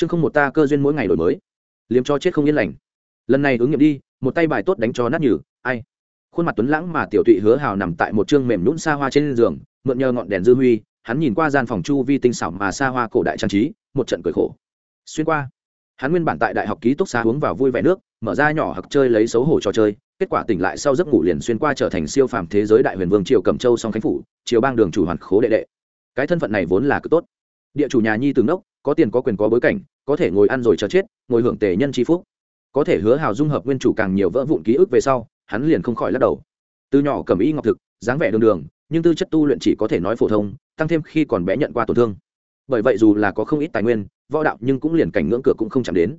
chương không một ta cơ duyên mỗi ngày đổi mới. Liếm cho chết không yên lành. Lần này ứng nghiệm đi, một tay bài tốt đánh cho nát nhừ, ai? Khuôn mặt tuấn lãng mà tiểu tụy hứa hào nằm tại một chương mềm nhún xa hoa trên giường, mượn nhờ ngọn đèn dư huy, hắn nhìn qua gian phòng chu vi tinh xảo mà xa hoa cổ đại trang trí, một trận cười khổ. Xuyên qua, hắn nguyên bản tại đại học ký túc xá uống vào vui vẻ nước, mở ra nhỏ hặc chơi lấy xấu hổ trò chơi, kết quả tỉnh lại sau giấc ngủ liền xuyên qua trở thành siêu phàm thế giới đại huyền vương triều cẩm châu song khánh phủ, triều bang đường chủ hoàn khố đệ đệ. Cái thân phận này vốn là cực tốt. Địa chủ nhà nhi từ ngốc có tiền có quyền có bối cảnh, có thể ngồi ăn rồi chờ chết, ngồi hưởng tề nhân c phúc. Có thể hứa hào dung hợp nguyên chủ càng nhiều vỡ vụn ký ức về sau, hắn liền không khỏi lắc đầu. Từ nhỏ cầm y ngọc thực, dáng vẻ đường đường, nhưng tư chất tu luyện chỉ có thể nói phổ thông, tăng thêm khi còn bé nhận qua tổn thương. Bởi vậy dù là có không ít tài nguyên, võ đạo nhưng cũng liền cảnh ngưỡng cửa cũng không chạm đến.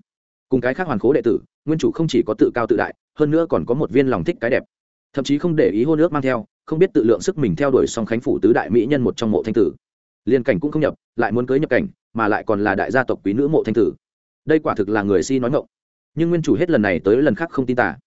Cùng cái khác hoàn khố đệ tử, nguyên chủ không chỉ có tự cao tự đại, hơn nữa còn có một viên lòng thích cái đẹp. Thậm chí không để ý hôn ước mang theo, không biết tự lượng sức mình theo đuổi song khánh phủ tứ đại mỹ nhân một trong mộ thanh tử liên cảnh cũng không nhập, lại muốn cưới nhập cảnh, mà lại còn là đại gia tộc quý nữ mộ thanh tử. Đây quả thực là người si nói ngộng nhưng nguyên chủ hết lần này tới lần khác không tin tả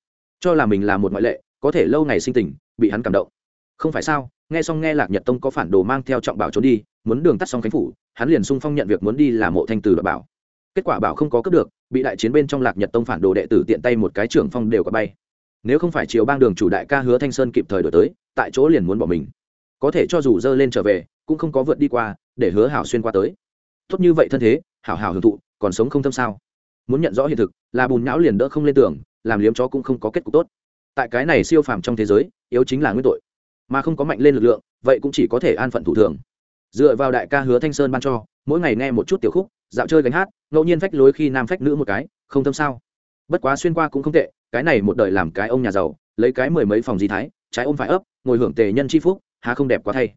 cho là mình là một ngoại lệ, có thể lâu ngày sinh tình, bị hắn cảm động. Không phải sao, nghe xong nghe lạc nhật tông có phản đồ mang theo trọng bảo trốn đi, muốn đường tắt xong khánh phủ, hắn liền sung phong nhận việc muốn đi làm mộ thanh tử đ bảo. Kết quả bảo không có cướp được, bị đại chiến bên trong lạc nhật tông phản đồ đệ tử tiện tay một cái trưởng phong đều có bay. Nếu không phải chiều bang đường chủ đại ca hứa thanh sơn kịp thời đổi tới, tại chỗ liền muốn bỏ mình. Có thể cho dù dơ lên trở về cũng không có vượt đi qua, để hứa hảo xuyên qua tới. Tốt như vậy thân thế, hảo hảo hưởng thụ, còn sống không thâm sao? Muốn nhận rõ hiện thực, là bùn nhão liền đỡ không lên tưởng làm liếm chó cũng không có kết cục tốt. Tại cái này siêu phàm trong thế giới, yếu chính là nguyên tội. Mà không có mạnh lên lực lượng, vậy cũng chỉ có thể an phận thủ thường. Dựa vào đại ca hứa thanh sơn ban cho, mỗi ngày nghe một chút tiểu khúc, dạo chơi gánh hát, ngẫu nhiên phách lối khi nam phách nữ một cái, không thâm sao? Bất quá xuyên qua cũng không tệ, cái này một đời làm cái ông nhà giàu, lấy cái mười mấy phòng di thái, trái ôm phải ấp, ngồi hưởng tề nhân c h i phúc, há không đẹp quá thay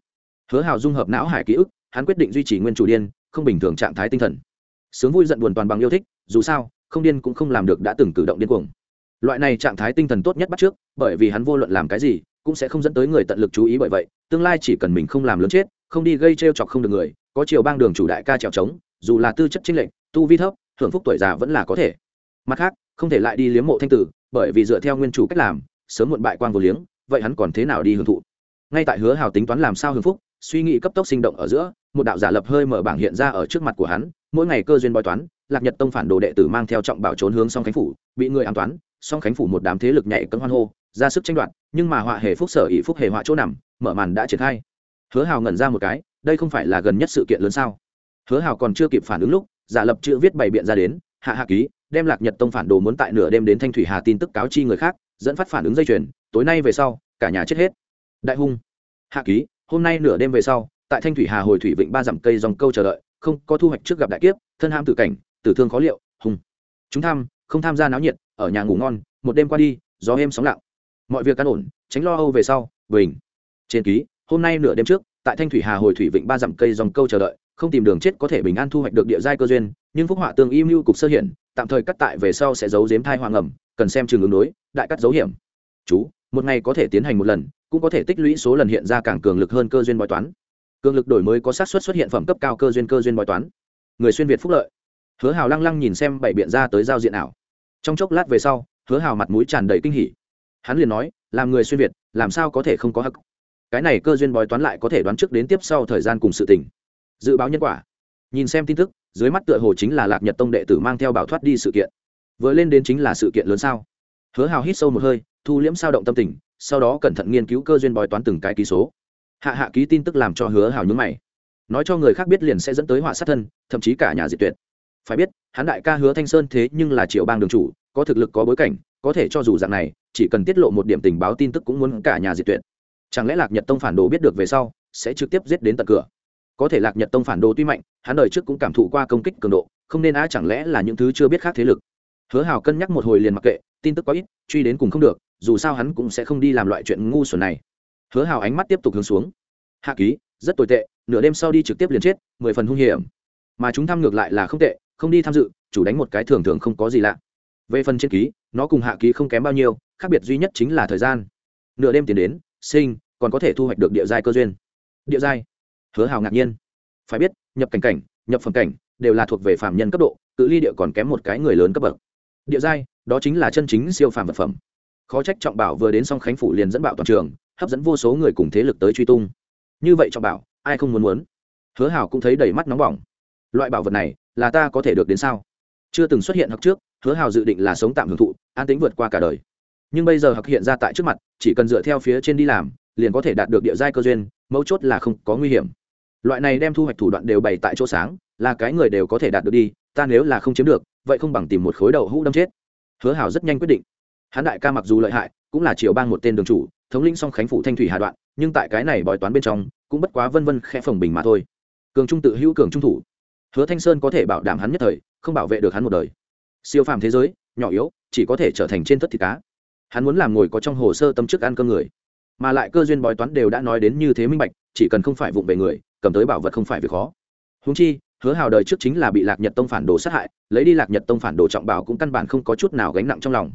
hứa hào dung hợp não hải ký ức, hắn quyết định duy trì nguyên chủ điên, không bình thường trạng thái tinh thần. Sướng vui giận buồn toàn bằng yêu thích, dù sao, không điên cũng không làm được đã từng cử động điên cuồng. Loại này trạng thái tinh thần tốt nhất bắt trước, bởi vì hắn vô luận làm cái gì, cũng sẽ không dẫn tới người tận lực chú ý bởi vậy, tương lai chỉ cần mình không làm lớn chết, không đi gây t r e o chọc không được người, có chiều bang đường chủ đại ca trèo trống, dù là tư chất chính lệnh tu vi thấp, hưởng phúc tuổi già vẫn là có thể. Mặt khác, không thể lại đi liếm mộ thanh tử, bởi vì dựa theo nguyên chủ cách làm, sớm muộn bại quang vô liếng, vậy hắn còn thế nào đi hưởng thụ? Ngay tại hứa hào tính toán làm sao hưởng phúc suy nghĩ cấp tốc sinh động ở giữa, một đạo giả lập hơi mở bảng hiện ra ở trước mặt của hắn, mỗi ngày cơ duyên bói toán, lạc nhật tông phản đồ đệ tử mang theo trọng bảo trốn hướng song khánh phủ, bị người an toán, song khánh phủ một đám thế lực nhảy cấm hoan hô, ra sức tranh đoạt, nhưng mà họa hề phúc sở ỷ phúc hề họa chỗ nằm, mở màn đã triển khai. Hứa hào ngẩn ra một cái, đây không phải là gần nhất sự kiện lớn sao? Hứa hào còn chưa kịp phản ứng lúc, giả lập chữ viết bày biện ra đến, hạ hạ ký, đem lạc nhật tông phản đồ muốn tại nửa đêm đến thanh thủy hà tin tức cáo chi người khác, dẫn phát phản ứng dây chuyền, tối nay về sau, cả nhà chết hết. Đại hung. Hạ ký hôm nay nửa đêm về sau, tại thanh thủy hà hồi thủy vịnh ba dặm cây dòng câu chờ đợi, không có thu hoạch trước gặp đại kiếp, thân ham tử cảnh, tử thương khó liệu, hùng. Chúng tham, không tham gia náo nhiệt, ở nhà ngủ ngon, một đêm qua đi, gió êm sóng lặng. Mọi việc căn ổn, tránh lo âu về sau, bình. Trên ký, hôm nay nửa đêm trước, tại thanh thủy hà hồi thủy vịnh ba dặm cây dòng câu chờ đợi, không tìm đường chết có thể bình an thu hoạch được địa giai cơ duyên, nhưng phúc họa tương y mưu cục sơ hiển tạm thời cắt tại về sau sẽ giấu giếm thai hoàng ẩm, cần xem trường ứng đối, đại cắt dấu hiểm. Chú một ngày có thể tiến hành một lần, cũng có thể tích lũy số lần hiện ra càng cường lực hơn cơ duyên bói toán. Cường lực đổi mới có xác suất xuất hiện phẩm cấp cao cơ duyên cơ duyên bói toán. Người xuyên việt phúc lợi. Hứa hào lăng lăng nhìn xem bảy biện ra tới giao diện ảo. Trong chốc lát về sau, hứa hào mặt mũi tràn đầy kinh hỉ. Hắn liền nói, làm người xuyên việt, làm sao có thể không có hắc? Cái này cơ duyên bói toán lại có thể đoán trước đến tiếp sau thời gian cùng sự tình. Dự báo nhân quả. Nhìn xem tin tức, dưới mắt tựa hồ chính là lạc nhật tông đệ tử mang theo bảo thoát đi sự kiện. Vừa lên đến chính là sự kiện lớn sao? Hứa hào hít sâu một hơi thu liễm sao động tâm tình, sau đó cẩn thận nghiên cứu cơ duyên bói toán từng cái ký số. Hạ hạ ký tin tức làm cho hứa hào nhúng mày. Nói cho người khác biết liền sẽ dẫn tới họa sát thân, thậm chí cả nhà diệt tuyệt. Phải biết, hắn đại ca hứa thanh sơn thế nhưng là triệu bang đường chủ, có thực lực, có bối cảnh, có thể cho dù dạng này, chỉ cần tiết lộ một điểm tình báo tin tức cũng muốn cả nhà diệt tuyệt. Chẳng lẽ lạc nhật tông phản đồ biết được về sau, sẽ trực tiếp giết đến tận cửa? Có thể lạc nhật tông phản đồ tuy mạnh, hắn đời trước cũng cảm thụ qua công kích cường độ, không nên á, chẳng lẽ là những thứ chưa biết khác thế lực? Hứa hào cân nhắc một hồi liền mặc kệ, tin tức quá ít, truy đến cùng không được, dù sao hắn cũng sẽ không đi làm loại chuyện ngu xuẩn này. Hứa hào ánh mắt tiếp tục hướng xuống. Hạ ký, rất tồi tệ, nửa đêm sau đi trực tiếp liền chết, mười phần hung hiểm. Mà chúng tham ngược lại là không tệ, không đi tham dự, chủ đánh một cái thường thường không có gì lạ. Về phần trên ký, nó cùng hạ ký không kém bao nhiêu, khác biệt duy nhất chính là thời gian. Nửa đêm tiến đến, sinh, còn có thể thu hoạch được địa giai cơ duyên. Địa giai? Hứa hào ngạc nhiên. Phải biết, nhập cảnh cảnh, nhập phẩm cảnh, đều là thuộc về phạm nhân cấp độ, cự ly địa còn kém một cái người lớn cấp bậc địa giai, đó chính là chân chính siêu phàm vật phẩm. Khó trách trọng bảo vừa đến xong khánh phủ liền dẫn bạo toàn trường, hấp dẫn vô số người cùng thế lực tới truy tung. Như vậy trọng bảo, ai không muốn muốn? Hứa hảo cũng thấy đầy mắt nóng bỏng. Loại bảo vật này, là ta có thể được đến sao? Chưa từng xuất hiện hoặc trước, hứa hào dự định là sống tạm hưởng thụ, an tính vượt qua cả đời. Nhưng bây giờ học hiện ra tại trước mặt, chỉ cần dựa theo phía trên đi làm, liền có thể đạt được địa giai cơ duyên, mấu chốt là không có nguy hiểm. Loại này đem thu hoạch thủ đoạn đều bày tại chỗ sáng, là cái người đều có thể đạt được đi, ta nếu là không chiếm được vậy không bằng tìm một khối đậu hũ đâm chết. Hứa hào rất nhanh quyết định. Hắn đại ca mặc dù lợi hại, cũng là triều bang một tên đường chủ, thống lĩnh song khánh phủ thanh thủy hà đoạn, nhưng tại cái này bói toán bên trong, cũng bất quá vân vân khẽ phồng bình mà thôi. Cường trung tự hữu cường trung thủ. Hứa thanh sơn có thể bảo đảm hắn nhất thời, không bảo vệ được hắn một đời. Siêu phàm thế giới, nhỏ yếu, chỉ có thể trở thành trên thất thịt cá. Hắn muốn làm ngồi có trong hồ sơ tâm chức ăn cơm người. Mà lại cơ duyên bói toán đều đã nói đến như thế minh bạch, chỉ cần không phải vụng về người, cầm tới bảo vật không phải việc khó. Húng chi hứa hào đời trước chính là bị lạc nhật tông phản đồ sát hại, lấy đi lạc nhật tông phản đồ trọng bảo cũng căn bản không có chút nào gánh nặng trong lòng.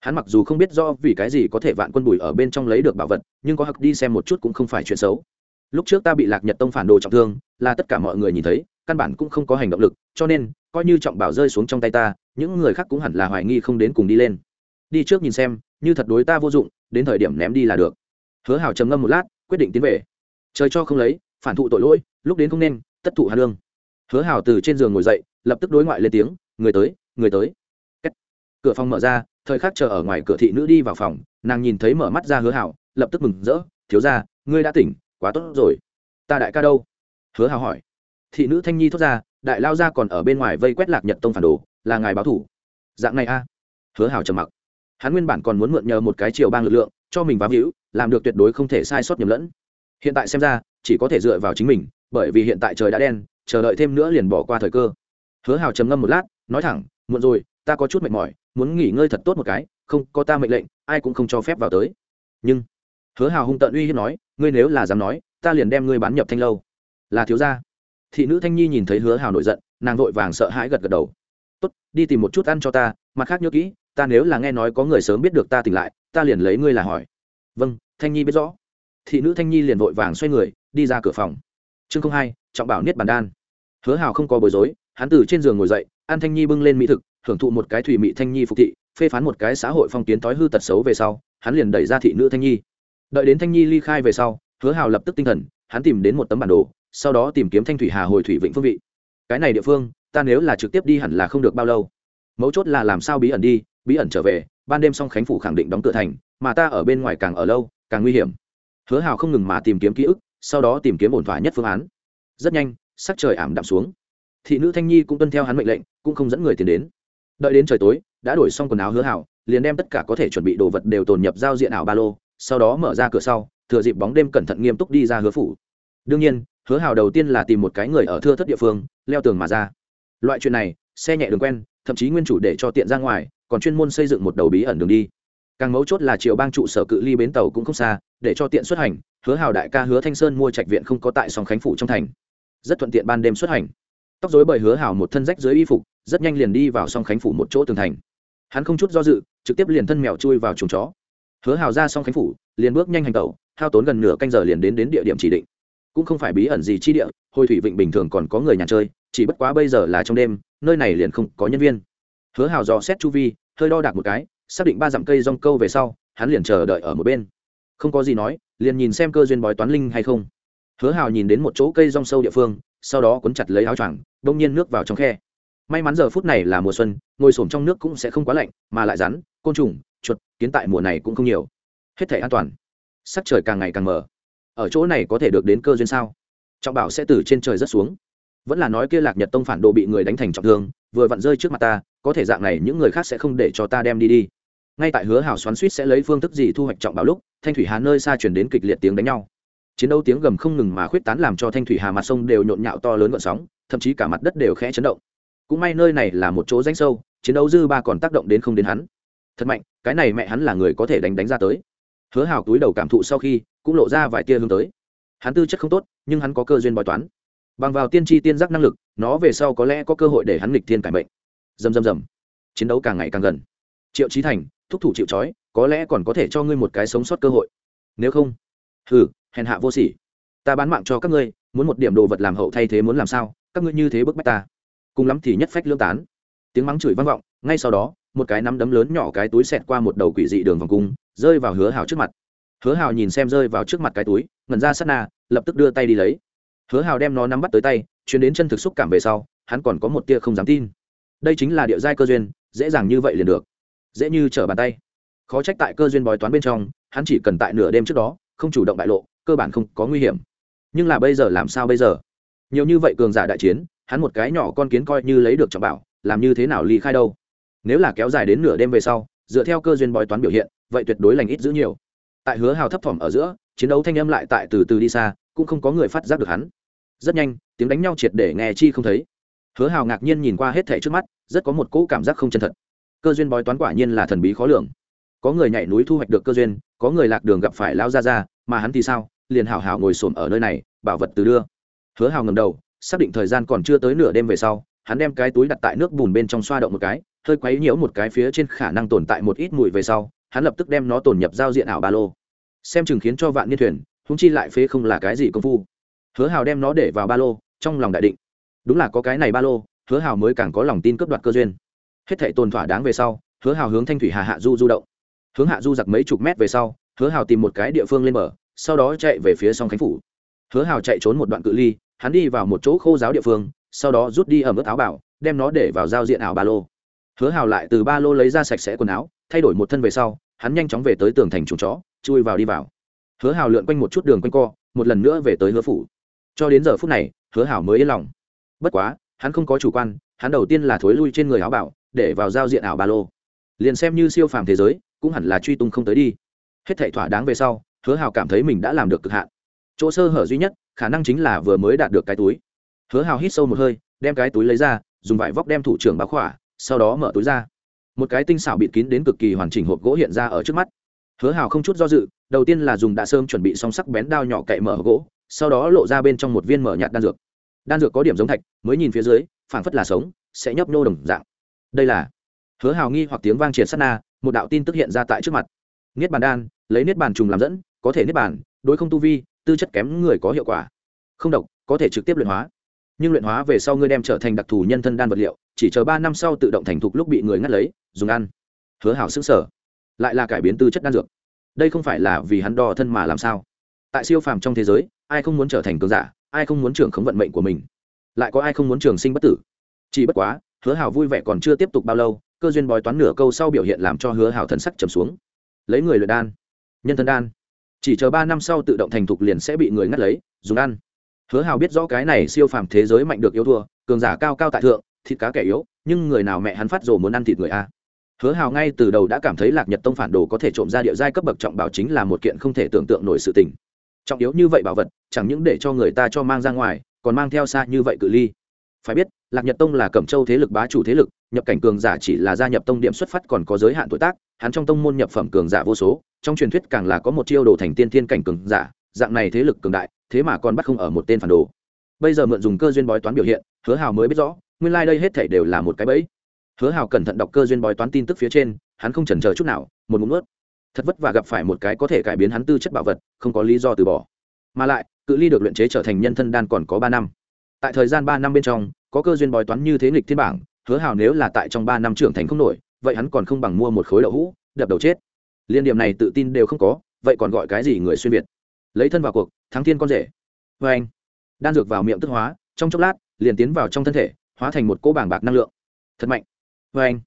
Hắn mặc dù không biết do vì cái gì có thể vạn quân bùi ở bên trong lấy được bảo vật, nhưng có hặc đi xem một chút cũng không phải chuyện xấu. Lúc trước ta bị lạc nhật tông phản đồ trọng thương, là tất cả mọi người nhìn thấy, căn bản cũng không có hành động lực, cho nên, coi như trọng bảo rơi xuống trong tay ta, những người khác cũng hẳn là hoài nghi không đến cùng đi lên. Đi trước nhìn xem, như thật đối ta vô dụng, đến thời điểm ném đi là được. Hứa hào trầm ngâm một lát, quyết định tiến về. Trời cho không lấy, phản thụ tội lỗi, lúc đến không nên, tất thụ hà lương hứa hào từ trên giường ngồi dậy, lập tức đối ngoại lên tiếng, người tới người tới. Kết. cửa phòng mở ra, thời khắc chờ ở ngoài cửa thị nữ đi vào phòng, nàng nhìn thấy mở mắt ra hứa hào, lập tức mừng rỡ, thiếu ra ngươi đã tỉnh, quá tốt rồi. Ta đại ca đâu? Hứa hào hỏi. Thị nữ thanh nhi thốt ra, đại lao ra còn ở bên ngoài vây quét lạc nhật tông phản đồ, là ngài báo thủ. Dạng này a. Hứa hào trầm mặc. Hắn nguyên bản còn muốn mượn nhờ một cái chiều bang lực lượng, cho mình bám hữu làm được tuyệt đối không thể sai sót nhầm lẫn. Hiện tại xem ra, chỉ có thể dựa vào chính mình, bởi vì hiện tại trời đã đen chờ đợi thêm nữa liền bỏ qua thời cơ. Hứa hào trầm ngâm một lát, nói thẳng, muộn rồi, ta có chút mệt mỏi, muốn nghỉ ngơi thật tốt một cái, không, có ta mệnh lệnh, ai cũng không cho phép vào tới. Nhưng, hứa hào hung tận uy hiếp nói, ngươi nếu là dám nói, ta liền đem ngươi bán nhập thanh lâu. Là thiếu gia. Thị nữ thanh nhi nhìn thấy hứa hào nổi giận, nàng vội vàng sợ hãi gật gật đầu. Tốt, đi tìm một chút ăn cho ta, mặt khác nhớ kỹ, ta nếu là nghe nói có người sớm biết được ta tỉnh lại, ta liền lấy ngươi là hỏi. Vâng thanh nhi biết rõ. Thị nữ thanh nhi liền vội vàng xoay người, đi ra cửa phòng. Chương không hai, trọng bảo niết bàn đan hứa hào không có bối rối, hắn từ trên giường ngồi dậy, an thanh nhi bưng lên mỹ thực, hưởng thụ một cái thủy mỹ thanh nhi phục thị, phê phán một cái xã hội phong kiến tối hư tật xấu về sau, hắn liền đẩy ra thị nữ thanh nhi. Đợi đến thanh nhi ly khai về sau, hứa hào lập tức tinh thần, hắn tìm đến một tấm bản đồ, sau đó tìm kiếm thanh thủy hà hồi thủy vịnh phương vị. Cái này địa phương, ta nếu là trực tiếp đi hẳn là không được bao lâu. Mấu chốt là làm sao bí ẩn đi, bí ẩn trở về, ban đêm song khánh phủ khẳng định đóng cửa thành, mà ta ở bên ngoài càng ở lâu, càng nguy hiểm. Hứa hào không ngừng mà tìm kiếm ký ức, sau đó tìm kiếm ổn thỏa nhất phương án. Rất nhanh sắc trời ảm đạm xuống. Thị nữ thanh nhi cũng tuân theo hắn mệnh lệnh, cũng không dẫn người tiền đến. Đợi đến trời tối, đã đổi xong quần áo hứa hảo, liền đem tất cả có thể chuẩn bị đồ vật đều tồn nhập giao diện ảo ba lô, sau đó mở ra cửa sau, thừa dịp bóng đêm cẩn thận nghiêm túc đi ra hứa phủ. Đương nhiên, hứa hảo đầu tiên là tìm một cái người ở thưa thất địa phương, leo tường mà ra. Loại chuyện này, xe nhẹ đường quen, thậm chí nguyên chủ để cho tiện ra ngoài, còn chuyên môn xây dựng một đầu bí ẩn đường đi. Càng mấu chốt là triệu bang trụ sở cự ly bến tàu cũng không xa, để cho tiện xuất hành, hứa hào đại ca hứa thanh sơn mua trạch viện không có tại song khánh phủ trong thành rất thuận tiện ban đêm xuất hành. Tóc dối bởi hứa hào một thân rách dưới y phục, rất nhanh liền đi vào song khánh phủ một chỗ tường thành. Hắn không chút do dự, trực tiếp liền thân mèo chui vào chuồng chó. Hứa hào ra song khánh phủ, liền bước nhanh hành tẩu, hao tốn gần nửa canh giờ liền đến đến địa điểm chỉ định. Cũng không phải bí ẩn gì chi địa, hồi thủy vịnh bình thường còn có người nhà chơi, chỉ bất quá bây giờ là trong đêm, nơi này liền không có nhân viên. Hứa hào dò xét chu vi, hơi đo đạc một cái, xác định ba dặm cây rong câu về sau, hắn liền chờ đợi ở một bên. Không có gì nói, liền nhìn xem cơ duyên bói toán linh hay không hứa hào nhìn đến một chỗ cây rong sâu địa phương, sau đó cuốn chặt lấy áo choàng đông nhiên nước vào trong khe. May mắn giờ phút này là mùa xuân, ngồi xổm trong nước cũng sẽ không quá lạnh, mà lại rắn, côn trùng, chuột, kiến tại mùa này cũng không nhiều. Hết thể an toàn. Sắc trời càng ngày càng mở ở chỗ này có thể được đến cơ duyên sao? Trọng bảo sẽ từ trên trời rất xuống. Vẫn là nói kia lạc nhật tông phản đồ bị người đánh thành trọng thương, vừa vặn rơi trước mặt ta, có thể dạng này những người khác sẽ không để cho ta đem đi đi. Ngay tại hứa hào xoắn suýt sẽ lấy phương thức gì thu hoạch trọng bảo lúc, thanh thủy hà nơi xa chuyển đến kịch liệt tiếng đánh nhau chiến đấu tiếng gầm không ngừng mà khuyết tán làm cho thanh thủy hà mặt sông đều nhộn nhạo to lớn gọn sóng, thậm chí cả mặt đất đều khẽ chấn động. Cũng may nơi này là một chỗ danh sâu, chiến đấu dư ba còn tác động đến không đến hắn. Thật mạnh, cái này mẹ hắn là người có thể đánh đánh ra tới. Hứa hào túi đầu cảm thụ sau khi, cũng lộ ra vài tia hướng tới. Hắn tư chất không tốt, nhưng hắn có cơ duyên bói toán. Bằng vào tiên tri tiên giác năng lực, nó về sau có lẽ có cơ hội để hắn nghịch thiên cải mệnh. Dầm dầm dầm. Chiến đấu càng ngày càng gần. Triệu trí thành, thúc thủ chịu c có lẽ còn có thể cho ngươi một cái sống sót cơ hội. Nếu không, hừ hèn hạ vô sỉ. Ta bán mạng cho các ngươi, muốn một điểm đồ vật làm hậu thay thế muốn làm sao, các ngươi như thế bức bách ta. Cùng lắm thì nhất phách lương tán. Tiếng mắng chửi vang vọng, ngay sau đó, một cái nắm đấm lớn nhỏ cái túi xẹt qua một đầu quỷ dị đường vòng cung, rơi vào hứa hào trước mặt. Hứa hào nhìn xem rơi vào trước mặt cái túi, ngẩn ra sát na, lập tức đưa tay đi lấy. Hứa hào đem nó nắm bắt tới tay, chuyến đến chân thực xúc cảm về sau, hắn còn có một tia không dám tin. Đây chính là địa giai cơ duyên, dễ dàng như vậy liền được. Dễ như trở bàn tay. Khó trách tại cơ duyên bói toán bên trong, hắn chỉ cần tại nửa đêm trước đó, không chủ động bại lộ cơ bản không có nguy hiểm. Nhưng là bây giờ làm sao bây giờ? Nhiều như vậy cường giả đại chiến, hắn một cái nhỏ con kiến coi như lấy được trọng bảo, làm như thế nào ly khai đâu? Nếu là kéo dài đến nửa đêm về sau, dựa theo cơ duyên bói toán biểu hiện, vậy tuyệt đối lành ít giữ nhiều. Tại hứa hào thấp thỏm ở giữa, chiến đấu thanh âm lại tại từ từ đi xa, cũng không có người phát giác được hắn. Rất nhanh, tiếng đánh nhau triệt để nghe chi không thấy. Hứa hào ngạc nhiên nhìn qua hết thẻ trước mắt, rất có một cỗ cảm giác không chân thật. Cơ duyên bói toán quả nhiên là thần bí khó lường. Có người nhảy núi thu hoạch được cơ duyên, có người lạc đường gặp phải lao ra ra mà hắn thì sao? Liền hào hào ngồi xổm ở nơi này, bảo vật từ đưa. Hứa hào ngầm đầu, xác định thời gian còn chưa tới nửa đêm về sau, hắn đem cái túi đặt tại nước bùn bên trong xoa động một cái, hơi quấy nhiễu một cái phía trên khả năng tồn tại một ít mùi về sau, hắn lập tức đem nó tồn nhập giao diện ảo ba lô. Xem chừng khiến cho vạn niên thuyền húng chi lại phế không là cái gì công phu. Hứa hào đem nó để vào ba lô, trong lòng đại định. Đúng là có cái này ba lô, hứa hào mới càng có lòng tin cướp đoạt cơ duyên. Hết thể tồn thỏa đáng về sau, hứa hào hướng thanh thủy hà hạ du du động. Hướng hạ du giặc mấy chục mét về sau, hứa hào tìm một cái địa phương lên mở sau đó chạy về phía song khánh phủ. Hứa hào chạy trốn một đoạn cự ly, hắn đi vào một chỗ khô giáo địa phương, sau đó rút đi ẩm ướt áo bảo, đem nó để vào giao diện ảo ba lô. Hứa hào lại từ ba lô lấy ra sạch sẽ quần áo, thay đổi một thân về sau, hắn nhanh chóng về tới tường thành chuồng chó, chui vào đi vào. Hứa hào lượn quanh một chút đường quanh co, một lần nữa về tới hứa phủ. Cho đến giờ phút này, hứa hào mới yên lòng. Bất quá, hắn không có chủ quan, hắn đầu tiên là thối lui trên người áo bảo, để vào giao diện ảo ba lô. Liền xem như siêu phàm thế giới, cũng hẳn là truy tung không tới đi. Hết thảy thỏa đáng về sau hứa hào cảm thấy mình đã làm được cực hạn. Chỗ sơ hở duy nhất, khả năng chính là vừa mới đạt được cái túi. Hứa hào hít sâu một hơi, đem cái túi lấy ra, dùng vải vóc đem thủ trưởng báo khỏa, sau đó mở túi ra. Một cái tinh xảo bịt kín đến cực kỳ hoàn chỉnh hộp gỗ hiện ra ở trước mắt. Hứa hào không chút do dự, đầu tiên là dùng đạ sơm chuẩn bị song sắc bén đao nhỏ cậy mở hộp gỗ, sau đó lộ ra bên trong một viên mở nhạt đan dược. Đan dược có điểm giống thạch, mới nhìn phía dưới, phảng phất là sống, sẽ nhấp nô đồng dạng. Đây là hứa hào nghi hoặc tiếng vang triệt sát na, một đạo tin tức hiện ra tại trước mặt. Niết bàn đan, lấy niết bàn trùng làm dẫn có thể niết bàn, đối không tu vi, tư chất kém người có hiệu quả. Không độc, có thể trực tiếp luyện hóa. Nhưng luyện hóa về sau ngươi đem trở thành đặc thù nhân thân đan vật liệu, chỉ chờ ba năm sau tự động thành thục lúc bị người ngắt lấy, dùng ăn. Hứa hảo xứng sở lại là cải biến tư chất đan dược. Đây không phải là vì hắn đo thân mà làm sao? Tại siêu phàm trong thế giới, ai không muốn trở thành cường giả, ai không muốn trưởng khống vận mệnh của mình? Lại có ai không muốn trường sinh bất tử? Chỉ bất quá, hứa hảo vui vẻ còn chưa tiếp tục bao lâu, cơ duyên bói toán nửa câu sau biểu hiện làm cho hứa hảo thần sắc trầm xuống. Lấy người luyện đan. Nhân thân đan chỉ chờ ba năm sau tự động thành thục liền sẽ bị người ngắt lấy, dùng ăn. Hứa hào biết rõ cái này siêu phàm thế giới mạnh được yếu thua, cường giả cao cao tại thượng, thịt cá kẻ yếu, nhưng người nào mẹ hắn phát rồ muốn ăn thịt người a? Hứa hào ngay từ đầu đã cảm thấy lạc nhật tông phản đồ có thể trộm ra địa giai cấp bậc trọng bảo chính là một kiện không thể tưởng tượng nổi sự tình. Trọng yếu như vậy bảo vật, chẳng những để cho người ta cho mang ra ngoài, còn mang theo xa như vậy cự ly. Phải biết, lạc nhật tông là cẩm châu thế lực bá chủ thế lực, nhập cảnh cường giả chỉ là gia nhập tông điểm xuất phát còn có giới hạn tuổi tác, hắn trong tông môn nhập phẩm cường giả vô số trong truyền thuyết càng là có một chiêu đồ thành tiên thiên cảnh cường giả, dạng này thế lực cường đại, thế mà còn bắt không ở một tên phản đồ. Bây giờ mượn dùng cơ duyên bói toán biểu hiện, hứa hào mới biết rõ, nguyên lai、like、đây hết thể đều là một cái bẫy. Hứa hào cẩn thận đọc cơ duyên bói toán tin tức phía trên, hắn không chần chờ chút nào, một ngụm ướt thật vất và gặp phải một cái có thể cải biến hắn tư chất bảo vật, không có lý do từ bỏ. Mà lại, cự ly được luyện chế trở thành nhân thân đan còn có ba năm. Tại thời gian ba năm bên trong, có cơ duyên bói toán như thế nghịch thiên bảng, hứa hào nếu là tại trong ba năm trưởng thành không nổi, vậy hắn còn không bằng mua một khối đậu hũ, đập đầu chết liên điểm này tự tin đều không có, vậy còn gọi cái gì người xuyên việt? Lấy thân vào cuộc, thắng thiên con rể. Vê anh. Đan dược vào miệng tức hóa, trong chốc lát, liền tiến vào trong thân thể, hóa thành một cỗ bảng bạc năng lượng. Thật mạnh. Vê anh.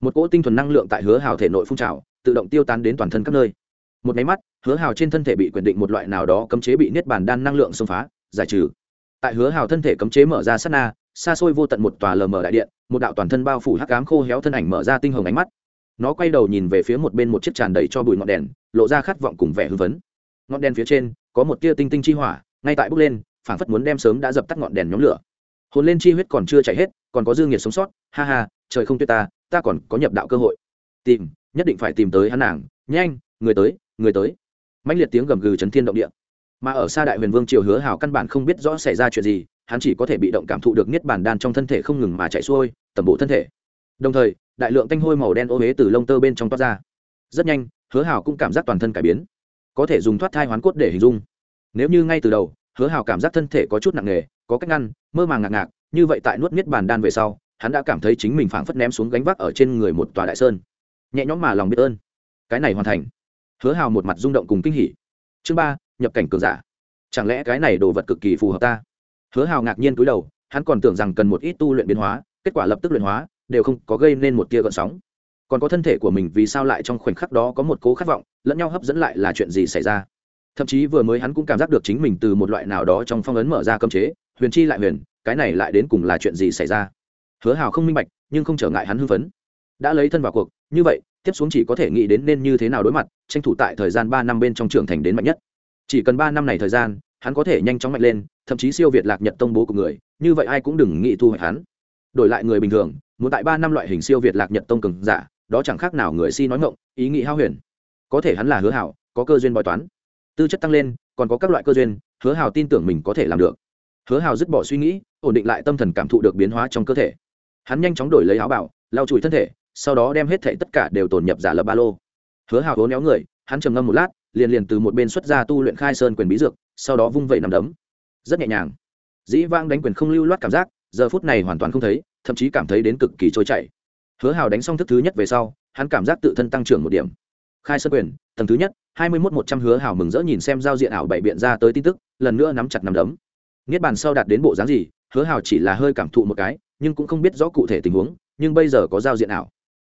Một cỗ tinh thuần năng lượng tại hứa hào thể nội phun trào, tự động tiêu tán đến toàn thân các nơi. Một máy mắt, hứa hào trên thân thể bị quyền định một loại nào đó cấm chế bị niết bàn đan năng lượng xông phá, giải trừ. Tại hứa hào thân thể cấm chế mở ra sát na, xa xôi vô tận một tòa lờ mờ đại điện, một đạo toàn thân bao phủ hắc cám khô héo thân ảnh mở ra tinh hồng ánh mắt nó quay đầu nhìn về phía một bên một chiếc tràn đầy cho bụi ngọn đèn, lộ ra khát vọng cùng vẻ hưng vấn ngọn đèn phía trên, có một tia tinh tinh chi hỏa, ngay tại bốc lên, phảng phất muốn đem sớm đã dập tắt ngọn đèn nhóm lửa. Hồn lên chi huyết còn chưa chảy hết, còn có dương nhiệt sống sót, ha ha, trời không tuyết ta ta còn có nhập đạo cơ hội. Tìm, nhất định phải tìm tới hắn nàng, nhanh, người tới người tới. Mãnh liệt tiếng gầm gừ chấn thiên động địa. Mà ở xa đại huyền vương triều hứa hào căn bản không biết rõ xảy ra chuyện gì, hắn chỉ có thể bị động cảm thụ được niết bàn đan trong thân thể không ngừng mà chạy xuôi tầm bộ thân thể. Đồng thời đại lượng tanh hôi màu đen ô huế từ lông tơ bên trong toát ra. Rất nhanh, hứa hào cũng cảm giác toàn thân cải biến. Có thể dùng thoát thai hoán cốt để hình dung. Nếu như ngay từ đầu, hứa hào cảm giác thân thể có chút nặng nề, có cách ngăn, mơ màng ngạc ngạc, như vậy tại nuốt miết bàn đan về sau, hắn đã cảm thấy chính mình phảng phất ném xuống gánh vác ở trên người một tòa đại sơn. Nhẹ nhõm mà lòng biết ơn. Cái này hoàn thành. Hứa hào một mặt rung động cùng kinh hỉ. Chương ba, nhập cảnh cường giả. Chẳng lẽ cái này đồ vật cực kỳ phù hợp ta? Hứa hào ngạc nhiên cúi đầu, hắn còn tưởng rằng cần một ít tu luyện biến hóa, kết quả lập tức luyện hóa đều không có gây nên một tia gợn sóng. Còn có thân thể của mình vì sao lại trong khoảnh khắc đó có một cố khát vọng, lẫn nhau hấp dẫn lại là chuyện gì xảy ra? Thậm chí vừa mới hắn cũng cảm giác được chính mình từ một loại nào đó trong phong ấn mở ra cơm chế, huyền chi lại huyền, cái này lại đến cùng là chuyện gì xảy ra? Hứa hào không minh bạch, nhưng không trở ngại hắn hưng phấn. Đã lấy thân vào cuộc, như vậy, tiếp xuống chỉ có thể nghĩ đến nên như thế nào đối mặt, tranh thủ tại thời gian ba năm bên trong trưởng thành đến mạnh nhất. Chỉ cần ba năm này thời gian, hắn có thể nhanh chóng mạnh lên, thậm chí siêu việt lạc nhật tông bố của người, như vậy ai cũng đừng nghĩ thu hoạch hắn đổi lại người bình thường, muốn tại ba năm loại hình siêu việt lạc nhật tông cường giả, đó chẳng khác nào người si nói ngộng ý nghĩ hao huyền. Có thể hắn là hứa hảo, có cơ duyên bói toán. Tư chất tăng lên, còn có các loại cơ duyên, hứa hào tin tưởng mình có thể làm được. Hứa hào dứt bỏ suy nghĩ, ổn định lại tâm thần cảm thụ được biến hóa trong cơ thể. Hắn nhanh chóng đổi lấy áo bảo lau chùi thân thể, sau đó đem hết thảy tất cả đều tổn nhập giả lập ba lô. Hứa hào hố néo người, hắn trầm ngâm một lát, liền liền từ một bên xuất ra tu luyện khai sơn quyền bí dược, sau đó vung vẩy nằm đấm. Rất nhẹ nhàng. Dĩ vang đánh quyền không lưu loát cảm giác giờ phút này hoàn toàn không thấy, thậm chí cảm thấy đến cực kỳ trôi chảy. Hứa hào đánh xong thức thứ nhất về sau, hắn cảm giác tự thân tăng trưởng một điểm. Khai sơn quyền, tầng thứ nhất, hai mươi mốt một trăm hứa hào mừng rỡ nhìn xem giao diện ảo bảy biện ra tới tin tức, lần nữa nắm chặt nắm đấm. Niết bàn sau đạt đến bộ dáng gì, hứa hào chỉ là hơi cảm thụ một cái, nhưng cũng không biết rõ cụ thể tình huống, nhưng bây giờ có giao diện ảo.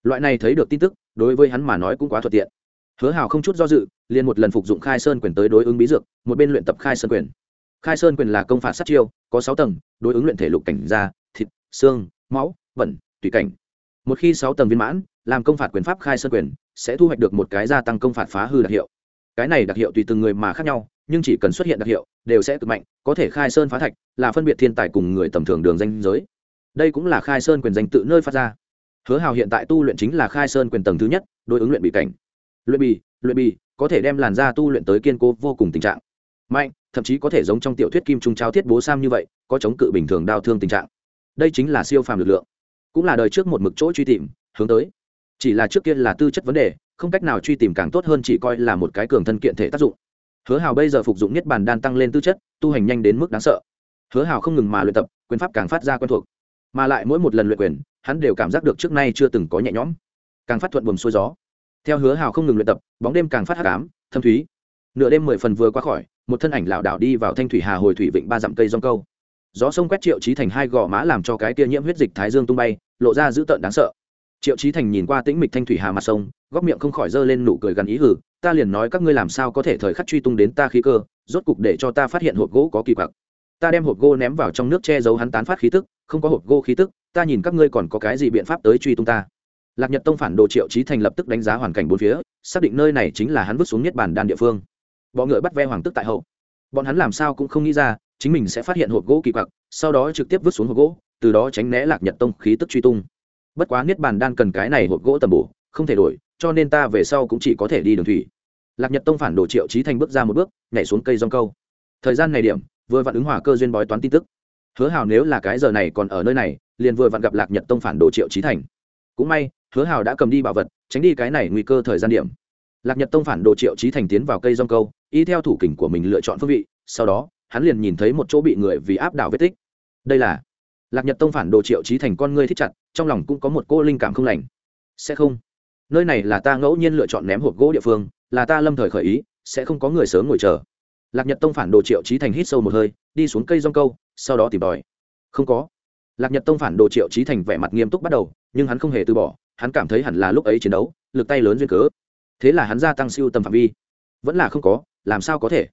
Loại này thấy được tin tức, đối với hắn mà nói cũng quá thuận tiện. Hứa hào không chút do dự, liền một lần phục dụng khai sơn quyền tới đối ứng bí dược, một bên luyện tập khai sơn quyền khai sơn quyền là công phạt sát chiêu, có sáu tầng, đối ứng luyện thể lục cảnh da thịt, xương, máu vẩn tùy cảnh. Một khi sáu tầng viên mãn, làm công phạt quyền pháp khai sơn quyền, sẽ thu hoạch được một cái gia tăng công phạt phá hư đặc hiệu. Cái này đặc hiệu tùy từng người mà khác nhau, nhưng chỉ cần xuất hiện đặc hiệu, đều sẽ cực mạnh, có thể khai sơn phá thạch, là phân biệt thiên tài cùng người tầm thường đường danh giới. Đây cũng là khai sơn quyền danh tự nơi phát ra. Hứa hào hiện tại tu luyện chính là khai sơn quyền tầng thứ nhất, đối ứng luyện bị cảnh. Luyện bì luyện bì có thể đem làn da tu luyện tới kiên cố vô cùng tình trạng. Mạnh thậm chí có thể giống trong tiểu thuyết kim trung trao thiết bố sam như vậy, có chống cự bình thường đau thương tình trạng. Đây chính là siêu phàm lực lượng. Cũng là đời trước một mực chỗ truy tìm, hướng tới. Chỉ là trước kia là tư chất vấn đề, không cách nào truy tìm càng tốt hơn chỉ coi là một cái cường thân kiện thể tác dụng. Hứa hào bây giờ phục dụng nhất bàn đan tăng lên tư chất, tu hành nhanh đến mức đáng sợ. Hứa hào không ngừng mà luyện tập, quyền pháp càng phát ra quen thuộc. Mà lại mỗi một lần luyện quyền, hắn đều cảm giác được trước nay chưa từng có nhẹ nhõm. Càng phát thuận buồm xuôi gió. Theo hứa hào không ngừng luyện tập, bóng đêm càng phát hắc cám thâm thúy nửa đêm mười phần vừa qua khỏi, một thân ảnh lảo đảo đi vào thanh thủy hà hồi thủy vịnh ba dặm cây rong câu. Gió sông quét triệu trí thành hai gò má làm cho cái kia nhiễm huyết dịch thái dương tung bay, lộ ra dữ tợn đáng sợ. Triệu trí thành nhìn qua tĩnh mịch thanh thủy hà mặt sông, góc miệng không khỏi giơ lên nụ cười gần ý hử, ta liền nói các ngươi làm sao có thể thời khắc truy tung đến ta khí cơ, rốt cục để cho ta phát hiện hộp gỗ có kỳ quặc. Ta đem hộp gỗ ném vào trong nước che giấu hắn tán phát khí tức, không có hộp gỗ khí tức, ta nhìn các ngươi còn có cái gì biện pháp tới truy tung ta? Lạc nhật tông phản đồ triệu trí thành lập tức đánh giá hoàn cảnh bốn phía, xác định nơi này chính là hắn vứt xuống nhất bản đan địa phương bọ ngựa bắt ve hoàng tức tại hậu. Bọn hắn làm sao cũng không nghĩ ra, chính mình sẽ phát hiện hộp gỗ kỳ quặc, sau đó trực tiếp vứt xuống hộp gỗ, từ đó tránh né lạc nhật tông khí tức truy tung. Bất quá niết bàn đan cần cái này hộp gỗ tầm bổ, không thể đổi, cho nên ta về sau cũng chỉ có thể đi đường thủy. Lạc nhật tông phản đồ triệu trí thành bước ra một bước, nhảy xuống cây rong câu. Thời gian này điểm, vừa vặn ứng hòa cơ duyên bói toán tin tức. Hứa hào nếu là cái giờ này còn ở nơi này, liền vừa vặn gặp lạc nhật tông phản đồ triệu trí thành. Cũng may, hứa hào đã cầm đi bảo vật, tránh đi cái này nguy cơ thời gian điểm lạc nhật tông phản đồ triệu trí thành tiến vào cây rong câu, y theo thủ kình của mình lựa chọn phương vị, sau đó, hắn liền nhìn thấy một chỗ bị người vì áp đảo vết tích. Đây là lạc nhật tông phản đồ triệu trí thành con ngươi thích chặt, trong lòng cũng có một cô linh cảm không lành. Sẽ không. Nơi này là ta ngẫu nhiên lựa chọn ném hộp gỗ địa phương, là ta lâm thời khởi ý, sẽ không có người sớm ngồi chờ. Lạc nhật tông phản đồ triệu trí thành hít sâu một hơi, đi xuống cây rong câu, sau đó tìm tòi. Không có. Lạc nhật tông phản đồ triệu trí thành vẻ mặt nghiêm túc bắt đầu, nhưng hắn không hề từ bỏ, hắn cảm thấy hẳn là lúc ấy chiến đấu, lực tay lớn duyên cớ thế là hắn gia tăng siêu tầm phạm vi. Vẫn là không có, làm sao có thể?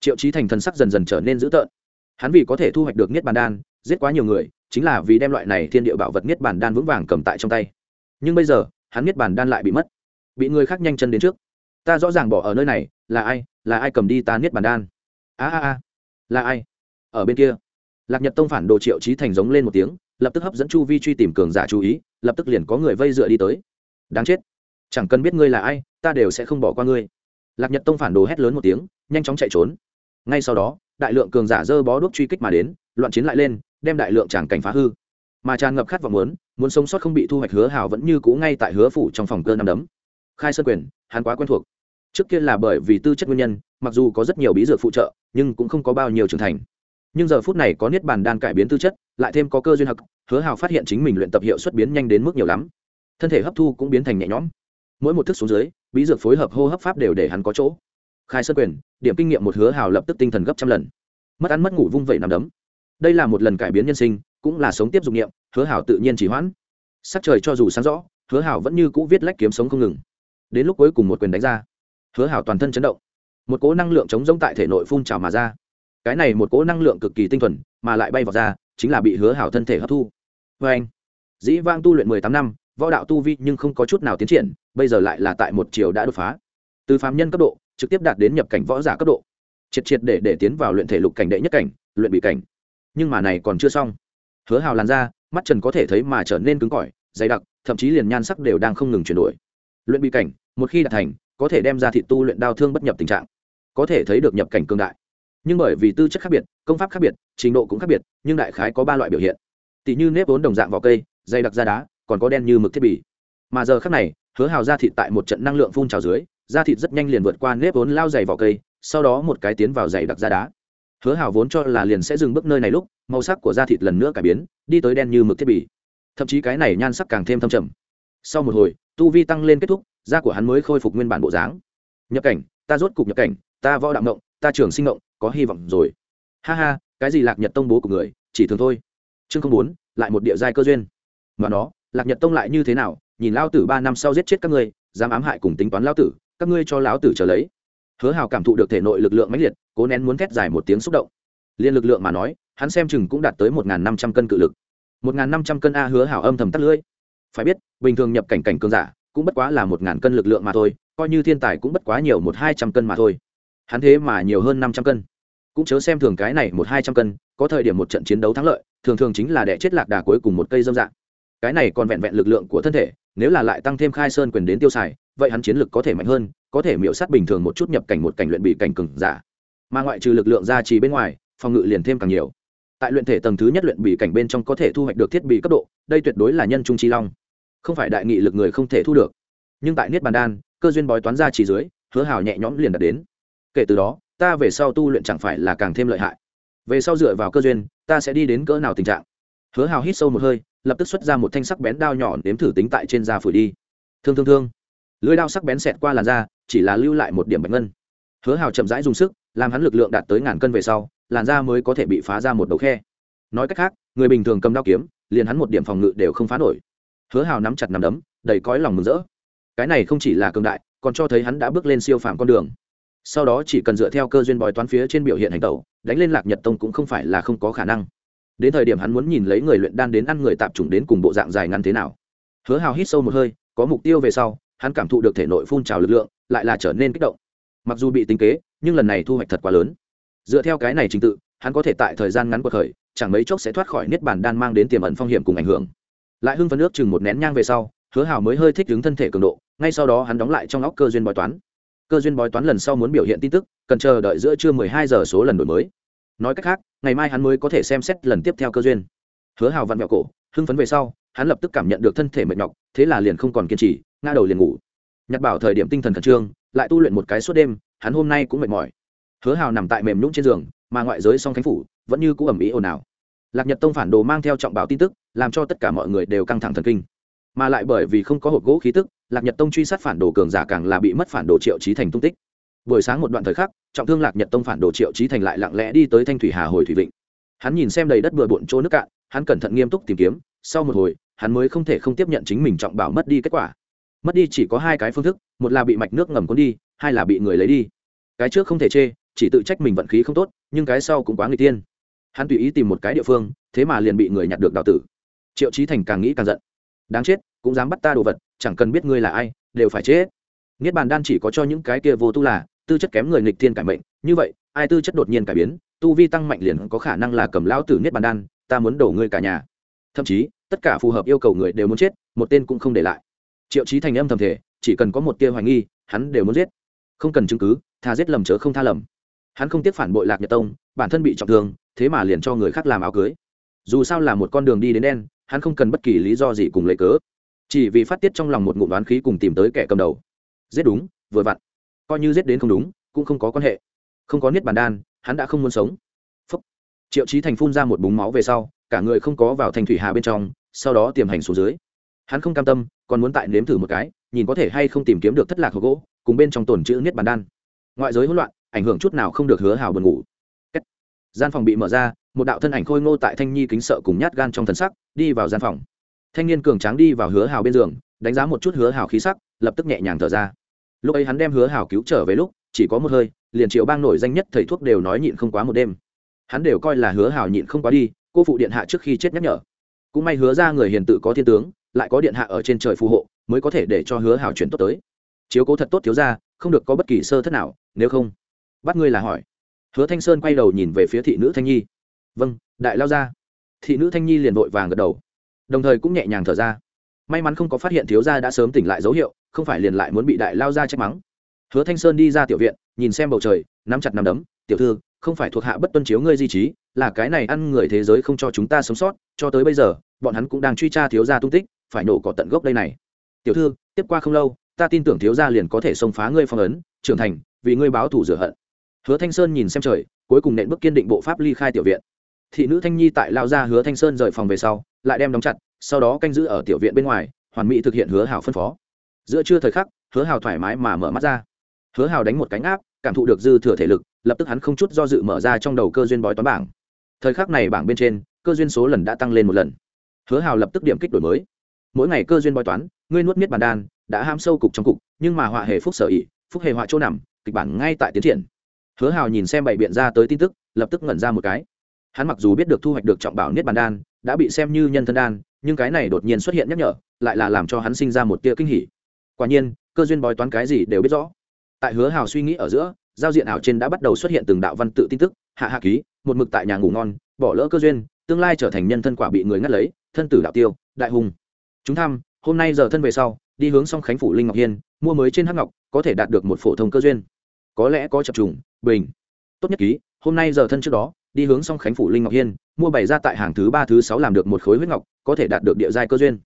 Triệu trí thành thần sắc dần dần trở nên dữ tợn. Hắn vì có thể thu hoạch được niết bàn đan, giết quá nhiều người, chính là vì đem loại này thiên địa bảo vật niết bàn đan vững vàng cầm tại trong tay. Nhưng bây giờ, hắn niết bàn đan lại bị mất. Bị người khác nhanh chân đến trước. Ta rõ ràng bỏ ở nơi này, là ai? Là ai cầm đi ta niết bàn đan? A a a. Là ai? Ở bên kia. Lạc nhật tông phản đồ triệu trí thành giống lên một tiếng, lập tức hấp dẫn chu vi truy tìm cường giả chú ý, lập tức liền có người vây dựa đi tới. Đáng chết chẳng cần biết ngươi là ai, ta đều sẽ không bỏ qua ngươi. Lạc nhật tông phản đồ hét lớn một tiếng, nhanh chóng chạy trốn. Ngay sau đó, đại lượng cường giả dơ bó đuốc truy kích mà đến, loạn chiến lại lên, đem đại lượng tràng cảnh phá hư. Mà tràn ngập khát vọng muốn muốn sống sót không bị thu hoạch hứa hào vẫn như cũ ngay tại hứa phủ trong phòng cơ năm đấm. Khai sơn quyền, hắn quá quen thuộc. Trước kia là bởi vì tư chất nguyên nhân, mặc dù có rất nhiều bí dược phụ trợ, nhưng cũng không có bao nhiêu trưởng thành. Nhưng giờ phút này có niết bàn đan cải biến tư chất, lại thêm có cơ duyên hực hứa hào phát hiện chính mình luyện tập hiệu suất biến nhanh đến mức nhiều lắm. Thân thể hấp thu cũng biến thành nhẹ nhõm mỗi một thức xuống dưới, bí dược phối hợp hô hấp pháp đều để hắn có chỗ. Khai sơn quyền, điểm kinh nghiệm một hứa hào lập tức tinh thần gấp trăm lần. Mất ăn mất ngủ vung vẩy nằm đấm. Đây là một lần cải biến nhân sinh, cũng là sống tiếp dụng nghiệm hứa hảo tự nhiên chỉ hoãn. Sắc trời cho dù sáng rõ, hứa hảo vẫn như cũ viết lách kiếm sống không ngừng. Đến lúc cuối cùng một quyền đánh ra, hứa hảo toàn thân chấn động. Một cỗ năng lượng chống rông tại thể nội phun trào mà ra. Cái này một cỗ năng lượng cực kỳ tinh thuần, mà lại bay vào ra, chính là bị hứa hảo thân thể hấp thu. Vê anh dĩ vang tu luyện mười tám năm võ đạo tu vi nhưng không có chút nào tiến triển, bây giờ lại là tại một chiều đã đột phá. Từ phạm nhân cấp độ, trực tiếp đạt đến nhập cảnh võ giả cấp độ. Triệt triệt để để tiến vào luyện thể lục cảnh đệ nhất cảnh, luyện bị cảnh. Nhưng mà này còn chưa xong. Hứa hào làn ra mắt trần có thể thấy mà trở nên cứng cỏi, dày đặc, thậm chí liền nhan sắc đều đang không ngừng chuyển đổi. Luyện bị cảnh, một khi đạt thành, có thể đem ra thị tu luyện đau thương bất nhập tình trạng. Có thể thấy được nhập cảnh cương đại. Nhưng bởi vì tư chất khác biệt, công pháp khác biệt, trình độ cũng khác biệt, nhưng đại khái có ba loại biểu hiện. Tỷ như nếp vốn đồng dạng vào cây, dày đặc da đá còn có đen như mực thiết bị. Mà giờ khác này, hứa hào ra thịt tại một trận năng lượng phun trào dưới da thịt rất nhanh liền vượt qua nếp vốn lao dày vào cây, sau đó một cái tiến vào dày đặc da đá. Hứa hào vốn cho là liền sẽ dừng bước nơi này lúc, màu sắc của da thịt lần nữa cải biến, đi tới đen như mực thiết bị. Thậm chí cái này nhan sắc càng thêm thâm trầm. Sau một hồi, tu vi tăng lên kết thúc, da của hắn mới khôi phục nguyên bản bộ dáng. Nhập cảnh, ta rốt cục nhập cảnh, ta võ đạo ngộng, ta trường sinh ngộng, có hy vọng rồi. Ha ha, cái gì lạc nhật tông bố của người, chỉ thường thôi. Chương không bốn, lại một địa giai cơ duyên. Mà nó lạc nhật tông lại như thế nào? Nhìn lao tử ba năm sau giết chết các ngươi, dám ám hại cùng tính toán lao tử, các ngươi cho lão tử trở lấy. Hứa hào cảm thụ được thể nội lực lượng mãnh liệt, cố nén muốn thét dài một tiếng xúc động. Liên lực lượng mà nói, hắn xem chừng cũng đạt tới một năm trăm cân cự lực. Một năm trăm cân a hứa hào âm thầm tắt lưỡi. Phải biết, bình thường nhập cảnh cảnh cường giả, cũng bất quá là một ngàn cân lực lượng mà thôi, coi như thiên tài cũng bất quá nhiều một hai trăm cân mà thôi. Hắn thế mà nhiều hơn năm trăm cân. Cũng chớ xem thường cái này một hai trăm cân, có thời điểm một trận chiến đấu thắng lợi, thường thường chính là đẻ chết lạc đà cuối cùng một cây dâm dạng cái này còn vẹn vẹn lực lượng của thân thể, nếu là lại tăng thêm khai sơn quyền đến tiêu xài, vậy hắn chiến lực có thể mạnh hơn, có thể miễu sát bình thường một chút nhập cảnh một cảnh luyện bị cảnh cừng giả. Mà ngoại trừ lực lượng gia trì bên ngoài, phòng ngự liền thêm càng nhiều. Tại luyện thể tầng thứ nhất luyện bị cảnh bên trong có thể thu hoạch được thiết bị cấp độ, đây tuyệt đối là nhân trung chi long. Không phải đại nghị lực người không thể thu được. Nhưng tại niết bàn đan, cơ duyên bói toán ra chỉ dưới, hứa hào nhẹ nhõm liền đạt đến. Kể từ đó, ta về sau tu luyện chẳng phải là càng thêm lợi hại. Về sau dựa vào cơ duyên, ta sẽ đi đến cỡ nào tình trạng? Hứa hào hít sâu một hơi, lập tức xuất ra một thanh sắc bén đao nhỏ nếm thử tính tại trên da phủ đi. Thương thương thương. Lưới đao sắc bén xẹt qua làn da, chỉ là lưu lại một điểm bạch ngân. Hứa hào chậm rãi dùng sức, làm hắn lực lượng đạt tới ngàn cân về sau, làn da mới có thể bị phá ra một đầu khe. Nói cách khác, người bình thường cầm đao kiếm, liền hắn một điểm phòng ngự đều không phá nổi. Hứa hào nắm chặt nằm đấm, đầy cõi lòng mừng rỡ. Cái này không chỉ là cường đại, còn cho thấy hắn đã bước lên siêu phạm con đường. Sau đó chỉ cần dựa theo cơ duyên bói toán phía trên biểu hiện hành tẩu, đánh lên lạc nhật tông cũng không phải là không có khả năng đến thời điểm hắn muốn nhìn lấy người luyện đan đến ăn người tạp chủng đến cùng bộ dạng dài ngắn thế nào. Hứa hào hít sâu một hơi, có mục tiêu về sau, hắn cảm thụ được thể nội phun trào lực lượng, lại là trở nên kích động. Mặc dù bị tính kế, nhưng lần này thu hoạch thật quá lớn. Dựa theo cái này trình tự, hắn có thể tại thời gian ngắn cuộc khởi chẳng mấy chốc sẽ thoát khỏi niết bàn đan mang đến tiềm ẩn phong hiểm cùng ảnh hưởng. Lại hưng phấn nước chừng một nén nhang về sau, hứa hào mới hơi thích ứng thân thể cường độ, ngay sau đó hắn đóng lại trong óc cơ duyên bói toán. Cơ duyên bói toán lần sau muốn biểu hiện tin tức, cần chờ đợi giữa trưa mười hai giờ số lần đổi mới nói cách khác, ngày mai hắn mới có thể xem xét lần tiếp theo cơ duyên. Hứa hào vặn vẹo cổ, hưng phấn về sau, hắn lập tức cảm nhận được thân thể mệt nhọc, thế là liền không còn kiên trì, ngã đầu liền ngủ. Nhặt bảo thời điểm tinh thần khẩn trương, lại tu luyện một cái suốt đêm, hắn hôm nay cũng mệt mỏi. Hứa hào nằm tại mềm nhũng trên giường, mà ngoại giới song khánh phủ vẫn như cũ ẩm ý ồn ào. Lạc nhật tông phản đồ mang theo trọng bảo tin tức, làm cho tất cả mọi người đều căng thẳng thần kinh. Mà lại bởi vì không có hộp gỗ khí tức, lạc nhật tông truy sát phản đồ cường giả càng là bị mất phản đồ triệu trí thành tung tích buổi sáng một đoạn thời khắc, trọng thương lạc nhật tông phản đồ triệu trí thành lại lặng lẽ đi tới thanh thủy hà hồi thủy vịnh. Hắn nhìn xem đầy đất bừa bộn chỗ nước cạn, hắn cẩn thận nghiêm túc tìm kiếm, sau một hồi, hắn mới không thể không tiếp nhận chính mình trọng bảo mất đi kết quả. Mất đi chỉ có hai cái phương thức, một là bị mạch nước ngầm cuốn đi, hai là bị người lấy đi. Cái trước không thể chê, chỉ tự trách mình vận khí không tốt, nhưng cái sau cũng quá người tiên. Hắn tùy ý tìm một cái địa phương, thế mà liền bị người nhặt được đào tử. Triệu trí thành càng nghĩ càng giận. Đáng chết, cũng dám bắt ta đồ vật, chẳng cần biết ngươi là ai, đều phải chết. Niết bàn đan chỉ có cho những cái kia vô tu là tư chất kém người nghịch thiên cải mệnh, như vậy, ai tư chất đột nhiên cải biến, tu vi tăng mạnh liền có khả năng là cầm lão tử niết bàn đan, ta muốn đổ ngươi cả nhà. Thậm chí, tất cả phù hợp yêu cầu người đều muốn chết, một tên cũng không để lại. Triệu chí thành âm thầm thể chỉ cần có một tia hoài nghi, hắn đều muốn giết. Không cần chứng cứ, tha giết lầm chớ không tha lầm. Hắn không tiếc phản bội lạc nhật tông, bản thân bị trọng thương, thế mà liền cho người khác làm áo cưới. Dù sao là một con đường đi đến đen, hắn không cần bất kỳ lý do gì cùng lấy cớ. Chỉ vì phát tiết trong lòng một ngụm đoán khí cùng tìm tới kẻ cầm đầu. Giết đúng, vừa vặn coi như giết đến không đúng, cũng không có quan hệ. Không có niết bàn đan, hắn đã không muốn sống. Phúc. triệu chí thành phun ra một búng máu về sau, cả người không có vào thành thủy hà bên trong, sau đó tiềm hành xuống dưới. Hắn không cam tâm, còn muốn tại nếm thử một cái, nhìn có thể hay không tìm kiếm được thất lạc hộp gỗ, cùng bên trong tồn chữ niết bàn đan. Ngoại giới hỗn loạn, ảnh hưởng chút nào không được hứa hào buồn ngủ. Gian phòng bị mở ra, một đạo thân ảnh khôi ngô tại thanh nhi kính sợ cùng nhát gan trong thần sắc, đi vào gian phòng. Thanh niên cường tráng đi vào hứa hào bên giường, đánh giá một chút hứa hào khí sắc, lập tức nhẹ nhàng thở ra lúc ấy hắn đem hứa hảo cứu trở về lúc, chỉ có một hơi, liền triệu bang nổi danh nhất thầy thuốc đều nói nhịn không quá một đêm. Hắn đều coi là hứa hảo nhịn không quá đi, cô phụ điện hạ trước khi chết nhắc nhở. Cũng may hứa ra người hiền tự có thiên tướng, lại có điện hạ ở trên trời phù hộ, mới có thể để cho hứa hảo chuyển tốt tới. Chiếu cố thật tốt thiếu ra không được có bất kỳ sơ thất nào, nếu không, bắt ngươi là hỏi. Hứa thanh sơn quay đầu nhìn về phía thị nữ thanh nhi. Vâng đại lao ra thị nữ thanh nhi liền vội vàng gật đầu. Đồng thời cũng nhẹ nhàng thở ra. May mắn không có phát hiện thiếu gia đã sớm tỉnh lại dấu hiệu không phải liền lại muốn bị đại lao ra trách mắng. Hứa thanh sơn đi ra tiểu viện, nhìn xem bầu trời, nắm chặt nắm đấm, tiểu thư, không phải thuộc hạ bất tuân chiếu ngươi di trí, là cái này ăn người thế giới không cho chúng ta sống sót, cho tới bây giờ, bọn hắn cũng đang truy tra thiếu gia tung tích, phải nổ cỏ tận gốc đây này. Tiểu thư, tiếp qua không lâu, ta tin tưởng thiếu gia liền có thể xông phá ngươi phong ấn, trưởng thành, vì ngươi báo thù rửa hận. Hứa thanh sơn nhìn xem trời, cuối cùng nện bước kiên định bộ pháp ly khai tiểu viện. Thị nữ thanh nhi tại lao ra hứa thanh sơn rời phòng về sau, lại đem đóng chặt, sau đó canh giữ ở tiểu viện bên ngoài, hoàn mỹ thực hiện hứa hảo phân phó giữa trưa thời khắc, hứa Hào thoải mái mà mở mắt ra. Hứa Hào đánh một cánh áp cảm thụ được dư thừa thể lực, lập tức hắn không chút do dự mở ra trong đầu cơ duyên bói toán bảng. Thời khắc này bảng bên trên, cơ duyên số lần đã tăng lên một lần. Hứa Hào lập tức điểm kích đổi mới. Mỗi ngày cơ duyên bói toán, ngươi nuốt miết bàn đan, đã ham sâu cục trong cục, nhưng mà họa hề phúc sở ỉ phúc hề họa chỗ nằm, kịch bản ngay tại tiến triển. Hứa hào nhìn xem bảy biện ra tới tin tức, lập tức ngẩn ra một cái. Hắn mặc dù biết được thu hoạch được trọng bảo niết bàn đan, đã bị xem như nhân thân đan, nhưng cái này đột nhiên xuất hiện nhắc nhở, lại là làm cho hắn sinh ra một tia kinh hỉ quả nhiên, cơ duyên bói toán cái gì đều biết rõ. Tại hứa hào suy nghĩ ở giữa, giao diện ảo trên đã bắt đầu xuất hiện từng đạo văn tự tin tức. Hạ hạ ký, một mực tại nhà ngủ ngon, bỏ lỡ cơ duyên, tương lai trở thành nhân thân quả bị người ngắt lấy, thân tử đạo tiêu, đại hùng. Chúng thăm hôm nay giờ thân về sau, đi hướng song khánh phủ linh ngọc hiên, mua mới trên hắc ngọc, có thể đạt được một phổ thông cơ duyên. Có lẽ có chập trùng, bình. Tốt nhất ký, hôm nay giờ thân trước đó, đi hướng song khánh phủ linh ngọc hiên, mua bày ra tại hàng thứ ba, thứ sáu làm được một khối huyết ngọc, có thể đạt được địa giai cơ duyên.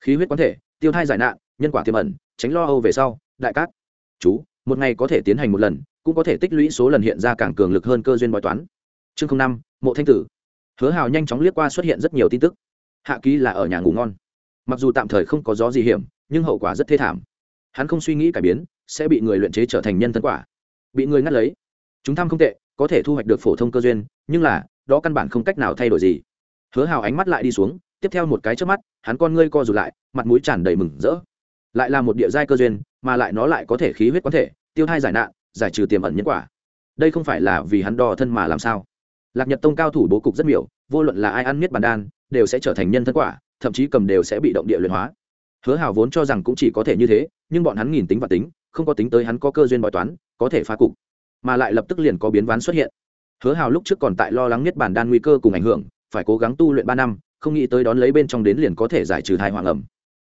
Khí huyết quán thể, tiêu thai giải nạn, nhân quả tiềm ẩn tránh lo âu về sau, đại cát. Chú, một ngày có thể tiến hành một lần, cũng có thể tích lũy số lần hiện ra càng cường lực hơn cơ duyên bói toán. Chương năm, mộ thanh tử. Hứa hào nhanh chóng liếc qua xuất hiện rất nhiều tin tức. Hạ ký là ở nhà ngủ ngon. Mặc dù tạm thời không có gió gì hiểm, nhưng hậu quả rất thê thảm. Hắn không suy nghĩ cải biến, sẽ bị người luyện chế trở thành nhân thân quả. Bị người ngắt lấy. Chúng tham không tệ, có thể thu hoạch được phổ thông cơ duyên, nhưng là, đó căn bản không cách nào thay đổi gì. Hứa hào ánh mắt lại đi xuống, tiếp theo một cái trước mắt, hắn con ngươi co rụt lại, mặt mũi tràn đầy mừng rỡ lại là một địa giai cơ duyên, mà lại nó lại có thể khí huyết quán thể, tiêu thai giải nạn, giải trừ tiềm ẩn nhân quả. Đây không phải là vì hắn đo thân mà làm sao? Lạc nhật tông cao thủ bố cục rất miểu, vô luận là ai ăn miết bàn đan, đều sẽ trở thành nhân thân quả, thậm chí cầm đều sẽ bị động địa luyện hóa. Hứa hào vốn cho rằng cũng chỉ có thể như thế, nhưng bọn hắn nghìn tính và tính, không có tính tới hắn có cơ duyên bói toán, có thể phá cục. Mà lại lập tức liền có biến ván xuất hiện. Hứa hào lúc trước còn tại lo lắng nhất bản đan nguy cơ cùng ảnh hưởng, phải cố gắng tu luyện ba năm, không nghĩ tới đón lấy bên trong đến liền có thể giải trừ thai hoàng ẩm.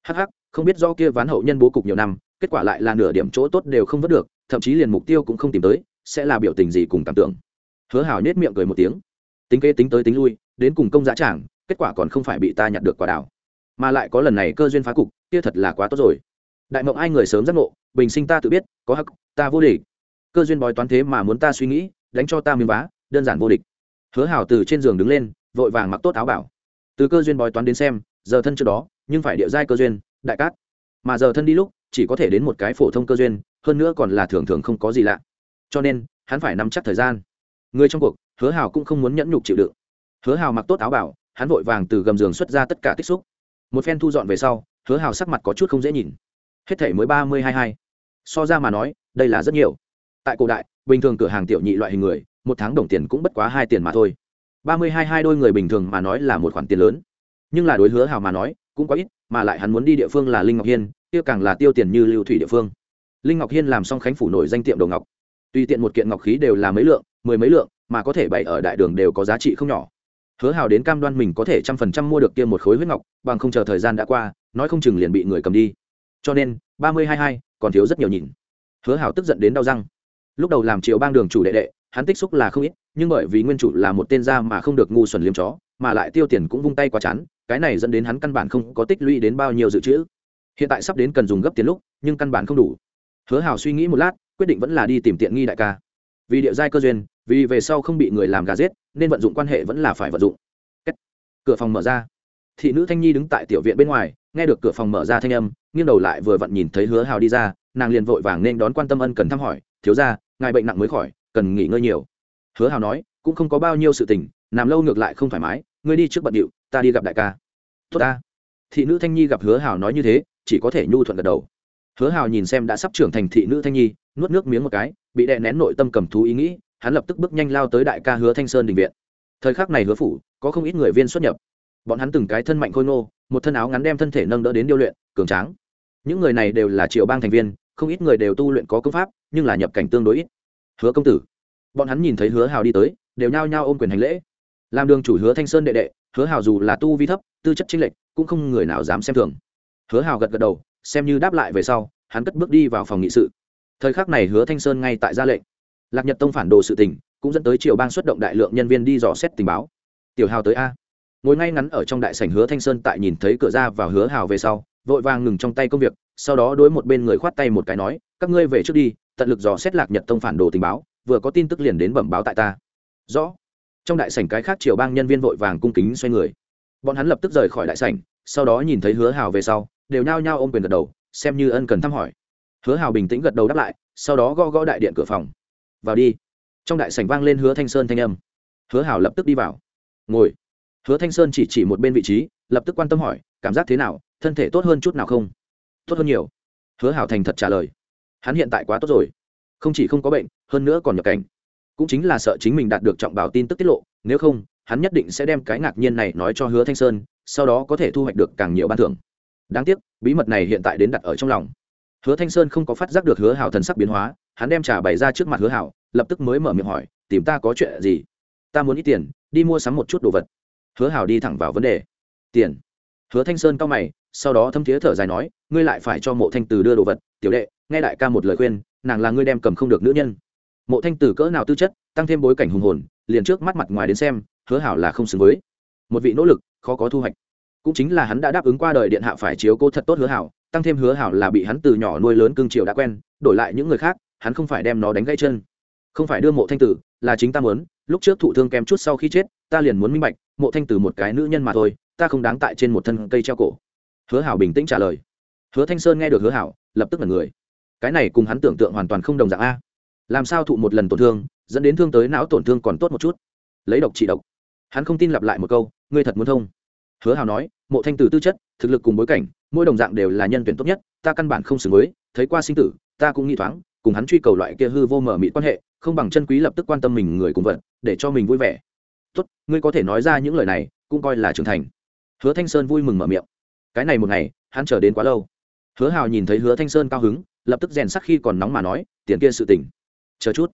Hh không biết do kia ván hậu nhân bố cục nhiều năm, kết quả lại là nửa điểm chỗ tốt đều không vớt được, thậm chí liền mục tiêu cũng không tìm tới, sẽ là biểu tình gì cùng cảm tưởng. Hứa hào nhét miệng cười một tiếng. Tính kế tính tới tính lui, đến cùng công giá trảng kết quả còn không phải bị ta nhặt được quả đảo. Mà lại có lần này cơ duyên phá cục, kia thật là quá tốt rồi. Đại mộng ai người sớm giác ngộ, bình sinh ta tự biết, có hắc, ta vô địch. Cơ duyên bói toán thế mà muốn ta suy nghĩ, đánh cho ta miếng vá, đơn giản vô địch. Hứa hảo từ trên giường đứng lên, vội vàng mặc tốt áo bảo. Từ cơ duyên bói toán đến xem, giờ thân trước đó, nhưng phải địa giai cơ duyên đại cát. Mà giờ thân đi lúc, chỉ có thể đến một cái phổ thông cơ duyên, hơn nữa còn là thường thường không có gì lạ. Cho nên, hắn phải nắm chắc thời gian. Người trong cuộc, hứa Hào cũng không muốn nhẫn nhục chịu đựng. Hứa Hào mặc tốt áo bảo, hắn vội vàng từ gầm giường xuất ra tất cả tích xúc. Một phen thu dọn về sau, hứa Hào sắc mặt có chút không dễ nhìn. Hết thể mới ba mươi hai hai. So ra mà nói, đây là rất nhiều. Tại cổ đại, bình thường cửa hàng tiểu nhị loại hình người, một tháng đồng tiền cũng bất quá hai tiền mà thôi. ba mươi hai hai đôi người bình thường mà nói là một khoản tiền lớn. Nhưng là đối hứa hào mà nói, cũng quá ít mà lại hắn muốn đi địa phương là linh ngọc hiên, kia càng là tiêu tiền như lưu thủy địa phương. Linh ngọc hiên làm xong khánh phủ nổi danh tiệm đồ ngọc. Tùy tiện một kiện ngọc khí đều là mấy lượng, mười mấy lượng, mà có thể bày ở đại đường đều có giá trị không nhỏ. Hứa hào đến cam đoan mình có thể trăm phần trăm mua được kia một khối huyết ngọc, bằng không chờ thời gian đã qua, nói không chừng liền bị người cầm đi. Cho nên, ba mươi hai hai, còn thiếu rất nhiều nhìn. Hứa hào tức giận đến đau răng. Lúc đầu làm triệu bang đường chủ đệ đệ, hắn tích xúc là không ít, nhưng bởi vì nguyên chủ là một tên gia mà không được ngu xuẩn liêm chó, mà lại tiêu tiền cũng vung tay quá chán cái này dẫn đến hắn căn bản không có tích lũy đến bao nhiêu dự trữ. Hiện tại sắp đến cần dùng gấp tiền lúc, nhưng căn bản không đủ. Hứa hào suy nghĩ một lát, quyết định vẫn là đi tìm tiện nghi đại ca. Vì địa giai cơ duyên, vì về sau không bị người làm gà giết, nên vận dụng quan hệ vẫn là phải vận dụng. Kết. cửa phòng mở ra. Thị nữ thanh nhi đứng tại tiểu viện bên ngoài, nghe được cửa phòng mở ra thanh âm, nghiêng đầu lại vừa vặn nhìn thấy hứa hào đi ra, nàng liền vội vàng nên đón quan tâm ân cần thăm hỏi, thiếu ra ngài bệnh nặng mới khỏi, cần nghỉ ngơi nhiều. Hứa hào nói, cũng không có bao nhiêu sự tình, nằm lâu ngược lại không thoải mái ngươi đi trước bận điệu, ta đi gặp đại ca. Tốt ta. Thị nữ thanh nhi gặp hứa hào nói như thế, chỉ có thể nhu thuận gật đầu. Hứa hào nhìn xem đã sắp trưởng thành thị nữ thanh nhi, nuốt nước miếng một cái, bị đè nén nội tâm cầm thú ý nghĩ, hắn lập tức bước nhanh lao tới đại ca hứa thanh sơn đình viện. Thời khắc này hứa phủ, có không ít người viên xuất nhập. Bọn hắn từng cái thân mạnh khôi ngô, một thân áo ngắn đem thân thể nâng đỡ đến điêu luyện, cường tráng. Những người này đều là triệu bang thành viên, không ít người đều tu luyện có công pháp, nhưng là nhập cảnh tương đối ít. Hứa công tử. Bọn hắn nhìn thấy hứa hào đi tới, đều nhao nhao ôm quyền hành lễ làm đường chủ hứa thanh sơn đệ đệ, hứa hào dù là tu vi thấp, tư chất chính lệch, cũng không người nào dám xem thường. Hứa hào gật gật đầu, xem như đáp lại về sau, hắn cất bước đi vào phòng nghị sự. Thời khắc này hứa thanh sơn ngay tại ra lệnh. Lạc nhật tông phản đồ sự tình, cũng dẫn tới triều bang xuất động đại lượng nhân viên đi dò xét tình báo. Tiểu hào tới a. Ngồi ngay ngắn ở trong đại sảnh hứa thanh sơn tại nhìn thấy cửa ra vào hứa hào về sau, vội vàng ngừng trong tay công việc, sau đó đối một bên người khoát tay một cái nói, các ngươi về trước đi, tận lực dò xét lạc nhật tông phản đồ tình báo, vừa có tin tức liền đến bẩm báo tại ta. Rõ trong đại sảnh cái khác triều bang nhân viên vội vàng cung kính xoay người. Bọn hắn lập tức rời khỏi đại sảnh, sau đó nhìn thấy hứa hào về sau, đều nhao nhao ôm quyền gật đầu, xem như ân cần thăm hỏi. Hứa hào bình tĩnh gật đầu đáp lại, sau đó gõ gõ đại điện cửa phòng. Vào đi. Trong đại sảnh vang lên hứa thanh sơn thanh âm. Hứa hào lập tức đi vào. Ngồi. Hứa thanh sơn chỉ chỉ một bên vị trí, lập tức quan tâm hỏi, cảm giác thế nào? Thân thể tốt hơn chút nào không? Tốt hơn nhiều. Hứa hào thành thật trả lời. Hắn hiện tại quá tốt rồi. Không chỉ không có bệnh, hơn nữa còn nhập cảnh cũng chính là sợ chính mình đạt được trọng bảo tin tức tiết lộ, nếu không, hắn nhất định sẽ đem cái ngạc nhiên này nói cho hứa thanh sơn, sau đó có thể thu hoạch được càng nhiều ban thưởng. Đáng tiếc, bí mật này hiện tại đến đặt ở trong lòng. Hứa thanh sơn không có phát giác được hứa hảo thần sắc biến hóa, hắn đem trà bày ra trước mặt hứa hảo, lập tức mới mở miệng hỏi, tìm ta có chuyện gì? Ta muốn ít tiền, đi mua sắm một chút đồ vật. Hứa hảo đi thẳng vào vấn đề. Tiền? Hứa thanh sơn cao mày, sau đó thâm thiế thở dài nói, ngươi lại phải cho mộ thanh từ đưa đồ vật, tiểu đệ, nghe đại ca một lời khuyên, nàng là ngươi đem cầm không được nữ nhân mộ thanh Tử cỡ nào tư chất, tăng thêm bối cảnh hùng hồn, liền trước mắt mặt ngoài đến xem, hứa hảo là không xứng với. Một vị nỗ lực, khó có thu hoạch. Cũng chính là hắn đã đáp ứng qua đời điện hạ phải chiếu cố thật tốt hứa hảo, tăng thêm hứa hảo là bị hắn từ nhỏ nuôi lớn cương triều đã quen, đổi lại những người khác, hắn không phải đem nó đánh gãy chân. Không phải đưa mộ thanh tử, là chính ta muốn, lúc trước thụ thương kém chút sau khi chết, ta liền muốn minh bạch, mộ thanh tử một cái nữ nhân mà thôi, ta không đáng tại trên một thân cây treo cổ. Hứa hảo bình tĩnh trả lời. Hứa thanh sơn nghe được hứa hảo, lập tức là người. Cái này cùng hắn tưởng tượng hoàn toàn không đồng dạng a làm sao thụ một lần tổn thương, dẫn đến thương tới não tổn thương còn tốt một chút. Lấy độc trị độc. Hắn không tin lặp lại một câu, ngươi thật muốn thông? Hứa hào nói, mộ thanh từ tư chất, thực lực cùng bối cảnh, mỗi đồng dạng đều là nhân tuyển tốt nhất, ta căn bản không xử mới thấy qua sinh tử, ta cũng nghĩ thoáng, cùng hắn truy cầu loại kia hư vô mở mị quan hệ, không bằng chân quý lập tức quan tâm mình người cùng vật, để cho mình vui vẻ. Tốt, ngươi có thể nói ra những lời này, cũng coi là trưởng thành. Hứa thanh sơn vui mừng mở miệng. Cái này một ngày, hắn chờ đến quá lâu. Hứa hào nhìn thấy hứa thanh sơn cao hứng, lập tức rèn sắc khi còn nóng mà nói, tiền kia sự tỉnh chờ chút.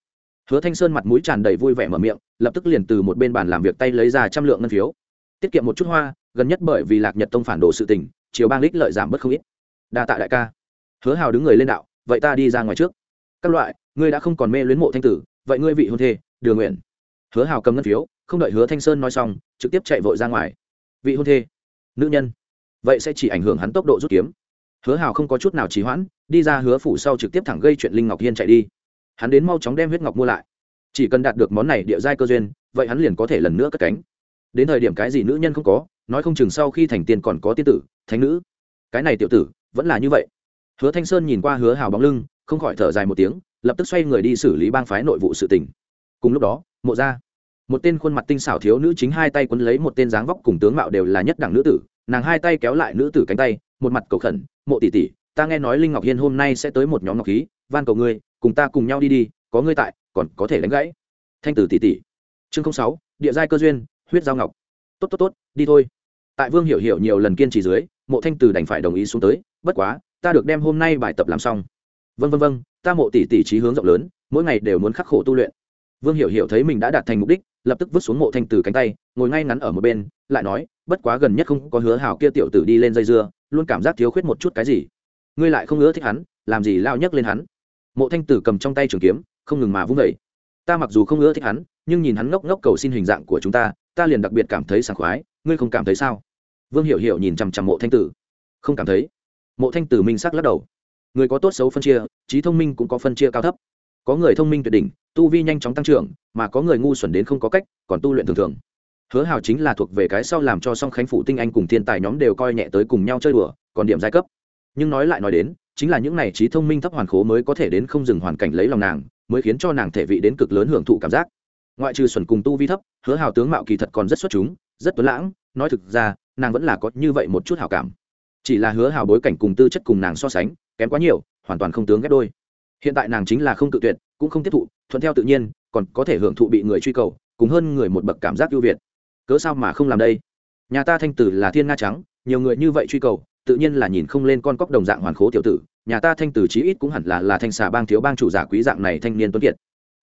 Hứa thanh sơn mặt mũi tràn đầy vui vẻ mở miệng, lập tức liền từ một bên bàn làm việc tay lấy ra trăm lượng ngân phiếu. Tiết kiệm một chút hoa, gần nhất bởi vì lạc nhật tông phản đồ sự tình, chiều bang lích lợi giảm bất không ít. Đa tạ đại ca. Hứa hào đứng người lên đạo, vậy ta đi ra ngoài trước. Các loại, ngươi đã không còn mê luyến mộ thanh tử, vậy ngươi vị hôn thê, đường nguyện. Hứa hào cầm ngân phiếu, không đợi hứa thanh sơn nói xong, trực tiếp chạy vội ra ngoài. Vị hôn thê, nữ nhân, vậy sẽ chỉ ảnh hưởng hắn tốc độ rút kiếm. Hứa hào không có chút nào trì hoãn, đi ra hứa phủ sau trực tiếp thẳng gây chuyện linh ngọc hiên chạy đi hắn đến mau chóng đem huyết ngọc mua lại. Chỉ cần đạt được món này địa giai cơ duyên, vậy hắn liền có thể lần nữa cất cánh. Đến thời điểm cái gì nữ nhân không có, nói không chừng sau khi thành tiên còn có tiên tử, thánh nữ. Cái này tiểu tử, vẫn là như vậy. Hứa thanh sơn nhìn qua hứa hào bóng lưng, không khỏi thở dài một tiếng, lập tức xoay người đi xử lý bang phái nội vụ sự tình. Cùng lúc đó, mộ ra, một tên khuôn mặt tinh xảo thiếu nữ chính hai tay quấn lấy một tên dáng vóc cùng tướng mạo đều là nhất đẳng nữ tử, nàng hai tay kéo lại nữ tử cánh tay, một mặt cầu khẩn, mộ tỷ tỷ, ta nghe nói linh ngọc hiên hôm nay sẽ tới một nhóm ngọc khí, van cầu ngươi cùng ta cùng nhau đi đi, có ngươi tại, còn có thể đánh gãy. Thanh tử tỷ tỷ. Chương sáu, địa giai cơ duyên, huyết giao ngọc. Tốt tốt tốt, đi thôi. Tại vương hiểu hiểu nhiều lần kiên trì dưới, mộ thanh tử đành phải đồng ý xuống tới, bất quá, ta được đem hôm nay bài tập làm xong. Vân vân vân ta mộ tỷ tỷ trí hướng rộng lớn, mỗi ngày đều muốn khắc khổ tu luyện. Vương hiểu hiểu thấy mình đã đạt thành mục đích, lập tức vứt xuống mộ thanh tử cánh tay, ngồi ngay ngắn ở một bên, lại nói, bất quá gần nhất không có hứa hảo kia tiểu tử đi lên dây dưa, luôn cảm giác thiếu khuyết một chút cái gì. Ngươi lại không ưa thích hắn, làm gì lao nhấc lên hắn? Mộ thanh tử cầm trong tay trường kiếm, không ngừng mà vung vẩy ta mặc dù không ưa thích hắn, nhưng nhìn hắn ngốc ngốc cầu xin hình dạng của chúng ta ta liền đặc biệt cảm thấy sảng khoái, ngươi không cảm thấy sao? Vương hiểu hiểu nhìn chằm chằm mộ thanh tử. Không cảm thấy. Mộ thanh tử minh sắc lắc đầu. Người có tốt xấu phân chia, trí thông minh cũng có phân chia cao thấp. Có người thông minh tuyệt đỉnh, tu vi nhanh chóng tăng trưởng, mà có người ngu xuẩn đến không có cách, còn tu luyện thường thường. Hứa hào chính là thuộc về cái sau làm cho song khánh Phủ tinh anh cùng thiên tài nhóm đều coi nhẹ tới cùng nhau chơi đùa, còn điểm giai cấp. Nhưng nói lại nói đến chính là những này trí thông minh thấp hoàn khố mới có thể đến không dừng hoàn cảnh lấy lòng nàng, mới khiến cho nàng thể vị đến cực lớn hưởng thụ cảm giác. Ngoại trừ xuẩn cùng tu vi thấp, hứa hào tướng mạo kỳ thật còn rất xuất chúng, rất tuấn lãng, nói thực ra, nàng vẫn là có như vậy một chút hào cảm. Chỉ là hứa hào bối cảnh cùng tư chất cùng nàng so sánh, kém quá nhiều, hoàn toàn không tướng ghép đôi. Hiện tại nàng chính là không tự tuyệt, cũng không tiếp thụ, thuận theo tự nhiên, còn có thể hưởng thụ bị người truy cầu, cùng hơn người một bậc cảm giác ưu việt. Cớ sao mà không làm đây? Nhà ta thanh tử là thiên nga trắng, nhiều người như vậy truy cầu tự nhiên là nhìn không lên con cóc đồng dạng hoàn khố tiểu tử, nhà ta thanh tử chí ít cũng hẳn là là thanh xà bang thiếu bang chủ giả quý dạng này thanh niên tuấn kiệt.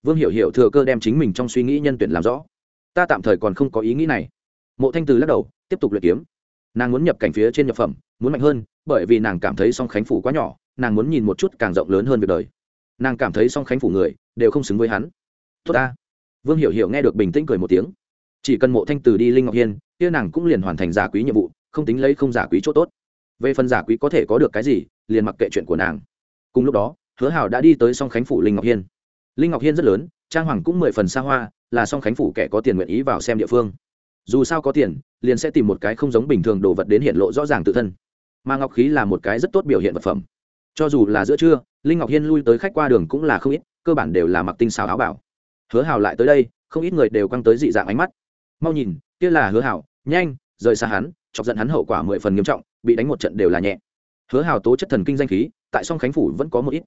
Vương hiểu hiểu thừa cơ đem chính mình trong suy nghĩ nhân tuyển làm rõ. Ta tạm thời còn không có ý nghĩ này. Mộ thanh từ lắc đầu, tiếp tục luyện kiếm. Nàng muốn nhập cảnh phía trên nhập phẩm, muốn mạnh hơn, bởi vì nàng cảm thấy song khánh phủ quá nhỏ, nàng muốn nhìn một chút càng rộng lớn hơn việc đời. Nàng cảm thấy song khánh phủ người đều không xứng với hắn. Tốt ta. Vương hiểu hiểu nghe được bình tĩnh cười một tiếng. Chỉ cần mộ thanh từ đi linh ngọc hiên, kia nàng cũng liền hoàn thành giả quý nhiệm vụ, không tính lấy không giả quý chỗ tốt về phần giả quý có thể có được cái gì, liền mặc kệ chuyện của nàng. Cùng lúc đó, hứa hảo đã đi tới song khánh phủ linh ngọc hiên. Linh ngọc hiên rất lớn, trang hoàng cũng mười phần xa hoa, là song khánh phủ kẻ có tiền nguyện ý vào xem địa phương. Dù sao có tiền, liền sẽ tìm một cái không giống bình thường đồ vật đến hiện lộ rõ ràng tự thân. Mà ngọc khí là một cái rất tốt biểu hiện vật phẩm. Cho dù là giữa trưa, linh ngọc hiên lui tới khách qua đường cũng là không ít, cơ bản đều là mặc tinh xào áo bảo. Hứa hào lại tới đây, không ít người đều căng tới dị dạng ánh mắt. Mau nhìn, kia là hứa hảo nhanh, rời xa hắn, chọc giận hắn hậu quả mười phần nghiêm trọng bị đánh một trận đều là nhẹ. Hứa Hào tố chất thần kinh danh khí, tại song khánh phủ vẫn có một ít.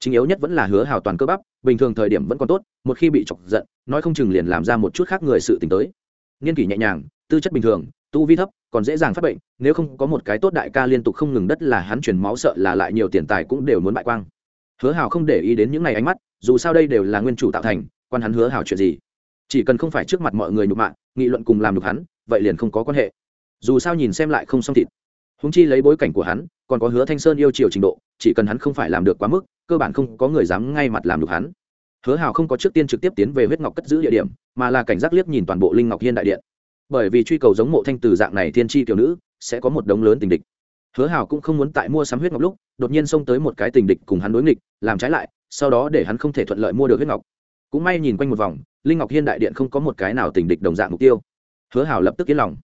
Chính yếu nhất vẫn là hứa Hào toàn cơ bắp, bình thường thời điểm vẫn còn tốt, một khi bị chọc giận, nói không chừng liền làm ra một chút khác người sự tình tới. Nghiên kỷ nhẹ nhàng, tư chất bình thường, tu vi thấp, còn dễ dàng phát bệnh, nếu không có một cái tốt đại ca liên tục không ngừng đất là hắn truyền máu sợ là lại nhiều tiền tài cũng đều muốn bại quang. Hứa Hào không để ý đến những ngày ánh mắt, dù sao đây đều là nguyên chủ tạo thành, quan hắn hứa Hào chuyện gì. Chỉ cần không phải trước mặt mọi người nhục mạ, nghị luận cùng làm nhục hắn, vậy liền không có quan hệ. Dù sao nhìn xem lại không xong thịt húng chi lấy bối cảnh của hắn, còn có hứa thanh sơn yêu chiều trình độ, chỉ cần hắn không phải làm được quá mức, cơ bản không có người dám ngay mặt làm được hắn. Hứa hào không có trước tiên trực tiếp tiến về huyết ngọc cất giữ địa điểm, mà là cảnh giác liếc nhìn toàn bộ linh ngọc hiên đại điện. Bởi vì truy cầu giống mộ thanh từ dạng này thiên tri tiểu nữ, sẽ có một đống lớn tình địch. Hứa hào cũng không muốn tại mua sắm huyết ngọc lúc, đột nhiên xông tới một cái tình địch cùng hắn đối nghịch, làm trái lại, sau đó để hắn không thể thuận lợi mua được huyết ngọc. Cũng may nhìn quanh một vòng, linh ngọc hiên đại điện không có một cái nào tình địch đồng dạng mục tiêu. Hứa Hào lập tức yên lòng.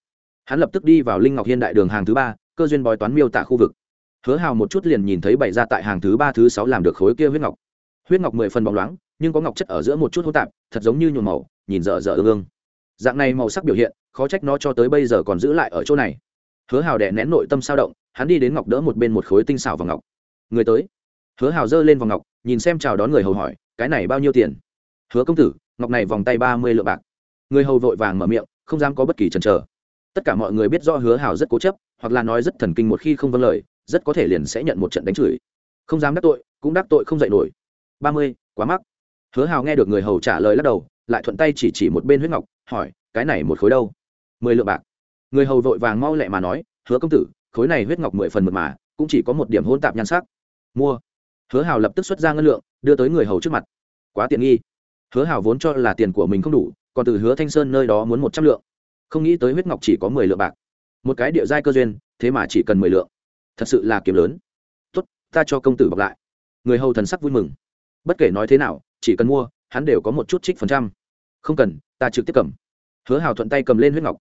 Hắn lập tức đi vào linh ngọc hiên đại đường hàng thứ ba cơ duyên bói toán miêu tả khu vực. Hứa hào một chút liền nhìn thấy bày ra tại hàng thứ ba, thứ sáu làm được khối kia huyết ngọc. Huyết ngọc mười phần bóng loáng, nhưng có ngọc chất ở giữa một chút hỗn tạp, thật giống như nhuộm màu, nhìn dở dở ương ương. Dạng này màu sắc biểu hiện, khó trách nó cho tới bây giờ còn giữ lại ở chỗ này. Hứa hào đè nén nội tâm sao động, hắn đi đến ngọc đỡ một bên một khối tinh xảo vào ngọc. Người tới. Hứa hào giơ lên vòng ngọc, nhìn xem chào đón người hầu hỏi, cái này bao nhiêu tiền? Hứa công tử, ngọc này vòng tay ba mươi lượng bạc. Người hầu vội vàng mở miệng, không dám có bất kỳ chần chờ. Tất cả mọi người biết do hứa Hào rất cố chấp hoặc là nói rất thần kinh một khi không vâng lời, rất có thể liền sẽ nhận một trận đánh chửi. Không dám đắc tội, cũng đắc tội không dạy nổi. Ba mươi, quá mắc. Hứa hào nghe được người hầu trả lời lắc đầu, lại thuận tay chỉ chỉ một bên huyết ngọc, hỏi, cái này một khối đâu? Mười lượng bạc. Người hầu vội vàng mau lẹ mà nói, hứa công tử, khối này huyết ngọc mười phần mật mà, cũng chỉ có một điểm hôn tạp nhan sắc. Mua. Hứa hào lập tức xuất ra ngân lượng, đưa tới người hầu trước mặt. Quá tiện nghi. Hứa Hào vốn cho là tiền của mình không đủ, còn từ hứa thanh sơn nơi đó muốn một trăm lượng. Không nghĩ tới huyết ngọc chỉ có mười lượng bạc một cái địa giai cơ duyên, thế mà chỉ cần mười lượng. Thật sự là kiếm lớn. Tốt, ta cho công tử bọc lại. Người hầu thần sắc vui mừng. Bất kể nói thế nào, chỉ cần mua, hắn đều có một chút trích phần trăm. Không cần, ta trực tiếp cầm. Hứa hào thuận tay cầm lên huyết ngọc.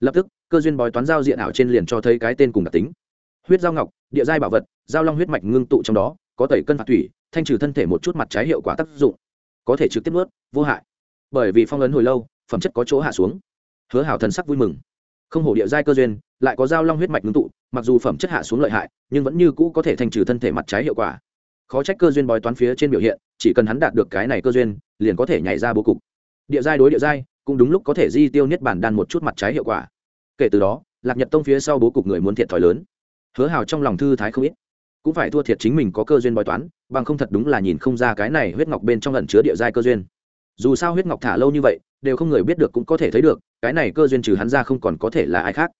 Lập tức, cơ duyên bói toán giao diện ảo trên liền cho thấy cái tên cùng đặc tính. Huyết giao ngọc, địa giai bảo vật, giao long huyết mạch ngưng tụ trong đó, có tẩy cân phạt thủy, thanh trừ thân thể một chút mặt trái hiệu quả tác dụng. Có thể trực tiếp ướt vô hại. Bởi vì phong ấn hồi lâu, phẩm chất có chỗ hạ xuống. Hứa hào thần sắc vui mừng không hổ địa giai cơ duyên, lại có dao long huyết mạch ngưng tụ, mặc dù phẩm chất hạ xuống lợi hại, nhưng vẫn như cũ có thể thành trừ thân thể mặt trái hiệu quả. Khó trách cơ duyên bói toán phía trên biểu hiện, chỉ cần hắn đạt được cái này cơ duyên, liền có thể nhảy ra bố cục. Địa giai đối địa giai, cũng đúng lúc có thể di tiêu niết bản đan một chút mặt trái hiệu quả. Kể từ đó, lạc nhật tông phía sau bố cục người muốn thiệt thòi lớn. Hứa hào trong lòng thư thái không ít. Cũng phải thua thiệt chính mình có cơ duyên bói toán, bằng không thật đúng là nhìn không ra cái này huyết ngọc bên trong lần chứa địa giai cơ duyên. Dù sao huyết ngọc thả lâu như vậy đều không người biết được cũng có thể thấy được, cái này cơ duyên trừ hắn ra không còn có thể là ai khác.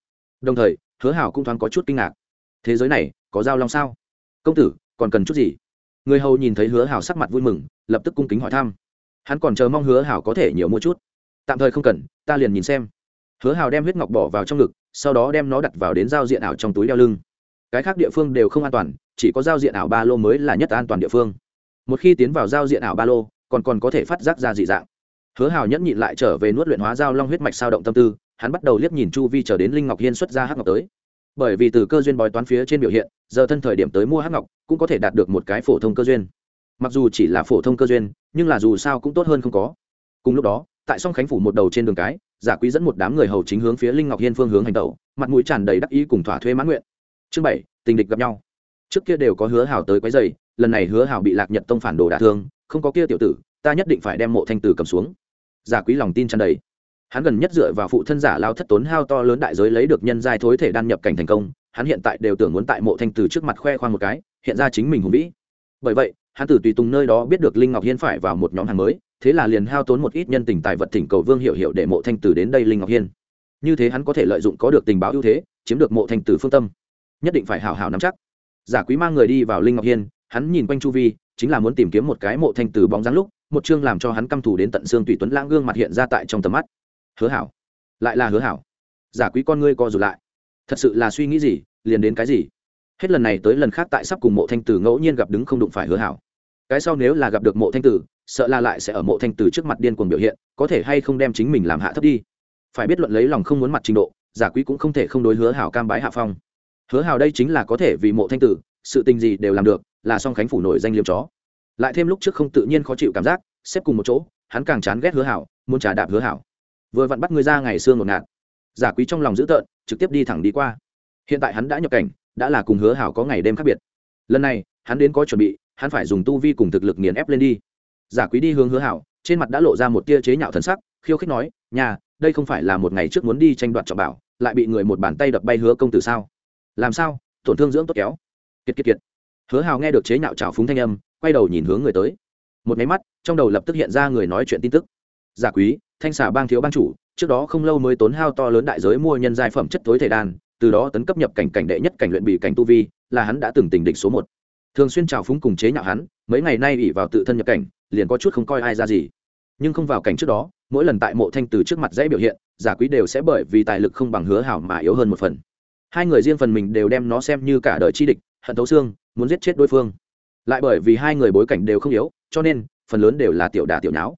Đồng thời, hứa hảo cũng thoáng có chút kinh ngạc. Thế giới này, có giao long sao? Công tử, còn cần chút gì? Người hầu nhìn thấy hứa hảo sắc mặt vui mừng, lập tức cung kính hỏi thăm. Hắn còn chờ mong hứa hảo có thể nhiều mua chút. Tạm thời không cần, ta liền nhìn xem. Hứa hảo đem huyết ngọc bỏ vào trong ngực, sau đó đem nó đặt vào đến giao diện ảo trong túi đeo lưng. Cái khác địa phương đều không an toàn, chỉ có giao diện ảo ba lô mới là nhất an toàn địa phương. Một khi tiến vào giao diện ảo ba lô, còn còn có thể phát giác ra dị dạng hứa hào nhẫn nhịn lại trở về nuốt luyện hóa giao long huyết mạch sao động tâm tư, hắn bắt đầu liếc nhìn chu vi chờ đến linh ngọc hiên xuất ra hắc ngọc tới. Bởi vì từ cơ duyên bói toán phía trên biểu hiện, giờ thân thời điểm tới mua hắc ngọc, cũng có thể đạt được một cái phổ thông cơ duyên. Mặc dù chỉ là phổ thông cơ duyên, nhưng là dù sao cũng tốt hơn không có. Cùng lúc đó, tại song khánh phủ một đầu trên đường cái, giả quý dẫn một đám người hầu chính hướng phía linh ngọc hiên phương hướng hành tẩu, mặt mũi tràn đầy đắc ý cùng thỏa thuê mãn nguyện. Chương bảy, tình địch gặp nhau. Trước kia đều có hứa hảo tới quấy dày lần này hứa hảo bị lạc nhật tông phản đồ đả thương, không có kia tiểu tử, ta nhất định phải đem mộ thanh tử cầm xuống giả quý lòng tin tràn đầy. Hắn gần nhất dựa vào phụ thân giả lao thất tốn hao to lớn đại giới lấy được nhân giai thối thể đan nhập cảnh thành công, hắn hiện tại đều tưởng muốn tại mộ thanh tử trước mặt khoe khoang một cái, hiện ra chính mình hùng vĩ. Bởi vậy, hắn từ tùy tùng nơi đó biết được linh ngọc hiên phải vào một nhóm hàng mới, thế là liền hao tốn một ít nhân tình tài vật thỉnh cầu vương hiệu hiệu để mộ thanh tử đến đây linh ngọc hiên. Như thế hắn có thể lợi dụng có được tình báo ưu thế, chiếm được mộ thanh tử phương tâm. Nhất định phải hào hào nắm chắc. Giả quý mang người đi vào linh ngọc hiên, hắn nhìn quanh chu vi chính là muốn tìm kiếm một cái mộ thanh tử bóng dáng lúc, một chương làm cho hắn căm thù đến tận xương tùy tuấn lãng gương mặt hiện ra tại trong tầm mắt. Hứa hảo. Lại là hứa hảo. Giả quý con ngươi co rụt lại. Thật sự là suy nghĩ gì, liền đến cái gì? Hết lần này tới lần khác tại sắp cùng mộ thanh tử ngẫu nhiên gặp đứng không đụng phải hứa hảo. Cái sau nếu là gặp được mộ thanh tử sợ là lại sẽ ở mộ thanh tử trước mặt điên cuồng biểu hiện, có thể hay không đem chính mình làm hạ thấp đi. Phải biết luận lấy lòng không muốn mặt trình độ, giả quý cũng không thể không đối hứa hảo cam bái hạ phong. Hứa hảo đây chính là có thể vì mộ thanh tử sự tình gì đều làm được, là song khánh phủ nổi danh liêm chó. Lại thêm lúc trước không tự nhiên khó chịu cảm giác, xếp cùng một chỗ, hắn càng chán ghét hứa hảo, muốn trả đạp hứa hảo. Vừa vặn bắt người ra ngày xưa ngột ngạt. Giả quý trong lòng dữ tợn, trực tiếp đi thẳng đi qua. Hiện tại hắn đã nhập cảnh, đã là cùng hứa hảo có ngày đêm khác biệt. Lần này, hắn đến có chuẩn bị, hắn phải dùng tu vi cùng thực lực nghiền ép lên đi. Giả quý đi hướng hứa hảo, trên mặt đã lộ ra một tia chế nhạo thần sắc, khiêu khích nói, nhà, đây không phải là một ngày trước muốn đi tranh đoạt trọng bảo, lại bị người một bàn tay đập bay hứa công tử sao? Làm sao? Tổn thương dưỡng tốt kéo kiệt kiệt kiệt. Hứa hào nghe được chế nhạo trào phúng thanh âm, quay đầu nhìn hướng người tới. Một máy mắt, trong đầu lập tức hiện ra người nói chuyện tin tức. Giả quý, thanh xà bang thiếu bang chủ, trước đó không lâu mới tốn hao to lớn đại giới mua nhân giai phẩm chất tối thể đan, từ đó tấn cấp nhập cảnh cảnh đệ nhất cảnh luyện bị cảnh tu vi, là hắn đã từng tình địch số một. Thường xuyên trào phúng cùng chế nhạo hắn, mấy ngày nay ủy vào tự thân nhập cảnh, liền có chút không coi ai ra gì. Nhưng không vào cảnh trước đó, mỗi lần tại mộ thanh từ trước mặt dễ biểu hiện, giả quý đều sẽ bởi vì tài lực không bằng hứa hảo mà yếu hơn một phần. Hai người riêng phần mình đều đem nó xem như cả đời chi địch hận thấu xương, muốn giết chết đối phương. Lại bởi vì hai người bối cảnh đều không yếu, cho nên, phần lớn đều là tiểu đà tiểu nháo.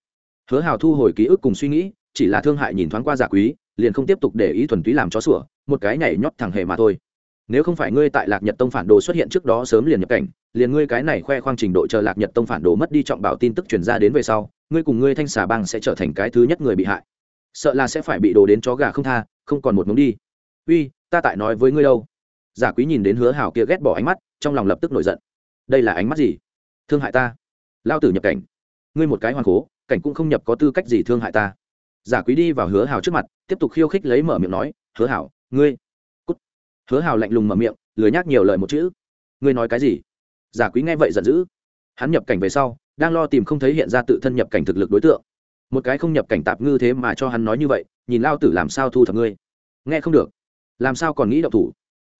Hứa hào thu hồi ký ức cùng suy nghĩ, chỉ là thương hại nhìn thoáng qua giả quý, liền không tiếp tục để ý thuần túy làm chó sủa, một cái nhảy nhót thẳng hề mà thôi. Nếu không phải ngươi tại lạc nhật tông phản đồ xuất hiện trước đó sớm liền nhập cảnh, liền ngươi cái này khoe khoang trình độ chờ lạc nhật tông phản đồ mất đi trọng bảo tin tức truyền ra đến về sau, ngươi cùng ngươi thanh xà bang sẽ trở thành cái thứ nhất người bị hại. Sợ là sẽ phải bị đồ đến chó gà không tha, không còn một mống đi. Uy, ta tại nói với ngươi đâu? Giả quý nhìn đến hứa hảo kia ghét bỏ ánh mắt, trong lòng lập tức nổi giận. Đây là ánh mắt gì? Thương hại ta. Lao tử nhập cảnh. Ngươi một cái hoàng cố cảnh cũng không nhập có tư cách gì thương hại ta. Giả quý đi vào hứa hảo trước mặt, tiếp tục khiêu khích lấy mở miệng nói, hứa hảo, ngươi. Cút. Hứa hảo lạnh lùng mở miệng, lười nhác nhiều lời một chữ. Ngươi nói cái gì? Giả quý nghe vậy giận dữ. Hắn nhập cảnh về sau, đang lo tìm không thấy hiện ra tự thân nhập cảnh thực lực đối tượng. Một cái không nhập cảnh tạp ngư thế mà cho hắn nói như vậy, nhìn lao tử làm sao thu thập ngươi? Nghe không được. Làm sao còn nghĩ động thủ?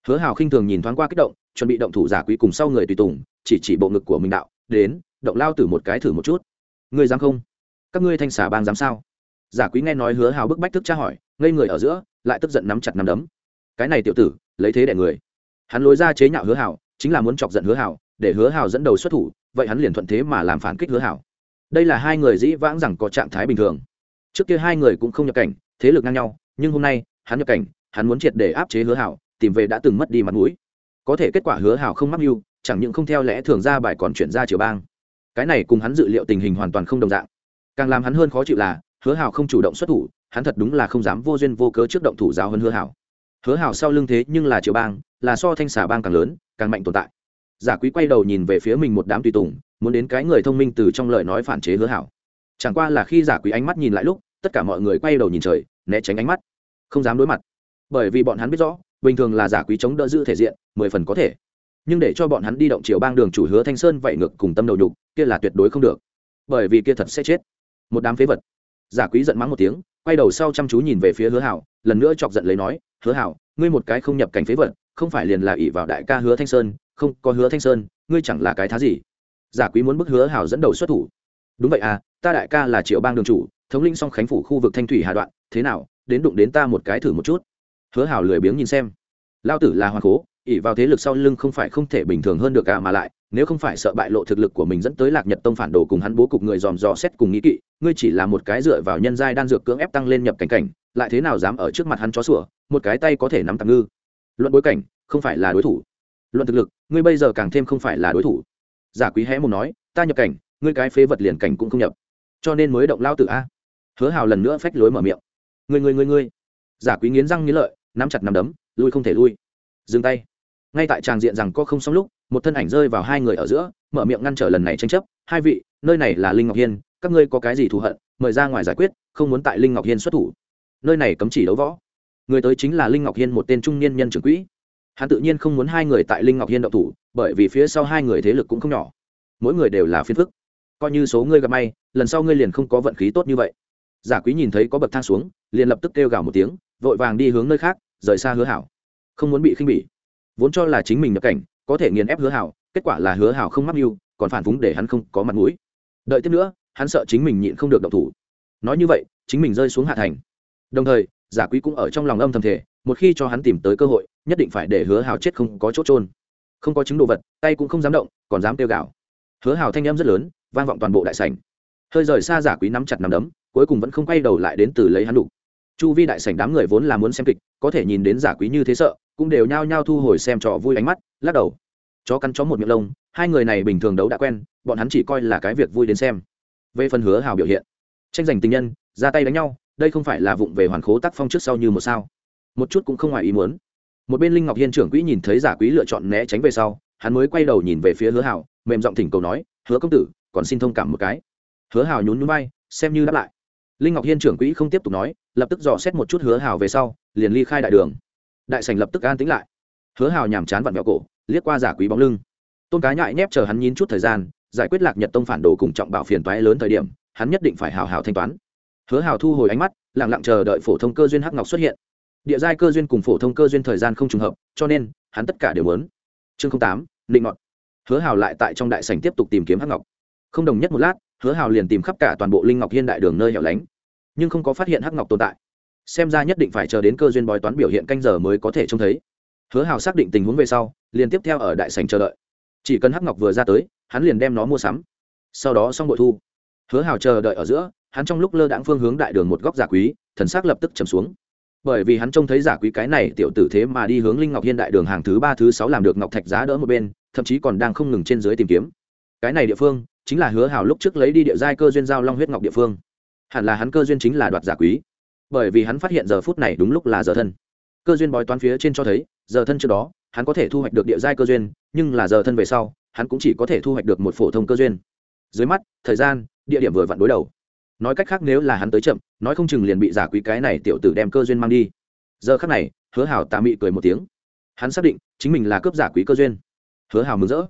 Hứa hào khinh thường nhìn thoáng qua kích động, chuẩn bị động thủ giả quý cùng sau người tùy tùng, chỉ chỉ bộ ngực của mình đạo, đến, động lao tử một cái thử một chút. Ngươi dám không? Các ngươi thanh xà bang dám sao? Giả quý nghe nói hứa hào bức bách thức tra hỏi, ngây người ở giữa, lại tức giận nắm chặt nắm đấm. Cái này tiểu tử, lấy thế đẻ người. Hắn lối ra chế nhạo hứa hào, chính là muốn chọc giận hứa hào, để hứa hào dẫn đầu xuất thủ, vậy hắn liền thuận thế mà làm phản kích hứa hào. Đây là hai người dĩ vãng rằng có trạng thái bình thường. Trước kia hai người cũng không nhập cảnh, thế lực ngang nhau, nhưng hôm nay, hắn nhập cảnh, hắn muốn triệt để áp chế hứa hảo tìm về đã từng mất đi mặt mũi. Có thể kết quả hứa hảo không mắc mưu, chẳng những không theo lẽ thường ra bài còn chuyển ra triều bang. Cái này cùng hắn dự liệu tình hình hoàn toàn không đồng dạng. Càng làm hắn hơn khó chịu là, hứa hảo không chủ động xuất thủ, hắn thật đúng là không dám vô duyên vô cớ trước động thủ giáo hơn hứa hảo. Hứa hảo sau lưng thế nhưng là triều bang, là so thanh xà bang càng lớn, càng mạnh tồn tại. Giả quý quay đầu nhìn về phía mình một đám tùy tùng, muốn đến cái người thông minh từ trong lời nói phản chế hứa hảo. Chẳng qua là khi giả quý ánh mắt nhìn lại lúc, tất cả mọi người quay đầu nhìn trời, né tránh ánh mắt. Không dám đối mặt. Bởi vì bọn hắn biết rõ bình thường là giả quý chống đỡ giữ thể diện, mười phần có thể. Nhưng để cho bọn hắn đi động chiều bang đường chủ hứa thanh sơn vậy ngược cùng tâm đầu nhục, kia là tuyệt đối không được. Bởi vì kia thật sẽ chết. Một đám phế vật. Giả quý giận mắng một tiếng, quay đầu sau chăm chú nhìn về phía hứa hảo, lần nữa chọc giận lấy nói, hứa hảo, ngươi một cái không nhập cảnh phế vật, không phải liền là ỷ vào đại ca hứa thanh sơn, không, có hứa thanh sơn, ngươi chẳng là cái thá gì. Giả quý muốn bức hứa hảo dẫn đầu xuất thủ. Đúng vậy à ta đại ca là triệu bang đường chủ, thống linh song khánh phủ khu vực thanh thủy hà đoạn, thế nào, đến đụng đến ta một cái thử một chút hứa hảo lười biếng nhìn xem. Lao tử là hoàng cố ỉ vào thế lực sau lưng không phải không thể bình thường hơn được cả mà lại, nếu không phải sợ bại lộ thực lực của mình dẫn tới lạc nhật tông phản đồ cùng hắn bố cục người dòm dò xét cùng nghĩ kỵ, ngươi chỉ là một cái dựa vào nhân giai đan dược cưỡng ép tăng lên nhập cảnh cảnh, lại thế nào dám ở trước mặt hắn chó sủa, một cái tay có thể nắm tạm ngư. Luận bối cảnh, không phải là đối thủ. Luận thực lực, ngươi bây giờ càng thêm không phải là đối thủ. Giả quý hé một nói, ta nhập cảnh, ngươi cái phế vật liền cảnh cũng không nhập. Cho nên mới động lao tử a. Hứa hào lần nữa phách lối mở miệng. Người người người người giả quý nghiến răng nghiến lợi nắm chặt nắm đấm, lui không thể lui. Dừng tay. Ngay tại tràng diện rằng có không xong lúc, một thân ảnh rơi vào hai người ở giữa, mở miệng ngăn trở lần này tranh chấp. Hai vị, nơi này là linh ngọc hiên, các ngươi có cái gì thù hận, mời ra ngoài giải quyết, không muốn tại linh ngọc hiên xuất thủ. Nơi này cấm chỉ đấu võ. Người tới chính là linh ngọc hiên một tên trung niên nhân trưởng quỹ. Hắn tự nhiên không muốn hai người tại linh ngọc hiên động thủ, bởi vì phía sau hai người thế lực cũng không nhỏ. Mỗi người đều là phiền phức. Coi như số ngươi gặp may, lần sau ngươi liền không có vận khí tốt như vậy. Giả quý nhìn thấy có bậc thang xuống, liền lập tức kêu gào một tiếng vội vàng đi hướng nơi khác, rời xa hứa hảo. Không muốn bị khinh bỉ. Vốn cho là chính mình nhập cảnh, có thể nghiền ép hứa hảo, kết quả là hứa hảo không mắc mưu, còn phản phúng để hắn không có mặt mũi. Đợi tiếp nữa, hắn sợ chính mình nhịn không được động thủ. Nói như vậy, chính mình rơi xuống hạ thành. Đồng thời, giả quý cũng ở trong lòng âm thầm thể một khi cho hắn tìm tới cơ hội, nhất định phải để hứa hào chết không có chỗ trôn không có chứng đồ vật, tay cũng không dám động, còn dám tiêu gạo. hứa hào thanh âm rất lớn, vang vọng toàn bộ đại sảnh. Hơi rời xa giả quý nắm chặt nắm đấm, cuối cùng vẫn không quay đầu lại đến từ lấy hắn đủ chu vi đại sảnh đám người vốn là muốn xem kịch, có thể nhìn đến giả quý như thế sợ, cũng đều nhao nhao thu hồi xem trò vui ánh mắt, lắc đầu. Chó cắn chó một miệng lông, hai người này bình thường đấu đã quen, bọn hắn chỉ coi là cái việc vui đến xem. Về phần hứa hào biểu hiện, tranh giành tình nhân, ra tay đánh nhau, đây không phải là vụng về hoàn khố tác phong trước sau như một sao. Một chút cũng không ngoài ý muốn. Một bên linh ngọc hiên trưởng quỹ nhìn thấy giả quý lựa chọn né tránh về sau, hắn mới quay đầu nhìn về phía hứa hào, mềm giọng thỉnh cầu nói, hứa công tử, còn xin thông cảm một cái. Hứa hào nhún núi bay xem như đáp lại linh ngọc hiên trưởng quỹ không tiếp tục nói, lập tức dò xét một chút hứa hào về sau, liền ly khai đại đường. Đại sành lập tức an tĩnh lại. Hứa hào nhàm chán vặn vẹo cổ, liếc qua giả quý bóng lưng. Tôn cá nhại nhép chờ hắn nhín chút thời gian, giải quyết lạc nhật tông phản đồ cùng trọng bảo phiền toái lớn thời điểm, hắn nhất định phải hào hào thanh toán. Hứa hào thu hồi ánh mắt lẳng lặng chờ đợi phổ thông cơ duyên hắc ngọc xuất hiện. Địa giai cơ duyên cùng phổ thông cơ duyên thời gian không trùng hợp, cho nên, hắn tất cả đều muốn. Chương tám định ngọn. hứa hào lại tại trong đại sảnh tiếp tục tìm kiếm hắc ngọc. Không đồng nhất một lát hứa hào liền tìm khắp cả toàn bộ linh ngọc hiên đại đường nơi hẻo lánh, nhưng không có phát hiện hắc ngọc tồn tại. Xem ra nhất định phải chờ đến cơ duyên bói toán biểu hiện canh giờ mới có thể trông thấy. Hứa hào xác định tình huống về sau, liền tiếp theo ở đại sảnh chờ đợi. Chỉ cần hắc ngọc vừa ra tới, hắn liền đem nó mua sắm. Sau đó xong bội thu. Hứa hào chờ đợi ở giữa, hắn trong lúc lơ đãng phương hướng đại đường một góc giả quý, thần s ắ c lập tức chầm xuống. Bởi vì hắn trông thấy giả quý cái này tiểu tử thế mà đi hướng linh ngọc hiên đại đường hàng thứ ba thứ sáu làm được ngọc thạch giá đỡ một bên, thậm chí còn đang không ngừng trên dưới tìm kiếm. Cái này địa phương chính là hứa hào lúc trước lấy đi địa giai cơ duyên giao long huyết ngọc địa phương. Hẳn là hắn cơ duyên chính là đoạt giả quý. Bởi vì hắn phát hiện giờ phút này đúng lúc là giờ thân. Cơ duyên bói toán phía trên cho thấy, giờ thân trước đó, hắn có thể thu hoạch được địa giai cơ duyên, nhưng là giờ thân về sau, hắn cũng chỉ có thể thu hoạch được một phổ thông cơ duyên. Dưới mắt, thời gian, địa điểm vừa vặn đối đầu. Nói cách khác nếu là hắn tới chậm, nói không chừng liền bị giả quý cái này tiểu tử đem cơ duyên mang đi. Giờ khắc này, hứa hảo tà mị cười một tiếng. Hắn xác định, chính mình là cướp giả quý cơ duyên. Hứa hảo mừng rỡ.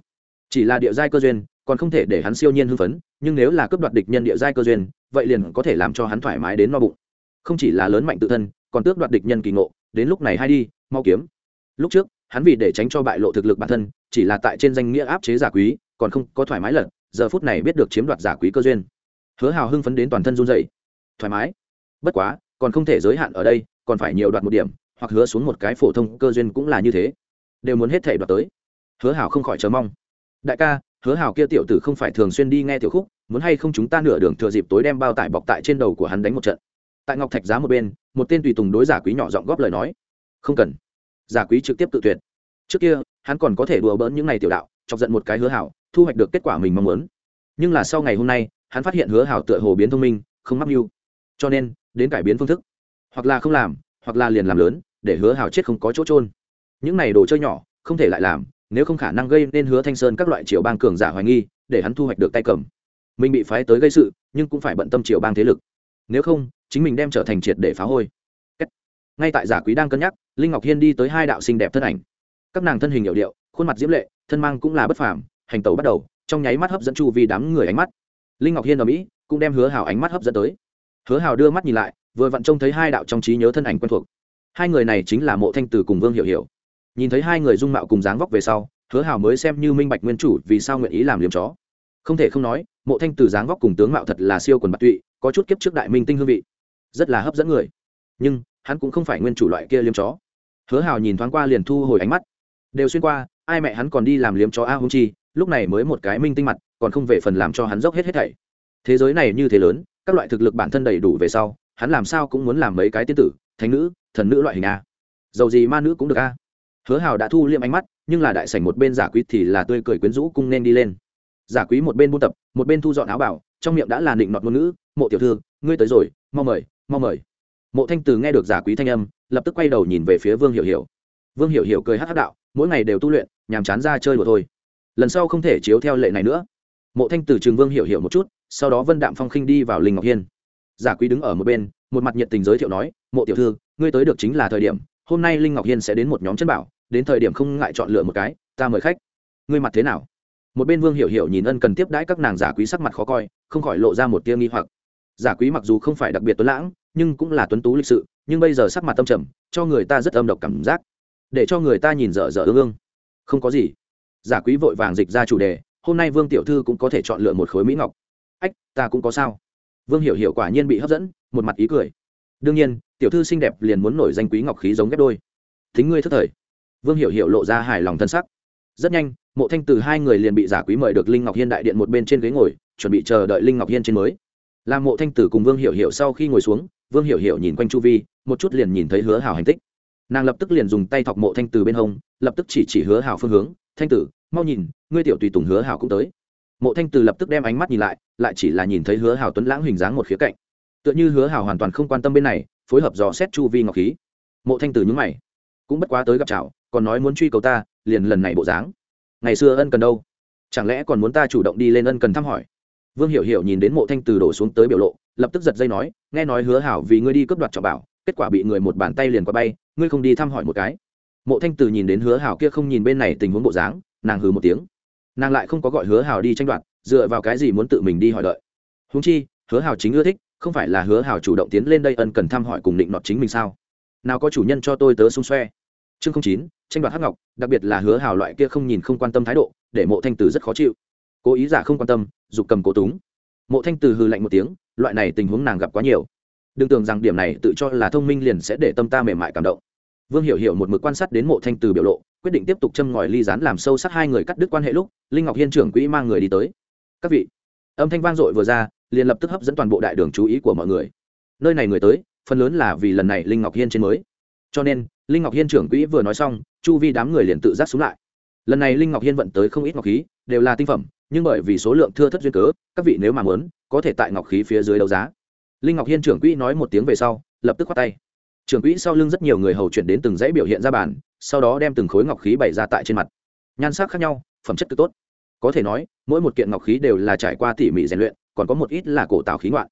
Chỉ là địa giai cơ duyên còn không thể để hắn siêu nhiên hưng phấn, nhưng nếu là cướp đoạt địch nhân địa giai cơ duyên, vậy liền có thể làm cho hắn thoải mái đến no bụng. Không chỉ là lớn mạnh tự thân, còn tước đoạt địch nhân kỳ ngộ, đến lúc này hay đi, mau kiếm. Lúc trước, hắn vì để tránh cho bại lộ thực lực bản thân, chỉ là tại trên danh nghĩa áp chế giả quý, còn không có thoải mái lận, giờ phút này biết được chiếm đoạt giả quý cơ duyên. Hứa hào hưng phấn đến toàn thân run dậy thoải mái. Bất quá, còn không thể giới hạn ở đây, còn phải nhiều đoạt một điểm, hoặc hứa xuống một cái phổ thông cơ duyên cũng là như thế. Đều muốn hết thể đoạt tới. Hứa hào không khỏi chờ mong. Đại ca hứa hào kia tiểu tử không phải thường xuyên đi nghe tiểu khúc, muốn hay không chúng ta nửa đường thừa dịp tối đem bao tải bọc tại trên đầu của hắn đánh một trận. Tại ngọc thạch giá một bên, một tên tùy tùng đối giả quý nhỏ giọng góp lời nói. Không cần. Giả quý trực tiếp tự tuyệt. Trước kia, hắn còn có thể đùa bỡn những ngày tiểu đạo, chọc giận một cái hứa hảo thu hoạch được kết quả mình mong muốn. Nhưng là sau ngày hôm nay, hắn phát hiện hứa hảo tựa hồ biến thông minh, không mắc mưu. Cho nên, đến cải biến phương thức. Hoặc là không làm, hoặc là liền làm lớn, để hứa hảo chết không có chỗ trôn những này đồ chơi nhỏ, không thể lại làm nếu không khả năng gây nên hứa thanh sơn các loại triều bang cường giả hoài nghi, để hắn thu hoạch được tay cầm. Mình bị phái tới gây sự, nhưng cũng phải bận tâm triều bang thế lực. Nếu không, chính mình đem trở thành triệt để phá hôi. Ngay tại giả quý đang cân nhắc, linh ngọc hiên đi tới hai đạo xinh đẹp thân ảnh. Các nàng thân hình hiệu điệu, khuôn mặt diễm lệ, thân mang cũng là bất phàm, hành tẩu bắt đầu, trong nháy mắt hấp dẫn chu vì đám người ánh mắt. Linh ngọc hiên ở mỹ, cũng đem hứa hào ánh mắt hấp dẫn tới. Hứa hào đưa mắt nhìn lại, vừa vặn trông thấy hai đạo trong trí nhớ thân ảnh quen thuộc. Hai người này chính là mộ thanh từ cùng vương hiểu hiểu nhìn thấy hai người dung mạo cùng dáng vóc về sau, hứa hào mới xem như minh bạch nguyên chủ vì sao nguyện ý làm liếm chó. Không thể không nói, mộ thanh từ dáng vóc cùng tướng mạo thật là siêu quần bạc tụy, có chút kiếp trước đại minh tinh hương vị. Rất là hấp dẫn người. Nhưng, hắn cũng không phải nguyên chủ loại kia liếm chó. Hứa hào nhìn thoáng qua liền thu hồi ánh mắt. Đều xuyên qua, ai mẹ hắn còn đi làm liếm chó a hung chi, lúc này mới một cái minh tinh mặt, còn không về phần làm cho hắn dốc hết hết thảy. Thế giới này như thế lớn, các loại thực lực bản thân đầy đủ về sau, hắn làm sao cũng muốn làm mấy cái tiên tử, thánh nữ, thần nữ loại hình a. Dầu gì ma nữ cũng được a hứa hào đã thu liệm ánh mắt, nhưng là đại sảnh một bên giả quý thì là tươi cười quyến rũ cung nên đi lên. Giả quý một bên buôn tập, một bên thu dọn áo bảo, trong miệng đã là định nọt ngôn ngữ, mộ tiểu thư, ngươi tới rồi, mau mời mau mời. Mộ thanh từ nghe được giả quý thanh âm, lập tức quay đầu nhìn về phía vương hiểu hiểu. Vương hiểu hiểu cười hát hát đạo, mỗi ngày đều tu luyện, nhàm chán ra chơi đùa thôi. Lần sau không thể chiếu theo lệ này nữa. Mộ thanh từ trường vương hiểu hiểu một chút, sau đó vân đạm phong khinh đi vào linh ngọc hiên. Giả quý đứng ở một bên, một mặt nhiệt tình giới thiệu nói, mộ tiểu thư, ngươi tới được chính là thời điểm hôm nay linh ngọc hiên sẽ đến một nhóm chân bảo, đến thời điểm không ngại chọn lựa một cái, ta mời khách. Ngươi mặt thế nào? Một bên vương hiểu hiểu nhìn ân cần tiếp đãi các nàng giả quý sắc mặt khó coi, không khỏi lộ ra một tia nghi hoặc. Giả quý mặc dù không phải đặc biệt tuấn lãng, nhưng cũng là tuấn tú lịch sự, nhưng bây giờ sắc mặt tâm trầm, cho người ta rất âm độc cảm giác. Để cho người ta nhìn dở dở ương ương. Không có gì. Giả quý vội vàng dịch ra chủ đề, hôm nay vương tiểu thư cũng có thể chọn lựa một khối mỹ ngọc. Ách, ta cũng có sao. Vương hiểu hiểu quả nhiên bị hấp dẫn, một mặt ý cười. Đương nhiên tiểu thư xinh đẹp liền muốn nổi danh quý ngọc khí giống ghép đôi. Thính ngươi thất thời. Vương hiểu hiểu lộ ra hài lòng thân sắc. Rất nhanh, mộ thanh từ hai người liền bị giả quý mời được linh ngọc hiên đại điện một bên trên ghế ngồi, chuẩn bị chờ đợi linh ngọc hiên trên mới. Làm mộ thanh tử cùng vương hiểu hiểu sau khi ngồi xuống, vương hiểu hiểu nhìn quanh chu vi, một chút liền nhìn thấy hứa Hảo hành tích. Nàng lập tức liền dùng tay thọc mộ thanh tử bên hông, lập tức chỉ chỉ hứa Hảo phương hướng, thanh tử, mau nhìn, ngươi tiểu tùy tùng hứa Hảo cũng tới. Mộ thanh tử lập tức đem ánh mắt nhìn lại lại chỉ là nhìn thấy hứa Hảo tuấn lãng hình dáng một khía cạnh. Tựa như hứa Hảo hoàn toàn không quan tâm bên này phối hợp dò xét chu vi ngọc khí. Mộ thanh tử nhúng mày. Cũng bất quá tới gặp chào còn nói muốn truy cầu ta, liền lần này bộ dáng. Ngày xưa ân cần đâu? Chẳng lẽ còn muốn ta chủ động đi lên ân cần thăm hỏi? Vương hiểu hiểu nhìn đến mộ thanh từ đổ xuống tới biểu lộ, lập tức giật dây nói, nghe nói hứa hảo vì ngươi đi cướp đoạt trọng bảo, kết quả bị người một bàn tay liền qua bay, ngươi không đi thăm hỏi một cái. Mộ thanh từ nhìn đến hứa hảo kia không nhìn bên này tình huống bộ dáng, nàng hừ một tiếng. Nàng lại không có gọi hứa hảo đi tranh đoạt, dựa vào cái gì muốn tự mình đi hỏi đợi? Húng chi, hứa hảo chính ưa thích không phải là hứa hảo chủ động tiến lên đây ân cần thăm hỏi cùng định nọt chính mình sao? Nào có chủ nhân cho tôi tớ xung xoe. Chương không chín, tranh đoạt hắc ngọc, đặc biệt là hứa hảo loại kia không nhìn không quan tâm thái độ, để mộ thanh từ rất khó chịu. Cố ý giả không quan tâm, dục cầm cố túng. Mộ thanh từ hư lạnh một tiếng, loại này tình huống nàng gặp quá nhiều. Đừng tưởng rằng điểm này tự cho là thông minh liền sẽ để tâm ta mềm mại cảm động. Vương hiểu hiểu một mực quan sát đến mộ thanh từ biểu lộ, quyết định tiếp tục châm ngòi ly rán làm sâu sắc hai người cắt đứt quan hệ lúc, linh ngọc hiên trưởng quỹ mang người đi tới. Các vị. Âm thanh vang dội vừa ra liền lập tức hấp dẫn toàn bộ đại đường chú ý của mọi người. Nơi này người tới phần lớn là vì lần này linh ngọc hiên trên mới. Cho nên linh ngọc hiên trưởng quỹ vừa nói xong chu vi đám người liền tự giác xuống lại. Lần này linh ngọc hiên vận tới không ít ngọc khí đều là tinh phẩm nhưng bởi vì số lượng thưa thất duyên cớ các vị nếu mà muốn có thể tại ngọc khí phía dưới đấu giá. Linh ngọc hiên trưởng quỹ nói một tiếng về sau lập tức khoát tay. Trưởng quỹ sau lưng rất nhiều người hầu chuyển đến từng dãy biểu hiện ra bàn, sau đó đem từng khối ngọc khí bày ra tại trên mặt. Nhan sắc khác nhau phẩm chất cực tốt. Có thể nói mỗi một kiện ngọc khí đều là trải qua tỉ mỉ rèn luyện còn có một ít là cổ tạo khí ngoạn.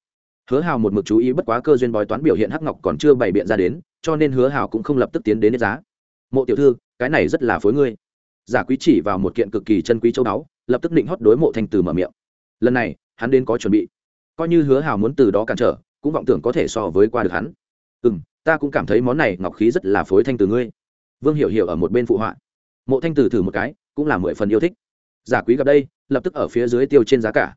Hứa hào một mực chú ý bất quá cơ duyên bói toán biểu hiện hắc ngọc còn chưa bày biện ra đến, cho nên hứa hào cũng không lập tức tiến đến giá. Mộ tiểu thư, cái này rất là phối ngươi. Giả quý chỉ vào một kiện cực kỳ chân quý châu báu, lập tức định hót đối mộ thanh từ mở miệng. Lần này, hắn đến có chuẩn bị. Coi như hứa hào muốn từ đó cản trở, cũng vọng tưởng có thể so với qua được hắn. Ừ m ta cũng cảm thấy món này ngọc khí rất là phối thanh từ ngươi. Vương hiểu hiểu ở một bên phụ họa. Mộ thanh từ thử một cái, cũng là mười phần yêu thích. Giả quý gặp đây, lập tức ở phía dưới tiêu trên giá cả.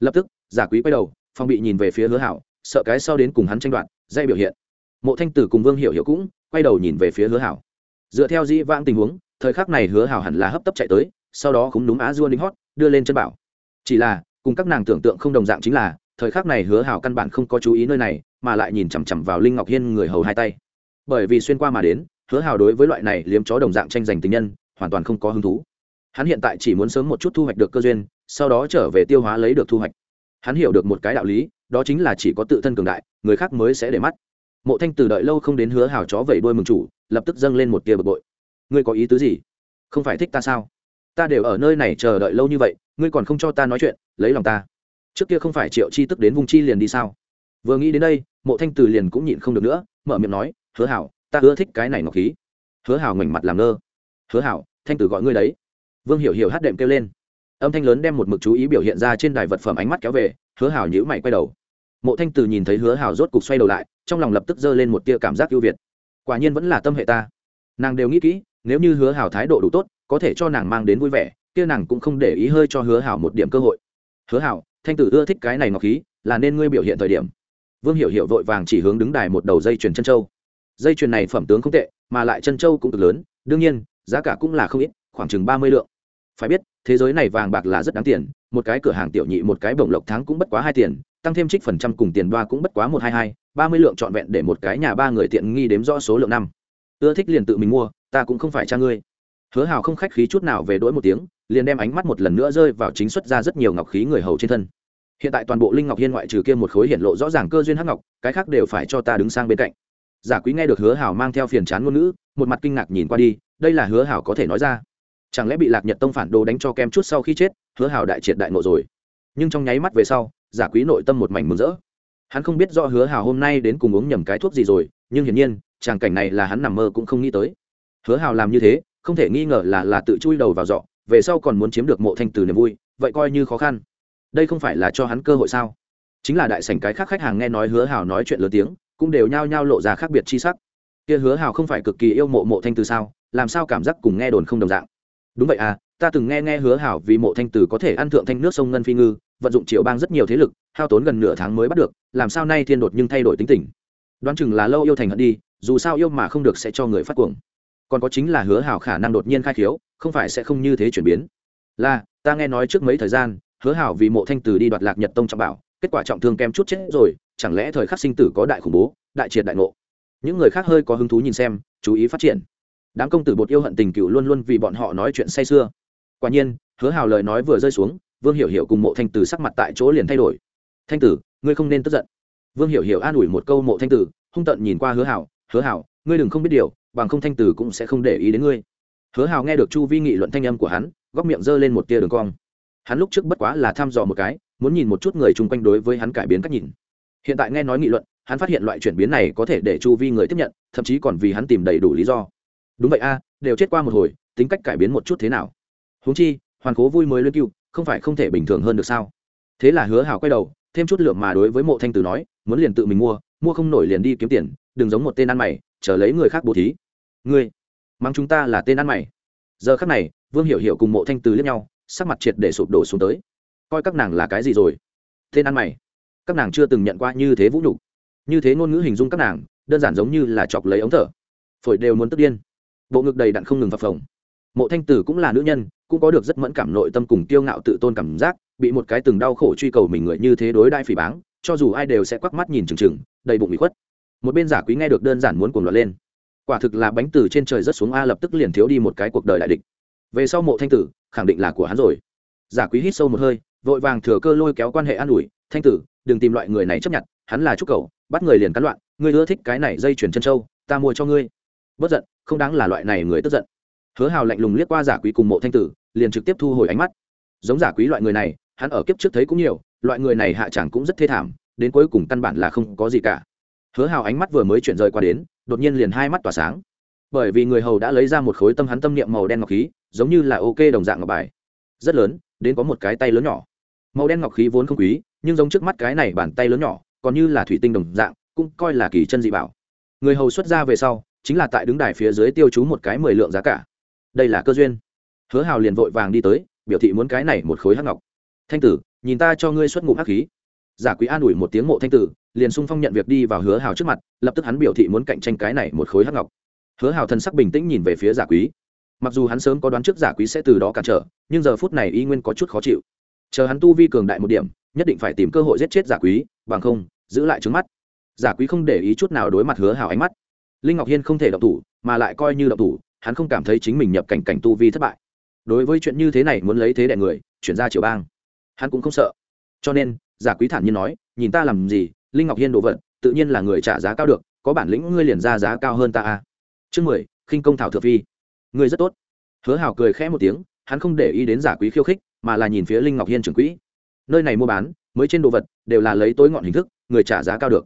Lập tức giả quý quay đầu phong bị nhìn về phía hứa hảo, sợ cái sau đến cùng hắn tranh đoạt, dây biểu hiện. Mộ thanh tử cùng vương hiểu hiểu cũng quay đầu nhìn về phía hứa hảo. Dựa theo dĩ vãng tình huống, thời khắc này hứa hảo hẳn là hấp tấp chạy tới, sau đó cũng đúng á dua đính hót, đưa lên chân bảo. Chỉ là, cùng các nàng tưởng tượng không đồng dạng chính là, thời khắc này hứa hảo căn bản không có chú ý nơi này, mà lại nhìn chằm chằm vào linh ngọc hiên người hầu hai tay. Bởi vì xuyên qua mà đến, hứa hảo đối với loại này liếm chó đồng dạng tranh giành tình nhân, hoàn toàn không có hứng thú. Hắn hiện tại chỉ muốn sớm một chút thu hoạch được cơ duyên, sau đó trở về tiêu hóa lấy được thu hoạch hắn hiểu được một cái đạo lý, đó chính là chỉ có tự thân cường đại, người khác mới sẽ để mắt. Mộ thanh từ đợi lâu không đến hứa hào chó vẩy đuôi mừng chủ, lập tức dâng lên một tia bực bội. Ngươi có ý tứ gì? Không phải thích ta sao? Ta đều ở nơi này chờ đợi lâu như vậy, ngươi còn không cho ta nói chuyện, lấy lòng ta. Trước kia không phải triệu chi tức đến vùng chi liền đi sao? Vừa nghĩ đến đây, mộ thanh từ liền cũng nhịn không được nữa, mở miệng nói, hứa hảo, ta hứa thích cái này ngọc khí. Hứa hảo ngoảnh mặt làm ngơ. Hứa hảo, thanh tử gọi ngươi đấy. Vương hiểu hiểu hát đệm kêu lên âm thanh lớn đem một mực chú ý biểu hiện ra trên đài vật phẩm ánh mắt kéo về, hứa hảo nhữ mày quay đầu. Mộ thanh từ nhìn thấy hứa hảo rốt cục xoay đầu lại, trong lòng lập tức giơ lên một tia cảm giác ưu việt. Quả nhiên vẫn là tâm hệ ta. Nàng đều nghĩ kỹ, nếu như hứa hảo thái độ đủ tốt, có thể cho nàng mang đến vui vẻ, kia nàng cũng không để ý hơi cho hứa hảo một điểm cơ hội. Hứa hảo, thanh tử ưa thích cái này ngọc khí, là nên ngươi biểu hiện thời điểm. Vương hiểu hiểu vội vàng chỉ hướng đứng đài một đầu dây chuyền chân châu. Dây chuyền này phẩm tướng không tệ, mà lại chân châu cũng cực lớn, đương nhiên, giá cả cũng là không ít, khoảng chừng ba mươi lượng. Phải biết thế giới này vàng bạc là rất đáng tiền, một cái cửa hàng tiểu nhị, một cái bổng lộc tháng cũng bất quá hai tiền, tăng thêm trích phần trăm cùng tiền đoa cũng bất quá một hai hai, ba mươi lượng trọn vẹn để một cái nhà ba người tiện nghi đếm rõ số lượng năm. Ưa thích liền tự mình mua, ta cũng không phải cha ngươi. Hứa hào không khách khí chút nào về đỗi một tiếng, liền đem ánh mắt một lần nữa rơi vào chính xuất ra rất nhiều ngọc khí người hầu trên thân. Hiện tại toàn bộ linh ngọc hiên ngoại trừ kia một khối hiện lộ rõ ràng cơ duyên hắc ngọc, cái khác đều phải cho ta đứng sang bên cạnh. Giả quý nghe được hứa hảo mang theo phiền chán ngôn ngữ, một mặt kinh ngạc nhìn qua đi, đây là hứa hảo có thể nói ra chẳng lẽ bị lạc nhật tông phản đồ đánh cho kem chút sau khi chết, hứa hào đại triệt đại nộ rồi. Nhưng trong nháy mắt về sau, giả quý nội tâm một mảnh mừng rỡ. Hắn không biết do hứa hào hôm nay đến cùng uống nhầm cái thuốc gì rồi, nhưng hiển nhiên, tràng cảnh này là hắn nằm mơ cũng không nghĩ tới. Hứa hào làm như thế, không thể nghi ngờ là là tự chui đầu vào dọ về sau còn muốn chiếm được mộ thanh từ niềm vui, vậy coi như khó khăn. Đây không phải là cho hắn cơ hội sao? Chính là đại sảnh cái khác khách hàng nghe nói hứa hào nói chuyện lớn tiếng, cũng đều nhao nhao lộ ra khác biệt chi sắc. Kia hứa hào không phải cực kỳ yêu mộ mộ thanh từ sao? Làm sao cảm giác cùng nghe đồn không đồng dạng? Đúng vậy à ta từng nghe nghe hứa hảo vì mộ thanh tử có thể ăn thượng thanh nước sông ngân phi ngư, vận dụng triệu bang rất nhiều thế lực, hao tốn gần nửa tháng mới bắt được, làm sao nay thiên đột nhưng thay đổi tính tình. Đoán chừng là lâu yêu thành hận đi, dù sao yêu mà không được sẽ cho người phát cuồng. Còn có chính là hứa hảo khả năng đột nhiên khai khiếu, không phải sẽ không như thế chuyển biến. Là, ta nghe nói trước mấy thời gian, hứa hảo vì mộ thanh tử đi đoạt lạc nhật tông trọng bảo, kết quả trọng thương kem chút chết rồi, chẳng lẽ thời khắc sinh tử có đại khủng bố, đại triệt đại ngộ. Những người khác hơi có hứng thú nhìn xem, chú ý phát triển đám công tử bột yêu hận tình cựu luôn luôn vì bọn họ nói chuyện say sưa. Quả nhiên, hứa hào lời nói vừa rơi xuống, vương hiểu hiểu cùng mộ thanh tử sắc mặt tại chỗ liền thay đổi. Thanh tử, ngươi không nên tức giận. Vương hiểu hiểu an ủi một câu mộ thanh tử, hung tận nhìn qua hứa hào hứa hào, ngươi đừng không biết điều, bằng không thanh tử cũng sẽ không để ý đến ngươi. Hứa hào nghe được chu vi nghị luận thanh âm của hắn, góc miệng giơ lên một tia đường cong. Hắn lúc trước bất quá là thăm dò một cái, muốn nhìn một chút người chung quanh đối với hắn cải biến cách nhìn. Hiện tại nghe nói nghị luận, hắn phát hiện loại chuyển biến này có thể để chu vi người tiếp nhận, thậm chí còn vì hắn tìm đầy đủ lý do đúng vậy a, đều chết qua một hồi, tính cách cải biến một chút thế nào? Huống chi, hoàn cố vui mới luyện cưu không phải không thể bình thường hơn được sao? Thế là hứa hảo quay đầu, thêm chút lượng mà đối với mộ thanh tử nói, muốn liền tự mình mua mua không nổi liền đi kiếm tiền, đừng giống một tên ăn mày, chờ lấy người khác bố thí. Ngươi, mang chúng ta là tên ăn mày. Giờ khắc này, vương hiểu hiểu cùng mộ thanh tử liếc nhau, sắc mặt triệt để sụp đổ xuống tới. Coi các nàng là cái gì rồi? Tên ăn mày. Các nàng chưa từng nhận qua như thế vũ nhục. Như thế ngôn ngữ hình dung các nàng, đơn giản giống như là chọc lấy ống thở. Phổi đều muốn tức điên bộ ngực đầy đặn không ngừng phập phồng. Mộ thanh tử cũng là nữ nhân cũng có được rất mẫn cảm nội tâm cùng kiêu ngạo tự tôn cảm giác bị một cái từng đau khổ truy cầu mình người như thế đối đai phỉ báng cho dù ai đều sẽ quắc mắt nhìn chừng chừng, đầy bụng bị khuất. Một bên giả quý nghe được đơn giản muốn cuồng loạn lên. Quả thực là bánh từ trên trời rất xuống a lập tức liền thiếu đi một cái cuộc đời đại địch. Về sau mộ thanh tử khẳng định là của hắn rồi. Giả quý hít sâu một hơi vội vàng thừa cơ lôi kéo quan hệ an ủi thanh tử đừng tìm loại người này chấp nhận hắn là trúc cầu bắt người liền cắn loạn ngươi ưa thích cái này dây chuyển chân trâu ta mua cho ngươi. Bất giận không đáng là loại này người tức giận. Hứa hào lạnh lùng liếc qua giả quý cùng mộ thanh tử, liền trực tiếp thu hồi ánh mắt. Giống giả quý loại người này, hắn ở kiếp trước thấy cũng nhiều, loại người này hạ chẳng cũng rất thê thảm, đến cuối cùng căn bản là không có gì cả. Hứa hào ánh mắt vừa mới chuyển rời qua đến, đột nhiên liền hai mắt tỏa sáng. Bởi vì người hầu đã lấy ra một khối tâm hắn tâm niệm màu đen ngọc khí, giống như là ok đồng dạng ngọc bài. Rất lớn, đến có một cái tay lớn nhỏ. Màu đen ngọc khí vốn không quý, nhưng giống trước mắt cái này bàn tay lớn nhỏ, còn như là thủy tinh đồng dạng, cũng coi là kỳ chân dị bảo. Người hầu xuất ra về sau chính là tại đứng đài phía dưới tiêu chú một cái mười lượng giá cả. Đây là cơ duyên. Hứa hào liền vội vàng đi tới, biểu thị muốn cái này một khối hắc ngọc. Thanh tử, nhìn ta cho ngươi xuất ngụm hắc khí. Giả quý an ủi một tiếng mộ thanh tử, liền sung phong nhận việc đi vào hứa hào trước mặt, lập tức hắn biểu thị muốn cạnh tranh cái này một khối hắc ngọc. Hứa hào thần sắc bình tĩnh nhìn về phía giả quý mặc dù hắn sớm có đoán trước giả quý sẽ từ đó cản trở, nhưng giờ phút này y nguyên có chút khó chịu. Chờ hắn tu vi cường đại một điểm, nhất định phải tìm cơ hội giết chết giả quý bằng không, giữ lại trứng mắt. Giả quý không để ý chút nào đối mặt hứa hào ánh mắt linh ngọc hiên không thể động thủ, mà lại coi như động thủ, hắn không cảm thấy chính mình nhập cảnh cảnh tu vi thất bại. Đối với chuyện như thế này muốn lấy thế đại người, chuyển ra triều bang. Hắn cũng không sợ. Cho nên, giả quý thản nhiên nói, nhìn ta làm gì, linh ngọc hiên đồ vật, tự nhiên là người trả giá cao được, có bản lĩnh ngươi liền ra giá cao hơn ta a chương mười, khinh công thảo thượng phi. Ngươi rất tốt. Hứa hào cười khẽ một tiếng, hắn không để ý đến giả quý khiêu khích, mà là nhìn phía linh ngọc hiên trưởng quỹ. Nơi này mua bán, mới trên đồ vật, đều là lấy tối ngọn hình thức, người trả giá cao được.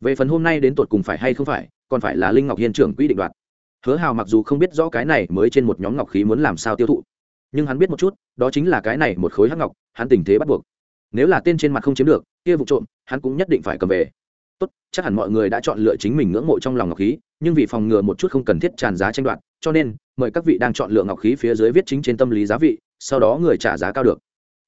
Về phần hôm nay đến tột cùng phải hay không phải còn phải là linh ngọc hiên trưởng quỹ định đoạt. Hứa hào mặc dù không biết rõ cái này mới trên một nhóm ngọc khí muốn làm sao tiêu thụ, nhưng hắn biết một chút, đó chính là cái này một khối hắc ngọc, hắn tình thế bắt buộc. Nếu là tên trên mặt không chiếm được, kia vụ trộm, hắn cũng nhất định phải cầm về. Tốt, chắc hẳn mọi người đã chọn lựa chính mình ngưỡng mộ trong lòng ngọc khí, nhưng vì phòng ngừa một chút không cần thiết tràn giá tranh đoạt, cho nên, mời các vị đang chọn lựa ngọc khí phía dưới viết chính trên tâm lý giá vị, sau đó người trả giá cao được.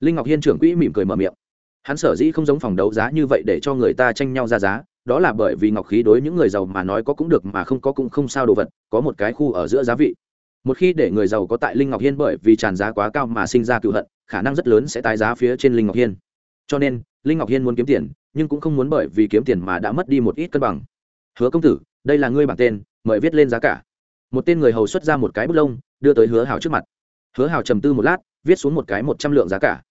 Linh ngọc hiên trưởng quỹ mỉm cười mở miệng. Hắn sở dĩ không giống phòng đấu giá như vậy để cho người ta tranh nhau ra giá đó là bởi vì ngọc khí đối những người giàu mà nói có cũng được mà không có cũng không sao đồ vật, có một cái khu ở giữa giá vị. Một khi để người giàu có tại linh ngọc hiên bởi vì tràn giá quá cao mà sinh ra cựu hận, khả năng rất lớn sẽ tái giá phía trên linh ngọc hiên. Cho nên, linh ngọc hiên muốn kiếm tiền, nhưng cũng không muốn bởi vì kiếm tiền mà đã mất đi một ít cân bằng. Hứa công tử, đây là ngươi bảng tên, mời viết lên giá cả. Một tên người hầu xuất ra một cái bút lông, đưa tới hứa hào trước mặt. Hứa hào trầm tư một lát, viết xuống một cái một trăm lượng giá cả.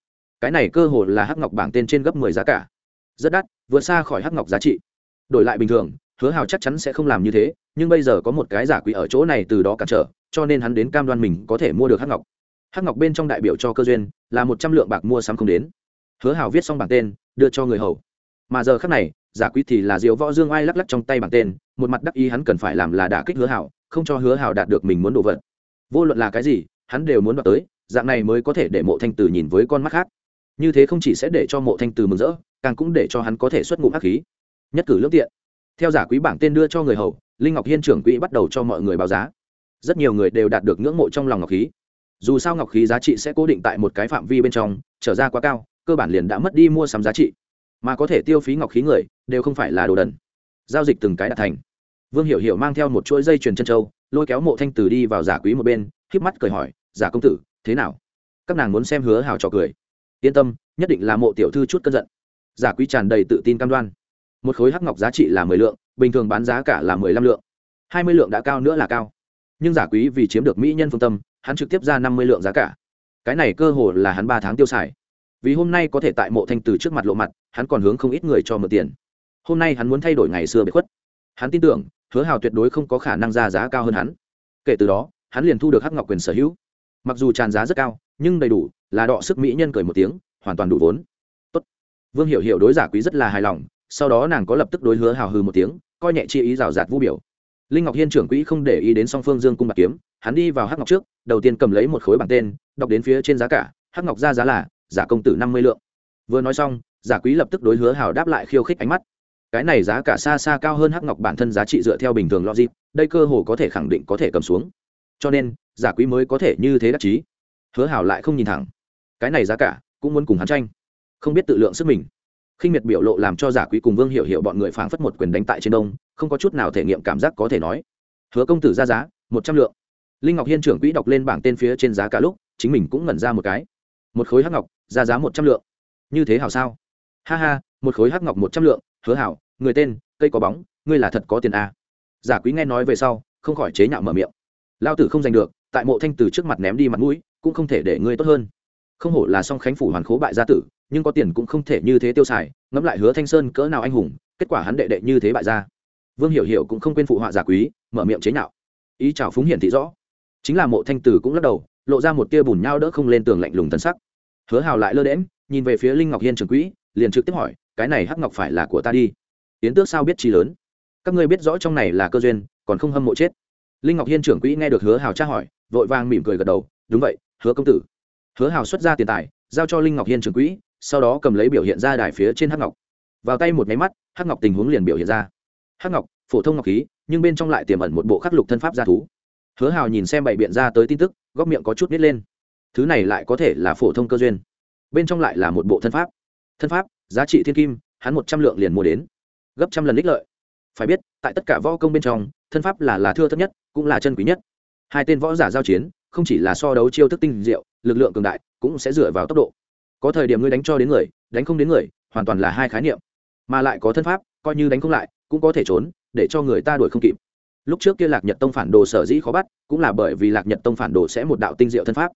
Cái này cơ hồ là hắc ngọc bảng tên trên gấp mười giá cả. Rất đắt, vượt xa khỏi hắc ngọc giá trị đổi lại bình thường, hứa hào chắc chắn sẽ không làm như thế, nhưng bây giờ có một cái giả quỷ ở chỗ này từ đó cản trở, cho nên hắn đến cam đoan mình có thể mua được hắc ngọc. Hắc ngọc bên trong đại biểu cho cơ duyên, là một trăm lượng bạc mua sắm không đến. Hứa hào viết xong bảng tên, đưa cho người hầu. Mà giờ khác này, giả quỷ thì là diều võ dương ai lắc lắc trong tay bảng tên, một mặt đắc ý hắn cần phải làm là đả kích hứa hào, không cho hứa hào đạt được mình muốn đồ vật. Vô luận là cái gì, hắn đều muốn đoạt tới, dạng này mới có thể để mộ thanh từ nhìn với con mắt khác. Như thế không chỉ sẽ để cho mộ thanh từ mừng rỡ, càng cũng để cho hắn có thể xuất ngụm hắc khí nhất cử lương tiện. Theo giả quý bảng tên đưa cho người hầu, linh ngọc hiên trưởng quỹ bắt đầu cho mọi người báo giá. Rất nhiều người đều đạt được ngưỡng mộ trong lòng ngọc khí. Dù sao ngọc khí giá trị sẽ cố định tại một cái phạm vi bên trong, trở ra quá cao, cơ bản liền đã mất đi mua sắm giá trị. Mà có thể tiêu phí ngọc khí người, đều không phải là đồ đần. Giao dịch từng cái đạt thành. Vương hiểu hiểu mang theo một chuỗi dây chuyền chân trâu lôi kéo mộ thanh tử đi vào giả quý một bên híp mắt cười hỏi, giả công tử, thế nào? Các nàng muốn xem hứa hào trò cười. Yên tâm, nhất định là mộ tiểu thư chút cơn giận. Giả quý tràn đầy tự tin cam đoan một khối hắc ngọc giá trị là mười lượng, bình thường bán giá cả là mười lăm lượng. Hai mươi lượng đã cao nữa là cao. Nhưng giả quý vì chiếm được mỹ nhân phương tâm, hắn trực tiếp ra năm mươi lượng giá cả. Cái này cơ hồ là hắn ba tháng tiêu xài. Vì hôm nay có thể tại mộ thanh từ trước mặt lộ mặt, hắn còn hướng không ít người cho mượn tiền. Hôm nay hắn muốn thay đổi ngày xưa bị khuất. Hắn tin tưởng, hứa hào tuyệt đối không có khả năng ra giá cao hơn hắn. Kể từ đó, hắn liền thu được hắc ngọc quyền sở hữu. Mặc dù tràn giá rất cao, nhưng đầy đủ, là đọ sức mỹ nhân cười một tiếng, hoàn toàn đủ vốn. Tốt. vương hiểu hiểu đối giả quý rất là hài lòng sau đó nàng có lập tức đối hứa hào hừ một tiếng, coi nhẹ chi ý rào rạt vũ biểu. Linh ngọc hiên trưởng quỹ không để ý đến song phương dương cung bạc kiếm, hắn đi vào hắc ngọc trước, đầu tiên cầm lấy một khối bảng tên, đọc đến phía trên giá cả, hắc ngọc ra giá là giả công tử năm mươi lượng. Vừa nói xong, giả quý lập tức đối hứa hào đáp lại khiêu khích ánh mắt. Cái này giá cả xa xa cao hơn hắc ngọc bản thân giá trị dựa theo bình thường logic, đây cơ hồ có thể khẳng định có thể cầm xuống. Cho nên, giả quý mới có thể như thế đắc chí. Hứa hảo lại không nhìn thẳng. Cái này giá cả cũng muốn cùng hắn tranh. Không biết tự lượng sức mình khinh miệt biểu lộ làm cho giả quý cùng vương hiểu hiểu bọn người phảng phất một quyền đánh tại trên đông, không có chút nào thể nghiệm cảm giác có thể nói. Hứa công tử ra giá, một trăm lượng. Linh ngọc hiên trưởng quỹ đọc lên bảng tên phía trên giá cả lúc, chính mình cũng ngẩn ra một cái. Một khối hắc ngọc, ra giá một trăm lượng. Như thế hảo sao? Ha ha, một khối hắc ngọc một trăm lượng, hứa hảo, người tên, cây có bóng, ngươi là thật có tiền a giả quý nghe nói về sau, không khỏi chế nhạo mở miệng. Lao tử không giành được, tại mộ thanh từ trước mặt ném đi mặt mũi, cũng không thể để ngươi tốt hơn. Không hổ là song khánh phủ hoàn khố bại gia tử nhưng có tiền cũng không thể như thế tiêu xài, ngẫm lại hứa thanh sơn cỡ nào anh hùng, kết quả hắn đệ đệ như thế bại gia vương hiểu hiểu cũng không quên phụ họa giả quý, mở miệng chế nhạo. Ý chào phúng hiển thị rõ. Chính là mộ thanh tử cũng lắc đầu, lộ ra một tia bùn nhau đỡ không lên tường lạnh lùng tân sắc. Hứa hào lại lơ đễm nhìn về phía linh ngọc hiên trường quỹ, liền trực tiếp hỏi, cái này hắc ngọc phải là của ta đi? Yến tước sao biết chi lớn? Các ngươi biết rõ trong này là cơ duyên, còn không hâm mộ chết. Linh ngọc hiên trưởng quỹ nghe được hứa hào tra hỏi, vội vàng mỉm cười gật đầu, đúng vậy, hứa công tử. Hứa hào xuất ra tiền tài, giao cho linh ngọc hiên trưởng quỹ sau đó cầm lấy biểu hiện ra đài phía trên hắc ngọc. Vào tay một máy mắt, hắc ngọc tình huống liền biểu hiện ra. Hắc ngọc, phổ thông ngọc khí, nhưng bên trong lại tiềm ẩn một bộ khắc lục thân pháp gia thú. Hứa hào nhìn xem bày biện ra tới tin tức, góc miệng có chút nít lên. Thứ này lại có thể là phổ thông cơ duyên, bên trong lại là một bộ thân pháp. Thân pháp, giá trị thiên kim, hắn một trăm lượng liền mua đến. Gấp trăm lần ích lợi. Phải biết, tại tất cả võ công bên trong, thân pháp là là thưa thấp nhất, cũng là chân quý nhất. Hai tên võ giả giao chiến, không chỉ là so đấu chiêu thức tinh diệu, lực lượng cường đại, cũng sẽ dựa vào tốc độ có thời điểm ngươi đánh cho đến người, đánh không đến người, hoàn toàn là hai khái niệm. Mà lại có thân pháp, coi như đánh không lại, cũng có thể trốn, để cho người ta đuổi không kịp. Lúc trước kia lạc nhật tông phản đồ sở dĩ khó bắt, cũng là bởi vì lạc nhật tông phản đồ sẽ một đạo tinh diệu thân pháp.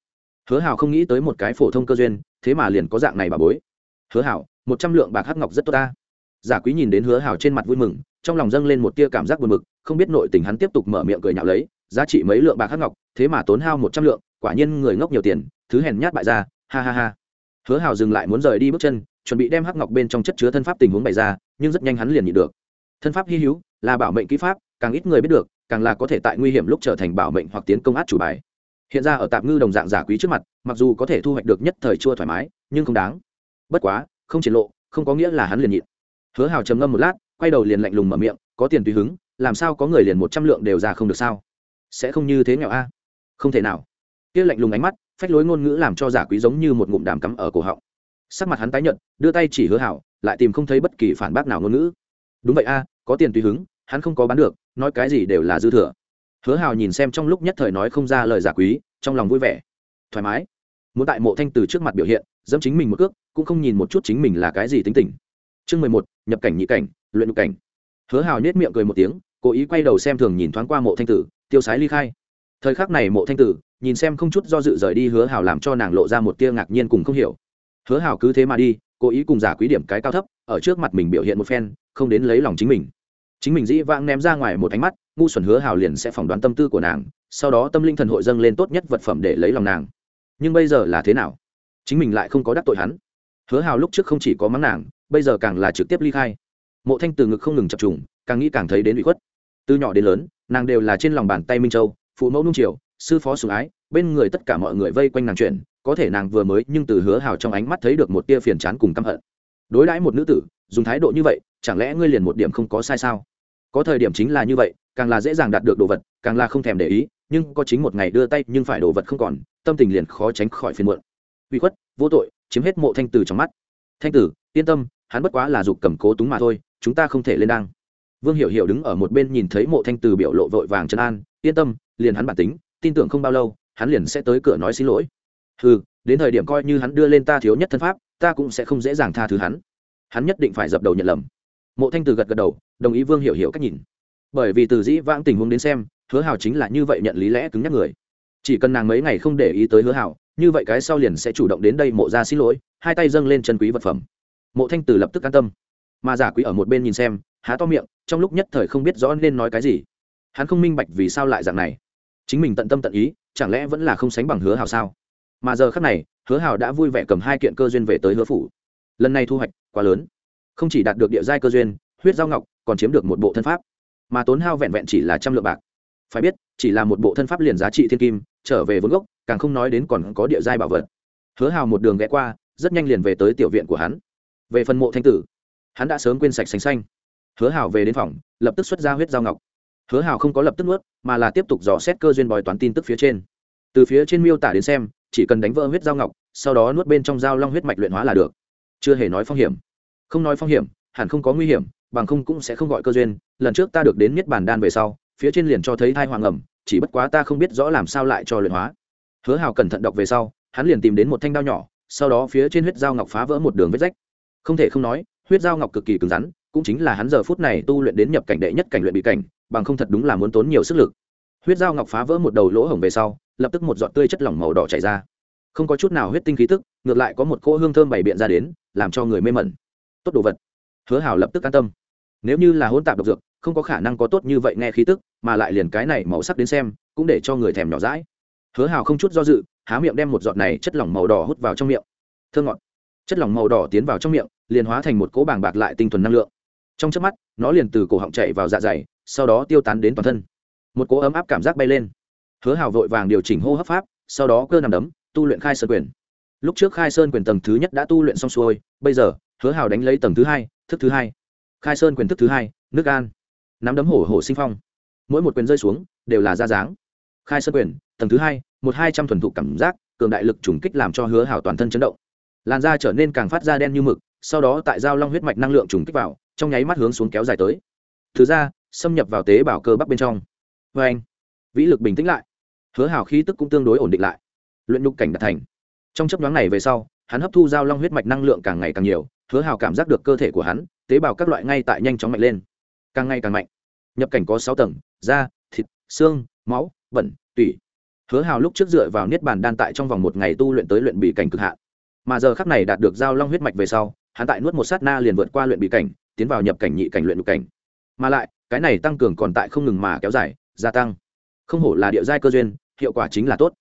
Hứa hào không nghĩ tới một cái phổ thông cơ duyên, thế mà liền có dạng này bà bối. Hứa hào một trăm lượng bạc hắc ngọc rất tốt ta. Giả quý nhìn đến hứa hào trên mặt vui mừng, trong lòng dâng lên một tia cảm giác buồn mực không biết nội tình hắn tiếp tục mở miệng cười nhạo lấy, giá trị mấy lượng bạc hắc ngọc, thế mà tốn hao một trăm lượng, quả nhiên người ngốc nhiều tiền, thứ hèn nhát bại ra, ha ha ha hứa hào dừng lại muốn rời đi bước chân, chuẩn bị đem hắc ngọc bên trong chất chứa thân pháp tình huống bày ra, nhưng rất nhanh hắn liền nhịn được. Thân pháp hy hữu, là bảo mệnh kỹ pháp, càng ít người biết được, càng là có thể tại nguy hiểm lúc trở thành bảo mệnh hoặc tiến công át chủ bài. Hiện ra ở tạp ngư đồng dạng giả quý trước mặt, mặc dù có thể thu hoạch được nhất thời chua thoải mái, nhưng không đáng. Bất quá, không triển lộ, không có nghĩa là hắn liền nhịn. Hứa hào trầm ngâm một lát, quay đầu liền lạnh lùng mở miệng, có tiền tùy hứng, làm sao có người liền một trăm lượng đều ra không được sao? Sẽ không như thế nghèo a? Không thể nào. Kia lạnh lùng ánh mắt phách lối ngôn ngữ làm cho giả quý giống như một ngụm đàm cắm ở cổ họng. Sắc mặt hắn tái nhận đưa tay chỉ hứa hảo, lại tìm không thấy bất kỳ phản bác nào ngôn ngữ. Đúng vậy a, có tiền tùy hứng, hắn không có bán được, nói cái gì đều là dư thừa. Hứa hào nhìn xem trong lúc nhất thời nói không ra lời giả quý, trong lòng vui vẻ. Thoải mái. Muốn tại mộ thanh từ trước mặt biểu hiện, dẫm chính mình một cước, cũng không nhìn một chút chính mình là cái gì tính tình. Chương mười một, nhập cảnh nhị cảnh, luyện nhục cảnh. Hứa hào nhét miệng cười một tiếng, cố ý quay đầu xem thường nhìn thoáng qua mộ thanh tử, tiêu sái ly khai thời khắc này mộ thanh tử, nhìn xem không chút do dự rời đi hứa hảo làm cho nàng lộ ra một tia ngạc nhiên cùng không hiểu. Hứa hảo cứ thế mà đi, cố ý cùng giả quý điểm cái cao thấp, ở trước mặt mình biểu hiện một phen, không đến lấy lòng chính mình. Chính mình dĩ vãng ném ra ngoài một ánh mắt, ngu xuẩn hứa hảo liền sẽ phỏng đoán tâm tư của nàng, sau đó tâm linh thần hội dâng lên tốt nhất vật phẩm để lấy lòng nàng. Nhưng bây giờ là thế nào? Chính mình lại không có đắc tội hắn. Hứa hào lúc trước không chỉ có mắng nàng, bây giờ càng là trực tiếp ly khai. Mộ thanh từ ngực không ngừng chập trùng, càng nghĩ càng thấy đến bị khuất. Từ nhỏ đến lớn, nàng đều là trên lòng bàn tay minh châu phụ mẫu nung triều, sư phó sủng ái, bên người tất cả mọi người vây quanh nàng chuyện, có thể nàng vừa mới nhưng từ hứa hào trong ánh mắt thấy được một tia phiền chán cùng căm hận. Đối đãi một nữ tử, dùng thái độ như vậy, chẳng lẽ ngươi liền một điểm không có sai sao? Có thời điểm chính là như vậy, càng là dễ dàng đạt được đồ vật, càng là không thèm để ý, nhưng có chính một ngày đưa tay nhưng phải đồ vật không còn, tâm tình liền khó tránh khỏi phiền muộn. Uy khuất, vô tội, chiếm hết mộ thanh tử trong mắt. Thanh tử, yên tâm, hắn bất quá là dục cầm cố túng mà thôi, chúng ta không thể lên đăng. Vương hiểu hiểu đứng ở một bên nhìn thấy mộ thanh tử biểu lộ vội vàng chân an yên tâm, liền hắn bản tính, tin tưởng không bao lâu, hắn liền sẽ tới cửa nói xin lỗi. Ừ đến thời điểm coi như hắn đưa lên ta thiếu nhất thân pháp, ta cũng sẽ không dễ dàng tha thứ hắn. Hắn nhất định phải dập đầu nhận lầm. Mộ thanh từ gật gật đầu, đồng ý vương hiểu hiểu cách nhìn. Bởi vì từ dĩ vãng tình huống đến xem, hứa hào chính là như vậy nhận lý lẽ cứng nhắc người. Chỉ cần nàng mấy ngày không để ý tới hứa hào, như vậy cái sau liền sẽ chủ động đến đây mộ ra xin lỗi, hai tay dâng lên chân quý vật phẩm. Mộ thanh từ lập tức an tâm. Mà giả quý ở một bên nhìn xem, há to miệng, trong lúc nhất thời không biết rõ nên nói cái gì hắn không minh bạch vì sao lại dạng này. Chính mình tận tâm tận ý, chẳng lẽ vẫn là không sánh bằng hứa hào sao? Mà giờ khác này, hứa hào đã vui vẻ cầm hai kiện cơ duyên về tới hứa phủ. Lần này thu hoạch quá lớn. Không chỉ đạt được địa giai cơ duyên, huyết giao ngọc, còn chiếm được một bộ thân pháp. Mà tốn hao vẹn vẹn chỉ là trăm lượng bạc. Phải biết, chỉ là một bộ thân pháp liền giá trị thiên kim, trở về vốn gốc, càng không nói đến còn có địa giai bảo vật. Hứa hào một đường ghé qua, rất nhanh liền về tới tiểu viện của hắn. Về phần mộ thanh tử, hắn đã sớm quên sạch sành xanh. Hứa hào về đến phòng, lập tức xuất ra huyết giao ngọc hứa hào không có lập tức nuốt, mà là tiếp tục dò xét cơ duyên bòi toán tin tức phía trên. Từ phía trên miêu tả đến xem, chỉ cần đánh vỡ huyết giao ngọc, sau đó nuốt bên trong dao long huyết mạch luyện hóa là được. Chưa hề nói phong hiểm. Không nói phong hiểm, hẳn không có nguy hiểm, bằng không cũng sẽ không gọi cơ duyên. Lần trước ta được đến miết bản đan về sau, phía trên liền cho thấy thai hoàng ẩm, chỉ bất quá ta không biết rõ làm sao lại cho luyện hóa. Hứa hào cẩn thận đọc về sau, hắn liền tìm đến một thanh đao nhỏ, sau đó phía trên huyết dao ngọc phá vỡ một đường vết rách. Không thể không nói, huyết dao ngọc cực kỳ cứng rắn cũng chính là hắn giờ phút này tu luyện đến nhập cảnh đệ nhất cảnh luyện bị cảnh, bằng không thật đúng là muốn tốn nhiều sức lực. Huyết dao ngọc phá vỡ một đầu lỗ hổng về sau, lập tức một giọt tươi chất lỏng màu đỏ chảy ra. Không có chút nào huyết tinh khí tức, ngược lại có một cỗ hương thơm bày biện ra đến, làm cho người mê mẩn. Tốt đồ vật. Hứa hào lập tức an tâm. Nếu như là hôn tạp độc dược, không có khả năng có tốt như vậy nghe khí tức, mà lại liền cái này màu sắc đến xem, cũng để cho người thèm nhỏ rãi hứa hào không chút do dự, há miệng đem một giọt này chất lỏng màu đỏ hút vào trong miệng. Thơ ngọt. Chất lỏng màu đỏ tiến vào trong miệng, liền hóa thành một cỗ bàng bạc lại tinh thuần năng lượng trong chớp mắt, nó liền từ cổ họng chạy vào dạ dày, sau đó tiêu tán đến toàn thân. Một cỗ ấm áp cảm giác bay lên. Hứa hào vội vàng điều chỉnh hô hấp pháp, sau đó cơ nằm đấm, tu luyện khai sơn quyền. Lúc trước khai sơn quyền tầng thứ nhất đã tu luyện xong xuôi, bây giờ, hứa hào đánh lấy tầng thứ hai, thức thứ hai. Khai sơn quyền thức thứ hai, nước an. Nắm đấm hổ hổ sinh phong. Mỗi một quyền rơi xuống, đều là ra dáng. Khai sơn quyền, tầng thứ hai, một hai trăm thuần thụ cảm giác, cường đại lực trùng kích làm cho hứa hào toàn thân chấn động. Làn da trở nên càng phát ra đen như mực, sau đó tại giao long huyết mạch năng lượng trùng kích vào trong nháy mắt hướng xuống kéo dài tới. Thứ ra, xâm nhập vào tế bào cơ bắp bên trong. Vê anh, vĩ lực bình tĩnh lại. Hứa hào khí tức cũng tương đối ổn định lại. Luyện nhục cảnh đạt thành. Trong chấp nhoáng này về sau, hắn hấp thu giao long huyết mạch năng lượng càng ngày càng nhiều, hứa hào cảm giác được cơ thể của hắn, tế bào các loại ngay tại nhanh chóng mạnh lên. Càng ngày càng mạnh. Nhập cảnh có sáu tầng, da, thịt, xương, máu, bẩn, tủy. Hứa hào lúc trước dựa vào niết bàn đan tại trong vòng một ngày tu luyện tới luyện bị cảnh cực hạn. Mà giờ khắc này đạt được giao long huyết mạch về sau, hắn tại nuốt một sát na liền vượt qua luyện bị cảnh tiến vào nhập cảnh nhị cảnh luyện nhục cảnh. Mà lại, cái này tăng cường còn tại không ngừng mà kéo dài, gia tăng. Không hổ là địa giai cơ duyên, hiệu quả chính là tốt.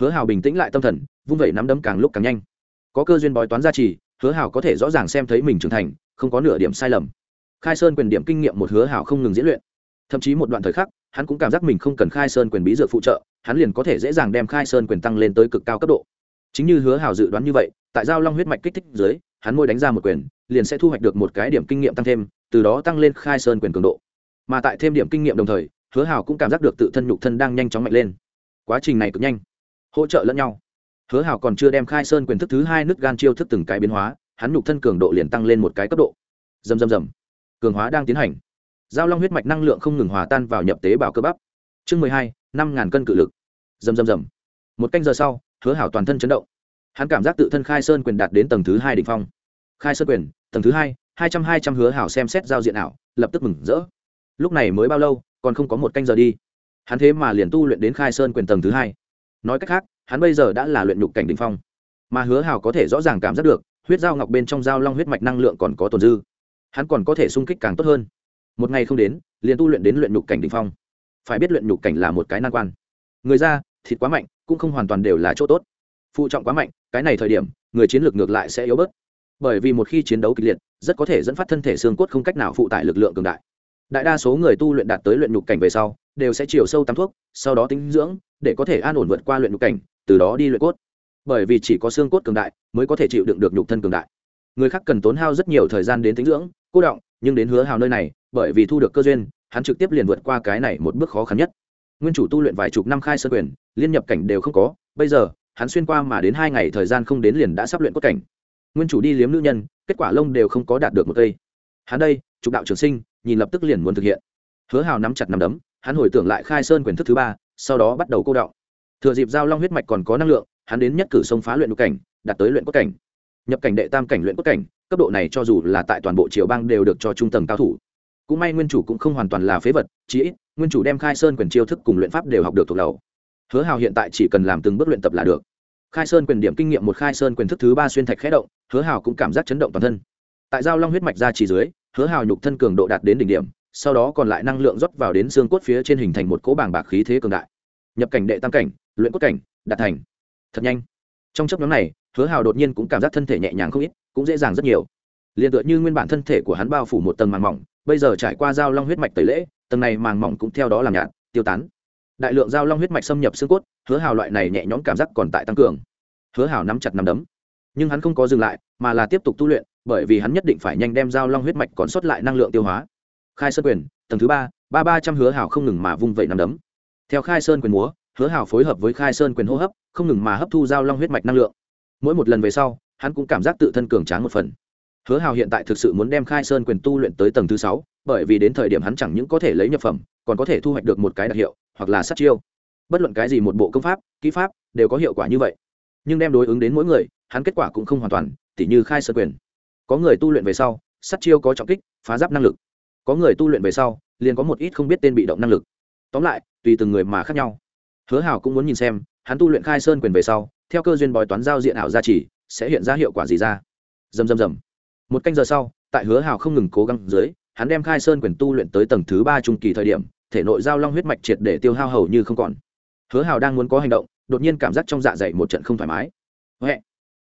Hứa hào bình tĩnh lại tâm thần, vung vẩy nắm đấm càng lúc càng nhanh. Có cơ duyên bói toán gia trì, hứa hào có thể rõ ràng xem thấy mình trưởng thành, không có nửa điểm sai lầm. Khai sơn quyền điểm kinh nghiệm một hứa hào không ngừng diễn luyện. Thậm chí một đoạn thời khắc, hắn cũng cảm giác mình không cần khai sơn quyền bí dược phụ trợ, hắn liền có thể dễ dàng đem khai sơn quyền tăng lên tới cực cao cấp độ. Chính như hứa hào dự đoán như vậy, tại giao long huyết mạch kích thích dưới, hắn môi đánh ra một quyền liền sẽ thu hoạch được một cái điểm kinh nghiệm tăng thêm, từ đó tăng lên khai sơn quyền cường độ. Mà tại thêm điểm kinh nghiệm đồng thời, hứa hào cũng cảm giác được tự thân nhục thân đang nhanh chóng mạnh lên. Quá trình này cực nhanh. Hỗ trợ lẫn nhau. Hứa hào còn chưa đem khai sơn quyền thức thứ hai nước gan chiêu thức từng cái biến hóa, hắn nhục thân cường độ liền tăng lên một cái cấp độ. Dầm dầm dầm cường hóa đang tiến hành. Giao long huyết mạch năng lượng không ngừng hòa tan vào nhập tế bào cơ bắp. Chương mười hai, năm ngàn cân cự lực. Dầm dầm dầm một canh giờ sau, hứa hảo toàn thân chấn động. Hắn cảm giác tự thân khai sơn quyền đạt đến tầng thứ hai đ ỉ n h phong khai sơn quyền, tầng thứ hai hai trăm hai trăm hứa hảo xem xét giao diện ảo, lập tức mừng rỡ. Lúc này mới bao lâu, còn không có một canh giờ đi. Hắn thế mà liền tu luyện đến khai sơn quyền tầng thứ hai. Nói cách khác, hắn bây giờ đã là luyện nhục cảnh đ ỉ n h phong. Mà hứa hảo có thể rõ ràng cảm giác được, huyết dao ngọc bên trong dao long huyết mạch năng lượng còn có tồn dư. Hắn còn có thể sung kích càng tốt hơn. Một ngày không đến, liền tu luyện đến luyện nhục cảnh đ ỉ n h phong. Phải biết luyện nhục cảnh là một cái nan quan. Người ra thịt quá mạnh, cũng không hoàn toàn đều là chỗ tốt. Phụ trọng quá mạnh, cái này thời điểm, người chiến lược ngược lại sẽ yếu bớt bởi vì một khi chiến đấu kịch liệt, rất có thể dẫn phát thân thể xương cốt không cách nào phụ tải lực lượng cường đại. Đại đa số người tu luyện đạt tới luyện nhục cảnh về sau, đều sẽ chiều sâu tắm thuốc, sau đó tính dưỡng, để có thể an ổn vượt qua luyện nhục cảnh, từ đó đi luyện cốt. Bởi vì chỉ có xương cốt cường đại mới có thể chịu đựng được nhục thân cường đại. Người khác cần tốn hao rất nhiều thời gian đến tính dưỡng, cô động, nhưng đến hứa hào nơi này, bởi vì thu được cơ duyên, hắn trực tiếp liền vượt qua cái này một bước khó khăn nhất. Nguyên chủ tu luyện vài chục năm khai sơ quyền, liên nhập cảnh đều không có, bây giờ, hắn xuyên qua mà đến hai ngày thời gian không đến liền đã sắp luyện cốt cảnh nguyên chủ đi liếm nữ nhân, kết quả lông đều không có đạt được một cây. Hắn đây trục đạo trường sinh, nhìn lập tức liền muốn thực hiện. Hứa hào nắm chặt nắm đấm, hắn hồi tưởng lại khai sơn quyền thức thứ ba, sau đó bắt đầu cô đạo. Thừa dịp giao long huyết mạch còn có năng lượng, hắn đến nhất cử sông phá luyện cốt cảnh, đạt tới luyện cốt cảnh. Nhập cảnh đệ tam cảnh luyện cốt cảnh, cấp độ này cho dù là tại toàn bộ triều bang đều được cho trung tầng cao thủ. Cũng may nguyên chủ cũng không hoàn toàn là phế vật, chí ít, nguyên chủ đem khai sơn quyền chiêu thức cùng luyện pháp đều học được thuộc đầu. Hứa hào hiện tại chỉ cần làm từng bước luyện tập là được. Khai sơn quyền điểm kinh nghiệm một khai sơn quyền thức thứ ba xuyên thạch khé động hứa hào cũng cảm giác chấn động toàn thân. Tại giao long huyết mạch ra chỉ dưới, hứa hào nhục thân cường độ đạt đến đỉnh điểm, sau đó còn lại năng lượng rót vào đến xương cốt phía trên hình thành một cỗ bảng bạc khí thế cường đại. Nhập cảnh đệ tam cảnh, luyện cốt cảnh, đạt thành. Thật nhanh. Trong chấp nhóm này, hứa hào đột nhiên cũng cảm giác thân thể nhẹ nhàng không ít, cũng dễ dàng rất nhiều. Liền tựa như nguyên bản thân thể của hắn bao phủ một tầng màng mỏng, bây giờ trải qua giao long huyết mạch tẩy lễ, tầng này màng mỏng cũng theo đó làm nhạt, tiêu tán. Đại lượng giao long huyết mạch xâm nhập xương cốt, hứa hào loại này nhẹ nhõm cảm giác còn tại tăng cường. Hứa hào nắm chặt nắm đấm nhưng hắn không có dừng lại, mà là tiếp tục tu luyện, bởi vì hắn nhất định phải nhanh đem giao long huyết mạch còn sót lại năng lượng tiêu hóa. Khai sơn quyền, tầng thứ ba ba ba trăm hứa hào không ngừng mà vung vẩy nắm đấm. Theo khai sơn quyền múa, hứa hào phối hợp với khai sơn quyền hô hấp, không ngừng mà hấp thu giao long huyết mạch năng lượng. Mỗi một lần về sau, hắn cũng cảm giác tự thân cường tráng một phần. Hứa hào hiện tại thực sự muốn đem khai sơn quyền tu luyện tới tầng thứ sáu, bởi vì đến thời điểm hắn chẳng những có thể lấy nhập phẩm, còn có thể thu hoạch được một cái đặc hiệu, hoặc là sát chiêu. Bất luận cái gì một bộ công pháp, kỹ pháp, đều có hiệu quả như vậy. Nhưng đem đối ứng đến mỗi người hắn kết quả cũng không hoàn toàn, tỉ như khai sơn quyền. Có người tu luyện về sau, sát chiêu có trọng kích, phá giáp năng lực. Có người tu luyện về sau, liền có một ít không biết tên bị động năng lực. Tóm lại, tùy từng người mà khác nhau. Hứa hảo cũng muốn nhìn xem, hắn tu luyện khai sơn quyền về sau, theo cơ duyên bói toán giao diện ảo gia chỉ sẽ hiện ra hiệu quả gì ra. Dầm dầm dầm một canh giờ sau, tại hứa hảo không ngừng cố gắng dưới, hắn đem khai sơn quyền tu luyện tới tầng thứ ba trung kỳ thời điểm, thể nội giao long huyết mạch triệt để tiêu hao hầu như không còn. Hứa hảo đang muốn có hành động, đột nhiên cảm giác trong dạ dày một trận không thoải mái. Huệ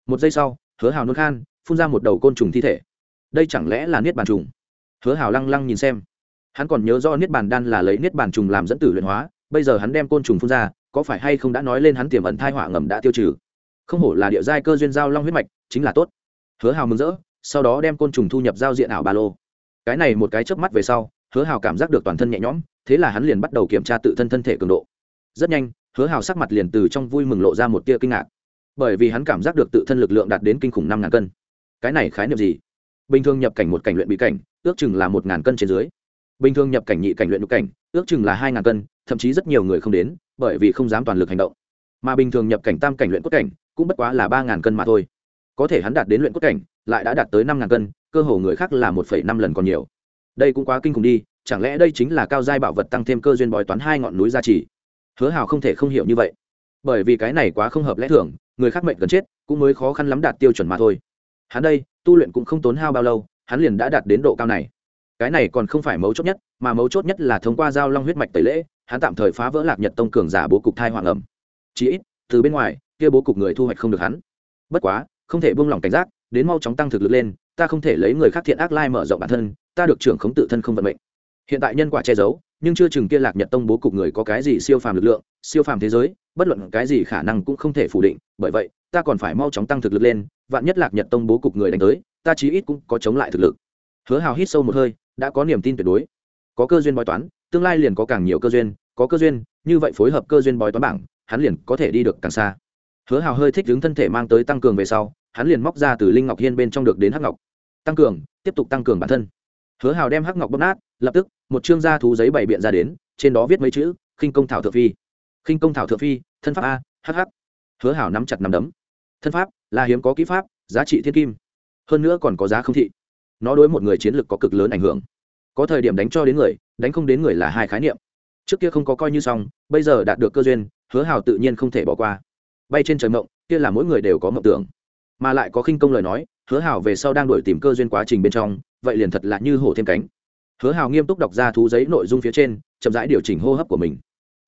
một giây sau, hứa Hào nôn khan, phun ra một đầu côn trùng thi thể. Đây chẳng lẽ là niết bàn trùng? Hứa Hào lăng lăng nhìn xem. Hắn còn nhớ do niết bàn đan là lấy niết bàn trùng làm dẫn tử luyện hóa, bây giờ hắn đem côn trùng phun ra, có phải hay không đã nói lên hắn tiềm ẩn thai họa ngầm đã tiêu trừ? Không hổ là địa giai cơ duyên giao long huyết mạch, chính là tốt. Hứa hào mừng rỡ, sau đó đem côn trùng thu nhập giao diện ảo ba lô. Cái này một cái chớp mắt về sau, hứa hào cảm giác được toàn thân nhẹ nhõm, thế là hắn liền bắt đầu kiểm tra tự thân thân thể cường độ. Rất nhanh, hứa hào sắc mặt liền từ trong vui mừng lộ ra một tia kinh ngạc bởi vì hắn cảm giác được tự thân lực lượng đạt đến kinh khủng năm ngàn cân. Cái này khái niệm gì? Bình thường nhập cảnh một cảnh luyện bị cảnh, ước chừng là một ngàn cân trên dưới. Bình thường nhập cảnh nhị cảnh luyện nhục cảnh, ước chừng là hai ngàn cân, thậm chí rất nhiều người không đến, bởi vì không dám toàn lực hành động. Mà bình thường nhập cảnh tam cảnh luyện cốt cảnh, cũng bất quá là ba ngàn cân mà thôi. Có thể hắn đạt đến luyện cốt cảnh, lại đã đạt tới năm ngàn cân, cơ hồ người khác là một phẩy năm lần còn nhiều. Đây cũng quá kinh khủng đi, chẳng lẽ đây chính là cao giai bảo vật tăng thêm cơ duyên bói toán hai ngọn núi gia trì? Hứa hào không thể không hiểu như vậy bởi vì cái này quá không hợp lẽ thường, người khác mệnh gần chết, cũng mới khó khăn lắm đạt tiêu chuẩn mà thôi. Hắn đây, tu luyện cũng không tốn hao bao lâu, hắn liền đã đạt đến độ cao này. Cái này còn không phải mấu chốt nhất, mà mấu chốt nhất là thông qua giao long huyết mạch tẩy lễ, hắn tạm thời phá vỡ lạc nhật tông cường giả bố cục thai hoàng ẩm. Chí ít, từ bên ngoài, kia bố cục người thu hoạch không được hắn. Bất quá, không thể buông lỏng cảnh giác, đến mau chóng tăng thực lực lên, ta không thể lấy người khác thiện ác lai mở rộng bản thân, ta được trưởng khống tự thân không vận mệnh. Hiện tại nhân quả che giấu nhưng chưa chừng kia lạc nhật tông bố cục người có cái gì siêu phàm lực lượng, siêu phàm thế giới, bất luận cái gì khả năng cũng không thể phủ định, bởi vậy, ta còn phải mau chóng tăng thực lực lên, vạn nhất lạc nhật tông bố cục người đánh tới, ta chí ít cũng có chống lại thực lực. Hứa hào hít sâu một hơi, đã có niềm tin tuyệt đối. Có cơ duyên bói toán, tương lai liền có càng nhiều cơ duyên, có cơ duyên, như vậy phối hợp cơ duyên bói toán bảng, hắn liền có thể đi được càng xa. Hứa hào hơi thích đứng thân thể mang tới tăng cường về sau, hắn liền móc ra từ linh ngọc hiên bên trong được đến hắc ngọc. Tăng cường, tiếp tục tăng cường bản thân. Hứa hào đem hắc ngọc bóp nát, lập tức một chương gia thú giấy bày biện ra đến, trên đó viết mấy chữ, khinh công thảo thượng phi. Khinh công thảo thượng phi, thân pháp a hh hứa hảo nắm chặt nắm đấm. Thân pháp, là hiếm có kỹ pháp, giá trị thiên kim. Hơn nữa còn có giá không thị. Nó đối một người chiến lược có cực lớn ảnh hưởng. Có thời điểm đánh cho đến người, đánh không đến người là hai khái niệm. Trước kia không có coi như xong, bây giờ đạt được cơ duyên, hứa hào tự nhiên không thể bỏ qua. Bay trên trời mộng, kia là mỗi người đều có mộng tưởng. Mà lại có khinh công lời nói, hứa hào về sau đang đổi tìm cơ duyên quá trình bên trong, vậy liền thật là như hổ thêm cánh hứa hào nghiêm túc đọc ra thú giấy nội dung phía trên, chậm rãi điều chỉnh hô hấp của mình.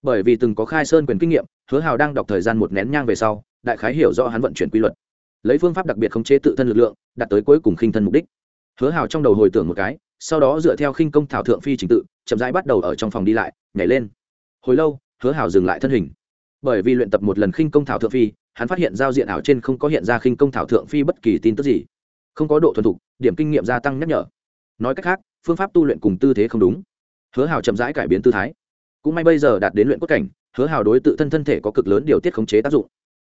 Bởi vì từng có khai sơn quyền kinh nghiệm, hứa hào đang đọc thời gian một nén nhang về sau, đại khái hiểu rõ hắn vận chuyển quy luật. Lấy phương pháp đặc biệt khống chế tự thân lực lượng, đạt tới cuối cùng khinh thân mục đích. Hứa hào trong đầu hồi tưởng một cái, sau đó dựa theo khinh công thảo thượng phi trình tự, chậm rãi bắt đầu ở trong phòng đi lại, nhảy lên. Hồi lâu, hứa hào dừng lại thân hình. Bởi vì luyện tập một lần khinh công thảo thượng phi, hắn phát hiện giao diện ảo trên không có hiện ra khinh công thảo thượng phi bất kỳ tin tức gì. Không có độ thuần thục, điểm kinh nghiệm gia tăng nhắc nhở nói cách khác, phương pháp tu luyện cùng tư thế không đúng. Hứa hào chậm rãi cải biến tư thái. Cũng may bây giờ đạt đến luyện cốt cảnh, hứa hào đối tự thân thân thể có cực lớn điều tiết khống chế tác dụng.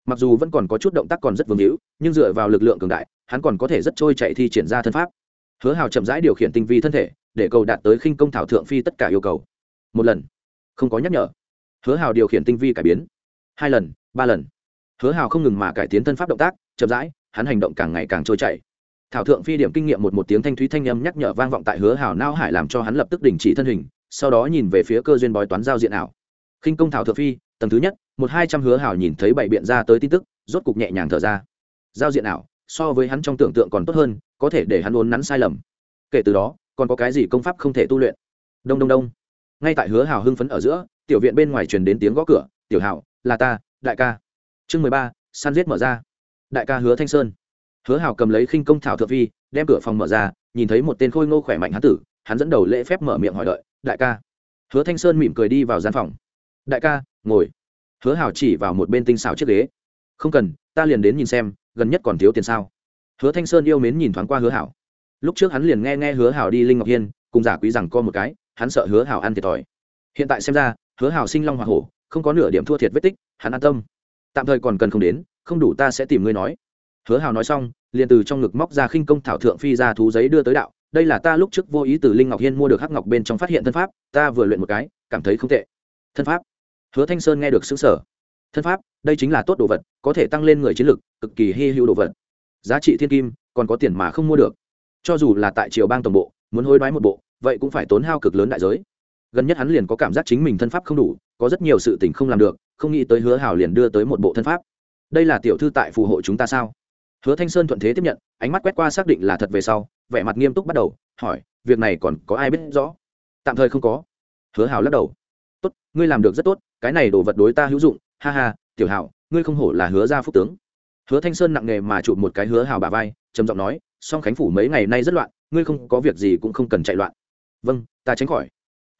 Mặc dù vẫn còn có chút động tác còn rất vương hữu, nhưng dựa vào lực lượng cường đại, hắn còn có thể rất trôi chạy thi triển ra thân pháp. Hứa hào chậm rãi điều khiển tinh vi thân thể, để cầu đạt tới khinh công thảo thượng phi tất cả yêu cầu. Một lần. Không có nhắc nhở. Hứa hào điều khiển tinh vi cải biến. Hai lần, ba lần. Hứa hào không ngừng mà cải tiến thân pháp động tác, chậm rãi, hắn hành động càng ngày càng trôi chảy thảo thượng phi điểm kinh nghiệm một một tiếng thanh thúy thanh âm nhắc nhở vang vọng tại hứa hào nao hải làm cho hắn lập tức đình chỉ thân hình, sau đó nhìn về phía cơ duyên bói toán giao diện ảo. Khinh công thảo thượng phi, tầng thứ nhất, một hai trăm hứa hào nhìn thấy bảy biện ra tới tin tức, rốt cục nhẹ nhàng thở ra. Giao diện ảo, so với hắn trong tưởng tượng còn tốt hơn, có thể để hắn uốn nắn sai lầm. Kể từ đó, còn có cái gì công pháp không thể tu luyện? Đông đông đông. Ngay tại hứa hào hưng phấn ở giữa, tiểu viện bên ngoài truyền đến tiếng gõ cửa, tiểu hảo, là ta, đại ca. Chương mười ba, săn giết mở ra. Đại ca hứa thanh sơn hứa hào cầm lấy khinh công thảo thượng vi, đem cửa phòng mở ra nhìn thấy một tên khôi ngô khỏe mạnh hán tử hắn dẫn đầu lễ phép mở miệng hỏi đợi đại ca. Hứa thanh sơn mỉm cười đi vào gian phòng. Đại ca ngồi. Hứa hào chỉ vào một bên tinh xảo chiếc ghế. Không cần ta liền đến nhìn xem gần nhất còn thiếu tiền sao? Hứa thanh sơn yêu mến nhìn thoáng qua hứa hảo lúc trước hắn liền nghe nghe hứa hảo đi linh ngọc hiên cùng giả quý rằng co một cái hắn sợ hứa hảo ăn thiệt thòi. Hiện tại xem ra hứa hảo sinh long hoa hổ không có nửa điểm thua thiệt vết tích hắn an tâm. Tạm thời còn cần không đến không đủ ta sẽ tìm ngươi nói hứa Hào nói xong, liền từ trong ngực móc ra khinh công thảo thượng phi ra thú giấy đưa tới đạo, đây là ta lúc trước vô ý từ linh ngọc hiên mua được hắc ngọc bên trong phát hiện thân pháp, ta vừa luyện một cái, cảm thấy không tệ. Thân pháp? Hứa thanh sơn nghe được xứng sở thân pháp, đây chính là tốt đồ vật, có thể tăng lên người chiến lực, cực kỳ hy hữu đồ vật. Giá trị thiên kim, còn có tiền mà không mua được. Cho dù là tại triều bang tổng bộ, muốn hối đoái một bộ, vậy cũng phải tốn hao cực lớn đại giới. Gần nhất hắn liền có cảm giác chính mình thân pháp không đủ, có rất nhiều sự tình không làm được, không nghĩ tới hứa hào liền đưa tới một bộ thân pháp. Đây là tiểu thư tại phù hộ chúng ta sao? Hứa thanh sơn thuận thế tiếp nhận, ánh mắt quét qua xác định là thật về sau, vẻ mặt nghiêm túc bắt đầu, hỏi, việc này còn có ai biết rõ? Tạm thời không có. Hứa hào lắc đầu. Tốt, ngươi làm được rất tốt, cái này đồ vật đối ta hữu dụng, ha ha, tiểu hảo ngươi không hổ là hứa gia phúc tướng. Hứa thanh sơn nặng nề mà chụp một cái hứa hào bà vai, trầm giọng nói, song khánh phủ mấy ngày nay rất loạn, ngươi không có việc gì cũng không cần chạy loạn. Vâng ta tránh khỏi.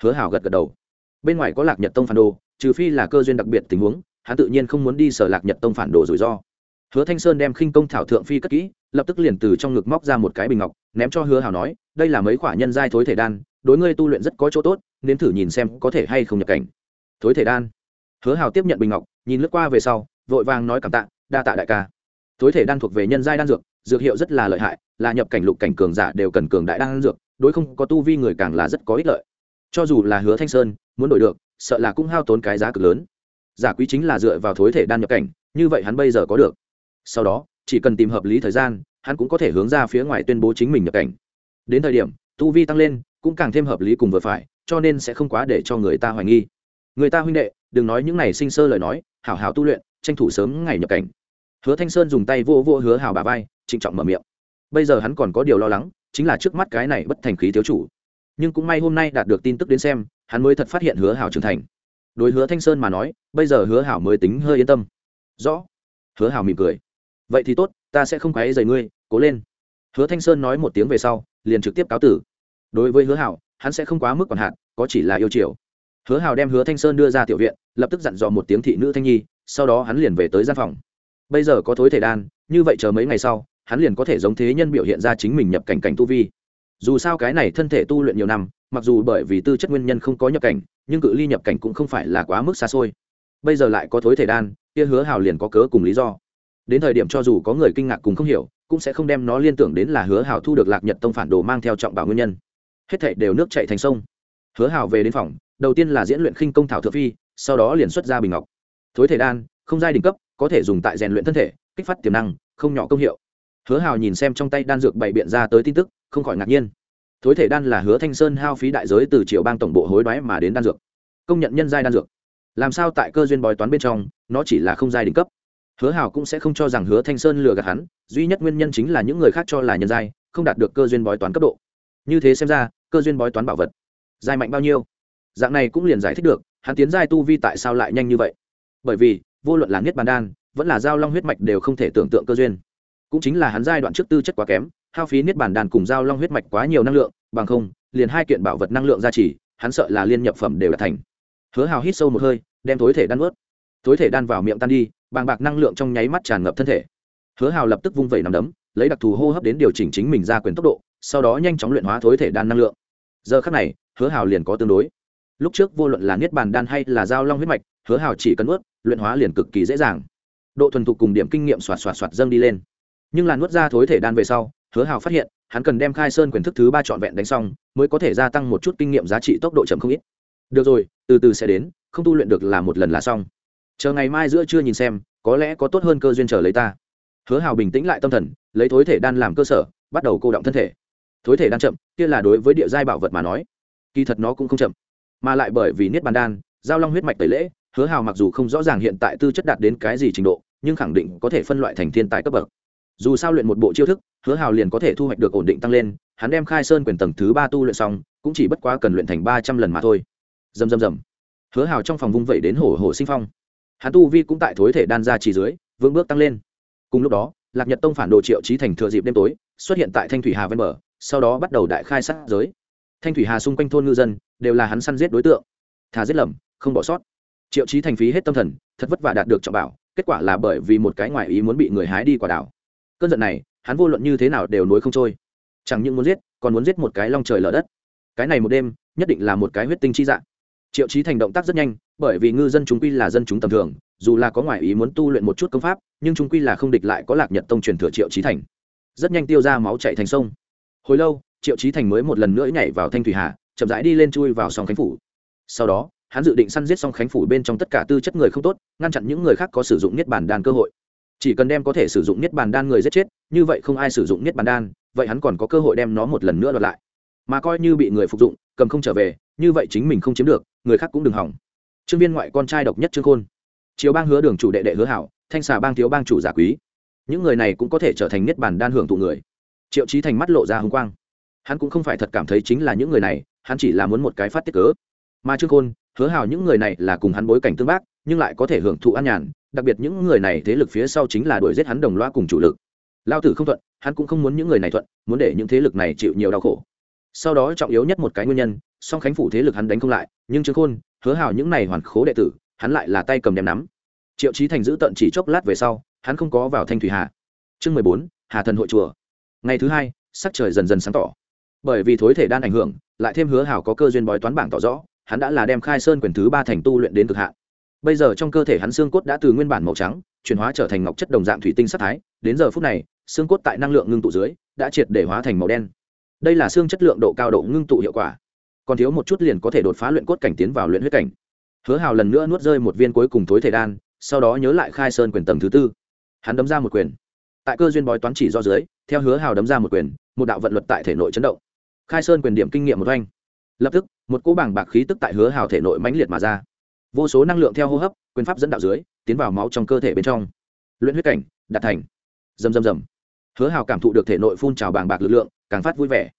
Hứa hào gật gật đầu. Bên ngoài có lạc nhật tông phản đồ, trừ phi là cơ duyên đặc biệt tình huống, hắn tự nhiên không muốn đi sở lạc nhật tông phản đồ rủi ro hứa thanh sơn đem khinh công thảo thượng phi cất kỹ, lập tức liền từ trong ngực móc ra một cái bình ngọc, ném cho hứa hào nói, đây là mấy khoả nhân giai thối thể đan, đối ngươi tu luyện rất có chỗ tốt, nên thử nhìn xem có thể hay không nhập cảnh. Thối thể đan? Hứa hào tiếp nhận bình ngọc, nhìn lướt qua về sau, vội vàng nói cảm tạ, đa tạ đại ca. Thối thể đan thuộc về nhân giai đan dược dược hiệu rất là lợi hại, là nhập cảnh lục cảnh cường giả đều cần cường đại đan dược, đối không có tu vi người càng là rất có ích lợi. Cho dù là hứa thanh sơn, muốn đổi được, sợ là cũng hao tốn cái giá cực lớn. Giả quý chính là dựa vào thối thể đan nhập cảnh, như vậy hắn bây giờ có được sau đó, chỉ cần tìm hợp lý thời gian, hắn cũng có thể hướng ra phía ngoài tuyên bố chính mình nhập cảnh. Đến thời điểm, tu vi tăng lên, cũng càng thêm hợp lý cùng vừa phải, cho nên sẽ không quá để cho người ta hoài nghi. Người ta huynh đệ, đừng nói những này sinh sơ lời nói, hảo hảo tu luyện, tranh thủ sớm ngày nhập cảnh. Hứa thanh sơn dùng tay vô vô hứa hào bà vai, trịnh trọng mở miệng. Bây giờ hắn còn có điều lo lắng, chính là trước mắt cái này bất thành khí thiếu chủ. Nhưng cũng may hôm nay đạt được tin tức đến xem, hắn mới thật phát hiện hứa hảo trưởng thành. Đối hứa thanh sơn mà nói, bây giờ hứa hảo mới tính hơi yên tâm. Rõ. Hứa hảo mỉm cười vậy thì tốt, ta sẽ không quấy dày ngươi, cố lên. Hứa thanh sơn nói một tiếng về sau, liền trực tiếp cáo tử. Đối với hứa hảo, hắn sẽ không quá mức còn hạn, có chỉ là yêu chiều. Hứa Hảo đem hứa thanh sơn đưa ra tiểu viện, lập tức dặn dò một tiếng thị nữ thanh nhi, sau đó hắn liền về tới gian phòng. Bây giờ có thối thể đan, như vậy chờ mấy ngày sau, hắn liền có thể giống thế nhân biểu hiện ra chính mình nhập cảnh cảnh tu vi. Dù sao cái này thân thể tu luyện nhiều năm, mặc dù bởi vì tư chất nguyên nhân không có nhập cảnh, nhưng cự ly nhập cảnh cũng không phải là quá mức xa xôi. Bây giờ lại có thối thể đan, kia hứa hào liền có cớ cùng lý do đến thời điểm cho dù có người kinh ngạc cùng không hiểu, cũng sẽ không đem nó liên tưởng đến là hứa hào thu được lạc nhật tông phản đồ mang theo trọng bảo nguyên nhân. Hết thảy đều nước chạy thành sông. Hứa hào về đến phòng, đầu tiên là diễn luyện khinh công thảo thượng phi, sau đó liền xuất ra bình ngọc. Thối thể đan, không giai đỉnh cấp, có thể dùng tại rèn luyện thân thể, kích phát tiềm năng, không nhỏ công hiệu. Hứa hào nhìn xem trong tay đan dược bày biện ra tới tin tức, không khỏi ngạc nhiên. Thối thể đan là hứa thanh sơn hao phí đại giới từ triệu bang tổng bộ hối đoái mà đến đan dược. Công nhận nhân giai đan dược. Làm sao tại cơ duyên bói toán bên trong, nó chỉ là không giai đỉnh cấp? Hứa hào cũng sẽ không cho rằng hứa thanh sơn lừa gạt hắn, duy nhất nguyên nhân chính là những người khác cho là nhân giai, không đạt được cơ duyên bói toán cấp độ. Như thế xem ra, cơ duyên bói toán bảo vật, giai mạnh bao nhiêu? Dạng này cũng liền giải thích được, hắn tiến giai tu vi tại sao lại nhanh như vậy? Bởi vì, vô luận là niết bàn đan, vẫn là giao long huyết mạch đều không thể tưởng tượng cơ duyên. Cũng chính là hắn giai đoạn trước tư chất quá kém, hao phí niết bàn đan cùng giao long huyết mạch quá nhiều năng lượng, bằng không, liền hai kiện bảo vật năng lượng gia trì, hắn sợ là liên nhập phẩm đều đã thành. Hứa hào hít sâu một hơi, đem tối thể đan ướt tối thể đan vào miệng tan đi, bàng bạc năng lượng trong nháy mắt tràn ngập thân thể. Hứa hào lập tức vung vẩy nằm đấm, lấy đặc thù hô hấp đến điều chỉnh chính mình ra quyền tốc độ, sau đó nhanh chóng luyện hóa thối thể đan năng lượng. Giờ khắc này, hứa hào liền có tương đối. Lúc trước vô luận là niết bàn đan hay là giao long huyết mạch, hứa hào chỉ cần ướt luyện hóa liền cực kỳ dễ dàng. Độ thuần thục cùng điểm kinh nghiệm xoạt xoạt xoạt dâng đi lên. Nhưng là nuốt ra thối thể đan về sau, hứa hào phát hiện, hắn cần đem khai sơn quyền thức thứ ba trọn vẹn đánh xong, mới có thể gia tăng một chút kinh nghiệm giá trị tốc độ chậm không ít. Được rồi, từ từ sẽ đến, không tu luyện được là một lần là xong chờ ngày mai giữa trưa nhìn xem, có lẽ có tốt hơn cơ duyên chờ lấy ta. Hứa hào bình tĩnh lại tâm thần, lấy thối thể đan làm cơ sở, bắt đầu cô động thân thể. Thối thể đan chậm, kia là đối với địa giai bảo vật mà nói. Kỳ thật nó cũng không chậm, mà lại bởi vì niết bàn đan, giao long huyết mạch tẩy lễ, hứa hào mặc dù không rõ ràng hiện tại tư chất đạt đến cái gì trình độ, nhưng khẳng định có thể phân loại thành thiên tài cấp bậc. Dù sao luyện một bộ chiêu thức, hứa hào liền có thể thu hoạch được ổn định tăng lên, hắn đem khai sơn quyền tầng thứ ba tu luyện xong, cũng chỉ bất quá cần luyện thành ba trăm lần mà thôi. Dầm dầm dầm hứa hào trong phòng vung vẩy đến hổ hổ sinh phong hắn tu vi cũng tại thối thể đan ra chỉ dưới, vững bước tăng lên. Cùng lúc đó, lạc nhật tông phản đồ triệu trí thành thừa dịp đêm tối, xuất hiện tại thanh thủy hà ven bờ, sau đó bắt đầu đại khai sát giới. Thanh thủy hà xung quanh thôn ngư dân đều là hắn săn giết đối tượng. Thà giết lầm, không bỏ sót. Triệu trí thành phí hết tâm thần, thật vất vả đạt được trọng bảo, kết quả là bởi vì một cái ngoại ý muốn bị người hái đi quả đảo. Cơn giận này, hắn vô luận như thế nào đều nối không trôi. Chẳng những muốn giết, còn muốn giết một cái long trời lở đất. Cái này một đêm, nhất định là một cái huyết tinh chi dạng triệu Chí thành động tác rất nhanh, bởi vì ngư dân chúng quy là dân chúng tầm thường, dù là có ngoại ý muốn tu luyện một chút công pháp, nhưng chúng quy là không địch lại có lạc nhật tông truyền thừa triệu Chí thành. Rất nhanh tiêu ra máu chạy thành sông. Hồi lâu, triệu Chí thành mới một lần nữa nhảy vào thanh thủy hà, chậm rãi đi lên chui vào song khánh phủ. Sau đó, hắn dự định săn giết song khánh phủ bên trong tất cả tư chất người không tốt, ngăn chặn những người khác có sử dụng niết bàn đan cơ hội. Chỉ cần đem có thể sử dụng niết bàn đan người giết chết, như vậy không ai sử dụng niết bàn đan, vậy hắn còn có cơ hội đem nó một lần nữa đoạt lại. Mà coi như bị người phục dụng, cầm không trở về như vậy chính mình không chiếm được, người khác cũng đừng hỏng. Trương viên ngoại con trai độc nhất trương khôn. Chiếu bang hứa đường chủ đệ đệ hứa hảo, thanh xà bang thiếu bang chủ giả quý. Những người này cũng có thể trở thành niết bàn đan hưởng thụ người. Triệu trí thành mắt lộ ra hùng quang. Hắn cũng không phải thật cảm thấy chính là những người này, hắn chỉ là muốn một cái phát tiết cớ. Mà trương khôn, hứa hào những người này là cùng hắn bối cảnh tương bác, nhưng lại có thể hưởng thụ an nhàn, đặc biệt những người này thế lực phía sau chính là đuổi giết hắn đồng loa cùng chủ lực. Lao tử không thuận, hắn cũng không muốn những người này thuận, muốn để những thế lực này chịu nhiều đau khổ. Sau đó trọng yếu nhất một cái nguyên nhân song khánh phủ thế lực hắn đánh không lại, nhưng trương khôn, hứa hào những này hoàn khố đệ tử, hắn lại là tay cầm đem nắm. Triệu trí thành giữ tận chỉ chốc lát về sau, hắn không có vào thanh thủy hà. Chương mười bốn, hà thần hội chùa. Ngày thứ hai, sắc trời dần dần sáng tỏ. Bởi vì thối thể đan ảnh hưởng, lại thêm hứa hào có cơ duyên bói toán bảng tỏ rõ, hắn đã là đem khai sơn quyền thứ ba thành tu luyện đến cực hạn. Bây giờ trong cơ thể hắn xương cốt đã từ nguyên bản màu trắng, chuyển hóa trở thành ngọc chất đồng dạng thủy tinh sắc thái, đến giờ phút này, xương cốt tại năng lượng ngưng tụ dưới, đã triệt để hóa thành màu đen. Đây là xương chất lượng độ cao độ ngưng tụ hiệu quả còn thiếu một chút liền có thể đột phá luyện cốt cảnh tiến vào luyện huyết cảnh. Hứa hào lần nữa nuốt rơi một viên cuối cùng thối thể đan, sau đó nhớ lại khai sơn quyền tầng thứ tư. Hắn đấm ra một quyền. Tại cơ duyên bói toán chỉ do dưới, theo hứa hào đấm ra một quyền, một đạo vận luật tại thể nội chấn động. Khai sơn quyền điểm kinh nghiệm một oanh. Lập tức, một cỗ bảng bạc khí tức tại hứa hào thể nội mãnh liệt mà ra. Vô số năng lượng theo hô hấp, quyền pháp dẫn đạo dưới, tiến vào máu trong cơ thể bên trong. Luyện huyết cảnh, đạt thành. Dầm dầm dầm hứa hào cảm thụ được thể nội phun trào bàng bạc lực lượng, càng phát vui vẻ.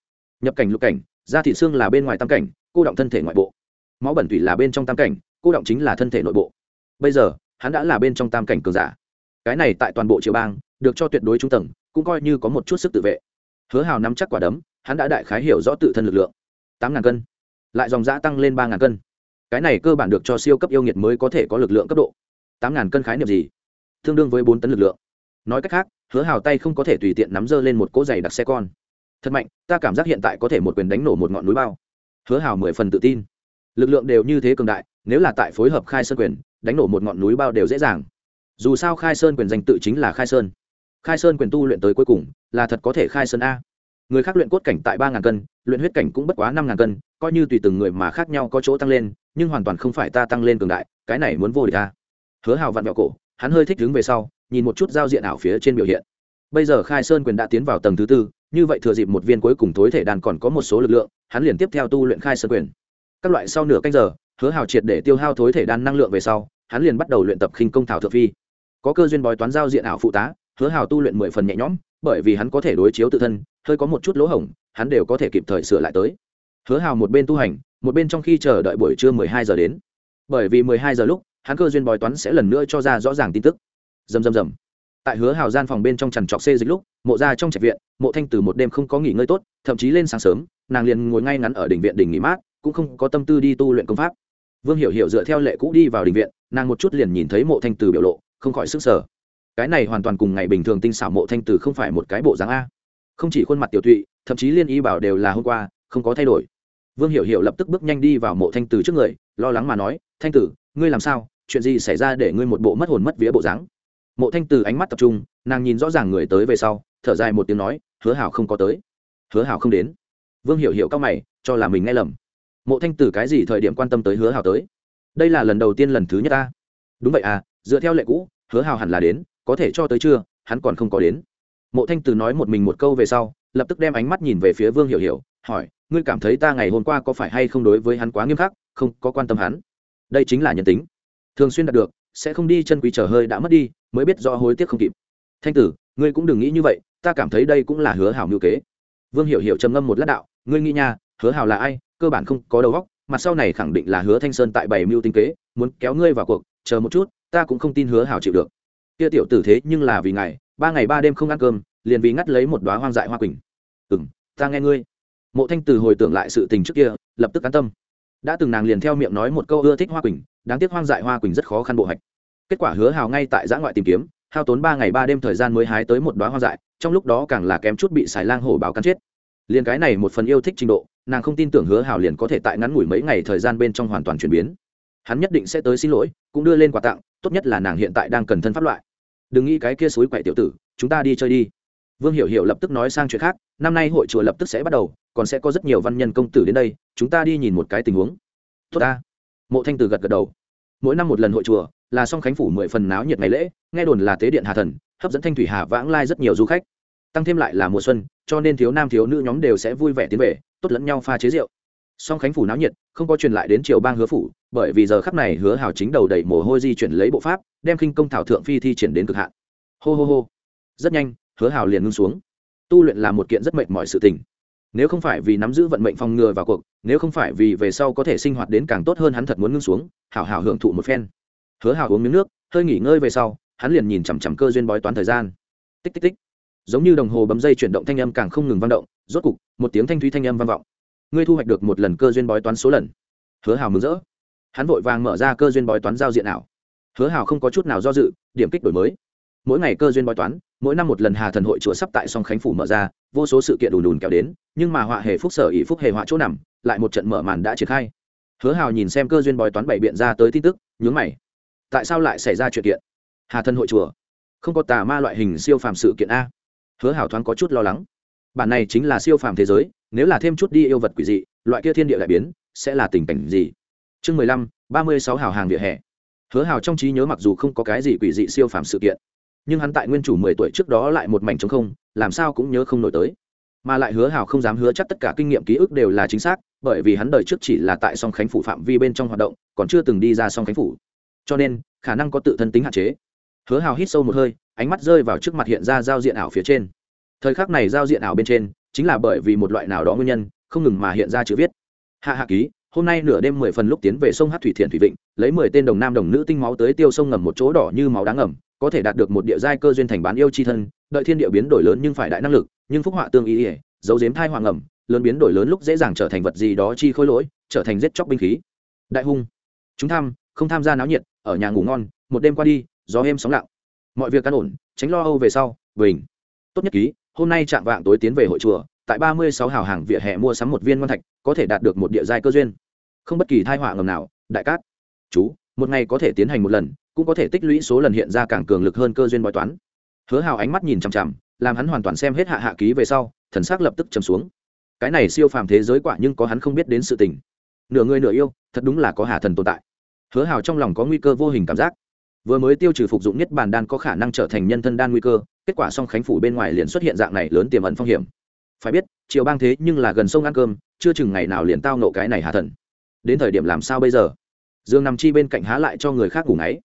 Nhập cảnh lục cảnh da thị xương là bên ngoài tam cảnh, cô động thân thể ngoại bộ. Máu bẩn thủy là bên trong tam cảnh, cô động chính là thân thể nội bộ. Bây giờ, hắn đã là bên trong tam cảnh cường giả. Cái này tại toàn bộ triều bang, được cho tuyệt đối trung tầng, cũng coi như có một chút sức tự vệ. Hứa hào nắm chắc quả đấm, hắn đã đại khái hiểu rõ tự thân lực lượng. Tám ngàn cân. Lại dòng giã tăng lên ba ngàn cân. Cái này cơ bản được cho siêu cấp yêu nghiệt mới có thể có lực lượng cấp độ. Tám ngàn cân khái niệm gì? Tương đương với bốn tấn lực lượng. Nói cách khác, hứa hào tay không có thể tùy tiện nắm dơ lên một cỗ giày đặc xe con thật mạnh, ta cảm giác hiện tại có thể một quyền đánh nổ một ngọn núi bao. Hứa hào mười phần tự tin. Lực lượng đều như thế cường đại, nếu là tại phối hợp khai sơn quyền, đánh nổ một ngọn núi bao đều dễ dàng. Dù sao khai sơn quyền danh tự chính là khai sơn. Khai sơn quyền tu luyện tới cuối cùng, là thật có thể khai sơn a. Người khác luyện cốt cảnh tại ba ngàn cân, luyện huyết cảnh cũng bất quá năm ngàn cân, coi như tùy từng người mà khác nhau có chỗ tăng lên, nhưng hoàn toàn không phải ta tăng lên cường đại, cái này muốn vô địch ta hứa hào vặn vẹo cổ, hắn hơi thích đứng về sau, nhìn một chút giao diện ảo phía trên biểu hiện. Bây giờ khai sơn quyền đã tiến vào tầng thứ tư như vậy thừa dịp một viên cuối cùng tối thể đàn còn có một số lực lượng, hắn liền tiếp theo tu luyện khai sơn quyền. Các loại sau nửa canh giờ, hứa hào triệt để tiêu hao thối thể đan năng lượng về sau, hắn liền bắt đầu luyện tập khinh công thảo thượng phi. Có cơ duyên bói toán giao diện ảo phụ tá, hứa hào tu luyện mười phần nhẹ nhõm, bởi vì hắn có thể đối chiếu tự thân, hơi có một chút lỗ hổng, hắn đều có thể kịp thời sửa lại tới. Hứa hào một bên tu hành, một bên trong khi chờ đợi buổi trưa mười hai giờ đến. Bởi vì mười hai giờ lúc, hắn cơ duyên bói toán sẽ lần nữa cho ra rõ ràng tin tức. Dầm dầm dầm tại hứa hào gian phòng bên trong trằn trọc xê dịch lúc, mộ ra trong trạch viện, mộ thanh từ một đêm không có nghỉ ngơi tốt, thậm chí lên sáng sớm, nàng liền ngồi ngay ngắn ở đỉnh viện đỉnh nghỉ mát, cũng không có tâm tư đi tu luyện công pháp. Vương hiểu hiểu dựa theo lệ cũ đi vào đỉnh viện, nàng một chút liền nhìn thấy mộ thanh từ biểu lộ, không khỏi sức sở cái này hoàn toàn cùng ngày bình thường tinh xảo mộ thanh từ không phải một cái bộ dáng a. Không chỉ khuôn mặt tiểu thụy thậm chí liên y bảo đều là hôm qua, không có thay đổi. Vương hiểu hiểu lập tức bước nhanh đi vào mộ thanh từ trước người, lo lắng mà nói, thanh tử, ngươi làm sao? Chuyện gì xảy ra để ngươi một bộ mất hồn mất vía bộ dáng? Mộ thanh từ ánh mắt tập trung, nàng nhìn rõ ràng người tới về sau, thở dài một tiếng nói, hứa hảo không có tới. Hứa hảo không đến. Vương hiểu hiểu cao mày, cho là mình nghe lầm. Mộ thanh từ cái gì thời điểm quan tâm tới hứa hảo tới? Đây là lần đầu tiên lần thứ nhất ta. Đúng vậy à dựa theo lệ cũ, hứa hảo hẳn là đến, có thể cho tới chưa hắn còn không có đến. Mộ thanh từ nói một mình một câu về sau, lập tức đem ánh mắt nhìn về phía vương hiểu hiểu, hỏi, ngươi cảm thấy ta ngày hôm qua có phải hay không đối với hắn quá nghiêm khắc, không có quan tâm hắn? Đây chính là nhân tính. Thường xuyên đạt được sẽ không đi chân quý trở hơi đã mất đi, mới biết do hối tiếc không kịp. Thanh tử, ngươi cũng đừng nghĩ như vậy, ta cảm thấy đây cũng là hứa hảo mưu kế. Vương hiểu hiểu trầm ngâm một lát đạo, ngươi nghĩ nha, hứa hảo là ai, cơ bản không có đầu óc mặt sau này khẳng định là hứa thanh sơn tại bảy mưu tinh kế, muốn kéo ngươi vào cuộc, chờ một chút, ta cũng không tin hứa hảo chịu được. Kia tiểu tử thế nhưng là vì ngày ba ngày ba đêm không ăn cơm, liền vì ngắt lấy một đóa hoang dại hoa quỳnh. Ừ ta nghe ngươi. Mộ thanh từ hồi tưởng lại sự tình trước kia, lập tức an tâm. Đã từng nàng liền theo miệng nói một câu ưa thích hoa quỳnh đáng tiếc hoang dại hoa quỳnh rất khó khăn bộ hạch. Kết quả hứa hào ngay tại giã ngoại tìm kiếm, hao tốn ba ngày ba đêm thời gian mới hái tới một đoá hoa dại, trong lúc đó càng là kém chút bị xài lang hổ báo cắn chết. Liền cái này một phần yêu thích trình độ, nàng không tin tưởng hứa hào liền có thể tại ngắn ngủi mấy ngày thời gian bên trong hoàn toàn chuyển biến. Hắn nhất định sẽ tới xin lỗi, cũng đưa lên quà tặng, tốt nhất là nàng hiện tại đang cần thân pháp loại. Đừng nghĩ cái kia suối quậy tiểu tử, chúng ta đi chơi đi. Vương hiểu hiểu lập tức nói sang chuyện khác, năm nay hội chùa lập tức sẽ bắt đầu, còn sẽ có rất nhiều văn nhân công tử đến đây, chúng ta đi nhìn một cái tình huống. Tốt ta mộ thanh từ gật gật đầu. Mỗi năm một lần hội chùa, là song khánh phủ mười phần náo nhiệt ngày lễ, nghe đồn là tế điện hà thần, hấp dẫn thanh thủy hà vãng lai rất nhiều du khách. Tăng thêm lại là mùa xuân, cho nên thiếu nam thiếu nữ nhóm đều sẽ vui vẻ tiến về, tốt lẫn nhau pha chế rượu. Song khánh phủ náo nhiệt, không có truyền lại đến triều bang hứa phủ, bởi vì giờ khắp này hứa hào chính đầu đẩy mồ hôi di chuyển lấy bộ pháp, đem khinh công thảo thượng phi thi triển đến cực hạn. Hô hô hô. Rất nhanh, hứa hào liền ngưng xuống. Tu luyện là một kiện rất mệt mỏi sự tình nếu không phải vì nắm giữ vận mệnh phòng ngừa vào cuộc, nếu không phải vì về sau có thể sinh hoạt đến càng tốt hơn hắn thật muốn ngưng xuống, hảo hảo hưởng thụ một phen. Hứa hào uống miếng nước, hơi nghỉ ngơi về sau, hắn liền nhìn chằm chằm cơ duyên bói toán thời gian. Tích tích tích. Giống như đồng hồ bấm dây chuyển động thanh âm càng không ngừng vang động, rốt cục, một tiếng thanh thúy thanh âm vang vọng. Ngươi thu hoạch được một lần cơ duyên bói toán số lần. Hứa hào mừng rỡ. Hắn vội vàng mở ra cơ duyên bói toán giao diện ảo. Hứa hào không có chút nào do dự, điểm kích đổi mới. Mỗi ngày cơ duyên bói toán, mỗi năm một lần hà thần hội chùa sắp tại song khánh phủ mở ra, vô số sự kiện đùn đùn kéo đến nhưng mà họa hề phúc sở ỷ phúc hề họa chỗ nằm, lại một trận mở màn đã triển khai. Hứa hào nhìn xem cơ duyên bói toán bảy biện ra tới tin tức, nhướng mày. Tại sao lại xảy ra chuyện kiện? Hà thân hội chùa. Không có tà ma loại hình siêu phàm sự kiện a. Hứa hào thoáng có chút lo lắng. Bản này chính là siêu phàm thế giới, nếu là thêm chút đi yêu vật quỷ dị, loại kia thiên địa đại biến, sẽ là tình cảnh gì? Chương mười lăm, ba mươi sáu hào hàng vỉa hè. Hứa hào trong trí nhớ mặc dù không có cái gì quỷ dị siêu phàm sự kiện, nhưng hắn tại nguyên chủ mười tuổi trước đó lại một mảnh trống không, làm sao cũng nhớ không nổi tới mà lại hứa hào không dám hứa chắc tất cả kinh nghiệm ký ức đều là chính xác, bởi vì hắn đời trước chỉ là tại song khánh phủ phạm vi bên trong hoạt động, còn chưa từng đi ra song khánh phủ. Cho nên, khả năng có tự thân tính hạn chế. Hứa hào hít sâu một hơi, ánh mắt rơi vào trước mặt hiện ra giao diện ảo phía trên. Thời khắc này giao diện ảo bên trên, chính là bởi vì một loại nào đó nguyên nhân, không ngừng mà hiện ra chữ viết. Hạ hạ ký, hôm nay nửa đêm mười phần lúc tiến về sông hát thủy thiện thủy vịnh, lấy mười tên đồng nam đồng nữ tinh máu tới tiêu sông ngầm một chỗ đỏ như máu đáng ngầm, có thể đạt được một địa giai cơ duyên thành bán yêu chi thân đợi thiên địa biến đổi lớn nhưng phải đại năng lực, nhưng phúc họa tương ý ỉa dấu dếm thai hoàng ngầm lớn biến đổi lớn lúc dễ dàng trở thành vật gì đó chi khôi lỗi, trở thành giết chóc binh khí. Đại hung. Chúng tham, không tham gia náo nhiệt, ở nhà ngủ ngon, một đêm qua đi, gió êm sóng lặng. Mọi việc căn ổn, tránh lo âu về sau, bình. Tốt nhất ký, hôm nay chạm vạng tối tiến về hội chùa, tại ba mươi sáu hào hàng vỉa hè mua sắm một viên ngon thạch, có thể đạt được một địa giai cơ duyên. Không bất kỳ thai họa ngầm nào, đại cát. Chú, một ngày có thể tiến hành một lần, cũng có thể tích lũy số lần hiện ra càng cường lực hơn cơ duyên bói toán hứa hào ánh mắt nhìn chằm chằm, làm hắn hoàn toàn xem hết hạ hạ ký về sau, thần s ắ c lập tức chầm xuống. Cái này siêu phàm thế giới quả nhưng có hắn không biết đến sự tình. Nửa người nửa yêu, thật đúng là có hà thần tồn tại. Hứa hào trong lòng có nguy cơ vô hình cảm giác. Vừa mới tiêu trừ phục dụng nhất bản đan có khả năng trở thành nhân thân đan nguy cơ, kết quả song khánh phủ bên ngoài liền xuất hiện dạng này lớn tiềm ẩn phong hiểm. Phải biết, triều bang thế nhưng là gần sông ăn cơm, chưa chừng ngày nào liền tao nộ cái này hà thần. Đến thời điểm làm sao bây giờ? Dương nằm chi bên cạnh há lại cho người khác ngủ ngáy.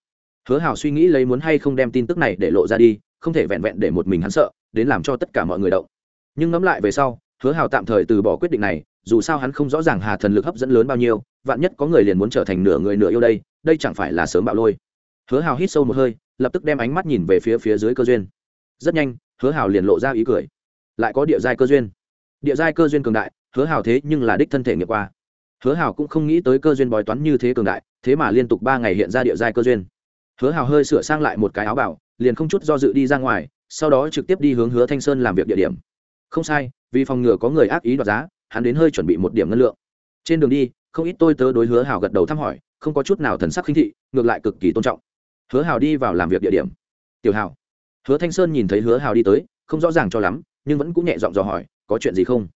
Hứa hào suy nghĩ lấy muốn hay không đem tin tức này để lộ ra đi không thể vẹn vẹn để một mình hắn sợ, đến làm cho tất cả mọi người động. Nhưng ngẫm lại về sau, hứa hào tạm thời từ bỏ quyết định này, dù sao hắn không rõ ràng hà thần lực hấp dẫn lớn bao nhiêu, vạn nhất có người liền muốn trở thành nửa người nửa yêu đây đây chẳng phải là sớm bạo lôi. Hứa hào hít sâu một hơi, lập tức đem ánh mắt nhìn về phía phía dưới cơ duyên. Rất nhanh, hứa hào liền lộ ra ý cười. Lại có địa giai cơ duyên. Địa giai cơ duyên cường đại, hứa hào thế nhưng là đích thân thể nghiệp qua. Hứa hào cũng không nghĩ tới cơ duyên bói toán như thế cường đại, thế mà liên tục ba ngày hiện ra địa giai cơ duyên. Hứa hào hơi sửa sang lại một cái áo bảo liền không chút do dự đi ra ngoài, sau đó trực tiếp đi hướng hứa thanh sơn làm việc địa điểm. Không sai, vì phòng ngừa có người ác ý đoạt giá, hắn đến hơi chuẩn bị một điểm ngân lượng. Trên đường đi, không ít tôi tớ đối hứa hào gật đầu thăm hỏi, không có chút nào thần sắc khinh thị, ngược lại cực kỳ tôn trọng. Hứa hào đi vào làm việc địa điểm. Tiểu hào hứa thanh sơn nhìn thấy hứa hào đi tới, không rõ ràng cho lắm, nhưng vẫn cũng nhẹ giọng dò hỏi, có chuyện gì không?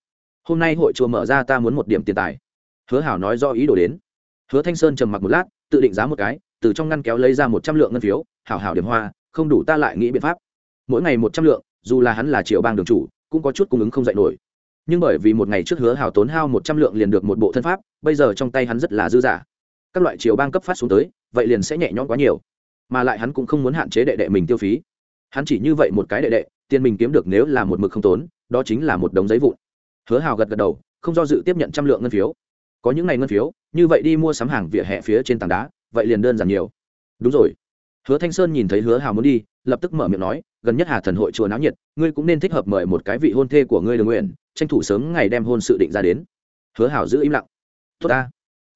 Hôm nay hội chùa mở ra, ta muốn một điểm tiền tài. Hứa hào nói do ý đồ đến. Hứa thanh sơn trầm mặc một lát, tự định giá một cái, từ trong ngăn kéo lấy ra một trăm lượng ngân phiếu, hảo hảo điểm hoa không đủ ta lại nghĩ biện pháp. Mỗi ngày một trăm lượng, dù là hắn là triệu bang đường chủ, cũng có chút cung ứng không dạy nổi. Nhưng bởi vì một ngày trước hứa hào tốn hao một trăm lượng liền được một bộ thân pháp, bây giờ trong tay hắn rất là dư giả các loại triệu bang cấp phát xuống tới, vậy liền sẽ nhẹ nhõm quá nhiều. Mà lại hắn cũng không muốn hạn chế đệ đệ mình tiêu phí. Hắn chỉ như vậy một cái đệ đệ, tiền mình kiếm được nếu là một mực không tốn, đó chính là một đống giấy vụn. Hứa hào gật gật đầu, không do dự tiếp nhận trăm lượng ngân phiếu. Có những ngày ngân phiếu, như vậy đi mua sắm hàng vỉa hè phía trên tảng đá, vậy liền đơn giản nhiều. Đúng rồi hứa thanh sơn nhìn thấy hứa hào muốn đi, lập tức mở miệng nói, gần nhất hà thần hội chùa náo nhiệt, ngươi cũng nên thích hợp mời một cái vị hôn thê của ngươi đường nguyện, tranh thủ sớm ngày đem hôn sự định ra đến. Hứa hào giữ im lặng. Tốt ta.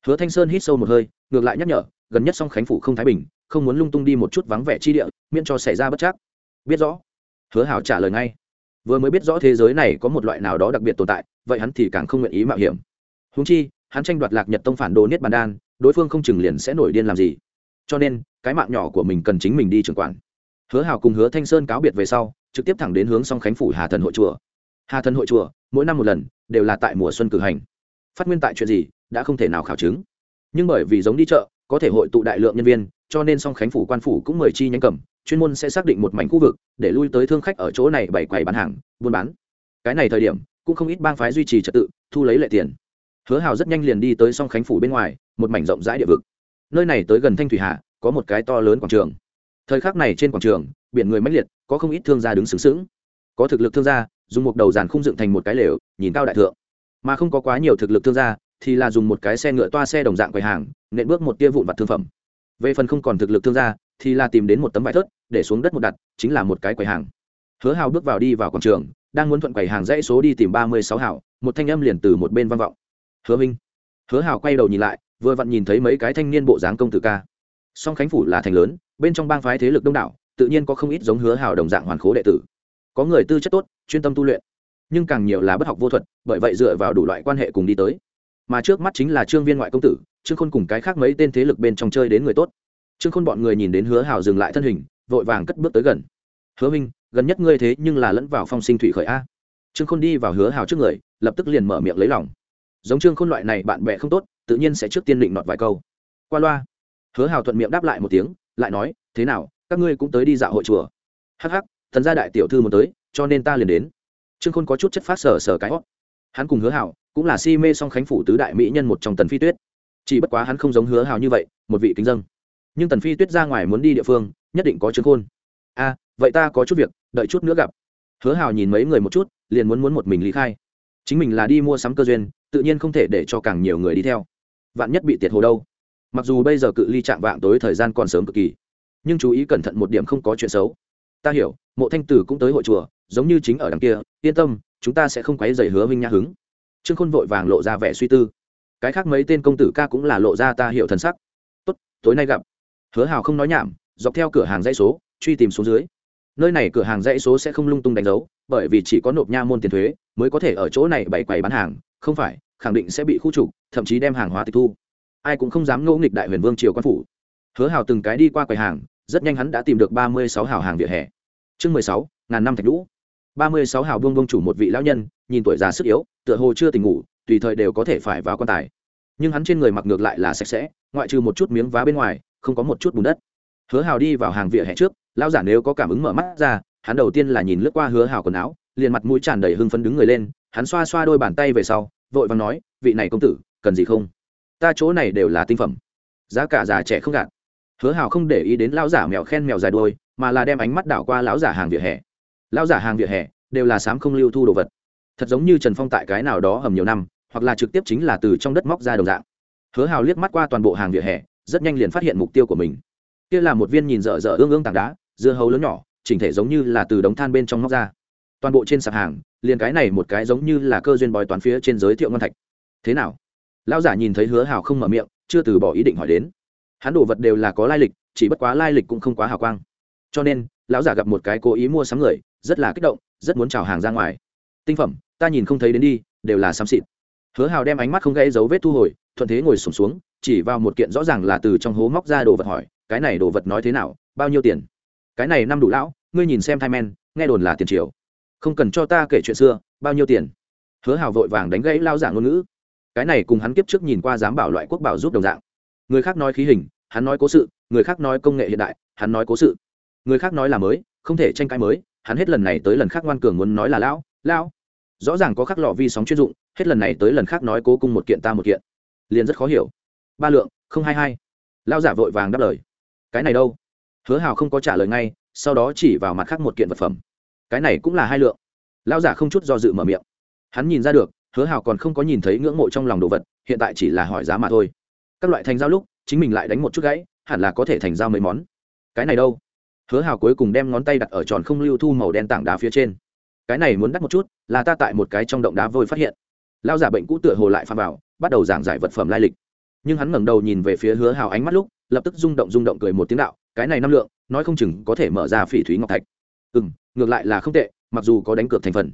Hứa thanh sơn hít sâu một hơi, ngược lại nhắc nhở, gần nhất song khánh phủ không thái bình, không muốn lung tung đi một chút vắng vẻ chi địa, miễn cho xảy ra bất chắc. Biết rõ. Hứa hảo trả lời ngay. Vừa mới biết rõ thế giới này có một loại nào đó đặc biệt tồn tại, vậy hắn thì càng không nguyện ý mạo hiểm. Húng chi, hắn tranh đoạt lạc nhật tông phản đồ niết bàn đan, đối phương không chừng liền sẽ nổi điên làm gì. Cho nên cái mạng nhỏ của mình cần chính mình đi trưởng quản. Hứa hảo cùng hứa thanh sơn cáo biệt về sau, trực tiếp thẳng đến hướng song khánh phủ hà thần hội chùa. Hà thần hội chùa, mỗi năm một lần, đều là tại mùa xuân cử hành. Phát nguyên tại chuyện gì, đã không thể nào khảo chứng. Nhưng bởi vì giống đi chợ, có thể hội tụ đại lượng nhân viên, cho nên song khánh phủ quan phủ cũng mời chi nhánh cầm, chuyên môn sẽ xác định một mảnh khu vực, để lui tới thương khách ở chỗ này bày quầy bán hàng, buôn bán. Cái này thời điểm, cũng không ít bang phái duy trì trật tự, thu lấy lệ tiền. Hứa hào rất nhanh liền đi tới song khánh phủ bên ngoài, một mảnh rộng rãi địa vực. Nơi này tới gần thanh thủy hạ có một cái to lớn quảng trường. Thời khắc này trên quảng trường, biển người mãnh liệt, có không ít thương gia đứng xứng xứng có thực lực thương gia, dùng một đầu giàn khung dựng thành một cái lều, nhìn cao đại thượng. Mà không có quá nhiều thực lực thương gia, thì là dùng một cái xe ngựa toa xe đồng dạng quầy hàng, nện bước một tia vụn vặt thương phẩm. Về phần không còn thực lực thương gia, thì là tìm đến một tấm vải thớt, để xuống đất một đặt, chính là một cái quầy hàng. Hứa hào bước vào đi vào quảng trường, đang muốn thuận quầy hàng dãy số đi tìm ba mươi sáu hảo một thanh âm liền từ một bên vang vọng. Hứa minh. Hứa hào quay đầu nhìn lại, vừa vặn nhìn thấy mấy cái thanh niên bộ dáng công tử ca song khánh phủ là thành lớn, bên trong bang phái thế lực đông đảo, tự nhiên có không ít giống hứa hào đồng dạng hoàn khố đệ tử. Có người tư chất tốt, chuyên tâm tu luyện, nhưng càng nhiều là bất học vô thuật, bởi vậy dựa vào đủ loại quan hệ cùng đi tới. Mà trước mắt chính là trương viên ngoại công tử, trương khôn cùng cái khác mấy tên thế lực bên trong chơi đến người tốt. Trương khôn bọn người nhìn đến hứa hào dừng lại thân hình, vội vàng cất bước tới gần. Hứa minh, gần nhất ngươi thế nhưng là lẫn vào phong sinh thủy khởi a. Trương khôn đi vào hứa hào trước người, lập tức liền mở miệng lấy lòng. Giống trương khôn loại này bạn bè không tốt, tự nhiên sẽ trước tiên định nọt vài câu. Qua loa hứa hào thuận miệng đáp lại một tiếng, lại nói, thế nào, các ngươi cũng tới đi dạo hội chùa? Hh thần gia đại tiểu thư muốn tới, cho nên ta liền đến. Trương khôn có chút chất phát sở sở cái hót. Hắn cùng hứa hào cũng là si mê song khánh phủ tứ đại mỹ nhân một trong tần phi tuyết. Chỉ bất quá hắn không giống hứa hào như vậy, một vị kính dân nhưng tần phi tuyết ra ngoài muốn đi địa phương, nhất định có Trương khôn. A, vậy ta có chút việc, đợi chút nữa gặp. Hứa hào nhìn mấy người một chút, liền muốn muốn một mình lý khai. Chính mình là đi mua sắm cơ duyên, tự nhiên không thể để cho càng nhiều người đi theo. Vạn nhất bị tiệt hồ đâu mặc dù bây giờ cự ly chạm vạng tối thời gian còn sớm cực kỳ, nhưng chú ý cẩn thận một điểm không có chuyện xấu. Ta hiểu, mộ thanh tử cũng tới hội chùa, giống như chính ở đằng kia, yên tâm, chúng ta sẽ không quấy dày hứa minh nhã hứng. Trương khôn vội vàng lộ ra vẻ suy tư. Cái khác mấy tên công tử ca cũng là lộ ra ta hiểu thần sắc. Tốt, tối nay gặp. Hứa hào không nói nhảm, dọc theo cửa hàng dãy số, truy tìm xuống dưới. Nơi này cửa hàng dãy số sẽ không lung tung đánh dấu, bởi vì chỉ có nộp nha môn tiền thuế mới có thể ở chỗ này bày quầy bán hàng, không phải, khẳng định sẽ bị khu trục, thậm chí đem hàng hóa tịch thu ai cũng không dám ngẫu nghịch đại huyền vương triều quan phủ. Hứa hào từng cái đi qua quầy hàng, rất nhanh hắn đã tìm được ba mươi sáu hào hàng vỉa hè. Chương mười sáu, ngàn năm thạch lũ ba mươi sáu hào buông vương chủ một vị lão nhân, nhìn tuổi già sức yếu, tựa hồ chưa tỉnh ngủ, tùy thời đều có thể phải vào quan tài. Nhưng hắn trên người mặc ngược lại là sạch sẽ, ngoại trừ một chút miếng vá bên ngoài, không có một chút bùn đất. Hứa hào đi vào hàng vỉa hè trước, lão giả nếu có cảm ứng mở mắt ra, hắn đầu tiên là nhìn lướt qua hứa hào quần áo, liền mặt mũi tràn đầy hưng phấn đứng người lên, hắn xoa xoa đôi bàn tay về sau, vội vàng nói, vị này công tử, cần gì không? Ta chỗ này đều là tinh phẩm. Giá cả già trẻ không gạt. Hứa hào không để ý đến lão giả mèo khen mèo dài đôi mà là đem ánh mắt đảo qua lão giả hàng vỉa hè. Lão giả hàng vỉa hè đều là sám không lưu thu đồ vật. Thật giống như trần phong tại cái nào đó hầm nhiều năm, hoặc là trực tiếp chính là từ trong đất móc ra đồng dạng. Hứa hào liếc mắt qua toàn bộ hàng vỉa hè, rất nhanh liền phát hiện mục tiêu của mình. Kia là một viên nhìn dở dở ương ương tảng đá, dưa hấu lớn nhỏ, chỉnh thể giống như là từ đống than bên trong móc ra. Toàn bộ trên sạp hàng, liền cái này một cái giống như là cơ duyên bói toán phía trên giới thiệu ngon thạch. Thế nào? Lão giả nhìn thấy hứa hào không mở miệng chưa từ bỏ ý định hỏi đến. Hắn đồ vật đều là có lai lịch chỉ bất quá lai lịch cũng không quá hào quang. Cho nên lão giả gặp một cái cố ý mua sắm người rất là kích động rất muốn chào hàng ra ngoài. Tinh phẩm ta nhìn không thấy đến đi đều là xám xịt. Hứa hào đem ánh mắt không gãy dấu vết thu hồi thuận thế ngồi sùng xuống, xuống chỉ vào một kiện rõ ràng là từ trong hố móc ra đồ vật hỏi cái này đồ vật nói thế nào bao nhiêu tiền? Cái này năm đủ lão ngươi nhìn xem thai men nghe đồn là tiền triều. Không cần cho ta kể chuyện xưa bao nhiêu tiền? Hứa hào vội vàng đánh gãy lao giả ngôn ngữ cái này cùng hắn kiếp trước nhìn qua giám bảo loại quốc bảo giúp đồng dạng. Người khác nói khí hình, hắn nói cố sự, người khác nói công nghệ hiện đại, hắn nói cố sự. Người khác nói là mới, không thể tranh cãi mới, hắn hết lần này tới lần khác ngoan cường muốn nói là lão lão. Rõ ràng có khắc lọ vi sóng chuyên dụng, hết lần này tới lần khác nói cố cung một kiện ta một kiện. Liền rất khó hiểu. Ba lượng, không hai hai. Lao giả vội vàng đáp lời. Cái này đâu? Hứa hào không có trả lời ngay, sau đó chỉ vào mặt khác một kiện vật phẩm. Cái này cũng là hai lượng. Lao giả không chút do dự mở miệng. Hắn nhìn ra được hứa hào còn không có nhìn thấy ngưỡng mộ trong lòng đồ vật, hiện tại chỉ là hỏi giá mà thôi. Các loại thành giao lúc, chính mình lại đánh một chút gãy, hẳn là có thể thành giao mấy món. Cái này đâu? Hứa hào cuối cùng đem ngón tay đặt ở tròn không lưu thu màu đen tảng đá phía trên. Cái này muốn đắt một chút, là ta tại một cái trong động đá vôi phát hiện. Lao giả bệnh cũ tựa hồ lại pha vào, bắt đầu giảng giải vật phẩm lai lịch. Nhưng hắn ngẩng đầu nhìn về phía hứa hào ánh mắt lúc, lập tức rung động rung động cười một tiếng đạo, cái này năm lượng, nói không chừng có thể mở ra phỉ thúy ngọc thạch. Ừ m ngược lại là không tệ, mặc dù có đánh cược thành phần.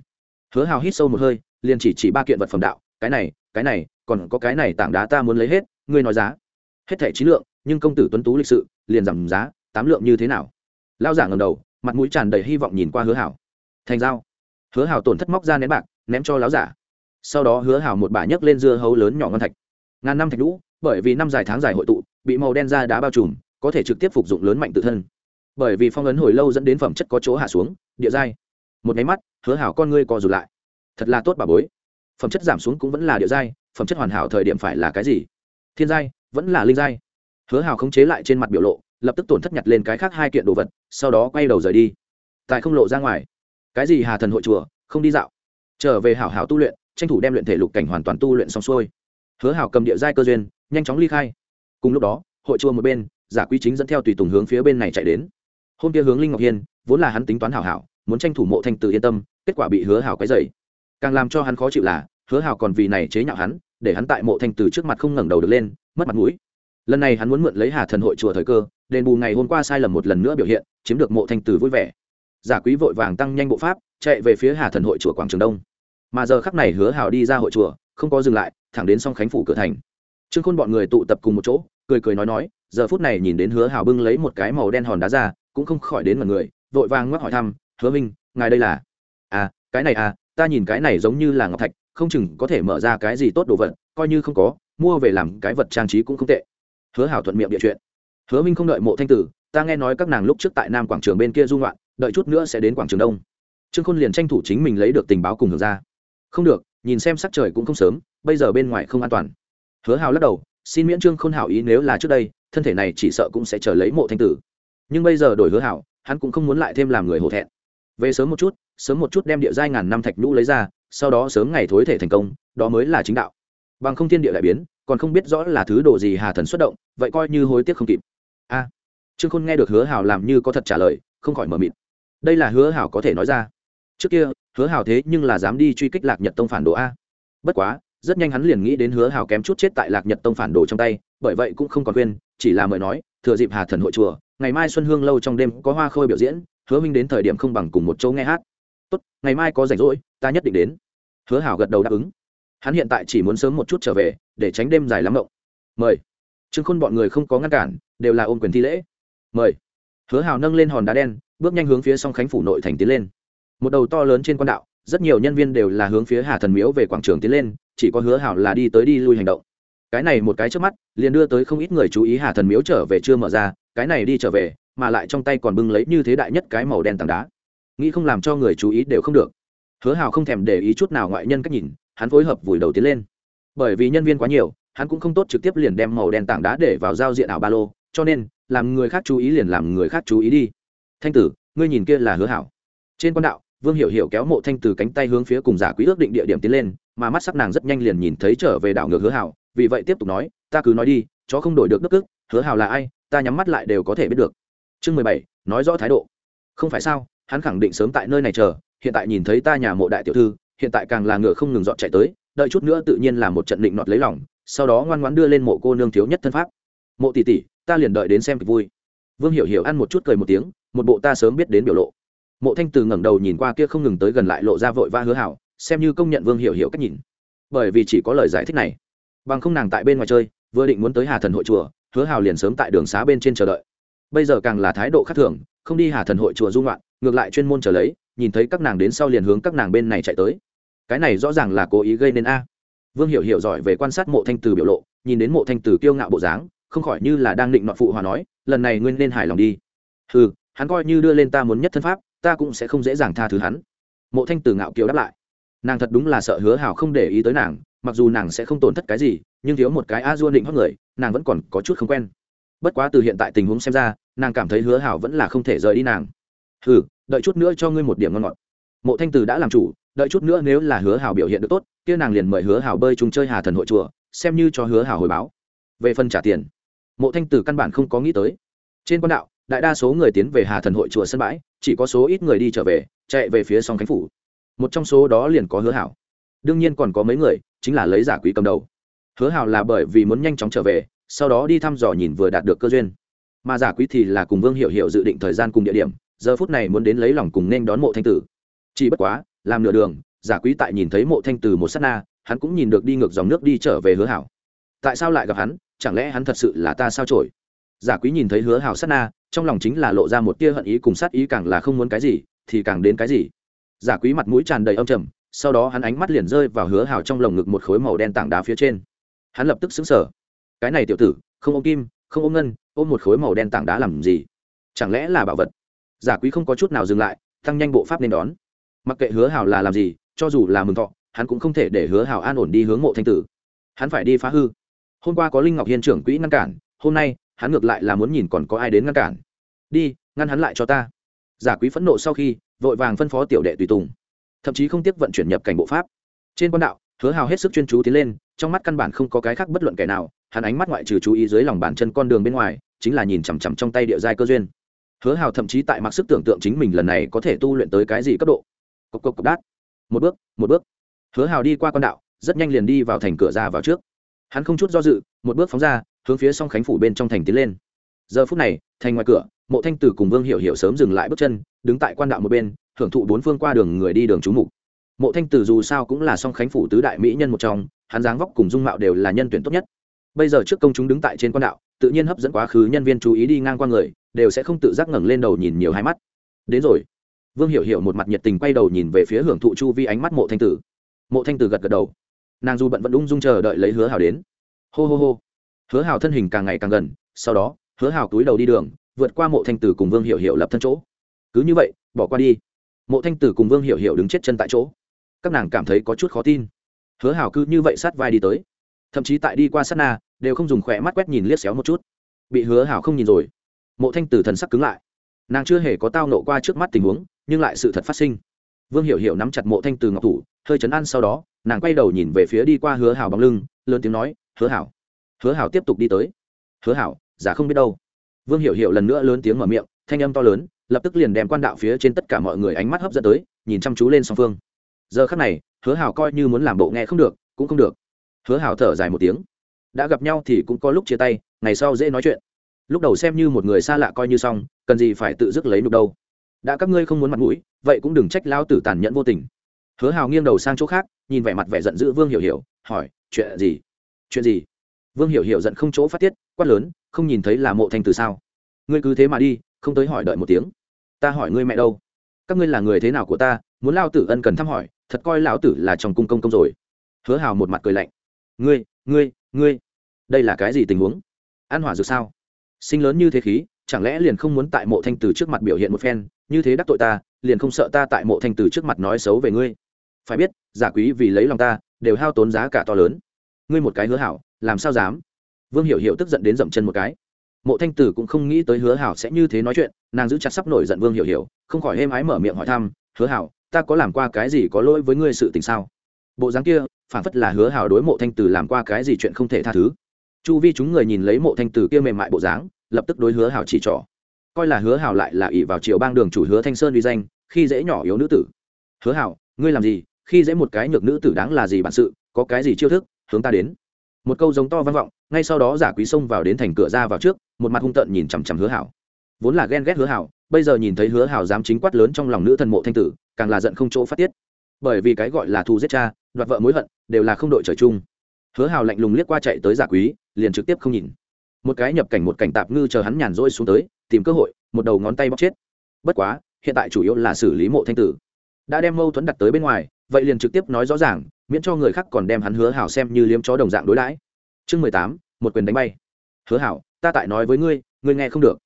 Hứa hào hít sâu một hơi liền chỉ chỉ ba kiện vật phẩm đạo, cái này cái này, còn có cái này tảng đá ta muốn lấy hết, ngươi nói giá. Hết thẻ trí lượng, nhưng công tử tuấn tú lịch sự, liền giảm giá, tám lượng như thế nào? Lao giả ngầm đầu, mặt mũi tràn đầy hy vọng nhìn qua hứa hảo. Thành dao hứa hảo tổn thất móc ra ném bạc, ném cho láo giả. Sau đó hứa hảo một bả nhấc lên dưa hấu lớn nhỏ ngon thạch. Ngàn năm thạch lũ bởi vì năm dài tháng dài hội tụ, bị màu đen ra đá bao trùm, có thể trực tiếp phục dụng lớn mạnh tự thân. Bởi vì phong ấn hồi lâu dẫn đến phẩm chất có chỗ hạ xuống, địa giai. Một nháy mắt, hứa hảo con ngươi co rụt lại thật là tốt bà bối. Phẩm chất giảm xuống cũng vẫn là địa giai, phẩm chất hoàn hảo thời điểm phải là cái gì? Thiên giai, vẫn là linh giai. Hứa hảo khống chế lại trên mặt biểu lộ, lập tức tổn thất nhặt lên cái khác hai kiện đồ vật, sau đó quay đầu rời đi. Tại không lộ ra ngoài. Cái gì hà thần hội chùa, không đi dạo. Trở về hảo hảo tu luyện, tranh thủ đem luyện thể lục cảnh hoàn toàn tu luyện xong xuôi. Hứa hảo cầm địa giai cơ duyên, nhanh chóng ly khai. Cùng lúc đó, hội chùa một bên, giả quý chính dẫn theo tùy tùng hướng phía bên này chạy đến. Hôm kia hướng linh ngọc hiên, vốn là hắn tính toán hảo hảo, muốn tranh thủ mộ thanh từ yên tâm, kết quả bị hứa hảo cái dày càng làm cho hắn khó chịu là, hứa hảo còn vì này chế nhạo hắn, để hắn tại mộ thanh từ trước mặt không ngẩng đầu được lên, mất mặt mũi. Lần này hắn muốn mượn lấy hà thần hội chùa thời cơ, đền bù ngày hôm qua sai lầm một lần nữa biểu hiện, chiếm được mộ thanh từ vui vẻ. Giả quý vội vàng tăng nhanh bộ pháp, chạy về phía hà thần hội chùa quảng trường đông. Mà giờ khắc này hứa hào đi ra hội chùa, không có dừng lại, thẳng đến song khánh phủ cửa thành. Trương khôn bọn người tụ tập cùng một chỗ, cười cười nói nói, giờ phút này nhìn đến hứa hào bưng lấy một cái màu đen hòn đá ra, cũng không khỏi đến mọi người, vội vàng ngoắc hỏi thăm, hứa minh, ngài đây là? À cái này à ta nhìn cái này giống như là ngọc thạch, không chừng có thể mở ra cái gì tốt đồ vật, coi như không có, mua về làm cái vật trang trí cũng không tệ. Hứa hảo thuận miệng địa chuyện. Hứa minh không đợi mộ thanh tử, ta nghe nói các nàng lúc trước tại nam quảng trường bên kia dung loạn đợi chút nữa sẽ đến quảng trường đông. Trương khôn liền tranh thủ chính mình lấy được tình báo cùng hưởng ra. Không được, nhìn xem sắc trời cũng không sớm, bây giờ bên ngoài không an toàn. Hứa hào lắc đầu, xin miễn trương khôn hảo ý nếu là trước đây, thân thể này chỉ sợ cũng sẽ chờ lấy mộ thanh tử. Nhưng bây giờ đổi hứa hảo, hắn cũng không muốn lại thêm làm người hổ thẹn về sớm một chút, sớm một chút đem địa giai ngàn năm thạch nhũ lấy ra, sau đó sớm ngày thối thể thành công, đó mới là chính đạo. Bằng không thiên địa đại biến, còn không biết rõ là thứ đồ gì hà thần xuất động, vậy coi như hối tiếc không kịp. A. Trương khôn nghe được hứa hảo làm như có thật trả lời, không khỏi mờ mịt. Đây là hứa hảo có thể nói ra. Trước kia, hứa hảo thế nhưng là dám đi truy kích lạc nhật tông phản đồ a. Bất quá, rất nhanh hắn liền nghĩ đến hứa hảo kém chút chết tại lạc nhật tông phản đồ trong tay, bởi vậy cũng không còn khuyên chỉ là mời nói, thừa dịp hà thần hội chùa, ngày mai xuân hương lâu trong đêm có hoa khôi biểu diễn hứa minh đến thời điểm không bằng cùng một chỗ nghe hát. Tốt, ngày mai có rảnh rỗi, ta nhất định đến. Hứa hảo gật đầu đáp ứng. Hắn hiện tại chỉ muốn sớm một chút trở về, để tránh đêm dài lắm động mời. Trương khôn bọn người không có ngăn cản, đều là ôm quyền thi lễ. Mời. Hứa hào nâng lên hòn đá đen, bước nhanh hướng phía song khánh phủ nội thành tiến lên. Một đầu to lớn trên quan đạo, rất nhiều nhân viên đều là hướng phía hà thần miếu về quảng trường tiến lên, chỉ có hứa hảo là đi tới đi lui hành động. Cái này một cái trước mắt, liền đưa tới không ít người chú ý hà thần miếu trở về chưa mở ra, cái này đi trở về mà lại trong tay còn bưng lấy như thế đại nhất cái màu đen tảng đá. Nghĩ không làm cho người chú ý đều không được. Hứa hào không thèm để ý chút nào ngoại nhân cách nhìn, hắn phối hợp vùi đầu tiến lên. Bởi vì nhân viên quá nhiều, hắn cũng không tốt trực tiếp liền đem màu đen tảng đá để vào giao diện ảo ba lô, cho nên, làm người khác chú ý liền làm người khác chú ý đi. Thanh tử, ngươi nhìn kia là hứa hảo. Trên quan đạo, vương hiểu hiểu kéo mộ thanh từ cánh tay hướng phía cùng giả quý ước định địa điểm tiến lên, mà mắt sắc nàng rất nhanh liền nhìn thấy trở về đảo ngược hứa hảo, vì vậy tiếp tục nói, ta cứ nói đi, chó không đổi được đức ức hứa hảo là ai, ta nhắm mắt lại đều có thể biết được chương mười bảy, nói rõ thái độ. Không phải sao, hắn khẳng định sớm tại nơi này chờ, hiện tại nhìn thấy ta nhà mộ đại tiểu thư, hiện tại càng là ngựa không ngừng dọn chạy tới, đợi chút nữa tự nhiên là một trận định nọt lấy lòng, sau đó ngoan ngoãn đưa lên mộ cô nương thiếu nhất thân pháp. Mộ tỷ tỷ, ta liền đợi đến xem kịch vui. Vương hiểu hiểu ăn một chút cười một tiếng, một bộ ta sớm biết đến biểu lộ. Mộ thanh từ ngẩng đầu nhìn qua kia không ngừng tới gần lại lộ ra vội va hứa hảo, xem như công nhận vương hiểu hiểu cách nhìn. Bởi vì chỉ có lời giải thích này. Bằng không nàng tại bên ngoài chơi, vừa định muốn tới hà thần hội chùa, hứa hảo liền sớm tại đường xá bên trên chờ đợi bây giờ càng là thái độ khác thường, không đi hà thần hội chùa dung loạn ngược lại chuyên môn trở lấy, nhìn thấy các nàng đến sau liền hướng các nàng bên này chạy tới. Cái này rõ ràng là cố ý gây nên a. Vương hiểu hiểu giỏi về quan sát mộ thanh từ biểu lộ, nhìn đến mộ thanh từ kiêu ngạo bộ dáng, không khỏi như là đang định nọ phụ hòa nói, lần này nguyên nên hài lòng đi. Ừ hắn coi như đưa lên ta muốn nhất thân pháp, ta cũng sẽ không dễ dàng tha thứ hắn. Mộ thanh từ ngạo kiều đáp lại. Nàng thật đúng là sợ hứa hảo không để ý tới nàng, mặc dù nàng sẽ không tổn thất cái gì, nhưng thiếu một cái a dua định hót người, nàng vẫn còn có chút không quen bất quá từ hiện tại tình huống xem ra, nàng cảm thấy hứa hảo vẫn là không thể rời đi nàng. Ừ đợi chút nữa cho ngươi một điểm ngon ngọt. Mộ thanh từ đã làm chủ, đợi chút nữa nếu là hứa hảo biểu hiện được tốt, kia nàng liền mời hứa hảo bơi chung chơi hà thần hội chùa, xem như cho hứa hảo hồi báo. Về phần trả tiền, mộ thanh từ căn bản không có nghĩ tới. Trên quan đạo, đại đa số người tiến về hà thần hội chùa sân bãi, chỉ có số ít người đi trở về, chạy về phía song khánh phủ. Một trong số đó liền có hứa hảo. Đương nhiên còn có mấy người, chính là lấy giả quý cầm đầu. Hứa hảo là bởi vì muốn nhanh chóng trở về sau đó đi thăm dò nhìn vừa đạt được cơ duyên. Mà giả quý thì là cùng vương hiệu hiệu dự định thời gian cùng địa điểm, giờ phút này muốn đến lấy lòng cùng nên đón mộ thanh tử. Chỉ bất quá, làm nửa đường, giả quý tại nhìn thấy mộ thanh tử một s á t na, hắn cũng nhìn được đi ngược dòng nước đi trở về hứa hảo. Tại sao lại gặp hắn? Chẳng lẽ hắn thật sự là ta sao trổi giả quý nhìn thấy hứa hảo sát na, trong lòng chính là lộ ra một tia hận ý cùng sát ý càng là không muốn cái gì, thì càng đến cái gì? Giả quý mặt mũi tràn đầy âm trầm, sau đó hắn ánh mắt liền rơi vào hứa hảo trong lồng ngực một khối màu đen tảng đá phía trên. Hắn lập tức xứng sở cái này tiểu tử, không ôm kim, không ôm ngân, ôm một khối màu đen tảng đá làm gì? Chẳng lẽ là bảo vật? Giả quý không có chút nào dừng lại, tăng nhanh bộ pháp nên đón. Mặc kệ hứa hảo là làm gì, cho dù là mừng thọ, hắn cũng không thể để hứa hảo an ổn đi hướng mộ thanh tử. Hắn phải đi phá hư. Hôm qua có linh ngọc hiên trưởng quỹ ngăn cản, hôm nay, hắn ngược lại là muốn nhìn còn có ai đến ngăn cản. Đi, ngăn hắn lại cho ta. Giả quý phẫn nộ sau khi, vội vàng phân phó tiểu đệ tùy tùng. Thậm chí không tiếp vận chuyển nhập cảnh bộ pháp. Trên quan đạo, hứa hào hết sức chuyên chú tiến lên, trong mắt căn bản không có cái khác bất luận kẻ nào hắn ánh mắt ngoại trừ chú ý dưới lòng bàn chân con đường bên ngoài, chính là nhìn chằm chằm trong tay địa giai cơ duyên. Hứa hào thậm chí tại mặc sức tưởng tượng chính mình lần này có thể tu luyện tới cái gì cấp độ. Cộc cộc cộc đát. Một bước một bước. Hứa hào đi qua con đạo, rất nhanh liền đi vào thành cửa ra vào trước. Hắn không chút do dự, một bước phóng ra, hướng phía song khánh phủ bên trong thành tiến lên. Giờ phút này, thành ngoài cửa, mộ thanh tử cùng vương hiểu hiểu sớm dừng lại bước chân, đứng tại quan đạo một bên, hưởng thụ bốn phương qua đường người đi đường trú mục. Mộ thanh tử dù sao cũng là song khánh phủ tứ đại mỹ nhân một trong, hắn dáng vóc cùng dung mạo đều là nhân tuyển tốt nhất bây giờ trước công chúng đứng tại trên quan đạo, tự nhiên hấp dẫn quá khứ nhân viên chú ý đi ngang qua người, đều sẽ không tự giác ngẩng lên đầu nhìn nhiều hai mắt. Đến rồi. Vương hiểu hiểu một mặt nhiệt tình quay đầu nhìn về phía hưởng thụ chu vi ánh mắt mộ thanh tử. Mộ thanh tử gật gật đầu. Nàng dù bận vẫn ung dung chờ đợi lấy hứa hào đến. Hô hô hô. Hứa hào thân hình càng ngày càng gần, sau đó, hứa hào túi đầu đi đường, vượt qua mộ thanh tử cùng vương hiệu hiệu lập thân chỗ. Cứ như vậy, bỏ qua đi. Mộ thanh tử cùng vương hiệu hiệu đứng chết chân tại chỗ. Các nàng cảm thấy có chút khó tin. Hứa hào cứ như vậy sát vai đi tới. Thậm chí tại đi qua sát na đều không dùng khỏe mắt quét nhìn liếc xéo một chút. Bị hứa hào không nhìn rồi. Mộ thanh tử thần sắc cứng lại. Nàng chưa hề có tao nộ qua trước mắt tình huống, nhưng lại sự thật phát sinh. Vương hiểu hiểu nắm chặt mộ thanh từ ngọc thủ, hơi chấn an sau đó, nàng quay đầu nhìn về phía đi qua hứa hảo bằng lưng, lớn tiếng nói, hứa hảo hứa hảo tiếp tục đi tới. Hứa hảo, giả không biết đâu. Vương hiểu hiểu lần nữa lớn tiếng mở miệng, thanh âm to lớn, lập tức liền đem quan đạo phía trên tất cả mọi người ánh mắt hấp dẫn tới, nhìn chăm chú lên song phương. Giờ khắc này, hứa hảo coi như muốn làm bộ nghe không được, cũng không được. Hứa hảo thở dài một tiếng đã gặp nhau thì cũng có lúc chia tay, ngày sau dễ nói chuyện. Lúc đầu xem như một người xa lạ coi như xong, cần gì phải tự dứt lấy nục đâu. Đã các ngươi không muốn mặt mũi, vậy cũng đừng trách lao tử tàn nhẫn vô tình. Hứa hào nghiêng đầu sang chỗ khác, nhìn vẻ mặt vẻ giận dữ vương hiểu hiểu, hỏi, chuyện gì? Chuyện gì? Vương hiểu hiểu giận không chỗ phát tiết, quát lớn, không nhìn thấy là mộ thanh từ sao? Ngươi cứ thế mà đi, không tới hỏi đợi một tiếng. Ta hỏi ngươi mẹ đâu? Các ngươi là người thế nào của ta? Muốn lao tử ân cần thăm hỏi, thật coi lão tử là trong cung công công rồi. Hứa hào một mặt cười lạnh, ngươi ngươi ngươi, đây là cái gì tình huống? An hỏa dược sao? Sinh lớn như thế khí, chẳng lẽ liền không muốn tại mộ thanh từ trước mặt biểu hiện một phen, như thế đắc tội ta, liền không sợ ta tại mộ thanh từ trước mặt nói xấu về ngươi? Phải biết, giả quý vì lấy lòng ta, đều hao tốn giá cả to lớn. Ngươi một cái hứa hảo, làm sao dám? Vương hiểu hiểu tức giận đến dậm chân một cái. Mộ thanh tử cũng không nghĩ tới hứa hảo sẽ như thế nói chuyện, nàng giữ chặt sắp nổi giận vương hiểu hiểu, không khỏi êm ái mở miệng hỏi thăm, hứa hảo, ta có làm qua cái gì có lỗi với ngươi sự tình sao? Bộ dáng kia phản phất là hứa hảo đối mộ thanh tử làm qua cái gì chuyện không thể tha thứ. Chu vi chúng người nhìn lấy mộ thanh tử kia mềm mại bộ dáng, lập tức đối hứa hảo chỉ trỏ. Coi là hứa hảo lại là ỷ vào triều bang đường chủ hứa thanh sơn uy danh, khi dễ nhỏ yếu nữ tử. Hứa hảo, ngươi làm gì? Khi dễ một cái nhược nữ tử đáng là gì bản sự? Có cái gì chiêu thức? Hướng ta đến. Một câu giống to vang vọng, ngay sau đó giả quý xông vào đến thành cửa ra vào trước, một mặt hung tợn nhìn chằm chằm hứa hảo. Vốn là ghen ghét hứa hảo, bây giờ nhìn thấy hứa hảo dám chính quát lớn trong lòng nữ thần mộ thanh tử, càng là giận không chỗ phát tiết bởi vì cái gọi là thù giết cha, đoạt vợ mối hận, đều là không đội trời chung. Hứa hảo lạnh lùng liếc qua chạy tới giả quý, liền trực tiếp không nhìn. Một cái nhập cảnh một cảnh tạp ngư chờ hắn nhàn rỗi xuống tới, tìm cơ hội, một đầu ngón tay bóc chết. Bất quá, hiện tại chủ yếu là xử lý mộ thanh tử. Đã đem mâu thuẫn đặt tới bên ngoài, vậy liền trực tiếp nói rõ ràng, miễn cho người khác còn đem hắn hứa hảo xem như liếm chó đồng dạng đối đãi. Chương mười tám, một quyền đánh bay. Hứa hảo ta tại nói với ngươi ngươi nghe không được.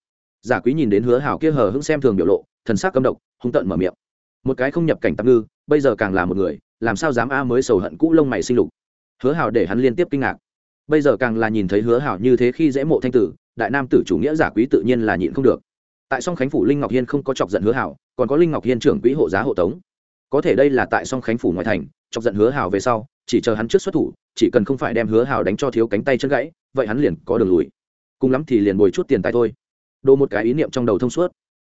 Giả quý nhìn đến hứa hảo kia hờ hững xem thường biểu lộ, thần sắc cấm độc, hung tận mở miệng một cái không nhập cảnh tạm ngư, bây giờ càng là một người, làm sao dám a mới sầu hận cũ lông mày sinh lục. Hứa hảo để hắn liên tiếp kinh ngạc. Bây giờ càng là nhìn thấy hứa hảo như thế khi dễ mộ thanh tử, đại nam tử chủ nghĩa giả quý tự nhiên là nhịn không được. Tại song khánh phủ linh ngọc hiên không có chọc giận hứa hảo, còn có linh ngọc hiên trưởng quỹ hộ giá hộ tống. Có thể đây là tại song khánh phủ ngoại thành, chọc giận hứa hảo về sau, chỉ chờ hắn trước xuất thủ, chỉ cần không phải đem hứa hảo đánh cho thiếu cánh tay chân gãy, vậy hắn liền có đường lùi. Cùng lắm thì liền bồi chút tiền tài thôi. Đồ một cái ý niệm trong đầu thông suốt.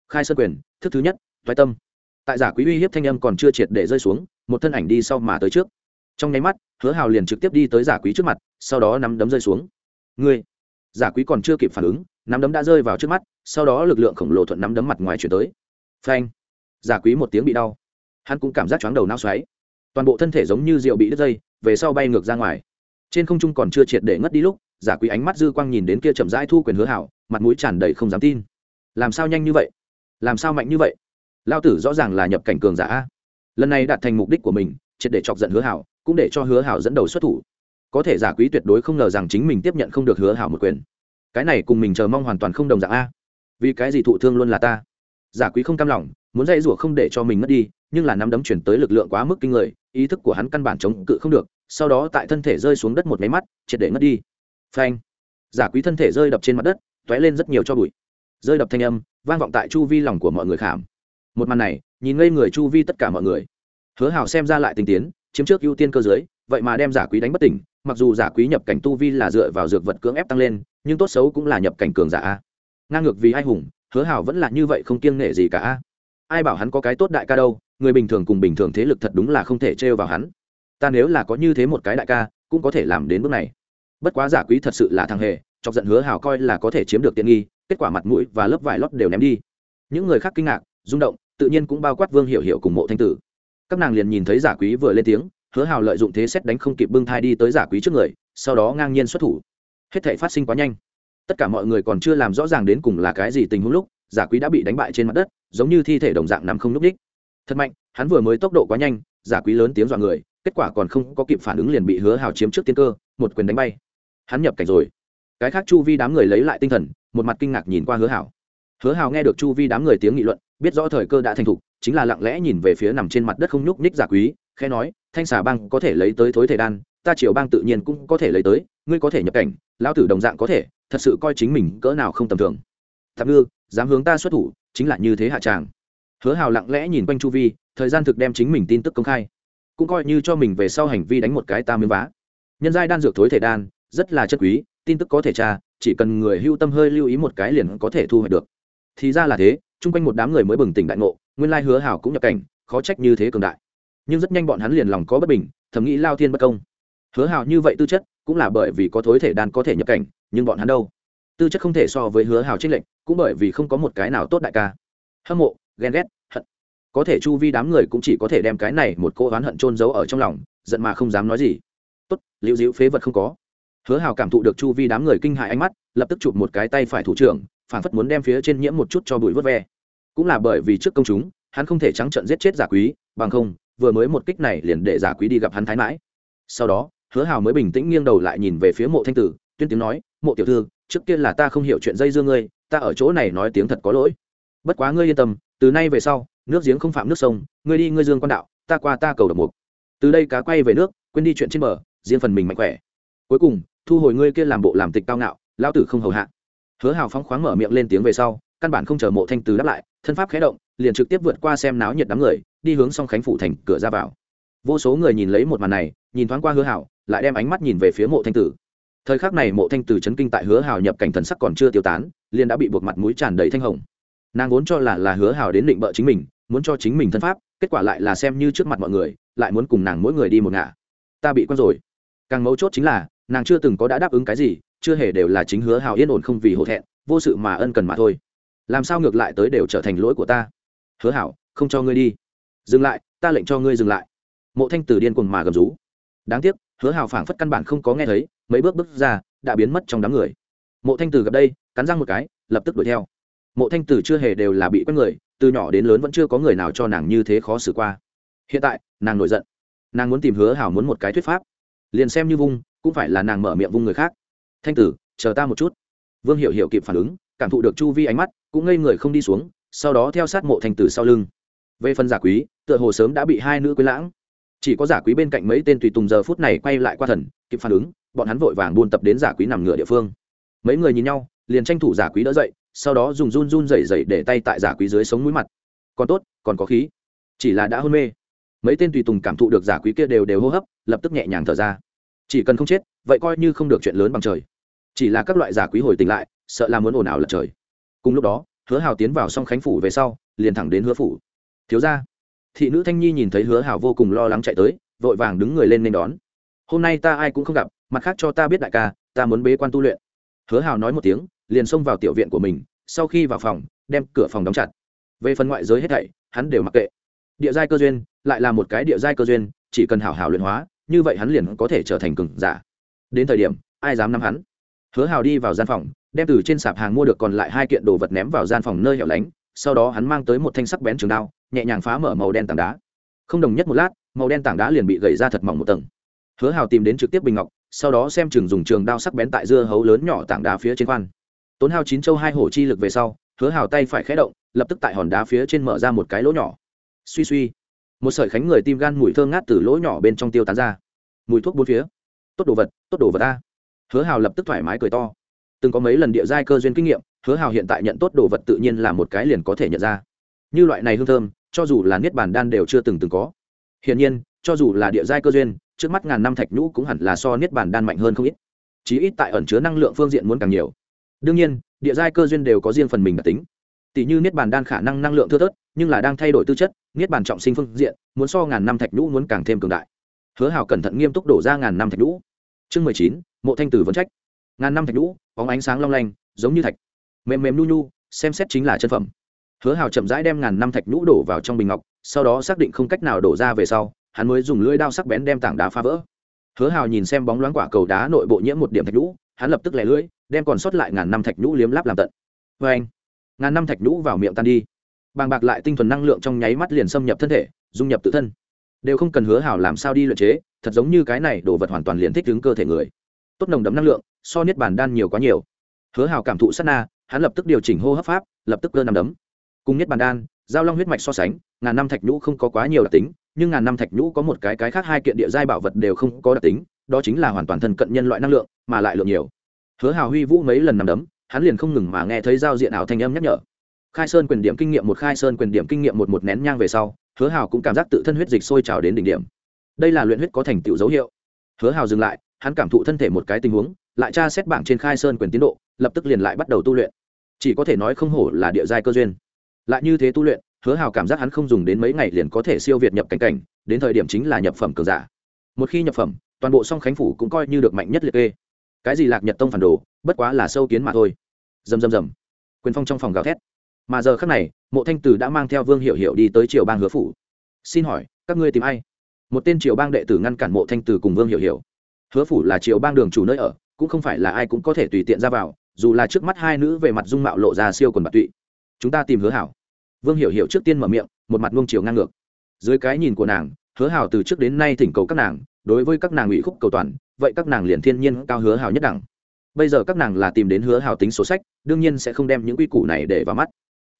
Khai sơn quyền, thức thứ nhất thoái tâm tại giả quý uy hiếp thanh âm còn chưa triệt để rơi xuống, một thân ảnh đi sau mà tới trước. Trong nháy mắt, hứa hào liền trực tiếp đi tới giả quý trước mặt, sau đó nắm đấm rơi xuống. Ngươi! Giả quý còn chưa kịp phản ứng, nắm đấm đã rơi vào trước mắt, sau đó lực lượng khổng lồ thuận nắm đấm mặt ngoài chuyển tới. Phanh! Giả quý một tiếng bị đau. Hắn cũng cảm giác chóng đầu nao xoáy. Toàn bộ thân thể giống như rượu bị đứt dây, về sau bay ngược ra ngoài. Trên không trung còn chưa triệt để ngất đi lúc, giả quý ánh mắt dư quang nhìn đến kia chậm rãi thu quyền hứa hảo mặt mũi tràn đầy không dám tin. Làm sao nhanh như vậy? Làm sao mạnh như vậy? Lao tử rõ ràng là nhập cảnh cường giả lần này đạt thành mục đích của mình, triệt để chọc giận hứa hảo, cũng để cho hứa hảo dẫn đầu xuất thủ. Có thể giả quý tuyệt đối không ngờ rằng chính mình tiếp nhận không được hứa hảo một quyền. Cái này cùng mình chờ mong hoàn toàn không đồng dạng a. Vì cái gì thụ thương luôn là ta? Giả quý không cam lòng, muốn dạy rủa không để cho mình mất đi, nhưng là nắm đấm chuyển tới lực lượng quá mức kinh người, ý thức của hắn căn bản chống cự không được, sau đó tại thân thể rơi xuống đất một máy mắt, triệt để ngất đi. Phanh. Giả quý thân thể rơi đập trên mặt đất t ó é lên rất nhiều cho bụi. Rơi đập thanh âm, vang vọng tại chu vi lòng của mọi người khảm một màn này, nhìn ngây người chu vi tất cả mọi người. Hứa hảo xem ra lại tình tiến, chiếm trước ưu tiên cơ giới, vậy mà đem giả quý đánh bất tỉnh, mặc dù giả quý nhập cảnh tu vi là dựa vào dược vật cưỡng ép tăng lên, nhưng tốt xấu cũng là nhập cảnh cường giả a. Ngang ngược vì ai hùng, hứa hảo vẫn là như vậy không kiêng nể gì cả a. Ai bảo hắn có cái tốt đại ca đâu, người bình thường cùng bình thường thế lực thật đúng là không thể trêu vào hắn. Ta nếu là có như thế một cái đại ca, cũng có thể làm đến bước này. Bất quá giả quý thật sự là thằng hề, chọc giận hứa hảo coi là có thể chiếm được tiện nghi, kết quả mặt mũi và lớp vải lót đều ném đi. Những người khác kinh ngạc, rung động tự nhiên cũng bao quát vương hiểu hiểu cùng mộ thanh tử. Các nàng liền nhìn thấy giả quý vừa lên tiếng, hứa hào lợi dụng thế xét đánh không kịp bưng thai đi tới giả quý trước người, sau đó ngang nhiên xuất thủ. Hết thể phát sinh quá nhanh. Tất cả mọi người còn chưa làm rõ ràng đến cùng là cái gì tình huống lúc, giả quý đã bị đánh bại trên mặt đất, giống như thi thể đồng dạng nằm không núp đích thật mạnh, hắn vừa mới tốc độ quá nhanh, giả quý lớn tiếng dọa người, kết quả còn không có kịp phản ứng liền bị hứa hào chiếm trước tiên cơ, một quyền đánh bay. Hắn nhập cảnh rồi. Cái khác chu vi đám người lấy lại tinh thần, một mặt kinh ngạc nhìn qua hứa hào. Hứa hào nghe được chu vi đám người tiếng nghị luận biết rõ thời cơ đã thành thục, chính là lặng lẽ nhìn về phía nằm trên mặt đất không nhúc nhích giả quý, khẽ nói, thanh xà bang có thể lấy tới thối thể đan, ta triều bang tự nhiên cũng có thể lấy tới, ngươi có thể nhập cảnh, lão tử đồng dạng có thể, thật sự coi chính mình cỡ nào không tầm thường. Thập ngư, dám hướng ta xuất thủ, chính là như thế hạ tràng. Hứa hào lặng lẽ nhìn quanh chu vi, thời gian thực đem chính mình tin tức công khai, cũng coi như cho mình về sau hành vi đánh một cái ta miếng vá. Nhân giai đan dược thối thể đan, rất là chất quý, tin tức có thể tra, chỉ cần người hưu tâm hơi lưu ý một cái liền có thể thu hoạch được. Thì ra là thế chung quanh một đám người mới bừng tỉnh đại ngộ, nguyên lai hứa hảo cũng nhập cảnh, khó trách như thế cường đại. Nhưng rất nhanh bọn hắn liền lòng có bất bình, thầm nghĩ lao thiên bất công. Hứa hảo như vậy tư chất, cũng là bởi vì có thối thể đan có thể nhập cảnh, nhưng bọn hắn đâu? Tư chất không thể so với hứa hảo trích lệnh cũng bởi vì không có một cái nào tốt đại ca. Hâm mộ, ghen ghét, hận. Có thể chu vi đám người cũng chỉ có thể đem cái này một cô oán hận trôn giấu ở trong lòng, giận mà không dám nói gì. Tốt, liễu dĩu phế vật không có. Hứa hào cảm thụ được chu vi đám người kinh hại ánh mắt, lập tức chụp một cái tay phải thủ trưởng phản phất muốn đem phía trên nhiễm một chút cho bụi vớt ve. Cũng là bởi vì trước công chúng, hắn không thể trắng trận giết chết giả quý, bằng không, vừa mới một kích này liền để giả quý đi gặp hắn thái mãi. Sau đó, hứa hào mới bình tĩnh nghiêng đầu lại nhìn về phía mộ thanh tử, tuyên tiếng nói, mộ tiểu thư, trước kia là ta không hiểu chuyện dây dưa ngươi, ta ở chỗ này nói tiếng thật có lỗi. Bất quá ngươi yên tâm, từ nay về sau, nước giếng không phạm nước sông, ngươi đi ngươi dương quan đạo, ta qua ta cầu độc mục. Từ đây cá quay về nước, quên đi chuyện trên bờ, riêng phần mình mạnh khỏe. Cuối cùng, thu hồi ngươi kia làm bộ làm tịch cao ngạo lao tử không hầu hạ hứa hào phóng khoáng mở miệng lên tiếng về sau, căn bản không chờ mộ thanh từ đáp lại, thân pháp khé động, liền trực tiếp vượt qua xem náo nhiệt đám người, đi hướng song khánh phủ thành cửa ra vào. Vô số người nhìn lấy một màn này, nhìn thoáng qua hứa hảo lại đem ánh mắt nhìn về phía mộ thanh tử. Thời khắc này mộ thanh tử chấn kinh tại hứa hảo nhập cảnh thần sắc còn chưa tiêu tán, liền đã bị buộc mặt mũi tràn đầy thanh hồng. Nàng vốn cho là là hứa hảo đến định bợ chính mình, muốn cho chính mình thân pháp, kết quả lại là xem như trước mặt mọi người, lại muốn cùng nàng mỗi người đi một ngả. Ta bị quan rồi. Càng mấu chốt chính là, nàng chưa từng có đã đáp ứng cái gì chưa hề đều là chính hứa hào yên ổn không vì hổ thẹn, vô sự mà ân cần mà thôi. Làm sao ngược lại tới đều trở thành lỗi của ta? Hứa hảo, không cho ngươi đi. Dừng lại, ta lệnh cho ngươi dừng lại. Mộ thanh tử điên cuồng mà gầm rú. Đáng tiếc, hứa hào phảng phất căn bản không có nghe thấy, mấy bước bước ra, đã biến mất trong đám người. Mộ thanh tử gặp đây, cắn răng một cái, lập tức đuổi theo. Mộ thanh tử chưa hề đều là bị quen người, từ nhỏ đến lớn vẫn chưa có người nào cho nàng như thế khó xử qua. Hiện tại, nàng nổi giận. Nàng muốn tìm hứa hảo muốn một cái thuyết pháp. Liền xem như vung, cũng phải là nàng mở miệng vung người khác thanh tử, chờ ta một chút. Vương hiểu hiểu kịp phản ứng, cảm thụ được chu vi ánh mắt, cũng ngây người không đi xuống, sau đó theo sát mộ thanh tử sau lưng. Về phần giả quý, tựa hồ sớm đã bị hai nữ quý lãng. Chỉ có giả quý bên cạnh mấy tên tùy tùng giờ phút này quay lại qua thần, kịp phản ứng, bọn hắn vội vàng buôn tập đến giả quý nằm ngửa địa phương. Mấy người nhìn nhau, liền tranh thủ giả quý đỡ dậy, sau đó dùng run run dậy dậy để tay tại giả quý dưới sống mũi mặt. Còn tốt, còn có khí. Chỉ là đã hôn mê. Mấy tên tùy tùng cảm thụ được giả quý kia đều đều hô hấp, lập tức nhẹ nhàng thở ra. Chỉ cần không chết vậy coi như không được chuyện lớn bằng trời. Chỉ là các loại giả quý hồi tỉnh lại, sợ là muốn ồn ào lật trời. Cùng lúc đó, hứa hào tiến vào song khánh phủ về sau, liền thẳng đến hứa phủ. Thiếu ra thị nữ thanh nhi nhìn thấy hứa hào vô cùng lo lắng chạy tới, vội vàng đứng người lên nên đón. Hôm nay ta ai cũng không gặp, mặt khác cho ta biết đại ca, ta muốn bế quan tu luyện. Hứa hào nói một tiếng, liền xông vào tiểu viện của mình, sau khi vào phòng, đem cửa phòng đóng chặt. Về phần ngoại giới hết thảy, hắn đều mặc kệ. Địa giai cơ duyên, lại là một cái địa giai cơ duyên, chỉ cần hảo hảo luyện hóa, như vậy hắn liền có thể trở thành cường giả đến thời điểm, ai dám nắm hắn? Hứa hào đi vào gian phòng, đem từ trên sạp hàng mua được còn lại hai kiện đồ vật ném vào gian phòng nơi hẻo lánh, sau đó hắn mang tới một thanh sắc bén trường đao, nhẹ nhàng phá mở màu đen tảng đá. Không đồng nhất một lát, màu đen tảng đá liền bị gầy ra thật mỏng một tầng. Hứa hào tìm đến trực tiếp bình ngọc, sau đó xem chừng dùng trường đao sắc bén tại dưa hấu lớn nhỏ tảng đá phía trên khoan. Tốn hao chín châu hai hổ chi lực về sau, hứa hào tay phải khé động, lập tức tại hòn đá phía trên mở ra một cái lỗ nhỏ. Suy suy. Một sợi khánh người tim gan mùi thơ ngát từ lỗ nhỏ bên trong tiêu tán ra. Mùi thuốc bốn phía tốt đồ vật, tốt đồ vật ta. Hứa hào lập tức thoải mái cười to. Từng có mấy lần địa giai cơ duyên kinh nghiệm, hứa hào hiện tại nhận tốt đồ vật tự nhiên là một cái liền có thể nhận ra. Như loại này hương thơm, cho dù là niết bàn đan đều chưa từng từng có. Hiển nhiên, cho dù là địa giai cơ duyên, trước mắt ngàn năm thạch nhũ cũng hẳn là so niết bàn đan mạnh hơn không ít. Chí ít tại ẩn chứa năng lượng phương diện muốn càng nhiều. Đương nhiên, địa giai cơ duyên đều có riêng phần mình đặc tính. Tỷ như niết bàn đan khả năng năng lượng thưa thớt, nhưng là đang thay đổi tư chất, niết bàn trọng sinh phương diện, muốn so ngàn năm thạch nhũ muốn càng thêm cường đại. Hứa hào cẩn thận nghiêm túc đổ ra ngàn năm thạch nhũ chương mười chín, mộ thanh tử vẫn trách. Ngàn năm thạch lũ bóng ánh sáng long lanh, giống như thạch. Mềm mềm nu nhu, xem xét chính là chân phẩm. Hứa hào chậm rãi đem ngàn năm thạch nhũ đổ vào trong bình ngọc, sau đó xác định không cách nào đổ ra về sau, hắn mới dùng lưỡi đao sắc bén đem tảng đá phá vỡ. Hứa hào nhìn xem bóng loáng quả cầu đá nội bộ nhiễm một điểm thạch nhũ, hắn lập tức lẻ lưỡi, đem còn sót lại ngàn năm thạch nhũ liếm láp làm tận. Vê anh, ngàn năm thạch nhũ vào miệng tan đi. Bàng bạc lại tinh thuần năng lượng trong nháy mắt liền xâm nhập thân thể, dung nhập tự thân đều không cần hứa hảo làm sao đi luyện chế, thật giống như cái này đồ vật hoàn toàn liền thích ứng cơ thể người. Tốt nồng đấm năng lượng, so niết bàn đan nhiều quá nhiều. Hứa Hảo cảm thụ sát na, hắn lập tức điều chỉnh hô hấp pháp, lập tức cơ nằm đấm. Cùng niết bàn đan, giao long huyết mạch so sánh, ngàn năm thạch nhũ không có quá nhiều đặc tính, nhưng ngàn năm thạch nhũ có một cái cái khác hai kiện địa giai bảo vật đều không có đặc tính, đó chính là hoàn toàn thân cận nhân loại năng lượng, mà lại lượng nhiều. Hứa hào huy vũ mấy lần nằm đấm, hắn liền không ngừng mà nghe thấy giao diện ảo thanh âm nhắc nhở. Khai sơn quyền điểm kinh nghiệm một, khai sơn quyền điểm kinh nghiệm một một nén nhang về sau hứa hào cũng cảm giác tự thân huyết dịch sôi trào đến đỉnh điểm. Đây là luyện huyết có thành tựu dấu hiệu. Hứa hào dừng lại, hắn cảm thụ thân thể một cái tình huống, lại tra xét bảng trên khai sơn quyền tiến độ, lập tức liền lại bắt đầu tu luyện. Chỉ có thể nói không hổ là địa giai cơ duyên. Lại như thế tu luyện, hứa hào cảm giác hắn không dùng đến mấy ngày liền có thể siêu việt nhập cảnh cảnh, đến thời điểm chính là nhập phẩm cường giả. Một khi nhập phẩm, toàn bộ song khánh phủ cũng coi như được mạnh nhất liệt kê. Cái gì lạc nhật tông phản đồ, bất quá là sâu kiến mà thôi. Dầm dầm dầm quyền phong trong phòng gào thét mà giờ khác này, mộ thanh tử đã mang theo vương hiệu hiệu đi tới triều bang hứa phủ. Xin hỏi, các ngươi tìm ai? Một tên triều bang đệ tử ngăn cản mộ thanh tử cùng vương hiệu hiệu. Hứa phủ là triều bang đường chủ nơi ở, cũng không phải là ai cũng có thể tùy tiện ra vào, dù là trước mắt hai nữ về mặt dung mạo lộ ra siêu quần bạc tụy. Chúng ta tìm hứa hảo. Vương hiểu hiểu trước tiên mở miệng, một mặt nuông chiều ngang ngược. Dưới cái nhìn của nàng, hứa hảo từ trước đến nay thỉnh cầu các nàng, đối với các nàng ủy khúc cầu toàn, vậy các nàng liền thiên nhiên cao hứa hảo nhất đẳng. Bây giờ các nàng là tìm đến hứa hảo tính số sách, đương nhiên sẽ không đem những quy củ này để vào mắt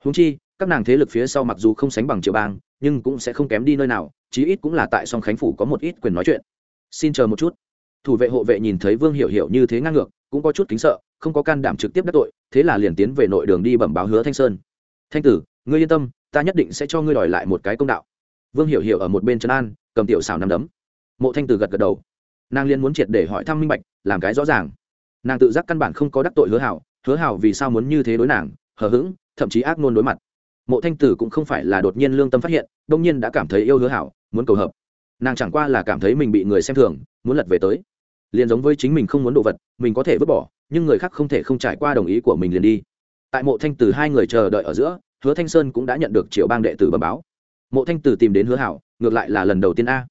húng chi, các nàng thế lực phía sau mặc dù không sánh bằng triều bang, nhưng cũng sẽ không kém đi nơi nào, chí ít cũng là tại song khánh phủ có một ít quyền nói chuyện. Xin chờ một chút. Thủ vệ hộ vệ nhìn thấy vương hiểu hiểu như thế ngang ngược, cũng có chút kính sợ, không có can đảm trực tiếp đắc tội, thế là liền tiến về nội đường đi bẩm báo hứa thanh sơn. Thanh tử, ngươi yên tâm, ta nhất định sẽ cho ngươi đòi lại một cái công đạo. Vương hiểu hiểu ở một bên trấn an, cầm tiểu xảo nằm đấm. Mộ thanh tử gật gật đầu. Nàng liên muốn triệt để hỏi thăm minh bạch, làm cái rõ ràng. Nàng tự giác căn bản không có đắc tội hứa hảo hứa hảo vì sao muốn như thế đối nàng, hờ hững thậm chí ác nôn đối mặt. Mộ thanh tử cũng không phải là đột nhiên lương tâm phát hiện đông nhiên đã cảm thấy yêu hứa hảo, muốn cầu hợp. Nàng chẳng qua là cảm thấy mình bị người xem thường, muốn lật về tới. Liền giống với chính mình không muốn đồ vật, mình có thể vứt bỏ, nhưng người khác không thể không trải qua đồng ý của mình liền đi. Tại mộ thanh tử hai người chờ đợi ở giữa, hứa thanh sơn cũng đã nhận được triệu bang đệ tử bầm báo. Mộ thanh tử tìm đến hứa hảo, ngược lại là lần đầu tiên a.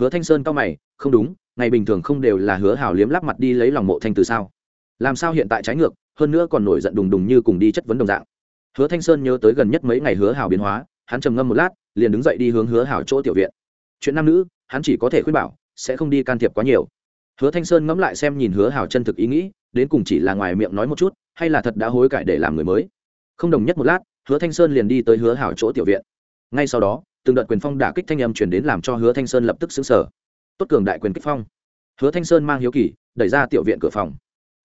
Hứa thanh sơn cao mày, không đúng, ngày bình thường không đều là hứa hảo liếm lắp mặt đi lấy lòng mộ thanh tử sao? Làm sao hiện tại trái ngược, hơn nữa còn nổi giận đùng đùng như cùng đi chất vấn đồng dạng hứa thanh sơn nhớ tới gần nhất mấy ngày hứa hảo biến hóa, hắn trầm ngâm một lát, liền đứng dậy đi hướng hứa hảo chỗ tiểu viện. Chuyện nam nữ, hắn chỉ có thể khuyên bảo, sẽ không đi can thiệp quá nhiều. Hứa thanh sơn ngẫm lại xem nhìn hứa hảo chân thực ý nghĩ, đến cùng chỉ là ngoài miệng nói một chút, hay là thật đã hối cải để làm người mới. Không đồng nhất một lát, hứa thanh sơn liền đi tới hứa hảo chỗ tiểu viện. Ngay sau đó, từng đợt quyền phong đả kích thanh âm truyền đến làm cho hứa thanh sơn lập tức xứng sở tốt cường đại quyền kích phong. Hứa thanh sơn mang hiếu kỳ, đẩy ra tiểu viện cửa phòng.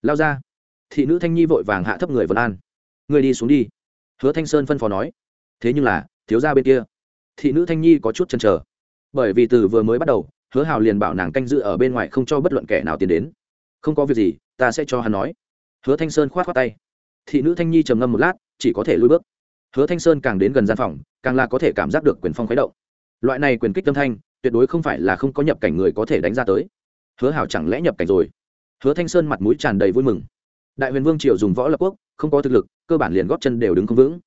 Lao ra. Thị nữ thanh nhi vội vàng hạ thấp người vân an. Người đi xuống đi hứa thanh sơn phân phó nói, thế nhưng là, thiếu gia bên kia. Thị nữ thanh nhi có chút chần chờ. Bởi vì từ vừa mới bắt đầu, hứa hào liền bảo nàng canh giữ ở bên ngoài không cho bất luận kẻ nào tiến đến. Không có việc gì, ta sẽ cho hắn nói. Hứa thanh sơn k h o á t khoác tay. Thị nữ thanh nhi trầm ngâm một lát, chỉ có thể lui bước. Hứa thanh sơn càng đến gần gian phòng, càng là có thể cảm giác được quyền phong khuấy động. Loại này quyền kích tâm thanh, tuyệt đối không phải là không có nhập cảnh người có thể đánh ra tới. Hứa hào chẳng lẽ nhập cảnh rồi? Hứa thanh sơn mặt mũi tràn đầy vui mừng đại huyền vương triều dùng võ lập quốc, không có thực lực, cơ bản liền góp chân đều đứng không vững.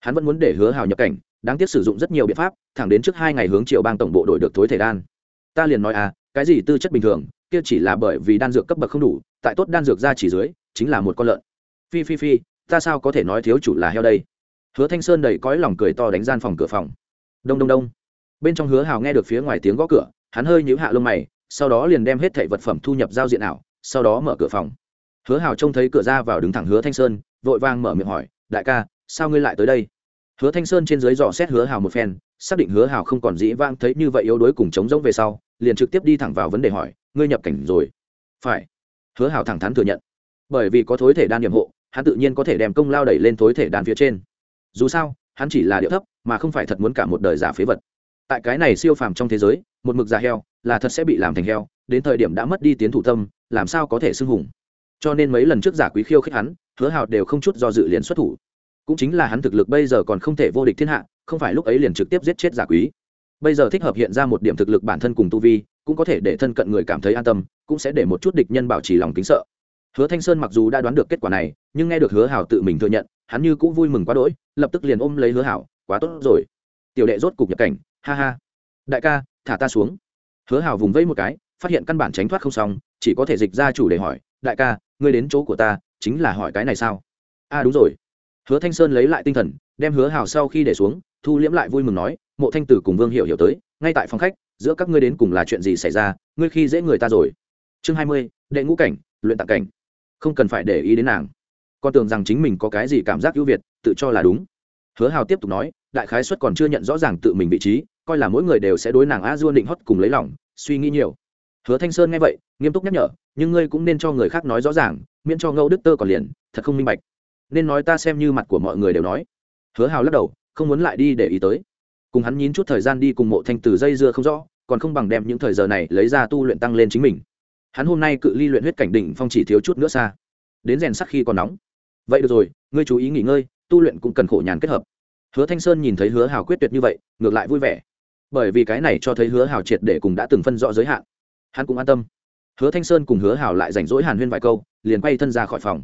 Hắn vẫn muốn để hứa hào nhập cảnh, đáng tiếc sử dụng rất nhiều biện pháp, thẳng đến trước hai ngày hướng triệu bang tổng bộ đổi được thối thể đan. Ta liền nói à cái gì tư chất bình thường, kia chỉ là bởi vì đan dược cấp bậc không đủ, tại tốt đan dược ra chỉ dưới, chính là một con lợn. Phi phi phi, ta sao có thể nói thiếu chủ là heo đây? Hứa thanh sơn đầy cõi lòng cười to đánh gian phòng cửa phòng. Đông đông đông. Bên trong hứa hào nghe được phía ngoài tiếng gõ cửa, hắn hơi nhíu hạ lông mày, sau đó liền đem hết thảy vật phẩm thu nhập giao diện ảo, sau đó mở cửa phòng hứa hào trông thấy cửa ra vào đứng thẳng hứa thanh sơn, vội vàng mở miệng hỏi, đại ca, sao ngươi lại tới đây? Hứa thanh sơn trên dưới dò xét hứa hào một phen, xác định hứa hào không còn dĩ vang thấy như vậy yếu đuối cùng chống rỗng về sau, liền trực tiếp đi thẳng vào vấn đề hỏi, ngươi nhập cảnh rồi? Phải. Hứa hào thẳng thắn thừa nhận. Bởi vì có thối thể đan nhiệm hộ, hắn tự nhiên có thể đem công lao đẩy lên thối thể đan phía trên. Dù sao, hắn chỉ là điệu thấp, mà không phải thật muốn cả một đời giả phế vật. Tại cái này siêu phàm trong thế giới, một mực già heo là thật sẽ bị làm thành heo, đến thời điểm đã mất đi tiến thủ tâm, làm sao có thể xưng hùng? Cho nên mấy lần trước giả quý khiêu khích hắn, hứa hào đều không chút do dự liền xuất thủ. Cũng chính là hắn thực lực bây giờ còn không thể vô địch thiên hạ, không phải lúc ấy liền trực tiếp giết chết giả quý. Bây giờ thích hợp hiện ra một điểm thực lực bản thân cùng tu vi, cũng có thể để thân cận người cảm thấy an tâm, cũng sẽ để một chút địch nhân bảo trì lòng kính sợ. Hứa thanh sơn mặc dù đã đoán được kết quả này, nhưng nghe được hứa hào tự mình thừa nhận, hắn như cũng vui mừng quá đỗi, lập tức liền ôm lấy hứa hảo quá tốt rồi. Tiểu đệ rốt cục nhập cảnh, ha ha. Đại ca, thả ta xuống. Hứa hảo vùng vẫy một cái, phát hiện căn bản tránh thoát không xong, chỉ có thể dịch ra chủ để hỏi, đại ca ngươi đến chỗ của ta chính là hỏi cái này sao? A à, đúng rồi. Hứa thanh sơn lấy lại tinh thần đem hứa Hào sau khi để xuống thu liễm lại vui mừng nói mộ thanh tử cùng vương hiểu hiểu tới ngay tại phòng khách giữa các ngươi đến cùng là chuyện gì xảy ra ngươi khi dễ người ta rồi. Chương hai mươi đệ ngũ cảnh luyện tạng cảnh. Không cần phải để ý đến nàng. Con tưởng rằng chính mình có cái gì cảm giác ưu việt tự cho là đúng. Hứa hào tiếp tục nói đại khái xuất còn chưa nhận rõ ràng tự mình vị trí coi là mỗi người đều sẽ đối nàng a dua định hót cùng lấy lòng suy nghĩ nhiều hứa thanh sơn nghe vậy, nghiêm túc nhắc nhở, nhưng ngươi cũng nên cho người khác nói rõ ràng, miễn cho ngẫu đức tơ còn liền, thật không minh bạch. Nên nói ta xem như mặt của mọi người đều nói. Hứa hào lắc đầu, không muốn lại đi để ý tới. Cùng hắn nhín chút thời gian đi cùng mộ thanh từ dây dưa không rõ, còn không bằng đem những thời giờ này lấy ra tu luyện tăng lên chính mình. Hắn hôm nay cự ly luyện huyết cảnh đỉnh phong chỉ thiếu chút nữa xa. Đến rèn sắc khi còn nóng. Vậy được rồi, ngươi chú ý nghỉ ngơi, tu luyện cũng cần khổ nhàn kết hợp. Hứa thanh sơn nhìn thấy hứa hào quyết tuyệt như vậy, ngược lại vui vẻ. Bởi vì cái này cho thấy hứa hào triệt để cùng đã từng phân rõ giới hạn hắn cũng an tâm. Hứa thanh sơn cùng hứa Hảo lại rảnh rỗi hàn huyên vài câu, liền quay thân ra khỏi phòng.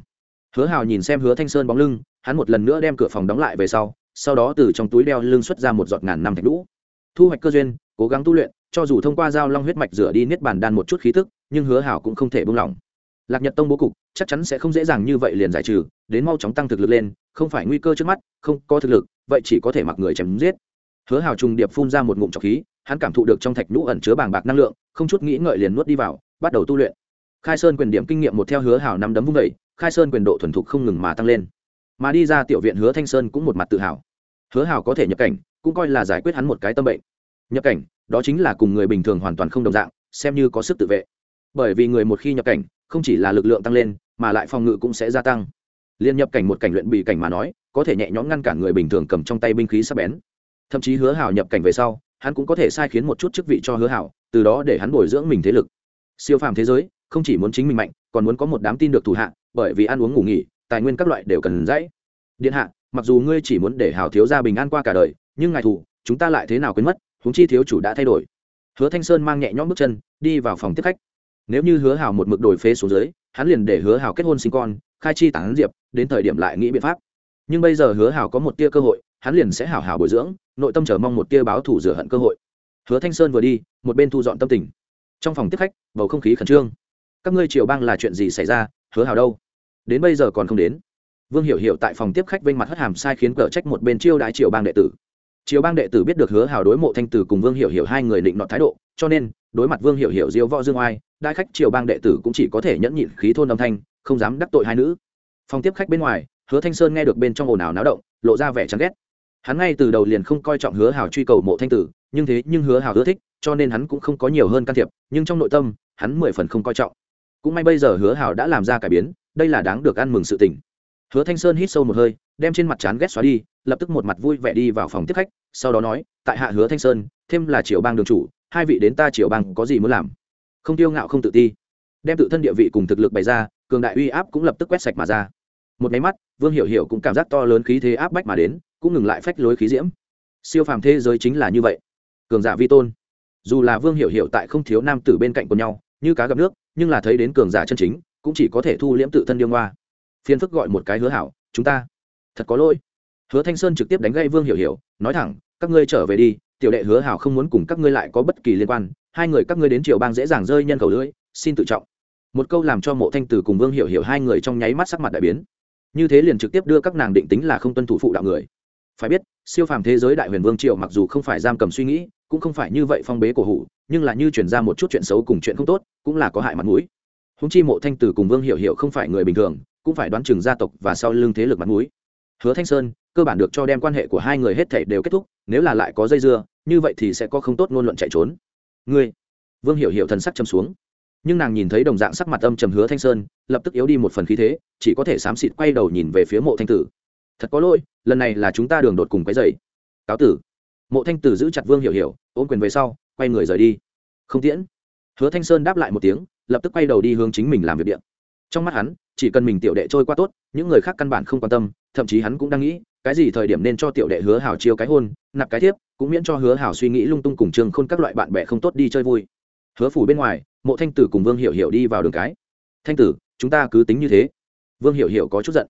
Hứa Hảo nhìn xem hứa thanh sơn bóng lưng, hắn một lần nữa đem cửa phòng đóng lại về sau sau đó từ trong túi đeo lưng xuất ra một giọt ngàn năm thạch lũ thu hoạch cơ duyên, cố gắng tu luyện, cho dù thông qua giao long huyết mạch rửa đi niết bàn đan một chút khí tức, nhưng hứa hảo cũng không thể buông lỏng. Lạc nhật tông bố cục, chắc chắn sẽ không dễ dàng như vậy liền giải trừ, đến mau chóng tăng thực lực lên, không phải nguy cơ trước mắt, không có thực lực, vậy chỉ có thể mặc người chém giết. Hứa hảo trùng điệp phun ra một ngụm trọc khí hắn cảm thụ được trong thạch nhũ ẩn chứa bàng bạc năng lượng, không chút nghĩ ngợi liền nuốt đi vào, bắt đầu tu luyện. Khai sơn quyền điểm kinh nghiệm một theo hứa hảo năm đấm vung vẩy khai sơn quyền độ thuần thục không ngừng mà tăng lên. Mà đi ra tiểu viện hứa thanh sơn cũng một mặt tự hào. Hứa hảo có thể nhập cảnh, cũng coi là giải quyết hắn một cái tâm bệnh. Nhập cảnh, đó chính là cùng người bình thường hoàn toàn không đồng dạng, xem như có sức tự vệ. Bởi vì người một khi nhập cảnh, không chỉ là lực lượng tăng lên, mà lại phòng ngự cũng sẽ gia tăng. Liên nhập cảnh một cảnh luyện bị cảnh mà nói, có thể nhẹ nhõm ngăn cản người bình thường cầm trong tay binh khí sắc bén. Thậm chí hứa hảo nhập cảnh về sau hắn cũng có thể sai khiến một chút chức vị cho hứa hảo, từ đó để hắn bồi dưỡng mình thế lực. Siêu phàm thế giới, không chỉ muốn chính mình mạnh, còn muốn có một đám tin được thủ hạ, bởi vì ăn uống ngủ nghỉ, tài nguyên các loại đều cần dãy. Điện hạ, mặc dù ngươi chỉ muốn để hảo thiếu gia bình an qua cả đời, nhưng ngài thủ, chúng ta lại thế nào quên mất, huống chi thiếu chủ đã thay đổi. Hứa thanh sơn mang nhẹ nhõm bước chân, đi vào phòng tiếp khách. Nếu như hứa hảo một mực đổi phế xuống dưới, hắn liền để hứa hảo kết hôn sinh con, khai chi tán diệp, đến thời điểm lại nghĩ biện pháp. Nhưng bây giờ hứa hảo có một tia cơ hội hắn liền sẽ hảo hảo bồi dưỡng, nội tâm chờ mong một tia báo thủ rửa hận cơ hội. Hứa thanh sơn vừa đi, một bên thu dọn tâm tình. Trong phòng tiếp khách, bầu không khí khẩn trương. Các ngươi triều bang là chuyện gì xảy ra, hứa hảo đâu? Đến bây giờ còn không đến. Vương hiểu hiểu tại phòng tiếp khách vênh mặt hất hàm sai khiến cờ trách một bên chiêu đãi triều bang đệ tử. Triều bang đệ tử biết được hứa hảo đối mộ thanh tử cùng vương hiểu hiểu hai người định nọ thái độ, cho nên, đối mặt vương hiểu hiểu diêu võ dương oai đại khách triều bang đệ tử cũng chỉ có thể nhẫn nhịn khí thôn âm thanh, không dám đắc tội hai nữ. Phòng tiếp khách bên ngoài, hứa thanh sơn nghe được bên trong ồn ào náo động, lộ ra vẻ chán ghét hắn ngay từ đầu liền không coi trọng hứa hảo truy cầu mộ thanh tử, nhưng thế nhưng hứa hảo ưa thích, cho nên hắn cũng không có nhiều hơn can thiệp, nhưng trong nội tâm, hắn mười phần không coi trọng. Cũng may bây giờ hứa hảo đã làm ra cải biến, đây là đáng được ăn mừng sự tình. Hứa thanh sơn hít sâu một hơi, đem trên mặt chán ghét xóa đi, lập tức một mặt vui vẻ đi vào phòng tiếp khách, sau đó nói, tại hạ hứa thanh sơn, thêm là triều bang đường chủ, hai vị đến ta triều bang có gì muốn làm? Không tiêu ngạo không tự ti. Đem tự thân địa vị cùng thực lực bày ra, cường đại uy áp cũng lập tức quét sạch mà ra. Một máy mắt, vương hiểu hiểu cũng cảm giác to lớn khí thế áp bách mà đến cũng ngừng lại phách lối khí diễm. Siêu phàm thế giới chính là như vậy. Cường giả vi tôn. Dù là vương hiểu hiểu tại không thiếu nam tử bên cạnh của nhau, như cá gặp nước, nhưng là thấy đến cường giả chân chính, cũng chỉ có thể thu liễm tự thân điêu ngoa. Phiên phức gọi một cái hứa hảo, chúng ta. Thật có lỗi. Hứa thanh sơn trực tiếp đánh gây vương hiểu hiểu, nói thẳng, các ngươi trở về đi, tiểu đệ hứa hảo không muốn cùng các ngươi lại có bất kỳ liên quan, hai người các ngươi đến triều bang dễ dàng rơi nhân cầu lưỡi, xin tự trọng. Một câu làm cho mộ thanh tử cùng vương hiểu hiểu hai người trong nháy mắt sắc mặt đại biến. Như thế liền trực tiếp đưa các nàng định tính là không tuân thủ phụ đạo người phải biết, siêu phàm thế giới đại huyền vương triều mặc dù không phải giam cầm suy nghĩ, cũng không phải như vậy phong bế cổ hủ, nhưng là như chuyển ra một chút chuyện xấu cùng chuyện không tốt, cũng là có hại mặt mũi. Húng chi mộ thanh tử cùng vương hiểu hiểu không phải người bình thường, cũng phải đoán chừng gia tộc và sau lưng thế lực mặt mũi. Hứa thanh sơn, cơ bản được cho đem quan hệ của hai người hết thảy đều kết thúc, nếu là lại có dây dưa, như vậy thì sẽ có không tốt ngôn luận chạy trốn. Ngươi. Vương hiểu hiểu thần sắc châm xuống. Nhưng nàng nhìn thấy đồng dạng sắc mặt âm trầm hứa thanh sơn, lập tức yếu đi một phần khí thế, chỉ có thể xám xịt quay đầu nhìn về phía mộ thanh tử thật có lỗi, lần này là chúng ta đường đột cùng cái dày cáo tử. Mộ thanh tử giữ chặt vương hiểu hiểu, ôm quyền về sau, quay người rời đi. Không tiễn. Hứa thanh sơn đáp lại một tiếng, lập tức quay đầu đi hướng chính mình làm việc điện trong mắt hắn, chỉ cần mình tiểu đệ trôi qua tốt, những người khác căn bản không quan tâm, thậm chí hắn cũng đang nghĩ, cái gì thời điểm nên cho tiểu đệ hứa hảo chiêu cái hôn, nạp cái thiếp, cũng miễn cho hứa hảo suy nghĩ lung tung cùng trường khôn các loại bạn bè không tốt đi chơi vui. Hứa phủ bên ngoài, mộ thanh tử cùng vương hiểu hiểu đi vào đường cái. Thanh tử, chúng ta cứ tính như thế. Vương hiểu hiểu có chút giận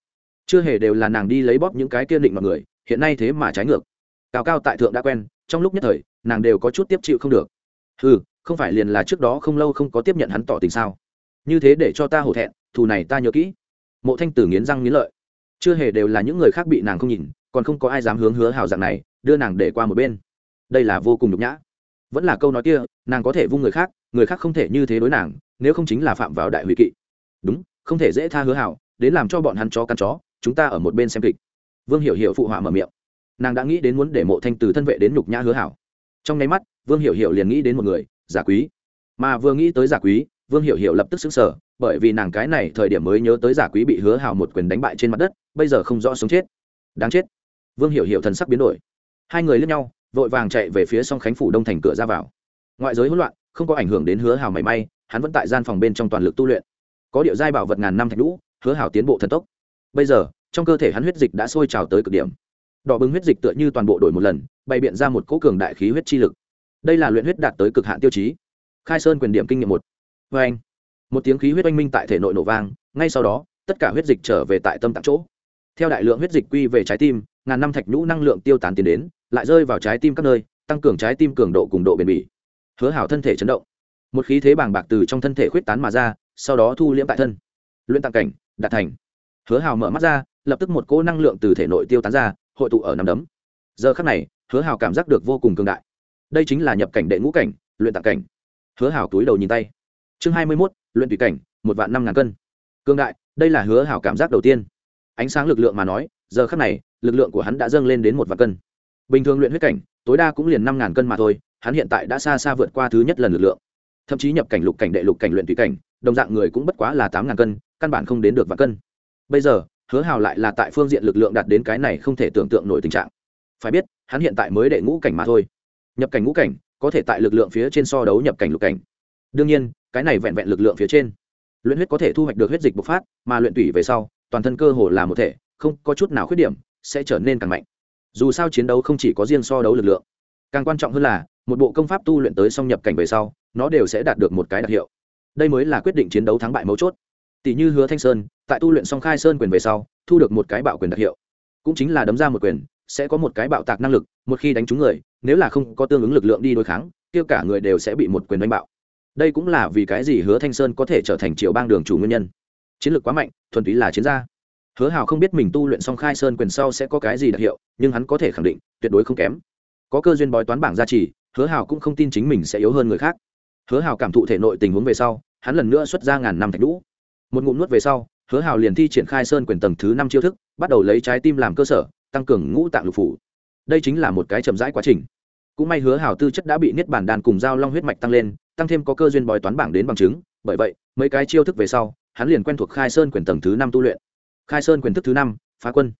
chưa hề đều là nàng đi lấy bóp những cái kia định mọi người, hiện nay thế mà trái ngược. Cao cao tại thượng đã quen, trong lúc nhất thời, nàng đều có chút tiếp chịu không được. Ừ không phải liền là trước đó không lâu không có tiếp nhận hắn tỏ tình sao? Như thế để cho ta hổ thẹn, thù này ta nhớ kỹ. Mộ thanh tử nghiến răng nghiến lợi. Chưa hề đều là những người khác bị nàng không nhìn, còn không có ai dám hướng hứa hào dạng này, đưa nàng để qua một bên. Đây là vô cùng nhục nhã. Vẫn là câu nói kia, nàng có thể vung người khác người khác không thể như thế đối nàng, nếu không chính là phạm vào đại hủy kỵ. Đúng, không thể dễ tha hứa hảo, đến làm cho bọn hắn chó căn chó chúng ta ở một bên xem kịch. Vương hiểu hiểu phụ họa mở miệng. Nàng đã nghĩ đến muốn để mộ thanh từ thân vệ đến nhục nhã hứa hảo. Trong nháy mắt, vương hiểu hiểu liền nghĩ đến một người, giả quý. Mà vừa nghĩ tới giả quý, vương hiểu hiểu lập tức xứng sở bởi vì nàng cái này thời điểm mới nhớ tới giả quý bị hứa hảo một quyền đánh bại trên mặt đất, bây giờ không rõ sống chết. Đáng chết. Vương hiểu hiểu thần sắc biến đổi. Hai người lướt nhau, vội vàng chạy về phía song khánh phủ đông thành cửa ra vào. Ngoại giới hỗn loạn, không có ảnh hưởng đến hứa hảo mảy may, hắn vẫn tại gian phòng bên trong toàn lực tu luyện. Có điệu giai bảo vật ngàn năm thạch lũ hứa hảo tiến bộ thần tốc bây giờ, trong cơ thể hắn huyết dịch đã sôi trào tới cực điểm. Đỏ bừng huyết dịch tựa như toàn bộ đổi một lần, bày biện ra một cỗ cường đại khí huyết chi lực. Đây là luyện huyết đạt tới cực hạn tiêu chí. Khai sơn quyền điểm kinh nghiệm một. Vê anh, một tiếng khí huyết oanh minh tại thể nội nổ vang, ngay sau đó, tất cả huyết dịch trở về tại tâm tạng chỗ. Theo đại lượng huyết dịch quy về trái tim, ngàn năm thạch nhũ năng lượng tiêu tán tiến đến, lại rơi vào trái tim các nơi, tăng cường trái tim cường độ cùng độ bền bỉ. Hứa hảo thân thể chấn động. Một khí thế bàng bạc từ trong thân thể khuyết tán mà ra, sau đó thu liễm tại thân. Luyện tạng cảnh, đạt thành hứa Hào mở mắt ra, lập tức một cỗ năng lượng từ thể nội tiêu tán ra, hội tụ ở nằm đấm. Giờ khắc này, hứa Hào cảm giác được vô cùng cường đại. Đây chính là nhập cảnh đệ ngũ cảnh, luyện tạng cảnh. Hứa Hào túi đầu nhìn tay. Chương hai mươi mốt, luyện tùy cảnh, một vạn năm ngàn cân. Cường đại, đây là hứa Hào cảm giác đầu tiên. Ánh sáng lực lượng mà nói, giờ khắc này, lực lượng của hắn đã dâng lên đến một vạn cân. Bình thường luyện huyết cảnh, tối đa cũng liền năm ngàn cân mà thôi, hắn hiện tại đã xa xa vượt qua thứ nhất lần lực lượng. Thậm chí nhập cảnh lục cảnh đệ lục cảnh luyện tùy cảnh, đồng dạng người cũng bất quá là tám ngàn cân, căn bản không đến được vạn cân bây giờ, hứa hào lại là tại phương diện lực lượng đạt đến cái này không thể tưởng tượng nổi tình trạng. Phải biết, hắn hiện tại mới đệ ngũ cảnh mà thôi. Nhập cảnh ngũ cảnh, có thể tại lực lượng phía trên so đấu nhập cảnh lục cảnh. Đương nhiên, cái này vẹn vẹn lực lượng phía trên. Luyện huyết có thể thu hoạch được huyết dịch bộc phát, mà luyện tủy về sau, toàn thân cơ hồ là một thể, không có chút nào khuyết điểm, sẽ trở nên càng mạnh. Dù sao chiến đấu không chỉ có riêng so đấu lực lượng. Càng quan trọng hơn là, một bộ công pháp tu luyện tới song nhập cảnh về sau, nó đều sẽ đạt được một cái đặc hiệu. Đây mới là quyết định chiến đấu thắng bại mấu chốt tỷ như hứa thanh sơn, tại tu luyện song khai sơn quyền về sau, thu được một cái bạo quyền đặc hiệu. Cũng chính là đấm ra một quyền, sẽ có một cái bạo tạc năng lực, một khi đánh trúng người, nếu là không có tương ứng lực lượng đi đối kháng, kia cả người đều sẽ bị một quyền đánh bạo. Đây cũng là vì cái gì hứa thanh sơn có thể trở thành triệu bang đường chủ nguyên nhân. Chiến lược quá mạnh, thuần túy là chiến gia. Hứa hào không biết mình tu luyện song khai sơn quyền sau sẽ có cái gì đặc hiệu, nhưng hắn có thể khẳng định, tuyệt đối không kém. Có cơ duyên bói toán bảng gia trì, hứa hào cũng không tin chính mình sẽ yếu hơn người khác. Hứa hào cảm thụ thể nội tình huống về sau, hắn lần nữa xuất ra ngàn năm thạch lũ một ngụm nuốt về sau, hứa hào liền thi triển khai sơn quyền tầng thứ năm chiêu thức, bắt đầu lấy trái tim làm cơ sở, tăng cường ngũ tạng lục phủ. Đây chính là một cái chậm rãi quá trình. Cũng may hứa hào tư chất đã bị niết bản đàn cùng giao long huyết mạch tăng lên, tăng thêm có cơ duyên bói toán bảng đến bằng chứng. Bởi vậy, mấy cái chiêu thức về sau, hắn liền quen thuộc khai sơn quyền tầng thứ năm tu luyện. Khai sơn quyền thức thứ năm, phá quân.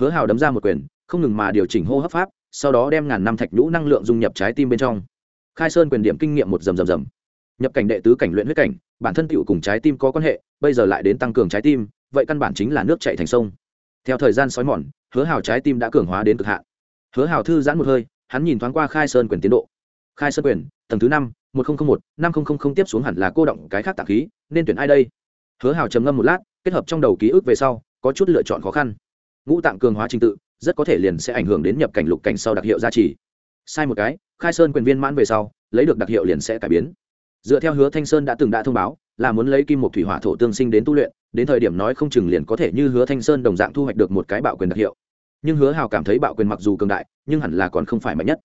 Hứa hào đấm ra một quyền, không ngừng mà điều chỉnh hô hấp pháp, sau đó đem ngàn năm thạch nhũ năng lượng dung nhập trái tim bên trong. Khai sơn quyền điểm kinh nghiệm một rầm rầm rầm nhập cảnh đệ tứ cảnh luyện huyết cảnh bản thân tựu cùng trái tim có quan hệ, bây giờ lại đến tăng cường trái tim, vậy căn bản chính là nước chạy thành sông. Theo thời gian sói mòn, hứa hào trái tim đã cường hóa đến cực hạn. Hứa hào thư giãn một hơi, hắn nhìn thoáng qua khai sơn quyền tiến độ. Khai sơn quyền, tầng thứ năm, một nghìn một, năm nghìn tiếp xuống hẳn là cô động cái khác tạp khí, nên tuyển ai đây? Hứa hào trầm ngâm một lát, kết hợp trong đầu ký ức về sau, có chút lựa chọn khó khăn. Ngũ tạng cường hóa trình tự, rất có thể liền sẽ ảnh hưởng đến nhập cảnh lục cảnh sau đặc hiệu gia trì. Sai một cái, khai sơn quyền viên mãn về sau, lấy được đặc hiệu liền sẽ cải biến dựa theo hứa thanh sơn đã từng đã thông báo, là muốn lấy kim một thủy hỏa thổ tương sinh đến tu luyện, đến thời điểm nói không chừng liền có thể như hứa thanh sơn đồng dạng thu hoạch được một cái bạo quyền đặc hiệu. Nhưng hứa hào cảm thấy bạo quyền mặc dù cường đại, nhưng hẳn là còn không phải mạnh nhất.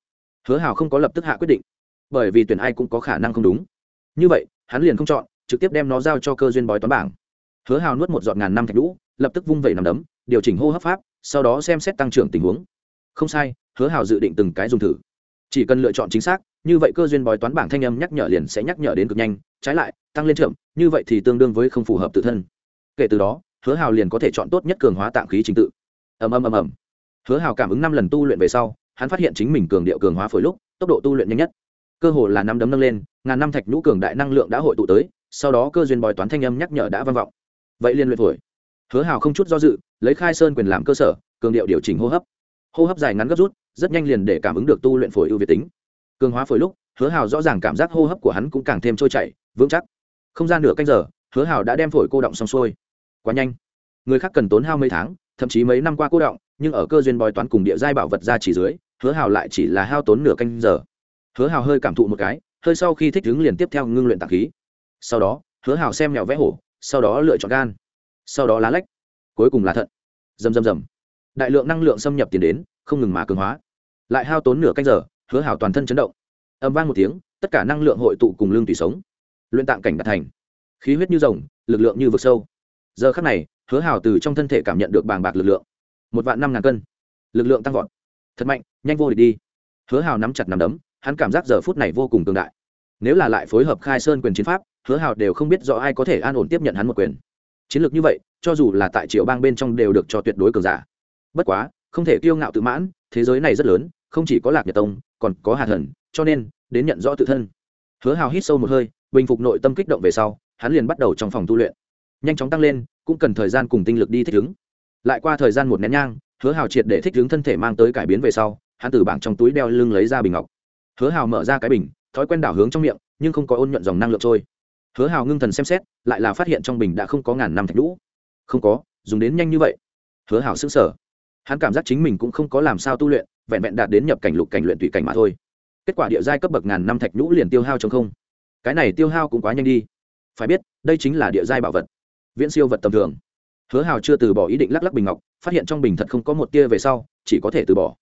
Hứa hào không có lập tức hạ quyết định, bởi vì tuyển ai cũng có khả năng không đúng. Như vậy, hắn liền không chọn, trực tiếp đem nó giao cho cơ duyên bói toán bảng. Hứa hào nuốt một giọt ngàn năm thạch lũ lập tức vung vẩy nằm đấm, điều chỉnh hô hấp pháp, sau đó xem xét tăng trưởng tình huống. Không sai, hứa hào dự định từng cái dùng thử chỉ cần lựa chọn chính xác, như vậy cơ duyên bói toán bảng thanh âm nhắc nhở liền sẽ nhắc nhở đến cực nhanh, trái lại, tăng lên chậm như vậy thì tương đương với không phù hợp tự thân. Kể từ đó, hứa hào liền có thể chọn tốt nhất cường hóa tạm khí trình tự. Ầm ầm ầm ầm. Hứa hào cảm ứng năm lần tu luyện về sau, hắn phát hiện chính mình cường điệu cường hóa phổi lúc, tốc độ tu luyện nhanh nhất. Cơ hồ là năm đấm nâng lên, ngàn năm thạch nhũ cường đại năng lượng đã hội tụ tới, sau đó cơ duyên bói toán thanh âm nhắc nhở đã vang vọng. Vậy liên luyện phổi. Hứa hào không chút do dự, lấy khai sơn quyền làm cơ sở, cường điệu điều chỉnh hô hấp. Hô hấp dài ngắn gấp rút rất nhanh liền để cảm ứng được tu luyện phổi ưu việt tính. Cường hóa phổi lúc, hứa hào rõ ràng cảm giác hô hấp của hắn cũng càng thêm trôi chảy, vững chắc. Không gian nửa canh giờ, hứa hào đã đem phổi cô động xong xuôi. Quá nhanh. Người khác cần tốn hao mấy tháng, thậm chí mấy năm qua cô động, nhưng ở cơ duyên bói toán cùng địa giai bảo vật ra chỉ dưới, hứa hào lại chỉ là hao tốn nửa canh giờ. Hứa hào hơi cảm thụ một cái, hơi sau khi thích ứng liền tiếp theo ngưng luyện tạc khí. Sau đó, hứa hào xem nhỏ vẽ hổ, sau đó lựa chọn gan. Sau đó lá lách. Cuối cùng là thận. Rầm rầm rầm. Đại lượng năng lượng xâm nhập tiền đến, không ngừng mà cường hóa lại hao tốn nửa canh giờ, hứa Hảo toàn thân chấn động. Âm vang một tiếng, tất cả năng lượng hội tụ cùng lương tùy sống. Luyện tạng cảnh đạt thành. Khí huyết như rồng, lực lượng như vực sâu. Giờ khắc này, hứa Hảo từ trong thân thể cảm nhận được bàng bạc lực lượng. Một vạn năm ngàn cân. Lực lượng tăng vọt. Thật mạnh, nhanh vô địch đi. Hứa Hảo nắm chặt nắm đấm, hắn cảm giác giờ phút này vô cùng tương đại. Nếu là lại phối hợp khai sơn quyền chiến pháp, hứa Hảo đều không biết rõ ai có thể an ổn tiếp nhận hắn một quyền. Chiến lược như vậy, cho dù là tại triệu bang bên trong đều được cho tuyệt đối cường giả. Bất quá, không thể kiêu ngạo tự mãn, thế giới này rất lớn không chỉ có lạc nhật tông, còn có hà thần, cho nên, đến nhận rõ tự thân. Hứa hào hít sâu một hơi, bình phục nội tâm kích động về sau, hắn liền bắt đầu trong phòng tu luyện. Nhanh chóng tăng lên, cũng cần thời gian cùng tinh lực đi thích ứng. Lại qua thời gian một nén nhang, hứa hào triệt để thích ứng thân thể mang tới cải biến về sau, hắn từ bảng trong túi đeo lưng lấy ra bình ngọc. Hứa hào mở ra cái bình, thói quen đảo hướng trong miệng, nhưng không có ôn nhuận dòng năng lượng trôi. Hứa hào ngưng thần xem xét, lại là phát hiện trong bình đã không có ngàn năm thạch lũ không có, dùng đến nhanh như vậy. Hứa hào xứng sở hắn cảm giác chính mình cũng không có làm sao tu luyện vẹn vẹn đạt đến nhập cảnh lục cảnh luyện tùy cảnh mà thôi. Kết quả địa giai cấp bậc ngàn năm thạch nhũ liền tiêu hao trong không. Cái này tiêu hao cũng quá nhanh đi. Phải biết, đây chính là địa giai bảo vật. Viễn siêu vật tầm thường. Hứa hào chưa từ bỏ ý định lắc lắc bình ngọc, phát hiện trong bình thật không có một tia về sau, chỉ có thể từ bỏ.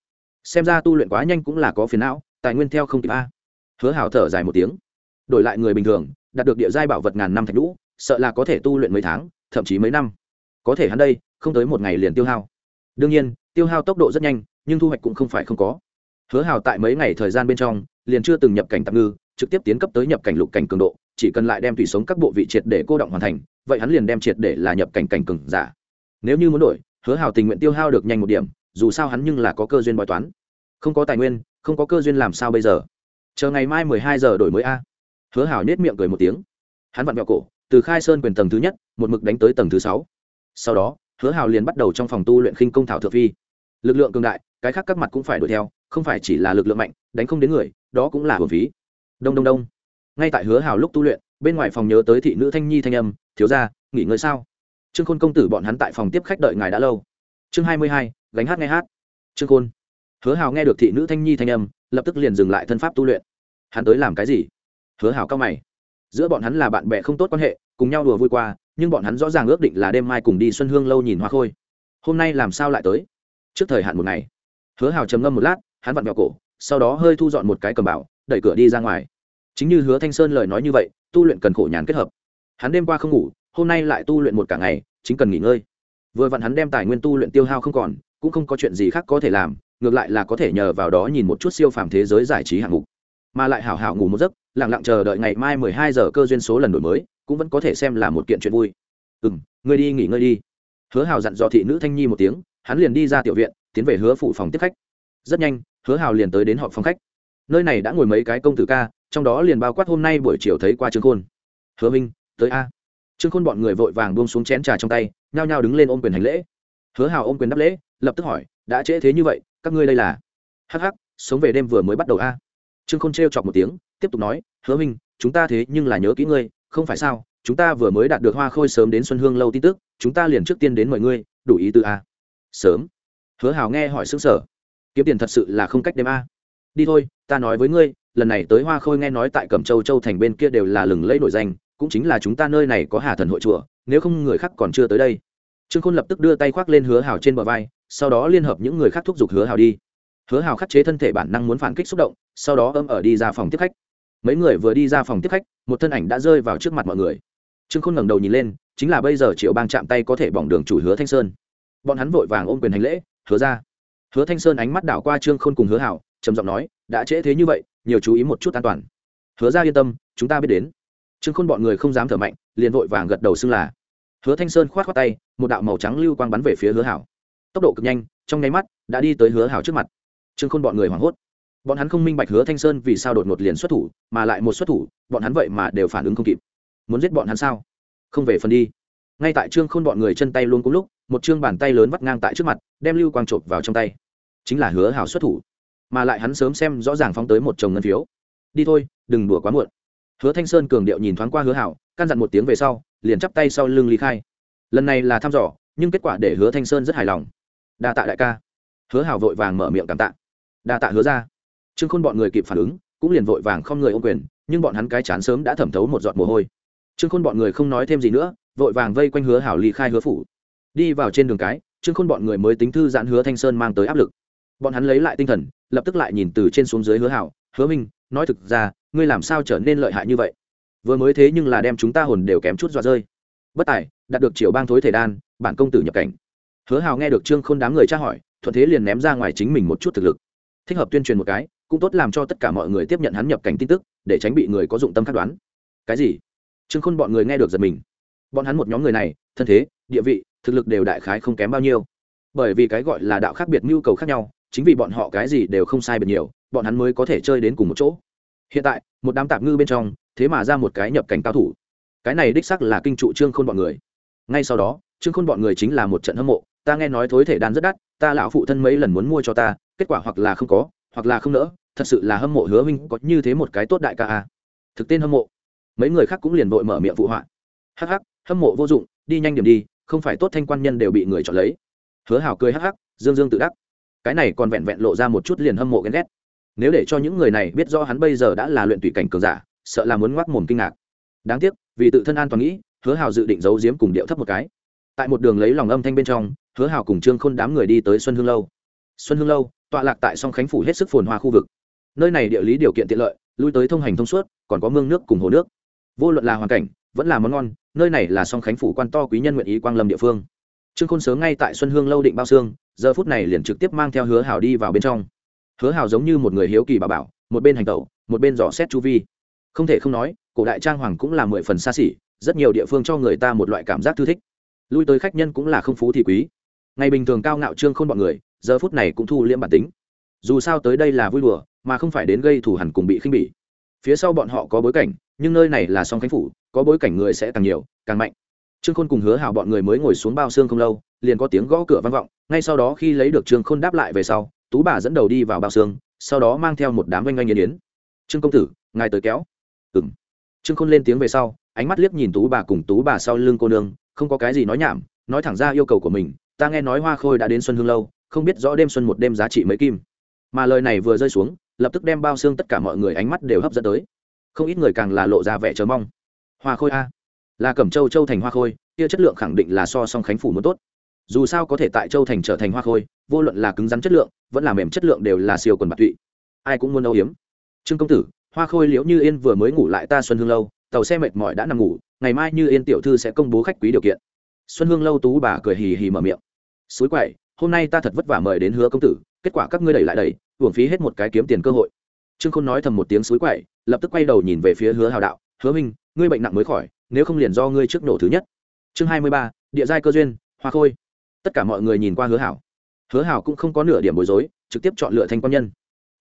Xem ra tu luyện quá nhanh cũng là có phiền não, tài nguyên theo không kịp a. Hứa hào thở dài một tiếng. Đổi lại người bình thường, đạt được địa giai bảo vật ngàn năm thạch nhũ, sợ là có thể tu luyện mấy tháng, thậm chí mấy năm. Có thể hắn đây, không tới một ngày liền tiêu hao. Đương nhiên, tiêu hao tốc độ rất nhanh nhưng thu hoạch cũng không phải không có. Hứa hào tại mấy ngày thời gian bên trong, liền chưa từng nhập cảnh tạm ngư, trực tiếp tiến cấp tới nhập cảnh lục cảnh cường độ, chỉ cần lại đem tùy sống các bộ vị triệt để cô động hoàn thành, vậy hắn liền đem triệt để là nhập cảnh cảnh cường giả. Nếu như muốn đổi, hứa hào tình nguyện tiêu hao được nhanh một điểm, dù sao hắn nhưng là có cơ duyên bói toán. Không có tài nguyên, không có cơ duyên làm sao bây giờ? Chờ ngày mai mười hai giờ đổi mới a. Hứa hào nhếch miệng cười một tiếng. Hắn vặn vẹo cổ, từ khai sơn quyền tầng thứ nhất, một mực đánh tới tầng thứ sáu. Sau đó, hứa hào liền bắt đầu trong phòng tu luyện khinh công thảo thượng phi. Lực lượng cường đại cái khác các mặt cũng phải đuổi theo, không phải chỉ là lực lượng mạnh, đánh không đến người, đó cũng là hồn phí. Đông đông đông. Ngay tại hứa hào lúc tu luyện, bên ngoài phòng nhớ tới thị nữ thanh nhi thanh âm, thiếu ra nghỉ ngơi sao? Trương khôn công tử bọn hắn tại phòng tiếp khách đợi ngài đã lâu. Chương hai mươi hai, gánh hát nghe hát. Trương khôn. Hứa hào nghe được thị nữ thanh nhi thanh âm, lập tức liền dừng lại thân pháp tu luyện. Hắn tới làm cái gì? Hứa hào cao mày. Giữa bọn hắn là bạn bè không tốt quan hệ, cùng nhau đùa vui qua, nhưng bọn hắn rõ ràng ước định là đêm mai cùng đi xuân hương lâu nhìn hoa khôi. Hôm nay làm sao lại tới? Trước thời hạn một ngày hứa hào trầm ngâm một lát, hắn vặn vẹo cổ, sau đó hơi thu dọn một cái cầm bảo, đẩy cửa đi ra ngoài. Chính như hứa thanh sơn lời nói như vậy, tu luyện cần khổ nhàn kết hợp. Hắn đêm qua không ngủ, hôm nay lại tu luyện một cả ngày, chính cần nghỉ ngơi. Vừa vặn hắn đem tài nguyên tu luyện tiêu hao không còn, cũng không có chuyện gì khác có thể làm, ngược lại là có thể nhờ vào đó nhìn một chút siêu phàm thế giới giải trí hạng mục. Mà lại hảo hảo ngủ một giấc lẳng lặng chờ đợi ngày mai mười hai giờ cơ duyên số lần đổi mới, cũng vẫn có thể xem là một kiện chuyện vui. Ừ m ngươi đi nghỉ ngơi đi. Hứa hào dặn dò thị nữ thanh nhi một tiếng, hắn liền đi ra tiểu viện tiến về hứa phụ phòng tiếp khách. Rất nhanh, hứa hào liền tới đến họp phòng khách. Nơi này đã ngồi mấy cái công tử ca, trong đó liền bao quát hôm nay buổi chiều thấy qua trương khôn. Hứa minh, tới a. Trương khôn bọn người vội vàng buông xuống chén trà trong tay, nhao nhao đứng lên ôm quyền hành lễ. Hứa hào ôm quyền đáp lễ, lập tức hỏi, đã trễ thế như vậy, các ngươi đây là? Hắc hắc, sống về đêm vừa mới bắt đầu a. Trương khôn trêu chọc một tiếng, tiếp tục nói, hứa minh, chúng ta thế nhưng là nhớ kỹ ngươi, không phải sao, chúng ta vừa mới đạt được hoa khôi sớm đến xuân hương lâu tin tức, chúng ta liền trước tiên đến mời ngươi, đủ ý tư a. Sớm hứa hào nghe hỏi xứng sở kiếm tiền thật sự là không cách đêm a. Đi thôi, ta nói với ngươi, lần này tới hoa khôi nghe nói tại cẩm châu châu thành bên kia đều là lừng lẫy nổi danh, cũng chính là chúng ta nơi này có hà thần hội chùa, nếu không người khác còn chưa tới đây. Trương khôn lập tức đưa tay khoác lên hứa hào trên bờ vai, sau đó liên hợp những người khác thúc giục hứa hào đi. Hứa hào khắc chế thân thể bản năng muốn phản kích xúc động, sau đó ấm ở đi ra phòng tiếp khách. Mấy người vừa đi ra phòng tiếp khách, một thân ảnh đã rơi vào trước mặt mọi người. Trương khôn ngẩng đầu nhìn lên, chính là bây giờ triệu bang chạm tay có thể bỏng đường chủ hứa thanh sơn. Bọn hắn vội vàng ôm quyền hành lễ hứa ra. Hứa thanh sơn ánh mắt đảo qua trương khôn cùng hứa hảo, trầm giọng nói, đã trễ thế như vậy, nhiều chú ý một chút an toàn. Hứa ra yên tâm, chúng ta biết đến. Trương khôn bọn người không dám thở mạnh, liền vội vàng gật đầu xưng là. Hứa thanh sơn khoát khoát tay, một đạo màu trắng lưu quang bắn về phía hứa hảo. Tốc độ cực nhanh, trong nháy mắt, đã đi tới hứa hảo trước mặt. Trương khôn bọn người hoảng hốt. Bọn hắn không minh bạch hứa thanh sơn vì sao đột ngột liền xuất thủ, mà lại một xuất thủ, bọn hắn vậy mà đều phản ứng không kịp. Muốn giết bọn hắn sao? Không về phần đi ngay tại trương khôn bọn người chân tay luôn cùng lúc, một chương bàn tay lớn vắt ngang tại trước mặt, đem lưu quang chộp vào trong tay. Chính là hứa hảo xuất thủ, mà lại hắn sớm xem rõ ràng phóng tới một chồng ngân phiếu. Đi thôi, đừng đùa quá muộn. Hứa thanh sơn cường điệu nhìn thoáng qua hứa hảo, căn dặn một tiếng về sau, liền chắp tay sau lưng lý khai. Lần này là thăm dò, nhưng kết quả để hứa thanh sơn rất hài lòng. Đa tạ đại ca. Hứa hảo vội vàng mở miệng cảm tạ. Đa tạ hứa ra trương khôn bọn người kịp phản ứng, cũng liền vội vàng không người ô quyền, nhưng bọn hắn cái chán sớm đã thẩm thấu một giọt mồ hôi. Trương khôn bọn người không nói thêm gì nữa vội vàng vây quanh hứa hảo ly khai hứa phủ. Đi vào trên đường cái, trương khôn bọn người mới tính thư giãn hứa thanh sơn mang tới áp lực. Bọn hắn lấy lại tinh thần, lập tức lại nhìn từ trên xuống dưới hứa hảo, hứa minh, nói thực ra, ngươi làm sao trở nên lợi hại như vậy? Vừa mới thế nhưng là đem chúng ta hồn đều kém chút dọa rơi. Bất tài, đạt được triệu bang thối thể đan, bản công tử nhập cảnh. Hứa hào nghe được trương khôn đám người tra hỏi, thuận thế liền ném ra ngoài chính mình một chút thực lực. Thích hợp tuyên truyền một cái, cũng tốt làm cho tất cả mọi người tiếp nhận hắn nhập cảnh tin tức, để tránh bị người có dụng tâm khắc đoán. Cái gì? Trương khôn bọn người nghe được giật mình bọn hắn một nhóm người này, thân thế, địa vị, thực lực đều đại khái không kém bao nhiêu. Bởi vì cái gọi là đạo khác biệt nhu cầu khác nhau, chính vì bọn họ cái gì đều không sai biệt nhiều, bọn hắn mới có thể chơi đến cùng một chỗ. Hiện tại, một đám tạp ngư bên trong, thế mà ra một cái nhập cảnh cao thủ. Cái này đích sắc là kinh trụ trương khôn bọn người. Ngay sau đó, trương khôn bọn người chính là một trận hâm mộ, ta nghe nói thối thể đan rất đắt, ta lão phụ thân mấy lần muốn mua cho ta, kết quả hoặc là không có, hoặc là không nỡ, thật sự là hâm mộ hứa minh có như thế một cái tốt đại ca a. Thực tên hâm mộ. Mấy người khác cũng liền vội mở miệng phụ họa. Hắc hắc hâm mộ vô dụng, đi nhanh điểm đi, không phải tốt thanh quan nhân đều bị người chọn lấy. Hứa hảo cười hắc hắc, dương dương tự đắc. Cái này còn vẹn vẹn lộ ra một chút liền hâm mộ ghen ghét. Nếu để cho những người này biết do hắn bây giờ đã là luyện tùy cảnh cường giả, sợ là muốn ngoác mồm kinh ngạc. Đáng tiếc, vì tự thân an toàn nghĩ, hứa hào dự định giấu giếm cùng điệu thấp một cái. Tại một đường lấy lòng âm thanh bên trong, hứa hào cùng trương khôn đám người đi tới xuân hương lâu. Xuân hương lâu, tọa lạc tại song khánh phủ hết sức phồn hoa khu vực. Nơi này địa lý điều kiện tiện lợi, lui tới thông hành thông suốt, còn có mương nước cùng hồ nước. Vô luận là hoàn cảnh vẫn là món ngon, nơi này là song khánh phủ quan to quý nhân nguyện ý quang lâm địa phương. Trương khôn sớm ngay tại xuân hương lâu định bao xương, giờ phút này liền trực tiếp mang theo hứa hào đi vào bên trong. Hứa hào giống như một người hiếu kỳ bà bảo, một bên hành tẩu, một bên dò xét chu vi. Không thể không nói, cổ đại trang hoàng cũng là mười phần xa xỉ, rất nhiều địa phương cho người ta một loại cảm giác thư thích. Lui tới khách nhân cũng là không phú thì quý. Ngày bình thường cao ngạo trương khôn bọn người, giờ phút này cũng thu liễm bản tính. Dù sao tới đây là vui đùa, mà không phải đến gây thù hẳn cùng bị khinh bỉ. Phía sau bọn họ có bối cảnh nhưng nơi này là song khánh phủ, có bối cảnh người sẽ càng nhiều, càng mạnh. Trương khôn cùng hứa hào bọn người mới ngồi xuống bao xương không lâu, liền có tiếng gõ cửa vang vọng, ngay sau đó khi lấy được trương khôn đáp lại về sau, tú bà dẫn đầu đi vào bao xương, sau đó mang theo một đám oanh oanh yên yến. Trương công tử, ngài tới kéo. Ừng trương khôn lên tiếng về sau, ánh mắt liếc nhìn tú bà cùng tú bà sau lưng cô nương, không có cái gì nói nhảm, nói thẳng ra yêu cầu của mình, ta nghe nói hoa khôi đã đến xuân hương lâu, không biết rõ đêm xuân một đêm giá trị mấy kim. Mà lời này vừa rơi xuống, lập tức đem bao xương tất cả mọi người ánh mắt đều hấp dẫn tới không ít người càng là lộ ra vẻ chờ mong. Hoa khôi a. Là cẩm châu châu thành hoa khôi, kia chất lượng khẳng định là so song khánh phủ muốn tốt. Dù sao có thể tại châu thành trở thành hoa khôi, vô luận là cứng rắn chất lượng, vẫn là mềm chất lượng đều là siêu quần bạc tụy. Ai cũng muốn âu hiếm trương công tử, hoa khôi liễu như yên vừa mới ngủ lại ta xuân hương lâu, tàu xe mệt mỏi đã nằm ngủ, ngày mai như yên tiểu thư sẽ công bố khách quý điều kiện. Xuân hương lâu tú bà cười hì hì mở miệng. Suối quậy, hôm nay ta thật vất vả mời đến hứa công tử, kết quả các ngươi đẩy lại đẩy uổng phí hết một cái kiếm tiền cơ hội. Trương khôn nói thầm một tiếng suối quậy lập tức quay đầu nhìn về phía hứa hào đạo, hứa minh ngươi bệnh nặng mới khỏi, nếu không liền do ngươi trước nổ thứ nhất. Chương hai mươi ba, địa giai cơ duyên, hoa khôi. Tất cả mọi người nhìn qua hứa hảo hứa hảo cũng không có nửa điểm bối rối, trực tiếp chọn lựa thành quan nhân.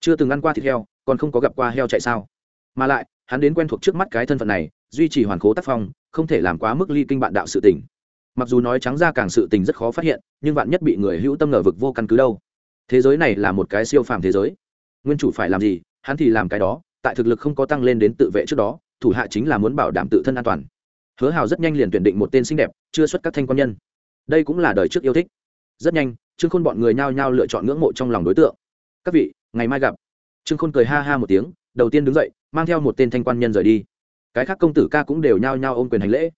Chưa từng ăn qua thịt heo, còn không có gặp qua heo chạy sao. Mà lại, hắn đến quen thuộc trước mắt cái thân phận này, duy trì hoàn cố tác phong, không thể làm quá mức ly kinh bạn đạo sự tình. Mặc dù nói trắng ra càng sự tình rất khó phát hiện, nhưng bạn nhất bị người hữu tâm ngờ vực vô căn cứ đâu. Thế giới này là một cái siêu phàm thế giới. Nguyên chủ phải làm gì, hắn thì làm cái đó tại thực lực không có tăng lên đến tự vệ trước đó, thủ hạ chính là muốn bảo đảm tự thân an toàn. Hứa hào rất nhanh liền tuyển định một tên xinh đẹp, chưa xuất các thanh quan nhân. Đây cũng là đời trước yêu thích. Rất nhanh, trương khôn bọn người nhao nhao lựa chọn ngưỡng mộ trong lòng đối tượng. Các vị, ngày mai gặp. Trương khôn cười ha ha một tiếng, đầu tiên đứng dậy, mang theo một tên thanh quan nhân rời đi. Cái khác công tử ca cũng đều nhao nhao ôm quyền hành lễ.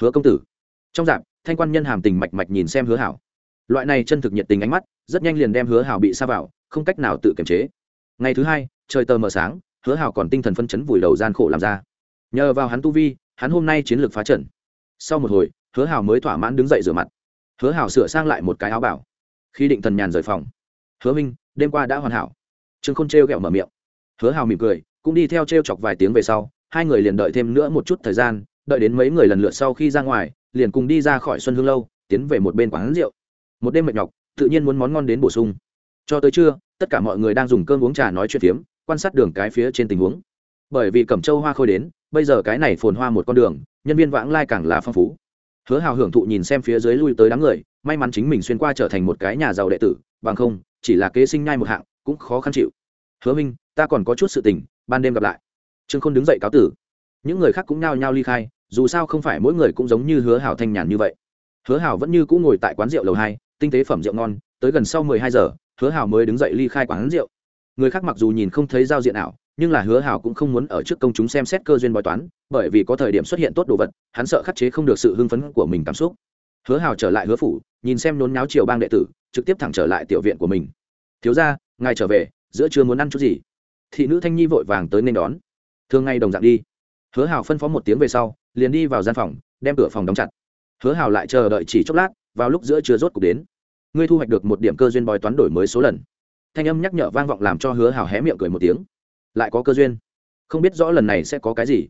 Hứa công tử. Trong dạp, thanh quan nhân hàm tình mạch mạch nhìn xem hứa hảo loại này chân thực nhiệt tình ánh mắt, rất nhanh liền đem hứa hảo bị xa vào, không cách nào tự kiềm chế. Ngày thứ hai, trời tờ mờ sáng hứa Hào còn tinh thần phân chấn vùi đầu gian khổ làm ra. Nhờ vào hắn tu vi, hắn hôm nay chiến lược phá trận. Sau một hồi, hứa Hào mới thỏa mãn đứng dậy rửa mặt. Hứa Hào sửa sang lại một cái áo bảo. Khi định thần nhàn rời phòng, hứa minh đêm qua đã hoàn hảo. Trương n trêu ghẹo mở miệng. Hứa hào mỉm cười, cũng đi theo trêu chọc vài tiếng về sau, hai người liền đợi thêm nữa một chút thời gian, đợi đến mấy người lần lượt sau khi ra ngoài, liền cùng đi ra khỏi xuân hương lâu, tiến về một bên quán rượu. Một đêm mệt nhọc, tự nhiên muốn món ngon đến bổ sung. Cho tới trưa, tất cả mọi người đang dùng cơm uống trà nói chuyện phiếm quan sát đường cái phía trên tình huống. Bởi vì cẩm châu hoa khôi đến, bây giờ cái này phồn hoa một con đường, nhân viên vãng lai càng là phong phú. Hứa hào hưởng thụ nhìn xem phía dưới lui tới đám người, may mắn chính mình xuyên qua trở thành một cái nhà giàu đệ tử, bằng không, chỉ là kế sinh nhai một hạng, cũng khó khăn chịu. Hứa minh, ta còn có chút sự tình, ban đêm gặp lại. Trương khôn đứng dậy cáo tử. Những người khác cũng nao nhao ly khai, dù sao không phải mỗi người cũng giống như hứa hảo thanh nhàn như vậy. Hứa hảo vẫn như cũng ngồi tại quán rượu lầu hai, tinh tế phẩm rượu ngon, tới gần sau mười hai giờ, hứa hảo mới đứng dậy ly khai quán rượu người khác mặc dù nhìn không thấy giao diện ảo, nhưng là hứa hảo cũng không muốn ở trước công chúng xem xét cơ duyên bói toán, bởi vì có thời điểm xuất hiện tốt đồ vật, hắn sợ khắc chế không được sự hưng phấn của mình cảm xúc. Hứa hảo trở lại hứa phủ, nhìn xem nôn náo triều bang đệ tử, trực tiếp thẳng trở lại tiểu viện của mình. Thiếu ra ngài trở về, giữa chưa muốn ăn chút gì? Thị nữ thanh nhi vội vàng tới nên đón. Thường ngay đồng dạng đi. Hứa hào phân phó một tiếng về sau, liền đi vào gian phòng, đem cửa phòng đóng chặt. Hứa hào lại chờ đợi chỉ chốc lát, vào lúc giữa chưa rốt cục đến. Ngươi thu hoạch được một điểm cơ duyên bói toán đổi mới số lần thanh âm nhắc nhở vang vọng làm cho hứa hào hé miệng cười một tiếng. Lại có cơ duyên. Không biết rõ lần này sẽ có cái gì.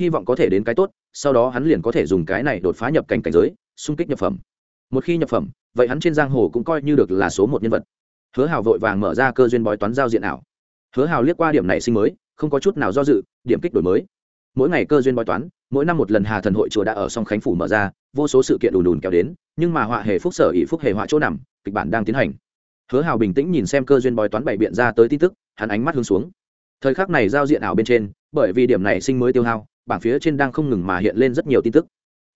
Hy vọng có thể đến cái tốt, sau đó hắn liền có thể dùng cái này đột phá nhập cảnh cảnh giới, xung kích nhập phẩm. Một khi nhập phẩm, vậy hắn trên giang hồ cũng coi như được là số một nhân vật. Hứa hào vội vàng mở ra cơ duyên bói toán giao diện ảo. Hứa hào liếc qua điểm này sinh mới, không có chút nào do dự, điểm kích đổi mới. Mỗi ngày cơ duyên bói toán, mỗi năm một lần hà thần hội chùa đã ở song khánh phủ mở ra, vô số sự kiện đùn đùn kéo đến, nhưng mà họa hề phúc sở ỷ phúc hề họa chỗ nằm, kịch bản đang tiến hành hứa hào bình tĩnh nhìn xem cơ duyên bói toán bày biện ra tới tin tức, hắn ánh mắt hướng xuống. Thời khắc này giao diện ảo bên trên, bởi vì điểm này sinh mới tiêu hao, bảng phía trên đang không ngừng mà hiện lên rất nhiều tin tức.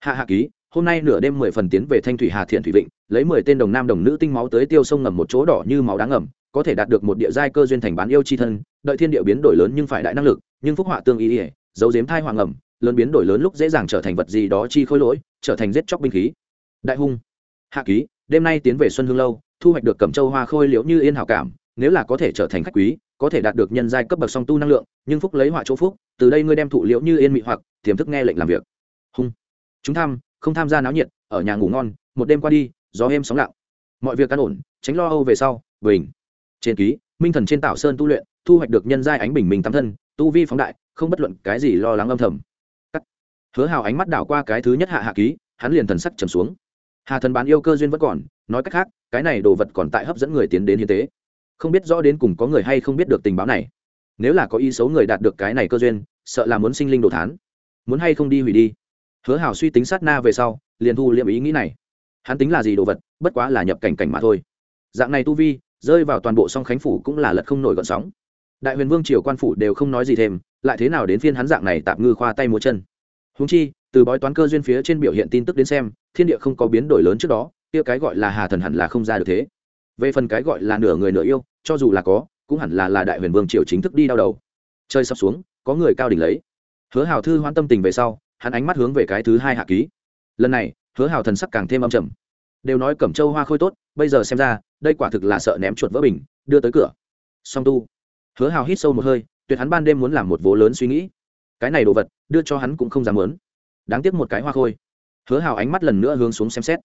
Hạ hạ ký, hôm nay nửa đêm mười phần tiến về thanh thủy hà thiện thủy vịnh, lấy mười tên đồng nam đồng nữ tinh máu tới tiêu sông ngầm một chỗ đỏ như máu đá ngầm, có thể đạt được một địa giai cơ duyên thành bán yêu chi thân, đợi thiên địa biến đổi lớn nhưng phải đại năng lực, nhưng phúc họa tương ý ỉa dấu diếm thai hoàng ngầm, lớn biến đổi lớn lúc dễ dàng trở thành vật gì đó chi khối lỗi, trở thành giết chóc binh khí. Đại hung. Hạ ký đêm nay tiến về xuân hương lâu, thu hoạch được cẩm châu hoa khôi liễu như yên hảo cảm, nếu là có thể trở thành khách quý, có thể đạt được nhân giai cấp bậc song tu năng lượng, nhưng phúc lấy họa chỗ phúc, từ đây ngươi đem thụ liễu như yên mị hoặc, tiềm thức nghe lệnh làm việc. Hung. Chúng tham, không tham gia náo nhiệt, ở nhà ngủ ngon, một đêm qua đi, gió êm sóng lặng. Mọi việc an ổn, tránh lo âu về sau, bình. Trên ký, minh thần trên tảo sơn tu luyện, thu hoạch được nhân giai ánh bình minh tam thân, tu vi phóng đại, không bất luận cái gì lo lắng âm thầm. Cắt. hứa hào ánh mắt đảo qua cái thứ nhất hạ hạ ký, hắn liền thần sắc trầm xuống hà thần bán yêu cơ duyên vẫn còn, nói cách khác, cái này đồ vật còn tại hấp dẫn người tiến đến hiến tế. Không biết rõ đến cùng có người hay không biết được tình báo này. Nếu là có ý xấu người đạt được cái này cơ duyên, sợ là muốn sinh linh đồ thán. Muốn hay không đi hủy đi. Hứa hảo suy tính sát na về sau, liền thu liệm ý nghĩ này. Hắn tính là gì đồ vật, bất quá là nhập cảnh cảnh mà thôi. Dạng này tu vi, rơi vào toàn bộ song khánh phủ cũng là lật không nổi gọn sóng. Đại huyền vương triều quan phủ đều không nói gì thêm, lại thế nào đến phiên hắn dạng này tạm ngư khoa tay múa chân. Húng chi từ bói toán cơ duyên phía trên biểu hiện tin tức đến xem, thiên địa không có biến đổi lớn trước đó, kia cái gọi là hà thần hẳn là không ra được thế. Về phần cái gọi là nửa người nửa yêu, cho dù là có, cũng hẳn là là đại huyền vương triều chính thức đi đau đầu. Chơi sắp xuống, có người cao đỉnh lấy. Hứa hào thư hoãn tâm tình về sau, hắn ánh mắt hướng về cái thứ hai hạ ký. Lần này, hứa hào thần sắc càng thêm âm trầm. Đều nói cẩm châu hoa khôi tốt, bây giờ xem ra, đây quả thực là sợ ném chuột vỡ bình, đưa tới cửa. Song tu. Hứa hào hít sâu một hơi, tuyệt hắn ban đêm muốn làm một vố lớn suy nghĩ. Cái này đồ vật, đưa cho hắn cũng không dám muốn đáng tiếc một cái hoa khôi. Hứa hào ánh mắt lần nữa hướng xuống xem xét.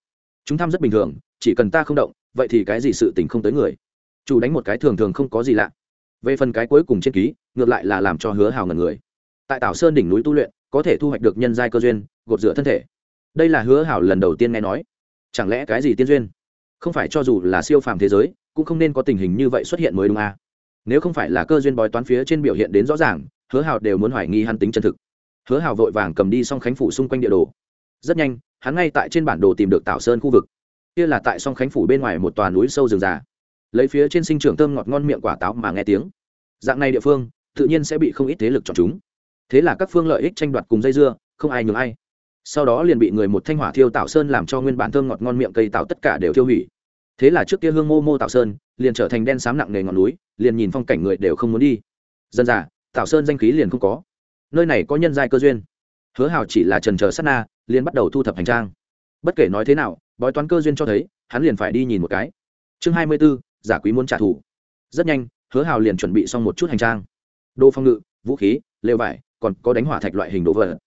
Chúng thăm rất bình thường, chỉ cần ta không động, vậy thì cái gì sự tình không tới người. Chủ đánh một cái thường thường không có gì lạ. Về phần cái cuối cùng trên ký, ngược lại là làm cho hứa hào ngần người. Tại tảo sơn đỉnh núi tu luyện, có thể thu hoạch được nhân giai cơ duyên, gột rửa thân thể. Đây là hứa hảo lần đầu tiên nghe nói. Chẳng lẽ cái gì tiên duyên? Không phải cho dù là siêu phàm thế giới, cũng không nên có tình hình như vậy xuất hiện mới đúng à? nếu không phải là cơ duyên bói toán phía trên biểu hiện đến rõ ràng, hứa hảo đều muốn hoài nghi hắn tính chân thực hứa Hào vội vàng cầm đi xong khánh phủ xung quanh địa đồ. Rất nhanh, hắn ngay tại trên bản đồ tìm được tảo sơn khu vực. Kia là tại song khánh phủ bên ngoài một tòa núi sâu rừng già. Lấy phía trên sinh trưởng thơm ngọt ngon miệng quả táo mà nghe tiếng. Dạng này địa phương, tự nhiên sẽ bị không ít thế lực chọn chúng. Thế là các phương lợi ích tranh đoạt cùng dây dưa, không ai nhường ai. Sau đó liền bị người một thanh hỏa thiêu tạo sơn làm cho nguyên bản thơm ngọt ngon miệng cây tạo tất cả đều tiêu hủy. Thế là trước kia hương mô mô tạo sơn, liền trở thành đen xám nặng nề ngọn núi, liền nhìn phong cảnh người đều không muốn đi. Dân già tạo sơn danh khí liền không có nơi này có nhân giai cơ duyên. Hứa hào chỉ là trần chờ sát na, liền bắt đầu thu thập hành trang. Bất kể nói thế nào, bói toán cơ duyên cho thấy, hắn liền phải đi nhìn một cái. Chương hai mươi b ố giả quý muốn trả thù. Rất nhanh, hứa hào liền chuẩn bị xong một chút hành trang. Đồ phong ngự, vũ khí, lều vải, còn có đánh hỏa thạch loại hình đồ vật.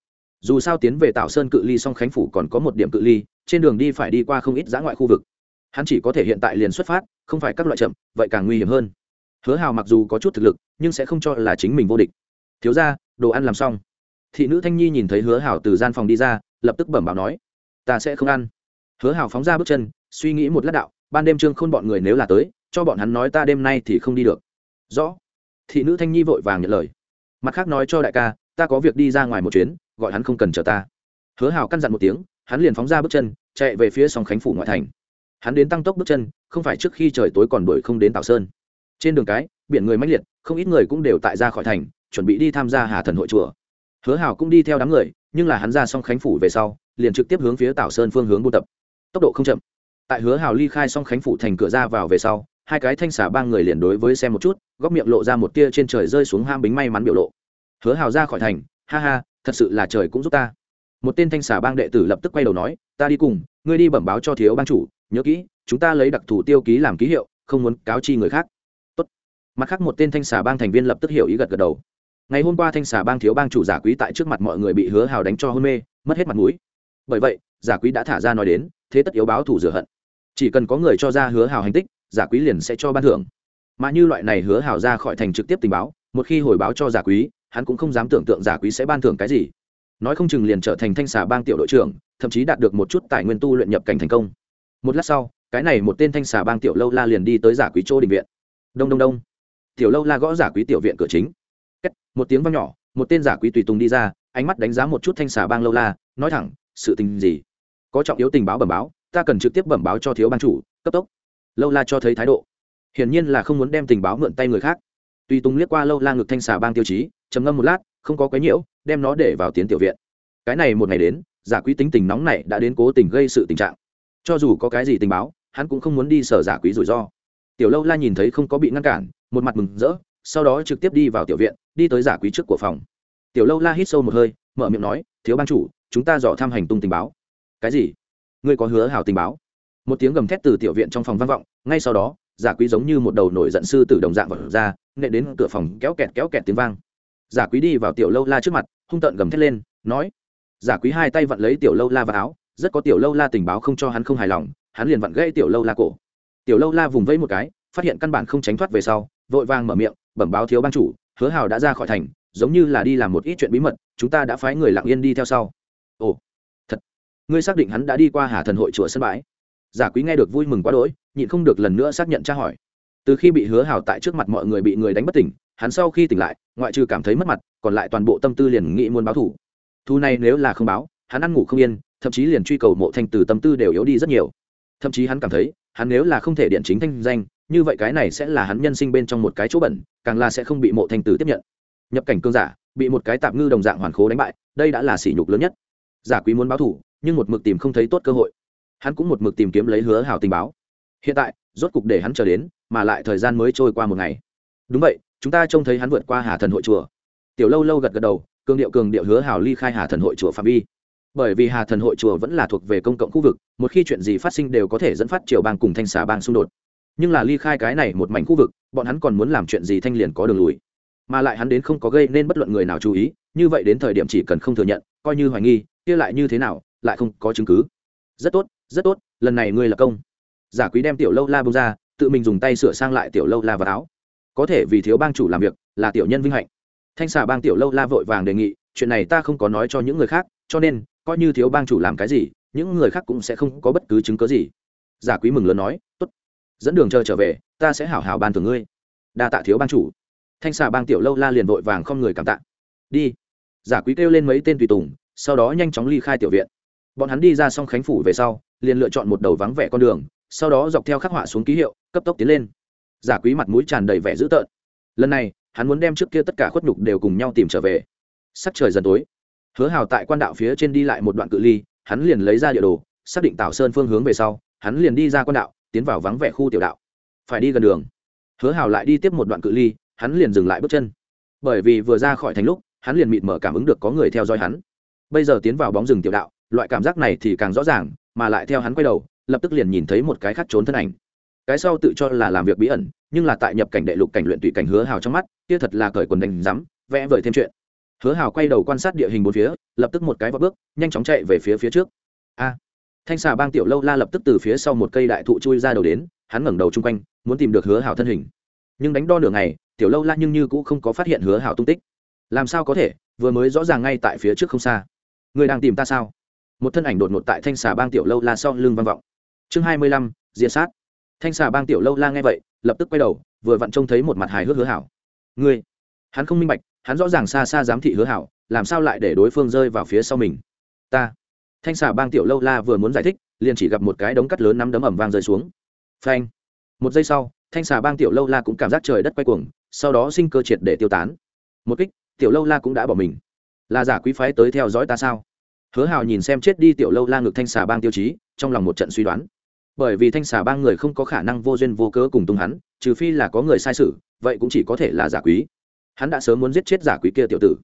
Dù sao tiến về tạo sơn cự ly song khánh phủ còn có một điểm cự ly, trên đường đi phải đi qua không ít giã ngoại khu vực. Hắn chỉ có thể hiện tại liền xuất phát, không phải các loại chậm, vậy càng nguy hiểm hơn. Hứa hào mặc dù có chút thực lực, nhưng sẽ không cho là chính mình vô địch thiếu ra, đồ ăn làm xong. Thị nữ thanh nhi nhìn thấy hứa hảo từ gian phòng đi ra, lập tức bẩm báo nói, ta sẽ không ăn. Hứa hảo phóng ra bước chân, suy nghĩ một lát đạo, ban đêm trương khôn bọn người nếu là tới, cho bọn hắn nói ta đêm nay thì không đi được. Rõ. Thị nữ thanh nhi vội vàng nhận lời. Mặt khác nói cho đại ca, ta có việc đi ra ngoài một chuyến, gọi hắn không cần chờ ta. Hứa hảo căn dặn một tiếng, hắn liền phóng ra bước chân, chạy về phía sòng khánh phủ ngoại thành. Hắn đến tăng tốc bước chân, không phải trước khi trời tối còn đuổi không đến tào sơn. Trên đường cái, biển người mãnh liệt, không ít người cũng đều tại ra khỏi thành chuẩn bị đi tham gia hà thần hội chùa. Hứa hảo cũng đi theo đám người, nhưng là hắn ra xong khánh phủ về sau, liền trực tiếp hướng phía tảo sơn phương hướng buôn tập. Tốc độ không chậm. Tại hứa hảo ly khai xong khánh phủ thành cửa ra vào về sau, hai cái thanh xả ba người liền đối với xem một chút, góc miệng lộ ra một tia trên trời rơi xuống ham bính may mắn biểu lộ. Hứa hảo ra khỏi thành, ha ha, thật sự là trời cũng giúp ta. Một tên thanh xả bang đệ tử lập tức quay đầu nói, ta đi cùng, ngươi đi bẩm báo cho thiếu bang chủ, nhớ kỹ, chúng ta lấy đặc thù tiêu ký làm ký hiệu, không muốn cáo chi người khác. Tốt. mặt khác một tên thanh xả bang thành viên lập tức hiểu ý gật gật đầu ngày hôm qua thanh xà bang thiếu bang chủ giả quý tại trước mặt mọi người bị hứa hào đánh cho hôn mê, mất hết mặt mũi. Bởi vậy, giả quý đã thả ra nói đến, thế tất yếu báo thủ rửa hận. Chỉ cần có người cho ra hứa hào hành tích, giả quý liền sẽ cho ban thưởng. Mà như loại này hứa hào ra khỏi thành trực tiếp tình báo, một khi hồi báo cho giả quý, hắn cũng không dám tưởng tượng giả quý sẽ ban thưởng cái gì. Nói không chừng liền trở thành thanh xà bang tiểu đội trưởng, thậm chí đạt được một chút tài nguyên tu luyện nhập cảnh thành công. Một lát sau, cái này một tên thanh xà bang tiểu lâu la liền đi tới giả quý chỗ định viện. Đông đông đông. Tiểu lâu la gõ giả quý tiểu viện cửa chính một tiếng vang nhỏ, một tên giả quý tùy tùng đi ra, ánh mắt đánh giá một chút thanh xà bang lâu la, nói thẳng, sự tình gì? Có trọng yếu tình báo bẩm báo, ta cần trực tiếp bẩm báo cho thiếu ban chủ, cấp tốc. Lâu la cho thấy thái độ. Hiển nhiên là không muốn đem tình báo mượn tay người khác. Tùy tùng liếc qua lâu la ngực thanh xà bang tiêu chí, trầm ngâm một lát, không có quấy nhiễu, đem nó để vào tiến tiểu viện. Cái này một ngày đến, giả quý tính tình nóng này đã đến cố tình gây sự tình trạng. Cho dù có cái gì tình báo, hắn cũng không muốn đi sở giả quý rủi ro. Tiểu lâu la nhìn thấy không có bị ngăn cản, một mặt mừng rỡ sau đó trực tiếp đi vào tiểu viện, đi tới giả quý trước của phòng. Tiểu lâu la hít sâu một hơi, mở miệng nói, thiếu ban chủ, chúng ta dò tham hành tung tình báo. Cái gì? Ngươi có hứa hào tình báo? Một tiếng gầm thét từ tiểu viện trong phòng vang vọng, ngay sau đó, giả quý giống như một đầu nổi giận sư từ đồng dạng vật ra nệ đến cửa phòng kéo kẹt kéo kẹt tiếng vang. Giả quý đi vào tiểu lâu la trước mặt, hung tợn gầm thét lên, nói, giả quý hai tay vặn lấy tiểu lâu la vào áo, rất có tiểu lâu la tình báo không cho hắn không hài lòng, hắn liền vặn gãy tiểu lâu la cổ. Tiểu lâu la vùng vẫy một cái, phát hiện căn bản không tránh thoát về sau vội vàng mở miệng, bẩm báo thiếu ban chủ, hứa hào đã ra khỏi thành, giống như là đi làm một ít chuyện bí mật, chúng ta đã phái người lặng yên đi theo sau. Ồ, thật. Ngươi xác định hắn đã đi qua hà thần hội chùa sân bãi? Giả quý nghe được vui mừng quá đỗi, nhịn không được lần nữa xác nhận tra hỏi. Từ khi bị hứa hào tại trước mặt mọi người bị người đánh bất tỉnh, hắn sau khi tỉnh lại, ngoại trừ cảm thấy mất mặt, còn lại toàn bộ tâm tư liền nghĩ muốn báo thủ thu này nếu là không báo, hắn ăn ngủ không yên, thậm chí liền truy cầu mộ thanh từ tâm tư đều yếu đi rất nhiều. Thậm chí hắn cảm thấy, hắn nếu là không thể điện chính thanh danh như vậy cái này sẽ là hắn nhân sinh bên trong một cái chỗ bẩn, càng là sẽ không bị mộ thanh tử tiếp nhận. Nhập cảnh cương giả, bị một cái tạm ngư đồng dạng hoàn khố đánh bại, đây đã là sỉ nhục lớn nhất. Giả quý muốn báo thủ nhưng một mực tìm không thấy tốt cơ hội. Hắn cũng một mực tìm kiếm lấy hứa hào tình báo. Hiện tại, rốt cục để hắn chờ đến, mà lại thời gian mới trôi qua một ngày. Đúng vậy, chúng ta trông thấy hắn vượt qua hà thần hội chùa. Tiểu lâu lâu gật gật đầu, cường điệu cường điệu hứa hào ly khai hà thần hội chùa phạm vi. Bởi vì hà thần hội chùa vẫn là thuộc về công cộng khu vực, một khi chuyện gì phát sinh đều có thể dẫn phát triều bang cùng thanh xà bang xung đột nhưng là ly khai cái này một mảnh khu vực, bọn hắn còn muốn làm chuyện gì thanh liền có đường lùi. Mà lại hắn đến không có gây nên bất luận người nào chú ý, như vậy đến thời điểm chỉ cần không thừa nhận, coi như hoài nghi, kia lại như thế nào, lại không có chứng cứ. Rất tốt rất tốt, lần này ngươi là công. Giả quý đem tiểu lâu la bông ra, tự mình dùng tay sửa sang lại tiểu lâu la vào áo. Có thể vì thiếu bang chủ làm việc, là tiểu nhân vinh hạnh. Thanh xà bang tiểu lâu la vội vàng đề nghị, chuyện này ta không có nói cho những người khác, cho nên, coi như thiếu bang chủ làm cái gì, những người khác cũng sẽ không có bất cứ chứng cớ gì. Giả quý mừng lớn nói, tốt dẫn đường chờ trở về, ta sẽ hảo hảo ban thưởng ngươi. Đa tạ thiếu bang chủ. Thanh xà bang tiểu lâu la liền vội vàng không người cảm tạ. Đi. Giả quý kêu lên mấy tên tùy tùng, sau đó nhanh chóng ly khai tiểu viện. Bọn hắn đi ra xong khánh phủ về sau, liền lựa chọn một đầu vắng vẻ con đường, sau đó dọc theo khắc họa xuống ký hiệu, cấp tốc tiến lên. Giả quý mặt mũi tràn đầy vẻ dữ tợn. Lần này, hắn muốn đem trước kia tất cả khuất nhục đều cùng nhau tìm trở về. Sắc trời dần tối. Hứa hào tại quan đạo phía trên đi lại một đoạn cự ly, hắn liền lấy ra địa đồ, xác định tảo sơn phương hướng về sau, hắn liền đi ra quan đạo tiến vào vắng vẻ khu tiểu đạo. Phải đi gần đường. Hứa hào lại đi tiếp một đoạn cự ly, hắn liền dừng lại bước chân. Bởi vì vừa ra khỏi thành lúc, hắn liền mịt mở cảm ứng được có người theo dõi hắn. Bây giờ tiến vào bóng rừng tiểu đạo, loại cảm giác này thì càng rõ ràng, mà lại theo hắn quay đầu, lập tức liền nhìn thấy một cái khác trốn thân ảnh. Cái sau tự cho là làm việc bí ẩn, nhưng là tại nhập cảnh đệ lục cảnh luyện tụy cảnh hứa hào trong mắt, kia thật là cởi quần đánh rắm vẽ vời thêm chuyện. Hứa hào quay đầu quan sát địa hình bốn phía, lập tức một cái vào bước, nhanh chóng chạy về phía phía trước. A! Thanh xà bang tiểu lâu la lập tức từ phía sau một cây đại thụ chui ra đầu đến, hắn ngẩng đầu chung quanh, muốn tìm được hứa hảo thân hình. Nhưng đánh đo nửa ngày, tiểu lâu la nhưng như cũng không có phát hiện hứa hảo tung tích. Làm sao có thể, vừa mới rõ ràng ngay tại phía trước không xa. Người đang tìm ta sao? Một thân ảnh đột ngột tại thanh xà bang tiểu lâu la sau lưng vang vọng. Chương hai mươi lăm, diệt sát. Thanh xà bang tiểu lâu la nghe vậy, lập tức quay đầu, vừa vặn trông thấy một mặt hài hước hứa hảo. Ngươi, hắn không minh bạch, hắn rõ ràng xa xa giám thị hứa hảo, làm sao lại để đối phương rơi vào phía sau mình? Ta thanh xà bang tiểu lâu la vừa muốn giải thích, liền chỉ gặp một cái đống cắt lớn nắm đấm ẩm vang rơi xuống. Phanh! Một giây sau, thanh xà bang tiểu lâu la cũng cảm giác trời đất quay cuồng, sau đó sinh cơ triệt để tiêu tán. Một kích, tiểu lâu la cũng đã bỏ mình. Là giả quý phái tới theo dõi ta sao? Hứa hào nhìn xem chết đi tiểu lâu la ngực thanh xà bang tiêu chí, trong lòng một trận suy đoán. Bởi vì thanh xà bang người không có khả năng vô duyên vô cớ cùng tung hắn, trừ phi là có người sai sự, vậy cũng chỉ có thể là giả quý. Hắn đã sớm muốn giết chết giả quý kia tiểu tử.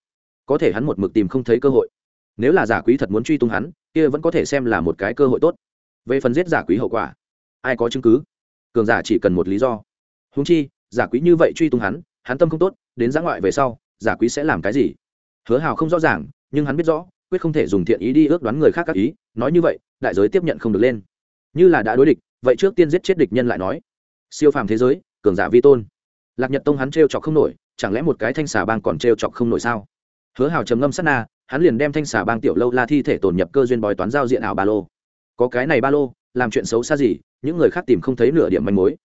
Có thể hắn một mực tìm không thấy cơ hội. Nếu là giả quý thật muốn truy tung hắn kia vẫn có thể xem là một cái cơ hội tốt. Về phần giết giả quý hậu quả, ai có chứng cứ? Cường giả chỉ cần một lý do. Húng chi, giả quý như vậy truy tung hắn hắn tâm không tốt, đến giã ngoại về sau, giả quý sẽ làm cái gì? Hứa hào không rõ ràng, nhưng hắn biết rõ, quyết không thể dùng thiện ý đi ước đoán người khác các ý, nói như vậy, đại giới tiếp nhận không được lên. Như là đã đối địch, vậy trước tiên giết chết địch nhân lại nói. Siêu phàm thế giới, cường giả vi tôn. Lạc nhật tông hắn t r e o chọc không nổi, chẳng lẽ một cái thanh xà bang còn t r e o chọc không nổi sao? Hứa hào trầm ngâm sát na hắn liền đem thanh xà bang tiểu lâu la thi thể tồn nhập cơ duyên bói toán giao diện ảo ba lô. Có cái này ba lô, làm chuyện xấu xa gì, những người khác tìm không thấy nửa điểm manh mối.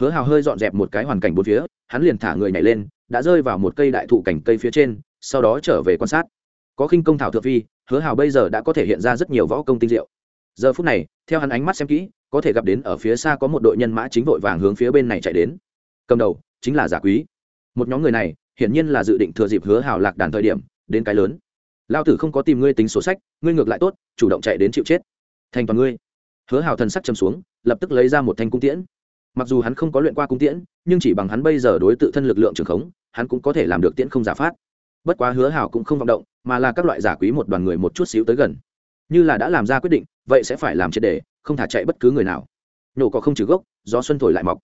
Hứa hào hơi dọn dẹp một cái hoàn cảnh bốn phía, hắn liền thả người nhảy lên, đã rơi vào một cây đại thụ cảnh cây phía trên, sau đó trở về quan sát. Có khinh công thảo thượng phi, hứa hào bây giờ đã có thể hiện ra rất nhiều võ công tinh diệu. Giờ phút này, theo hắn ánh mắt xem kỹ, có thể gặp đến ở phía xa có một đội nhân mã chính vội vàng hướng phía bên này chạy đến. Cầm đầu, chính là giả quý. Một nhóm người này, hiển nhiên là dự định thừa dịp hứa hào lạc đàn thời điểm, đến cái lớn lao tử không có tìm ngươi tính sổ sách, ngươi ngược lại tốt, chủ động chạy đến chịu chết. Thành toàn ngươi. Hứa hào thần sắc châm xuống, lập tức lấy ra một thanh cung tiễn. Mặc dù hắn không có luyện qua cung tiễn, nhưng chỉ bằng hắn bây giờ đối tự thân lực lượng trường khống, hắn cũng có thể làm được tiễn không giả phát. Bất quá hứa hào cũng không vọng động, mà là các loại giả quý một đoàn người một chút xíu tới gần. Như là đã làm ra quyết định, vậy sẽ phải làm triệt đề không thả chạy bất cứ người nào. Nhổ có không trừ gốc, gió xuân thổi lại mọc.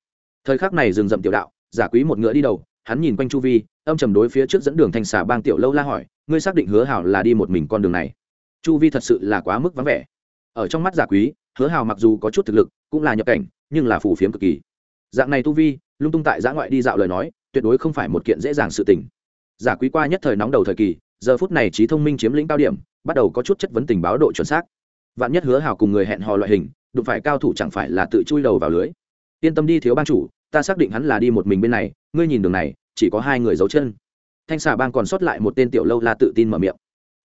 Thời khắc này rừng rậm tiểu đạo, giả quý một ngựa đi đầu, hắn nhìn quanh chu vi âm trầm đối phía trước dẫn đường thanh xà bang tiểu lâu la hỏi, ngươi xác định hứa hảo là đi một mình con đường này? Chu vi thật sự là quá mức vắng vẻ. Ở trong mắt giả quý, hứa hảo mặc dù có chút thực lực, cũng là nhập cảnh, nhưng là phù phiếm cực kỳ. Dạng này tu vi, lung tung tại giã ngoại đi dạo lời nói, tuyệt đối không phải một kiện dễ dàng sự tình. Giả quý qua nhất thời nóng đầu thời kỳ, giờ phút này trí thông minh chiếm lĩnh cao điểm, bắt đầu có chút chất vấn tình báo độ chuẩn xác. Vạn nhất hứa hào cùng người hẹn hò loại hình, đụng phải cao thủ chẳng phải là tự chui đầu vào lưới. Yên tâm đi thiếu ban chủ, ta xác định hắn là đi một mình bên này, ngươi nhìn đường này chỉ có hai người giấu chân. Thanh xà bang còn sót lại một tên tiểu lâu la tự tin mở miệng.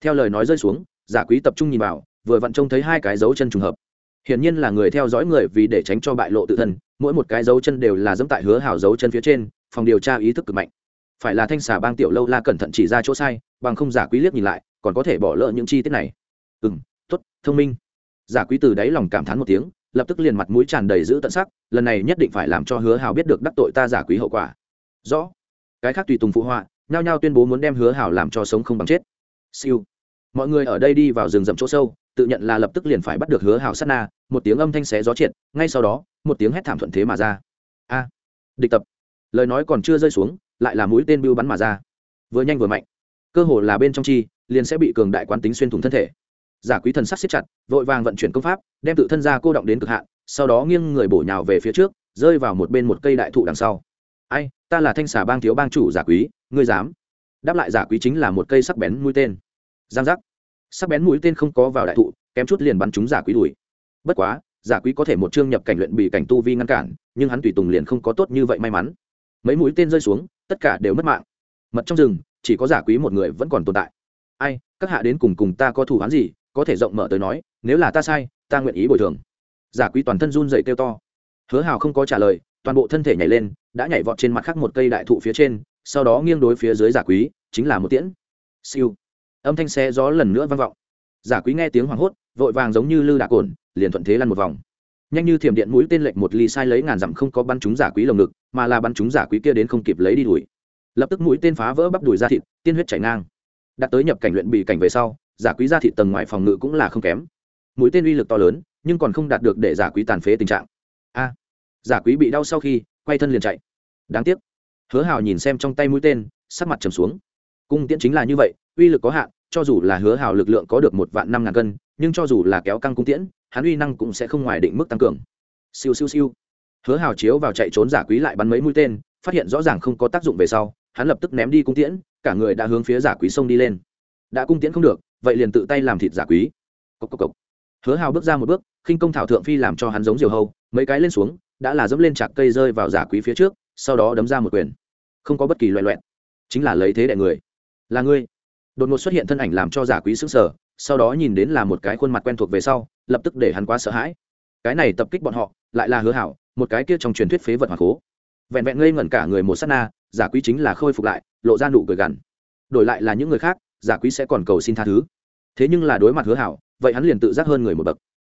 Theo lời nói rơi xuống, giả quý tập trung nhìn vào, vừa vặn trông thấy hai cái dấu chân trùng hợp. Hiển nhiên là người theo dõi người vì để tránh cho bại lộ tự thân, mỗi một cái dấu chân đều là dẫm tại hứa hào dấu chân phía trên, phòng điều tra ý thức cực mạnh. Phải là thanh xà bang tiểu lâu la cẩn thận chỉ ra chỗ sai, bằng không giả quý liếc nhìn lại, còn có thể bỏ lỡ những chi tiết này. Ừ m t ố t thông minh. Giả quý từ đáy lòng cảm thán một tiếng, lập tức liền mặt mũi tràn đầy giữ tận sắc, lần này nhất định phải làm cho hứa hào biết được đắc tội ta giả quý hậu quả. Rõ cái khác tùy tùng phụ họa, nhao nhao tuyên bố muốn đem hứa hảo làm cho sống không bằng chết. Siêu. Mọi người ở đây đi vào rừng rậm chỗ sâu, tự nhận là lập tức liền phải bắt được hứa hảo sát na, một tiếng âm thanh xé gió triệt, ngay sau đó, một tiếng hét thảm thuận thế mà ra. A. Địch tập. Lời nói còn chưa rơi xuống, lại là mũi tên bưu bắn mà ra. Vừa nhanh vừa mạnh. Cơ hồ là bên trong chi, liền sẽ bị cường đại quán tính xuyên thủng thân thể. Giả quý thần sắc siết chặt, vội vàng vận chuyển công pháp, đem tự thân ra cô động đến cực hạn, sau đó nghiêng người bổ nhào về phía trước, rơi vào một bên một cây đại thụ đằng sau. Ai? Ta là thanh xà bang thiếu bang chủ giả quý, ngươi dám? Đáp lại giả quý chính là một cây sắc bén mũi tên. Giang giác. Sắc bén mũi tên không có vào đại thụ, kém chút liền bắn trúng giả quý đùi. Bất quá, giả quý có thể một chương nhập cảnh luyện bị cảnh tu vi ngăn cản, nhưng hắn tùy tùng liền không có tốt như vậy may mắn. Mấy mũi tên rơi xuống, tất cả đều mất mạng. Mật trong rừng, chỉ có giả quý một người vẫn còn tồn tại. Ai, các hạ đến cùng cùng ta có thủ hắn gì, có thể rộng mở tới nói, nếu là ta sai, ta nguyện ý bồi thường. Giả quý toàn thân run dậy kêu to. Hứa hào không có trả lời toàn bộ thân thể nhảy lên, đã nhảy vọt trên mặt khác một cây đại thụ phía trên, sau đó nghiêng đối phía dưới giả quý, chính là một tiễn. Siêu. Âm thanh xe gió lần nữa vang vọng. Giả quý nghe tiếng hoảng hốt, vội vàng giống như lư đạc cồn, liền thuận thế lăn một vòng. Nhanh như thiểm điện mũi tên lệnh một ly sai lấy ngàn dặm không có bắn trúng giả quý lồng ngực, mà là bắn trúng giả quý kia đến không kịp lấy đi đuổi. Lập tức mũi tên phá vỡ bắp đùi ra thịt, tiên huyết chảy ngang. Đặt tới nhập cảnh luyện bị cảnh về sau, giả quý ra thịt tầng ngoài phòng ngự cũng là không kém. Mũi tên uy lực to lớn, nhưng còn không đạt được để giả quý tàn phế tình trạng giả quý bị đau sau khi, quay thân liền chạy. Đáng tiếc. Hứa hào nhìn xem trong tay mũi tên, sắc mặt trầm xuống. Cung tiễn chính là như vậy, uy lực có hạn, cho dù là hứa hào lực lượng có được một vạn năm ngàn cân, nhưng cho dù là kéo căng cung tiễn, hắn uy năng cũng sẽ không ngoài định mức tăng cường. Siêu siêu siêu. Hứa hào chiếu vào chạy trốn giả quý lại bắn mấy mũi tên, phát hiện rõ ràng không có tác dụng về sau, hắn lập tức ném đi cung tiễn, cả người đã hướng phía giả quý sông đi lên. Đã cung tiễn không được, vậy liền tự tay làm thịt giả quý. Cốc cốc cốc. hứa hào bước ra một bước, khinh công thảo thượng phi làm cho hắn giống diều hâu, mấy cái lên xuống đã là dẫm lên chạc cây rơi vào giả quý phía trước, sau đó đấm ra một quyền. Không có bất kỳ loại loẹn, chính là lấy thế đại người. Là ngươi. Đột ngột xuất hiện thân ảnh làm cho giả quý sững sờ, sau đó nhìn đến là một cái khuôn mặt quen thuộc về sau, lập tức để hắn quá sợ hãi. Cái này tập kích bọn họ, lại là hứa hảo, một cái kia trong truyền thuyết phế vật hoàng cố. Vẹn vẹn ngây ngẩn cả người một sát na, giả quý chính là khôi phục lại, lộ ra nụ cười gằn. Đổi lại là những người khác, giả quý sẽ còn cầu xin tha thứ. Thế nhưng là đối mặt hứa hảo, vậy hắn liền tự giác hơn người một bậc.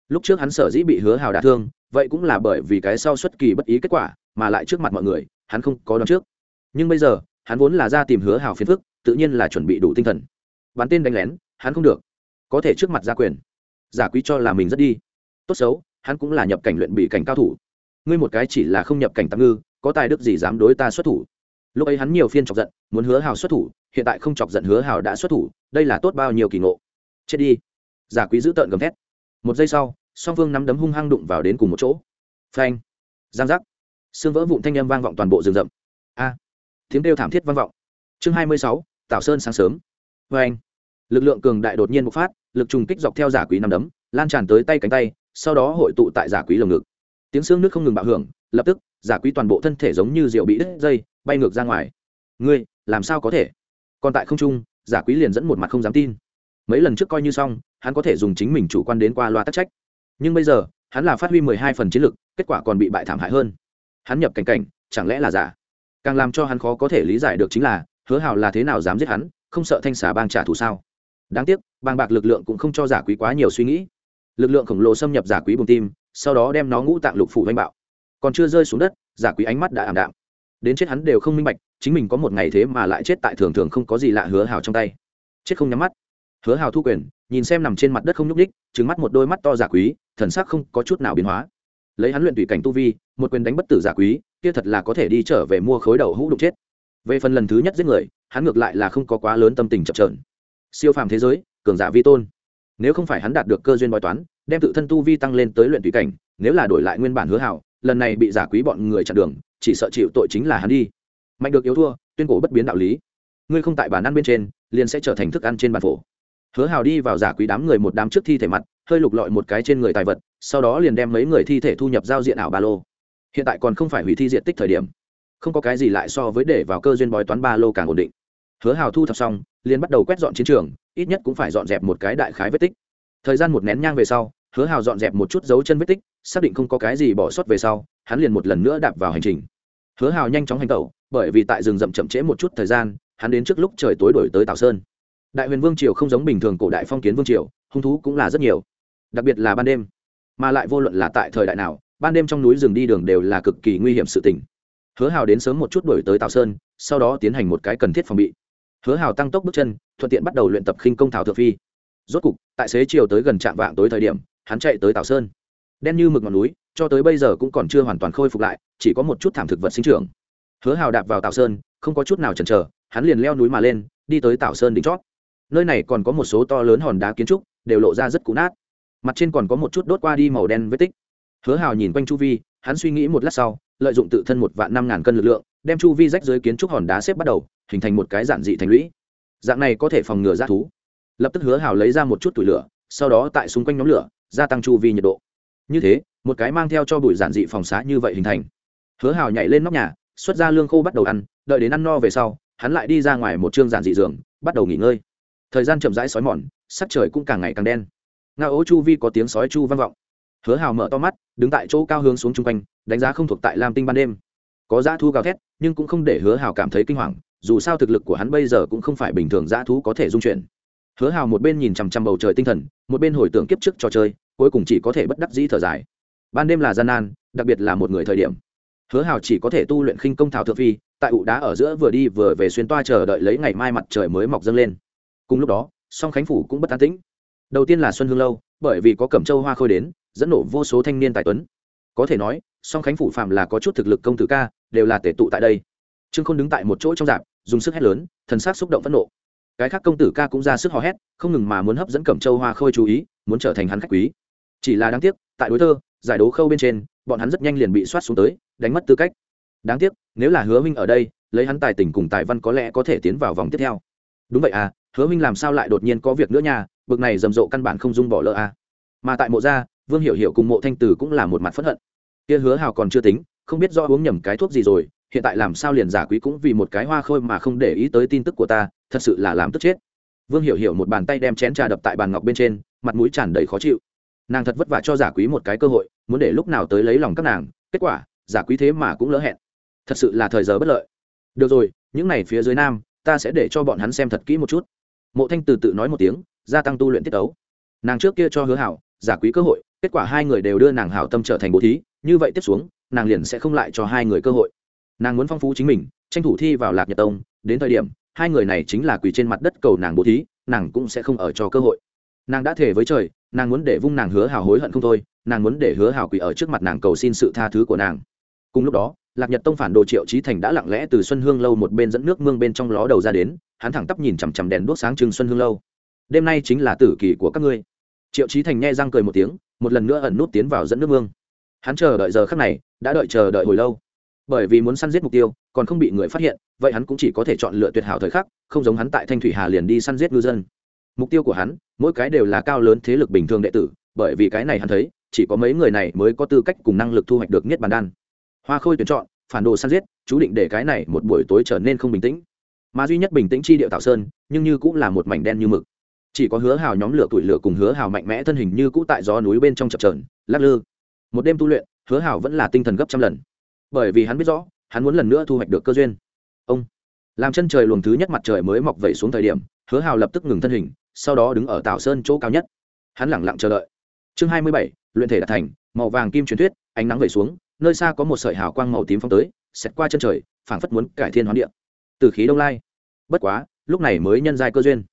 Lúc trước hắn sở dĩ bị hứa hảo đả thương vậy cũng là bởi vì cái sau xuất kỳ bất ý kết quả mà lại trước mặt mọi người, hắn không có đoán trước. Nhưng bây giờ, hắn vốn là ra tìm hứa hảo phiền phức, tự nhiên là chuẩn bị đủ tinh thần. Bắn tên đánh lén, hắn không được. Có thể trước mặt gia quyền. Giả quý cho là mình rất đi. Tốt xấu, hắn cũng là nhập cảnh luyện bị cảnh cao thủ. Ngươi một cái chỉ là không nhập cảnh tạm ngư, có tài đức gì dám đối ta xuất thủ? Lúc ấy hắn nhiều phiên chọc giận, muốn hứa hào xuất thủ, hiện tại không chọc giận hứa hào đã xuất thủ, đây là tốt bao nhiêu kỳ ngộ. Chết đi. Giả quý giữ tợn gầm thét. Một giây sau song phương nắm đấm hung hăng đụng vào đến cùng một chỗ. Phanh. Giang giác. Xương vỡ vụn thanh â m vang vọng toàn bộ rừng rậm. A. Tiếng kêu thảm thiết vang vọng. Chương hai mươi sáu, tảo sơn sáng sớm. Vê anh lực lượng cường đại đột nhiên bộc phát, lực trùng kích dọc theo giả quý nằm đấm, lan tràn tới tay cánh tay, sau đó hội tụ tại giả quý lồng ngực. Tiếng xương nước không ngừng bạo hưởng, lập tức, giả quý toàn bộ thân thể giống như rượu bị đứt dây, bay ngược ra ngoài. Ngươi, làm sao có thể? Còn tại không trung, giả quý liền dẫn một mặt không dám tin. Mấy lần trước coi như xong, hắn có thể dùng chính mình chủ quan đến qua loa tắc trách nhưng bây giờ, hắn là phát huy mười hai phần chiến lực, kết quả còn bị bại thảm hại hơn. Hắn nhập cảnh cảnh, chẳng lẽ là giả? Càng làm cho hắn khó có thể lý giải được chính là, hứa hào là thế nào dám giết hắn, không sợ thanh xà bang trả thù sao? Đáng tiếc bang bạc lực lượng cũng không cho giả quý quá nhiều suy nghĩ. Lực lượng khổng lồ xâm nhập giả quý bùng tim, sau đó đem nó ngũ tạng lục phủ oanh bạo. Còn chưa rơi xuống đất, giả quý ánh mắt đã ảm đạm. Đến chết hắn đều không minh bạch, chính mình có một ngày thế mà lại chết tại thường thường không có gì lạ hứa hào trong tay. Chết không nhắm mắt. Hứa hào thu quyền, nhìn xem nằm trên mặt đất không nhúc ních trứng mắt một đôi mắt to giả quý thần sắc không có chút nào biến hóa. Lấy hắn luyện tùy cảnh tu vi, một quyền đánh bất tử giả quý, kia thật là có thể đi trở về mua khối đầu hũ đụng chết. Về phần lần thứ nhất giết người, hắn ngược lại là không có quá lớn tâm tình chập trờn siêu phàm thế giới, cường giả vi tôn. Nếu không phải hắn đạt được cơ duyên bói toán, đem tự thân tu vi tăng lên tới luyện tùy cảnh, nếu là đổi lại nguyên bản hứa hảo, lần này bị giả quý bọn người chặn đường, chỉ sợ chịu tội chính là hắn đi. Mạnh được yếu thua, tuyên cổ bất biến đạo lý. Ngươi không tại bản ăn bên trên, liền sẽ trở thành thức ăn trên bàn phổ. Hứa hào đi vào giả quý đám người một đám trước thi thể mặt hơi lục lọi một cái trên người tài vật, sau đó liền đem mấy người thi thể thu nhập giao diện ảo ba lô. Hiện tại còn không phải hủy thi diện tích thời điểm. Không có cái gì lại so với để vào cơ duyên bói toán ba lô càng ổn định. Hứa hào thu thập xong, liền bắt đầu quét dọn chiến trường, ít nhất cũng phải dọn dẹp một cái đại khái vết tích. Thời gian một nén nhang về sau, hứa hào dọn dẹp một chút dấu chân vết tích, xác định không có cái gì bỏ sót về sau, hắn liền một lần nữa đạp vào hành trình. Hứa hào nhanh chóng hành tẩu, bởi vì tại rừng rậm chậm trễ một chút thời gian, hắn đến trước lúc trời tối đổi tới tào sơn. Đại huyền vương triều không giống bình thường cổ đại phong kiến vương triều, hung thú cũng là rất nhiều đặc biệt là ban đêm, mà lại vô luận là tại thời đại nào, ban đêm trong núi rừng đi đường đều là cực kỳ nguy hiểm sự tình. Hứa hào đến sớm một chút đổi tới tào sơn, sau đó tiến hành một cái cần thiết phòng bị. Hứa hào tăng tốc bước chân, thuận tiện bắt đầu luyện tập khinh công thảo thượng phi. Rốt cục, tại xế chiều tới gần trạm vạng tối thời điểm, hắn chạy tới tào sơn. Đen như mực ngọn núi, cho tới bây giờ cũng còn chưa hoàn toàn khôi phục lại, chỉ có một chút thảm thực vật sinh trưởng. Hứa hào đạp vào tào sơn, không có chút nào chần chờ, hắn liền leo núi mà lên, đi tới tào sơn đỉnh chót. Nơi này còn có một số to lớn hòn đá kiến trúc, đều lộ ra rất cũ nát mặt trên còn có một chút đốt qua đi màu đen vết tích. Hứa hào nhìn quanh chu vi, hắn suy nghĩ một lát sau, lợi dụng tự thân một vạn năm ngàn cân lực lượng, đem chu vi rách dưới kiến trúc hòn đá xếp bắt đầu, hình thành một cái giản dị thành lũy. Dạng này có thể phòng ngừa ra thú. Lập tức hứa hào lấy ra một chút tủi lửa, sau đó tại xung quanh nhóm lửa, gia tăng chu vi nhiệt độ. Như thế, một cái mang theo cho bụi giản dị phòng xá như vậy hình thành. Hứa hào nhảy lên nóc nhà, xuất ra lương khô bắt đầu ăn, đợi đến ăn no về sau, hắn lại đi ra ngoài một chương giản dị giường, bắt đầu nghỉ ngơi. Thời gian chậm rãi sói mòn, sắc trời cũng càng ngày càng đen nga ố chu vi có tiếng sói chu vang vọng. Hứa hào mở to mắt, đứng tại chỗ cao hướng xuống chung quanh, đánh giá không thuộc tại lam tinh ban đêm. Có dã thu gào thét, nhưng cũng không để hứa hào cảm thấy kinh hoàng, dù sao thực lực của hắn bây giờ cũng không phải bình thường dã thú có thể dung chuyển. Hứa hào một bên nhìn chằm chằm bầu trời tinh thần, một bên hồi tưởng kiếp trước trò chơi, cuối cùng chỉ có thể bất đắc dĩ thở dài. Ban đêm là gian nan, đặc biệt là một người thời điểm. Hứa hào chỉ có thể tu luyện khinh công thảo thượng phi, tại ụ đá ở giữa vừa đi vừa về xuyên toa chờ đợi lấy ngày mai mặt trời mới mọc dâng lên. Cùng lúc đó, song khánh phủ cũng bất an tĩnh đầu tiên là xuân hương lâu, bởi vì có cẩm châu hoa khôi đến, dẫn nổ vô số thanh niên tài tuấn. Có thể nói, song khánh phủ phạm là có chút thực lực công tử ca, đều là tể tụ tại đây. Trương khôn đứng tại một chỗ trong dạp, dùng sức hét lớn, thần sắc xúc động phẫn nộ. Cái khác công tử ca cũng ra sức hò hét, không ngừng mà muốn hấp dẫn cẩm châu hoa khôi chú ý, muốn trở thành hắn khách quý. Chỉ là đáng tiếc, tại đối thơ, giải đấu khâu bên trên, bọn hắn rất nhanh liền bị soát xuống tới, đánh mất tư cách. Đáng tiếc, nếu là hứa minh ở đây, lấy hắn tài tình cùng tài văn có lẽ có thể tiến vào vòng tiếp theo. Đúng vậy à hứa minh làm sao lại đột nhiên có việc nữa nha bực này rầm rộ căn bản không dung bỏ lỡ à mà tại mộ gia, vương hiểu hiểu cùng mộ thanh tử cũng là một mặt phẫn hận. Kia hứa hào còn chưa tính, không biết do uống nhầm cái thuốc gì rồi, hiện tại làm sao liền giả quý cũng vì một cái hoa khôi mà không để ý tới tin tức của ta, thật sự là làm tức chết. Vương hiểu hiểu một bàn tay đem chén trà đập tại bàn ngọc bên trên, mặt mũi tràn đầy khó chịu. Nàng thật vất vả cho giả quý một cái cơ hội, muốn để lúc nào tới lấy lòng các nàng, kết quả, giả quý thế mà cũng lỡ hẹn. Thật sự là thời giờ bất lợi. Được rồi, những n à y phía dưới nam, ta sẽ để cho bọn hắn xem thật kỹ một chút mộ thanh từ tự nói một tiếng, gia tăng tu luyện tiết tấu. Nàng trước kia cho hứa hảo, giả quý cơ hội, kết quả hai người đều đưa nàng hảo tâm trở thành bố thí, như vậy tiếp xuống, nàng liền sẽ không lại cho hai người cơ hội. Nàng muốn phong phú chính mình, tranh thủ thi vào lạc nhật tông, đến thời điểm, hai người này chính là quỳ trên mặt đất cầu nàng bố thí, nàng cũng sẽ không ở cho cơ hội. Nàng đã thể với trời, nàng muốn để vung nàng hứa hào hối hận không thôi, nàng muốn để hứa hào quỳ ở trước mặt nàng cầu xin sự tha thứ của nàng. Cùng lúc đó, lạc nhật tông phản đồ triệu trí thành đã lặng lẽ từ xuân hương lâu một bên dẫn nước mương bên trong ló đầu ra đến hắn thẳng tắp nhìn chằm chằm đèn đuốc sáng trưng xuân hương lâu. Đêm nay chính là tử kỳ của các ngươi. Triệu trí thành nghe răng cười một tiếng, một lần nữa ẩn nút tiến vào dẫn nước mương. Hắn chờ đợi giờ khắc này, đã đợi chờ đợi hồi lâu. Bởi vì muốn săn giết mục tiêu, còn không bị người phát hiện, vậy hắn cũng chỉ có thể chọn lựa tuyệt hảo thời khắc, không giống hắn tại thanh thủy hà liền đi săn giết ngư dân. Mục tiêu của hắn, mỗi cái đều là cao lớn thế lực bình thường đệ tử, bởi vì cái này hắn thấy, chỉ có mấy người này mới có tư cách cùng năng lực thu hoạch được nhất bàn đan. Hoa khôi tuyển chọn, phản đồ săn giết, chú định để cái này một buổi tối trở nên không bình tĩnh mà duy nhất bình tĩnh chi điệu tạo sơn, nhưng như cũng là một mảnh đen như mực. Chỉ có hứa hào nhóm lửa tuổi lửa cùng hứa hào mạnh mẽ thân hình như cũ tại gió núi bên trong chập trờn lắc lư. Một đêm tu luyện, hứa hào vẫn là tinh thần gấp trăm lần. Bởi vì hắn biết rõ, hắn muốn lần nữa thu hoạch được cơ duyên. Ông. Làm chân trời luồng thứ nhất mặt trời mới mọc vẩy xuống thời điểm, hứa hào lập tức ngừng thân hình, sau đó đứng ở tảo sơn chỗ cao nhất. Hắn lẳng lặng chờ đợi. Chương hai mươi bảy, luyện thể đạt thành, màu vàng kim truyền thuyết, ánh nắng vẩy xuống, nơi xa có một sợi hào quang màu tím phong tới, xẹt qua chân trời, phảng phất muốn cải thiên hoán địa từ khí đông lai. Bất quá, lúc này mới nhân giai cơ duyên.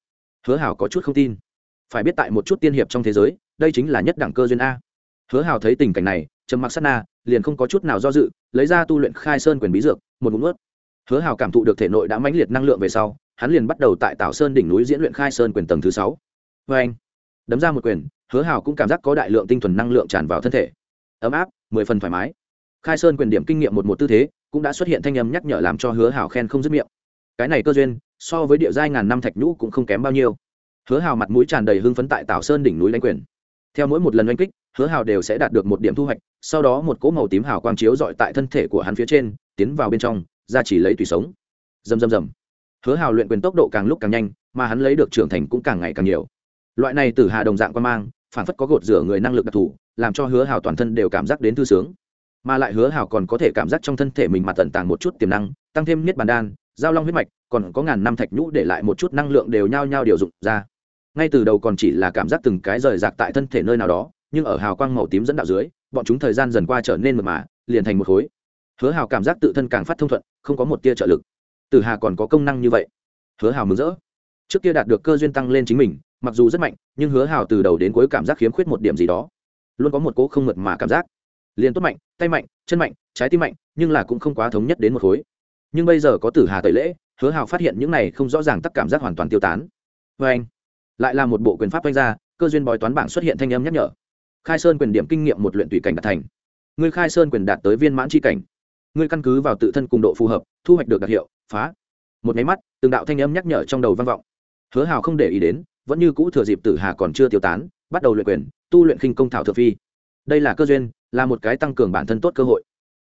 Hứa hào có chút không tin. Phải biết tại một chút tiên hiệp trong thế giới, đây chính là nhất đẳng cơ duyên a. Hứa hào thấy tình cảnh này, trầm mặc sát na, liền không có chút nào do dự, lấy ra tu luyện khai sơn quyền bí dược, một ngụm ướt hứa hào cảm thụ được thể nội đã mãnh liệt năng lượng về sau, hắn liền bắt đầu tại tảo sơn đỉnh núi diễn luyện khai sơn quyền tầng thứ sáu. Vê anh, đấm ra một quyền, hứa hào cũng cảm giác có đại lượng tinh thuần năng lượng tràn vào thân thể. Ấm áp, mười phần thoải mái. Khai sơn quyền điểm kinh nghiệm một một tư thế, cũng đã xuất hiện thanh âm nhắc nhở làm cho hứa hào khen không dứt miệng cái này cơ duyên, so với địa giai ngàn năm thạch nhũ cũng không kém bao nhiêu. Hứa hào mặt mũi tràn đầy hưng phấn tại tảo sơn đỉnh núi đánh quyền. Theo mỗi một lần oanh kích, hứa hào đều sẽ đạt được một điểm thu hoạch, sau đó một cỗ màu tím hào quang chiếu dọi tại thân thể của hắn phía trên, tiến vào bên trong, ra chỉ lấy tùy sống. Dầm dầm dầm hứa hào luyện quyền tốc độ càng lúc càng nhanh, mà hắn lấy được trưởng thành cũng càng ngày càng nhiều. Loại này từ hạ đồng dạng quan mang, phản phất có gột rửa người năng lực đặc thù, làm cho hứa hào toàn thân đều cảm giác đến thư sướng. Mà lại hứa hào còn có thể cảm giác trong thân thể mình mà tận tàng một chút tiềm năng, tăng thêm niết bàn đan giao long huyết mạch, còn có ngàn năm thạch nhũ để lại một chút năng lượng đều nhao nhao điều dụng ra. Ngay từ đầu còn chỉ là cảm giác từng cái rời rạc tại thân thể nơi nào đó, nhưng ở hào quang màu tím dẫn đạo dưới, bọn chúng thời gian dần qua trở nên mật mà, liền thành một khối. Hứa hào cảm giác tự thân càng phát thông thuận, không có một tia trợ lực. Từ hà còn có công năng như vậy. Hứa hào mừng rỡ. Trước kia đạt được cơ duyên tăng lên chính mình, mặc dù rất mạnh, nhưng hứa hào từ đầu đến cuối cảm giác khiếm khuyết một điểm gì đó. Luôn có một cỗ không mượt mà cảm giác. Liền tốt mạnh, tay mạnh, chân mạnh, trái tim mạnh, nhưng là cũng không quá thống nhất đến một khối nhưng bây giờ có tử hà tẩy lễ, hứa hào phát hiện những này không rõ ràng tắc cảm giác hoàn toàn tiêu tán. Vê anh, lại là một bộ quyền pháp oanh ra, cơ duyên bói toán bảng xuất hiện thanh âm nhắc nhở. Khai sơn quyền điểm kinh nghiệm một luyện tùy cảnh đạt thành. Người khai sơn quyền đạt tới viên mãn tri cảnh. Người căn cứ vào tự thân cùng độ phù hợp, thu hoạch được đặc hiệu, phá. Một máy mắt, từng đạo thanh âm nhắc nhở trong đầu vang vọng. Hứa hào không để ý đến, vẫn như cũ thừa dịp tử hà còn chưa tiêu tán, bắt đầu luyện quyền, tu luyện khinh công thảo thượng phi. Đây là cơ duyên, là một cái tăng cường bản thân tốt cơ hội.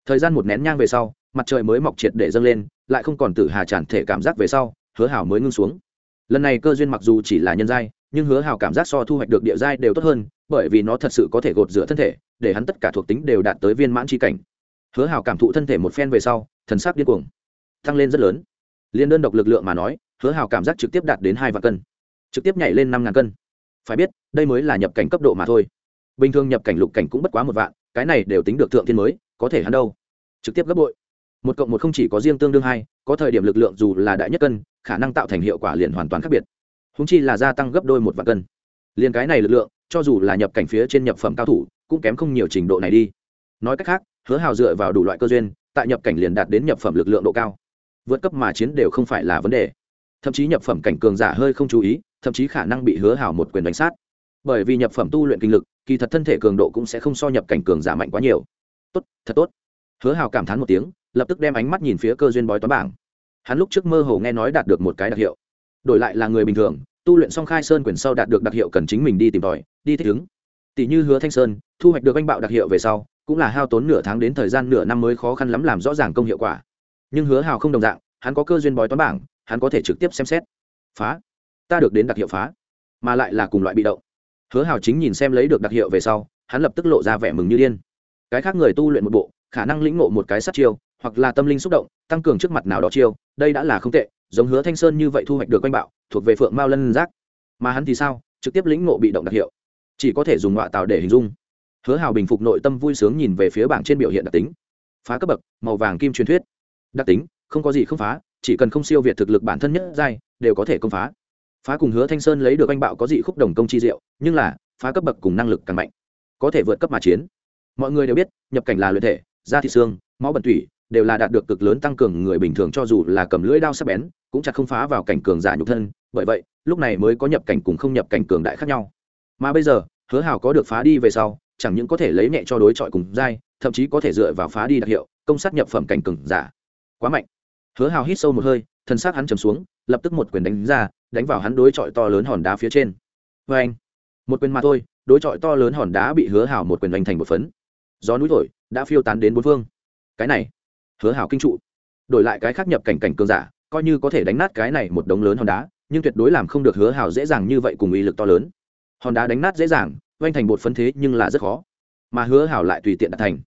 Thời gian một nén nhang về sau mặt trời mới mọc triệt để dâng lên, lại không còn tử hà tràn thể cảm giác về sau, hứa hảo mới ngưng xuống. Lần này cơ duyên mặc dù chỉ là nhân giai, nhưng hứa hảo cảm giác so thu hoạch được địa giai đều tốt hơn, bởi vì nó thật sự có thể gột rửa thân thể, để hắn tất cả thuộc tính đều đạt tới viên mãn tri cảnh. Hứa hảo cảm thụ thân thể một phen về sau, thần sắc điên cuồng, tăng lên rất lớn. Liên đơn độc lực lượng mà nói, hứa hảo cảm giác trực tiếp đạt đến hai vạn cân, trực tiếp nhảy lên năm ngàn cân. Phải biết, đây mới là nhập cảnh cấp độ mà thôi. Bình thường nhập cảnh lục cảnh cũng bất quá một vạn, cái này đều tính được thượng thiên mới, có thể hắn đâu. Trực tiếp gấp bội một cộng một không chỉ có riêng tương đương hai, có thời điểm lực lượng dù là đại nhất cân, khả năng tạo thành hiệu quả liền hoàn toàn khác biệt. Húng chi là gia tăng gấp đôi một vạn cân. Liền cái này lực lượng, cho dù là nhập cảnh phía trên nhập phẩm cao thủ, cũng kém không nhiều trình độ này đi. Nói cách khác, hứa hào dựa vào đủ loại cơ duyên, tại nhập cảnh liền đạt đến nhập phẩm lực lượng độ cao. Vượt cấp mà chiến đều không phải là vấn đề. Thậm chí nhập phẩm cảnh cường giả hơi không chú ý, thậm chí khả năng bị hứa hào một quyền đánh sát. Bởi vì nhập phẩm tu luyện kinh lực, kỳ thật thân thể cường độ cũng sẽ không so nhập cảnh cường giả mạnh quá nhiều. Tốt, thật tốt. Hứa hào cảm thán một tiếng lập tức đem ánh mắt nhìn phía cơ duyên bói toán bảng. Hắn lúc trước mơ hồ nghe nói đạt được một cái đặc hiệu. Đổi lại là người bình thường, tu luyện song khai sơn quyền sau đạt được đặc hiệu cần chính mình đi tìm tòi, đi thích ứng. Tỷ như hứa thanh sơn, thu hoạch được anh bạo đặc hiệu về sau, cũng là hao tốn nửa tháng đến thời gian nửa năm mới khó khăn lắm làm rõ ràng công hiệu quả. Nhưng hứa hào không đồng dạng, hắn có cơ duyên bói toán bảng, hắn có thể trực tiếp xem xét. Phá. Ta được đến đặc hiệu phá. Mà lại là cùng loại bị động. Hứa hào chính nhìn xem lấy được đặc hiệu về sau, hắn lập tức lộ ra vẻ mừng như điên. Cái khác người tu luyện một bộ, khả năng lĩnh ngộ một cái sát chiêu hoặc là tâm linh xúc động, tăng cường trước mặt nào đó chiêu, đây đã là không tệ, giống hứa thanh sơn như vậy thu hoạch được quanh bạo, thuộc về phượng mao lân giác. Mà hắn thì sao? Trực tiếp lĩnh ngộ bị động đặc hiệu. Chỉ có thể dùng ngoại tạo để hình dung. Hứa hào bình phục nội tâm vui sướng nhìn về phía bảng trên biểu hiện đặc tính. Phá cấp bậc, màu vàng kim truyền thuyết. Đặc tính, không có gì không phá, chỉ cần không siêu việt thực lực bản thân nhất giai, đều có thể công phá. Phá cùng hứa thanh sơn lấy được anh bạo có dị khúc đồng công chi diệu, nhưng là, phá cấp bậc cùng năng lực càng mạnh, có thể vượt cấp mà chiến. Mọi người đều biết, nhập cảnh là luyện thể, da thị xương, máu bẩn thủy đều là đạt được cực lớn tăng cường người bình thường cho dù là cầm lưỡi đao sắc bén, cũng chặt không phá vào cảnh cường giả nhục thân. Bởi vậy, lúc này mới có nhập cảnh cùng không nhập cảnh cường đại khác nhau. Mà bây giờ, hứa hào có được phá đi về sau, chẳng những có thể lấy nhẹ cho đối chọi cùng dai, thậm chí có thể dựa vào phá đi đặc hiệu, công sát nhập phẩm cảnh cường giả. Quá mạnh. Hứa hào hít sâu một hơi, thân xác hắn chầm xuống, lập tức một quyền đánh ra, đánh vào hắn đối chọi to lớn hòn đá phía trên. Vê anh một quyền mà thôi, đối chọi to lớn hòn đá bị hứa hào một quyền đánh thành một phấn. Gió núi thổi, đã phiêu tán đến bốn phương. Cái này hứa Hảo kinh trụ. Đổi lại cái khác nhập cảnh cảnh cường giả, coi như có thể đánh nát cái này một đống lớn hòn đá nhưng tuyệt đối làm không được hứa Hảo dễ dàng như vậy cùng uy lực to lớn. Hòn đá đánh nát dễ dàng, oanh thành bột phấn thế nhưng là rất khó. Mà hứa Hảo lại tùy tiện đạt thành.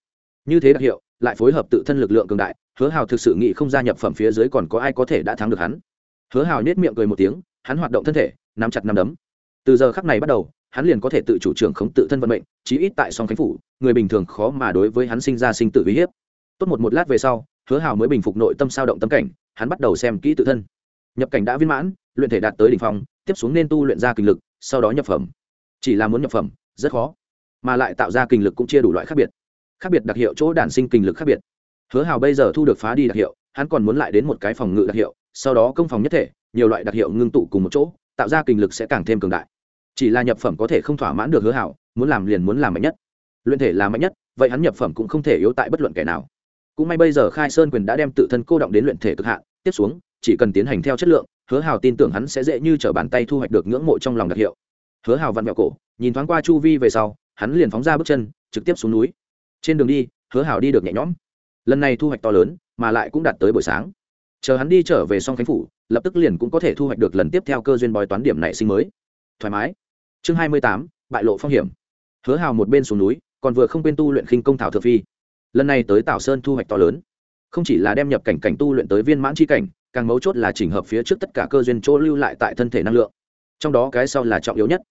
Như thế đặc hiệu, lại phối hợp tự thân lực lượng cường đại, hứa Hảo thực sự nghĩ không gia nhập phẩm phía dưới còn có ai có thể đã thắng được hắn. Hứa Hảo nết miệng cười một tiếng, hắn hoạt động thân thể, nắm chặt nắm đấm. Từ giờ khắc này bắt đầu, hắn liền có thể tự chủ trưởng khống tự thân vận mệnh, chí ít tại song khánh phủ, người bình thường khó mà đối với hắn sinh ra sinh tự uy hiếp tốt một một lát về sau, hứa hào mới bình phục nội tâm sao động tâm cảnh, hắn bắt đầu xem kỹ tự thân. Nhập cảnh đã viên mãn, luyện thể đạt tới đ ỉ n h phong, tiếp xuống nên tu luyện ra kinh lực, sau đó nhập phẩm. Chỉ là muốn nhập phẩm, rất khó. Mà lại tạo ra kinh lực cũng chia đủ loại khác biệt. Khác biệt đặc hiệu chỗ đản sinh kinh lực khác biệt. Hứa hào bây giờ thu được phá đi đặc hiệu, hắn còn muốn lại đến một cái phòng ngự đặc hiệu, sau đó công phòng nhất thể, nhiều loại đặc hiệu ngưng tụ cùng một chỗ, tạo ra kinh lực sẽ càng thêm cường đại. Chỉ là nhập phẩm có thể không thỏa mãn được hứa hảo, muốn làm liền muốn làm mạnh nhất. Luyện thể là mạnh nhất, vậy hắn nhập phẩm cũng không thể yếu tại bất luận kẻ nào cũng may bây giờ khai sơn quyền đã đem tự thân cô động đến luyện thể cực hạn, tiếp xuống, chỉ cần tiến hành theo chất lượng, hứa hào tin tưởng hắn sẽ dễ như t r ở bàn tay thu hoạch được ngưỡng mộ trong lòng đặc hiệu. Hứa hào vặn vẹo cổ, nhìn thoáng qua chu vi về sau, hắn liền phóng ra bước chân, trực tiếp xuống núi. Trên đường đi, hứa hào đi được nhẹ nhõm. Lần này thu hoạch to lớn, mà lại cũng đạt tới buổi sáng. Chờ hắn đi trở về song khánh phủ, lập tức liền cũng có thể thu hoạch được lần tiếp theo cơ duyên bói toán điểm nảy sinh mới. Thoải mái. Chương hai mươi tám, bại lộ phong hiểm. Hứa hào một bên xuống núi, còn vừa không quên tu luyện khinh công thảo thượng phi lần này tới tảo sơn thu hoạch to lớn. Không chỉ là đem nhập cảnh cảnh tu luyện tới viên mãn c h i cảnh, càng mấu chốt là chỉnh hợp phía trước tất cả cơ duyên chỗ lưu lại tại thân thể năng lượng. Trong đó cái sau là trọng yếu nhất.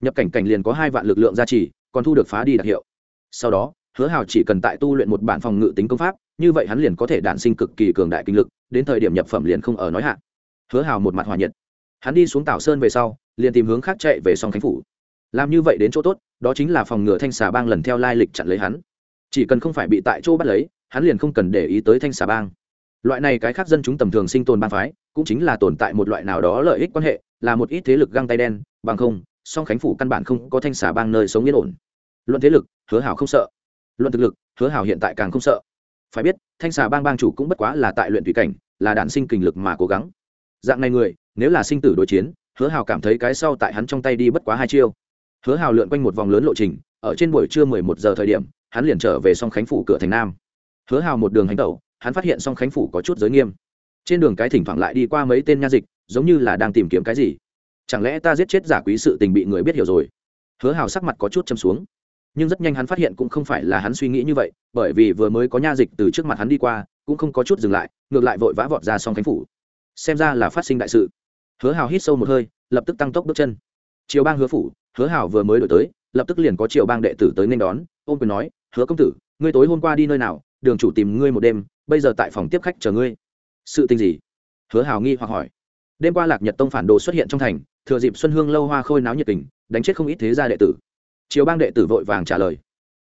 Nhập cảnh cảnh liền có hai vạn lực lượng gia trì, còn thu được phá đi đặc hiệu. Sau đó, hứa hào chỉ cần tại tu luyện một bản phòng ngự tính công pháp, như vậy hắn liền có thể đản sinh cực kỳ cường đại kinh lực, đến thời điểm nhập phẩm liền không ở nói hạn hứa hào một mặt hòa nhiệt. Hắn đi xuống tảo sơn về sau, liền tìm hướng khác chạy về song khánh phủ. Làm như vậy đến chỗ tốt, đó chính là phòng ngừa thanh xà bang lần theo lai lịch chặn lấy hắn chỉ cần không phải bị tại chỗ bắt lấy, hắn liền không cần để ý tới thanh xà bang. Loại này cái khác dân chúng tầm thường sinh tồn bang phái, cũng chính là tồn tại một loại nào đó lợi ích quan hệ, là một ít thế lực găng tay đen, bằng không, song khánh phủ căn bản không có thanh xà bang nơi sống yên ổn. Luận thế lực, hứa hảo không sợ. Luận thực lực, hứa hảo hiện tại càng không sợ. Phải biết, thanh xà bang bang chủ cũng bất quá là tại luyện thủy cảnh, là đạn sinh kình lực mà cố gắng. Dạng này người, nếu là sinh tử đối chiến, hứa hào cảm thấy cái sau tại hắn trong tay đi bất quá hai chiêu. Hứa hào lượn quanh một vòng lớn lộ trình, ở trên buổi trưa mười một giờ thời điểm hắn liền trở về song khánh phủ cửa thành nam. Hứa hào một đường hành tẩu, hắn phát hiện song khánh phủ có chút giới nghiêm. Trên đường cái thỉnh thoảng lại đi qua mấy tên nha dịch, giống như là đang tìm kiếm cái gì. Chẳng lẽ ta giết chết giả quý sự tình bị người biết hiểu rồi? Hứa hào sắc mặt có chút châm xuống. Nhưng rất nhanh hắn phát hiện cũng không phải là hắn suy nghĩ như vậy, bởi vì vừa mới có nha dịch từ trước mặt hắn đi qua, cũng không có chút dừng lại, ngược lại vội vã vọt ra song khánh phủ. Xem ra là phát sinh đại sự. Hứa hào hít sâu một hơi, lập tức tăng tốc bước chân. Chiều bang hứa phủ, hứa hào vừa mới đổi tới, lập tức liền có triều bang đệ tử tới nên đón, ôm quyền nói hứa công tử, ngươi tối hôm qua đi nơi nào? Đường chủ tìm ngươi một đêm, bây giờ tại phòng tiếp khách chờ ngươi. Sự tình gì? Hứa hào nghi hoặc hỏi. Đêm qua lạc nhật tông phản đồ xuất hiện trong thành, thừa dịp xuân hương lâu hoa khôi náo nhiệt tình, đánh chết không ít thế gia đệ tử. Chiều bang đệ tử vội vàng trả lời.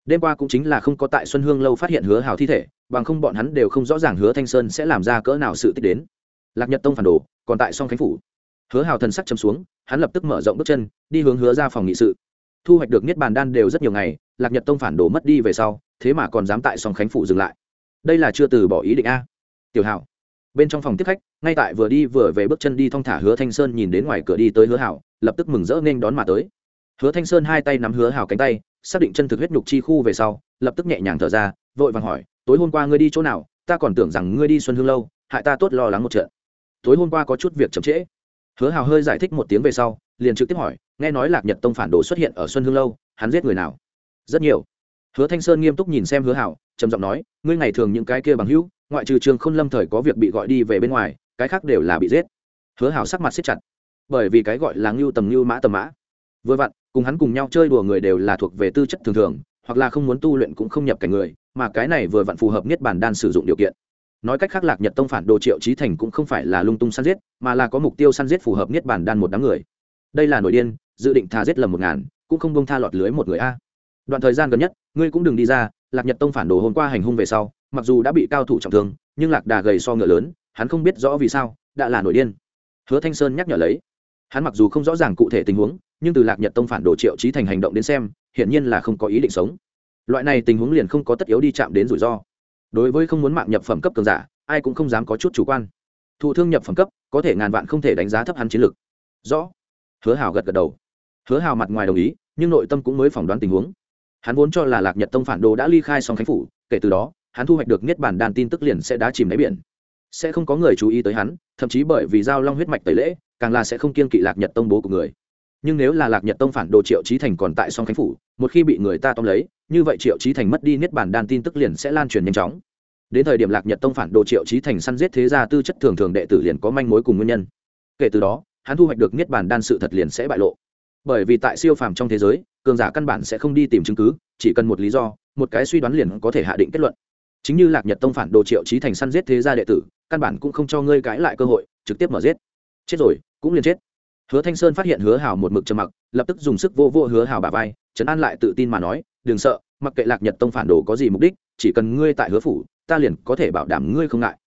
Đêm qua cũng chính là không có tại xuân hương lâu phát hiện hứa hào thi thể, bằng không bọn hắn đều không rõ ràng hứa thanh sơn sẽ làm ra cỡ nào sự tích đến. Lạc nhật tông phản đồ, còn tại song khánh phủ. Hứa hào thần sắc chấm xuống, hắn lập tức mở rộng bước chân, đi hướng hứa ra phòng nghị sự. Thu hoạch được niết bàn đan đều rất nhiều ngày lạc nhật tông phản đồ mất đi về sau, thế mà còn dám tại sòng khánh phủ dừng lại. Đây là chưa từ bỏ ý định a. Tiểu hảo. Bên trong phòng tiếp khách, ngay tại vừa đi vừa về bước chân đi thong thả hứa thanh sơn nhìn đến ngoài cửa đi tới hứa hảo, lập tức mừng rỡ nên đón mà tới. Hứa thanh sơn hai tay nắm hứa hảo cánh tay, xác định chân thực huyết nhục chi khu về sau, lập tức nhẹ nhàng thở ra, vội vàng hỏi, tối hôm qua ngươi đi chỗ nào? Ta còn tưởng rằng ngươi đi xuân hương lâu, hại ta tốt lo lắng một trận. Tối hôm qua có chút việc chậm trễ. Hứa hào hơi giải thích một tiếng về sau, liền trực tiếp hỏi, nghe nói lạc nhật tông phản đồ xuất hiện ở xuân hương lâu, hắn giết người nào? Rất nhiều. Hứa thanh sơn nghiêm túc nhìn xem hứa hảo, trầm giọng nói, ngươi ngày thường những cái kia bằng hữu, ngoại trừ trường khôn lâm thời có việc bị gọi đi về bên ngoài, cái khác đều là bị giết. Hứa hảo sắc mặt siết chặt. Bởi vì cái gọi là ngưu tầm ngưu mã tầm mã. Vừa vặn, cùng hắn cùng nhau chơi đùa người đều là thuộc về tư chất thường thường, hoặc là không muốn tu luyện cũng không nhập cảnh người, mà cái này vừa vặn phù hợp nhất bản đan sử dụng điều kiện. Nói cách khác lạc nhật tông phản đồ triệu trí thành cũng không phải là lung tung săn giết, mà là có mục tiêu săn giết phù hợp nhất bản đan một đám người. Đây là nội điên, dự định thà giết lầm một ngàn, cũng không bông tha lọt lưới một người a đoạn thời gian gần nhất, ngươi cũng đừng đi ra, lạc nhật tông phản đồ hôm qua hành hung về sau, mặc dù đã bị cao thủ trọng thương, nhưng lạc đà gầy so ngựa lớn, hắn không biết rõ vì sao, đã là nổi điên. Hứa thanh sơn nhắc nhở lấy. Hắn mặc dù không rõ ràng cụ thể tình huống, nhưng từ lạc nhật tông phản đồ triệu trí thành hành động đến xem, hiển nhiên là không có ý định sống. Loại này tình huống liền không có tất yếu đi chạm đến rủi ro. Đối với không muốn mạng nhập phẩm cấp cường giả, ai cũng không dám có chút chủ quan. Thụ thương nhập phẩm cấp, có thể ngàn vạn không thể đánh giá thấp hắn chiến lược. Rõ. Hứa hào gật gật đầu. Hứa hào mặt ngoài đồng ý, nhưng nội tâm cũng mới phỏng đoán tình huống hắn vốn cho là lạc nhật tông phản đồ đã ly khai song khánh phủ, kể từ đó, hắn thu hoạch được niết bản đàn tin tức liền sẽ đá chìm đáy biển. Sẽ không có người chú ý tới hắn, thậm chí bởi vì giao long huyết mạch tẩy lễ, càng là sẽ không kiên kỵ lạc nhật tông bố của người. Nhưng nếu là lạc nhật tông phản đồ triệu trí thành còn tại song khánh phủ, một khi bị người ta tóm lấy, như vậy triệu trí thành mất đi niết bản đan tin tức liền sẽ lan truyền nhanh chóng. Đến thời điểm lạc nhật tông phản đồ triệu trí thành săn giết thế gia tư chất thường thường đệ tử liền có manh mối cùng nguyên nhân. Kể từ đó, hắn thu hoạch được niết bản đan sự thật liền sẽ bại lộ. Bởi vì tại siêu phàm trong thế giới cường giả căn bản sẽ không đi tìm chứng cứ, chỉ cần một lý do, một cái suy đoán liền có thể hạ định kết luận. Chính như lạc nhật tông phản đồ triệu trí thành săn giết thế gia đệ tử, căn bản cũng không cho ngươi cãi lại cơ hội, trực tiếp mở giết. Chết rồi, cũng liền chết. Hứa thanh sơn phát hiện hứa hào một mực trầm mặc, lập tức dùng sức vô vô hứa hào bà vai, trấn an lại tự tin mà nói, đừng sợ, mặc kệ lạc nhật tông phản đồ có gì mục đích, chỉ cần ngươi tại hứa phủ, ta liền có thể bảo đảm ngươi không ngại.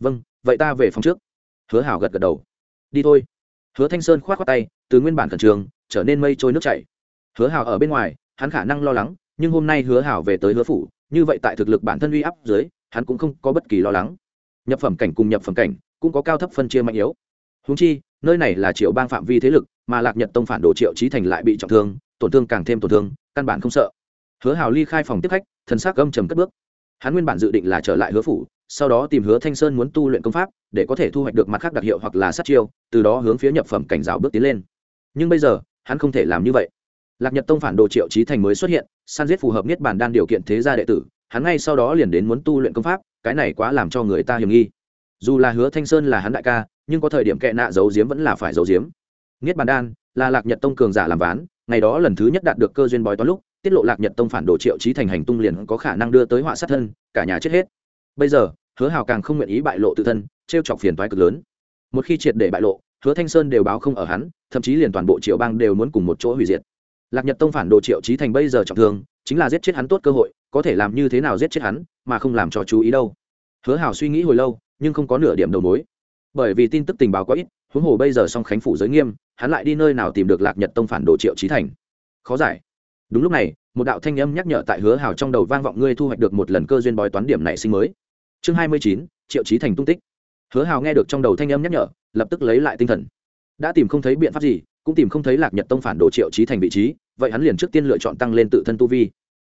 Vâng vậy ta về phòng trước. Hứa hào gật gật đầu. Đi thôi. Hứa thanh sơn k h o á t k tay, từ nguyên bản khẩn trường trở nên mây trôi nước chảy hứa hào ở bên ngoài, hắn khả năng lo lắng, nhưng hôm nay hứa hào về tới hứa phủ, như vậy tại thực lực bản thân uy áp dưới, hắn cũng không có bất kỳ lo lắng. Nhập phẩm cảnh cùng nhập phẩm cảnh, cũng có cao thấp phân chia mạnh yếu. Húng chi, nơi này là triệu bang phạm vi thế lực, mà lạc nhật tông phản đồ triệu trí thành lại bị trọng thương, tổn thương càng thêm tổn thương, căn bản không sợ. Hứa hào ly khai phòng tiếp khách, thần sắc gâm trầm cất bước. Hắn nguyên bản dự định là trở lại hứa phủ, sau đó tìm hứa thanh sơn muốn tu luyện công pháp, để có thể thu hoạch được mặt khác đặc hiệu hoặc là sát chiêu, từ đó hướng phía nhập phẩm cảnh giáo bước tiến lên. Nhưng bây giờ, hắn không thể làm như vậy lạc nhật tông phản đồ triệu trí thành mới xuất hiện, san giết phù hợp niết bản đan điều kiện thế gia đệ tử, hắn ngay sau đó liền đến muốn tu luyện công pháp, cái này quá làm cho người ta hiểm nghi. Dù là hứa thanh sơn là hắn đại ca, nhưng có thời điểm kệ nạ giấu giếm vẫn là phải giấu giếm. Niết bàn đan là lạc nhật tông cường giả làm ván, ngày đó lần thứ nhất đạt được cơ duyên bói toán lúc, tiết lộ lạc nhật tông phản đồ triệu trí thành hành tung liền có khả năng đưa tới họa sát thân, cả nhà chết hết. Bây giờ, hứa hào càng không nguyện ý bại lộ tự thân, trêu chọc phiền toái cực lớn. Một khi triệt để bại lộ, hứa thanh sơn đều báo không ở hắn, thậm chí liền toàn bộ triệu bang đều muốn cùng một chỗ hủy diệt lạc nhật tông phản đồ triệu trí thành bây giờ trọng thương, chính là giết chết hắn tốt cơ hội, có thể làm như thế nào giết chết hắn, mà không làm cho chú ý đâu. Hứa hào suy nghĩ hồi lâu, nhưng không có nửa điểm đầu mối. Bởi vì tin tức tình báo có ít, huống hồ bây giờ song khánh phủ giới nghiêm, hắn lại đi nơi nào tìm được lạc nhật tông phản đồ triệu trí thành? Khó giải. Đúng lúc này, một đạo thanh âm nhắc nhở tại hứa hào trong đầu vang vọng ngươi thu hoạch được một lần cơ duyên bói toán điểm nảy sinh mới. Chương hai mươi chín, triệu trí thành tung tích. Hứa hào nghe được trong đầu thanh âm nhắc nhở, lập tức lấy lại tinh thần. Đã tìm không thấy biện pháp gì cũng tìm không thấy lạc nhật tông phản đồ triệu trí thành vị trí, vậy hắn liền trước tiên lựa chọn tăng lên tự thân tu vi.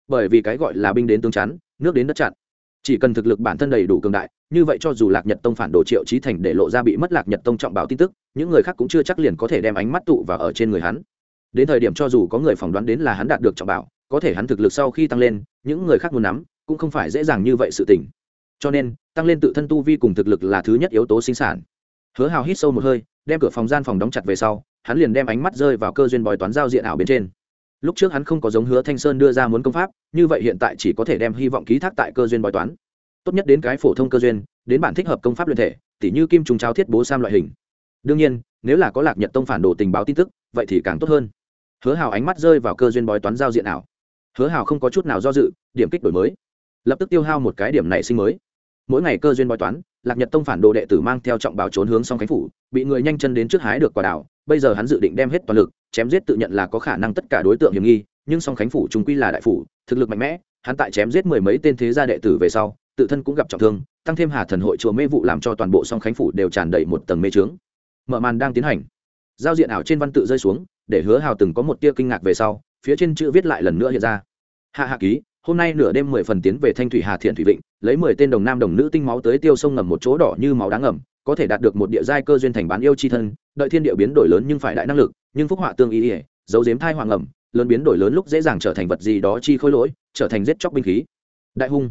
Bởi vì cái gọi là binh đến tương chắn, nước đến đất chặn. Chỉ cần thực lực bản thân đầy đủ cường đại, như vậy cho dù lạc nhật tông phản đồ triệu trí thành để lộ ra bị mất lạc nhật tông trọng báo tin tức, những người khác cũng chưa chắc liền có thể đem ánh mắt tụ vào ở trên người hắn. Đến thời điểm cho dù có người phỏng đoán đến là hắn đạt được trọng bảo, có thể hắn thực lực sau khi tăng lên, những người khác muốn nắm, cũng không phải dễ dàng như vậy sự tình. Cho nên, tăng lên tự thân tu vi cùng thực lực là thứ nhất yếu tố sinh sản. Hứa hào hít sâu một hơi đem cửa phòng gian phòng đóng chặt về sau, hắn liền đem ánh mắt rơi vào cơ duyên bói toán giao diện ảo bên trên. Lúc trước hắn không có giống hứa thanh sơn đưa ra muốn công pháp, như vậy hiện tại chỉ có thể đem hy vọng ký thác tại cơ duyên bói toán. Tốt nhất đến cái phổ thông cơ duyên, đến bản thích hợp công pháp luyện thể, tỉ như kim trùng trao thiết bố sam loại hình. Đương nhiên, nếu là có lạc nhật tông phản đồ tình báo tin tức, vậy thì càng tốt hơn. Hứa hào ánh mắt rơi vào cơ duyên bói toán giao diện ảo. Hứa hào không có chút nào do dự, điểm kích đổi mới. Lập tức tiêu hao một cái điểm nảy sinh mới. Mỗi ngày cơ duyên bói toán lạc nhật tông phản đồ đệ tử mang theo trọng bảo trốn hướng song khánh phủ, bị người nhanh chân đến trước hái được quả đảo bây giờ hắn dự định đem hết toàn lực, chém giết tự nhận là có khả năng tất cả đối tượng hiểm nghi, nhưng song khánh phủ chúng quy là đại phủ, thực lực mạnh mẽ, hắn tại chém giết mười mấy tên thế gia đệ tử về sau, tự thân cũng gặp trọng thương, tăng thêm hà thần hội chùa mê vụ làm cho toàn bộ song khánh phủ đều tràn đầy một tầng mê trướng. Mở màn đang tiến hành, giao diện ảo trên văn tự rơi xuống, để hứa hào từng có một tia kinh ngạc về sau, phía trên chữ viết lại lần nữa hiện ra. Hạ hạ ký hôm nay nửa đêm mười phần tiến về thanh thủy hà thiện thủy vịnh, lấy mười tên đồng nam đồng nữ tinh máu tới tiêu sông ngầm một chỗ đỏ như máu đáng ngầm, có thể đạt được một địa giai cơ duyên thành bán yêu chi thân. Đợi thiên địa biến đổi lớn nhưng phải đại năng lực, nhưng phúc họa tương ý ỉa dấu dếm thai hoàng ngầm, lớn biến đổi lớn lúc dễ dàng trở thành vật gì đó chi khôi lỗi, trở thành giết chóc binh khí. Đại hung,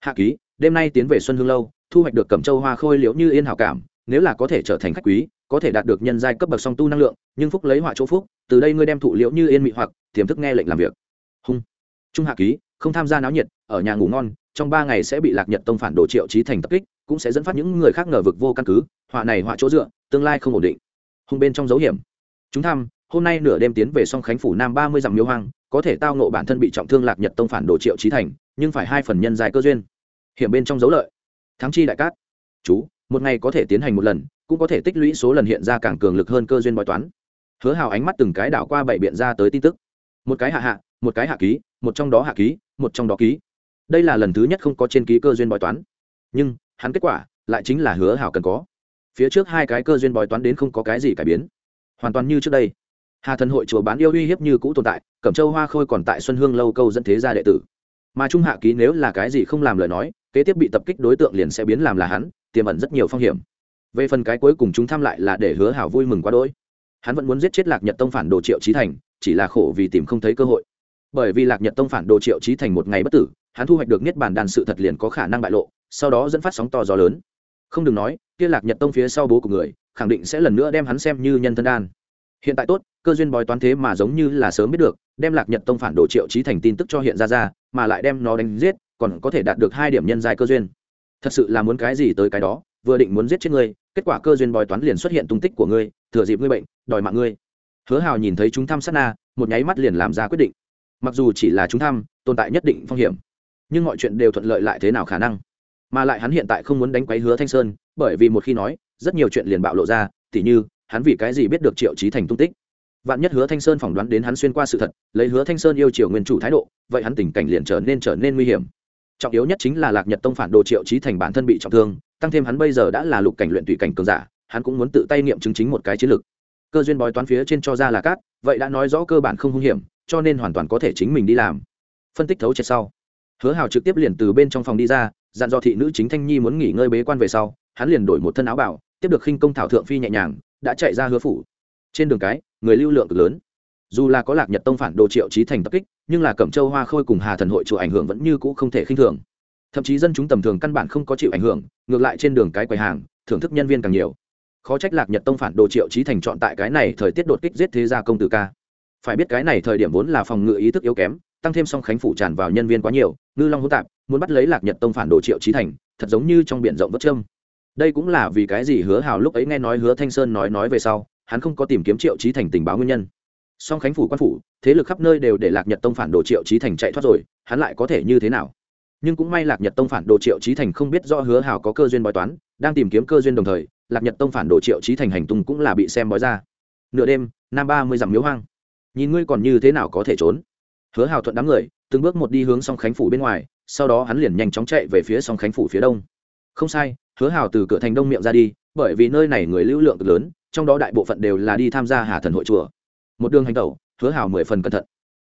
hạ ký, đêm nay tiến về xuân hương lâu, thu hoạch được cẩm châu hoa khôi liễu như yên hảo cảm, nếu là có thể trở thành khách quý, có thể đạt được nhân giai cấp bậc song tu năng lượng, nhưng phúc lấy họa chỗ phúc, từ đây ngươi đem thụ liễu như yên mị hoặc, tiềm thức nghe lệnh làm việc. Hung trung hạ ký, không tham gia náo nhiệt, ở nhà ngủ ngon, trong ba ngày sẽ bị lạc nhật tông phản đồ triệu trí thành tập kích, cũng sẽ dẫn phát những người khác ngờ vực vô căn cứ, họa này họa chỗ dựa, tương lai không ổn định. Hung bên trong dấu hiểm. Chúng tham, hôm nay nửa đêm tiến về song khánh phủ nam ba mươi dặm miếu hoang, có thể tao nộ bản thân bị trọng thương lạc nhật tông phản đồ triệu trí thành, nhưng phải hai phần nhân dài cơ duyên. Hiểm bên trong dấu lợi. Thắng chi đại cát. Chú, một ngày có thể tiến hành một lần, cũng có thể tích lũy số lần hiện ra càng cường lực hơn cơ duyên bói toán. Hứa hào ánh mắt từng cái đảo qua bảy biện ra tới tin tức. Một cái hạ hạ, một cái hạ ký một trong đó hạ ký, một trong đó ký. Đây là lần thứ nhất không có trên ký cơ duyên bói toán. Nhưng, hắn kết quả lại chính là hứa hảo cần có. Phía trước hai cái cơ duyên bói toán đến không có cái gì cải biến. Hoàn toàn như trước đây. Hà thần hội chùa bán yêu uy hiếp như cũ tồn tại, cẩm châu hoa khôi còn tại xuân hương lâu câu dẫn thế gia đệ tử. Mà trung hạ ký nếu là cái gì không làm lời nói, kế tiếp bị tập kích đối tượng liền sẽ biến làm là hắn, tiềm ẩn rất nhiều phong hiểm. Về phần cái cuối cùng chúng tham lại là để hứa hảo vui mừng quá đỗi. Hắn vẫn muốn giết chết lạc nhật tông phản đồ triệu trí thành, chỉ là khổ vì tìm không thấy cơ hội bởi vì lạc nhật tông phản đồ triệu trí thành một ngày bất tử, hắn thu hoạch được niết bàn đàn sự thật liền có khả năng bại lộ, sau đó dẫn phát sóng to gió lớn. Không đừng nói, kia lạc nhật tông phía sau bố của người, khẳng định sẽ lần nữa đem hắn xem như nhân thân đan. Hiện tại tốt, cơ duyên bói toán thế mà giống như là sớm biết được, đem lạc nhật tông phản đồ triệu trí thành tin tức cho hiện ra ra, mà lại đem nó đánh giết, còn có thể đạt được hai điểm nhân dài cơ duyên. Thật sự là muốn cái gì tới cái đó, vừa định muốn giết chết ngươi, kết quả cơ duyên bói toán liền xuất hiện tung tích của ngươi, thừa dịp ngươi bệnh, đòi mạng ngươi. Hứa hào nhìn thấy chúng thăm sát na, một nháy mắt liền làm ra quyết định mặc dù chỉ là chúng thăm tồn tại nhất định phong hiểm, nhưng mọi chuyện đều thuận lợi lại thế nào khả năng? Mà lại hắn hiện tại không muốn đánh quấy hứa thanh sơn, bởi vì một khi nói, rất nhiều chuyện liền bạo lộ ra, tỉ như, hắn vì cái gì biết được triệu trí thành tung tích? Vạn nhất hứa thanh sơn phỏng đoán đến hắn xuyên qua sự thật, lấy hứa thanh sơn yêu triều nguyên chủ thái độ, vậy hắn tình cảnh liền trở nên trở nên nguy hiểm. Trọng yếu nhất chính là lạc nhật tông phản đồ triệu trí thành bản thân bị trọng thương, tăng thêm hắn bây giờ đã là lục cảnh luyện tùy cảnh cường giả, hắn cũng muốn tự tay nghiệm chứng chính một cái chiến lược. Cơ duyên bói toán phía trên cho ra là cát, vậy đã nói rõ cơ bản không hung hiểm cho nên hoàn toàn có thể chính mình đi làm. Phân tích thấu triệt sau, hứa hào trực tiếp liền từ bên trong phòng đi ra, dặn dò thị nữ chính thanh nhi muốn nghỉ ngơi bế quan về sau, hắn liền đổi một thân áo bảo, tiếp được khinh công thảo thượng phi nhẹ nhàng, đã chạy ra hứa phủ. Trên đường cái, người lưu lượng cực lớn. Dù là có lạc nhật tông phản đồ triệu trí thành tập kích, nhưng là cẩm châu hoa khôi cùng hà thần hội chịu ảnh hưởng vẫn như cũ không thể khinh thường. Thậm chí dân chúng tầm thường căn bản không có chịu ảnh hưởng, ngược lại trên đường cái quầy hàng, thưởng thức nhân viên càng nhiều. Khó trách lạc nhật tông phản đồ triệu trí thành chọn tại cái này thời tiết đột kích giết thế gia công tử ca phải biết cái này thời điểm vốn là phòng ngự ý thức yếu kém, tăng thêm song khánh phủ tràn vào nhân viên quá nhiều, ngư long hỗn tạp, muốn bắt lấy lạc nhật tông phản đồ triệu trí thành, thật giống như trong b i ể n rộng vất trâm đây cũng là vì cái gì hứa hào lúc ấy nghe nói hứa thanh sơn nói nói về sau, hắn không có tìm kiếm triệu trí thành tình báo nguyên nhân. Song khánh phủ quan phủ, thế lực khắp nơi đều để lạc nhật tông phản đồ triệu trí thành chạy thoát rồi, hắn lại có thể như thế nào? Nhưng cũng may lạc nhật tông phản đồ triệu trí thành không biết do hứa hào có cơ duyên bói toán, đang tìm kiếm cơ duyên đồng thời, lạc nhật tông phản đồ triệu trí thành hành tung cũng là bị xem bói ra. Nửa đêm, nam ba mươi dặm miếu hoang nhìn ngươi còn như thế nào có thể trốn. Hứa hào thuận đám người, từng bước một đi hướng song khánh phủ bên ngoài, sau đó hắn liền nhanh chóng chạy về phía song khánh phủ phía đông. Không sai, hứa hào từ cửa thành đông miệng ra đi, bởi vì nơi này người lưu lượng cực lớn, trong đó đại bộ phận đều là đi tham gia hà thần hội chùa. Một đường hành tẩu, hứa hào mười phần cẩn thận.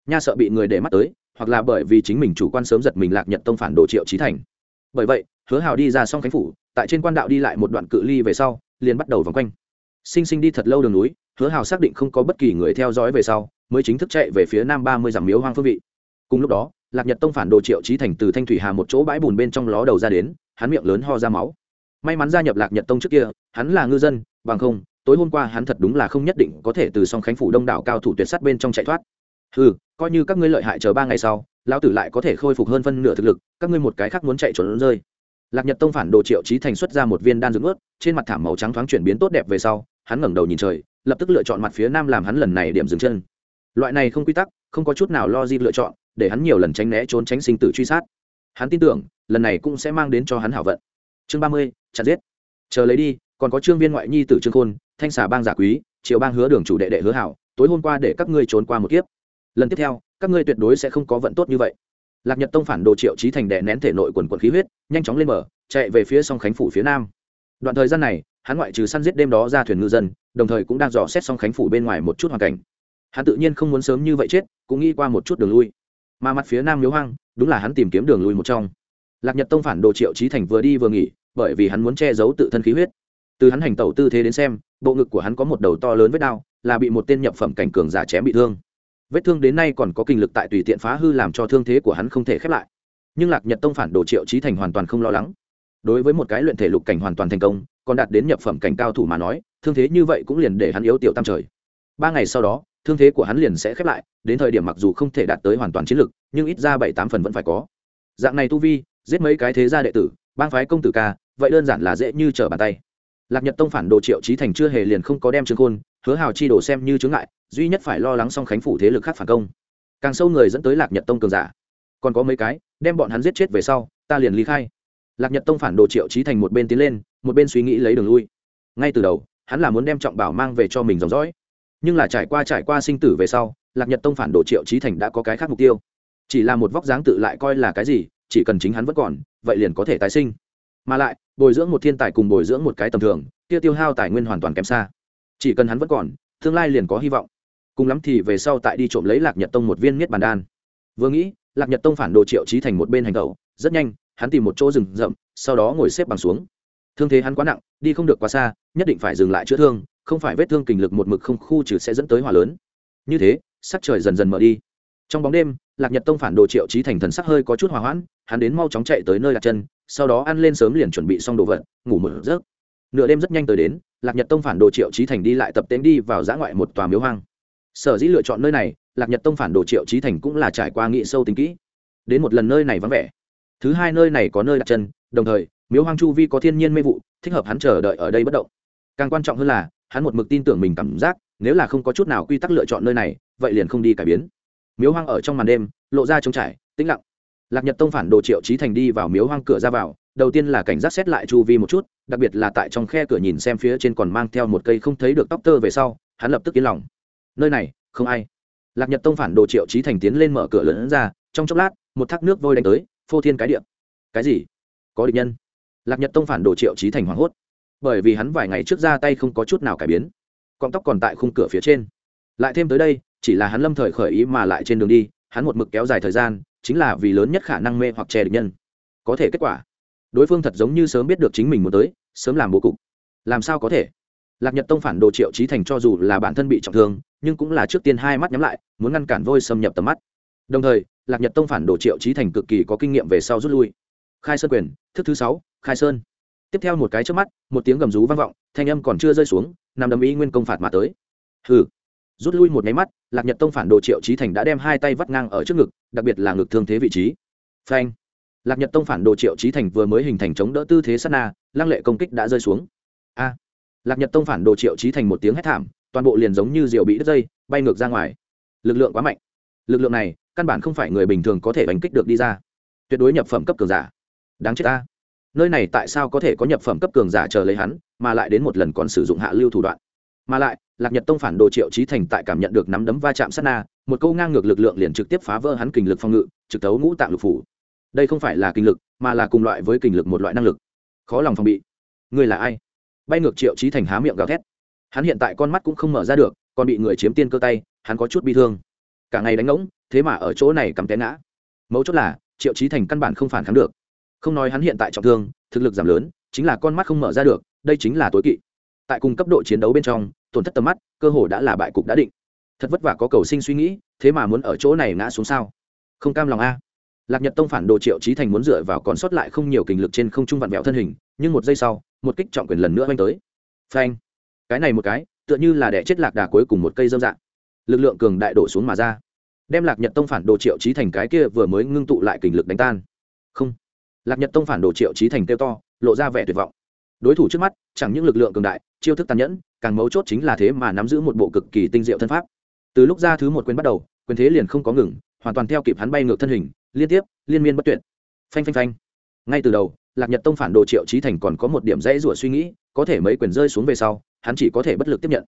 Nha sợ bị người để mắt tới, hoặc là bởi vì chính mình chủ quan sớm giật mình lạc nhận tông phản đồ triệu trí thành. Bởi vậy, hứa hào đi ra song khánh phủ, tại trên quan đạo đi lại một đoạn cự ly về sau, liền bắt đầu vòng quanh. Sinh sinh đi thật lâu đường núi hứa hào xác định không có bất kỳ người theo dõi về sau, mới chính thức chạy về phía nam ba mươi dặm miếu hoang phương vị. Cùng lúc đó, lạc nhật tông phản đồ triệu trí thành từ thanh thủy hà một chỗ bãi bùn bên trong ló đầu ra đến, hắn miệng lớn ho ra máu. May mắn gia nhập lạc nhật tông trước kia, hắn là ngư dân, bằng không, tối hôm qua hắn thật đúng là không nhất định có thể từ song khánh phủ đông đảo cao thủ tuyệt sắt bên trong chạy thoát. Ừ coi như các ngươi lợi hại chờ ba ngày sau, lão tử lại có thể khôi phục hơn phân nửa thực lực, các ngươi một cái khác muốn chạy trốn rơi. Lạc nhật tông phản đồ triệu trí thành xuất ra một viên đan dưỡng ướt, trên mặt thảm màu trắng thoáng chuyển biến tốt đẹp về sau, hắn ngẩng đầu nhìn trời lập tức lựa chọn mặt phía nam làm hắn lần này điểm dừng chân. Loại này không quy tắc, không có chút nào lo di lựa chọn, để hắn nhiều lần tránh né trốn tránh sinh tử truy sát. Hắn tin tưởng, lần này cũng sẽ mang đến cho hắn hảo vận. Chương ba mươi, chặt giết. Chờ lấy đi, còn có trương viên ngoại nhi tử trương khôn, thanh xà bang giả quý, triều bang hứa đường chủ đệ đệ hứa hảo, tối hôm qua để các ngươi trốn qua một kiếp. Lần tiếp theo, các ngươi tuyệt đối sẽ không có vận tốt như vậy. Lạc nhật tông phản đồ triệu trí thành đệ nén thể nội quần quần khí huyết, nhanh chóng lên mở chạy về phía sông khánh phủ phía nam. Đoạn thời gian này hắn ngoại trừ săn giết đêm đó ra thuyền ngư dân, đồng thời cũng đang dò xét xong khánh phủ bên ngoài một chút hoàn cảnh. Hắn tự nhiên không muốn sớm như vậy chết, cũng nghĩ qua một chút đường lui. Mà mặt phía nam miếu hoang, đúng là hắn tìm kiếm đường lui một trong. Lạc nhật tông phản đồ triệu trí thành vừa đi vừa nghỉ, bởi vì hắn muốn che giấu tự thân khí huyết. Từ hắn hành tẩu tư thế đến xem, bộ ngực của hắn có một đầu to lớn vết đao, là bị một tên nhập phẩm cảnh cường giả chém bị thương. Vết thương đến nay còn có kinh lực tại tùy tiện phá hư làm cho thương thế của hắn không thể khép lại. Nhưng lạc nhật tông phản đồ triệu trí thành hoàn toàn không lo lắng. Đối với một cái luyện thể lục cảnh hoàn toàn thành công còn đạt đến nhập phẩm cảnh cao thủ mà nói, thương thế như vậy cũng liền để hắn yếu tiểu tam trời. Ba ngày sau đó, thương thế của hắn liền sẽ khép lại, đến thời điểm mặc dù không thể đạt tới hoàn toàn chiến lực, nhưng ít ra bảy tám phần vẫn phải có. Dạng này tu vi, giết mấy cái thế gia đệ tử, bang phái công tử ca, vậy đơn giản là dễ như trở bàn tay. Lạc nhật tông phản đồ triệu trí thành chưa hề liền không có đem trương khôn, hứa hào chi đồ xem như chướng ngại, duy nhất phải lo lắng song khánh phủ thế lực khác phản công. Càng sâu người dẫn tới lạc nhật tông cường giả. Còn có mấy cái, đem bọn hắn giết chết về sau, ta liền ly khai lạc nhật tông phản đồ triệu trí thành một bên tiến lên, một bên suy nghĩ lấy đường lui. Ngay từ đầu, hắn là muốn đem trọng bảo mang về cho mình dòng dõi. Nhưng là trải qua trải qua sinh tử về sau, lạc nhật tông phản đồ triệu trí thành đã có cái khác mục tiêu. Chỉ là một vóc dáng tự lại coi là cái gì, chỉ cần chính hắn vẫn còn, vậy liền có thể tái sinh. Mà lại, bồi dưỡng một thiên tài cùng bồi dưỡng một cái tầm thường tiêu tiêu hao tài nguyên hoàn toàn kém xa. Chỉ cần hắn vẫn còn, tương lai liền có hy vọng. Cùng lắm thì về sau tại đi trộm lấy lạc nhật tông một viên miết bàn đan. Vừa nghĩ, lạc nhật tông phản đồ triệu trí thành một bên hành tẩu, rất nhanh hắn tìm một chỗ rừng rậm, sau đó ngồi xếp bằng xuống. Thương thế hắn quá nặng, đi không được quá xa, nhất định phải dừng lại chữa thương, không phải vết thương kình lực một mực không khu trừ sẽ dẫn tới hỏa lớn. Như thế, sắc trời dần dần mở đi. Trong bóng đêm, lạc nhật tông phản đồ triệu trí thành thần sắc hơi có chút hòa hoãn, hắn đến mau chóng chạy tới nơi đặt chân, sau đó ăn lên sớm liền chuẩn bị xong đồ vật, ngủ một giấc. Nửa đêm rất nhanh tới đến, lạc nhật tông phản đồ triệu trí thành đi lại tập tễnh đi vào giã ngoại một tòa miếu hoang. Sở dĩ lựa chọn nơi này, lạc nhật tông phản đồ triệu trí thành cũng là trải qua nghị sâu tính kỹ. Đến một lần nơi này vắng vẻ thứ hai nơi này có nơi đặt chân, đồng thời, miếu hoang chu vi có thiên nhiên mê vụ, thích hợp hắn chờ đợi ở đây bất động. Càng quan trọng hơn là, hắn một mực tin tưởng mình cảm giác, nếu là không có chút nào quy tắc lựa chọn nơi này, vậy liền không đi cải biến. Miếu hoang ở trong màn đêm, lộ ra trống trải, tĩnh lặng. Lạc nhật tông phản đồ triệu trí thành đi vào miếu hoang cửa ra vào, đầu tiên là cảnh giác xét lại chu vi một chút, đặc biệt là tại trong khe cửa nhìn xem phía trên còn mang theo một cây không thấy được tóc tơ về sau, hắn lập tức yên lòng. Nơi này, không ai. Lạc nhật tông phản đồ triệu trí thành tiến lên mở cửa lớn ra, trong chốc lát, một thác nước vôi đánh tới phô thiên cái điệp cái gì? Có địch nhân. Lạc nhật tông phản đồ triệu trí thành hoảng hốt. Bởi vì hắn vài ngày trước ra tay không có chút nào cải biến. Cọng tóc còn tại khung cửa phía trên. Lại thêm tới đây, chỉ là hắn lâm thời khởi ý mà lại trên đường đi, hắn một mực kéo dài thời gian, chính là vì lớn nhất khả năng mê hoặc che địch nhân. Có thể kết quả. Đối phương thật giống như sớm biết được chính mình muốn tới, sớm làm bố cục. Làm sao có thể? Lạc nhật tông phản đồ triệu trí thành cho dù là bản thân bị trọng thương, nhưng cũng là trước tiên hai mắt nhắm lại, muốn ngăn cản vôi xâm nhập tầm mắt. Đồng thời lạc nhật tông phản đồ triệu trí thành cực kỳ có kinh nghiệm về sau rút lui. Khai sơn quyền, thức thứ sáu, khai sơn. Tiếp theo một cái trước mắt, một tiếng gầm rú vang vọng, thanh âm còn chưa rơi xuống, nằm đầm ý nguyên công phạt mà tới. Hừ. Rút lui một nháy mắt, lạc nhật tông phản đồ triệu trí thành đã đem hai tay vắt ngang ở trước ngực, đặc biệt là ngực thương thế vị trí. Phanh. Lạc nhật tông phản đồ triệu trí thành vừa mới hình thành chống đỡ tư thế sát na, lăng lệ công kích đã rơi xuống. A. Lạc nhật tông phản đồ triệu trí thành một tiếng hét thảm, toàn bộ liền giống như diều bị đứt dây, bay ngược ra ngoài. Lực lượng quá mạnh. Lực lượng này căn bản không phải người bình thường có thể đánh kích được đi ra. Tuyệt đối nhập phẩm cấp cường giả. Đáng chết ta. Nơi này tại sao có thể có nhập phẩm cấp cường giả chờ lấy hắn, mà lại đến một lần còn sử dụng hạ lưu thủ đoạn? Mà lại, lạc nhật tông phản đồ triệu trí thành tại cảm nhận được nắm đấm va chạm sát na, một câu ngang ngược lực lượng liền trực tiếp phá vỡ hắn kình lực phòng ngự, trực tấu ngũ tạng lục phủ. Đây không phải là kinh lực, mà là cùng loại với kinh lực một loại năng lực. Khó lòng phòng bị. Người là ai? Bay ngược triệu trí thành há miệng gào thét. Hắn hiện tại con mắt cũng không mở ra được, còn bị người chiếm tiên cơ tay, hắn có chút bi thương cả ngày đánh ngỗng, thế mà ở chỗ này cắm té ngã. Mấu chốt là, triệu trí thành căn bản không phản kháng được. Không nói hắn hiện tại trọng thương, thực lực giảm lớn, chính là con mắt không mở ra được, đây chính là tối kỵ. Tại cùng cấp độ chiến đấu bên trong, tổn thất tầm mắt, cơ hồ đã là bại cục đã định. Thật vất vả có cầu sinh suy nghĩ, thế mà muốn ở chỗ này ngã xuống sao? Không cam lòng a. Lạc nhật tông phản đồ triệu trí thành muốn dựa vào còn sót lại không nhiều kình lực trên không trung vặn vẹo thân hình, nhưng một giây sau, một kích trọng quyền lần nữa oanh tới. Phanh. Cái này một cái, tựa như là đẻ chết lạc đà cuối cùng một cây dâm dạng. Lực lượng cường đại đổ xuống mà ra đem lạc nhật tông phản đồ triệu trí thành cái kia vừa mới ngưng tụ lại kình lực đánh tan. Không. Lạc nhật tông phản đồ triệu trí thành kêu to, lộ ra vẻ tuyệt vọng. Đối thủ trước mắt, chẳng những lực lượng cường đại, chiêu thức tàn nhẫn, càng mấu chốt chính là thế mà nắm giữ một bộ cực kỳ tinh diệu thân pháp. Từ lúc ra thứ một quyền bắt đầu, quyền thế liền không có ngừng, hoàn toàn theo kịp hắn bay ngược thân hình, liên tiếp, liên miên bất tuyệt. Phanh phanh phanh. Ngay từ đầu, lạc nhật tông phản đồ triệu trí thành còn có một điểm dãy rủa suy nghĩ, có thể mấy quyền rơi xuống về sau, hắn chỉ có thể bất lực tiếp nhận.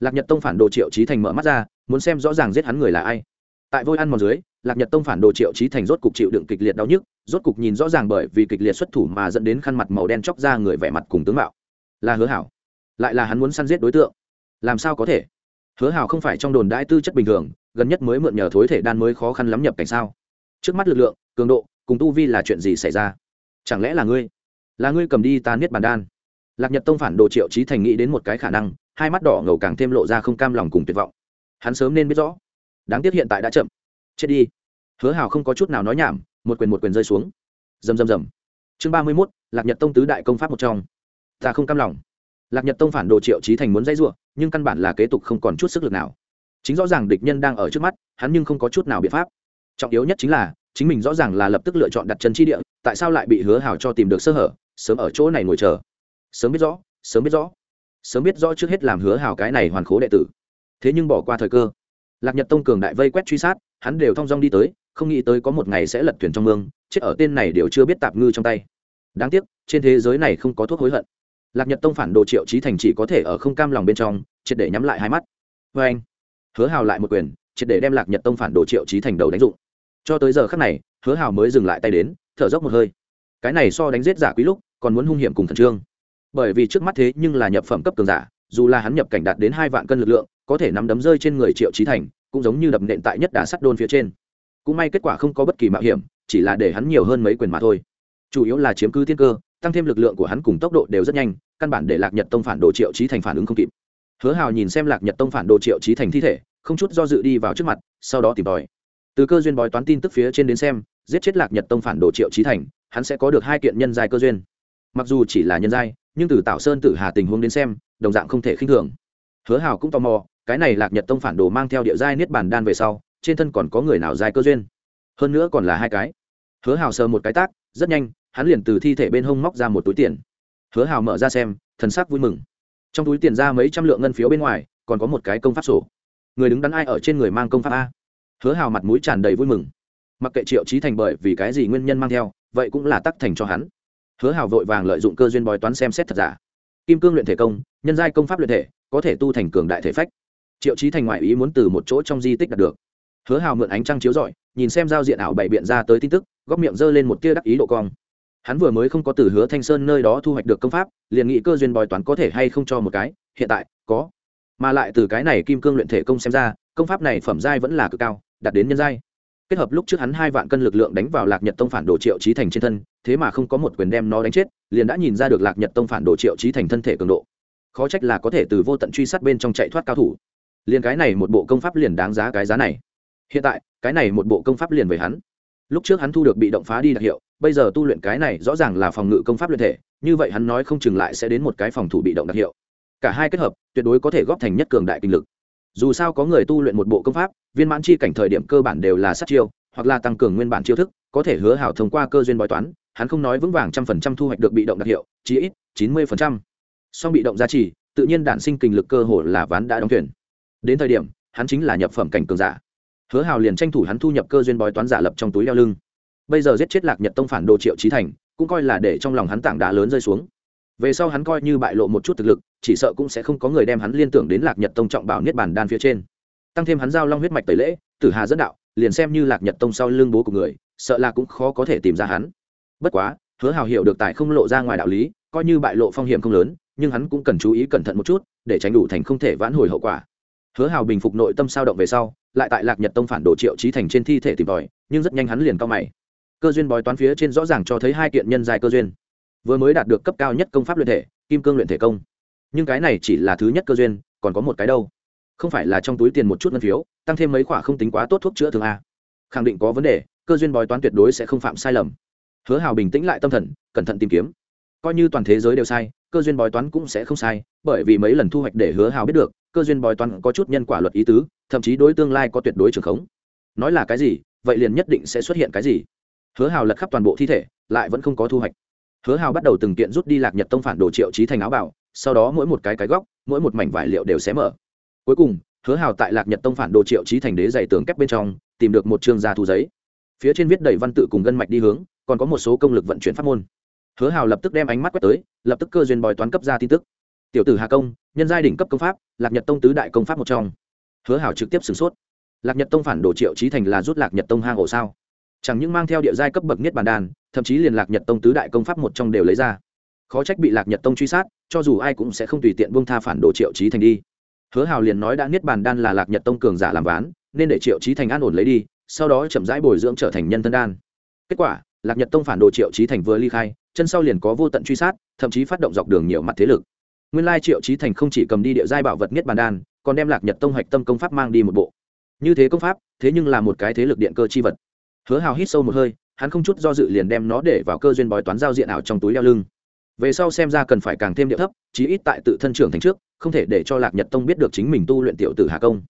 Lạc nhật tông phản đồ triệu trí thành mở mắt ra, muốn xem rõ ràng giết hắn người là ai tại vôi ăn mòn dưới, lạc nhật tông phản đồ triệu trí thành rốt cục chịu đựng kịch liệt đau nhức, rốt cục nhìn rõ ràng bởi vì kịch liệt xuất thủ mà dẫn đến khăn mặt màu đen chóc ra người vẻ mặt cùng tướng mạo. Là hứa hảo. Lại là hắn muốn săn giết đối tượng. Làm sao có thể? Hứa hảo không phải trong đồn đãi tư chất bình thường, gần nhất mới mượn nhờ thối thể đan mới khó khăn lắm nhập cảnh sao? Trước mắt lực lượng, cường độ, cùng tu vi là chuyện gì xảy ra? Chẳng lẽ là ngươi? Là ngươi cầm đi ta niết bàn đan? Lạc nhật tông phản đồ triệu trí thành nghĩ đến một cái khả năng, hai mắt đỏ ngầu càng thêm lộ ra không cam lòng cùng tuyệt vọng. Hắn sớm nên biết rõ đáng tiếc hiện tại đã chậm. Chết đi. Hứa hào không có chút nào nói nhảm, một quyền một quyền rơi xuống. Rầm rầm rầm. Chương ba mươi mốt, lạc nhật tông tứ đại công pháp một trong. Ta không cam lòng. Lạc nhật tông phản đồ triệu trí thành muốn dây ruộng nhưng căn bản là kế tục không còn chút sức lực nào. Chính rõ ràng địch nhân đang ở trước mắt, hắn nhưng không có chút nào biện pháp. Trọng yếu nhất chính là, chính mình rõ ràng là lập tức lựa chọn đặt chân chi địa, tại sao lại bị hứa hào cho tìm được sơ hở, sớm ở chỗ này ngồi chờ. Sớm biết rõ, sớm biết rõ. Sớm biết rõ trước hết làm hứa hào cái này hoàn khố đệ tử. Thế nhưng bỏ qua thời cơ lạc nhật tông cường đại vây quét truy sát, hắn đều thong dong đi tới, không nghĩ tới có một ngày sẽ lật thuyền trong mương, chết ở tên này đều chưa biết tạp ngư trong tay. Đáng tiếc, trên thế giới này không có thuốc hối hận. Lạc nhật tông phản đồ triệu trí thành chỉ có thể ở không cam lòng bên trong, triệt để nhắm lại hai mắt. Vê anh, hứa hào lại một quyền, triệt để đem lạc nhật tông phản đồ triệu trí thành đầu đánh dụng. Cho tới giờ khắc này, hứa hào mới dừng lại tay đến, thở dốc một hơi. Cái này so đánh giết giả quý lúc, còn muốn hung hiểm cùng khẩn trương. Bởi vì trước mắt thế nhưng là nhập phẩm cấp cường giả, dù là hắn nhập cảnh đạt đến hai vạn cân lực lượng có thể nắm đấm rơi trên người triệu trí thành, cũng giống như đập nện tại nhất đá sắt đôn phía trên. Cũng may kết quả không có bất kỳ mạo hiểm, chỉ là để hắn nhiều hơn mấy quyền mà thôi. Chủ yếu là chiếm cứ thiên cơ, tăng thêm lực lượng của hắn cùng tốc độ đều rất nhanh, căn bản để lạc nhật tông phản đồ triệu trí thành phản ứng không kịp. Hứa hào nhìn xem lạc nhật tông phản đồ triệu trí thành thi thể, không chút do dự đi vào trước mặt, sau đó tìm tòi. Từ cơ duyên bói toán tin tức phía trên đến xem, giết chết lạc nhật tông phản đồ triệu trí thành, hắn sẽ có được hai kiện nhân giai cơ duyên. Mặc dù chỉ là nhân giai, nhưng từ tạo sơn tử hà tình huống đến xem, đồng dạng không thể khinh thường. Hứa hào cũng tò mò cái này lạc nhật tông phản đồ mang theo địa giai niết bàn đan về sau, trên thân còn có người nào giai cơ duyên? Hơn nữa còn là hai cái. Hứa hào sờ một cái tác, rất nhanh, hắn liền từ thi thể bên hông móc ra một túi tiền. Hứa hào mở ra xem, thần sắc vui mừng. Trong túi tiền ra mấy trăm lượng ngân phiếu bên ngoài, còn có một cái công pháp sổ. Người đứng đắn ai ở trên người mang công pháp a? Hứa hào mặt mũi tràn đầy vui mừng. Mặc kệ triệu trí thành bởi vì cái gì nguyên nhân mang theo, vậy cũng là tắc thành cho hắn. Hứa hào vội vàng lợi dụng cơ duyên bói toán xem xét thật giả. Kim cương luyện thể công, nhân giai công pháp luyện thể, có thể tu thành cường đại thể phách triệu trí thành ngoại ý muốn từ một chỗ trong di tích đạt được. Hứa hào mượn ánh trăng chiếu rọi, nhìn xem giao diện ảo bày biện ra tới tin tức, góc miệng giơ lên một tia đắc ý độ cong. Hắn vừa mới không có từ hứa thanh sơn nơi đó thu hoạch được công pháp, liền nghĩ cơ duyên bòi toán có thể hay không cho một cái, hiện tại, có. Mà lại từ cái này kim cương luyện thể công xem ra, công pháp này phẩm giai vẫn là cực cao, đạt đến nhân giai. Kết hợp lúc trước hắn hai vạn cân lực lượng đánh vào lạc nhật tông phản đồ triệu trí thành trên thân, thế mà không có một quyền đem nó đánh chết, liền đã nhìn ra được lạc nhật tông phản đồ triệu trí thành thân thể cường độ. Khó trách là có thể từ vô tận truy sát bên trong chạy thoát cao thủ liền cái này một bộ công pháp liền đáng giá cái giá này. Hiện tại, cái này một bộ công pháp liền về hắn. Lúc trước hắn thu được bị động phá đi đặc hiệu, bây giờ tu luyện cái này rõ ràng là phòng ngự công pháp luyện thể, như vậy hắn nói không chừng lại sẽ đến một cái phòng thủ bị động đặc hiệu. Cả hai kết hợp, tuyệt đối có thể góp thành nhất cường đại kinh lực. Dù sao có người tu luyện một bộ công pháp, viên mãn chi cảnh thời điểm cơ bản đều là sát chiêu, hoặc là tăng cường nguyên bản chiêu thức, có thể hứa hảo thông qua cơ duyên bói toán, hắn không nói vững vàng trăm phần trăm thu hoạch được bị động đặc hiệu, chí ít chín mươi phần trăm. Song bị động giá trị, tự nhiên đản sinh kinh lực cơ hồ là ván đã đóng thuyền đến thời điểm, hắn chính là nhập phẩm cảnh cường giả. Hứa hào liền tranh thủ hắn thu nhập cơ duyên bói toán giả lập trong túi leo lưng. Bây giờ giết chết lạc nhật tông phản đồ triệu trí thành, cũng coi là để trong lòng hắn tảng đá lớn rơi xuống. Về sau hắn coi như bại lộ một chút thực lực, chỉ sợ cũng sẽ không có người đem hắn liên tưởng đến lạc nhật tông trọng bảo niết bàn đan phía trên. Tăng thêm hắn giao long huyết mạch tẩy lễ, tử hà dẫn đạo, liền xem như lạc nhật tông sau lưng bố của người, sợ là cũng khó có thể tìm ra hắn. Bất quá, hứa hào hiểu được tài không lộ ra ngoài đạo lý, coi như bại lộ phong hiểm không lớn, nhưng hắn cũng cần chú ý cẩn thận một chút, để tránh đủ thành không thể vãn hồi hậu quả hứa hào bình phục nội tâm sao động về sau, lại tại lạc nhật tông phản đồ triệu trí thành trên thi thể tìm tòi, nhưng rất nhanh hắn liền cao mày. Cơ duyên bói toán phía trên rõ ràng cho thấy hai kiện nhân dài cơ duyên. Vừa mới đạt được cấp cao nhất công pháp luyện thể, kim cương luyện thể công. Nhưng cái này chỉ là thứ nhất cơ duyên, còn có một cái đâu? Không phải là trong túi tiền một chút ngân phiếu, tăng thêm mấy khoả không tính quá tốt thuốc chữa thương a. Khẳng định có vấn đề, cơ duyên bói toán tuyệt đối sẽ không phạm sai lầm. Hứa hào bình tĩnh lại tâm thần, cẩn thận tìm kiếm coi như toàn thế giới đều sai, cơ duyên bói toán cũng sẽ không sai, bởi vì mấy lần thu hoạch để hứa hào biết được, cơ duyên bói toán có chút nhân quả luật ý tứ, thậm chí đối tương lai có tuyệt đối trường khống. Nói là cái gì, vậy liền nhất định sẽ xuất hiện cái gì. Hứa hào lật khắp toàn bộ thi thể, lại vẫn không có thu hoạch. Hứa hào bắt đầu từng kiện rút đi lạc nhật tông phản đồ triệu trí thành áo bảo, sau đó mỗi một cái cái góc, mỗi một mảnh vải liệu đều xé mở. Cuối cùng, hứa hào tại lạc nhật tông phản đồ triệu trí thành đế dày tường kép bên trong, tìm được một chương gia thu giấy. Phía trên viết đầy văn tự cùng gân mạch đi hướng, còn có một số công lực vận chuyển pháp môn hứa hào lập tức đem ánh mắt quét tới, lập tức cơ duyên bồi toán cấp ra tin tức. Tiểu tử hà công, nhân giai đỉnh cấp công pháp, lạc nhật tông tứ đại công pháp một trong. Hứa hào trực tiếp sửng sốt. Lạc nhật tông phản đồ triệu trí thành là rút lạc nhật tông hang ổ sao? Chẳng những mang theo địa giai cấp bậc nhất bàn đàn, thậm chí liền lạc nhật tông tứ đại công pháp một trong đều lấy ra. Khó trách bị lạc nhật tông truy sát, cho dù ai cũng sẽ không tùy tiện buông tha phản đồ triệu trí thành đi. Hứa hào liền nói đã niết bàn đan là lạc nhật tông cường giả làm ván, nên để triệu trí thành an ổn lấy đi, sau đó chậm rãi bồi dưỡng trở thành nhân thân đan. Kết quả, lạc nhật tông phản đồ triệu trí thành vừa ly khai chân sau liền có vô tận truy sát, thậm chí phát động dọc đường nhiều mặt thế lực. Nguyên lai triệu trí thành không chỉ cầm đi địa giai bảo vật niết bàn đan, còn đem lạc nhật tông hạch tâm công pháp mang đi một bộ. Như thế công pháp, thế nhưng là một cái thế lực điện cơ chi vật. Hứa hào hít sâu một hơi, hắn không chút do dự liền đem nó để vào cơ duyên bói toán giao diện ảo trong túi đeo lưng. Về sau xem ra cần phải càng thêm địa thấp, chí ít tại tự thân trưởng thành trước, không thể để cho lạc nhật tông biết được chính mình tu luyện tiểu tử hà công.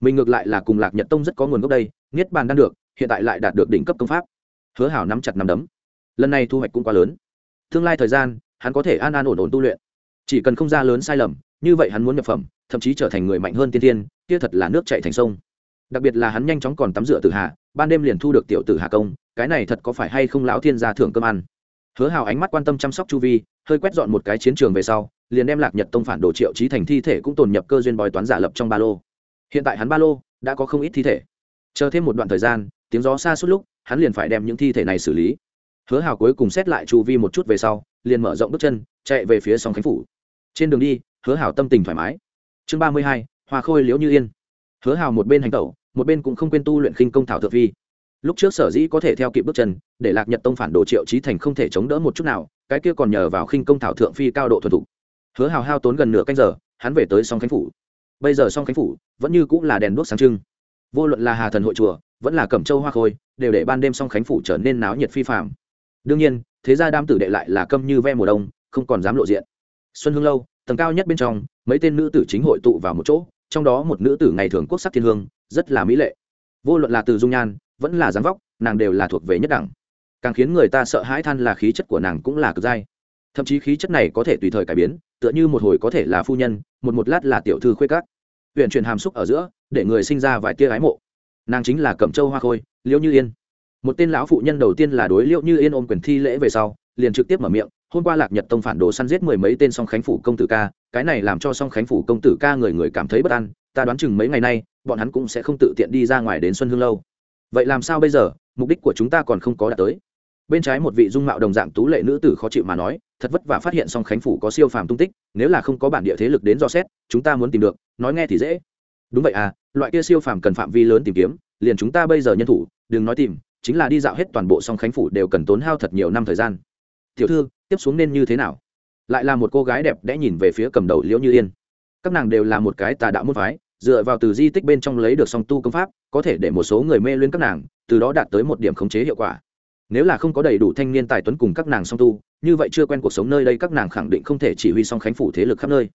Mình ngược lại là cùng lạc nhật tông rất có nguồn gốc đây, niết bàn Đan được, hiện tại lại đạt được đỉnh cấp công pháp. Hứa hảo nắm chặt nắm đấm. Lần này thu hoạch cũng quá lớn tương lai thời gian, hắn có thể an an ổn ổn tu luyện. Chỉ cần không ra lớn sai lầm, như vậy hắn muốn nhập phẩm, thậm chí trở thành người mạnh hơn tiên tiên kia thật là nước chạy thành sông. Đặc biệt là hắn nhanh chóng còn tắm rửa tử hà ban đêm liền thu được tiểu tử hà công, cái này thật có phải hay không lão thiên gia thưởng cơm ăn. Hứa hào ánh mắt quan tâm chăm sóc chu vi, hơi quét dọn một cái chiến trường về sau, liền đem lạc nhật tông phản đồ triệu trí thành thi thể cũng tồn nhập cơ duyên bói toán giả lập trong ba lô. Hiện tại hắn ba lô đã có không ít thi thể. Chờ thêm một đoạn thời gian, tiếng gió xa suốt lúc, hắn liền phải đem những thi thể này xử lý hứa hào cuối cùng xét lại chu vi một chút về sau, liền mở rộng bước chân, chạy về phía sông khánh phủ. Trên đường đi, hứa hào tâm tình thoải mái. Chương ba mươi hai, hoa khôi liễu như yên. Hứa hào một bên hành tẩu, một bên cũng không quên tu luyện khinh công thảo thượng phi. Lúc trước sở dĩ có thể theo kịp bước chân, để lạc nhật tông phản đồ triệu trí thành không thể chống đỡ một chút nào, cái kia còn nhờ vào khinh công thảo thượng phi cao độ thuần thục. Hứa hào hao tốn gần nửa canh giờ, hắn về tới song khánh phủ. Bây giờ song khánh phủ vẫn như cũng là đèn đuốc sáng trưng. Vô luận là hà thần hội chùa, vẫn là cẩm châu hoa khôi, đều để ban đêm song khánh phủ trở nên náo nhiệt phi phạm đương nhiên, thế gia đám tử đệ lại là câm như ve mùa đông, không còn dám lộ diện. Xuân hương lâu, tầng cao nhất bên trong, mấy tên nữ tử chính hội tụ vào một chỗ, trong đó một nữ tử ngày thường quốc sắc thiên hương, rất là mỹ lệ. Vô luận là từ dung nhan, vẫn là dáng vóc, nàng đều là thuộc về nhất đẳng. Càng khiến người ta sợ hãi than là khí chất của nàng cũng là cực dai. Thậm chí khí chất này có thể tùy thời cải biến, tựa như một hồi có thể là phu nhân, một một lát là tiểu thư khuê cát huyện truyền hàm xúc ở giữa, để người sinh ra vài tia ái mộ. Nàng chính là cẩm châu hoa khôi, liễu như yên một tên lão phụ nhân đầu tiên là đối liệu như yên ôm quyền thi lễ về sau, liền trực tiếp mở miệng, hôm qua lạc nhật tông phản đồ săn giết mười mấy tên song khánh phủ công tử ca, cái này làm cho song khánh phủ công tử ca người người cảm thấy bất an, ta đoán chừng mấy ngày nay, bọn hắn cũng sẽ không tự tiện đi ra ngoài đến xuân hương lâu. Vậy làm sao bây giờ? Mục đích của chúng ta còn không có đạt tới. Bên trái một vị dung mạo đồng dạng tú lệ nữ tử khó chịu mà nói, thật vất vả phát hiện song khánh phủ có siêu phàm tung tích, nếu là không có bản địa thế lực đến dò xét, chúng ta muốn tìm được, nói nghe thì dễ. Đúng vậy à loại kia siêu phàm cần phạm vi lớn tìm kiếm, liền chúng ta bây giờ nhân thủ, đừng nói tìm chính là đi dạo hết toàn bộ song khánh phủ đều cần tốn hao thật nhiều năm thời gian. Tiểu thư, tiếp xuống nên như thế nào? Lại là một cô gái đẹp đẽ nhìn về phía cầm đầu liễu như yên. Các nàng đều là một cái tà đạo môn phái, dựa vào từ di tích bên trong lấy được song tu công pháp, có thể để một số người mê luyên các nàng, từ đó đạt tới một điểm khống chế hiệu quả. Nếu là không có đầy đủ thanh niên tài tuấn cùng các nàng song tu, như vậy chưa quen cuộc sống nơi đây các nàng khẳng định không thể chỉ huy song khánh phủ thế lực khắp nơi.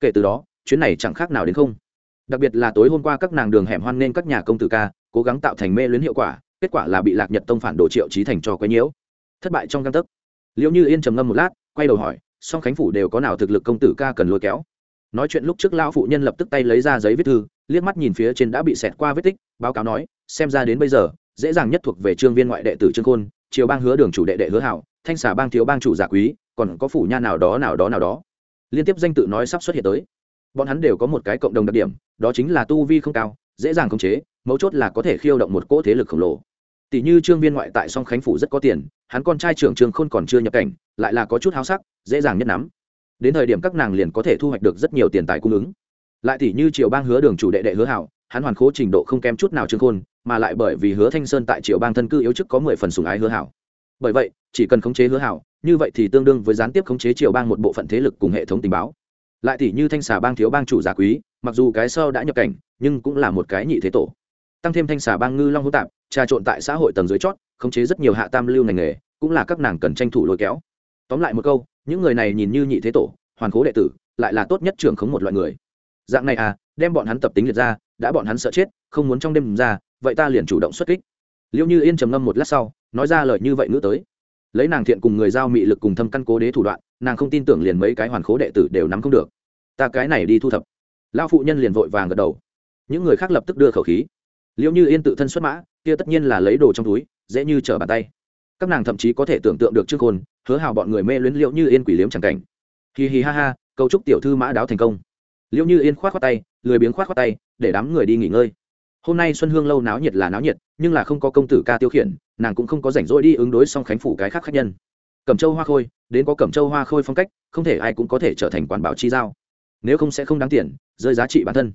Kể từ đó, chuyến này chẳng khác nào đến không. Đặc biệt là tối hôm qua các nàng đường hẻm hoan nên các nhà công tử ca, cố gắng tạo thành mê luyến hiệu quả kết quả là bị lạc nhật tông phản đồ triệu trí thành cho quấy nhiễu. Thất bại trong căn tấc. Liệu như yên trầm ngâm một lát, quay đầu hỏi, song khánh phủ đều có nào thực lực công tử ca cần lôi kéo? Nói chuyện lúc trước lão phụ nhân lập tức tay lấy ra giấy viết thư, liếc mắt nhìn phía trên đã bị xẹt qua vết tích, báo cáo nói, xem ra đến bây giờ, dễ dàng nhất thuộc về trương viên ngoại đệ tử trương khôn, triều bang hứa đường chủ đệ đệ hứa hảo, thanh xà bang thiếu bang chủ giả quý, còn có phủ nha nào đó nào đó nào đó. Liên tiếp danh tự nói sắp xuất hiện tới. Bọn hắn đều có một cái cộng đồng đặc điểm, đó chính là tu vi không cao, dễ dàng khống chế, mấu chốt là có thể khiêu động một cỗ thế lực khổng lồ tỷ như trương viên ngoại tại song khánh phủ rất có tiền, hắn con trai trưởng trương khôn còn chưa nhập cảnh, lại là có chút háo sắc, dễ dàng nhất nắm. Đến thời điểm các nàng liền có thể thu hoạch được rất nhiều tiền tài cung ứng. Lại tỷ như triều bang hứa đường chủ đệ đệ hứa hảo, hắn hoàn khố trình độ không kém chút nào trương khôn, mà lại bởi vì hứa thanh sơn tại triều bang thân cư yếu chức có mười phần sùng ái hứa hảo. Bởi vậy, chỉ cần khống chế hứa hảo, như vậy thì tương đương với gián tiếp khống chế triều bang một bộ phận thế lực cùng hệ thống tình báo. Lại tỷ như thanh xà bang thiếu bang chủ giả quý, mặc dù cái sau đã nhập cảnh, nhưng cũng là một cái nhị thế tổ. Tăng thêm thanh xà bang ngư long hữu tạp trà trộn tại xã hội tầng dưới chót, khống chế rất nhiều hạ tam lưu ngành nghề, cũng là các nàng cần tranh thủ lôi kéo. Tóm lại một câu, những người này nhìn như nhị thế tổ, hoàn cố đệ tử, lại là tốt nhất trưởng khống một loại người. Dạng này à đem bọn hắn tập tính liệt ra, đã bọn hắn sợ chết, không muốn trong đêm ra, vậy ta liền chủ động xuất kích. Liệu như yên trầm ngâm một lát sau, nói ra lời như vậy ngữ tới. Lấy nàng thiện cùng người giao mị lực cùng thâm căn cố đế thủ đoạn, nàng không tin tưởng liền mấy cái hoàn khố đệ tử đều nắm không được. Ta cái này đi thu thập. Lao phụ nhân liền vội vàng gật đầu. Những người khác lập tức đưa khẩu khí liệu như yên tự thân xuất mã, kia tất nhiên là lấy đồ trong túi, dễ như trở bàn tay. Các nàng thậm chí có thể tưởng tượng được trước hồn hứa hào bọn người mê luyến liệu như yên quỷ liếm chẳng cảnh. Hì hì ha ha câu trúc tiểu thư mã đáo thành công. Liệu như yên khoát khoát tay, lười biếng khoát khoát tay, để đám người đi nghỉ ngơi. Hôm nay xuân hương lâu náo nhiệt là náo nhiệt, nhưng là không có công tử ca tiêu khiển, nàng cũng không có rảnh rỗi đi ứng đối song khánh phủ cái khác khác nhân. Cẩm châu hoa khôi, đến có cẩm châu hoa khôi phong cách, không thể ai cũng có thể trở thành quản bảo chi giao. Nếu không sẽ không đáng tiền, rơi giá trị bản thân.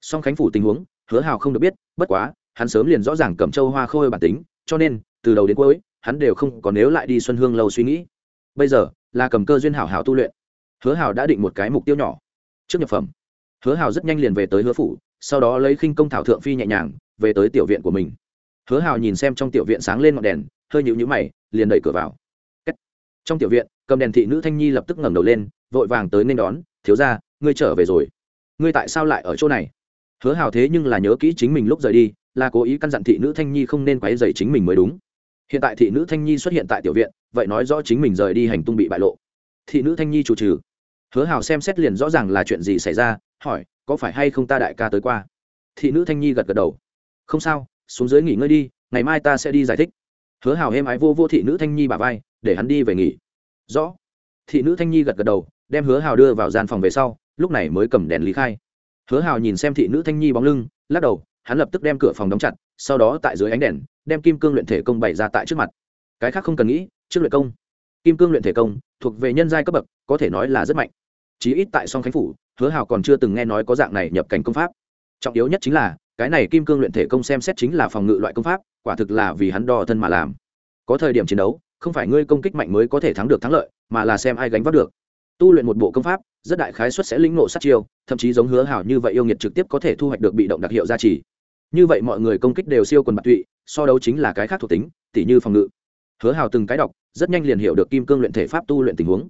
Song khánh phủ tình huống hứa hào không được biết, bất quá, hắn sớm liền rõ ràng cẩm châu hoa khôi bản tính, cho nên, từ đầu đến cuối, hắn đều không có nếu lại đi xuân hương lâu suy nghĩ. Bây giờ, là cầm cơ duyên hảo hảo tu luyện. Hứa hào đã định một cái mục tiêu nhỏ. Trước nhập phẩm. Hứa hào rất nhanh liền về tới hứa phủ, sau đó lấy khinh công thảo thượng phi nhẹ nhàng, về tới tiểu viện của mình. Hứa hào nhìn xem trong tiểu viện sáng lên ngọn đèn, hơi nhịu nhữ mày, liền đẩy cửa vào. Trong tiểu viện, cầm đèn thị nữ thanh nhi lập tức ngẩng đầu lên, vội vàng tới nên đón, thiếu ra ngươi trở về rồi. Ngươi tại sao lại ở chỗ này? Hứa hào thế nhưng là nhớ kỹ chính mình lúc rời đi, là cố ý căn dặn thị nữ thanh nhi không nên quấy dày chính mình mới đúng. Hiện tại thị nữ thanh nhi xuất hiện tại tiểu viện, vậy nói rõ chính mình rời đi hành tung bị bại lộ. Thị nữ thanh nhi chủ trừ. Hứa hào xem xét liền rõ ràng là chuyện gì xảy ra, hỏi, có phải hay không ta đại ca tới qua? Thị nữ thanh nhi gật gật đầu. Không sao, xuống dưới nghỉ ngơi đi, ngày mai ta sẽ đi giải thích. Hứa hào êm ái vô vô thị nữ thanh nhi bà vai, để hắn đi về nghỉ. Rõ. Thị nữ thanh nhi gật gật đầu, đem hứa hào đưa vào gian phòng về sau, lúc này mới cầm đèn lý khai hứa hào nhìn xem thị nữ thanh nhi bóng lưng, lắc đầu, hắn lập tức đem cửa phòng đóng chặt, sau đó tại dưới ánh đèn, đem kim cương luyện thể công bày ra tại trước mặt. Cái khác không cần nghĩ, trước luyện công. Kim cương luyện thể công thuộc về nhân giai cấp bậc, có thể nói là rất mạnh. Chí ít tại song khánh phủ, hứa hào còn chưa từng nghe nói có dạng này nhập cảnh công pháp. Trọng yếu nhất chính là, cái này kim cương luyện thể công xem xét chính là phòng ngự loại công pháp, quả thực là vì hắn đo thân mà làm. Có thời điểm chiến đấu, không phải ngươi công kích mạnh mới có thể thắng được thắng lợi, mà là xem ai gánh vác được tu luyện một bộ công pháp, rất đại khái suất sẽ lĩnh nộ sát chiêu, thậm chí giống hứa hảo như vậy yêu nghiệt trực tiếp có thể thu hoạch được bị động đặc hiệu gia trì. Như vậy mọi người công kích đều siêu quần bạc tụy, so đấu chính là cái khác thuộc tính, tỉ như phòng ngự. Hứa hào từng cái đọc, rất nhanh liền hiểu được kim cương luyện thể pháp tu luyện tình huống.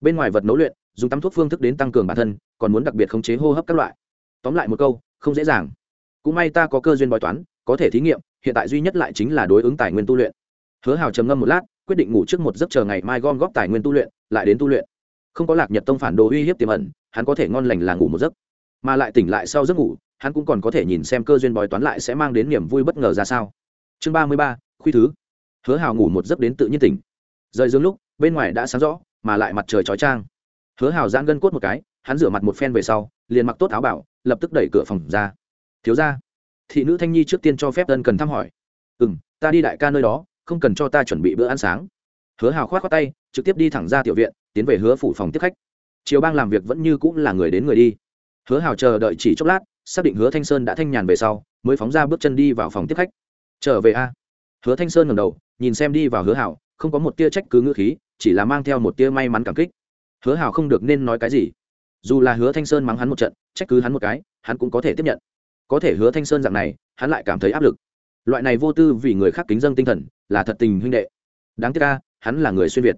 Bên ngoài vật nấu luyện, dùng tắm thuốc phương thức đến tăng cường bản thân, còn muốn đặc biệt khống chế hô hấp các loại. Tóm lại một câu, không dễ dàng. Cũng may ta có cơ duyên bói toán, có thể thí nghiệm, hiện tại duy nhất lại chính là đối ứng tài nguyên tu luyện. Hứa hào trầm ngâm một lát, quyết định ngủ trước một giấc chờ ngày mai gom góp tài nguyên tu luyện, lại đến tu luyện không có lạc nhật tông phản đồ uy hiếp tiềm ẩn, hắn có thể ngon lành là ngủ một giấc. Mà lại tỉnh lại sau giấc ngủ, hắn cũng còn có thể nhìn xem cơ duyên bói toán lại sẽ mang đến niềm vui bất ngờ ra sao. Chương ba mươi ba, khuy thứ. Hứa hào ngủ một giấc đến tự nhiên tỉnh. Rời giường lúc, bên ngoài đã sáng rõ, mà lại mặt trời chói trang hứa hào giãn gân cốt một cái, hắn rửa mặt một phen về sau, liền mặc tốt áo bảo, lập tức đẩy cửa phòng ra. Thiếu ra thị nữ thanh nhi trước tiên cho phép ân cần thăm hỏi. Ừ m ta đi đại ca nơi đó, không cần cho ta chuẩn bị bữa ăn sáng hứa hào khoát khoát tay, trực tiếp đi thẳng ra tiểu viện, tiến về hứa phủ phòng tiếp khách. Triều bang làm việc vẫn như cũng là người đến người đi. Hứa hào chờ đợi chỉ chốc lát, xác định hứa thanh sơn đã thanh nhàn về sau, mới phóng ra bước chân đi vào phòng tiếp khách. Trở về a. Hứa thanh sơn ngầm đầu, nhìn xem đi vào hứa hào, không có một tia trách cứ ngữ khí, chỉ là mang theo một tia may mắn cảm kích. Hứa hào không được nên nói cái gì. Dù là hứa thanh sơn mắng hắn một trận, trách cứ hắn một cái, hắn cũng có thể tiếp nhận. Có thể hứa thanh sơn dạng này, hắn lại cảm thấy áp lực. Loại này vô tư vì người khác kính dân tinh thần, là thật tình huynh đệ. Đáng tiếc ca hắn là người xuyên việt.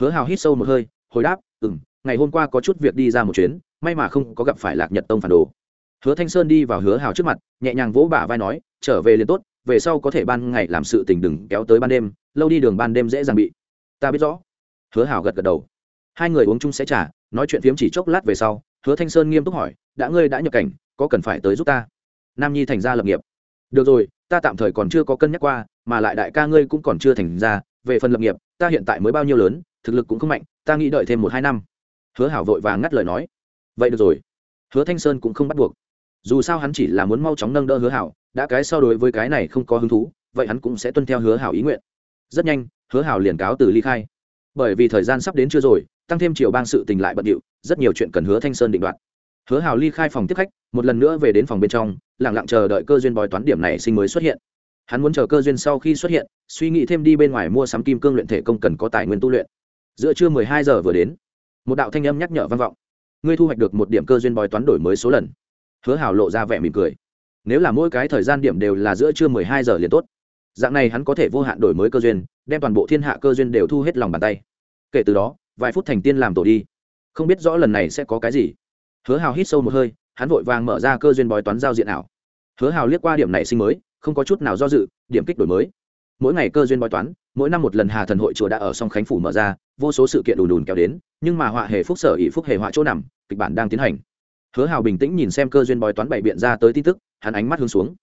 Hứa hào hít sâu một hơi, hồi đáp ừ m ngày hôm qua có chút việc đi ra một chuyến, may mà không có gặp phải lạc nhật tông phản đồ. Hứa thanh sơn đi vào hứa hào trước mặt, nhẹ nhàng vỗ bả vai nói, trở về liền tốt, về sau có thể ban ngày làm sự tình đừng kéo tới ban đêm, lâu đi đường ban đêm dễ dàng bị. Ta biết rõ. Hứa hào gật gật đầu. Hai người uống chung sẽ trả nói chuyện phiếm chỉ chốc lát về sau, hứa thanh sơn nghiêm túc hỏi, đã ngươi đã nhập cảnh, có cần phải tới giúp ta? Nam nhi thành ra lập nghiệp. Được rồi, ta tạm thời còn chưa có cân nhắc qua, mà lại đại ca ngươi cũng còn chưa thành ra, về phần lập nghiệp ta hiện tại mới bao nhiêu lớn, thực lực cũng không mạnh, ta nghĩ đợi thêm một hai năm. Hứa hảo vội vàng ngắt lời nói. Vậy được rồi. Hứa thanh sơn cũng không bắt buộc. Dù sao hắn chỉ là muốn mau chóng nâng đỡ hứa hảo, đã cái so đối với cái này không có hứng thú, vậy hắn cũng sẽ tuân theo hứa hảo ý nguyện. Rất nhanh, hứa hảo liền cáo từ ly khai. Bởi vì thời gian sắp đến chưa rồi, tăng thêm chiều bang sự tình lại bận điệu, rất nhiều chuyện cần hứa thanh sơn định đoạt. Hứa hảo ly khai phòng tiếp khách, một lần nữa về đến phòng bên trong lẳng lặng chờ đợi cơ duyên bói toán điểm này sinh mới xuất hiện hắn muốn chờ cơ duyên sau khi xuất hiện, suy nghĩ thêm đi bên ngoài mua sắm kim cương luyện thể công cần có tài nguyên tu luyện. Giữa trưa mười hai giờ vừa đến, một đạo thanh âm nhắc nhở vang vọng. Ngươi thu hoạch được một điểm cơ duyên bói toán đổi mới số lần. Hứa hảo lộ ra vẻ mỉm cười. Nếu là mỗi cái thời gian điểm đều là giữa trưa mười hai giờ liền tốt. Dạng này hắn có thể vô hạn đổi mới cơ duyên, đem toàn bộ thiên hạ cơ duyên đều thu hết lòng bàn tay. Kể từ đó, vài phút thành tiên làm tổ đi. Không biết rõ lần này sẽ có cái gì. Hứa hào hít sâu một hơi, hắn vội vàng mở ra cơ duyên bói toán giao diện ảo. Hứa hào liếc qua điểm này sinh mới không có chút nào do dự, điểm kích đổi mới. Mỗi ngày cơ duyên bói toán, mỗi năm một lần hà thần hội chùa đã ở song khánh phủ mở ra, vô số sự kiện đùn đùn kéo đến, nhưng mà họa hề phúc sở ỷ phúc hề họa chỗ nằm, kịch bản đang tiến hành. Hứa hào bình tĩnh nhìn xem cơ duyên bói toán bày biện ra tới tin tức, hắn ánh mắt hướng xuống.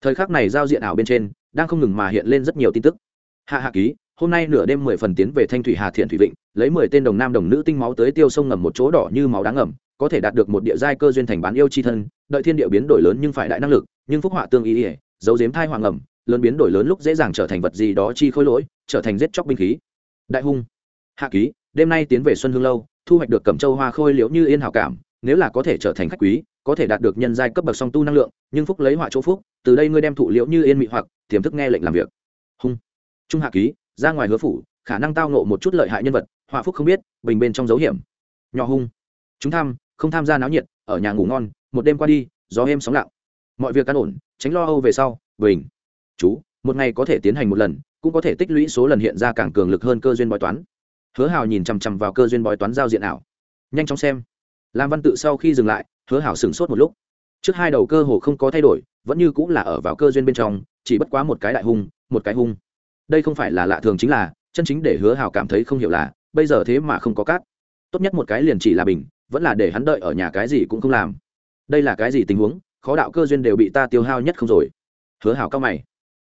Thời khắc này giao diện ảo bên trên, đang không ngừng mà hiện lên rất nhiều tin tức. Hạ hạ ký, hôm nay nửa đêm mười phần tiến về thanh thủy hà thiện thủy vịnh, lấy mười tên đồng nam đồng nữ tinh máu tới tiêu sông ngầm một chỗ đỏ như máu đáng ngầm, có thể đạt được một địa giai cơ duyên thành bán yêu chi thân, đợi thiên địa biến đổi lớn nhưng phải đại năng lực, nhưng phúc họa tương ý ỉa dấu dếm thai hoàng ẩm, lớn biến đổi lớn lúc dễ dàng trở thành vật gì đó chi khôi lỗi, trở thành giết chóc binh khí. Đại hung. Hạ ký, đêm nay tiến về xuân hương lâu, thu hoạch được cẩm châu hoa khôi liễu như yên hảo cảm, nếu là có thể trở thành khách quý, có thể đạt được nhân giai cấp bậc song tu năng lượng, nhưng phúc lấy họa chỗ phúc, từ đây ngươi đem thụ liễu như yên mị hoặc, tiềm thức nghe lệnh làm việc. Hung. Trung hạ ký, ra ngoài hứa phủ, khả năng tao nộ một chút lợi hại nhân vật, họa phúc không biết, bình bên trong dấu hiểm. Nhỏ hung. Chúng tham, không tham gia náo nhiệt, ở nhà ngủ ngon, một đêm qua đi, gió êm sóng lặng mọi việc căn ổn, tránh lo âu về sau, bình. Chú, một ngày có thể tiến hành một lần, cũng có thể tích lũy số lần hiện ra càng cường lực hơn cơ duyên bói toán. Hứa hào nhìn chằm chằm vào cơ duyên bói toán giao diện ảo. Nhanh chóng xem. Lam văn tự sau khi dừng lại, hứa hảo sửng sốt một lúc. Trước hai đầu cơ hồ không có thay đổi, vẫn như cũng là ở vào cơ duyên bên trong, chỉ bất quá một cái đại hung, một cái hung. Đây không phải là lạ thường chính là, chân chính để hứa hảo cảm thấy không hiểu là, bây giờ thế mà không có cát. Tốt nhất một cái liền chỉ là bình, vẫn là để hắn đợi ở nhà cái gì cũng không làm. Đây là cái gì tình huống? Khó đạo cơ duyên đều bị ta tiêu hao nhất không rồi. Hứa hảo cao mày.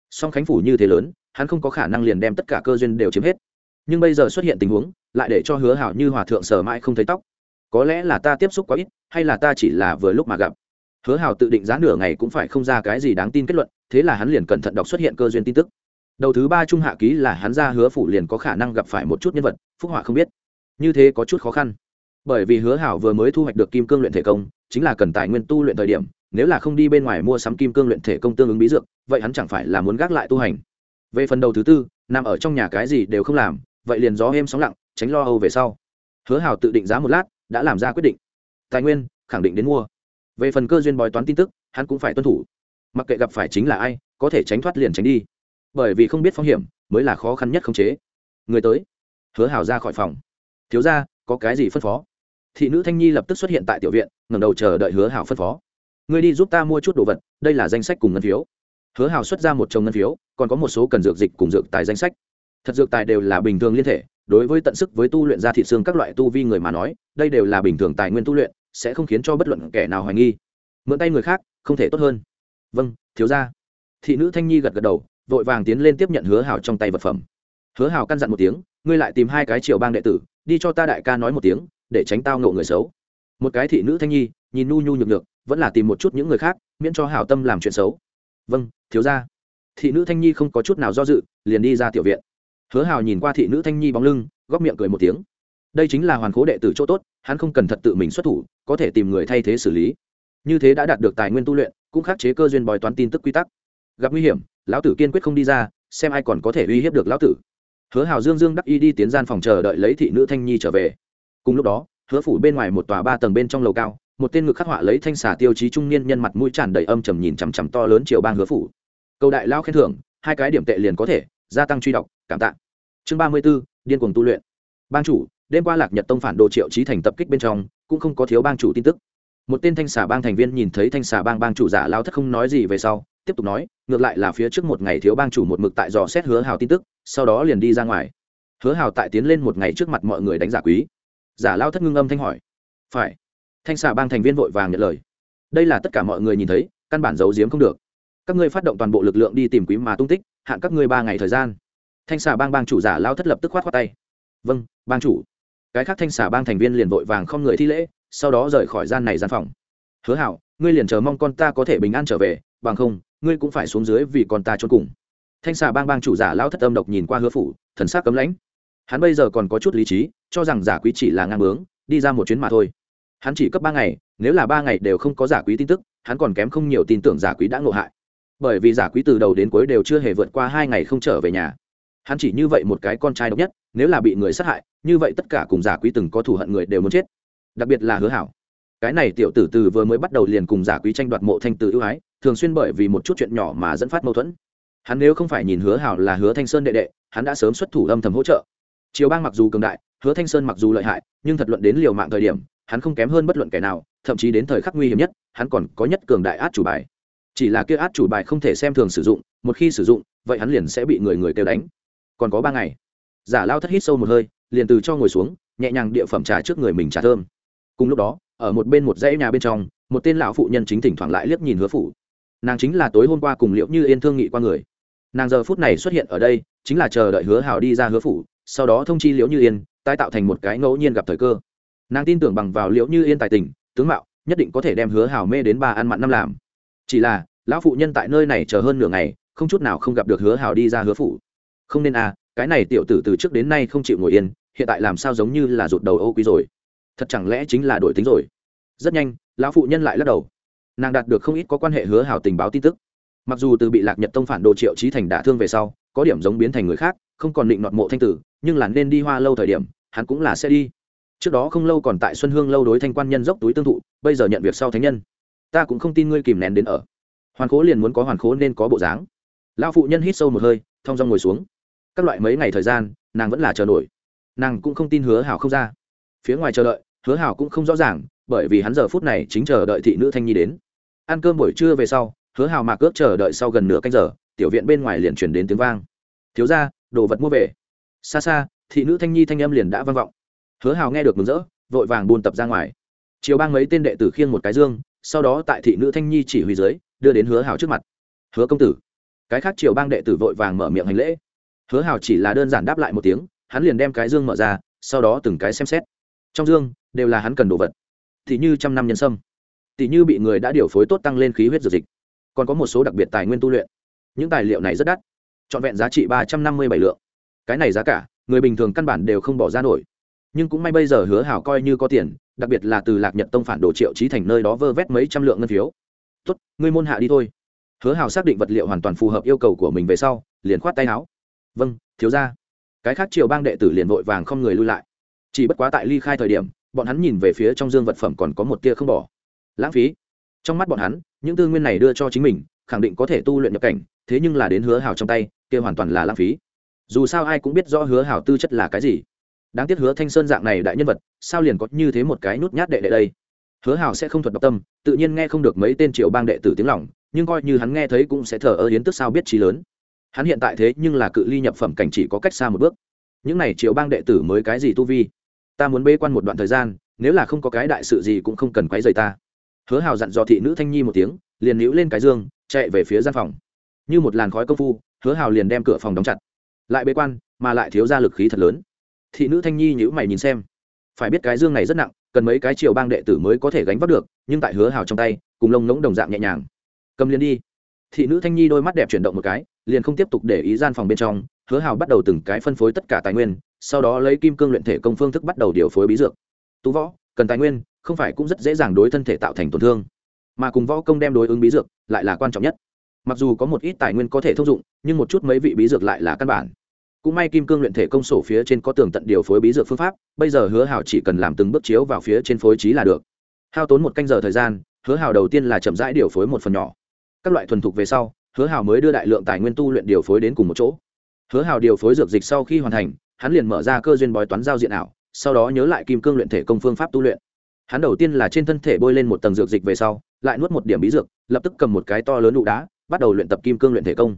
Song khánh phủ như thế lớn, hắn không có khả năng liền đem tất cả cơ duyên đều chiếm hết. Nhưng bây giờ xuất hiện tình huống, lại để cho hứa hảo như hòa thượng sở mãi không thấy tóc. Có lẽ là ta tiếp xúc quá ít, hay là ta chỉ là vừa lúc mà gặp. Hứa hảo tự định giá nửa ngày cũng phải không ra cái gì đáng tin kết luận, thế là hắn liền cẩn thận đọc xuất hiện cơ duyên tin tức. Đầu thứ ba trung hạ ký là hắn ra hứa phủ liền có khả năng gặp phải một chút nhân vật, phúc họa không biết. Như thế có chút khó khăn. Bởi vì hứa hảo vừa mới thu hoạch được kim cương luyện thể công, chính là cần tài nguyên tu luyện thời điểm nếu là không đi bên ngoài mua sắm kim cương luyện thể công tương ứng bí dược, vậy hắn chẳng phải là muốn gác lại tu hành. Về phần đầu thứ tư, nằm ở trong nhà cái gì đều không làm, vậy liền gió êm sóng lặng, tránh lo âu về sau. Hứa Hào tự định giá một lát, đã làm ra quyết định. Tài nguyên, khẳng định đến mua. Về phần cơ duyên bói toán tin tức, hắn cũng phải tuân thủ. Mặc kệ gặp phải chính là ai, có thể tránh thoát liền tránh đi. Bởi vì không biết phong hiểm, mới là khó khăn nhất khống chế. Người tới. Hứa Hào ra khỏi phòng. Thiếu ra có cái gì phân phó? Thị nữ thanh nhi lập tức xuất hiện tại tiểu viện, ngẩng đầu chờ đợi hứa Hào phân phó ngươi đi giúp ta mua chút đồ vật, đây là danh sách cùng ngân phiếu. Hứa hảo xuất ra một chồng ngân phiếu, còn có một số cần dược dịch cùng dược tài danh sách. Thật dược tài đều là bình thường liên thể, đối với tận sức với tu luyện ra thị xương các loại tu vi người mà nói, đây đều là bình thường tài nguyên tu luyện, sẽ không khiến cho bất luận kẻ nào hoài nghi. Mượn tay người khác, không thể tốt hơn. Vâng thiếu ra thị nữ thanh nhi gật gật đầu, vội vàng tiến lên tiếp nhận hứa hảo trong tay vật phẩm. Hứa hảo căn dặn một tiếng, ngươi lại tìm hai cái triệu bang đệ tử, đi cho ta đại ca nói một tiếng, để tránh tao ngộ người xấu. Một cái thị nữ thanh nhi, nhìn nu nhu nhược nhược vẫn là tìm một chút những người khác, miễn cho hảo tâm làm chuyện xấu. Vâng thiếu ra thị nữ thanh nhi không có chút nào do dự, liền đi ra tiểu viện. Hứa hào nhìn qua thị nữ thanh nhi bóng lưng, góc miệng cười một tiếng. Đây chính là hoàn cố đệ tử chỗ tốt, hắn không cần thật tự mình xuất thủ, có thể tìm người thay thế xử lý. Như thế đã đạt được tài nguyên tu luyện, cũng khắc chế cơ duyên bói toán tin tức quy tắc. Gặp nguy hiểm, lão tử kiên quyết không đi ra, xem ai còn có thể uy hiếp được lão tử. Hứa hào dương dương đắc y đi tiến gian phòng chờ đợi lấy thị nữ thanh nhi trở về. Cùng lúc đó, hứa phủ bên ngoài một tòa ba tầng bên trong lầu cao một tên ngực khắc họa lấy thanh xà tiêu chí trung niên nhân mặt mũi tràn đầy âm trầm nhìn chằm chằm to lớn chiều bang hứa phủ. Cầu đại lao khen thưởng, hai cái điểm tệ liền có thể, gia tăng truy đọc, cảm tạ. Chương ba mươi b ố điên cuồng tu luyện. Bang chủ, đêm qua lạc nhật tông phản đồ triệu trí thành tập kích bên trong, cũng không có thiếu bang chủ tin tức. Một tên thanh xà bang thành viên nhìn thấy thanh xà bang bang chủ giả lao thất không nói gì về sau, tiếp tục nói, ngược lại là phía trước một ngày thiếu bang chủ một mực tại dò xét hứa hào tin tức, sau đó liền đi ra ngoài. Hứa hào tại tiến lên một ngày trước mặt mọi người đánh giả quý. Giả lao thất ngưng âm thanh hỏi, phải thanh xà bang thành viên vội vàng nhận lời. Đây là tất cả mọi người nhìn thấy, căn bản giấu giếm không được. Các ngươi phát động toàn bộ lực lượng đi tìm quý mà tung tích, hạn các ngươi ba ngày thời gian. Thanh xà bang bang chủ giả lao thất lập tức khoát khoát tay. Vâng bang chủ. Cái khác thanh xà bang thành viên liền vội vàng không người thi lễ, sau đó rời khỏi gian này gian phòng. Hứa hảo, ngươi liền chờ mong con ta có thể bình an trở về, bằng không, ngươi cũng phải xuống dưới vì con ta trốn cùng. Thanh xà bang bang chủ giả lao thất âm độc nhìn qua hứa phủ, thần sắc cấm lãnh. Hắn bây giờ còn có chút lý trí, cho rằng giả quý chỉ là ngang bướng, đi ra một chuyến mà thôi hắn chỉ cấp ba ngày, nếu là ba ngày đều không có giả quý tin tức, hắn còn kém không nhiều tin tưởng giả quý đã ngộ hại. Bởi vì giả quý từ đầu đến cuối đều chưa hề vượt qua hai ngày không trở về nhà. Hắn chỉ như vậy một cái con trai độc nhất, nếu là bị người sát hại, như vậy tất cả cùng giả quý từng có thù hận người đều muốn chết. Đặc biệt là hứa hảo. Cái này tiểu tử từ vừa mới bắt đầu liền cùng giả quý tranh đoạt mộ thanh từ ưu ái, thường xuyên bởi vì một chút chuyện nhỏ mà dẫn phát mâu thuẫn. Hắn nếu không phải nhìn hứa hảo là hứa thanh sơn đệ đệ, hắn đã sớm xuất thủ âm thầm hỗ trợ. Triều bang mặc dù cường đại, hứa thanh sơn mặc dù lợi hại, nhưng thật luận đến liều mạng thời điểm hắn không kém hơn bất luận kẻ nào, thậm chí đến thời khắc nguy hiểm nhất, hắn còn có nhất cường đại át chủ bài. Chỉ là kia át chủ bài không thể xem thường sử dụng, một khi sử dụng, vậy hắn liền sẽ bị người người kêu đánh. Còn có ba ngày. Giả lao thất hít sâu một hơi, liền từ cho ngồi xuống, nhẹ nhàng địa phẩm trà trước người mình trà thơm. Cùng lúc đó, ở một bên một dãy nhà bên trong, một tên lão phụ nhân chính thỉnh thoảng lại liếc nhìn hứa phủ. Nàng chính là tối hôm qua cùng liệu như yên thương nghị qua người. Nàng giờ phút này xuất hiện ở đây, chính là chờ đợi hứa hào đi ra hứa phủ, sau đó thông chi liễu như yên, tái tạo thành một cái ngẫu nhiên gặp thời cơ nàng tin tưởng bằng vào liễu như yên tài tình, tướng mạo, nhất định có thể đem hứa hào mê đến ba ăn mặn năm làm. Chỉ là, lão phụ nhân tại nơi này chờ hơn nửa ngày, không chút nào không gặp được hứa hào đi ra hứa phủ. Không nên à cái này tiểu tử từ trước đến nay không chịu ngồi yên, hiện tại làm sao giống như là rụt đầu ô quý rồi. Thật chẳng lẽ chính là đổi tính rồi? Rất nhanh, lão phụ nhân lại lắc đầu. Nàng đạt được không ít có quan hệ hứa hào tình báo tin tức. Mặc dù từ bị lạc nhật tông phản đồ triệu trí thành đả thương về sau, có điểm giống biến thành người khác, không còn định nọt mộ thanh tử, nhưng là nên đi hoa lâu thời điểm, hắn cũng là sẽ đi trước đó không lâu còn tại xuân hương lâu đối thanh quan nhân dốc túi tương thụ, bây giờ nhận việc sau thánh nhân. Ta cũng không tin ngươi kìm nén đến ở. Hoàn khố liền muốn có hoàn khố nên có bộ dáng. Lão phụ nhân hít sâu một hơi, thong dong ngồi xuống. Các loại mấy ngày thời gian, nàng vẫn là chờ nổi. Nàng cũng không tin hứa hảo không ra. Phía ngoài chờ đợi, hứa hảo cũng không rõ ràng, bởi vì hắn giờ phút này chính chờ đợi thị nữ thanh nhi đến. Ăn cơm buổi trưa về sau, hứa hảo mạc ước chờ đợi sau gần nửa canh giờ, tiểu viện bên ngoài liền chuyển đến tiếng vang. Thiếu ra đồ vật mua về. Xa xa, thị nữ thanh nhi thanh âm liền đã vang vọng hứa hào nghe được mừng rỡ, vội vàng buôn tập ra ngoài. Chiều bang mấy tên đệ tử khiêng một cái dương, sau đó tại thị nữ thanh nhi chỉ huy dưới, đưa đến hứa hào trước mặt. Hứa công tử. Cái khác triều bang đệ tử vội vàng mở miệng hành lễ. Hứa hào chỉ là đơn giản đáp lại một tiếng, hắn liền đem cái dương mở ra, sau đó từng cái xem xét. Trong dương, đều là hắn cần đồ vật. Thì như trăm năm nhân sâm. Tỷ như bị người đã điều phối tốt tăng lên khí huyết dược dịch. Còn có một số đặc biệt tài nguyên tu luyện. Những tài liệu này rất đắt. Trọn vẹn giá trị ba trăm năm mươi bảy lượng. Cái này giá cả, người bình thường căn bản đều không bỏ ra nổi nhưng cũng may bây giờ hứa hảo coi như có tiền, đặc biệt là từ lạc nhật tông phản đồ triệu trí thành nơi đó vơ vét mấy trăm lượng ngân phiếu. Tốt, ngươi môn hạ đi thôi. Hứa hảo xác định vật liệu hoàn toàn phù hợp yêu cầu của mình về sau, liền khoát tay áo. Vâng thiếu ra cái khác triều bang đệ tử liền vội vàng không người lui lại. Chỉ bất quá tại ly khai thời điểm, bọn hắn nhìn về phía trong dương vật phẩm còn có một tia không bỏ. Lãng phí. Trong mắt bọn hắn, những tư nguyên này đưa cho chính mình, khẳng định có thể tu luyện nhập cảnh, thế nhưng là đến hứa hảo trong tay, kia hoàn toàn là lãng phí. Dù sao ai cũng biết rõ hứa hảo tư chất là cái gì đáng tiếc hứa thanh sơn dạng này đại nhân vật, sao liền có như thế một cái nút nhát đệ đệ đây? Hứa hào sẽ không thuật độc tâm, tự nhiên nghe không được mấy tên triệu bang đệ tử tiếng lỏng nhưng coi như hắn nghe thấy cũng sẽ thờ ơ yến tức sao biết trí lớn. Hắn hiện tại thế nhưng là cự ly nhập phẩm cảnh chỉ có cách xa một bước. Những này triệu bang đệ tử mới cái gì tu vi? Ta muốn bê quan một đoạn thời gian, nếu là không có cái đại sự gì cũng không cần quấy rầy ta. Hứa hào dặn dò thị nữ thanh nhi một tiếng, liền níu lên cái dương, chạy về phía gian phòng. Như một làn khói công phu, hứa hào liền đem cửa phòng đóng chặt. Lại bế quan, mà lại thiếu ra lực khí thật lớn thị nữ thanh nhi nhữ mày nhìn xem. Phải biết cái dương này rất nặng, cần mấy cái triều bang đệ tử mới có thể gánh vác được, nhưng tại hứa hào trong tay, cùng lông ngỗng đồng dạng nhẹ nhàng. Cầm liền đi. Thị nữ thanh nhi đôi mắt đẹp chuyển động một cái, liền không tiếp tục để ý gian phòng bên trong, hứa hào bắt đầu từng cái phân phối tất cả tài nguyên, sau đó lấy kim cương luyện thể công phương thức bắt đầu điều phối bí dược. Tú võ, cần tài nguyên, không phải cũng rất dễ dàng đối thân thể tạo thành tổn thương. Mà cùng võ công đem đối ứng bí dược, lại là quan trọng nhất. Mặc dù có một ít tài nguyên có thể thông dụng, nhưng một chút mấy vị bí dược lại là căn bản cũng may kim cương luyện thể công sổ phía trên có tường tận điều phối bí dược phương pháp, bây giờ hứa Hảo chỉ cần làm từng bước chiếu vào phía trên phối trí là được. Hao tốn một canh giờ thời gian, hứa Hảo đầu tiên là chậm rãi điều phối một phần nhỏ. Các loại thuần thục về sau, hứa Hảo mới đưa đại lượng tài nguyên tu luyện điều phối đến cùng một chỗ. Hứa Hảo điều phối dược dịch sau khi hoàn thành, hắn liền mở ra cơ duyên bói toán giao diện ảo, sau đó nhớ lại kim cương luyện thể công phương pháp tu luyện. Hắn đầu tiên là trên thân thể bôi lên một tầng dược dịch về sau, lại nuốt một điểm bí dược, lập tức cầm một cái to lớn đụ đá, bắt đầu luyện tập kim cương luyện thể công.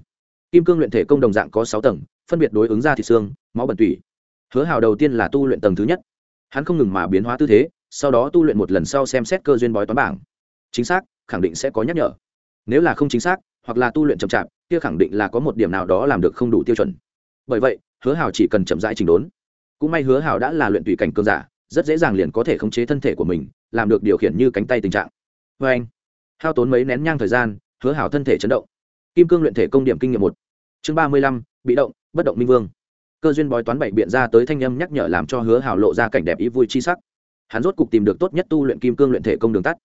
Kim cương luyện thể công đồng dạng có sáu tầng phân biệt đối ứng ra thịt xương, máu bẩn tủy. Hứa hào đầu tiên là tu luyện tầng thứ nhất. Hắn không ngừng mà biến hóa tư thế, sau đó tu luyện một lần sau xem xét cơ duyên bói toán bảng. Chính xác, khẳng định sẽ có nhắc nhở. Nếu là không chính xác, hoặc là tu luyện chậm chạp, kia khẳng định là có một điểm nào đó làm được không đủ tiêu chuẩn. Bởi vậy, hứa hào chỉ cần chậm rãi trình đốn. Cũng may hứa hào đã là luyện tùy cảnh cơn giả, rất dễ dàng liền có thể khống chế thân thể của mình, làm được điều khiển như cánh tay tình trạng. Vê anh, hao tốn mấy nén nhang thời gian, hứa hào thân thể chấn động. Kim cương luyện thể công điểm kinh nghiệm một. Chương ba mươi lăm, bị động bất động minh vương. Cơ duyên bói toán bảy biện ra tới thanh âm nhắc nhở làm cho hứa hào lộ ra cảnh đẹp ý vui chi sắc. Hắn rốt cục tìm được tốt nhất tu luyện kim cương luyện thể công đường tắt.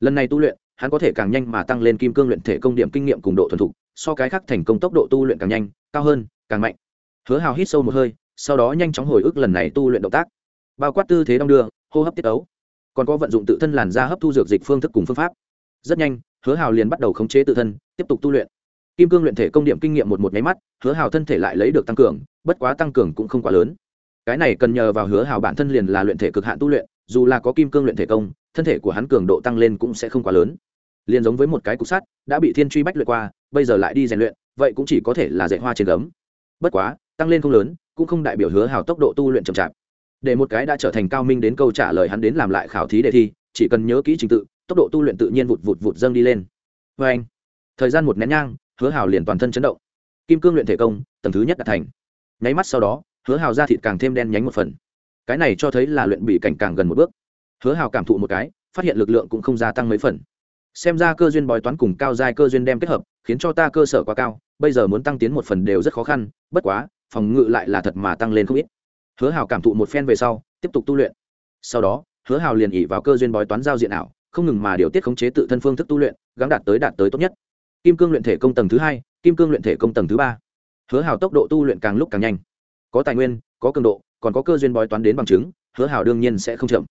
Lần này tu luyện, hắn có thể càng nhanh mà tăng lên kim cương luyện thể công điểm kinh nghiệm cùng độ thuần thục, so cái khác thành công tốc độ tu luyện càng nhanh, cao hơn, càng mạnh. Hứa hào hít sâu một hơi, sau đó nhanh chóng hồi ức lần này tu luyện động tác. Bao quát tư thế đong đưa, hô hấp tiết ấu. Còn có vận dụng tự thân làn da hấp thu dược dịch phương thức cùng phương pháp. Rất nhanh, hứa hào liền bắt đầu khống chế tự thân, tiếp tục tu luyện kim cương luyện thể công điểm kinh nghiệm một một nháy mắt, hứa hào thân thể lại lấy được tăng cường, bất quá tăng cường cũng không quá lớn. Cái này cần nhờ vào hứa hào bản thân liền là luyện thể cực hạn tu luyện, dù là có kim cương luyện thể công, thân thể của hắn cường độ tăng lên cũng sẽ không quá lớn. Liền giống với một cái cục sắt, đã bị thiên truy bách luyện qua, bây giờ lại đi rèn luyện, vậy cũng chỉ có thể là dạy hoa trên gấm. Bất quá, tăng lên không lớn, cũng không đại biểu hứa hào tốc độ tu luyện chậm chạp. Để một cái đã trở thành cao minh đến câu trả lời hắn đến làm lại khảo thí đề thi, chỉ cần nhớ kỹ trình tự, tốc độ tu luyện tự nhiên vụt vụt vụt dâng đi lên. Vê anh thời gian một nén nhang hứa hào liền toàn thân chấn động. Kim cương luyện thể công, tầng thứ nhất đã thành. Nháy mắt sau đó, hứa hào ra thịt càng thêm đen nhánh một phần. Cái này cho thấy là luyện bị cảnh càng gần một bước. Hứa hào cảm thụ một cái, phát hiện lực lượng cũng không gia tăng mấy phần. Xem ra cơ duyên bói toán cùng cao giai cơ duyên đem kết hợp, khiến cho ta cơ sở quá cao, bây giờ muốn tăng tiến một phần đều rất khó khăn, bất quá, phòng ngự lại là thật mà tăng lên không ít. Hứa hào cảm thụ một phen về sau, tiếp tục tu luyện. Sau đó, hứa hào liền ỉ vào cơ duyên bói toán giao diện ảo, không ngừng mà điều tiết khống chế tự thân phương thức tu luyện gắn đạt tới đạt tới tốt nhất kim cương luyện thể công tầng thứ hai, kim cương luyện thể công tầng thứ ba. Hứa hào tốc độ tu luyện càng lúc càng nhanh. Có tài nguyên, có cường độ, còn có cơ duyên bói toán đến bằng chứng, hứa hào đương nhiên sẽ không chậm.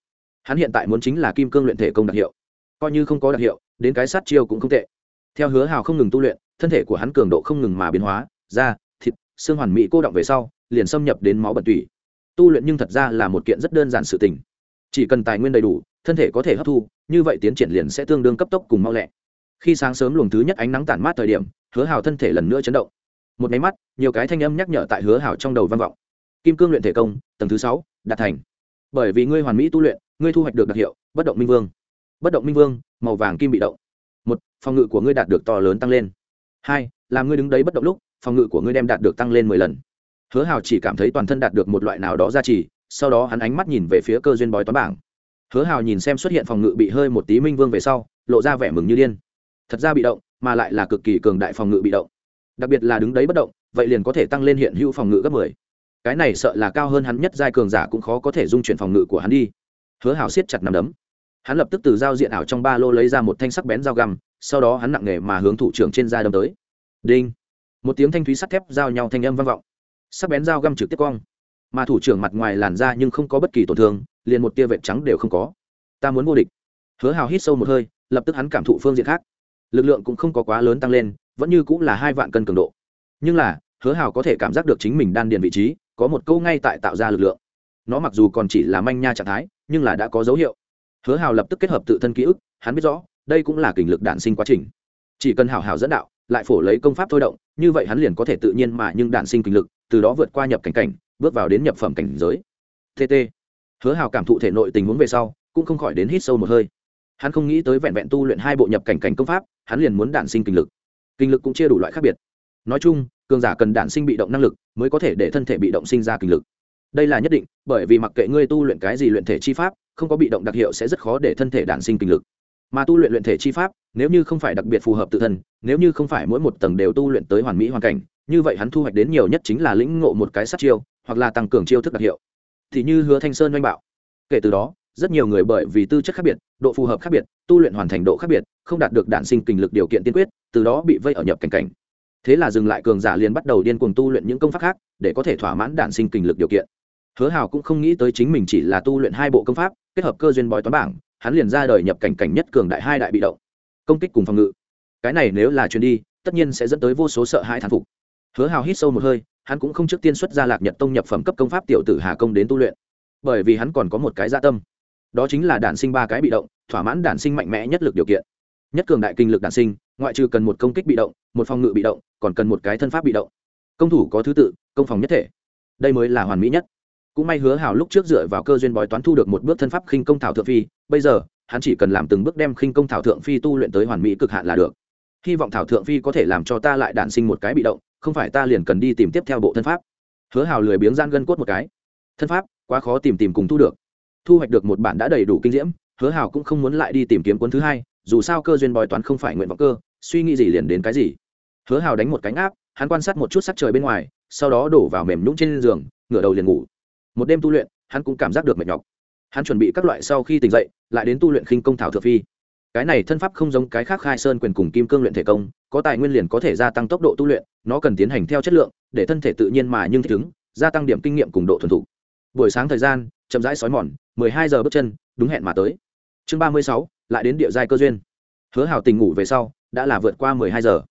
Hắn hiện tại muốn chính là kim cương luyện thể công đặc hiệu. Coi như không có đặc hiệu, đến cái sát chiêu cũng không tệ. Theo hứa hào không ngừng tu luyện, thân thể của hắn cường độ không ngừng mà biến hóa, da, thịt, xương hoàn mỹ cô động về sau, liền xâm nhập đến máu bẩn tủy. Tu luyện nhưng thật ra là một kiện rất đơn giản sự tình. Chỉ cần tài nguyên đầy đủ, thân thể có thể hấp thu, như vậy tiến triển liền sẽ tương đương cấp tốc cùng mau lẹ khi sáng sớm luồng thứ nhất ánh nắng tản mát thời điểm, hứa hào thân thể lần nữa chấn động. Một máy mắt, nhiều cái thanh âm nhắc nhở tại hứa hào trong đầu vang vọng. Kim cương luyện thể công, tầng thứ sáu, đạt thành. Bởi vì ngươi hoàn mỹ tu luyện, ngươi thu hoạch được đặc hiệu, bất động minh vương. Bất động minh vương, màu vàng kim bị động. Một, phòng ngự của ngươi đạt được to lớn tăng lên. Hai, làm ngươi đứng đấy bất động lúc, phòng ngự của ngươi đem đạt được tăng lên mười lần. Hứa hào chỉ cảm thấy toàn thân đạt được một loại nào đó giá trì. sau đó hắn ánh mắt nhìn về phía cơ duyên bói toán bảng. Hứa hào nhìn xem xuất hiện phòng ngự bị hơi một tí minh vương về sau, lộ ra vẻ mừng như điên thật ra bị động, mà lại là cực kỳ cường đại phòng ngự bị động. Đặc biệt là đứng đấy bất động, vậy liền có thể tăng lên hiện hữu phòng ngự gấp mười. Cái này sợ là cao hơn hắn nhất giai cường giả cũng khó có thể dung chuyển phòng ngự của hắn đi. Hứa hào siết chặt nằm đấm. Hắn lập tức từ giao diện ảo trong ba lô lấy ra một thanh sắc bén dao găm, sau đó hắn nặng nề mà hướng thủ trưởng trên da đâm tới. Đinh. Một tiếng thanh thúy sắt thép giao nhau thanh âm vang vọng. Sắc bén dao găm trực tiếp cong. Mà thủ trưởng mặt ngoài làn da nhưng không có bất kỳ tổn thương, liền một tia vệt trắng đều không có. Ta muốn vô địch. Hứa hào hít sâu một hơi, lập tức hắn cảm thụ phương diện khác lực lượng cũng không có quá lớn tăng lên, vẫn như cũng là hai vạn cân cường độ. Nhưng là, hứa hào có thể cảm giác được chính mình đan điền vị trí, có một câu ngay tại tạo ra lực lượng. Nó mặc dù còn chỉ là manh nha trạng thái, nhưng là đã có dấu hiệu. Hứa hào lập tức kết hợp tự thân ký ức, hắn biết rõ, đây cũng là kình lực đản sinh quá trình. Chỉ cần hào hào dẫn đạo, lại phổ lấy công pháp thôi động, như vậy hắn liền có thể tự nhiên mà nhưng đản sinh kình lực, từ đó vượt qua nhập cảnh cảnh, bước vào đến nhập phẩm cảnh giới. Tt hứa hào cảm thụ thể nội tình huống về sau, cũng không khỏi đến hít sâu một hơi hắn không nghĩ tới vẹn vẹn tu luyện hai bộ nhập cảnh cảnh công pháp, hắn liền muốn đản sinh kinh lực. Kinh lực cũng chia đủ loại khác biệt. Nói chung, cường giả cần đản sinh bị động năng lực mới có thể để thân thể bị động sinh ra kinh lực. Đây là nhất định, bởi vì mặc kệ ngươi tu luyện cái gì luyện thể chi pháp, không có bị động đặc hiệu sẽ rất khó để thân thể đản sinh kinh lực. Mà tu luyện luyện thể chi pháp, nếu như không phải đặc biệt phù hợp tự thân, nếu như không phải mỗi một tầng đều tu luyện tới hoàn mỹ hoàn cảnh, như vậy hắn thu hoạch đến nhiều nhất chính là lĩnh ngộ một cái sát chiêu, hoặc là tăng cường chiêu thức đặc hiệu. Thì như hứa thanh sơn oanh bạo. Kể từ đó rất nhiều người bởi vì tư chất khác biệt, độ phù hợp khác biệt, tu luyện hoàn thành độ khác biệt, không đạt được đạn sinh kình lực điều kiện tiên quyết, từ đó bị vây ở nhập cảnh cảnh. Thế là dừng lại cường giả liền bắt đầu điên cuồng tu luyện những công pháp khác, để có thể thỏa mãn đạn sinh kình lực điều kiện. Hứa hào cũng không nghĩ tới chính mình chỉ là tu luyện hai bộ công pháp, kết hợp cơ duyên bói toán bảng, hắn liền ra đời nhập cảnh cảnh nhất cường đại hai đại bị động. Công kích cùng phòng ngự. Cái này nếu là chuyến đi, tất nhiên sẽ dẫn tới vô số sợ hãi thán phục. Hứa hào hít sâu một hơi, hắn cũng không trước tiên xuất ra lạc nhật tông nhập phẩm cấp công pháp tiểu tử hà công đến tu luyện. Bởi vì hắn còn có một cái gia dạ tâm đó chính là đản sinh ba cái bị động, thỏa mãn đản sinh mạnh mẽ nhất lực điều kiện. Nhất cường đại kinh lực đản sinh, ngoại trừ cần một công kích bị động, một phòng ngự bị động, còn cần một cái thân pháp bị động. Công thủ có thứ tự, công phòng nhất thể. Đây mới là hoàn mỹ nhất. Cũng may hứa hào lúc trước dựa vào cơ duyên bói toán thu được một bước thân pháp khinh công thảo thượng phi, bây giờ, hắn chỉ cần làm từng bước đem khinh công thảo thượng phi tu luyện tới hoàn mỹ cực hạn là được. Hy vọng thảo thượng phi có thể làm cho ta lại đản sinh một cái bị động, không phải ta liền cần đi tìm tiếp theo bộ thân pháp. Hứa hào lười biếng gian gân cốt một cái. Thân pháp, quá khó tìm tìm cùng thu được thu hoạch được một bản đã đầy đủ kinh diễm, hứa hào cũng không muốn lại đi tìm kiếm cuốn thứ hai, dù sao cơ duyên bói toán không phải nguyện vọng cơ, suy nghĩ gì liền đến cái gì. Hứa hào đánh một cánh áp, hắn quan sát một chút sắc trời bên ngoài, sau đó đổ vào mềm nhũng trên giường, ngửa đầu liền ngủ. Một đêm tu luyện, hắn cũng cảm giác được mệt nhọc. Hắn chuẩn bị các loại sau khi tỉnh dậy, lại đến tu luyện khinh công thảo thượng phi. Cái này thân pháp không giống cái khác khai sơn quyền cùng kim cương luyện thể công, có tài nguyên liền có thể gia tăng tốc độ tu luyện, nó cần tiến hành theo chất lượng, để thân thể tự nhiên mà nhưng thích ứng, gia tăng điểm kinh nghiệm cùng độ thuần thục buổi sáng thời gian, chậm rãi sói mòn, mười hai giờ bước chân, đúng hẹn mà tới. Chương ba mươi sáu, lại đến địa giai cơ duyên. Hứa hào tình ngủ về sau, đã là vượt qua mười hai giờ.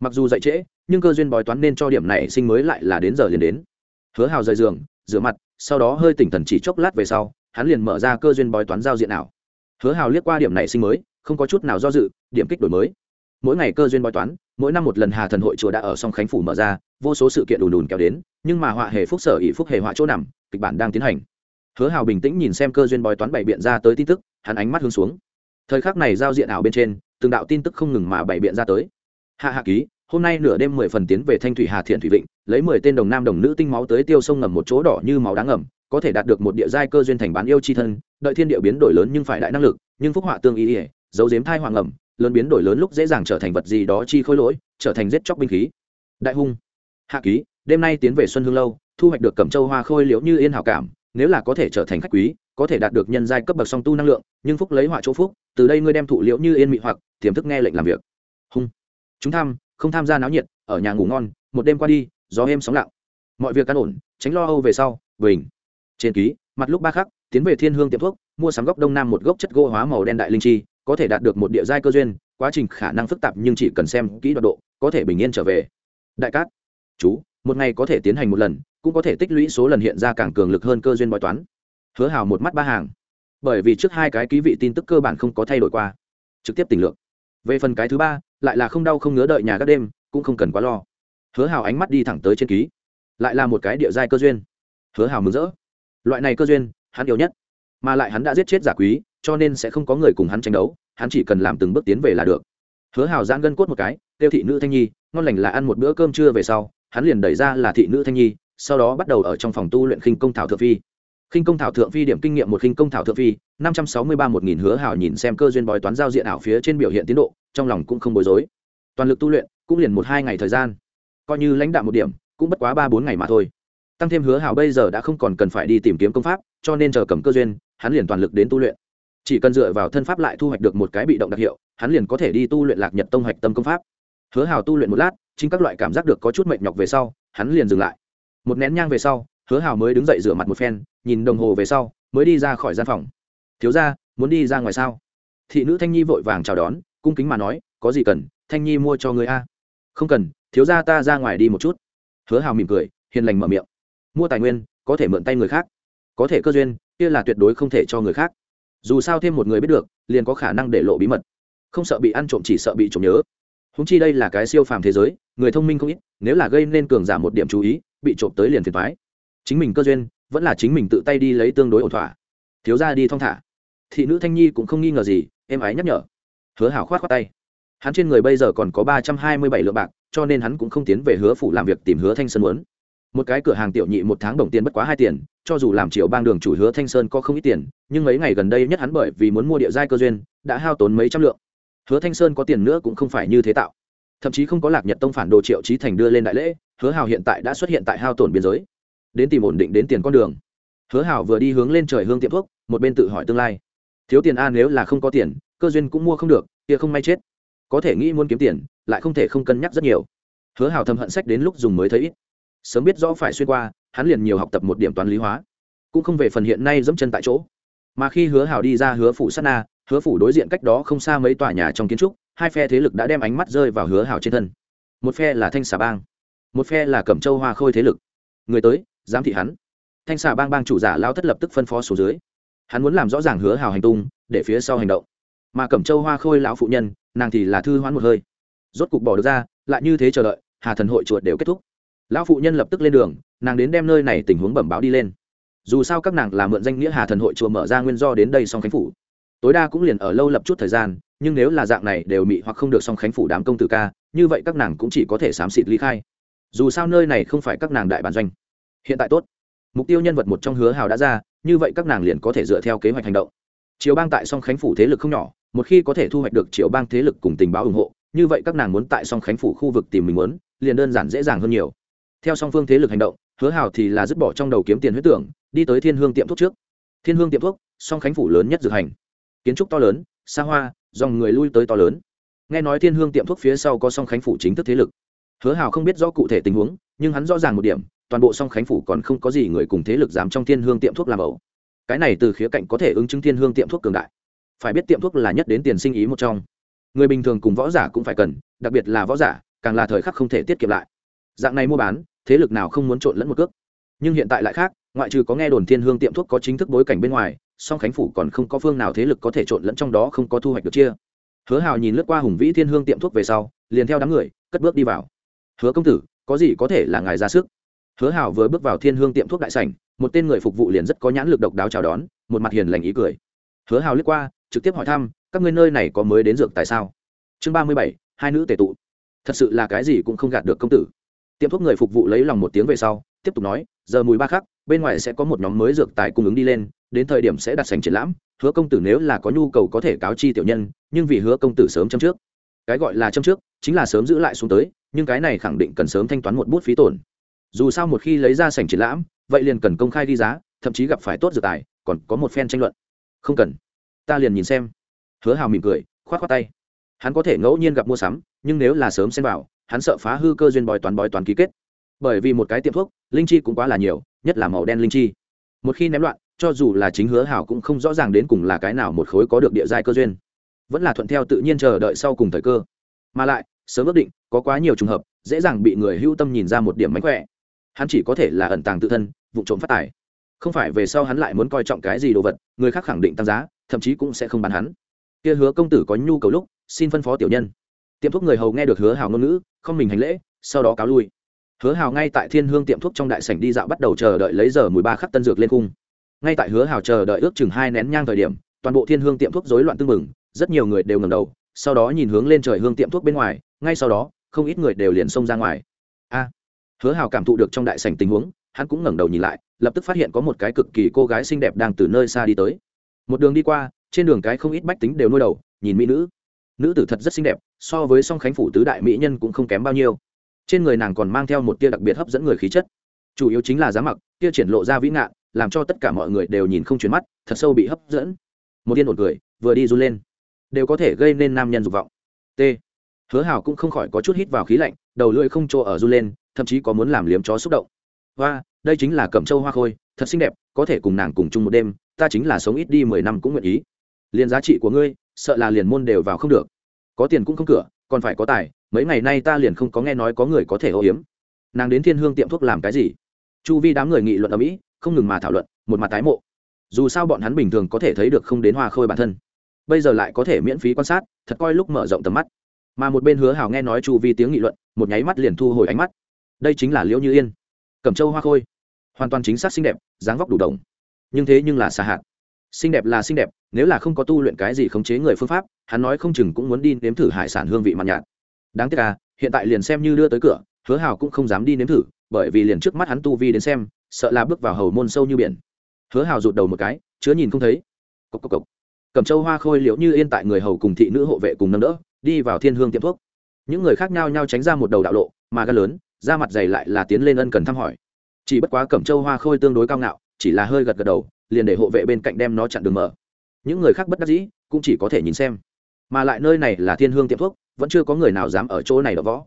Mặc dù dậy trễ, nhưng cơ duyên bói toán nên cho điểm này sinh mới lại là đến giờ liền đến. Hứa hào rời giường, rửa mặt, sau đó hơi tỉnh thần chỉ chốc lát về sau, hắn liền mở ra cơ duyên bói toán giao diện ảo. Hứa hào liếc qua điểm này sinh mới, không có chút nào do dự, điểm kích đổi mới mỗi ngày cơ duyên bói toán, mỗi năm một lần hà thần hội chùa đã ở song khánh phủ mở ra, vô số sự kiện đùn đùn kéo đến, nhưng mà họa hề phúc sở ỷ phúc hề họa chỗ nằm, kịch bản đang tiến hành. Hứa hào bình tĩnh nhìn xem cơ duyên bói toán bày biện ra tới tin tức, hắn ánh mắt hướng xuống. Thời khắc này giao diện ảo bên trên, từng đạo tin tức không ngừng mà bày biện ra tới. Hạ hạ ký, hôm nay nửa đêm mười phần tiến về thanh thủy hà thiện thủy vịnh, lấy mười tên đồng nam đồng nữ tinh máu tới tiêu sông ngầm một chỗ đỏ như máu đáng ngầm, có thể đạt được một địa giai cơ duyên thành bán yêu chi thân, đợi thiên địa biến đổi lớn nhưng phải đại năng lực, nhưng phúc họa tương ý ỉa dấu diếm thai hoàng ngầm lớn biến đổi lớn lúc dễ dàng trở thành vật gì đó chi khôi lỗi, trở thành giết chóc binh khí. Đại hung, hạ ký, đêm nay tiến về xuân hương lâu, thu hoạch được cẩm châu hoa khôi liễu như yên hảo cảm, nếu là có thể trở thành khách quý, có thể đạt được nhân giai cấp bậc song tu năng lượng, nhưng phúc lấy họa chỗ phúc, từ đây ngươi đem thụ liễu như yên mị hoặc, tiềm thức nghe lệnh làm việc. Hung, chúng tham, không tham gia náo nhiệt, ở nhà ngủ ngon, một đêm qua đi, gió êm sóng lặng. Mọi việc căn ổn, tránh lo âu về sau, bình. Trên ký, mặt lúc ba khắc, tiến về thiên hương tiệm thuốc, mua sắm góc đông nam một gốc chất gỗ hóa màu đen đại linh chi có thể đạt được một địa giai cơ duyên, quá trình khả năng phức tạp nhưng chỉ cần xem kỹ đoạn độ, có thể bình yên trở về. Đại cát, chú, một ngày có thể tiến hành một lần, cũng có thể tích lũy số lần hiện ra càng cường lực hơn cơ duyên bói toán. Hứa hào một mắt ba hàng. Bởi vì trước hai cái ký vị tin tức cơ bản không có thay đổi qua. Trực tiếp tình lượng về phần cái thứ ba, lại là không đau không ngứa đợi nhà các đêm, cũng không cần quá lo. Hứa hào ánh mắt đi thẳng tới trên ký. Lại là một cái địa giai cơ duyên. Hứa hào mừng rỡ. Loại này cơ duyên, hắn yêu nhất. Mà lại hắn đã giết chết giả quý cho nên sẽ không có người cùng hắn tranh đấu, hắn chỉ cần làm từng bước tiến về là được. Hứa hào giãn gân cốt một cái, tiêu thị nữ thanh nhi, ngon lành là ăn một bữa cơm trưa về sau. Hắn liền đẩy ra là thị nữ thanh nhi, sau đó bắt đầu ở trong phòng tu luyện khinh công thảo thượng phi. Khinh công thảo thượng phi điểm kinh nghiệm một khinh công thảo thượng phi, năm trăm sáu mươi ba một nghìn hứa hào nhìn xem cơ duyên bói toán giao diện ảo phía trên biểu hiện tiến độ, trong lòng cũng không bối rối. Toàn lực tu luyện, cũng liền một hai ngày thời gian. Coi như lãnh đạo một điểm, cũng bất quá ba bốn ngày mà thôi. Tăng thêm hứa hào bây giờ đã không còn cần phải đi tìm kiếm công pháp, cho nên chờ cầm cơ duyên, hắn liền toàn lực đến tu luyện chỉ cần dựa vào thân pháp lại thu hoạch được một cái bị động đặc hiệu, hắn liền có thể đi tu luyện lạc nhật tông hạch tâm công pháp. Hứa hào tu luyện một lát, chính các loại cảm giác được có chút mệt nhọc về sau, hắn liền dừng lại. Một nén nhang về sau, hứa hào mới đứng dậy rửa mặt một phen, nhìn đồng hồ về sau, mới đi ra khỏi gian phòng. Thiếu ra muốn đi ra ngoài sao? Thị nữ thanh nhi vội vàng chào đón, cung kính mà nói, có gì cần, thanh nhi mua cho người a. Không cần, thiếu ra ta ra ngoài đi một chút. Hứa hào mỉm cười, hiền lành mở miệng. Mua tài nguyên, có thể mượn tay người khác. Có thể cơ duyên, kia là tuyệt đối không thể cho người khác dù sao thêm một người biết được, liền có khả năng để lộ bí mật. Không sợ bị ăn trộm, chỉ sợ bị trộm nhớ. Húng chi đây là cái siêu phàm thế giới, người thông minh không ít, nếu là gây nên cường giả một điểm chú ý, bị trộm tới liền phiền thoái chính mình cơ duyên, vẫn là chính mình tự tay đi lấy tương đối ổn thỏa. Thiếu ra đi thong thả. Thị nữ thanh nhi cũng không nghi ngờ gì em ái nhắc nhở. Hứa hảo khoát khoát tay. Hắn trên người bây giờ còn có ba trăm hai mươi bảy lượng bạc, cho nên hắn cũng không tiến về hứa phủ làm việc tìm hứa thanh sơn muốn một cái cửa hàng tiểu nhị một tháng đồng tiền bất quá hai tiền, cho dù làm triệu bang đường chủ hứa thanh sơn có không ít tiền, nhưng mấy ngày gần đây nhất hắn bởi vì muốn mua địa giai cơ duyên, đã hao tốn mấy trăm lượng. Hứa thanh sơn có tiền nữa cũng không phải như thế tạo. Thậm chí không có lạc nhật tông phản đồ triệu trí thành đưa lên đại lễ, hứa hào hiện tại đã xuất hiện tại hao tổn biên giới. Đến tìm ổn định đến tiền con đường. Hứa hào vừa đi hướng lên trời hương tiệm thuốc, một bên tự hỏi tương lai. Thiếu tiền a nếu là không có tiền, cơ duyên cũng mua không được, kia không may chết. Có thể nghĩ muốn kiếm tiền, lại không thể không cân nhắc rất nhiều. Hứa hào thầm hận sách đến lúc dùng mới thấy ít sớm biết rõ phải xuyên qua, hắn liền nhiều học tập một điểm toán lý hóa. Cũng không về phần hiện nay dẫm chân tại chỗ. Mà khi hứa Hảo đi ra hứa phủ sát na, hứa phủ đối diện cách đó không xa mấy tòa nhà trong kiến trúc, hai phe thế lực đã đem ánh mắt rơi vào hứa Hảo trên thân. Một phe là thanh xà bang, một phe là cẩm châu hoa khôi thế lực. Người tới, giám thị hắn. Thanh xà bang bang chủ giả lao thất lập tức phân phó số dưới. Hắn muốn làm rõ ràng hứa hào hành tung, để phía sau hành động. Mà cẩm châu hoa khôi lão phụ nhân, nàng thì là thư hoãn một hơi. Rốt cục bỏ được ra, lại như thế chờ đợi, hà thần hội chuột đều kết thúc lão phụ nhân lập tức lên đường, nàng đến đem nơi này tình huống bẩm báo đi lên. Dù sao các nàng là mượn danh nghĩa hà thần hội chùa mở ra nguyên do đến đây song khánh phủ. Tối đa cũng liền ở lâu lập chút thời gian, nhưng nếu là dạng này đều mị hoặc không được song khánh phủ đám công tử ca, như vậy các nàng cũng chỉ có thể xám xịt ly khai. Dù sao nơi này không phải các nàng đại bản doanh. Hiện tại tốt. Mục tiêu nhân vật một trong hứa hào đã ra, như vậy các nàng liền có thể dựa theo kế hoạch hành động. Triều bang tại song khánh phủ thế lực không nhỏ, một khi có thể thu hoạch được triều bang thế lực cùng tình báo ủng hộ, như vậy các nàng muốn tại song khánh phủ khu vực tìm mình muốn, liền đơn giản dễ dàng hơn nhiều theo song phương thế lực hành động, hứa hào thì là dứt bỏ trong đầu kiếm tiền huyết tưởng, đi tới thiên hương tiệm thuốc trước. Thiên hương tiệm thuốc, song khánh phủ lớn nhất dược hành. Kiến trúc to lớn, xa hoa, dòng người lui tới to lớn. Nghe nói thiên hương tiệm thuốc phía sau có song khánh phủ chính thức thế lực. Hứa hào không biết rõ cụ thể tình huống, nhưng hắn rõ ràng một điểm, toàn bộ song khánh phủ còn không có gì người cùng thế lực dám trong thiên hương tiệm thuốc làm ẩu. Cái này từ khía cạnh có thể ứng chứng thiên hương tiệm thuốc cường đại. Phải biết tiệm thuốc là nhất đến tiền sinh ý một trong. Người bình thường cùng võ giả cũng phải cần, đặc biệt là võ giả, càng là thời khắc không thể tiết kiệm lại. Dạng này mua bán thế lực nào không muốn trộn lẫn một cước. Nhưng hiện tại lại khác, ngoại trừ có nghe đồn thiên hương tiệm thuốc có chính thức bối cảnh bên ngoài, song khánh phủ còn không có phương nào thế lực có thể trộn lẫn trong đó không có thu hoạch được chia. Hứa hào nhìn lướt qua hùng vĩ thiên hương tiệm thuốc về sau, liền theo đám người, cất bước đi vào. Hứa công tử, có gì có thể là ngài ra sức? Hứa hào vừa bước vào thiên hương tiệm thuốc đại sảnh, một tên người phục vụ liền rất có nhãn lực độc đáo chào đón, một mặt hiền lành ý cười. Hứa hào lướt qua, trực tiếp hỏi thăm, các ngươi nơi này có mới đến dược tại sao? Chương ba mươi bảy, hai nữ tề tụ. Thật sự là cái gì cũng không gạt được công tử tiệm thuốc người phục vụ lấy lòng một tiếng về sau, tiếp tục nói, giờ mùi ba khắc, bên ngoài sẽ có một nhóm mới dược tài cung ứng đi lên, đến thời điểm sẽ đặt sành triển lãm, hứa công tử nếu là có nhu cầu có thể cáo chi tiểu nhân, nhưng vì hứa công tử sớm châm trước. Cái gọi là châm trước, chính là sớm giữ lại xuống tới, nhưng cái này khẳng định cần sớm thanh toán một bút phí tổn. Dù sao một khi lấy ra sành triển lãm, vậy liền cần công khai đi giá, thậm chí gặp phải tốt dược tài, còn có một phen tranh luận. Không cần. Ta liền nhìn xem. Hứa hào mỉm cười k h o á t khoác tay. Hắn có thể ngẫu nhiên gặp mua sắm, nhưng nếu là sớm xem vào hắn sợ phá hư cơ duyên bói toán bói toán ký kết. Bởi vì một cái tiệm thuốc, linh chi cũng quá là nhiều, nhất là màu đen linh chi. Một khi ném loạn, cho dù là chính hứa hảo cũng không rõ ràng đến cùng là cái nào một khối có được địa giai cơ duyên. Vẫn là thuận theo tự nhiên chờ đợi sau cùng thời cơ. Mà lại, sớm ước định, có quá nhiều trường hợp, dễ dàng bị người hưu tâm nhìn ra một điểm mánh khỏe. Hắn chỉ có thể là ẩn tàng tự thân, vụ trộm phát tài. Không phải về sau hắn lại muốn coi trọng cái gì đồ vật, người khác khẳng định tăng giá, thậm chí cũng sẽ không bán hắn. Kia hứa công tử có nhu cầu lúc, xin phân phó tiểu nhân tiệm thuốc người hầu nghe được hứa hào ngôn ngữ, không mình hành lễ, sau đó cáo lui. Hứa hào ngay tại thiên hương tiệm thuốc trong đại sảnh đi dạo bắt đầu chờ đợi lấy giờ mười ba khắc tân dược lên cung ngay tại hứa hào chờ đợi ước chừng hai nén nhang thời điểm, toàn bộ thiên hương tiệm thuốc rối loạn tưng mừng rất nhiều người đều ngầm đầu, sau đó nhìn hướng lên trời hương tiệm thuốc bên ngoài, ngay sau đó, không ít người đều liền xông ra ngoài. A! Hứa hào cảm thụ được trong đại sảnh tình huống, hắn cũng ngẩng đầu nhìn lại, lập tức phát hiện có một cái cực kỳ cô gái xinh đẹp đang từ nơi xa đi tới. Một đường đi qua, trên đường cái không ít bách tính đều nuôi đầu, nhìn mỹ nữ. Nữ tử thật rất xinh đẹp so với song khánh phủ tứ đại mỹ nhân cũng không kém bao nhiêu. Trên người nàng còn mang theo một tia đặc biệt hấp dẫn người khí chất. Chủ yếu chính là giá mặc tia triển lộ ra vĩ ngạn, làm cho tất cả mọi người đều nhìn không chuyển mắt, thật sâu bị hấp dẫn. Một tiên ổn cười, vừa đi run lên. Đều có thể gây nên nam nhân dục vọng. T. Hứa hào cũng không khỏi có chút hít vào khí lạnh, đầu lưỡi không chỗ ở run lên, thậm chí có muốn làm liếm chó xúc động. Và đây chính là cẩm châu hoa khôi, thật xinh đẹp, có thể cùng nàng cùng chung một đêm, ta chính là sống ít đi mười năm cũng nguyện ý. Liền giá trị của ngươi, sợ là liền môn đều vào không được có tiền cũng không cửa, còn phải có tài, mấy ngày nay ta liền không có nghe nói có người có thể ô hiếm nàng đến thiên hương tiệm thuốc làm cái gì? Chu vi đám người nghị luận ở mỹ không ngừng mà thảo luận, một mặt tái mộ. Dù sao bọn hắn bình thường có thể thấy được không đến hoa khôi bản thân. Bây giờ lại có thể miễn phí quan sát, thật coi lúc mở rộng tầm mắt. Mà một bên hứa hào nghe nói chu vi tiếng nghị luận, một nháy mắt liền thu hồi ánh mắt. Đây chính là liễu như yên. Cẩm châu hoa khôi. Hoàn toàn chính xác xinh đẹp, dáng vóc đủ đồng. Nhưng thế nhưng là xa hạt xinh đẹp là xinh đẹp, nếu là không có tu luyện cái gì khống chế người phương pháp, hắn nói không chừng cũng muốn đi nếm thử hải sản hương vị mặn nhạt. Đáng tiếc à hiện tại liền xem như đưa tới cửa, hứa hào cũng không dám đi nếm thử, bởi vì liền trước mắt hắn tu vi đến xem, sợ là bước vào hầu môn sâu như biển. Hứa hào rụt đầu một cái, chứa nhìn không thấy. Cộc cộc cộc. Cầm châu hoa khôi liễu như yên tại người hầu cùng thị nữ hộ vệ cùng nâng đỡ, đi vào thiên hương tiệm thuốc. Những người khác nhau nhau tránh ra một đầu đạo lộ, mà gan lớn ra mặt dày lại là tiến lên ân cần thăm hỏi. Chỉ bất quá cẩm châu hoa khôi tương đối cao ngạo, chỉ là hơi gật gật đầu liền để hộ vệ bên cạnh đem nó chặn đường mở. Những người khác bất đắc dĩ, cũng chỉ có thể nhìn xem. Mà lại nơi này là thiên hương tiệm thuốc, vẫn chưa có người nào dám ở chỗ này đỡ võ.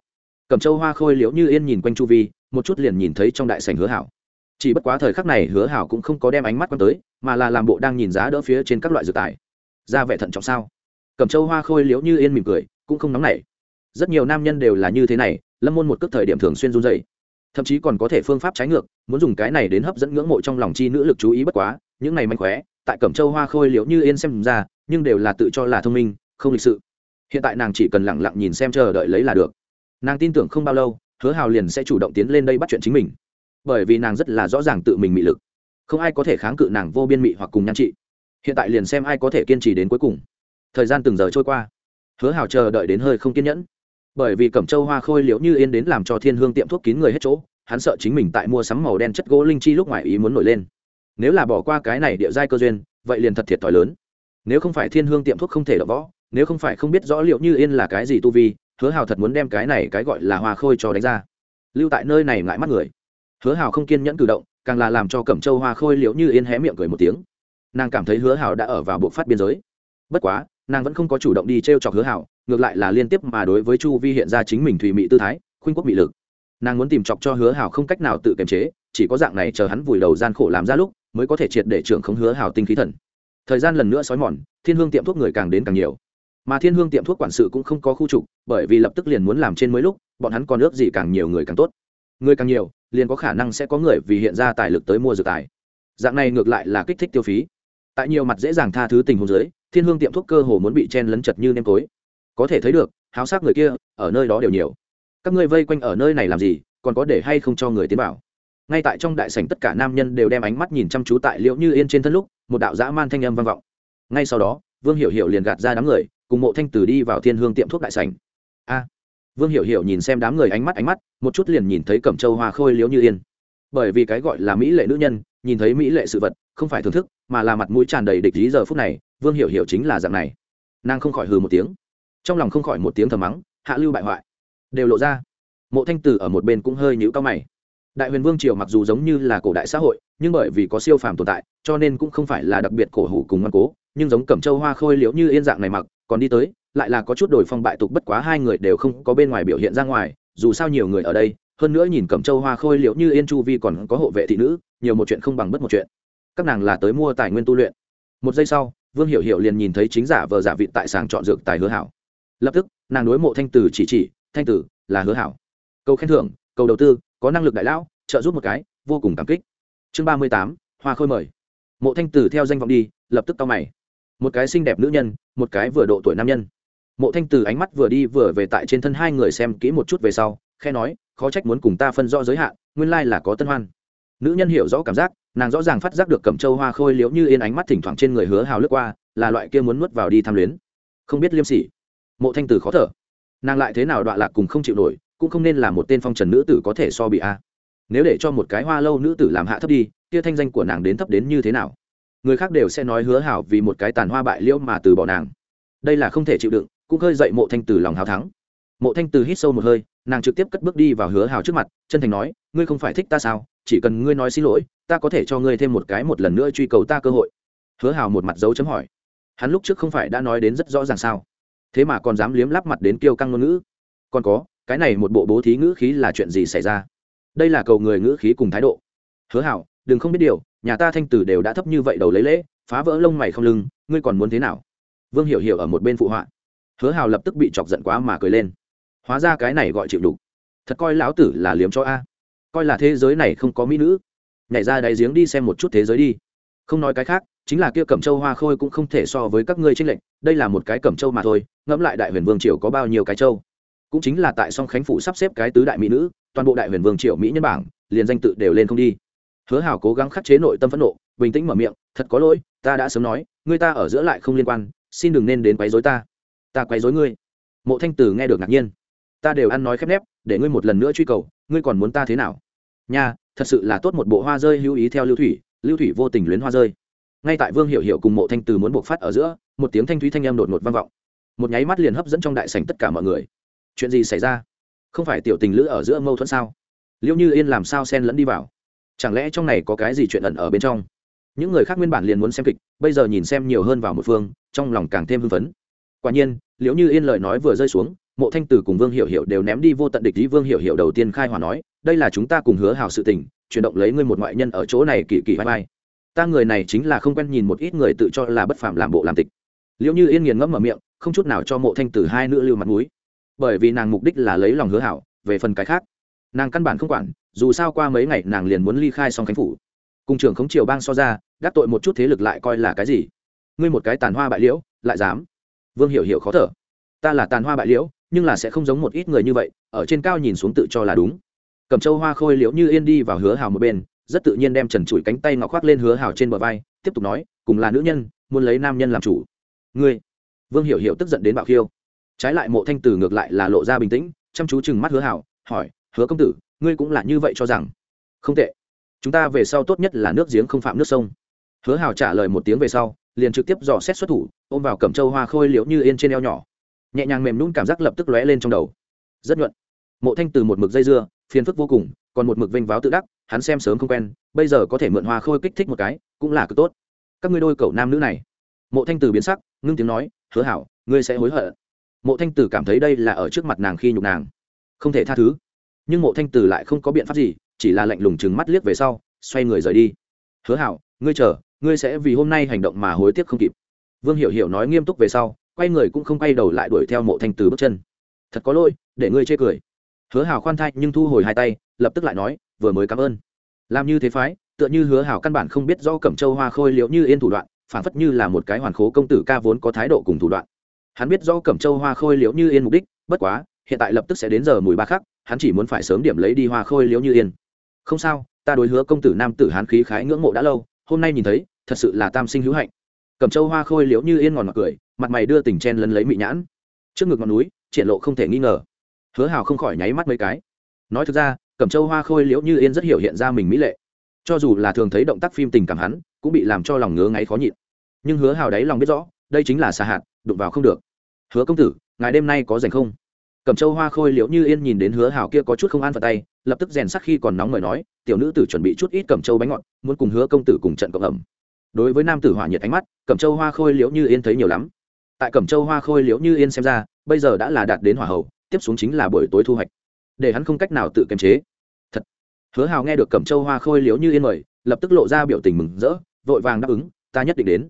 Cẩm châu hoa khôi liễu như yên nhìn quanh chu vi, một chút liền nhìn thấy trong đại sành hứa hảo. Chỉ bất quá thời khắc này hứa hảo cũng không có đem ánh mắt quan tới, mà là làm bộ đang nhìn giá đỡ phía trên các loại dược tài. Ra vẻ thận trọng sao? Cẩm châu hoa khôi liễu như yên mỉm cười, cũng không nóng nảy. Rất nhiều nam nhân đều là như thế này, lâm môn một cước thời điểm thường xuyên run dày thậm chí còn có thể phương pháp trái ngược, muốn dùng cái này đến hấp dẫn ngưỡng mộ trong lòng chi nữ lực chú ý bất quá những này mạnh khóe, tại cẩm châu hoa khôi liễu như yên xem ra, nhưng đều là tự cho là thông minh, không lịch sự. Hiện tại nàng chỉ cần lẳng lặng nhìn xem chờ đợi lấy là được. Nàng tin tưởng không bao lâu, hứa hào liền sẽ chủ động tiến lên đây bắt chuyện chính mình. Bởi vì nàng rất là rõ ràng tự mình mị lực. Không ai có thể kháng cự nàng vô biên mị hoặc cùng nhan trị. Hiện tại liền xem ai có thể kiên trì đến cuối cùng. Thời gian từng giờ trôi qua. Hứa hào chờ đợi đến hơi không kiên nhẫn. Bởi vì cẩm châu hoa khôi liễu như yên đến làm cho thiên hương tiệm thuốc kín người hết chỗ, hắn sợ chính mình tại mua sắm màu đen chất gỗ linh chi lúc ngoài ý muốn nổi lên nếu là bỏ qua cái này địa giai cơ duyên, vậy liền thật thiệt thòi lớn. Nếu không phải thiên hương tiệm thuốc không thể đọc võ, nếu không phải không biết rõ liệu như yên là cái gì tu vi, hứa hào thật muốn đem cái này cái gọi là hoa khôi cho đánh ra. Lưu tại nơi này ngại mắt người. Hứa hào không kiên nhẫn cử động, càng là làm cho cẩm châu hoa khôi liệu như yên hé miệng cười một tiếng. Nàng cảm thấy hứa hào đã ở vào bộ phát biên giới. Bất quá, nàng vẫn không có chủ động đi t r e o chọc hứa hào, ngược lại là liên tiếp mà đối với chu vi hiện ra chính mình thùy mị tư thái, khuynh quốc mị lực. Nàng muốn tìm chọc cho hứa hào không cách nào tự kiềm chế, chỉ có dạng này chờ hắn vùi đầu gian khổ làm ra lúc mới có thể triệt để trưởng không hứa hảo tinh khí thần. Thời gian lần nữa xói mòn, thiên hương tiệm thuốc người càng đến càng nhiều. Mà thiên hương tiệm thuốc quản sự cũng không có khu trục, bởi vì lập tức liền muốn làm trên mới lúc, bọn hắn còn ước gì càng nhiều người càng tốt. Người càng nhiều, liền có khả năng sẽ có người vì hiện ra tài lực tới mua dược tài. Dạng này ngược lại là kích thích tiêu phí. Tại nhiều mặt dễ dàng tha thứ tình huống dưới, thiên hương tiệm thuốc cơ hồ muốn bị chen lấn chật như nêm tối. Có thể thấy được, háo sắc người kia, ở nơi đó đều nhiều. Các ngươi vây quanh ở nơi này làm gì, còn có để hay không cho người tiến vào ngay tại trong đại sảnh tất cả nam nhân đều đem ánh mắt nhìn chăm chú tại liễu như yên trên thân lúc, một đạo dã man thanh âm vang vọng. Ngay sau đó, vương hiểu hiểu liền gạt ra đám người, cùng mộ thanh tử đi vào thiên hương tiệm thuốc đại sảnh. A! Vương hiểu hiểu nhìn xem đám người ánh mắt ánh mắt, một chút liền nhìn thấy cẩm châu hoa khôi liễu như yên. Bởi vì cái gọi là mỹ lệ nữ nhân, nhìn thấy mỹ lệ sự vật, không phải thưởng thức, mà là mặt mũi tràn đầy địch lý giờ phút này, vương hiểu hiểu chính là dạng này. Nàng không khỏi hừ một tiếng. Trong lòng không khỏi một tiếng thầm mắng, hạ lưu bại hoại. Đều lộ ra. Mộ thanh tử ở một bên cũng hơi nhũ cao mày đại huyền vương triều mặc dù giống như là cổ đại xã hội, nhưng bởi vì có siêu phàm tồn tại, cho nên cũng không phải là đặc biệt cổ hủ cùng ngoan cố, nhưng giống cẩm châu hoa khôi liễu như yên dạng này mặc, còn đi tới, lại là có chút đổi phong bại tục bất quá hai người đều không có bên ngoài biểu hiện ra ngoài, dù sao nhiều người ở đây, hơn nữa nhìn cẩm châu hoa khôi liễu như yên chu vi còn có hộ vệ thị nữ, nhiều một chuyện không bằng bất một chuyện. Các nàng là tới mua tài nguyên tu luyện. Một giây sau, vương hiểu hiểu liền nhìn thấy chính giả vờ giả vị tại sàng chọn dược tài hứa hảo. Lập tức, nàng đối mộ thanh tử chỉ chỉ, thanh tử, là hứa hảo. Câu khen thưởng câu đầu tư có năng lực đại lão, trợ giúp một cái, vô cùng cảm kích. Chương ba mươi tám, hoa khôi mời. Mộ thanh tử theo danh vọng đi, lập tức tao mày. Một cái xinh đẹp nữ nhân, một cái vừa độ tuổi nam nhân. Mộ thanh tử ánh mắt vừa đi vừa về tại trên thân hai người xem kỹ một chút về sau, khe nói, khó trách muốn cùng ta phân rõ giới hạn, nguyên lai là có tân hoan. Nữ nhân hiểu rõ cảm giác, nàng rõ ràng phát giác được cẩm châu hoa khôi liễu như yên ánh mắt thỉnh thoảng trên người hứa hào lướt qua, là loại kia muốn nuốt vào đi tham luyến. Không biết liêm sỉ. Mộ thanh tử khó thở. Nàng lại thế nào đọa lạc cùng không chịu nổi cũng không nên là một tên phong trần nữ tử có thể so bị a. Nếu để cho một cái hoa lâu nữ tử làm hạ thấp đi, kia thanh danh của nàng đến thấp đến như thế nào? Người khác đều sẽ nói hứa hảo vì một cái tàn hoa bại liễu mà từ bỏ nàng. Đây là không thể chịu đựng, cũng khơi dậy mộ thanh từ lòng hào thắng. Mộ thanh từ hít sâu một hơi, nàng trực tiếp cất bước đi vào hứa hào trước mặt, chân thành nói, ngươi không phải thích ta sao? Chỉ cần ngươi nói xin lỗi, ta có thể cho ngươi thêm một cái một lần nữa truy cầu ta cơ hội. Hứa hào một mặt dấu chấm hỏi. Hắn lúc trước không phải đã nói đến rất rõ ràng sao? Thế mà còn dám liếm lắp mặt đến kiêu căng ngôn ngữ. Còn có cái này một bộ bố thí ngữ khí là chuyện gì xảy ra? Đây là cầu người ngữ khí cùng thái độ. Hứa hảo, đừng không biết điều, nhà ta thanh tử đều đã thấp như vậy đầu lấy lễ, phá vỡ lông mày không lưng, ngươi còn muốn thế nào? Vương hiểu hiểu ở một bên phụ họa. Hứa hào lập tức bị chọc giận quá mà cười lên. Hóa ra cái này gọi chịu đục. Thật coi lão tử là liếm cho a. Coi là thế giới này không có mỹ nữ. Nhảy ra đáy giếng đi xem một chút thế giới đi. Không nói cái khác, chính là kia cẩm châu hoa khôi cũng không thể so với các ngươi tranh lệnh đây là một cái cẩm châu mà thôi, ngẫm lại đại huyền vương triều có bao nhiêu cái châu cũng chính là tại song khánh phủ sắp xếp cái tứ đại mỹ nữ, toàn bộ đại huyền vương triều mỹ nhân bảng, liền danh tự đều lên không đi. Hứa hảo cố gắng khắc chế nội tâm phẫn nộ, bình tĩnh mở miệng, thật có lỗi, ta đã sớm nói ngươi ta ở giữa lại không liên quan, xin đừng nên đến quấy dối ta. Ta quấy dối ngươi. Mộ thanh tử nghe được ngạc nhiên. Ta đều ăn nói khép nép, để ngươi một lần nữa truy cầu, ngươi còn muốn ta thế nào? Nha, thật sự là tốt một bộ hoa rơi lưu ý theo lưu thủy lưu thủy vô tình luyến hoa rơi. Ngay tại vương hiệu hiệu cùng mộ thanh từ muốn buộc phát ở giữa, một tiếng thanh thúy thanh âm đột ngột vang vọng. Một nháy mắt liền hấp dẫn trong đại sảnh tất cả mọi người chuyện gì xảy ra? Không phải tiểu tình lữ ở giữa mâu thuẫn sao? Liệu như yên làm sao xen lẫn đi vào? Chẳng lẽ trong này có cái gì chuyện ẩn ở bên trong? Những người khác nguyên bản liền muốn xem kịch, bây giờ nhìn xem nhiều hơn vào một phương, trong lòng càng thêm hưng phấn. Quả nhiên liệu như yên lời nói vừa rơi xuống, mộ thanh tử cùng vương hiểu hiểu đều ném đi vô tận địch lý vương hiểu hiểu đầu tiên khai hòa nói, đây là chúng ta cùng hứa hào sự tình, chuyển động lấy ngươi một ngoại nhân ở chỗ này kỳ kỳ vai vai. Ta người này chính là không quen nhìn một ít người tự cho là bất phạm làm bộ làm tịch. Liệu như yên nghiền ngẫm mở miệng, không chút nào cho mộ thanh tử hai nữ lưu mặt mũi bởi vì nàng mục đích là lấy lòng hứa hảo, về phần cái khác, nàng căn bản không quản, dù sao qua mấy ngày nàng liền muốn ly khai xong khánh phủ. Cùng trưởng khống triều bang so ra gác tội một chút thế lực lại coi là cái gì? Ngươi một cái tàn hoa bại liễu, lại dám. Vương hiểu hiểu khó thở. Ta là tàn hoa bại liễu, nhưng là sẽ không giống một ít người như vậy, ở trên cao nhìn xuống tự cho là đúng. Cầm châu hoa khôi liễu như yên đi vào hứa hào một bên, rất tự nhiên đem trần trụi cánh tay ngọc khoác lên hứa hào trên bờ vai, tiếp tục nói, cùng là nữ nhân, muốn lấy nam nhân làm chủ. Ngươi. Vương hiểu hiểu tức giận đến bạo khiêu trái lại mộ thanh tử ngược lại là lộ ra bình tĩnh, chăm chú chừng mắt hứa hảo, hỏi, hứa công tử, ngươi cũng là như vậy cho rằng? Không tệ. Chúng ta về sau tốt nhất là nước giếng không phạm nước sông. Hứa hảo trả lời một tiếng về sau, liền trực tiếp dò xét xuất thủ, ôm vào cẩm châu hoa khôi liễu như yên trên eo nhỏ. Nhẹ nhàng mềm nhún cảm giác lập tức lóe lên trong đầu. Rất nhuận. Mộ thanh từ một mực dây dưa, phiền phức vô cùng, còn một mực vênh váo tự đắc, hắn xem sớm không quen, bây giờ có thể mượn hoa khôi kích thích một cái, cũng là cực tốt. Các ngươi đôi cậu nam nữ này. Mộ thanh từ biến sắc, ngưng tiếng nói, hứa hảo, ngươi sẽ hối hận mộ thanh tử cảm thấy đây là ở trước mặt nàng khi nhục nàng. Không thể tha thứ. Nhưng mộ thanh tử lại không có biện pháp gì, chỉ là lạnh lùng chừng mắt liếc về sau, xoay người rời đi. Hứa hảo, ngươi chờ, ngươi sẽ vì hôm nay hành động mà hối tiếc không kịp. Vương hiểu hiểu nói nghiêm túc về sau, quay người cũng không quay đầu lại đuổi theo mộ thanh tử bước chân. Thật có lỗi, để ngươi chê cười. Hứa hảo khoan thai nhưng thu hồi hai tay, lập tức lại nói, vừa mới cảm ơn. Làm như thế phái, tựa như hứa hảo căn bản không biết do cẩm châu hoa khôi liệu như yên thủ đoạn, phản phất như là một cái hoàn khố công tử ca vốn có thái độ cùng thủ đoạn hắn biết do cẩm châu hoa khôi liễu như yên mục đích, bất quá, hiện tại lập tức sẽ đến giờ mùi ba khắc, hắn chỉ muốn phải sớm điểm lấy đi hoa khôi liễu như yên. Không sao, ta đối hứa công tử nam tử hán khí khái ngưỡng mộ đã lâu, hôm nay nhìn thấy, thật sự là tam sinh hữu hạnh. Cẩm châu hoa khôi liễu như yên ngòn mặt cười, mặt mày đưa tình chen lấn lấy mị nhãn. Trước ngực ngọn núi, triển lộ không thể nghi ngờ. Hứa hào không khỏi nháy mắt mấy cái. Nói thực ra, cẩm châu hoa khôi liễu như yên rất hiểu hiện ra mình mỹ lệ. Cho dù là thường thấy động tác phim tình cảm hắn, cũng bị làm cho lòng ngứa ngáy khó nhịn. Nhưng hứa hào đáy lòng biết rõ, đây chính là xa hạt đụng vào không được. Hứa công tử, ngài đêm nay có rảnh không? Cẩm châu hoa khôi liễu như yên nhìn đến hứa hào kia có chút không an vào tay, lập tức rèn sắc khi còn nóng mời nói, tiểu nữ tử chuẩn bị chút ít cẩm châu bánh ngọt, muốn cùng hứa công tử cùng trận cộng ẩm. Đối với nam tử hỏa nhiệt ánh mắt, cẩm châu hoa khôi liễu như yên thấy nhiều lắm. Tại cẩm châu hoa khôi liễu như yên xem ra, bây giờ đã là đạt đến hỏa hậu tiếp xuống chính là buổi tối thu hoạch. Để hắn không cách nào tự kiềm chế. Thật. Hứa hào nghe được cẩm châu hoa khôi liễu như yên mời, lập tức lộ ra biểu tình mừng rỡ, vội vàng đáp ứng, ta nhất định đến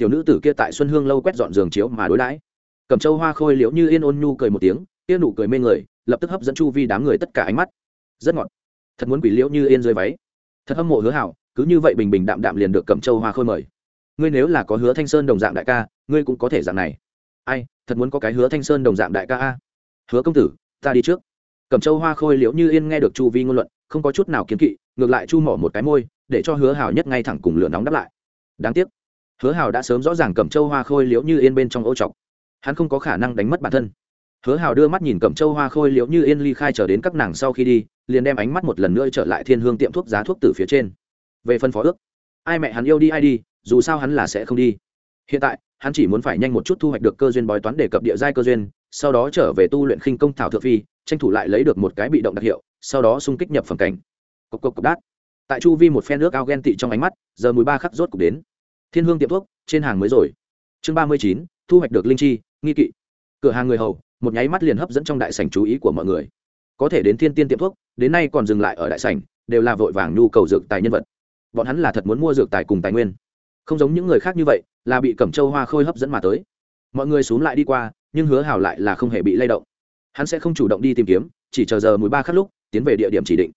tiểu nữ tử kia tại xuân hương lâu quét dọn giường chiếu mà đối đãi. Cầm châu hoa khôi liễu như yên ôn nhu cười một tiếng, kia nụ cười mê người, lập tức hấp dẫn chu vi đám người tất cả ánh mắt. Rất ngọt. Thật muốn quỷ liễu như yên rơi váy. Thật hâm mộ hứa hảo, cứ như vậy bình bình đạm đạm liền được cầm châu hoa khôi mời. Ngươi nếu là có hứa thanh sơn đồng dạng đại ca, ngươi cũng có thể dạng này. Ai, thật muốn có cái hứa thanh sơn đồng dạng đại ca a? Hứa công tử, ta đi trước. Cầm châu hoa khôi liễu như yên nghe được chu vi ngôn luận, không có chút nào kiến kỵ, ngược lại chu mỏ một cái môi, để cho hứa hảo nhất ngay thẳng cùng lửa nóng đáp lại. Đáng tiếc hứa Hào đã sớm rõ ràng cầm châu hoa khôi liễu như yên bên trong ô trọc. Hắn không có khả năng đánh mất bản thân. Hứa hào đưa mắt nhìn cẩm châu hoa khôi liễu như yên ly khai trở đến các nàng sau khi đi, liền đem ánh mắt một lần nữa trở lại thiên hương tiệm thuốc giá thuốc từ phía trên. Về phân phó ước, ai mẹ hắn yêu đi ai đi, dù sao hắn là sẽ không đi. Hiện tại, hắn chỉ muốn phải nhanh một chút thu hoạch được cơ duyên bói toán để cập địa giai cơ duyên, sau đó trở về tu luyện khinh công thảo thượng phi, tranh thủ lại lấy được một cái bị động đặc hiệu, sau đó xung kích nhập phẩm cảnh. Cộc cộc cộc, đát. Tại chu vi một phen nước ao ghen tị trong ánh mắt, giờ mùi ba khắc rốt cục đến thiên hương tiệm thuốc, trên hàng mới rồi. Chương ba mươi chín, thu hoạch được linh chi, nghi kỵ. Cửa hàng người hầu, một nháy mắt liền hấp dẫn trong đại sảnh chú ý của mọi người. Có thể đến thiên tiên tiệm thuốc, đến nay còn dừng lại ở đại sảnh, đều là vội vàng nhu cầu dược tài nhân vật. Bọn hắn là thật muốn mua dược tài cùng tài nguyên. Không giống những người khác như vậy, là bị cẩm châu hoa khôi hấp dẫn mà tới. Mọi người xuống lại đi qua, nhưng hứa hào lại là không hề bị lay động. Hắn sẽ không chủ động đi tìm kiếm, chỉ chờ giờ mười ba khắc lúc, tiến về địa điểm chỉ định.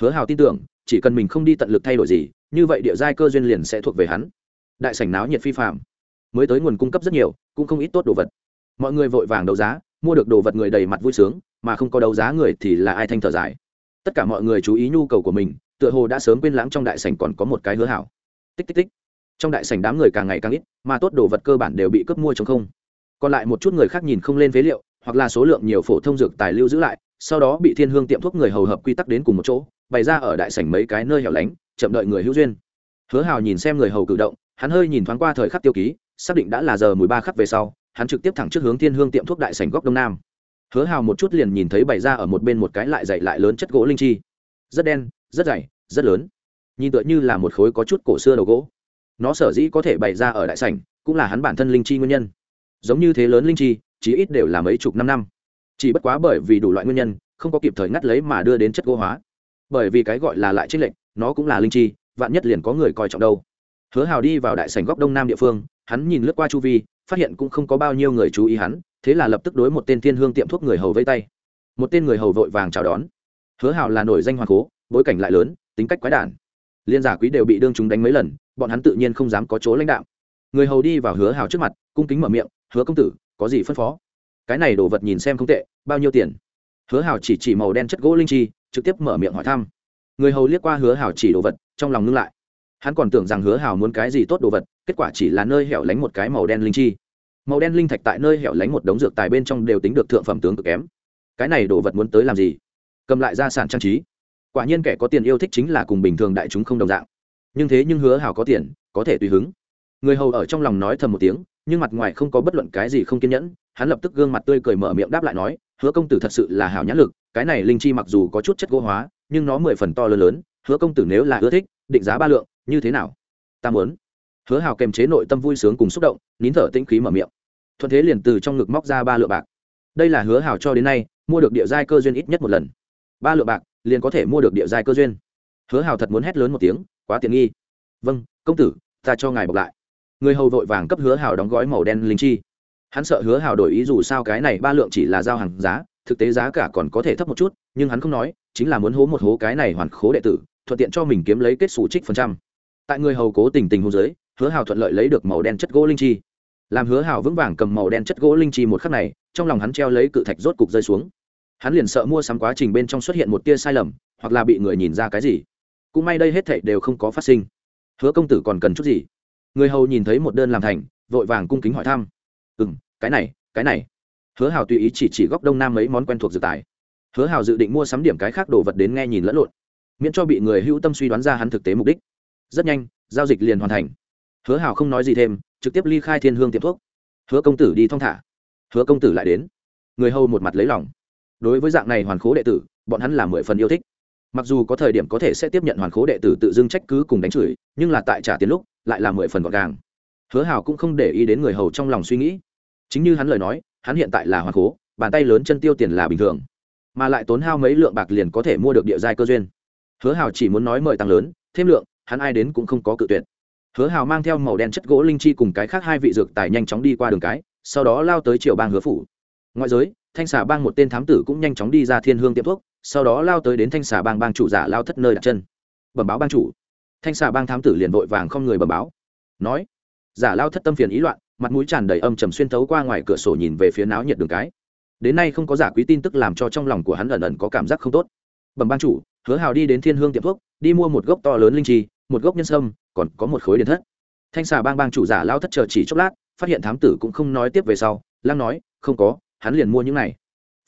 Hứa hào tin tưởng, chỉ cần mình không đi tận lực thay đổi gì, như vậy địa giai cơ duyên liền sẽ thuộc về hắn đại sảnh náo nhiệt phi phạm mới tới nguồn cung cấp rất nhiều, cũng không ít tốt đồ vật. Mọi người vội vàng đấu giá, mua được đồ vật người đầy mặt vui sướng, mà không có đấu giá người thì là ai thanh thở dài. Tất cả mọi người chú ý nhu cầu của mình, tựa hồ đã sớm quên lãng trong đại sảnh còn có một cái hứa hảo. Tích tích tích. Trong đại sảnh đám người càng ngày càng ít, mà tốt đồ vật cơ bản đều bị cướp mua trong không. Còn lại một chút người khác nhìn không lên phế liệu, hoặc là số lượng nhiều phổ thông dược tài lưu giữ lại, sau đó bị thiên hương tiệm thuốc người hầu hợp quy tắc đến cùng một chỗ, bày ra ở đại sảnh mấy cái nơi hẻo lánh, chậm đợi người hữu duyên. Hứa hào nhìn xem người hầu cử động hắn hơi nhìn thoáng qua thời khắc tiêu ký, xác định đã là giờ mười ba khắc về sau, hắn trực tiếp thẳng trước hướng thiên hương tiệm thuốc đại sảnh góc đông nam. Hứa hào một chút liền nhìn thấy bày ra ở một bên một cái lại dày lại lớn chất gỗ linh chi. Rất đen, rất dày, rất lớn. Nhìn tựa như là một khối có chút cổ xưa đầu gỗ. Nó sở dĩ có thể bày ra ở đại sảnh, cũng là hắn bản thân linh chi nguyên nhân. Giống như thế lớn linh chi, chí ít đều là mấy chục năm năm. Chỉ bất quá bởi vì đủ loại nguyên nhân, không có kịp thời ngắt lấy mà đưa đến chất gỗ hóa. Bởi vì cái gọi là lại trích lệnh nó cũng là linh chi, vạn nhất liền có người coi trọng đâu hứa hào đi vào đại sảnh góc đông nam địa phương, hắn nhìn lướt qua chu vi, phát hiện cũng không có bao nhiêu người chú ý hắn, thế là lập tức đối một tên thiên hương tiệm thuốc người hầu vây tay. Một tên người hầu vội vàng chào đón. Hứa hào là nổi danh hoàng cố, bối cảnh lại lớn, tính cách quái đản. Liên giả quý đều bị đương chúng đánh mấy lần, bọn hắn tự nhiên không dám có chỗ lãnh đạo. Người hầu đi vào hứa hào trước mặt, cung kính mở miệng, hứa công tử, có gì phân phó? Cái này đồ vật nhìn xem không tệ, bao nhiêu tiền? Hứa hào chỉ chỉ màu đen chất gỗ linh chi, trực tiếp mở miệng hỏi thăm. Người hầu liếc qua hứa hào chỉ đồ vật, trong lòng ngưng lại hắn còn tưởng rằng hứa hào muốn cái gì tốt đồ vật, kết quả chỉ là nơi hẻo lánh một cái màu đen linh chi. Màu đen linh thạch tại nơi hẻo lánh một đống dược tài bên trong đều tính được thượng phẩm tướng cực kém. Cái này đồ vật muốn tới làm gì? Cầm lại gia sản trang trí. Quả nhiên kẻ có tiền yêu thích chính là cùng bình thường đại chúng không đồng dạng. Nhưng thế nhưng hứa hào có tiền, có thể tùy hứng. Người hầu ở trong lòng nói thầm một tiếng, nhưng mặt ngoài không có bất luận cái gì không kiên nhẫn, hắn lập tức gương mặt tươi cười mở miệng đáp lại nói, hứa công tử thật sự là hảo nhãn lực, cái này linh chi mặc dù có chút chất gỗ hóa, nhưng nó mười phần to lớn lớn, hứa công tử nếu là ưa thích, định giá ba lượng như thế nào? Ta muốn. Hứa hào kềm chế nội tâm vui sướng cùng xúc động, nín thở tĩnh khí mở miệng. Thuận thế liền từ trong ngực móc ra ba lượng bạc. Đây là hứa hào cho đến nay, mua được địa giai cơ duyên ít nhất một lần. Ba lượng bạc, liền có thể mua được địa giai cơ duyên. Hứa hào thật muốn hét lớn một tiếng, quá tiện nghi. Vâng công tử, ta cho ngài bọc lại. Người hầu vội vàng cấp hứa hào đóng gói màu đen linh chi. Hắn sợ hứa hào đổi ý dù sao cái này ba lượng chỉ là giao hàng giá, thực tế giá cả còn có thể thấp một chút, nhưng hắn không nói, chính là muốn hố một hố cái này hoàn khố đệ tử, thuận tiện cho mình kiếm lấy kết xù trích phần trăm tại người hầu cố tình tình hôn giới hứa hào thuận lợi lấy được màu đen chất gỗ linh chi. Làm hứa hào vững vàng cầm màu đen chất gỗ linh chi một khắc này, trong lòng hắn treo lấy cự thạch rốt cục rơi xuống. Hắn liền sợ mua sắm quá trình bên trong xuất hiện một tia sai lầm, hoặc là bị người nhìn ra cái gì. Cũng may đây hết thảy đều không có phát sinh. Hứa công tử còn cần chút gì? Người hầu nhìn thấy một đơn làm thành, vội vàng cung kính hỏi thăm. Ừ m cái này cái này. Hứa hào tùy ý chỉ chỉ góc đông nam mấy món quen thuộc dự tài. Hứa hào dự định mua sắm điểm cái khác đồ vật đến nghe nhìn lẫn lộn. Miễn cho bị người hữu tâm suy đoán ra hắn thực tế mục đích rất nhanh, giao dịch liền hoàn thành. Hứa hào không nói gì thêm, trực tiếp ly khai thiên hương tiệm thuốc. Hứa công tử đi thong thả. Hứa công tử lại đến. Người hầu một mặt lấy lòng. Đối với dạng này hoàn khố đệ tử, bọn hắn là mười phần yêu thích. Mặc dù có thời điểm có thể sẽ tiếp nhận hoàn khố đệ tử tự dưng trách cứ cùng đánh chửi, nhưng là tại trả tiền lúc, lại là mười phần gọn gàng. Hứa hào cũng không để ý đến người hầu trong lòng suy nghĩ. Chính như hắn lời nói, hắn hiện tại là hoàn khố, bàn tay lớn chân tiêu tiền là bình thường. Mà lại tốn hao mấy lượng bạc liền có thể mua được địa giai cơ duyên. Hứa hào chỉ muốn nói mời tăng lớn, thêm lượng hắn ai đến cũng không có cự tuyệt. Hứa hào mang theo màu đen chất gỗ linh chi cùng cái khác hai vị dược tài nhanh chóng đi qua đường cái, sau đó lao tới triều bang hứa phủ. Ngoại giới, thanh xà bang một tên thám tử cũng nhanh chóng đi ra thiên hương tiệm thuốc, sau đó lao tới đến thanh xà bang bang chủ giả lao thất nơi đặt chân. Bẩm báo bang chủ. Thanh xà bang thám tử liền vội vàng không người bẩm báo. Nói, giả lao thất tâm phiền ý loạn, mặt mũi tràn đầy âm trầm xuyên thấu qua ngoài cửa sổ nhìn về phía náo nhiệt đường cái. Đến nay không có giả quý tin tức làm cho trong lòng của hắn ẩn ẩn có cảm giác không tốt. Bẩm bang chủ, hứa hào đi đến thiên hương tiệm thuốc, đi mua một gốc to lớn linh chi một gốc nhân sâm, còn có một khối điện thất. Thanh xà bang bang chủ giả lao thất chờ chỉ chốc lát, phát hiện thám tử cũng không nói tiếp về sau, lăng nói, không có, hắn liền mua những này.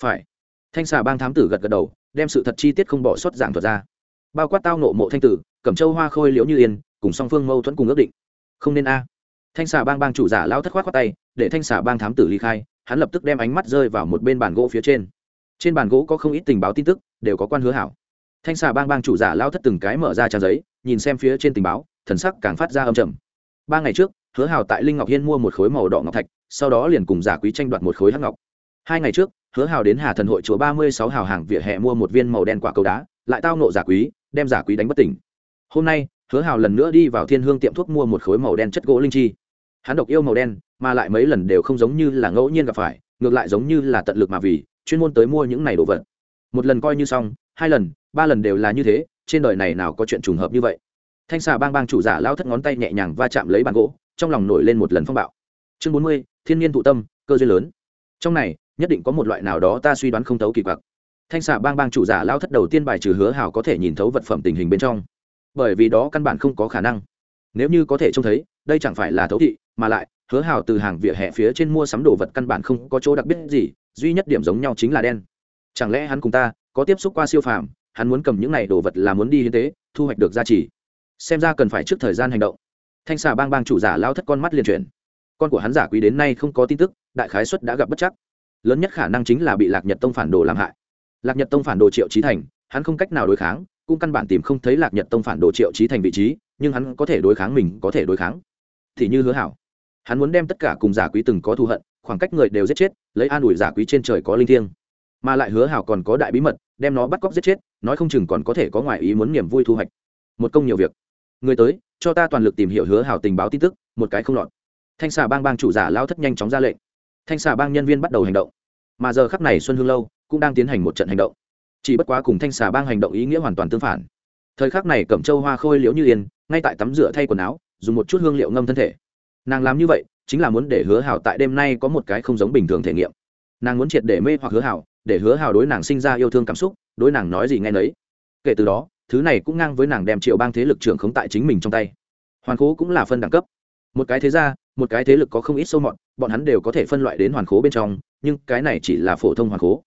Phải. Thanh xà bang thám tử gật gật đầu, đem sự thật chi tiết không bỏ sót dạng thuật ra. Bao quát tao nộ mộ thanh tử, cẩm châu hoa khôi liễu như yên, cùng song phương mâu thuẫn cùng ước định. Không nên a. Thanh xà bang bang chủ giả lao thất khoát khoát tay, để thanh xà bang thám tử ly khai, hắn lập tức đem ánh mắt rơi vào một bên bàn gỗ phía trên. Trên bàn gỗ có không ít tình báo tin tức, đều có quan hứa hảo. Thanh xà bang bang chủ giả lao thất từng cái mở ra trang giấy nhìn xem phía trên tình báo, thần sắc càng phát ra âm trầm. Ba ngày trước, hứa Hào tại linh ngọc hiên mua một khối màu đỏ ngọc thạch, sau đó liền cùng giả quý tranh đoạt một khối hắc ngọc. Hai ngày trước, hứa Hào đến hà thần hội chùa ba mươi sáu hào hàng vỉa hè mua một viên màu đen quả cầu đá, lại tao nộ giả quý, đem giả quý đánh bất tỉnh. Hôm nay, hứa Hào lần nữa đi vào thiên hương tiệm thuốc mua một khối màu đen chất gỗ linh chi. Hắn độc yêu màu đen, mà lại mấy lần đều không giống như là ngẫu nhiên gặp phải, ngược lại giống như là tận lực mà vì, chuyên môn tới mua những này đồ vật. Một lần coi như xong, hai lần, ba lần đều là như thế trên đời này nào có chuyện trùng hợp như vậy? Thanh xà bang bang chủ giả lao thất ngón tay nhẹ nhàng va chạm lấy bàn gỗ, trong lòng nổi lên một lần phong bạo. Chương bốn mươi, thiên nhiên thụ tâm, cơ duyên lớn. Trong này, nhất định có một loại nào đó ta suy đoán không thấu kỳ quặc. Thanh xà bang bang chủ giả lao thất đầu tiên bài trừ hứa hảo có thể nhìn thấu vật phẩm tình hình bên trong. Bởi vì đó căn bản không có khả năng. Nếu như có thể trông thấy, đây chẳng phải là thấu thị, mà lại, hứa hào từ hàng vỉa hè phía trên mua sắm đồ vật căn bản không có chỗ đặc biệt gì, duy nhất điểm giống nhau chính là đen. Chẳng lẽ hắn cùng ta có tiếp xúc qua siêu phàm? Hắn muốn cầm những này đồ vật là muốn đi hiến tế, thu hoạch được giá trị. Xem ra cần phải trước thời gian hành động. Thanh xà bang bang chủ giả lao thất con mắt liền chuyển. Con của hắn giả quý đến nay không có tin tức, đại khái xuất đã gặp bất chắc. Lớn nhất khả năng chính là bị lạc nhật tông phản đồ làm hại. Lạc nhật tông phản đồ triệu trí thành, hắn không cách nào đối kháng, cũng căn bản tìm không thấy lạc nhật tông phản đồ triệu trí thành vị trí, nhưng hắn có thể đối kháng mình, có thể đối kháng. Thì như hứa hảo, hắn muốn đem tất cả cùng giả quý từng có thù hận, khoảng cách người đều giết chết, lấy an ủi giả quý trên trời có linh thiêng mà lại hứa hảo còn có đại bí mật, đem nó bắt cóc giết chết, nói không chừng còn có thể có ngoại ý muốn niềm vui thu hoạch. Một công nhiều việc. Người tới, cho ta toàn lực tìm hiểu hứa hảo tình báo tin tức, một cái không lọt. Thanh xà bang bang chủ giả lao thất nhanh chóng ra lệnh. Thanh xà bang nhân viên bắt đầu hành động. Mà giờ khắp này xuân hương lâu cũng đang tiến hành một trận hành động. Chỉ bất quá cùng thanh xà bang hành động ý nghĩa hoàn toàn tương phản. Thời khắc này cẩm châu hoa khôi liễu như yên, ngay tại tắm rửa thay quần áo, dùng một chút hương liệu ngâm thân thể. Nàng làm như vậy, chính là muốn để hứa hảo tại đêm nay có một cái không giống bình thường thể nghiệm. Nàng muốn triệt để mê hoặc hứa hảo để hứa hào đối nàng sinh ra yêu thương cảm xúc, đối nàng nói gì nghe nấy. Kể từ đó, thứ này cũng ngang với nàng đem triệu bang thế lực trưởng khống tại chính mình trong tay. Hoàn khố cũng là phân đẳng cấp. Một cái thế ra một cái thế lực có không ít sâu mọn bọn hắn đều có thể phân loại đến hoàn khố bên trong, nhưng cái này chỉ là phổ thông hoàn khố.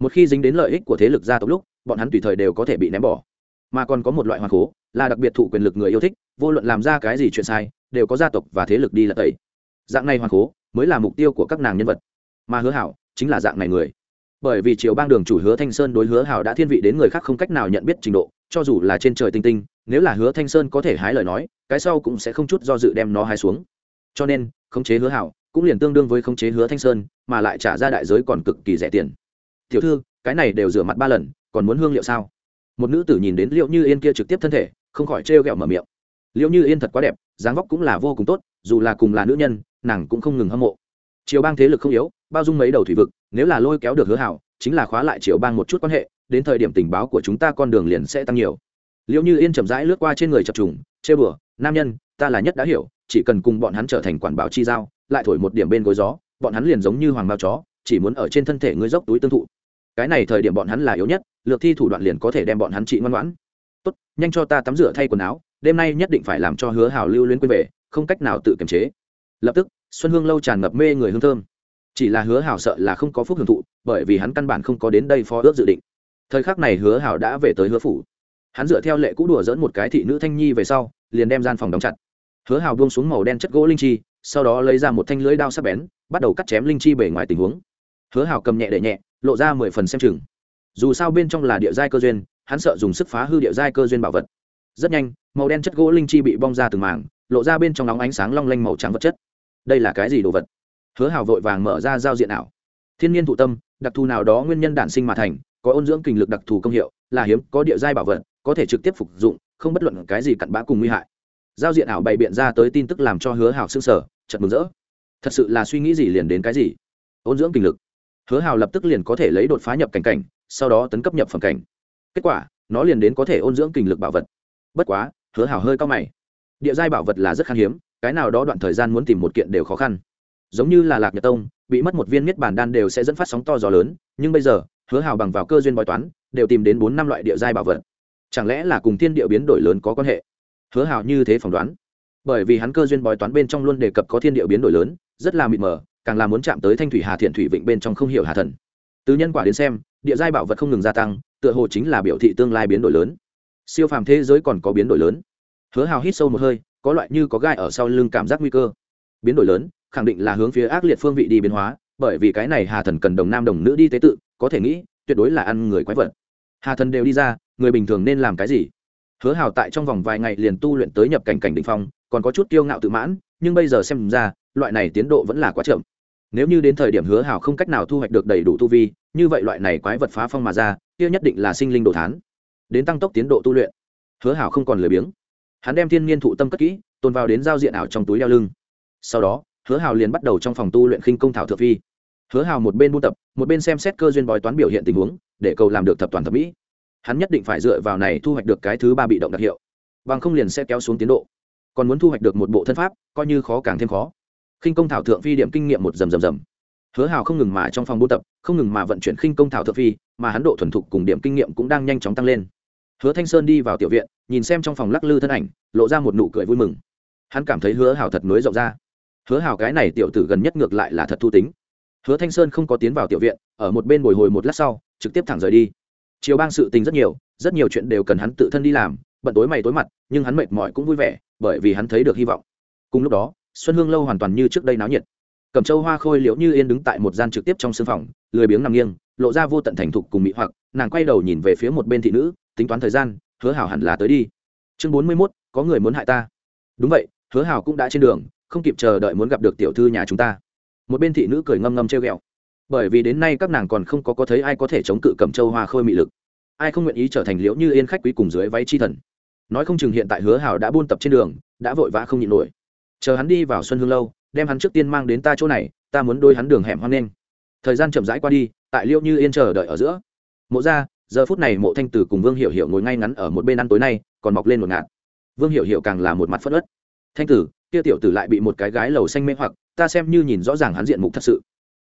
Một khi dính đến lợi ích của thế lực gia tộc lúc, bọn hắn tùy thời đều có thể bị ném bỏ. Mà còn có một loại hoàn khố, là đặc biệt thụ quyền lực người yêu thích, vô luận làm ra cái gì chuyện sai, đều có gia tộc và thế lực đi là tẩy. Dạng này hoàn khố mới là mục tiêu của các nàng nhân vật. Mà hứa hảo chính là dạng này người bởi vì triều bang đường chủ hứa thanh sơn đối hứa hảo đã thiên vị đến người khác không cách nào nhận biết trình độ, cho dù là trên trời tinh tinh, nếu là hứa thanh sơn có thể hái lời nói, cái sau cũng sẽ không chút do dự đem nó hái xuống. Cho nên, khống chế hứa hảo cũng liền tương đương với khống chế hứa thanh sơn, mà lại trả ra đại giới còn cực kỳ rẻ tiền. Tiểu thư, cái này đều rửa mặt ba lần, còn muốn hương liệu sao? Một nữ tử nhìn đến liệu như yên kia trực tiếp thân thể, không khỏi trêu ghẹo mở miệng. Liệu như yên thật quá đẹp, dáng vóc cũng là vô cùng tốt, dù là cùng là nữ nhân, nàng cũng không ngừng hâm mộ. Chiều bang thế lực không yếu, bao dung mấy đầu thủy vực nếu là lôi kéo được hứa hảo, chính là khóa lại triều bang một chút quan hệ, đến thời điểm tình báo của chúng ta con đường liền sẽ tăng nhiều. Liệu như yên chậm rãi lướt qua trên người chập trùng, chê bừa, nam nhân, ta là nhất đã hiểu, chỉ cần cùng bọn hắn trở thành quản báo chi giao, lại thổi một điểm bên gối gió, bọn hắn liền giống như hoàng bao chó, chỉ muốn ở trên thân thể ngươi dốc túi tương thụ. Cái này thời điểm bọn hắn là yếu nhất, lược thi thủ đoạn liền có thể đem bọn hắn trị ngoan ngoãn. Tốt, nhanh cho ta tắm rửa thay quần áo, đêm nay nhất định phải làm cho hứa hào lưu luyến quên về, không cách nào tự kiềm chế. Lập tức, xuân hương lâu tràn ngập mê người hương thơm chỉ là hứa hảo sợ là không có phúc hưởng thụ, bởi vì hắn căn bản không có đến đây phó ước dự định. Thời khắc này hứa hảo đã về tới hứa phủ. Hắn dựa theo lệ cũ đùa dẫn một cái thị nữ thanh nhi về sau, liền đem gian phòng đóng chặt. Hứa hảo buông xuống màu đen chất gỗ linh chi, sau đó lấy ra một thanh lưới đao sắc bén, bắt đầu cắt chém linh chi bể ngoài tình huống. Hứa hảo cầm nhẹ để nhẹ, lộ ra mười phần xem chừng. Dù sao bên trong là địa giai cơ duyên, hắn sợ dùng sức phá hư địa giai cơ duyên bảo vật. Rất nhanh, màu đen chất gỗ linh chi bị bong ra từng mảng, lộ ra bên trong nóng ánh sáng long lanh màu trắng vật chất. Đây là cái gì đồ vật? Hứa hào vội vàng mở ra giao diện ảo. Thiên nhiên thụ tâm, đặc thù nào đó nguyên nhân đản sinh mà thành, có ôn dưỡng kinh lực đặc thù công hiệu, là hiếm, có địa giai bảo vật, có thể trực tiếp phục dụng, không bất luận cái gì cặn bã cùng nguy hại. Giao diện ảo bày biện ra tới tin tức làm cho hứa hào s sở chật mừng rỡ. Thật sự là suy nghĩ gì liền đến cái gì? Ôn dưỡng kinh lực. Hứa hào lập tức liền có thể lấy đột phá nhập cảnh cảnh, sau đó tấn cấp nhập phẩm cảnh. Kết quả, nó liền đến có thể ôn dưỡng kinh lực bảo vật. Bất quá, hứa hào hơi cao mày. Địa giai bảo vật là rất khan hiếm, cái nào đó đoạn thời gian muốn tìm một kiện đều khó khăn giống như là lạc nhật tông, bị mất một viên miết bản đan đều sẽ dẫn phát sóng to gió lớn, nhưng bây giờ, hứa hào bằng vào cơ duyên bói toán, đều tìm đến bốn năm loại địa giai bảo vật. Chẳng lẽ là cùng thiên địa biến đổi lớn có quan hệ? Hứa hào như thế phỏng đoán. Bởi vì hắn cơ duyên bói toán bên trong luôn đề cập có thiên địa biến đổi lớn, rất là mịt mờ, càng là muốn chạm tới thanh thủy hà thiện thủy vịnh bên trong không hiểu hà thần. Từ nhân quả đến xem, địa giai bảo vật không ngừng gia tăng, tựa hồ chính là biểu thị tương lai biến đổi lớn. Siêu phàm thế giới còn có biến đổi lớn. Hứa hào hít sâu một hơi, có loại như có gai ở sau lưng cảm giác nguy cơ. Biến đổi lớn khẳng định là hướng phía ác liệt phương vị đi biến hóa, bởi vì cái này hà thần cần đồng nam đồng nữ đi tế tự, có thể nghĩ, tuyệt đối là ăn người quái vật. Hà thần đều đi ra, người bình thường nên làm cái gì? Hứa hào tại trong vòng vài ngày liền tu luyện tới nhập cảnh cảnh định phong, còn có chút kiêu ngạo tự mãn, nhưng bây giờ xem ra, loại này tiến độ vẫn là quá chậm. Nếu như đến thời điểm hứa hào không cách nào thu hoạch được đầy đủ tu vi, như vậy loại này quái vật phá phong mà ra, kia nhất định là sinh linh đồ thán. Đến tăng tốc tiến độ tu luyện. Hứa hào không còn lười biếng. Hắn đem thiên nhiên thụ tâm cất kỹ, tồn vào đến giao diện ảo trong túi đeo lưng. Sau đó hứa hào liền bắt đầu trong phòng tu luyện khinh công thảo thượng phi. Hứa hào một bên buôn tập, một bên xem xét cơ duyên bói toán biểu hiện tình huống, để cầu làm được thập toàn thập mỹ. Hắn nhất định phải dựa vào này thu hoạch được cái thứ ba bị động đặc hiệu, bằng không liền sẽ kéo xuống tiến độ. Còn muốn thu hoạch được một bộ thân pháp, coi như khó càng thêm khó. Khinh công thảo thượng phi điểm kinh nghiệm một rầm rầm rầm hứa hào không ngừng mà trong phòng buôn tập, không ngừng mà vận chuyển khinh công thảo thượng phi, mà hắn độ thuần thục cùng điểm kinh nghiệm cũng đang nhanh chóng tăng lên. Hứa thanh sơn đi vào tiểu viện, nhìn xem trong phòng lắc lư thân ảnh, lộ ra một nụ cười vui mừng. Hắn cảm thấy hứa hào thật nối rộng ra hứa hào cái này tiểu tử gần nhất ngược lại là thật thu tính. Hứa thanh sơn không có tiến vào tiểu viện, ở một bên bồi hồi một lát sau, trực tiếp thẳng rời đi. Chiều bang sự tình rất nhiều rất nhiều chuyện đều cần hắn tự thân đi làm, bận tối mày tối mặt, nhưng hắn mệt mỏi cũng vui vẻ, bởi vì hắn thấy được hy vọng. Cùng lúc đó, xuân hương lâu hoàn toàn như trước đây náo nhiệt. Cẩm châu hoa khôi liễu như yên đứng tại một gian trực tiếp trong sân phòng, lười biếng nằm nghiêng, lộ ra vô tận thành thục cùng mỹ hoặc, nàng quay đầu nhìn về phía một bên thị nữ, tính toán thời gian, hứa hảo hẳn là tới đi. Chương bốn mươi mốt, có người muốn hại ta. Đúng vậy, hứa hảo cũng đã trên đường không kịp chờ đợi muốn gặp được tiểu thư nhà chúng ta. Một bên thị nữ cười ngâm ngâm treo ghẹo. Bởi vì đến nay các nàng còn không có có thấy ai có thể chống cự cẩm châu hoa khôi mị lực. Ai không nguyện ý trở thành liễu như yên khách quý cùng dưới váy chi thần. Nói không chừng hiện tại hứa hảo đã buôn tập trên đường, đã vội vã không nhịn nổi. Chờ hắn đi vào xuân hương lâu, đem hắn trước tiên mang đến ta chỗ này, ta muốn đôi hắn đường hẻm hoang lên thời gian chậm rãi qua đi, tại liễu như yên chờ đợi ở giữa. Mộ ra, giờ phút này mộ thanh tử cùng vương hiểu hiểu ngồi ngay ngắn ở một bên ăn tối nay, còn mọc lên một ngạt. Vương hiểu hiểu càng là một mặt phất ớt thanh tử kia tiểu tử lại bị một cái gái lầu xanh mê hoặc, ta xem như nhìn rõ ràng hắn diện mục thật sự.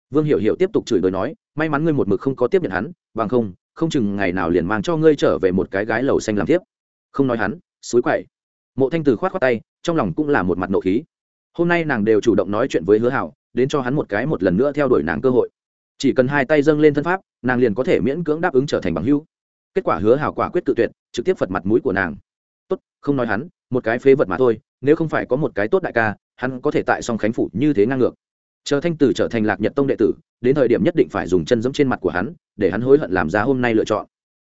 Vương hiểu hiểu tiếp tục chửi đời nói, may mắn ngươi một mực không có tiếp nhận hắn, bằng không không chừng ngày nào liền mang cho ngươi trở về một cái gái lầu xanh làm tiếp. Không nói hắn suối quậy. Mộ thanh từ khoát khoát tay, trong lòng cũng là một mặt nộ khí. Hôm nay nàng đều chủ động nói chuyện với hứa hảo, đến cho hắn một cái một lần nữa theo đuổi nàng cơ hội. Chỉ cần hai tay dâng lên thân pháp, nàng liền có thể miễn cưỡng đáp ứng trở thành bằng hữu. Kết quả hứa hảo quả quyết tự tuyệt, trực tiếp phật mặt mũi của nàng. Tốt, không nói hắn, một cái phế vật mà thôi nếu không phải có một cái tốt đại ca, hắn có thể tại song khánh phủ như thế ngang ngược. Chờ thanh tử trở thành lạc nhật tông đệ tử, đến thời điểm nhất định phải dùng chân giẫm trên mặt của hắn, để hắn hối hận làm ra hôm nay lựa chọn.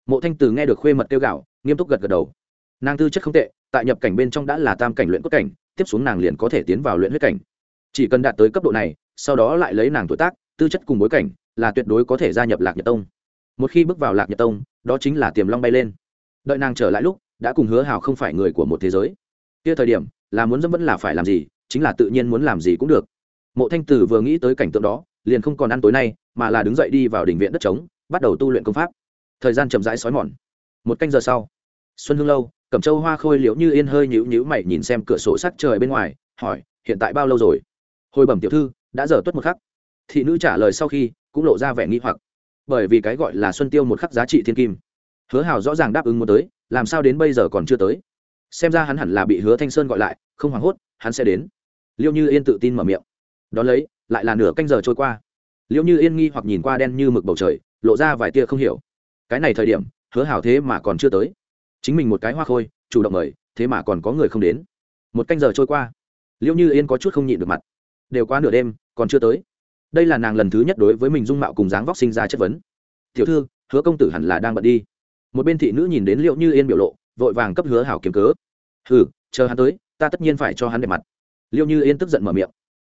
Mộ thanh tử nghe được khuê mật tiêu gạo nghiêm túc gật gật đầu. Nàng tư chất không tệ, tại nhập cảnh bên trong đã là tam cảnh luyện cốt cảnh, tiếp xuống nàng liền có thể tiến vào luyện huyết cảnh. Chỉ cần đạt tới cấp độ này, sau đó lại lấy nàng tuổi tác, tư chất cùng bối cảnh, là tuyệt đối có thể gia nhập lạc nhật tông. Một khi bước vào lạc nhật tông, đó chính là tiềm long bay lên. Đợi nàng trở lại lúc, đã cùng hứa hào không phải người của một thế giới. Kia thời điểm là muốn dẫm vẫn là phải làm gì, chính là tự nhiên muốn làm gì cũng được. Mộ thanh tử vừa nghĩ tới cảnh tượng đó, liền không còn ăn tối nay, mà là đứng dậy đi vào đình viện đất trống, bắt đầu tu luyện công pháp. Thời gian chậm rãi xói mòn. Một canh giờ sau, xuân hương lâu, cẩm châu hoa khôi liễu như yên hơi nhíu nhíu mày nhìn xem cửa sổ sắc trời bên ngoài, hỏi, hiện tại bao lâu rồi? Hồi bẩm tiểu thư, đã giờ tuất một khắc. Thị nữ trả lời sau khi, cũng lộ ra vẻ nghi hoặc. Bởi vì cái gọi là xuân tiêu một khắc giá trị thiên kim. Hứa hào rõ ràng đáp ứng muốn tới, làm sao đến bây giờ còn chưa tới? Xem ra hắn hẳn là bị hứa thanh sơn gọi lại, không hoảng hốt, hắn sẽ đến. Liêu như yên tự tin mở miệng. Đón lấy, lại là nửa canh giờ trôi qua. Liêu như yên nghi hoặc nhìn qua đen như mực bầu trời, lộ ra vài tia không hiểu. Cái này thời điểm, hứa hảo thế mà còn chưa tới. Chính mình một cái hoa khôi, chủ động mời, thế mà còn có người không đến. Một canh giờ trôi qua, liêu như yên có chút không nhịn được mặt. Đều qua nửa đêm, còn chưa tới. Đây là nàng lần thứ nhất đối với mình dung mạo cùng dáng vóc sinh ra chất vấn. Tiểu thư, hứa công tử hẳn là đang bận đi. Một bên thị nữ nhìn đến liệu như yên biểu lộ vội vàng cấp hứa hảo kiếm cớ. Hừ, chờ hắn tới, ta tất nhiên phải cho hắn đẹp mặt. Liêu như yên tức giận mở miệng.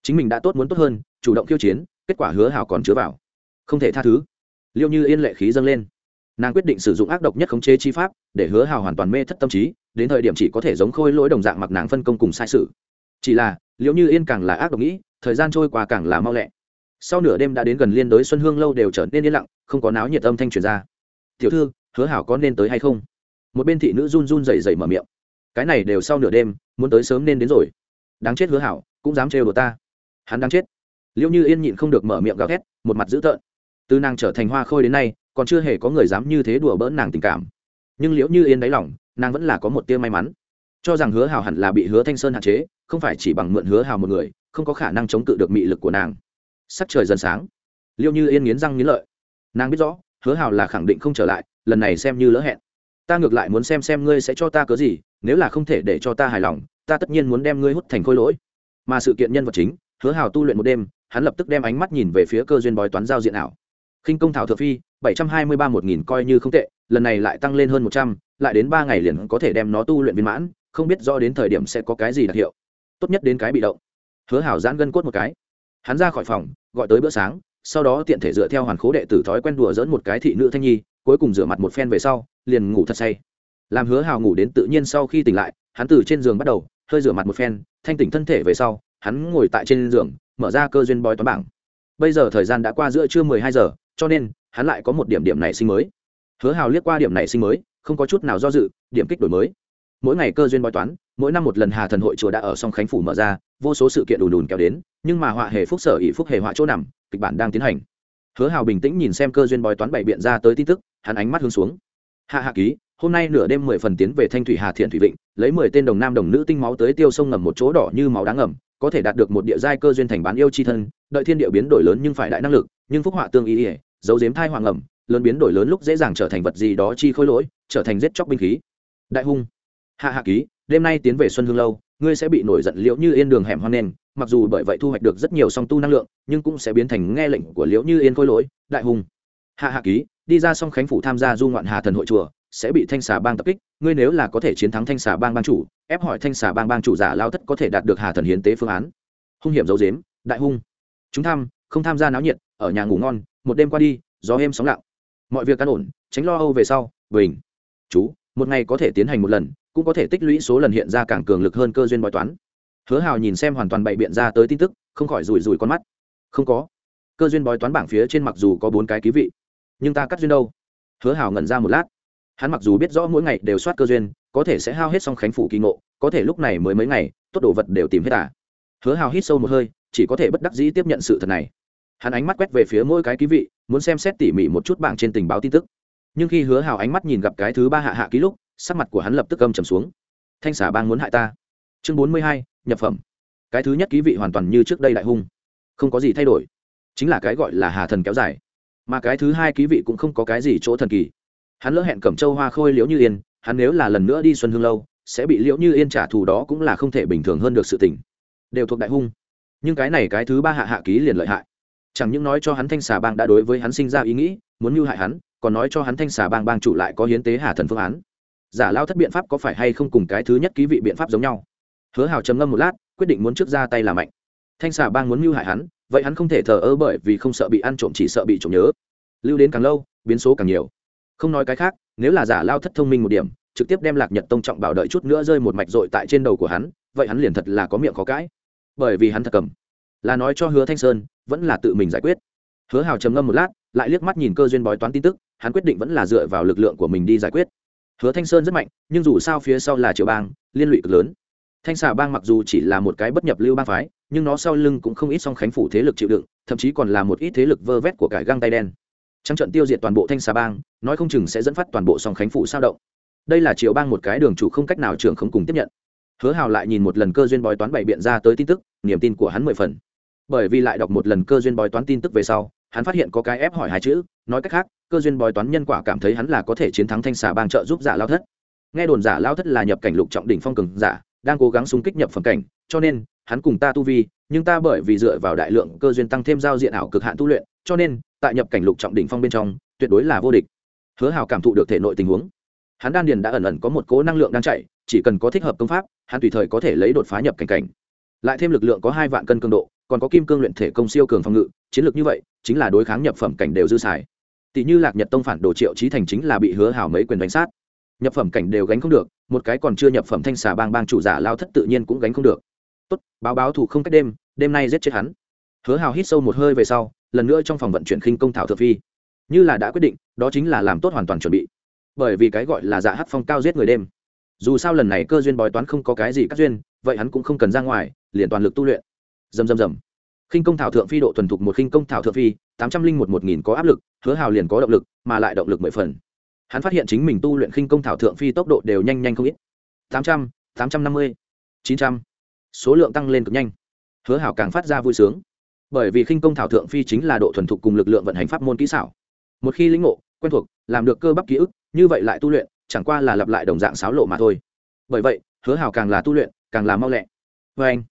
Chính mình đã tốt muốn tốt hơn, chủ động khiêu chiến, kết quả hứa hảo còn chứa vào. Không thể tha thứ. Liêu như yên lệ khí dâng lên. Nàng quyết định sử dụng ác độc nhất khống chế chi pháp, để hứa hảo hoàn toàn mê thất tâm trí, đến thời điểm chỉ có thể giống khôi lỗi đồng dạng mặc nàng phân công cùng sai sự. Chỉ là liệu như yên càng là ác độc nghĩ, thời gian trôi qua càng là mau lẹ. Sau nửa đêm đã đến gần liên đối xuân hương lâu đều trở nên yên lặng, không có náo nhiệt âm thanh truyền ra. Tiểu thư, hứa hảo có nên tới hay không? Một bên thị nữ run run rẩy rẩy mở miệng. Cái này đều sau nửa đêm, muốn tới sớm nên đến rồi. Đáng chết hứa hảo, cũng dám trêu đồ ta. Hắn đáng chết. Liệu như yên nhịn không được mở miệng gào thét, một mặt dữ tợn. Từ nàng trở thành hoa khôi đến nay, còn chưa hề có người dám như thế đùa bỡn nàng tình cảm. Nhưng liễu như yên đáy lòng, nàng vẫn là có một tia may mắn. Cho rằng hứa hào hẳn là bị hứa thanh sơn hạn chế, không phải chỉ bằng mượn hứa hào một người, không có khả năng chống cự được mị lực của nàng. Sắc trời dần sáng. Liễu như yên nghiến răng nghiến lợi. Nàng biết rõ, hứa hào là khẳng định không trở lại, lần này xem như lỡ hẹn ta ngược lại muốn xem xem ngươi sẽ cho ta cớ gì, nếu là không thể để cho ta hài lòng, ta tất nhiên muốn đem ngươi hút thành khôi lỗi. Mà sự kiện nhân vật chính, hứa hào tu luyện một đêm, hắn lập tức đem ánh mắt nhìn về phía cơ duyên bói toán giao diện ảo. Khinh công thảo thượng phi, bảy trăm hai mươi ba một nghìn coi như không tệ, lần này lại tăng lên hơn một trăm, lại đến ba ngày liền có thể đem nó tu luyện viên mãn, không biết rõ đến thời điểm sẽ có cái gì đặc hiệu. Tốt nhất đến cái bị động. Hứa hảo giãn gân cốt một cái. Hắn ra khỏi phòng, gọi tới bữa sáng, sau đó tiện thể dựa theo hoàn khố đệ tử thói quen đùa dỡn một cái thị nữ thanh nhi cuối cùng rửa mặt một phen về sau, liền ngủ thật say. Làm hứa hào ngủ đến tự nhiên sau khi tỉnh lại, hắn từ trên giường bắt đầu, hơi rửa mặt một phen, thanh tỉnh thân thể về sau, hắn ngồi tại trên giường, mở ra cơ duyên bói toán bảng. Bây giờ thời gian đã qua giữa trưa mười hai giờ, cho nên, hắn lại có một điểm điểm này sinh mới. Hứa hào liếc qua điểm này sinh mới, không có chút nào do dự, điểm kích đổi mới. Mỗi ngày cơ duyên bói toán, mỗi năm một lần hà thần hội chùa đã ở song khánh phủ mở ra, vô số sự kiện đùn đùn kéo đến, nhưng mà họa hề phúc sở ỷ phúc hề họa chỗ nằm, kịch bản đang tiến hành hứa hào bình tĩnh nhìn xem cơ duyên bói toán bày biện ra tới tin tức, hắn ánh mắt hướng xuống. Hạ hạ ký, hôm nay nửa đêm mười phần tiến về thanh thủy hà thiện thủy vịnh, lấy mười tên đồng nam đồng nữ tinh máu tới tiêu sông ngầm một chỗ đỏ như máu đáng ngầm, có thể đạt được một địa giai cơ duyên thành bán yêu chi thân, đợi thiên địa biến đổi lớn nhưng phải đại năng lực, nhưng phúc họa tương ý ỉa dấu giếm thai hoàng ẩm lớn biến đổi lớn lúc dễ dàng trở thành vật gì đó chi khôi lỗi, trở thành giết chóc binh khí. Đại hung. Hạ hạ ký, đêm nay tiến về xuân hương lâu, ngươi sẽ bị nổi giận liễu như yên đường hẻm hoang nền mặc dù bởi vậy thu hoạch được rất nhiều song tu năng lượng, nhưng cũng sẽ biến thành nghe lệnh của liễu như yên khôi lỗi, đại hùng. Hạ hạ ký, đi ra song khánh phủ tham gia du ngoạn hà thần hội chùa, sẽ bị thanh xà bang tập kích, ngươi nếu là có thể chiến thắng thanh xà bang bang chủ, ép hỏi thanh xà bang bang chủ giả lao thất có thể đạt được hà thần hiến tế phương án. Hung hiểm dấu dếm đại hung chúng tham, không tham gia náo nhiệt, ở nhà ngủ ngon, một đêm qua đi, gió êm sóng lặng. Mọi việc căn ổn, tránh lo âu về sau, bình. Chú, một ngày có thể tiến hành một lần, cũng có thể tích lũy số lần hiện ra càng cường lực hơn cơ duyên bói toán hứa hào nhìn xem hoàn toàn bày biện ra tới tin tức, không khỏi rủi rủi con mắt. Không có. Cơ duyên bói toán bảng phía trên mặc dù có bốn cái ký vị, nhưng ta cắt duyên đâu? Hứa hào ngẩn ra một lát. Hắn mặc dù biết rõ mỗi ngày đều soát cơ duyên, có thể sẽ hao hết xong khánh phủ kỳ ngộ, có thể lúc này mới mấy ngày, tốt đồ vật đều tìm hết à? Hứa hào hít sâu một hơi, chỉ có thể bất đắc dĩ tiếp nhận sự thật này. Hắn ánh mắt quét về phía mỗi cái ký vị, muốn xem xét tỉ mỉ một chút bảng trên tình báo tin tức. Nhưng khi hứa hào ánh mắt nhìn gặp cái thứ ba hạ hạ ký lúc, sắc mặt của hắn lập tức âm trầm xuống. Thanh xả bang muốn hại ta. Chương bốn mươi hai nhập phẩm. Cái thứ nhất ký vị hoàn toàn như trước đây đại hung. Không có gì thay đổi. Chính là cái gọi là hà thần kéo dài. Mà cái thứ hai ký vị cũng không có cái gì chỗ thần kỳ. Hắn lỡ hẹn cẩm châu hoa khôi liễu như yên, hắn nếu là lần nữa đi xuân hương lâu, sẽ bị liễu như yên trả thù đó cũng là không thể bình thường hơn được sự tình. Đều thuộc đại hung. Nhưng cái này cái thứ ba hạ hạ ký liền lợi hại. Chẳng những nói cho hắn thanh xà bang đã đối với hắn sinh ra ý nghĩ, muốn mưu hại hắn, còn nói cho hắn thanh xà bang bang chủ lại có hiến tế hà thần phương án. Giả lao thất biện pháp có phải hay không cùng cái thứ nhất ký vị biện pháp giống nhau? Hứa hào trầm ngâm một lát, quyết định muốn trước ra tay làm mạnh. Thanh xà bang muốn mưu hại hắn, vậy hắn không thể thờ ơ bởi vì không sợ bị ăn trộm, chỉ sợ bị trộm nhớ. Lưu đến càng lâu, biến số càng nhiều. Không nói cái khác, nếu là giả lao thất thông minh một điểm, trực tiếp đem lạc nhật tông trọng bảo đợi chút nữa rơi một mạch dội tại trên đầu của hắn, vậy hắn liền thật là có miệng khó cãi. Bởi vì hắn thật cầm. Là nói cho hứa thanh sơn, vẫn là tự mình giải quyết. Hứa hào trầm ngâm một lát, lại liếc mắt nhìn cơ duyên bói toán tin tức, hắn quyết định vẫn là dựa vào lực lượng của mình đi giải quyết. Hứa thanh sơn rất mạnh, nhưng dù sao phía sau là triều bang, liên lụy cực lớn thanh xà bang mặc dù chỉ là một cái bất nhập lưu bang phái, nhưng nó sau lưng cũng không ít song khánh phủ thế lực chịu đựng, thậm chí còn là một ít thế lực vơ vét của cải găng tay đen. Trắng trận tiêu diệt toàn bộ thanh xà bang, nói không chừng sẽ dẫn phát toàn bộ song khánh phủ sao động. Đây là triệu bang một cái đường chủ không cách nào trưởng không cùng tiếp nhận. Hứa hào lại nhìn một lần cơ duyên bói toán bày biện ra tới tin tức, niềm tin của hắn mười phần. Bởi vì lại đọc một lần cơ duyên bói toán tin tức về sau, hắn phát hiện có cái ép hỏi hai chữ, nói cách khác, cơ duyên bói toán nhân quả cảm thấy hắn là có thể chiến thắng thanh xà bang trợ giúp giả lao thất. Nghe đồn giả lao thất là nhập cảnh lục trọng đỉnh phong cường giả đang cố gắng xung kích nhập phẩm cảnh, cho nên, hắn cùng ta tu vi, nhưng ta bởi vì dựa vào đại lượng cơ duyên tăng thêm giao diện ảo cực hạn tu luyện, cho nên, tại nhập cảnh lục trọng đỉnh phong bên trong, tuyệt đối là vô địch. Hứa hào cảm thụ được thể nội tình huống. Hắn đan điền đã ẩn ẩn có một cố năng lượng đang chạy, chỉ cần có thích hợp công pháp, hắn tùy thời có thể lấy đột phá nhập cảnh cảnh. Lại thêm lực lượng có hai vạn cân cường độ, còn có kim cương luyện thể công siêu cường phòng ngự, chiến lược như vậy, chính là đối kháng nhập phẩm cảnh đều dư xài. Tỷ như lạc nhật tông phản đồ triệu trí thành chính là bị hứa hào mấy quyền đánh sát. Nhập phẩm cảnh đều gánh không được một cái còn chưa nhập phẩm thanh xà bang bang chủ giả lao thất tự nhiên cũng gánh không được. Tốt, báo báo thủ không cách đêm đêm nay giết chết hắn. Hứa hào hít sâu một hơi về sau, lần nữa trong phòng vận chuyển khinh công thảo thượng phi. Như là đã quyết định, đó chính là làm tốt hoàn toàn chuẩn bị. Bởi vì cái gọi là dạ hát phong cao giết người đêm. Dù sao lần này cơ duyên bói toán không có cái gì các duyên, vậy hắn cũng không cần ra ngoài, liền toàn lực tu luyện. Dầm dầm dầm khinh công thảo thượng phi độ thuần thục một khinh công thảo thượng phi, tám trăm linh một một nghìn có áp lực, hứa hào liền có động lực, mà lại động lực mười phần hắn phát hiện chính mình tu luyện khinh công thảo thượng phi tốc độ đều nhanh nhanh không ít. Tám trăm tám trăm năm mươi, chín trăm. Số lượng tăng lên cực nhanh. Hứa hảo càng phát ra vui sướng. Bởi vì khinh công thảo thượng phi chính là độ thuần thục cùng lực lượng vận hành pháp môn kỹ xảo. Một khi lĩnh ngộ, quen thuộc, làm được cơ bắp ký ức, như vậy lại tu luyện, chẳng qua là lặp lại đồng dạng sáo lộ mà thôi. Bởi vậy, hứa hảo càng là tu luyện, càng là mau lẹ. Vê anh,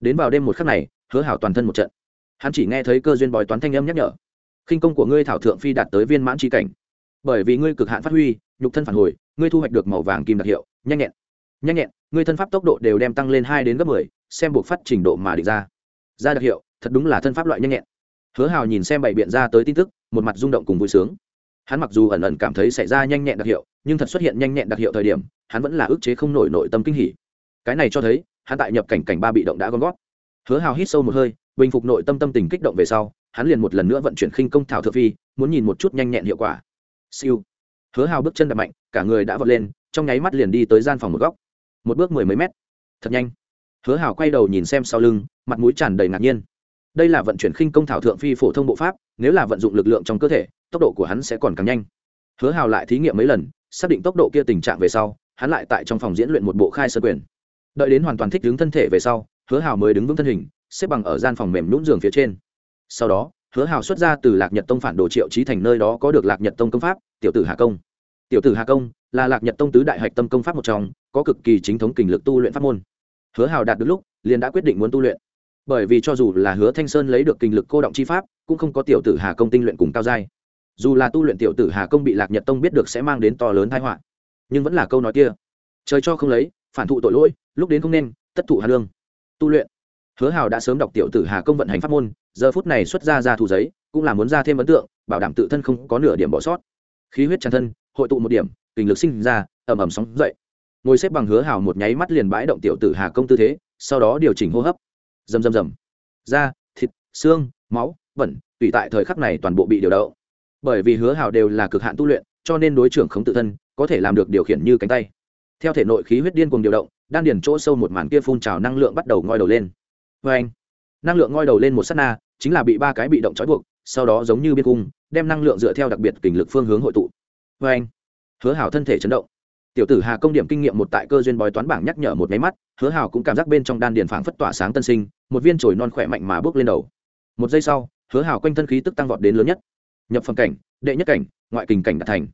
đến vào đêm một khắc này, hứa hảo toàn thân một trận. Hắn chỉ nghe thấy cơ duyên bói toán thanh âm nhắc nhở. Khinh công của ngươi thảo thượng phi đạt tới viên mãn tri cảnh bởi vì ngươi cực hạn phát huy, nhục thân phản hồi, ngươi thu hoạch được màu vàng kim đặc hiệu, nhanh nhẹn. Nhanh nhẹn, ngươi thân pháp tốc độ đều đem tăng lên hai đến gấp mười, xem buộc phát trình độ mà địch ra. Ra đặc hiệu, thật đúng là thân pháp loại nhanh nhẹn. Hứa hào nhìn xem bảy biện ra tới tin tức, một mặt rung động cùng vui sướng. Hắn mặc dù ẩn ẩn cảm thấy xảy ra nhanh nhẹn đặc hiệu, nhưng thật xuất hiện nhanh nhẹn đặc hiệu thời điểm, hắn vẫn là ức chế không nổi nội tâm kinh hỉ. Cái này cho thấy, hắn tại nhập cảnh cảnh ba bị động đã gom gót hứa hào hít sâu một hơi, bình phục nội tâm tâm tình kích động về sau, hắn liền một lần nữa vận chuyển khinh công thảo thượng phi, muốn nhìn một chút nhanh nhẹn hiệu quả siêu. Hứa hào bước chân đập mạnh, cả người đã vọt lên, trong nháy mắt liền đi tới gian phòng một góc. Một bước mười mấy mét. Thật nhanh. Hứa hào quay đầu nhìn xem sau lưng, mặt mũi tràn đầy ngạc nhiên. Đây là vận chuyển khinh công thảo thượng phi phổ thông bộ pháp, nếu là vận dụng lực lượng trong cơ thể, tốc độ của hắn sẽ còn càng nhanh. Hứa hào lại thí nghiệm mấy lần, xác định tốc độ kia tình trạng về sau, hắn lại tại trong phòng diễn luyện một bộ khai sơ quyền. Đợi đến hoàn toàn thích ứng thân thể về sau, hứa hào mới đứng vững thân hình, xếp bằng ở gian phòng mềm nhún giường phía trên. Sau đó hứa hào xuất ra từ lạc nhật tông phản đồ triệu trí thành nơi đó có được lạc nhật tông công pháp, tiểu tử hà công. Tiểu tử hà công là lạc nhật tông tứ đại hạch tâm công pháp một trong, có cực kỳ chính thống kình lực tu luyện pháp môn. Hứa hào đạt được lúc, liền đã quyết định muốn tu luyện. Bởi vì cho dù là hứa thanh sơn lấy được kinh lực cô động chi pháp, cũng không có tiểu tử hà công tinh luyện cùng cao giai. Dù là tu luyện tiểu tử hà công bị lạc nhật tông biết được sẽ mang đến to lớn thái họa, nhưng vẫn là câu nói kia. Trời cho không lấy, phản thụ tội lỗi, lúc đến không nên, tất thụ hà lương. Tu luyện. Hứa hào đã sớm đọc tiểu tử hà công vận hành pháp môn giờ phút này xuất ra ra thủ giấy, cũng là muốn ra thêm ấn tượng, bảo đảm tự thân không có nửa điểm bỏ sót. Khí huyết tràn thân, hội tụ một điểm kình lực sinh ra ẩm ẩm sóng dậy. Ngồi xếp bằng hứa hào một nháy mắt liền bãi động tiểu tử hà công tư thế, sau đó điều chỉnh hô hấp. Rầm rầm rầm. Da, thịt, xương, máu, bẩn, tùy tại thời khắc này toàn bộ bị điều đậu bởi vì hứa hào đều là cực hạn tu luyện, cho nên đối trưởng không tự thân, có thể làm được điều khiển như cánh tay. Theo thể nội khí huyết điên cùng điều động, đan điền chỗ sâu một màn kia phun trào năng lượng bắt đầu ngoi đầu lên. Vê anh năng lượng ngoi đầu lên một s á t na chính là bị ba cái bị động trói buộc, sau đó giống như biên cung, đem năng lượng dựa theo đặc biệt kình lực phương hướng hội tụ. Vê anh, hứa hảo thân thể chấn động. Tiểu tử hà công điểm kinh nghiệm một tại cơ duyên bói toán bảng nhắc nhở một máy mắt, hứa hảo cũng cảm giác bên trong đan điền phảng phất tỏa sáng tân sinh, một viên chồi non khỏe mạnh mà bước lên đầu. Một giây sau, hứa hảo quanh thân khí tức tăng vọt đến lớn nhất. Nhập phẩm cảnh, đệ nhất cảnh, ngoại kình cảnh đã thành.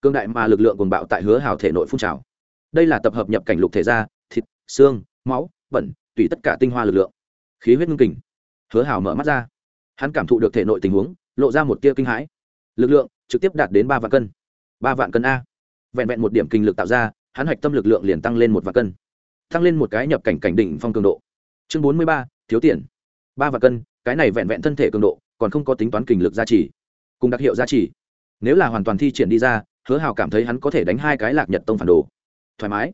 Cương đại mà lực lượng cuồng bạo tại hứa hảo thể nội phun trào. Đây là tập hợp nhập cảnh lục thể da, thịt, xương, máu, bẩn, tùy tất cả tinh hoa lực lượng. Khí huyết ngưng kình hứa hào mở mắt ra. Hắn cảm thụ được thể nội tình huống, lộ ra một tia kinh hãi. Lực lượng trực tiếp đạt đến ba vạn cân. Ba vạn cân a. Vẹn vẹn một điểm kinh lực tạo ra, hắn hạch tâm lực lượng liền tăng lên một vạn cân. Tăng lên một cái nhập cảnh cảnh đỉnh phong cường độ. Chương bốn mươi ba, thiếu tiền. Ba vạn cân, cái này vẹn vẹn thân thể cường độ, còn không có tính toán kinh lực gia trì. Cùng đặc hiệu gia trì. Nếu là hoàn toàn thi triển đi ra, hứa hào cảm thấy hắn có thể đánh hai cái lạc nhật tông phản đồ. Thoải mái.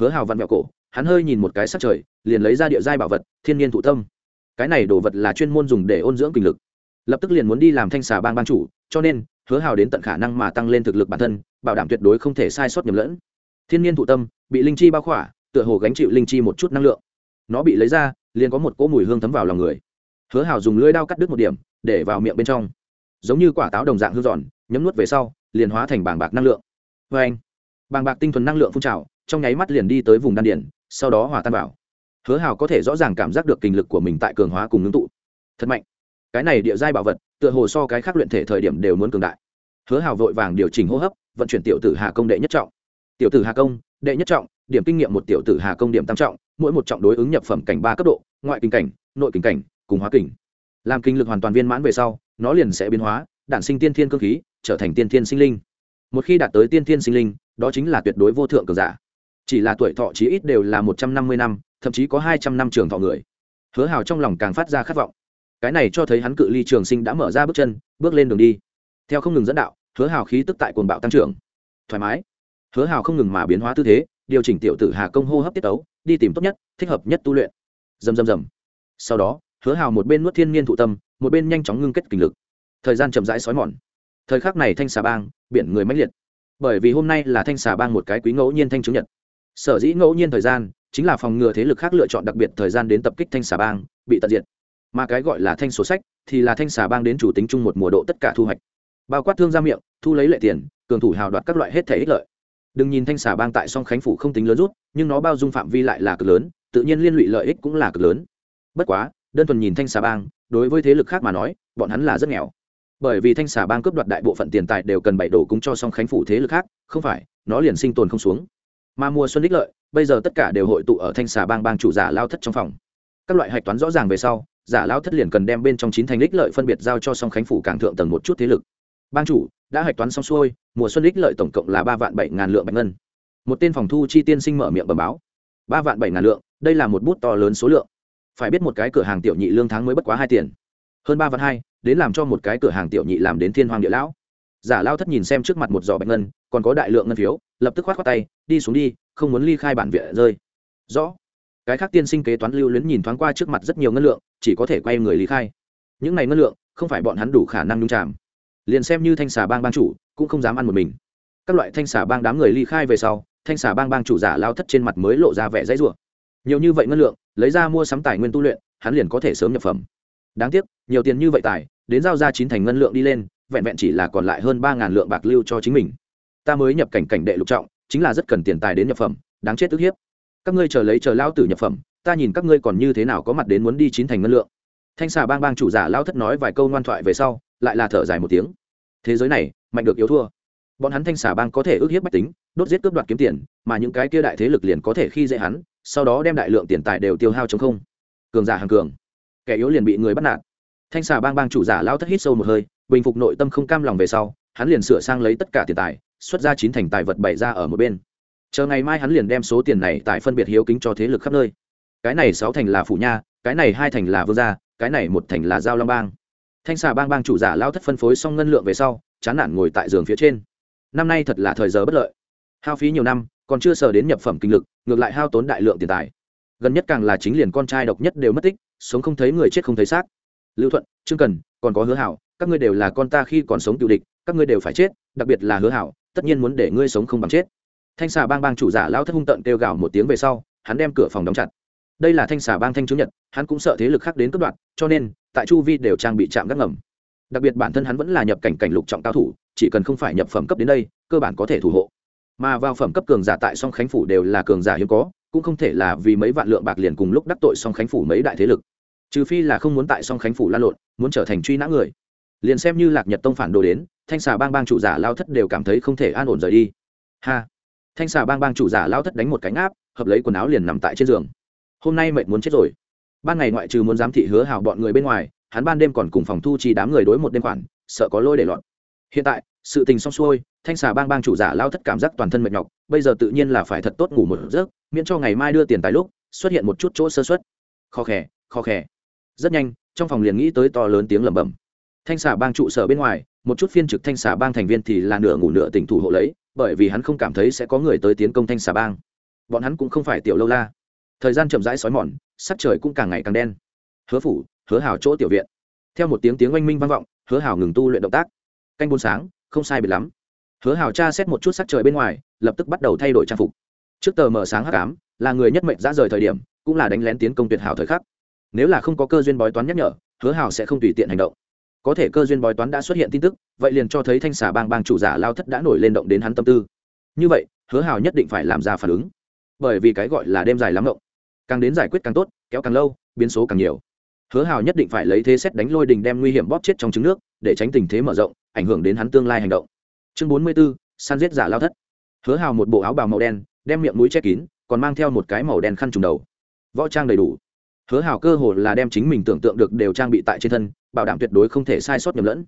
Hứa hào vặn mẹo cổ, hắn hơi nhìn một cái sắc trời, liền lấy ra địa giai bảo vật, thiên nhiên thụ tâm cái này đồ vật là chuyên môn dùng để ôn dưỡng kinh lực. Lập tức liền muốn đi làm thanh xà bang ban chủ, cho nên, hứa hào đến tận khả năng mà tăng lên thực lực bản thân, bảo đảm tuyệt đối không thể sai sót nhầm lẫn. Thiên nhiên thụ tâm, bị linh chi bao khỏa, tựa hồ gánh chịu linh chi một chút năng lượng. Nó bị lấy ra, liền có một cỗ mùi hương thấm vào lòng người. Hứa hào dùng lưỡi đao cắt đứt một điểm, để vào miệng bên trong. Giống như quả táo đồng dạng hương giòn, nhấm nuốt về sau, liền hóa thành bảng bạc năng lượng. Vê anh bàng bạc tinh thuần năng lượng phun trào, trong nháy mắt liền đi tới vùng đan điển sau đó hòa tan vào hứa hào có thể rõ ràng cảm giác được kinh lực của mình tại cường hóa cùng ngưng tụ. Thật mạnh. Cái này địa giai bảo vật, tựa hồ so cái khác luyện thể thời điểm đều muốn cường đại. Hứa hào vội vàng điều chỉnh hô hấp, vận chuyển tiểu tử hà công đệ nhất trọng. Tiểu tử hà công, đệ nhất trọng, điểm kinh nghiệm một tiểu tử hà công điểm tam trọng, mỗi một trọng đối ứng nhập phẩm cảnh ba cấp độ, ngoại kinh cảnh, nội kinh cảnh, cùng hóa kình làm kinh lực hoàn toàn viên mãn về sau, nó liền sẽ biến hóa, đản sinh tiên thiên cơ khí, trở thành tiên thiên sinh linh. Một khi đạt tới tiên thiên sinh linh, đó chính là tuyệt đối vô thượng cường giả. Chỉ là tuổi thọ chí ít đều là một trăm năm mươi năm thậm chí có hai trăm năm trường thọ người. Hứa hào trong lòng càng phát ra khát vọng. Cái này cho thấy hắn cự ly trường sinh đã mở ra bước chân, bước lên đường đi. Theo không ngừng dẫn đạo, hứa hào khí tức tại cuồng bạo tăng trưởng. Thoải mái. Hứa hào không ngừng mà biến hóa tư thế, điều chỉnh tiểu tử hà công hô hấp tiết tấu, đi tìm tốt nhất, thích hợp nhất tu luyện. Dầm dầm dầm sau đó, hứa hào một bên nuốt thiên niên thụ tâm, một bên nhanh chóng ngưng kết kinh lực. Thời gian chậm rãi xói mòn. Thời khắc này thanh xà bang, biển người mãnh liệt. Bởi vì hôm nay là thanh xà bang một cái quý ngẫu nhiên thanh chứng nhật sở dĩ ngẫu nhiên thời gian, chính là phòng ngừa thế lực khác lựa chọn đặc biệt thời gian đến tập kích thanh xà bang, bị tận diệt. Mà cái gọi là thanh sổ sách, thì là thanh xà bang đến chủ tính chung một mùa độ tất cả thu hoạch. Bao quát thương ra miệng, thu lấy lệ tiền, cường thủ hào đoạt các loại hết thể ích lợi. Đừng nhìn thanh xà bang tại song khánh phủ không tính lớn rút, nhưng nó bao dung phạm vi lại là cực lớn, tự nhiên liên lụy lợi ích cũng là cực lớn. Bất quá, đơn thuần nhìn thanh xà bang, đối với thế lực khác mà nói, bọn hắn là rất nghèo. Bởi vì thanh xà bang cướp đoạt đại bộ phận tiền tài đều cần bảy đổ cúng cho song khánh phủ thế lực khác, không phải, nó liền sinh tồn không xuống mà mùa xuân đích lợi, bây giờ tất cả đều hội tụ ở thanh xà bang bang chủ giả lao thất trong phòng. Các loại hạch toán rõ ràng về sau, giả lao thất liền cần đem bên trong chín thành đích lợi phân biệt giao cho song khánh phủ cảng thượng tầng một chút thế lực. Bang chủ, đã hạch toán xong xuôi, mùa xuân đích lợi tổng cộng là ba vạn bảy ngàn lượng bạch ngân. Một tên phòng thu chi tiên sinh mở miệng bẩm báo. Ba vạn bảy ngàn lượng, đây là một bút to lớn số lượng. Phải biết một cái cửa hàng tiểu nhị lương tháng mới bất quá hai tiền. Hơn ba vạn hai, đến làm cho một cái cửa hàng tiểu nhị làm đến thiên hoàng địa lão giả lao thất nhìn xem trước mặt một giỏ bạch ngân, còn có đại lượng ngân phiếu, lập tức khoát khoát tay, đi xuống đi, không muốn ly khai bản viện rơi. Rõ. Cái khác tiên sinh kế toán lưu luyến nhìn thoáng qua trước mặt rất nhiều ngân lượng, chỉ có thể quay người ly khai. Những này ngân lượng, không phải bọn hắn đủ khả năng nhung chạm liền xem như thanh xà bang bang chủ, cũng không dám ăn một mình. Các loại thanh xà bang đám người ly khai về sau, thanh xà bang bang chủ giả lao thất trên mặt mới lộ ra vẻ dãy rủa. Nhiều như vậy ngân lượng, lấy ra mua sắm tài nguyên tu luyện, hắn liền có thể sớm nhập phẩm. Đáng tiếc, nhiều tiền như vậy tài, đến giao ra chín thành ngân lượng đi lên vẹn vẹn chỉ là còn lại hơn ba ngàn lượng bạc lưu cho chính mình. Ta mới nhập cảnh cảnh đệ lục trọng, chính là rất cần tiền tài đến nhập phẩm, đáng chết ức hiếp. Các ngươi chờ lấy chờ lao tử nhập phẩm, ta nhìn các ngươi còn như thế nào có mặt đến muốn đi chín thành ngân lượng. Thanh xà bang bang chủ giả lao thất nói vài câu ngoan thoại về sau, lại là thở dài một tiếng. Thế giới này, mạnh được yếu thua. Bọn hắn thanh xà bang có thể ước hiếp bách tính, đốt giết cướp đoạt kiếm tiền, mà những cái kia đại thế lực liền có thể khi dễ hắn, sau đó đem đại lượng tiền tài đều tiêu hao chống không. Cường giả hàng cường. Kẻ yếu liền bị người bắt nạt. Thanh xà bang bang chủ giả lao thất hít sâu một hơi bình phục nội tâm không cam lòng về sau, hắn liền sửa sang lấy tất cả tiền tài, xuất ra chín thành tài vật bày ra ở một bên. Chờ ngày mai hắn liền đem số tiền này tại phân biệt hiếu kính cho thế lực khắp nơi. Cái này sáu thành là phủ nha, cái này hai thành là vương gia, cái này một thành là giao long bang. Thanh xà bang bang chủ giả lao thất phân phối xong ngân lượng về sau, chán nản ngồi tại giường phía trên. Năm nay thật là thời giờ bất lợi. Hao phí nhiều năm, còn chưa sờ đến nhập phẩm kinh lực, ngược lại hao tốn đại lượng tiền tài. Gần nhất càng là chính liền con trai độc nhất đều mất tích, sống không thấy người chết không thấy xác. Lưu thuận, trương cần, còn có hứa hảo các ngươi đều là con ta khi còn sống tiêu địch, các ngươi đều phải chết, đặc biệt là hứa hảo, tất nhiên muốn để ngươi sống không bằng chết. Thanh xà bang bang chủ giả lao thất hung tận kêu gào một tiếng về sau, hắn đem cửa phòng đóng chặt. Đây là thanh xà bang thanh chứng nhật, hắn cũng sợ thế lực khác đến cất đoạn cho nên, tại chu vi đều trang bị chạm gác ngầm. Đặc biệt bản thân hắn vẫn là nhập cảnh cảnh lục trọng cao thủ, chỉ cần không phải nhập phẩm cấp đến đây, cơ bản có thể thủ hộ. Mà vào phẩm cấp cường giả tại song khánh phủ đều là cường giả hiếm có, cũng không thể là vì mấy vạn lượng bạc liền cùng lúc đắc tội song khánh phủ mấy đại thế lực. Trừ phi là không muốn tại song khánh phủ lan lộn, muốn trở thành truy nã người liền xem như lạc nhật tông phản đồ đến thanh xà bang bang chủ giả lao thất đều cảm thấy không thể an ổn rời đi ha thanh xà bang bang chủ giả lao thất đánh một cánh áp hợp lấy quần áo liền nằm tại trên giường hôm nay mệt muốn chết rồi ban ngày ngoại trừ muốn giám thị hứa hào bọn người bên ngoài hắn ban đêm còn cùng phòng thu chi đám người đối một đêm khoản sợ có lôi để lọt hiện tại sự tình xong xuôi thanh xà bang bang chủ giả lao thất cảm giác toàn thân mệt nhọc bây giờ tự nhiên là phải thật tốt ngủ một giấc miễn cho ngày mai đưa tiền tài lúc xuất hiện một chút chỗ sơ xuất khó khè khó khè. rất nhanh trong phòng liền nghĩ tới to lớn tiếng lẩm bẩm thanh xà bang trụ sở bên ngoài, một chút phiên trực thanh xà bang thành viên thì là nửa ngủ nửa tỉnh thủ hộ lấy, bởi vì hắn không cảm thấy sẽ có người tới tiến công thanh xà bang. Bọn hắn cũng không phải tiểu lâu la. Thời gian chậm rãi xói mòn, sắc trời cũng càng ngày càng đen. Hứa phủ, hứa hào chỗ tiểu viện. Theo một tiếng tiếng oanh minh vang vọng, hứa hào ngừng tu luyện động tác. Canh buôn sáng, không sai biệt lắm. Hứa hào tra xét một chút sắc trời bên ngoài, lập tức bắt đầu thay đổi trang phục. Trước tờ mở sáng hắc ám, là người nhất mệnh ra rời thời điểm, cũng là đánh lén tiến công tuyệt hảo thời khắc. Nếu là không có cơ duyên bói toán nhắc nhở, hứa hào sẽ không tùy tiện hành động có thể cơ duyên bói toán đã xuất hiện tin tức, vậy liền cho thấy thanh xà bang bang chủ giả lao thất đã nổi lên động đến hắn tâm tư. Như vậy, hứa hào nhất định phải làm ra phản ứng. Bởi vì cái gọi là đêm dài lắm động càng đến giải quyết càng tốt, kéo càng lâu, biến số càng nhiều. Hứa hào nhất định phải lấy thế xét đánh lôi đình đem nguy hiểm bóp chết trong trứng nước, để tránh tình thế mở rộng, ảnh hưởng đến hắn tương lai hành động. Chương bốn mươi b ố săn giết giả lao thất. Hứa hào một bộ áo bào màu đen, đem miệng mũi che kín, còn mang theo một cái màu đen khăn trùng đầu. Võ trang đầy đủ hứa hào cơ hồ là đem chính mình tưởng tượng được đều trang bị tại trên thân, bảo đảm tuyệt đối không thể sai sót nhầm lẫn.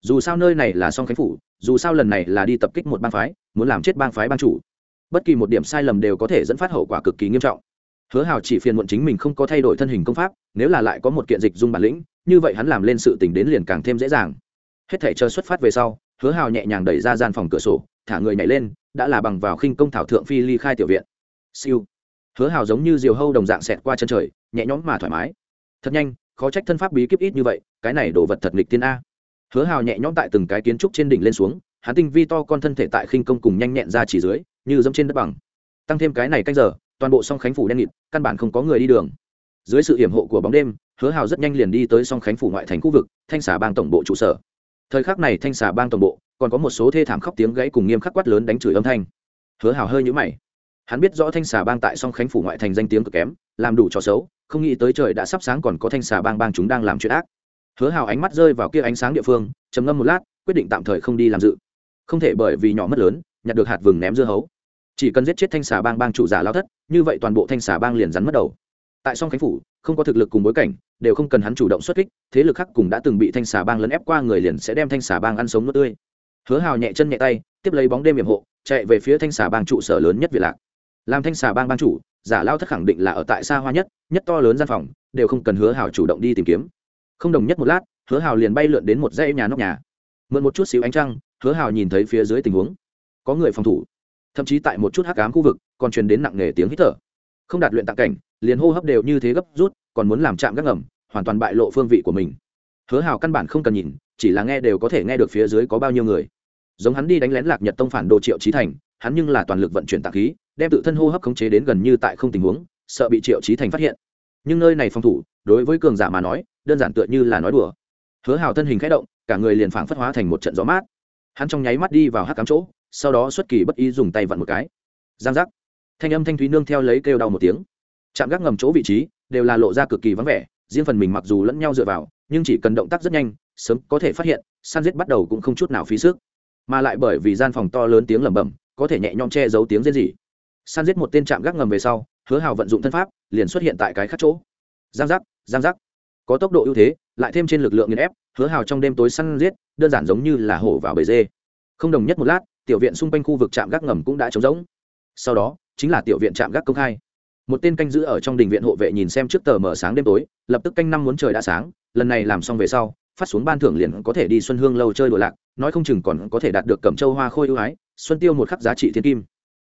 Dù sao nơi này là song khánh phủ, dù sao lần này là đi tập kích một bang phái, muốn làm chết bang phái ban chủ. Bất kỳ một điểm sai lầm đều có thể dẫn phát hậu quả cực kỳ nghiêm trọng. Hứa hào chỉ phiền muộn chính mình không có thay đổi thân hình công pháp, nếu là lại có một kiện dịch dung bản lĩnh, như vậy hắn làm lên sự tình đến liền càng thêm dễ dàng. Hết thể chờ xuất phát về sau, hứa hào nhẹ nhàng đẩy ra gian phòng cửa sổ, thả người nhảy lên, đã là bằng vào khinh công thảo thượng phi ly khai tiểu viện. Siêu. Hứa hào giống như diều hâu đồng dạng xẹt qua chân trời nhẹ nhõm mà thoải mái. Thật nhanh, khó trách thân pháp bí kíp ít như vậy, cái này đồ vật thật nghịch tiên a. Hứa hào nhẹ nhõm tại từng cái kiến trúc trên đỉnh lên xuống, hắn tinh vi to con thân thể tại khinh công cùng nhanh nhẹn ra chỉ dưới, như dẫm trên đất bằng. Tăng thêm cái này canh giờ, toàn bộ song khánh phủ đen nghịt, căn bản không có người đi đường. Dưới sự hiểm hộ của bóng đêm, hứa hào rất nhanh liền đi tới song khánh phủ ngoại thành khu vực, thanh xà bang tổng bộ trụ sở. Thời khắc này thanh xà bang tổng bộ, còn có một số thê thảm khóc tiếng gãy cùng nghiêm khắc quát lớn đánh chửi âm thanh. Hứa hào hơi nhũ mày. Hắn biết rõ thanh xà bang tại song khánh phủ ngoại thành danh tiếng cực kém, làm đủ trò xấu không nghĩ tới trời đã sắp sáng còn có thanh xà bang bang chúng đang làm chuyện ác. Hứa hào ánh mắt rơi vào kia ánh sáng địa phương, trầm ngâm một lát, quyết định tạm thời không đi làm dự. Không thể bởi vì nhỏ mất lớn, nhặt được hạt vừng ném dưa hấu. Chỉ cần giết chết thanh xà bang bang chủ giả lao thất, như vậy toàn bộ thanh xà bang liền rắn mất đầu. Tại song khánh phủ, không có thực lực cùng bối cảnh, đều không cần hắn chủ động xuất kích, thế lực khác cùng đã từng bị thanh xà bang lấn ép qua người liền sẽ đem thanh xà bang ăn sống nước tươi. Hứa hào nhẹ chân nhẹ tay, tiếp lấy bóng đêm hiểm hộ, chạy về phía thanh xà bang trụ sở lớn nhất việt lạc. Làm thanh xà bang bang chủ giả lao thất khẳng định là ở tại xa hoa nhất nhất to lớn gian phòng, đều không cần hứa hào chủ động đi tìm kiếm. Không đồng nhất một lát, hứa hào liền bay lượn đến một dãy nhà nóc nhà. Mượn một chút xíu ánh trăng, hứa hào nhìn thấy phía dưới tình huống. Có người phòng thủ, thậm chí tại một chút hắc ám khu vực, còn truyền đến nặng nề tiếng hít thở. Không đạt luyện tạng cảnh, liền hô hấp đều như thế gấp rút, còn muốn làm chạm gác ngầm, hoàn toàn bại lộ phương vị của mình. Hứa hào căn bản không cần nhìn, chỉ là nghe đều có thể nghe được phía dưới có bao nhiêu người. Giống hắn đi đánh lén lạc nhật tông phản đồ triệu trí thành, hắn nhưng là toàn lực vận chuyển tạng khí đem tự thân hô hấp khống chế đến gần như tại không tình huống, sợ bị triệu trí thành phát hiện. Nhưng nơi này phòng thủ, đối với cường giả mà nói, đơn giản tựa như là nói đùa. Hứa hào thân hình khẽ động, cả người liền phảng phất hóa thành một trận gió mát. Hắn trong nháy mắt đi vào hắc cám chỗ, sau đó xuất kỳ bất ý dùng tay vặn một cái. Giang giác. Thanh âm thanh thúy nương theo lấy kêu đau một tiếng. Chạm gác ngầm chỗ vị trí, đều là lộ ra cực kỳ vắng vẻ, riêng phần mình mặc dù lẫn nhau dựa vào, nhưng chỉ cần động tác rất nhanh, sớm có thể phát hiện, săn giết bắt đầu cũng không chút nào phí sức. Mà lại bởi vì gian phòng to lớn tiếng lẩm bẩm, có thể nhẹ nhõm che giấu tiếng rên rỉ san giết một tên trạm gác ngầm về sau, hứa hào vận dụng thân pháp, liền xuất hiện tại cái khác chỗ. Giang giác giang giác. Có tốc độ ưu thế, lại thêm trên lực lượng nghiền ép, hứa hào trong đêm tối săn giết, đơn giản giống như là hổ vào bể dê. Không đồng nhất một lát, tiểu viện xung quanh khu vực trạm gác ngầm cũng đã trống rỗng. Sau đó, chính là tiểu viện trạm gác công khai. Một tên canh giữ ở trong đình viện hộ vệ nhìn xem trước tờ mở sáng đêm tối, lập tức canh năm muốn trời đã sáng, lần này làm xong về sau, phát xuống ban thưởng liền có thể đi xuân hương lâu chơi đồ lạc, nói không chừng còn có thể đạt được cẩm châu hoa khôi ưu ái, xuân tiêu một khắc giá trị thiên kim.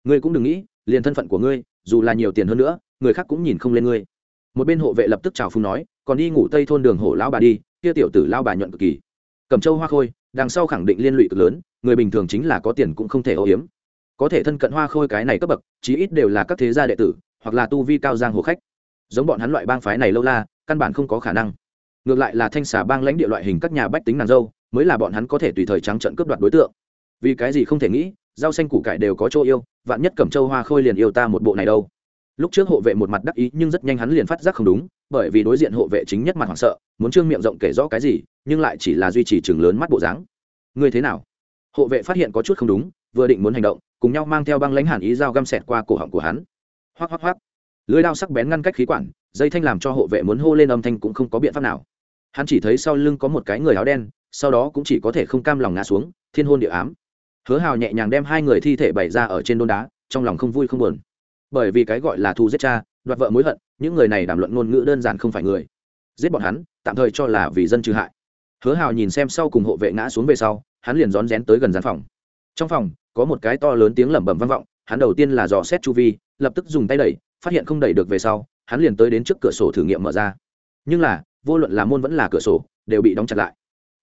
Ngươi cũng đừng nghĩ liền thân phận của ngươi, dù là nhiều tiền hơn nữa, người khác cũng nhìn không lên ngươi. Một bên hộ vệ lập tức chào phung nói, còn đi ngủ tây thôn đường hổ lao bà đi, kia tiểu tử lao bà nhuận cực kỳ. Cẩm châu hoa khôi, đằng sau khẳng định liên lụy cực lớn, người bình thường chính là có tiền cũng không thể ô hiếm có thể thân cận hoa khôi cái này cấp bậc, chí ít đều là các thế gia đệ tử, hoặc là tu vi cao giang hồ khách. Giống bọn hắn loại bang phái này lâu la, căn bản không có khả năng. Ngược lại là thanh xà bang lãnh địa loại hình các nhà bách tính nàng dâu, mới là bọn hắn có thể tùy thời trắng trận cướp đoạt đối tượng. Vì cái gì không thể nghĩ rau xanh củ cải đều có chỗ yêu, vạn nhất cẩm châu hoa khôi liền yêu ta một bộ này đâu. Lúc trước hộ vệ một mặt đắc ý, nhưng rất nhanh hắn liền phát giác không đúng, bởi vì đối diện hộ vệ chính nhất mặt hoảng sợ, muốn trương miệng rộng kể rõ cái gì, nhưng lại chỉ là duy trì chừng lớn mắt bộ dáng. Ngươi thế nào? Hộ vệ phát hiện có chút không đúng, vừa định muốn hành động, cùng nhau mang theo băng lãnh hàn ý dao găm xẹt qua cổ họng của hắn. Hoác hoác hoác lưới đao sắc bén ngăn cách khí quản, dây thanh làm cho hộ vệ muốn hô lên âm thanh cũng không có biện pháp nào. Hắn chỉ thấy sau lưng có một cái người áo đen, sau đó cũng chỉ có thể không cam lòng ngã xuống, thiên hôn địa ám hứa hào nhẹ nhàng đem hai người thi thể bày ra ở trên đôn đá, trong lòng không vui không buồn. Bởi vì cái gọi là thù giết cha, đoạt vợ mối hận, những người này đàm luận ngôn ngữ đơn giản không phải người. Giết bọn hắn, tạm thời cho là vì dân trừ hại. Hứa hào nhìn xem sau cùng hộ vệ ngã xuống về sau, hắn liền rón rén tới gần gian phòng. Trong phòng, có một cái to lớn tiếng lẩm bẩm vang vọng, hắn đầu tiên là dò xét chu vi, lập tức dùng tay đẩy, phát hiện không đẩy được về sau, hắn liền tới đến trước cửa sổ thử nghiệm mở ra. Nhưng là, vô luận là môn vẫn là cửa sổ, đều bị đóng chặt lại.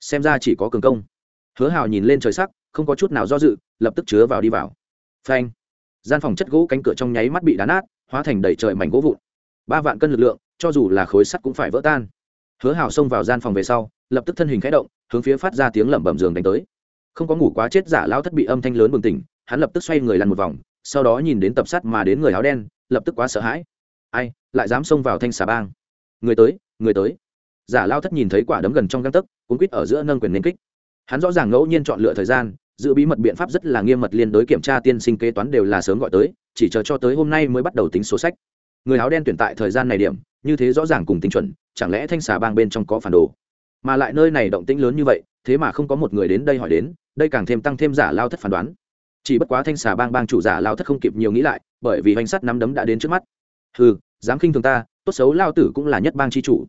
Xem ra chỉ có cường công. Hứa hào nhìn lên trời sắc không có chút nào do dự, lập tức chứa vào đi vào. Phanh. Gian phòng chất gỗ cánh cửa trong nháy mắt bị đá nát, hóa thành đầy trời mảnh gỗ vụn. Ba vạn cân lực lượng, cho dù là khối sắt cũng phải vỡ tan. Hứa hào xông vào gian phòng về sau, lập tức thân hình khẽ động, hướng phía phát ra tiếng lẩm bẩm giường đánh tới. Không có ngủ quá chết giả lao thất bị âm thanh lớn bừng tỉnh, hắn lập tức xoay người lăn một vòng, sau đó nhìn đến tập sắt mà đến người áo đen, lập tức quá sợ hãi. Ai, lại dám xông vào thanh xà bang. Người tới người tới. Giả lao thất nhìn thấy quả đấm gần trong găng tấc, cuốn quýt ở giữa nâng quyền nên kích hắn rõ ràng ngẫu nhiên chọn lựa thời gian, giữ bí mật biện pháp rất là nghiêm mật liên đối kiểm tra tiên sinh kế toán đều là sớm gọi tới, chỉ chờ cho tới hôm nay mới bắt đầu tính số sách. Người áo đen tuyển tại thời gian này điểm, như thế rõ ràng cùng tính chuẩn, chẳng lẽ thanh xà bang bên trong có phản đồ? Mà lại nơi này động tĩnh lớn như vậy, thế mà không có một người đến đây hỏi đến, đây càng thêm tăng thêm giả lao thất phán đoán. Chỉ bất quá thanh xà bang bang chủ giả lao thất không kịp nhiều nghĩ lại, bởi vì hoành sắt nắm đấm đã đến trước mắt. Ừ dám khinh thường ta, tốt xấu lao tử cũng là nhất bang chi chủ.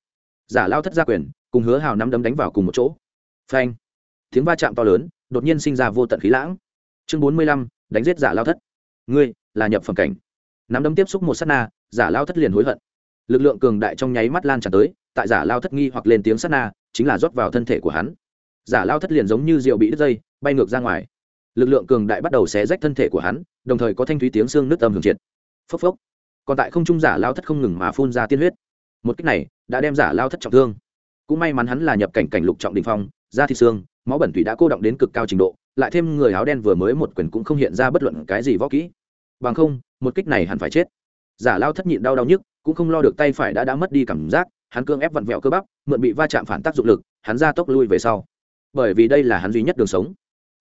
Giả lao thất gia quyền, cùng hứa hào nắm đấm đánh vào cùng một chỗ. Phanh tiếng va chạm to lớn, đột nhiên sinh ra vô tận khí lãng. Chương bốn mươi lăm, đánh giết giả lao thất. Ngươi, là nhập phẩm cảnh. Nắm đấm tiếp xúc một s á t na, giả lao thất liền hối hận. Lực lượng cường đại trong nháy mắt lan tràn tới, tại giả lao thất nghi hoặc lên tiếng s á t na, chính là rót vào thân thể của hắn. Giả lao thất liền giống như rượu bị đứt dây, bay ngược ra ngoài. Lực lượng cường đại bắt đầu xé rách thân thể của hắn, đồng thời có thanh thúy tiếng xương nước âm hưởng triệt. Phốc phốc. Còn tại không trung giả lao thất không ngừng mà phun ra tiên huyết. Một cách này đã đem giả lao thất trọng thương. Cũng may mắn hắn là nhập cảnh cảnh lục trọng đình phong, da thịt xương máu bẩn thủy đã cô động đến cực cao trình độ, lại thêm người áo đen vừa mới một quyền cũng không hiện ra bất luận cái gì võ kỹ. Bằng không, một kích này hẳn phải chết. Giả lao thất nhịn đau đau nhức, cũng không lo được tay phải đã đã mất đi cảm giác, hắn cương ép vặn vẹo cơ bắp, mượn bị va chạm phản tác dụng lực, hắn ra tốc lui về sau. Bởi vì đây là hắn duy nhất đường sống.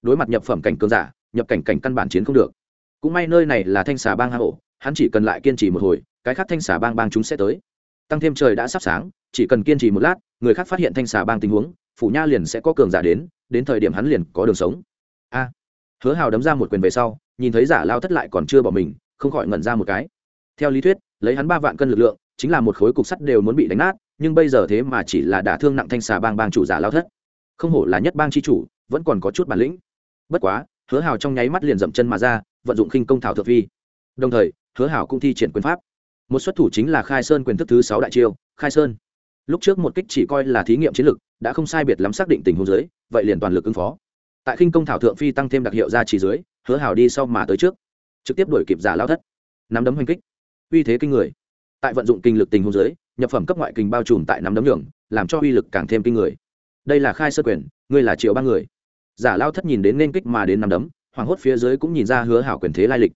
Đối mặt nhập phẩm cảnh cường giả, nhập cảnh cảnh căn bản chiến không được. Cũng may nơi này là thanh xà bang hang ổ, hắn chỉ cần lại kiên trì một hồi, cái khác thanh xà bang bang chúng sẽ tới. Tăng thêm trời đã sắp sáng, chỉ cần kiên trì một lát, người khác phát hiện thanh xà bang tình huống phủ nha liền sẽ có cường giả đến đến thời điểm hắn liền có đường sống. A. Hứa hào đấm ra một quyền về sau, nhìn thấy giả lao thất lại còn chưa bỏ mình, không khỏi ngẩn ra một cái. Theo lý thuyết, lấy hắn ba vạn cân lực lượng, chính là một khối cục sắt đều muốn bị đánh nát, nhưng bây giờ thế mà chỉ là đả thương nặng thanh xà bang bang chủ giả lao thất. Không hổ là nhất bang chi chủ, vẫn còn có chút bản lĩnh. Bất quá, hứa hào trong nháy mắt liền dậm chân mà ra, vận dụng khinh công thảo thượng vi. đồng thời, hứa hào cũng thi triển quyền pháp. Một xuất thủ chính là khai sơn quyền thức thứ sáu đại chiêu, khai sơn. Lúc trước một kích chỉ coi là thí nghiệm chiến lược đã không sai biệt lắm xác định tình huống dưới, vậy liền toàn lực ứng phó. Tại khinh công thảo thượng phi tăng thêm đặc hiệu ra chỉ dưới, hứa hào đi sau mà tới trước, trực tiếp đuổi kịp giả lao thất. Nắm đấm hành kích. Uy thế kinh người. Tại vận dụng kinh lực tình huống dưới, nhập phẩm cấp ngoại kinh bao trùm tại nắm đấm nhường, làm cho uy lực càng thêm kinh người. Đây là khai sơ quyền, ngươi là triệu ba người. Giả lao thất nhìn đến nên kích mà đến nắm đấm hoàng hốt phía dưới cũng nhìn ra hứa hảo quyền thế lai lịch.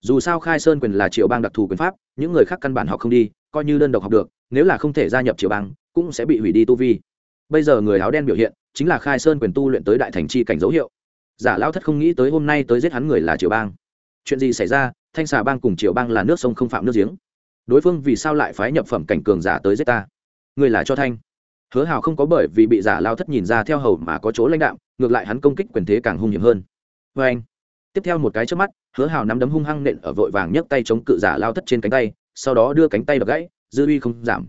Dù sao khai sơn quyền là triệu bang đặc thù quyền pháp, những người khác căn bản học không đi, coi như đơn độc học được, nếu là không thể gia nhập triệu bang, cũng sẽ bị hủy đi tu vi bây giờ người áo đen biểu hiện chính là khai sơn quyền tu luyện tới đại thành chi cảnh dấu hiệu. Giả lao thất không nghĩ tới hôm nay tới giết hắn người là triều bang. Chuyện gì xảy ra? Thanh xà bang cùng triều bang là nước sông không phạm nước giếng. Đối phương vì sao lại phái nhập phẩm cảnh cường giả tới giết ta? Người là cho thanh. Hứa hào không có bởi vì bị giả lao thất nhìn ra theo hầu mà có chỗ lãnh đạo ngược lại hắn công kích quyền thế càng hung hiểm hơn. Vê anh, tiếp theo một cái trước mắt, hứa hào nắm đấm hung hăng nện ở vội vàng nhấc tay chống cự giả lao thất trên cánh tay, sau đó đưa cánh tay đập gãy, dư uy không giảm.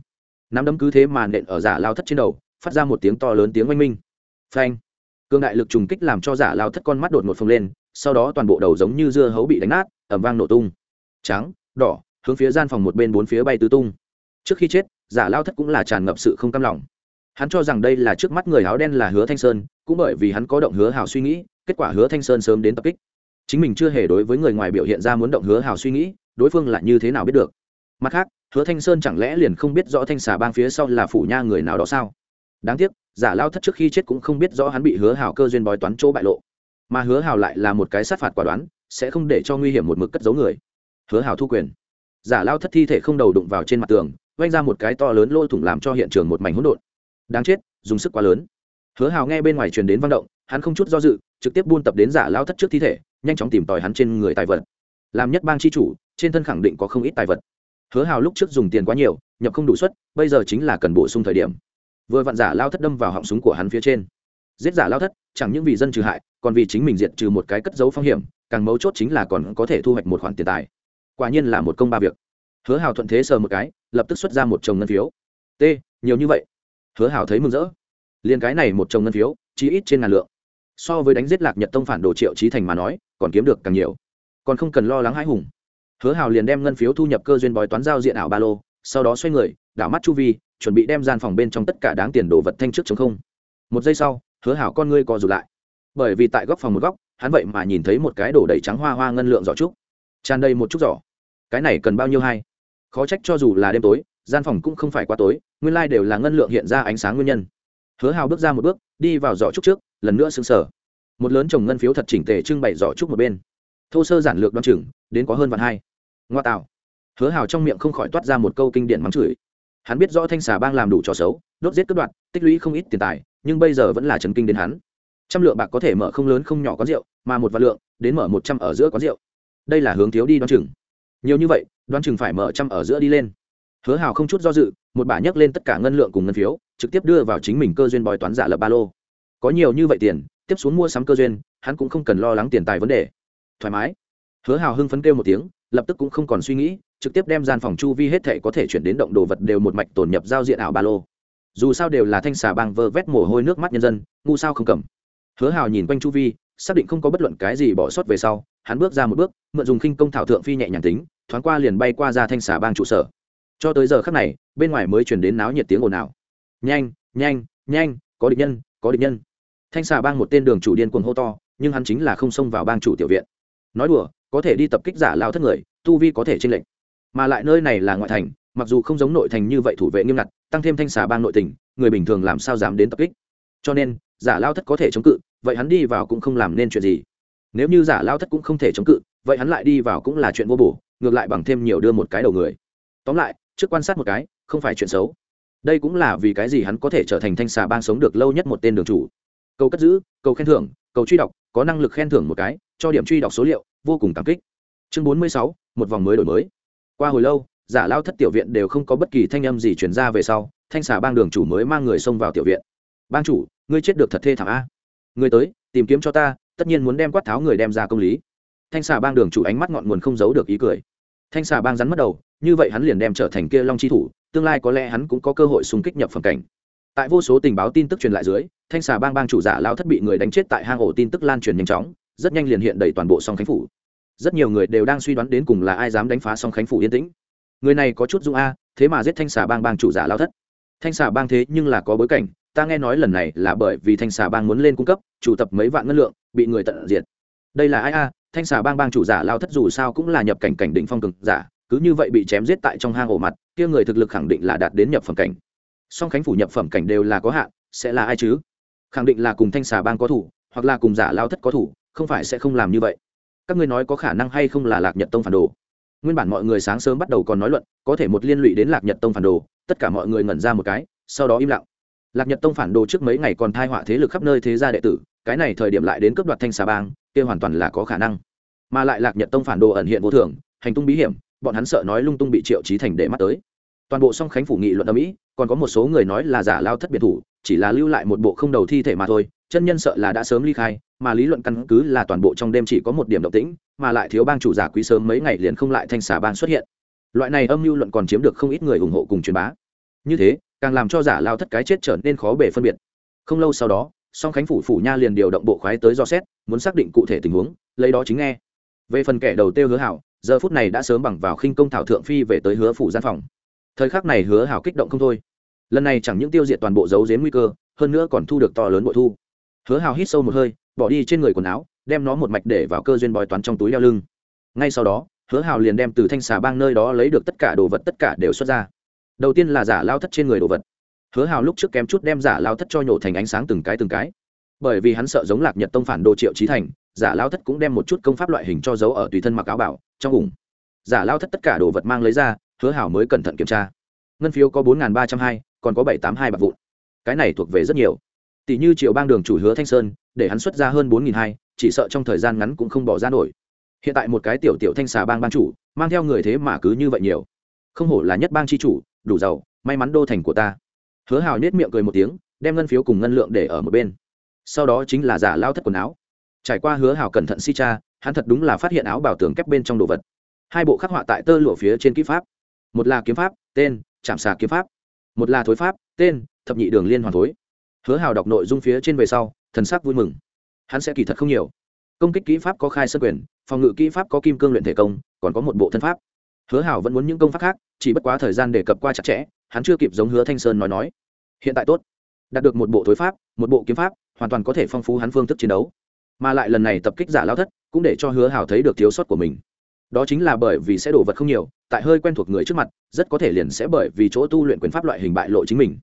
Nắm đấm cứ thế mà nện ở giả lao thất trên đầu phát ra một tiếng to lớn tiếng oanh minh. Phanh. Cương đại lực trùng kích làm cho giả lao thất con mắt đột một phồng lên, sau đó toàn bộ đầu giống như dưa hấu bị đánh nát ẩm vang nổ tung. Trắng, đỏ, hướng phía gian phòng một bên bốn phía bay tứ tung. Trước khi chết, giả lao thất cũng là tràn ngập sự không cam lòng. Hắn cho rằng đây là trước mắt người áo đen là hứa thanh sơn, cũng bởi vì hắn có động hứa hào suy nghĩ, kết quả hứa thanh sơn sớm đến tập kích. Chính mình chưa hề đối với người ngoài biểu hiện ra muốn động hứa hào suy nghĩ, đối phương là như thế nào biết được. Mặt khác, hứa thanh sơn chẳng lẽ liền không biết rõ thanh xà bang phía sau là phủ nha người nào đó sao? Đáng tiếc, giả lao thất trước khi chết cũng không biết rõ hắn bị hứa hào cơ duyên bói toán chỗ bại lộ. Mà hứa hào lại là một cái sát phạt quả đoán, sẽ không để cho nguy hiểm một mực cất giấu người. Hứa hào thu quyền. Giả lao thất thi thể không đầu đụng vào trên mặt tường oanh ra một cái to lớn lôi thủng làm cho hiện trường một mảnh hỗn độn. Đáng chết, dùng sức quá lớn. Hứa hào nghe bên ngoài truyền đến văn động, hắn không chút do dự, trực tiếp buôn tập đến giả lao thất trước thi thể, nhanh chóng tìm tòi hắn trên người tài vật. Làm nhất bang c h i chủ, trên thân khẳng định có không ít tài vật. Hứa hào lúc trước dùng tiền quá nhiều, nhập không đủ suất, bây giờ chính là cần bổ sung thời điểm vừa vặn giả lao thất đâm vào họng súng của hắn phía trên. Giết giả lao thất, chẳng những vì dân trừ hại, còn vì chính mình diệt trừ một cái cất dấu phong hiểm, càng mấu chốt chính là còn có thể thu hoạch một khoản tiền tài. Quả nhiên là một công ba việc. Hứa hào thuận thế sờ một cái, lập tức xuất ra một chồng ngân phiếu. T, nhiều như vậy. Hứa hào thấy mừng rỡ. Liền cái này một chồng ngân phiếu chỉ ít trên ngàn lượng. So với đánh giết lạc nhật tông phản đồ triệu trí thành mà nói, còn kiếm được càng nhiều. Còn không cần lo lắng hãi hùng. Hứa hào liền đem ngân phiếu thu nhập cơ duyên bói toán giao diện ảo ba lô, sau đó xoay người, đảo mắt chu vi chuẩn bị đem gian phòng bên trong tất cả đáng tiền đồ vật thanh trước chống không. Một giây sau, hứa hảo con ngươi co rụt lại. Bởi vì tại góc phòng một góc, hắn vậy mà nhìn thấy một cái đổ đầy trắng hoa hoa ngân lượng giỏ trúc. Tràn đầy một chút giỏ. Cái này cần bao nhiêu hay? Khó trách cho dù là đêm tối, gian phòng cũng không phải quá tối, nguyên lai、like、đều là ngân lượng hiện ra ánh sáng nguyên nhân. Hứa hào bước ra một bước, đi vào giỏ trúc trước, lần nữa xứng sở một lớn chồng ngân phiếu thật chỉnh tề trưng bày giỏ trúc một bên. Thô sơ giản lược đ o ă n chừng, đến có hơn vạn hai. Ngoa tạo. Hứa hào trong miệng không khỏi toát ra một câu kinh điển mắng chửi hắn biết rõ thanh xà bang làm đủ trò xấu, đốt giết cướp đoạt, tích lũy không ít tiền tài, nhưng bây giờ vẫn là chấn kinh đến hắn. Trăm lượng bạc có thể mở không lớn không nhỏ quán rượu, mà một vạn lượng, đến mở một trăm ở giữa quán rượu. Đây là hướng thiếu đi đoán chừng. Nhiều như vậy, đoán chừng phải mở trăm ở giữa đi lên. Hứa hào không chút do dự, một bả nhấc lên tất cả ngân lượng cùng ngân phiếu, trực tiếp đưa vào chính mình cơ duyên bói toán giả lập ba lô. Có nhiều như vậy tiền, tiếp xuống mua sắm cơ duyên, hắn cũng không cần lo lắng tiền tài vấn đề. Thoải mái. Hứa hào hưng phấn kêu một tiếng, lập tức cũng không còn suy nghĩ trực tiếp đem gian phòng chu vi hết thể có thể chuyển đến động đồ vật đều một mạch tổn nhập giao diện ảo ba lô. Dù sao đều là thanh xà bang vơ vét mồ hôi nước mắt nhân dân, ngu sao không cầm. Hứa hào nhìn quanh chu vi, xác định không có bất luận cái gì bỏ sót về sau, hắn bước ra một bước, mượn dùng khinh công thảo thượng phi nhẹ nhàng tính, thoáng qua liền bay qua ra thanh xà bang trụ sở. Cho tới giờ khắc này, bên ngoài mới chuyển đến náo nhiệt tiếng ồn ào. Nhanh nhanh nhanh, có địch nhân, có địch nhân. Thanh xà bang một tên đường chủ điên cuồng hô to, nhưng hắn chính là không xông vào bang chủ tiểu viện. Nói đùa, có thể đi tập kích giả lao thất người, tu vi có thể tranh lệch mà lại nơi này là ngoại thành mặc dù không giống nội thành như vậy thủ vệ nghiêm ngặt tăng thêm thanh xà bang nội tỉnh, người bình thường làm sao dám đến tập kích. Cho nên giả lao thất có thể chống cự vậy hắn đi vào cũng không làm nên chuyện gì. Nếu như giả lao thất cũng không thể chống cự vậy hắn lại đi vào cũng là chuyện vô bổ ngược lại bằng thêm nhiều đưa một cái đầu người. Tóm lại trước quan sát một cái không phải chuyện xấu. Đây cũng là vì cái gì hắn có thể trở thành thanh xà bang sống được lâu nhất một tên đường chủ. Cầu cất giữ cầu khen thưởng cầu truy đọc có năng lực khen thưởng một cái cho điểm truy đọc số liệu vô cùng cảm kích. Chương bốn mươi sáu một vòng mới đổi mới qua hồi lâu, giả lao thất tiểu viện đều không có bất kỳ thanh âm gì chuyển ra về sau, thanh xà bang đường chủ mới mang người xông vào tiểu viện. Bang chủ, ngươi chết được thật thê thảm a. Người tới, tìm kiếm cho ta, tất nhiên muốn đem quát tháo người đem ra công lý. Thanh xà bang đường chủ ánh mắt ngọn nguồn không giấu được ý cười. Thanh xà bang rắn mất đầu, như vậy hắn liền đem trở thành kia long chi thủ, tương lai có lẽ hắn cũng có cơ hội xung kích nhập phẩm cảnh. Tại vô số tình báo tin tức truyền lại dưới, thanh xà bang bang chủ giả lao thất bị người đánh chết tại hang ổ tin tức lan truyền nhanh chóng, rất nhanh liền hiện đầy toàn bộ song khánh phủ rất nhiều người đều đang suy đoán đến cùng là ai dám đánh phá song khánh phủ yên tĩnh. Người này có chút dung a, thế mà giết thanh xà bang bang chủ giả lao thất. Thanh xà bang thế nhưng là có bối cảnh, ta nghe nói lần này là bởi vì thanh xà bang muốn lên cung cấp, chủ tập mấy vạn ngân lượng, bị người tận diệt. Đây là ai a, thanh xà bang bang chủ giả lao thất dù sao cũng là nhập cảnh cảnh định phong cực giả, cứ như vậy bị chém giết tại trong hang ổ mặt, kia người thực lực khẳng định là đạt đến nhập phẩm cảnh. Song khánh phủ nhập phẩm cảnh đều là có hạn, sẽ là ai chứ? Khẳng định là cùng thanh xà bang có thủ, hoặc là cùng giả lao thất có thủ, không phải sẽ không làm như vậy các ngươi nói có khả năng hay không là lạc nhật tông phản đồ nguyên bản mọi người sáng sớm bắt đầu còn nói luận có thể một liên lụy đến lạc nhật tông phản đồ tất cả mọi người ngẩn ra một cái sau đó im lặng lạc nhật tông phản đồ trước mấy ngày còn thai họa thế lực khắp nơi thế gia đệ tử cái này thời điểm lại đến cướp đoạt thanh xà bang kia hoàn toàn là có khả năng mà lại lạc nhật tông phản đồ ẩn hiện vô thường hành tung bí hiểm bọn hắn sợ nói lung tung bị triệu trí thành để mắt tới toàn bộ song khánh phủ nghị luận ở mỹ còn có một số người nói là giả lao thất biệt thủ chỉ là lưu lại một bộ không đầu thi thể mà thôi chân nhân sợ là đã sớm ly khai, mà lý luận căn cứ là toàn bộ trong đêm chỉ có một điểm động tĩnh, mà lại thiếu bang chủ giả quý sớm mấy ngày liền không lại thanh xà bang xuất hiện. Loại này âm mưu luận còn chiếm được không ít người ủng hộ cùng truyền bá. Như thế, càng làm cho giả lao thất cái chết trở nên khó bể phân biệt. Không lâu sau đó, song khánh phủ phủ nha liền điều động bộ khoái tới do xét, muốn xác định cụ thể tình huống, lấy đó chính nghe. Về phần kẻ đầu tiêu hứa hảo, giờ phút này đã sớm bằng vào khinh công thảo thượng phi về tới hứa phủ gian phòng. Thời khắc này hứa hảo kích động không thôi. Lần này chẳng những tiêu diệt toàn bộ dấu dếm nguy cơ, hơn nữa còn thu được to lớn bội thu hứa Hào hít sâu một hơi, bỏ đi trên người quần áo, đem nó một mạch để vào cơ duyên bói toán trong túi đeo lưng. Ngay sau đó, hứa Hào liền đem từ thanh xà bang nơi đó lấy được tất cả đồ vật tất cả đều xuất ra. Đầu tiên là giả lao thất trên người đồ vật. Hứa Hào lúc trước kém chút đem giả lao thất cho nhổ thành ánh sáng từng cái từng cái. Bởi vì hắn sợ giống lạc nhật tông phản đồ triệu trí thành, giả lao thất cũng đem một chút công pháp loại hình cho giấu ở tùy thân mặc áo bảo, trong ủng. Giả lao thất tất cả đồ vật mang lấy ra, hứa hảo mới cẩn thận kiểm tra. Ngân phiếu có bốn ba trăm hai, còn có bảy tám hai bạc vụn. Cái này thuộc về rất nhiều tỷ như triệu bang đường chủ hứa thanh sơn, để hắn xuất ra hơn bốn nghìn hai, chỉ sợ trong thời gian ngắn cũng không bỏ ra nổi. Hiện tại một cái tiểu tiểu thanh xà bang ban chủ, mang theo người thế mà cứ như vậy nhiều. Không hổ là nhất bang c h i chủ, đủ giàu, may mắn đô thành của ta. Hứa hào nết miệng cười một tiếng, đem ngân phiếu cùng ngân lượng để ở một bên. Sau đó chính là giả lao thất quần áo. Trải qua hứa hào cẩn thận si cha hắn thật đúng là phát hiện áo bảo tường kép bên trong đồ vật. Hai bộ khắc họa tại tơ lụa phía trên kỹ pháp. Một là kiếm pháp, tên chạm xà kiếm pháp. Một là thối pháp, tên, thập nhị đường liên hoàn thối hứa hào đọc nội dung phía trên về sau, thần sắc vui mừng. Hắn sẽ kỳ thật không nhiều. Công kích kỹ pháp có khai sân quyền, phòng ngự kỹ pháp có kim cương luyện thể công, còn có một bộ thân pháp. Hứa hảo vẫn muốn những công pháp khác, chỉ bất quá thời gian để cập qua chặt chẽ, hắn chưa kịp giống hứa thanh sơn nói nói. Hiện tại tốt. Đạt được một bộ thối pháp, một bộ kiếm pháp, hoàn toàn có thể phong phú hắn phương thức chiến đấu. Mà lại lần này tập kích giả lao thất, cũng để cho hứa hảo thấy được thiếu sót của mình. Đó chính là bởi vì sẽ đổ vật không nhiều, tại hơi quen thuộc người trước mặt, rất có thể liền sẽ bởi vì chỗ tu luyện quyền pháp loại hình bại lộ chính mình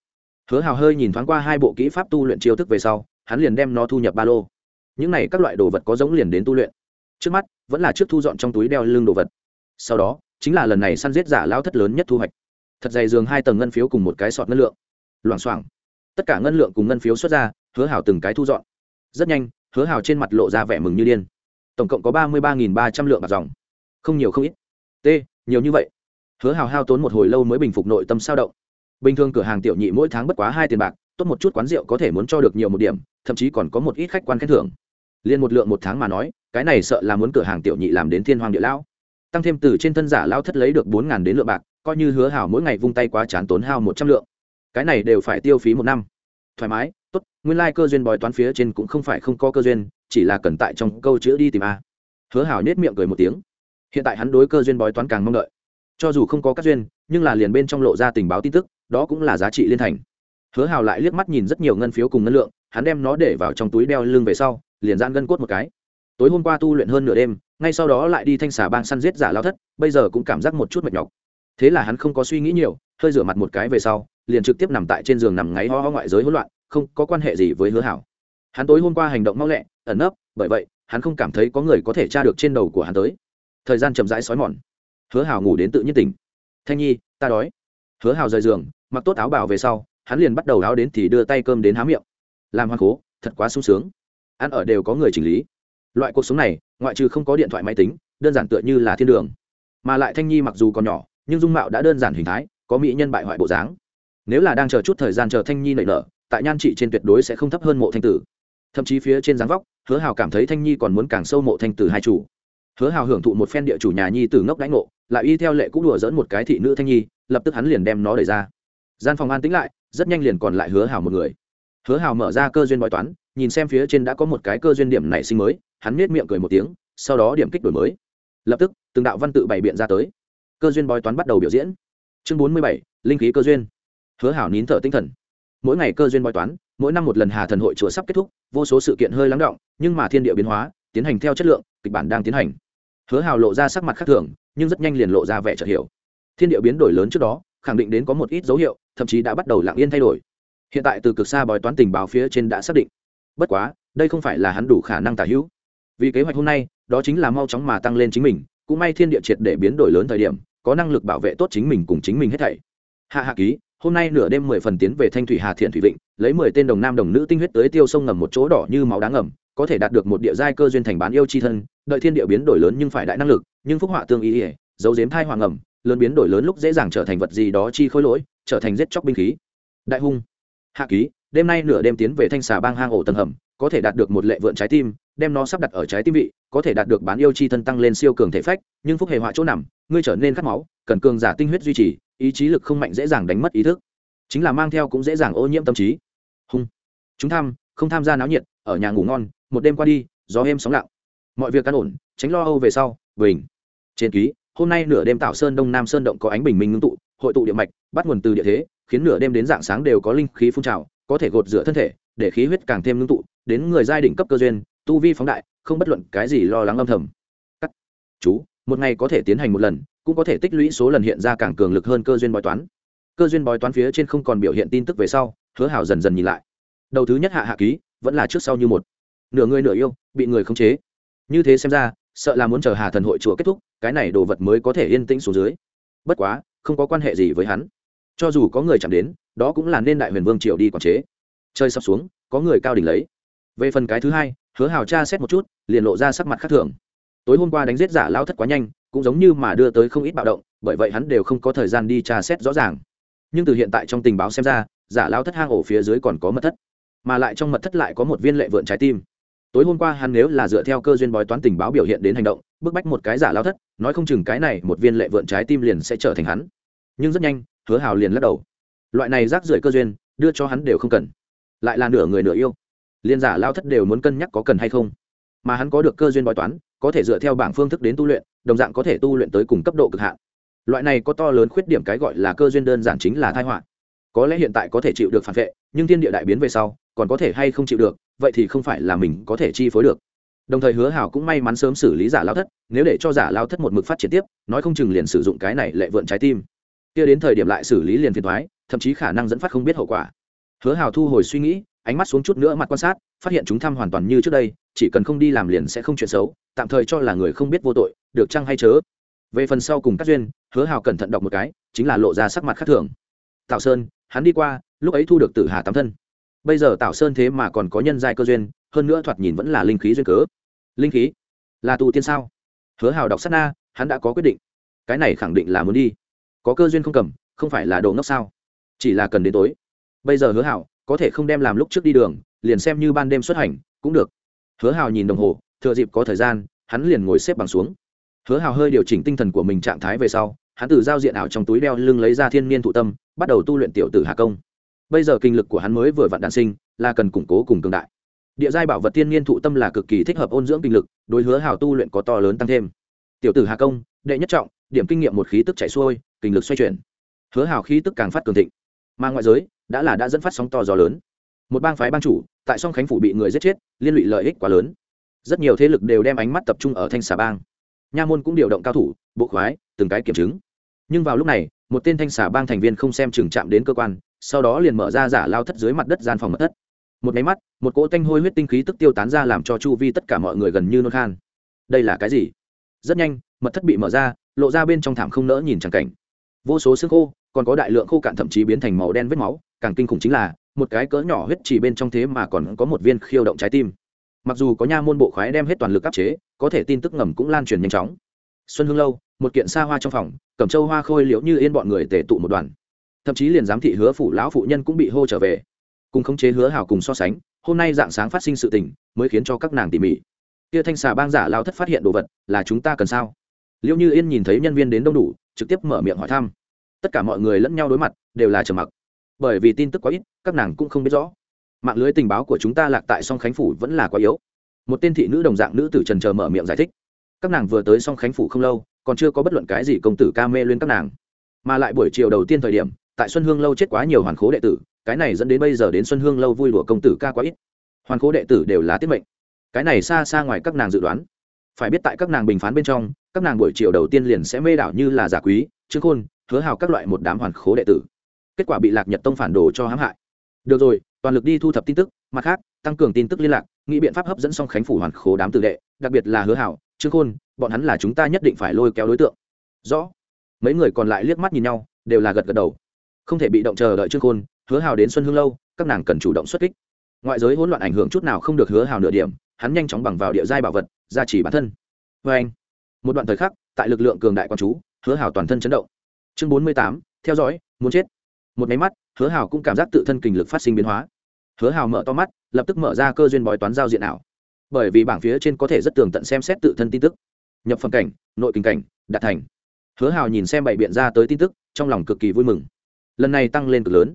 hứa hào hơi nhìn thoáng qua hai bộ kỹ pháp tu luyện chiêu thức về sau, hắn liền đem nó thu nhập ba lô. Những này các loại đồ vật có giống liền đến tu luyện. Trước mắt, vẫn là trước thu dọn trong túi đeo lưng đồ vật. Sau đó, chính là lần này săn giết giả lao thất lớn nhất thu hoạch. Thật dày giường hai tầng ngân phiếu cùng một cái sọt ngân lượng. Loảng xoảng. Tất cả ngân lượng cùng ngân phiếu xuất ra, hứa hào từng cái thu dọn. Rất nhanh, hứa hào trên mặt lộ ra vẻ mừng như điên. Tổng cộng có ba mươi ba ba trăm lượng bạc dòng. Không nhiều không ít. T, nhiều như vậy. Hứa hào hao tốn một hồi lâu mới bình phục nội tâm sao động bình thường cửa hàng tiểu nhị mỗi tháng bất quá hai tiền bạc, tốt một chút quán rượu có thể muốn cho được nhiều một điểm, thậm chí còn có một ít khách quan khen thưởng. Liên một lượng một tháng mà nói, cái này sợ là muốn cửa hàng tiểu nhị làm đến thiên hoàng địa lão. Tăng thêm từ trên thân giả lao thất lấy được bốn ngàn đến lượng bạc, coi như hứa hảo mỗi ngày vung tay quá chán tốn hao một trăm lượng. Cái này đều phải tiêu phí một năm. Thoải mái, tốt, nguyên lai、like、cơ duyên bói toán phía trên cũng không phải không có cơ duyên, chỉ là cần tại trong câu chữ đi tìm a. Hứa hảo nết miệng cười một tiếng. Hiện tại hắn đối cơ duyên bói toán càng mong đợi. Cho dù không có các duyên, nhưng là liền bên trong lộ ra tình báo tin tức đó cũng là giá trị liên thành. Hứa hào lại liếc mắt nhìn rất nhiều ngân phiếu cùng ngân lượng, hắn đem nó để vào trong túi đeo lưng về sau, liền gian gân cốt một cái. Tối hôm qua tu luyện hơn nửa đêm, ngay sau đó lại đi thanh xà bang săn giết giả lao thất, bây giờ cũng cảm giác một chút mệt nhọc. Thế là hắn không có suy nghĩ nhiều, hơi rửa mặt một cái về sau, liền trực tiếp nằm tại trên giường nằm ngáy ho ho ngoại giới hỗn loạn, không có quan hệ gì với hứa hảo hắn tối hôm qua hành động mau lẹ, ẩn nấp, bởi vậy, hắn không cảm thấy có người có thể tra được trên đầu của hắn tới. Thời gian chậm rãi xói mòn. Hứa hảo ngủ đến tự nhiên tỉnh. Thanh nhi, ta đói. Hứa hảo rời giường mặc tốt áo bào về sau, hắn liền bắt đầu áo đến thì đưa tay cơm đến há miệng. Làm hoa khố, thật quá sung sướng. Ăn ở đều có người chỉnh lý. Loại cuộc sống này, ngoại trừ không có điện thoại máy tính, đơn giản tựa như là thiên đường. Mà lại thanh nhi mặc dù còn nhỏ, nhưng dung mạo đã đơn giản hình thái, có mỹ nhân bại hoại bộ dáng. Nếu là đang chờ chút thời gian chờ thanh nhi nảy nở, tại nhan trị trên tuyệt đối sẽ không thấp hơn mộ thanh tử. Thậm chí phía trên dáng vóc, hứa hào cảm thấy thanh nhi còn muốn càng sâu mộ thanh tử hai chủ. Hứa hào hưởng thụ một phen địa chủ nhà nhi từ ngốc đánh ngộ, lại y theo lệ cũng đùa dẫn một cái thị nữ thanh nhi, lập tức hắn liền đem nó đẩy ra gian phòng an tĩnh lại, rất nhanh liền còn lại hứa hào một người. Hứa hào mở ra cơ duyên bói toán, nhìn xem phía trên đã có một cái cơ duyên điểm nảy sinh mới, hắn nết miệng cười một tiếng, sau đó điểm kích đổi mới. Lập tức, từng đạo văn tự bày biện ra tới. Cơ duyên bói toán bắt đầu biểu diễn. Chương bốn mươi bảy, linh khí cơ duyên. Hứa hảo nín thở tinh thần. Mỗi ngày cơ duyên bói toán, mỗi năm một lần hà thần hội chùa sắp kết thúc, vô số sự kiện hơi lắng động, nhưng mà thiên địa biến hóa, tiến hành theo chất lượng, kịch bản đang tiến hành. Hứa hào lộ ra sắc mặt khác thường, nhưng rất nhanh liền lộ ra vẻ chợt hiểu. Thiên địa biến đổi lớn trước đó, khẳng định đến có một ít dấu hiệu thậm chí đã bắt đầu lặng yên thay đổi. Hiện tại từ cực xa bói toán tình báo phía trên đã xác định. Bất quá, đây không phải là hắn đủ khả năng tả hữu. Vì kế hoạch hôm nay, đó chính là mau chóng mà tăng lên chính mình, cũng may thiên địa triệt để biến đổi lớn thời điểm, có năng lực bảo vệ tốt chính mình cùng chính mình hết thảy. Hạ hạ ký, hôm nay nửa đêm mười phần tiến về thanh thủy hà thiện thủy vịnh, lấy mười tên đồng nam đồng nữ tinh huyết tới tiêu sông ngầm một chỗ đỏ như máu đá ngầm, có thể đạt được một địa giai cơ duyên thành bán yêu chi thân. Đợi thiên địa biến đổi lớn nhưng phải đại năng lực, nhưng phúc họa tương ý ỉa dấu dếm thai hoàng ngầm, lớn biến đổi lớn lúc dễ dàng trở thành vật gì đó chi khối lỗi trở thành giết chóc binh khí. Đại hung. Hạ ký, đêm nay nửa đêm tiến về thanh xà bang hang ổ tầng hầm, có thể đạt được một lệ vượn trái tim, đem nó sắp đặt ở trái tim vị, có thể đạt được bán yêu chi thân tăng lên siêu cường thể phách, nhưng phúc hề họa chỗ nằm, ngươi trở nên khát máu, cần cường giả tinh huyết duy trì, ý chí lực không mạnh dễ dàng đánh mất ý thức. Chính là mang theo cũng dễ dàng ô nhiễm tâm trí. Hung. Chúng tham, không tham gia náo nhiệt, ở nhà ngủ ngon, một đêm qua đi, gió êm sóng lặng. Mọi việc căn ổn, tránh lo âu về sau, bình. Trên ký, hôm nay nửa đêm tạo sơn đông nam sơn động có ánh bình minh ngưng tụ hội tụ địa mạch, bắt nguồn từ địa thế, khiến nửa đêm đến dạng sáng đều có linh khí phun trào, có thể gột rửa thân thể, để khí huyết càng thêm ngưng tụ, đến người giai đỉnh cấp cơ duyên, tu vi phóng đại, không bất luận cái gì lo lắng âm thầm. Cắt chú, một ngày có thể tiến hành một lần, cũng có thể tích lũy số lần hiện ra càng cường lực hơn cơ duyên bói toán. Cơ duyên bói toán phía trên không còn biểu hiện tin tức về sau, hứa hảo dần dần nhìn lại. Đầu thứ nhất hạ hạ ký, vẫn là trước sau như một. Nửa người nửa yêu, bị người khống chế. Như thế xem ra, sợ là muốn chờ hà thần hội chùa kết thúc, cái này đồ vật mới có thể yên tĩnh xuống dưới. Bất quá không có quan hệ gì với hắn. Cho dù có người chạm đến, đó cũng là nên đại huyền vương triều đi quản chế. Chơi sắp xuống, có người cao đỉnh lấy. Về phần cái thứ hai, hứa hào tra xét một chút, liền lộ ra sắc mặt khác thường. Tối hôm qua đánh giết giả lao thất quá nhanh, cũng giống như mà đưa tới không ít bạo động, bởi vậy hắn đều không có thời gian đi tra xét rõ ràng. Nhưng từ hiện tại trong tình báo xem ra, giả lao thất hang ổ phía dưới còn có mật thất. Mà lại trong mật thất lại có một viên lệ vượn trái tim. Tối hôm qua hắn nếu là dựa theo cơ duyên bói toán tình báo biểu hiện đến hành động, bức bách một cái giả lao thất, nói không chừng cái này một viên lệ vượn trái tim liền sẽ trở thành hắn nhưng rất nhanh, hứa hào liền lắc đầu. Loại này rác rưởi cơ duyên, đưa cho hắn đều không cần. Lại là nửa người nửa yêu. Liên giả lao thất đều muốn cân nhắc có cần hay không. Mà hắn có được cơ duyên bói toán, có thể dựa theo bảng phương thức đến tu luyện, đồng dạng có thể tu luyện tới cùng cấp độ cực hạn. Loại này có to lớn khuyết điểm cái gọi là cơ duyên đơn giản chính là thai họa. Có lẽ hiện tại có thể chịu được phản vệ, nhưng thiên địa đại biến về sau, còn có thể hay không chịu được, vậy thì không phải là mình có thể chi phối được. Đồng thời hứa hảo cũng may mắn sớm xử lý giả lao thất, nếu để cho giả lao thất một mực phát triển tiếp, nói không chừng liền sử dụng cái này lệ vượn trái tim kia đến thời điểm lại xử lý liền phiền thoái thậm chí khả năng dẫn phát không biết hậu quả. Hứa hào thu hồi suy nghĩ, ánh mắt xuống chút nữa mặt quan sát, phát hiện chúng thăm hoàn toàn như trước đây, chỉ cần không đi làm liền sẽ không chuyện xấu, tạm thời cho là người không biết vô tội, được chăng hay chớ? Về phần sau cùng các duyên, hứa hào cẩn thận đọc một cái, chính là lộ ra sắc mặt khác thường. Tạo sơn, hắn đi qua, lúc ấy thu được tử hà tám thân. Bây giờ tạo sơn thế mà còn có nhân giai cơ duyên, hơn nữa thoạt nhìn vẫn là linh khí duyên cớ. Linh khí? Là tù tiên sao? Hứa hào đọc sát na, hắn đã có quyết định. Cái này khẳng định là muốn đi có cơ duyên không cầm, không phải là đồ ngốc sao? Chỉ là cần đến tối. Bây giờ hứa hảo, có thể không đem làm lúc trước đi đường, liền xem như ban đêm xuất hành, cũng được. Hứa hào nhìn đồng hồ, thừa dịp có thời gian, hắn liền ngồi xếp bằng xuống. Hứa hào hơi điều chỉnh tinh thần của mình trạng thái về sau, hắn từ giao diện ảo trong túi đeo lưng lấy ra thiên niên thụ tâm, bắt đầu tu luyện tiểu tử hà công. Bây giờ kinh lực của hắn mới vừa vặn đạn sinh, là cần củng cố cùng cường đại. Địa giai bảo vật thiên niên thụ tâm là cực kỳ thích hợp ôn dưỡng kinh lực, đối hứa hào tu luyện có to lớn tăng thêm. Tiểu tử hà công, đệ nhất trọng, điểm kinh nghiệm một khí tức chảy xuôi kinh lực xoay chuyển. Hứa hào khí tức càng phát cường thịnh. Mà ngoại giới, đã là đã dẫn phát sóng to gió lớn. Một bang phái bang chủ, tại song khánh phủ bị người giết chết, liên lụy lợi ích quá lớn. Rất nhiều thế lực đều đem ánh mắt tập trung ở thanh xà bang. Nha môn cũng điều động cao thủ, bộ khoái, từng cái kiểm chứng. Nhưng vào lúc này, một tên thanh xà bang thành viên không xem chừng chạm đến cơ quan, sau đó liền mở ra giả lao thất dưới mặt đất gian phòng mật thất. Một máy mắt, một cỗ tanh hôi huyết tinh khí tức tiêu tán ra làm cho chu vi tất cả mọi người gần như nôn khan. Đây là cái gì? Rất nhanh, mật thất bị mở ra, lộ ra bên trong thảm không nỡ nhìn chẳng cảnh vô số xương khô, còn có đại lượng khô cạn thậm chí biến thành màu đen vết máu, càng kinh khủng chính là, một cái cỡ nhỏ huyết chỉ bên trong thế mà còn có một viên khiêu động trái tim. Mặc dù có nha môn bộ khoái đem hết toàn lực áp chế, có thể tin tức ngầm cũng lan truyền nhanh chóng. Xuân hương lâu, một kiện xa hoa trong phòng cẩm châu hoa khôi liễu như yên bọn người tề tụ một đoàn. Thậm chí liền giám thị hứa phủ lão phụ nhân cũng bị hô trở về. Cùng khống chế hứa hảo cùng so sánh, hôm nay dạng sáng phát sinh sự tình, mới khiến cho các nàng tỉ mỉ. Kia thanh xà bang giả lao thất phát hiện đồ vật, là chúng ta cần sao? Liễu như yên nhìn thấy nhân viên đến đông đủ trực tiếp mở miệng hỏi thăm. Tất cả mọi người lẫn nhau đối mặt, đều là trầm mặc. Bởi vì tin tức quá ít, các nàng cũng không biết rõ. Mạng lưới tình báo của chúng ta lạc tại song khánh phủ vẫn là quá yếu. Một tên thị nữ đồng dạng nữ tử trần chờ mở miệng giải thích. Các nàng vừa tới song khánh phủ không lâu, còn chưa có bất luận cái gì công tử ca mê lên các nàng. Mà lại buổi chiều đầu tiên thời điểm, tại xuân hương lâu chết quá nhiều hoàn khố đệ tử, cái này dẫn đến bây giờ đến xuân hương lâu vui lụa công tử ca quá ít. Hoàn khố đệ tử đều là tiết mệnh. Cái này xa xa ngoài các nàng dự đoán phải biết tại các nàng bình phán bên trong, các nàng buổi chiều đầu tiên liền sẽ mê đảo như là giả quý, trương khôn, hứa hào các loại một đám hoàn khố đệ tử. Kết quả bị lạc nhật tông phản đồ cho hãm hại. Được rồi, toàn lực đi thu thập tin tức, mặt khác, tăng cường tin tức liên lạc, nghĩ biện pháp hấp dẫn xong khánh phủ hoàn khố đám tử đệ, đặc biệt là hứa hảo trương khôn, bọn hắn là chúng ta nhất định phải lôi kéo đối tượng. Rõ. Mấy người còn lại liếc mắt nhìn nhau, đều là gật gật đầu. Không thể bị động chờ đợi trương khôn, hứa hào đến xuân hương lâu, các nàng cần chủ động xuất kích. Ngoại giới hỗn loạn ảnh hưởng chút nào không được hứa hào nửa điểm hắn nhanh chóng bằng vào địa giai bảo vật, gia trì bản thân. Vê anh, một đoạn thời khắc, tại lực lượng cường đại quan chú, hứa hào toàn thân chấn động. Chương bốn mươi tám, theo dõi, muốn chết. Một máy mắt, hứa hào cũng cảm giác tự thân kình lực phát sinh biến hóa. Hứa hào mở to mắt, lập tức mở ra cơ duyên bói toán giao diện ảo. Bởi vì bảng phía trên có thể rất tường tận xem xét tự thân tin tức. Nhập phẩm cảnh, nội kinh cảnh, đạt thành. Hứa hào nhìn xem bảy biện ra tới tin tức, trong lòng cực kỳ vui mừng. Lần này tăng lên cực lớn.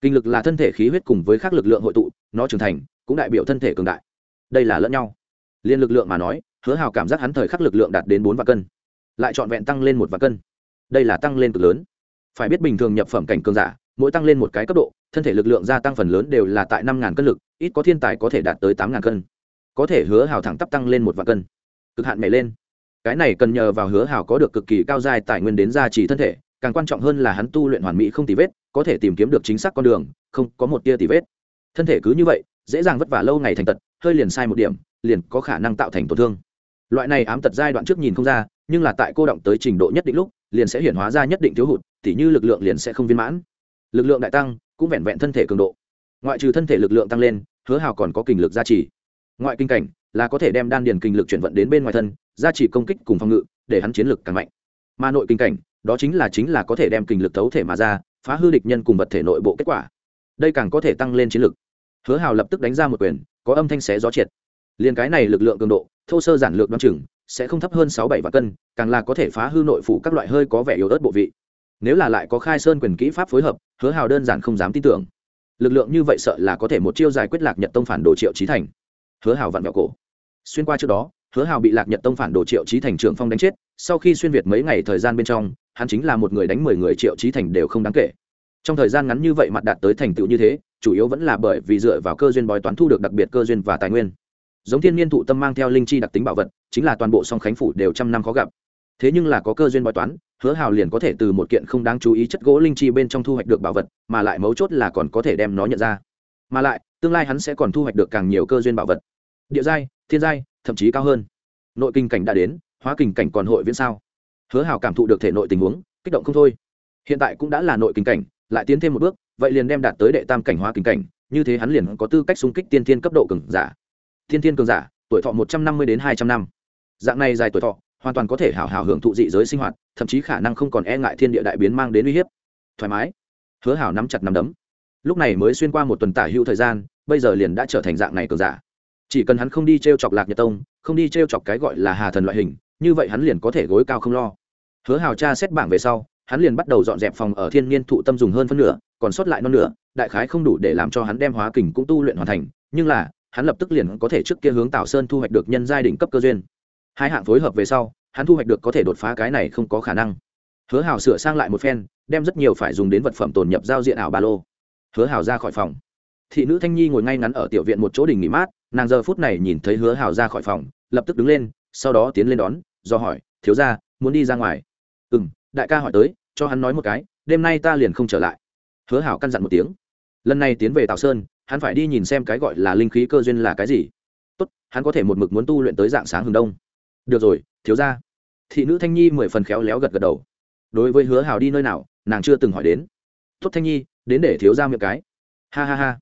Kinh lực là thân thể khí huyết cùng với các lực lượng hội tụ, nó trưởng thành, cũng đại biểu thân thể cường đại đây là lẫn nhau. Liên lực lượng mà nói, hứa hào cảm giác hắn thời khắc lực lượng đạt đến bốn vạn cân, lại trọn vẹn tăng lên một vạn cân. Đây là tăng lên cực lớn. Phải biết bình thường nhập phẩm cảnh cường giả, mỗi tăng lên một cái cấp độ, thân thể lực lượng gia tăng phần lớn đều là tại năm ngàn cân lực, ít có thiên tài có thể đạt tới tám ngàn cân. Có thể hứa hào thẳng tắp tăng lên một vạn cân. Cực hạn nhảy lên. Cái này cần nhờ vào hứa hào có được cực kỳ cao dài tài nguyên đến gia trì thân thể, càng quan trọng hơn là hắn tu luyện hoàn mỹ không tì vết, có thể tìm kiếm được chính xác con đường, không có một tia tì vết. Thân thể cứ như vậy dễ dàng vất vả lâu ngày thành tật, hơi liền sai một điểm, liền có khả năng tạo thành tổn thương. Loại này ám tật giai đoạn trước nhìn không ra, nhưng là tại cô động tới trình độ nhất định lúc, liền sẽ hiện hóa ra nhất định thiếu hụt, tỉ như lực lượng liền sẽ không viên mãn. Lực lượng đại tăng, cũng vẹn vẹn thân thể cường độ. Ngoại trừ thân thể lực lượng tăng lên, hứa hào còn có kinh lực gia trì. Ngoại kinh cảnh, là có thể đem đan điền kinh lực chuyển vận đến bên ngoài thân, gia trì công kích cùng phòng ngự, để hắn chiến lực càng mạnh. Mà nội kinh cảnh, đó chính là chính là có thể đem kinh lực thấu thể mà ra, phá hư địch nhân cùng vật thể nội bộ kết quả. Đây càng có thể tăng lên chiến lực hứa hào lập tức đánh ra một quyền, có âm thanh xé gió triệt. Liền cái này lực lượng cường độ, thô sơ giản lược đ o á n chừng, sẽ không thấp hơn sáu bảy vạn cân, càng là có thể phá hư nội phủ các loại hơi có vẻ yếu ớt bộ vị. Nếu là lại có khai sơn quyền kỹ pháp phối hợp, hứa hào đơn giản không dám tin tưởng. Lực lượng như vậy sợ là có thể một chiêu giải quyết lạc nhật tông phản đồ triệu trí thành. Hứa hào vặn vẹo cổ. Xuyên qua trước đó, hứa hào bị lạc nhật tông phản đồ triệu trí thành trưởng phong đánh chết, sau khi xuyên việt mấy ngày thời gian bên trong, hắn chính là một người đánh mười người triệu trí thành đều không đáng kể. Trong thời gian ngắn như vậy mặt đạt tới thành tựu như thế chủ yếu vẫn là bởi vì dựa vào cơ duyên bói toán thu được đặc biệt cơ duyên và tài nguyên. Giống thiên niên thụ tâm mang theo linh chi đặc tính bảo vật, chính là toàn bộ song khánh phủ đều trăm năm khó gặp. Thế nhưng là có cơ duyên bói toán, hứa hào liền có thể từ một kiện không đáng chú ý chất gỗ linh chi bên trong thu hoạch được bảo vật, mà lại mấu chốt là còn có thể đem nó nhận ra. Mà lại, tương lai hắn sẽ còn thu hoạch được càng nhiều cơ duyên bảo vật. Địa giai, thiên giai, thậm chí cao hơn. Nội kinh cảnh đã đến, hóa kinh cảnh còn hội viễn sao? Hứa hào cảm thụ được thể nội tình huống, kích động không thôi. Hiện tại cũng đã là nội kinh cảnh, lại tiến thêm một bước vậy liền đem đạt tới đệ tam cảnh hóa kinh cảnh, như thế hắn liền có tư cách xung kích tiên thiên cấp độ cường giả. Tiên thiên cường giả, tuổi thọ một trăm năm mươi đến hai trăm năm. Dạng này dài tuổi thọ, hoàn toàn có thể hào hào hưởng thụ dị giới sinh hoạt, thậm chí khả năng không còn e ngại thiên địa đại biến mang đến uy hiếp. Thoải mái. Hứa hảo nắm chặt nắm đấm. Lúc này mới xuyên qua một tuần tả hữu thời gian, bây giờ liền đã trở thành dạng này cường giả. Chỉ cần hắn không đi t r e o chọc lạc nhật tông, không đi t r e o chọc cái gọi là hà thần loại hình, như vậy hắn liền có thể gối cao không lo. Hứa hào cha xét bảng về sau, hắn liền bắt đầu dọn dẹp phòng ở thiên niên thụ tâm dùng hơn phân nửa còn sót lại non nửa, đại khái không đủ để làm cho hắn đem hóa kình cũng tu luyện hoàn thành, nhưng là, hắn lập tức liền có thể trước kia hướng tảo sơn thu hoạch được nhân giai đỉnh cấp cơ duyên. Hai hạng phối hợp về sau, hắn thu hoạch được có thể đột phá cái này không có khả năng. Hứa hào sửa sang lại một phen, đem rất nhiều phải dùng đến vật phẩm tồn nhập giao diện ảo ba lô. Hứa hào ra khỏi phòng. Thị nữ thanh nhi ngồi ngay ngắn ở tiểu viện một chỗ đình nghỉ mát, nàng giờ phút này nhìn thấy hứa hào ra khỏi phòng, lập tức đứng lên, sau đó tiến lên đón, do hỏi, thiếu ra muốn đi ra ngoài? Ừ m đại ca hỏi tới, cho hắn nói một cái, đêm nay ta liền không trở lại hứa Hảo căn dặn một tiếng. Lần này tiến về tào sơn, hắn phải đi nhìn xem cái gọi là linh khí cơ duyên là cái gì. Tốt, hắn có thể một mực muốn tu luyện tới dạng sáng hừng đông. Được rồi, thiếu ra thị nữ thanh nhi mười phần khéo léo gật gật đầu. Đối với hứa Hảo đi nơi nào, nàng chưa từng hỏi đến. Tốt thanh nhi, đến để thiếu ra miệng cái. Ha ha ha.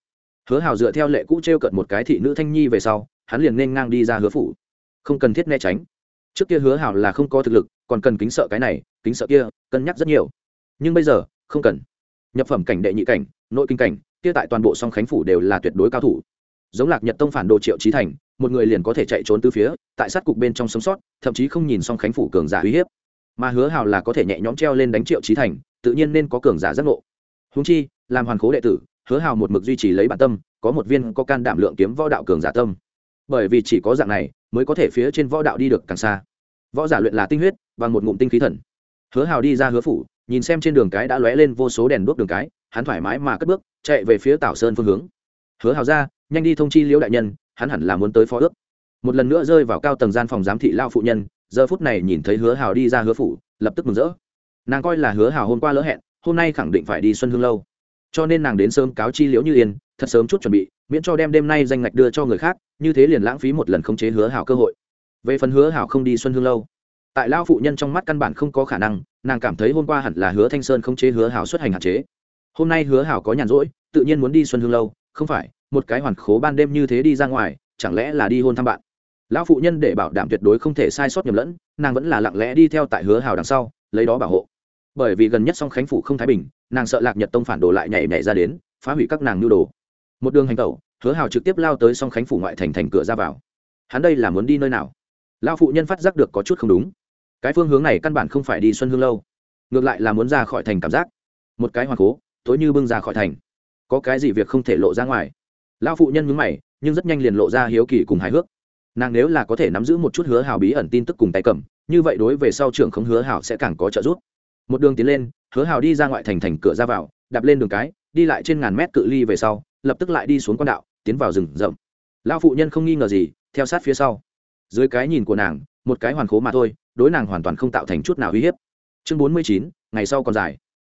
Hứa Hảo dựa theo lệ cũ t r e o cận một cái thị nữ thanh nhi về sau, hắn liền nên ngang đi ra hứa phủ. Không cần thiết né tránh. Trước kia hứa Hảo là không có thực lực, còn cần kính sợ cái này, kính sợ kia, cân nhắc rất nhiều. Nhưng bây giờ, không cần nhập phẩm cảnh đệ nhị cảnh, nội kinh cảnh, kia tại toàn bộ song khánh phủ đều là tuyệt đối cao thủ. Giống lạc nhật tông phản đồ triệu trí thành, một người liền có thể chạy trốn từ phía, tại sát cục bên trong sống sót, thậm chí không nhìn song khánh phủ cường giả uy hiếp. Mà hứa hào là có thể nhẹ nhõm treo lên đánh triệu trí thành, tự nhiên nên có cường giả giác ngộ. Húng chi, làm hoàn khố đệ tử, hứa hào một mực duy trì lấy bản tâm, có một viên có can đảm lượng kiếm võ đạo cường giả tâm. Bởi vì chỉ có dạng này, mới có thể phía trên võ đạo đi được càng xa. Võ giả luyện là tinh huyết và một ngụm tinh khí thần. Hứa hào đi ra hứa phủ nhìn xem trên đường cái đã lóe lên vô số đèn đuốc đường cái, hắn thoải mái mà cất bước, chạy về phía tảo sơn phương hướng. Hứa hào ra, nhanh đi thông chi liễu đại nhân, hắn hẳn là muốn tới phó ước. Một lần nữa rơi vào cao tầng gian phòng giám thị lao phụ nhân, giờ phút này nhìn thấy hứa hào đi ra hứa phủ, lập tức mừng rỡ. Nàng coi là hứa hào hôm qua lỡ hẹn, hôm nay khẳng định phải đi xuân hương lâu. Cho nên nàng đến sớm cáo chi liễu như yên, thật sớm chút chuẩn bị, miễn cho đem đêm nay danh ngạch đưa cho người khác, như thế liền lãng phí một lần khống chế hứa hào cơ hội. Về phần hứa hào không đi xuân hương lâu tại lao phụ nhân trong mắt căn bản không có khả năng, nàng cảm thấy hôm qua hẳn là hứa thanh sơn không chế hứa Hảo xuất hành hạn chế. Hôm nay hứa hảo có nhàn rỗi, tự nhiên muốn đi xuân hương lâu, không phải, một cái hoàn khố ban đêm như thế đi ra ngoài, chẳng lẽ là đi hôn thăm bạn? Lão phụ nhân để bảo đảm tuyệt đối không thể sai sót nhầm lẫn, nàng vẫn là lặng lẽ đi theo tại hứa hào đằng sau, lấy đó bảo hộ. Bởi vì gần nhất song khánh phủ không thái bình, nàng sợ lạc nhật tông phản đồ lại nhảy nhảy ra đến, phá hủy các nàng nhu đồ. Một đường hành tẩu, hứa hào trực tiếp lao tới song khánh phủ ngoại thành thành cửa ra vào. Hắn đây là muốn đi nơi nào? Lão phụ nhân phát giác được có chút không đúng cái phương hướng này căn bản không phải đi xuân hương lâu, ngược lại là muốn ra khỏi thành cảm giác. Một cái hoàng cố, tối như bưng ra khỏi thành. Có cái gì việc không thể lộ ra ngoài? Lao phụ nhân mướn mày, nhưng rất nhanh liền lộ ra hiếu kỳ cùng hài hước. Nàng nếu là có thể nắm giữ một chút hứa hào bí ẩn tin tức cùng tay cầm, như vậy đối về sau trưởng không hứa hào sẽ càng có trợ giúp. Một đường tiến lên, hứa hào đi ra ngoại thành thành cửa ra vào, đạp lên đường cái, đi lại trên ngàn mét cự ly về sau, lập tức lại đi xuống con đạo, tiến vào rừng rậm. Lao phụ nhân không nghi ngờ gì, theo sát phía sau. Dưới cái nhìn của nàng một cái hoàn khố mà thôi, đối nàng hoàn toàn không tạo thành chút nào uy hiếp. Chương bốn mươi chín, ngày sau còn dài.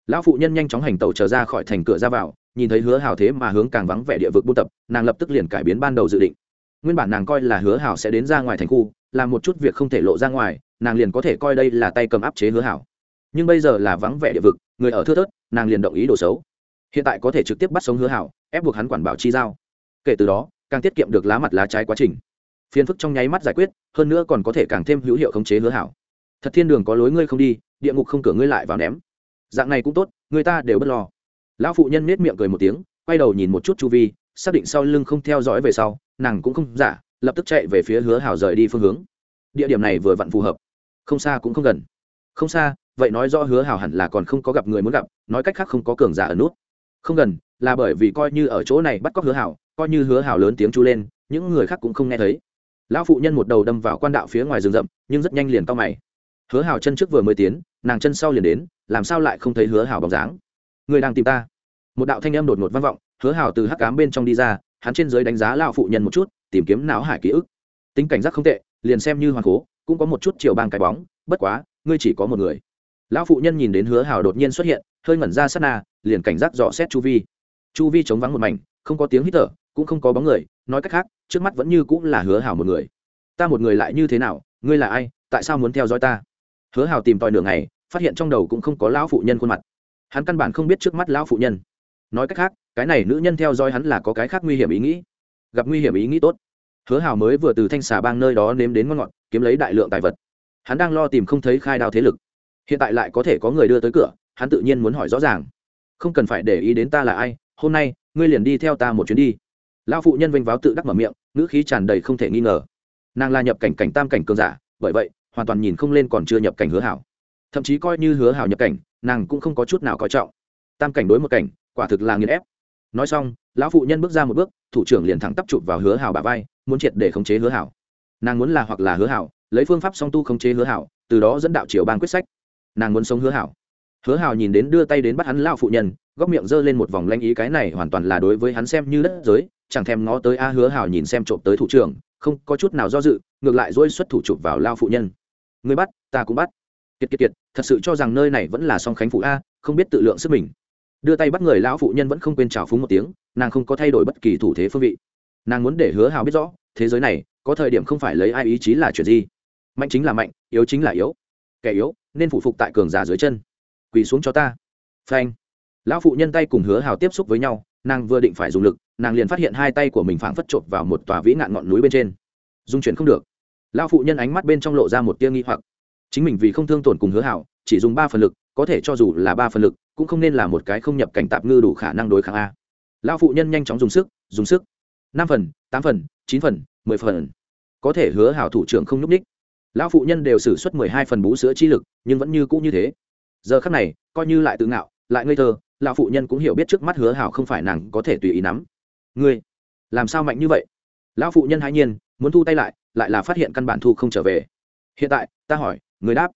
Lão phụ nhân nhanh chóng hành tàu trở ra khỏi thành cửa ra vào, nhìn thấy hứa hào thế mà hướng càng vắng vẻ địa vực buôn tập, nàng lập tức liền cải biến ban đầu dự định. Nguyên bản nàng coi là hứa hào sẽ đến ra ngoài thành khu, làm một chút việc không thể lộ ra ngoài, nàng liền có thể coi đây là tay cầm áp chế hứa hào nhưng bây giờ là vắng vẻ địa vực, người ở thưa thớt, nàng liền động ý đồ xấu. Hiện tại có thể trực tiếp bắt sống hứa hảo, ép buộc hắn quản bảo chi giao. Kể từ đó, càng tiết kiệm được lá mặt lá trái quá trình phiền phức trong nháy mắt giải quyết, hơn nữa còn có thể càng thêm hữu hiệu khống chế hứa hảo. Thật thiên đường có lối ngươi không đi, địa ngục không cửa ngươi lại vào ném. Dạng này cũng tốt, người ta đều bất lo. Lão phụ nhân nết miệng cười một tiếng, quay đầu nhìn một chút chu vi, xác định sau lưng không theo dõi về sau, nàng cũng không giả, lập tức chạy về phía hứa hảo rời đi phương hướng. Địa điểm này vừa vặn phù hợp. Không xa cũng không gần. Không xa, vậy nói rõ hứa hảo hẳn là còn không có gặp người muốn gặp, nói cách khác không có cường giả ở nút. Không gần, là bởi vì coi như ở chỗ này bắt cóc hứa hảo, coi như hứa hảo lớn tiếng chu lên, những người khác cũng không nghe thấy lão phụ nhân một đầu đâm vào quan đạo phía ngoài rừng rậm, nhưng rất nhanh liền cao mày. Hứa hảo chân trước vừa mới tiến, nàng chân sau liền đến, làm sao lại không thấy hứa hảo bóng dáng? Người đang tìm ta. Một đạo thanh âm đột ngột vang vọng, hứa hảo từ hắc cám bên trong đi ra, hắn trên dưới đánh giá lão phụ nhân một chút, tìm kiếm não hải ký ức. Tính cảnh giác không tệ, liền xem như hoàng cố cũng có một chút chiều bang cái bóng, bất quá, ngươi chỉ có một người. Lão phụ nhân nhìn đến hứa hảo đột nhiên xuất hiện, hơi ngẩn ra sát na, liền cảnh giác dò xét chu vi. Chu vi chống vắng một mảnh, không có tiếng hít thở cũng không có bóng người, nói cách khác, trước mắt vẫn như cũng là hứa hảo một người. Ta một người lại như thế nào, ngươi là ai, tại sao muốn theo dõi ta? Hứa hảo tìm tòi nửa ngày, phát hiện trong đầu cũng không có lão phụ nhân khuôn mặt. Hắn căn bản không biết trước mắt lão phụ nhân. Nói cách khác, cái này nữ nhân theo dõi hắn là có cái khác nguy hiểm ý nghĩ. Gặp nguy hiểm ý nghĩ tốt. Hứa hảo mới vừa từ thanh xà bang nơi đó nếm đến ngon ngọt, kiếm lấy đại lượng tài vật. Hắn đang lo tìm không thấy khai đao thế lực. Hiện tại lại có thể có người đưa tới cửa, hắn tự nhiên muốn hỏi rõ ràng. Không cần phải để ý đến ta là ai, hôm nay, ngươi liền đi theo ta một chuyến đi lão phụ nhân vênh váo tự đắc mở miệng, ngữ khí tràn đầy không thể nghi ngờ. Nàng là nhập cảnh cảnh tam cảnh cường giả, bởi vậy, hoàn toàn nhìn không lên còn chưa nhập cảnh hứa hảo. Thậm chí coi như hứa hảo nhập cảnh, nàng cũng không có chút nào coi trọng. Tam cảnh đối một cảnh, quả thực là nghiền ép. Nói xong, lão phụ nhân bước ra một bước, thủ trưởng liền thẳng tắp chụp vào hứa hảo bà vai, muốn triệt để khống chế hứa hảo. Nàng muốn là hoặc là hứa hảo, lấy phương pháp song tu khống chế hứa hảo, từ đó dẫn đạo triều ban quyết sách. Nàng muốn sống hứa hảo. Hứa hảo nhìn đến đưa tay đến bắt hắn lao phụ nhân, góc miệng giơ lên một vòng lanh ý cái này hoàn toàn là đối với hắn xem như đất giới chẳng thèm ngó tới a hứa hảo nhìn xem trộm tới thủ trưởng, không có chút nào do dự, ngược lại dỗi xuất thủ chụp vào lao phụ nhân. Người bắt, ta cũng bắt. Kiệt kiệt kiệt, thật sự cho rằng nơi này vẫn là song khánh phụ a, không biết tự lượng sức mình. Đưa tay bắt người lão phụ nhân vẫn không quên trào phúng một tiếng, nàng không có thay đổi bất kỳ thủ thế phương vị. Nàng muốn để hứa hào biết rõ, thế giới này, có thời điểm không phải lấy ai ý chí là chuyện gì. Mạnh chính là mạnh, yếu chính là yếu. Kẻ yếu, nên phụ phục tại cường giả dưới chân. Quỳ xuống cho ta. Phanh. Lão phụ nhân tay cùng hứa hào tiếp xúc với nhau, nàng vừa định phải dùng lực nàng liền phát hiện hai tay của mình phảng phất chộp vào một tòa vĩ ngạn ngọn núi bên trên. Dung chuyển không được. Lão phụ nhân ánh mắt bên trong lộ ra một tia nghi hoặc. Chính mình vì không thương tổn cùng hứa hảo, chỉ dùng ba phần lực, có thể cho dù là ba phần lực, cũng không nên là một cái không nhập cảnh tạp ngư đủ khả năng đối kháng a. Lão phụ nhân nhanh chóng dùng sức dùng sức. Năm phần, tám phần, chín phần, mười phần. Có thể hứa hảo thủ trưởng không nhúc ních lão phụ nhân đều xử suất mười hai phần bú sữa chi lực, nhưng vẫn như cũ như thế. Giờ khắc này, coi như lại tự ngạo, lại ngây thơ, lão phụ nhân cũng hiểu biết trước mắt hứa hảo không phải nàng có thể tùy ý nắm ngươi làm sao mạnh như vậy? Lão phụ nhân hãi nhiên, muốn thu tay lại lại là phát hiện căn bản thu không trở về. Hiện tại, ta hỏi, người đáp.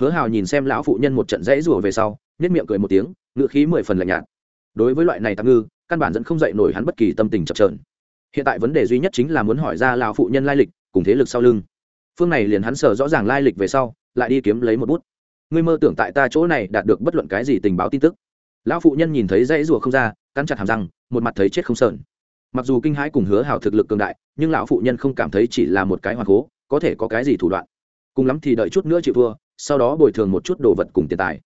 Hứa hào nhìn xem lão phụ nhân một trận rẫy rủa về sau nhất miệng cười một tiếng ngựa khí mười phần lạnh nhạt. Đối với loại này tạm ngư, căn bản dẫn không dậy nổi hắn bất kỳ tâm tình chập trờn hiện tại vấn đề duy nhất chính là muốn hỏi ra lão phụ nhân lai lịch, cùng thế lực sau lưng. Phương này liền hắn sở rõ ràng lai lịch về sau, lại đi kiếm lấy một bút. Ngươi mơ tưởng tại ta chỗ này đạt được bất luận cái gì tình báo tin tức. Lão phụ nhân nhìn thấy dãy rùa không ra, cắn chặt hàm răng, một mặt thấy chết không sờn mặc dù kinh hãi cùng hứa hào thực lực cường đại, nhưng lão phụ nhân không cảm thấy chỉ là một cái hoàng cố, có thể có cái gì thủ đoạn. Cùng lắm thì đợi chút nữa chịu thua, sau đó bồi thường một chút đồ vật cùng tiền tài.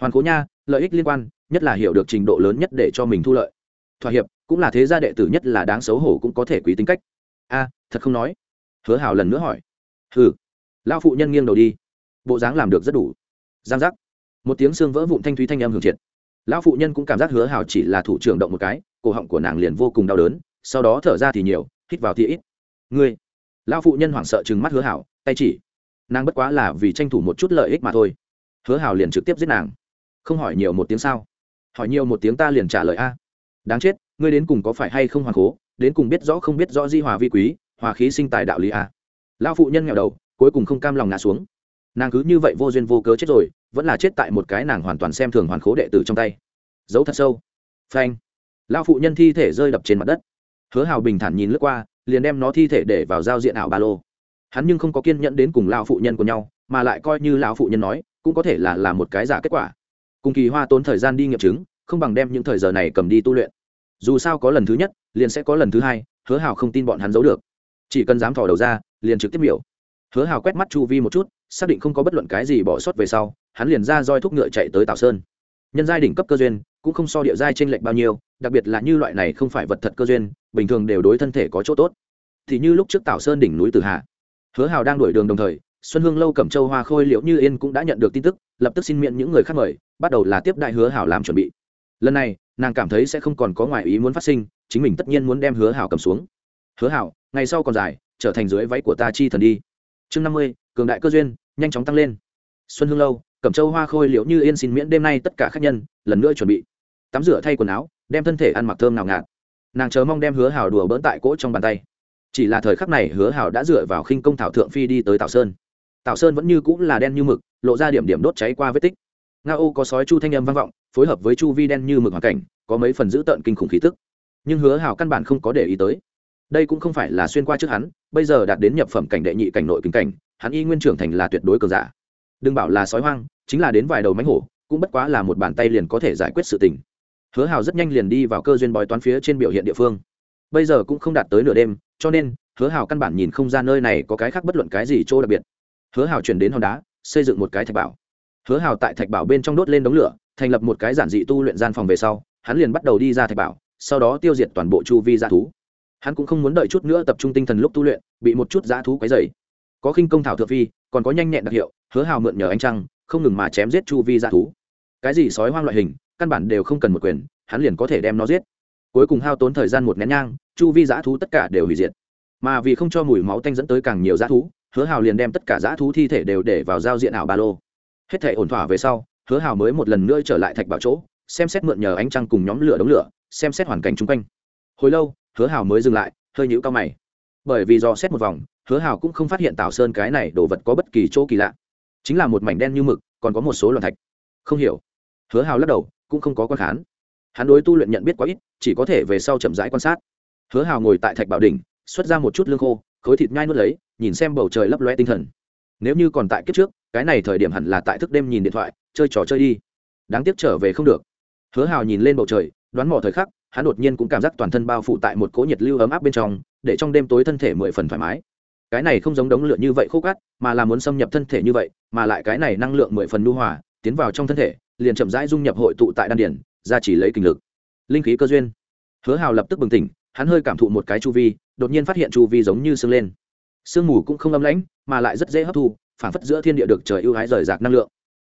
Hoàn cố nha, lợi ích liên quan, nhất là hiểu được trình độ lớn nhất để cho mình thu lợi. Thỏa hiệp, cũng là thế gia đệ tử nhất là đáng xấu hổ cũng có thể quý tính cách. A, thật không nói. Hứa hảo lần nữa hỏi. Hừ. Lão phụ nhân nghiêng đầu đi. Bộ dáng làm được rất đủ. Giang giác. Một tiếng xương vỡ vụn thanh thúy thanh âm hưởng triệt. Lão phụ nhân cũng cảm giác hứa hảo chỉ là thủ trưởng động một cái cổ họng của nàng liền vô cùng đau đớn, sau đó thở ra thì nhiều, hít vào thì ít. Ngươi, lão phụ nhân hoảng sợ chừng mắt hứa hảo, tay chỉ. Nàng bất quá là vì tranh thủ một chút lợi ích mà thôi. Hứa hảo liền trực tiếp giết nàng. Không hỏi nhiều một tiếng sao? Hỏi nhiều một tiếng ta liền trả lời a. Đáng chết, ngươi đến cùng có phải hay không hoàng cố đến cùng biết rõ không biết rõ di hòa vi quý, hòa khí sinh tài đạo lý a. Lão phụ nhân nghèo đầu, cuối cùng không cam lòng ngã xuống. Nàng cứ như vậy vô duyên vô cớ chết rồi, vẫn là chết tại một cái nàng hoàn toàn xem thường hoàn khố đệ tử trong tay. Giấu thật sâu. Phanh lão phụ nhân thi thể rơi đập trên mặt đất. Hứa hào bình thản nhìn lướt qua, liền đem nó thi thể để vào giao diện ảo ba lô. Hắn nhưng không có kiên nhẫn đến cùng lão phụ nhân của nhau, mà lại coi như lão phụ nhân nói, cũng có thể là là một cái giả kết quả. Cùng kỳ hoa tốn thời gian đi nghiệm chứng, không bằng đem những thời giờ này cầm đi tu luyện. Dù sao có lần thứ nhất, liền sẽ có lần thứ hai, hứa hào không tin bọn hắn giấu được. Chỉ cần dám thò đầu ra, liền trực tiếp biểu. Hứa hào quét mắt chu vi một chút, xác định không có bất luận cái gì bỏ sót về sau, hắn liền ra roi thúc ngựa chạy tới tào sơn. Nhân giai đỉnh cấp cơ duyên cũng không so địa giai trên lệnh bao nhiêu, đặc biệt là như loại này không phải vật thật cơ duyên, bình thường đều đối thân thể có chỗ tốt. Thì như lúc trước tảo sơn đỉnh núi tử hạ hứa hào đang đuổi đường đồng thời, xuân hương lâu cẩm châu hoa khôi liễu như yên cũng đã nhận được tin tức, lập tức xin miễn những người khác mời, bắt đầu là tiếp đại hứa hảo làm chuẩn bị. Lần này, nàng cảm thấy sẽ không còn có ngoại ý muốn phát sinh, chính mình tất nhiên muốn đem hứa hảo cầm xuống. Hứa hảo ngày sau còn dài, trở thành dưới váy của ta chi thần đi. Chương năm mươi, cường đại cơ duyên, nhanh chóng tăng lên. Xuân hương lâu, cẩm châu hoa khôi liễu như yên xin miễn đêm nay tất cả khách nhân, lần nữa chuẩn bị tắm rửa thay quần áo, đem thân thể ăn mặc thơm nào ngạt. Nàng chờ mong đem hứa hào đùa bỡn tại cỗ trong bàn tay. Chỉ là thời khắc này hứa hào đã dựa vào khinh công thảo thượng phi đi tới tảo sơn. Tảo sơn vẫn như cũng là đen như mực, lộ ra điểm điểm đốt cháy qua vết tích. Nga ô có sói chu thanh âm vang vọng, phối hợp với chu vi đen như mực hoàn cảnh, có mấy phần giữ tợn kinh khủng khí tức. Nhưng hứa hào căn bản không có để ý tới. Đây cũng không phải là xuyên qua trước hắn, bây giờ đạt đến nhập phẩm cảnh đệ nhị cảnh nội kinh cảnh, hắn y nguyên trưởng thành là tuyệt đối cờ giả. Đừng bảo là sói hoang, chính là đến vài đầu mánh hổ, cũng bất quá là một bàn tay liền có thể giải quyết sự tình hứa hào rất nhanh liền đi vào cơ duyên bói toán phía trên biểu hiện địa phương. Bây giờ cũng không đạt tới nửa đêm, cho nên, hứa hào căn bản nhìn không ra nơi này có cái khác bất luận cái gì chỗ đặc biệt. Hứa hào chuyển đến hòn đá, xây dựng một cái thạch bảo. Hứa hào tại thạch bảo bên trong đốt lên đống lửa, thành lập một cái giản dị tu luyện gian phòng về sau, hắn liền bắt đầu đi ra thạch bảo, sau đó tiêu diệt toàn bộ chu vi dã thú. Hắn cũng không muốn đợi chút nữa tập trung tinh thần lúc tu luyện, bị một chút dã thú quấy dày có khinh công thảo thượng phi, còn có nhanh nhẹn đặc hiệu, hứa hào mượn nhờ anh trăng, không ngừng mà chém giết chu vi dã thú. Cái gì sói hoang loại hình căn bản đều không cần một quyền, hắn liền có thể đem nó giết. Cuối cùng hao tốn thời gian một nén nhang, chu vi dã thú tất cả đều hủy diệt. Mà vì không cho mùi máu tanh dẫn tới càng nhiều dã thú, hứa hào liền đem tất cả dã thú thi thể đều để vào giao diện ảo ba lô. Hết thể ổn thỏa về sau, hứa hào mới một lần nữa trở lại thạch bảo chỗ, xem xét mượn nhờ ánh trăng cùng nhóm lửa đống lửa, xem xét hoàn cảnh chung quanh. Hồi lâu, hứa hào mới dừng lại, hơi nhũ cao mày. Bởi vì do xét một vòng, hứa hào cũng không phát hiện tảo sơn cái này đồ vật có bất kỳ chỗ kỳ lạ. Chính là một mảnh đen như mực, còn có một số loạn thạch. Không hiểu. Hứa hào lắc đầu cũng không có quan khán. Hắn đối tu luyện nhận biết quá ít, chỉ có thể về sau chậm rãi quan sát. Hứa hào ngồi tại thạch bảo đỉnh, xuất ra một chút lương khô, khối thịt nhai nuốt lấy, nhìn xem bầu trời lấp loe tinh thần. Nếu như còn tại kiếp trước, cái này thời điểm hẳn là tại thức đêm nhìn điện thoại, chơi trò chơi đi. Đáng tiếc trở về không được. Hứa hào nhìn lên bầu trời, đoán mỏ thời khắc, hắn đột nhiên cũng cảm giác toàn thân bao phủ tại một cỗ nhiệt lưu ấm áp bên trong, để trong đêm tối thân thể mười phần thoải mái. Cái này không giống đống lửa như vậy khô cát, mà là muốn xâm nhập thân thể như vậy, mà lại cái này năng lượng mười phần nu hòa, tiến vào trong thân thể liền chậm rãi dung nhập hội tụ tại đan điển ra chỉ lấy kinh lực. Linh khí cơ duyên. Hứa hào lập tức bừng tỉnh, hắn hơi cảm thụ một cái chu vi, đột nhiên phát hiện chu vi giống như sương lên. Sương mù cũng không âm lãnh, mà lại rất dễ hấp thu, phản phất giữa thiên địa được trời ưu ái rời rạc năng lượng.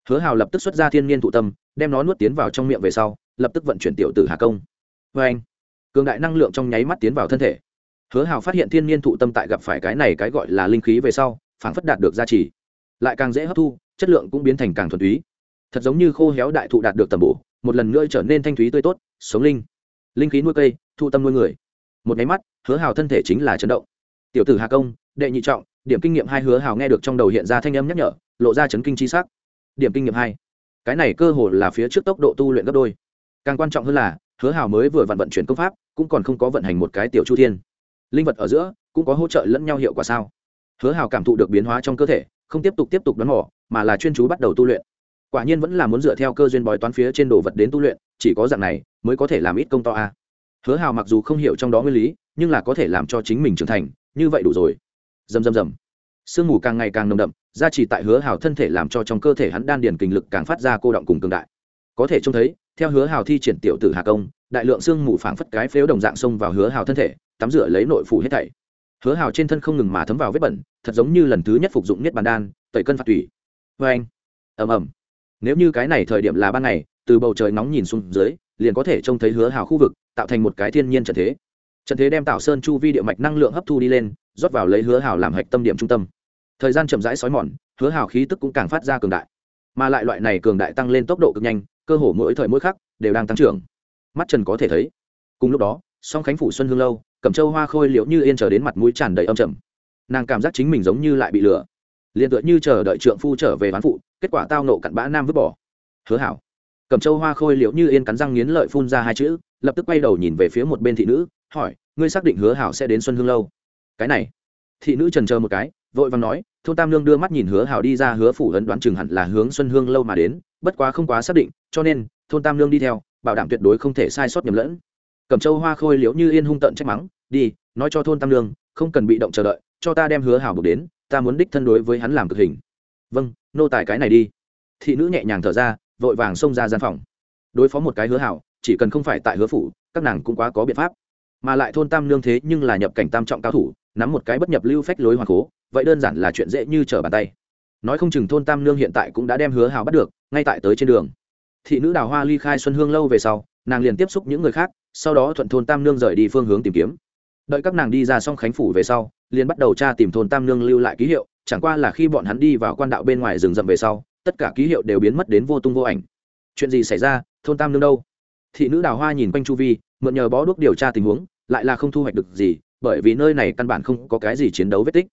Hứa hào lập tức xuất ra thiên niên thụ tâm, đem nó nuốt tiến vào trong miệng về sau, lập tức vận chuyển tiểu tử hà công. Vê anh, cường đại năng lượng trong nháy mắt tiến vào thân thể. Hứa hào phát hiện thiên niên thụ tâm tại gặp phải cái này cái gọi là linh khí về sau, phản phất đạt được gia trì. Lại càng dễ hấp thu, chất lượng cũng biến thành càng thuần túy thật giống như khô héo đại thụ đạt được tầm bổ, một lần nữa trở nên thanh thúy tươi tốt, sống linh. Linh khí nuôi cây thụ tâm nuôi người. Một máy mắt, hứa hào thân thể chính là chấn động. Tiểu tử hà công, đệ nhị trọng, điểm kinh nghiệm hai hứa hào nghe được trong đầu hiện ra thanh âm nhắc nhở, lộ ra chấn kinh chi sắc. Điểm kinh nghiệm hai. Cái này cơ hồ là phía trước tốc độ tu luyện gấp đôi. Càng quan trọng hơn là, hứa hào mới vừa vận vận chuyển công pháp, cũng còn không có vận hành một cái tiểu chu thiên. Linh vật ở giữa, cũng có hỗ trợ lẫn nhau hiệu quả sao? Hứa hào cảm thụ được biến hóa trong cơ thể, không tiếp tục tiếp tục đón mỏ mà là chuyên chú bắt đầu tu luyện quả nhiên vẫn là muốn dựa theo cơ duyên bói toán phía trên đồ vật đến tu luyện, chỉ có dạng này mới có thể làm ít công to a. Hứa hào mặc dù không hiểu trong đó nguyên lý, nhưng là có thể làm cho chính mình trưởng thành, như vậy đủ rồi. Dầm dầm dầm sương mù càng ngày càng nồng đậm, gia trì tại hứa hào thân thể làm cho trong cơ thể hắn đan điền kinh lực càng phát ra cô động cùng cường đại. Có thể trông thấy, theo hứa hào thi triển tiểu tử hà công, đại lượng sương mù phảng phất cái phếu đồng dạng xông vào hứa hào thân thể, tắm rửa lấy nội phủ hết thảy. Hứa hào trên thân không ngừng mà thấm vào vết bẩn, thật giống như lần thứ nhất phục dụng niết bàn đan, tẩy cân phạt tủy. Vê anh ầm ầm nếu như cái này thời điểm là ban ngày, từ bầu trời nóng nhìn xuống dưới, liền có thể trông thấy hứa hào khu vực, tạo thành một cái thiên nhiên trận thế. Trận thế đem tạo sơn chu vi địa mạch năng lượng hấp thu đi lên, rót vào lấy hứa hào làm hạch tâm điểm trung tâm. Thời gian chậm rãi xói mòn, hứa hào khí tức cũng càng phát ra cường đại. Mà lại loại này cường đại tăng lên tốc độ cực nhanh, cơ hồ mỗi thời mỗi khắc, đều đang tăng trưởng. Mắt trần có thể thấy. Cùng lúc đó, song khánh phủ xuân hương lâu, cẩm châu hoa khôi liễu như yên chờ đến mặt mũi tràn đầy âm trầm. Nàng cảm giác chính mình giống như lại bị lừa liền tựa như chờ đợi trượng phu trở về bán phụ, kết quả tao nộ cặn bã nam vứt bỏ. Hứa hảo. Cầm châu hoa khôi liễu như yên cắn răng nghiến lợi phun ra hai chữ, lập tức quay đầu nhìn về phía một bên thị nữ, hỏi, ngươi xác định hứa hảo sẽ đến xuân hương lâu? Cái này. Thị nữ trần chờ một cái, vội vàng nói, thôn tam lương đưa mắt nhìn hứa hảo đi ra, hứa phủ ấn đoán chừng hẳn là hướng xuân hương lâu mà đến, bất quá không quá xác định, cho nên, thôn tam lương đi theo, bảo đảm tuyệt đối không thể sai sót nhầm lẫn. Cẩm châu hoa khôi liễu như yên hung tận trách mắng, đi, nói cho thôn tam lương không cần bị động chờ đợi, cho ta đem hứa hảo buộc đến ta muốn đích thân đối với hắn làm cực hình. Vâng nô tài cái này đi. Thị nữ nhẹ nhàng thở ra, vội vàng xông ra gian phòng. Đối phó một cái hứa hảo, chỉ cần không phải tại hứa phủ, các nàng cũng quá có biện pháp. Mà lại thôn tam lương thế nhưng là nhập cảnh tam trọng cao thủ, nắm một cái bất nhập lưu phách lối hoàng cố, vậy đơn giản là chuyện dễ như trở bàn tay. Nói không chừng thôn tam lương hiện tại cũng đã đem hứa hào bắt được, ngay tại tới trên đường. Thị nữ đào hoa ly khai xuân hương lâu về sau, nàng liền tiếp xúc những người khác, sau đó thuận thôn tam nương rời đi phương hướng tìm kiếm. Đợi các nàng đi ra xong khánh phủ về sau liền bắt đầu tra tìm thôn tam nương lưu lại ký hiệu, chẳng qua là khi bọn hắn đi vào quan đạo bên ngoài rừng rậm về sau, tất cả ký hiệu đều biến mất đến vô tung vô ảnh. Chuyện gì xảy ra, thôn tam nương đâu? Thị nữ đào hoa nhìn quanh chu vi, mượn nhờ bó đuốc điều tra tình huống, lại là không thu hoạch được gì, bởi vì nơi này căn bản không có cái gì chiến đấu vết tích.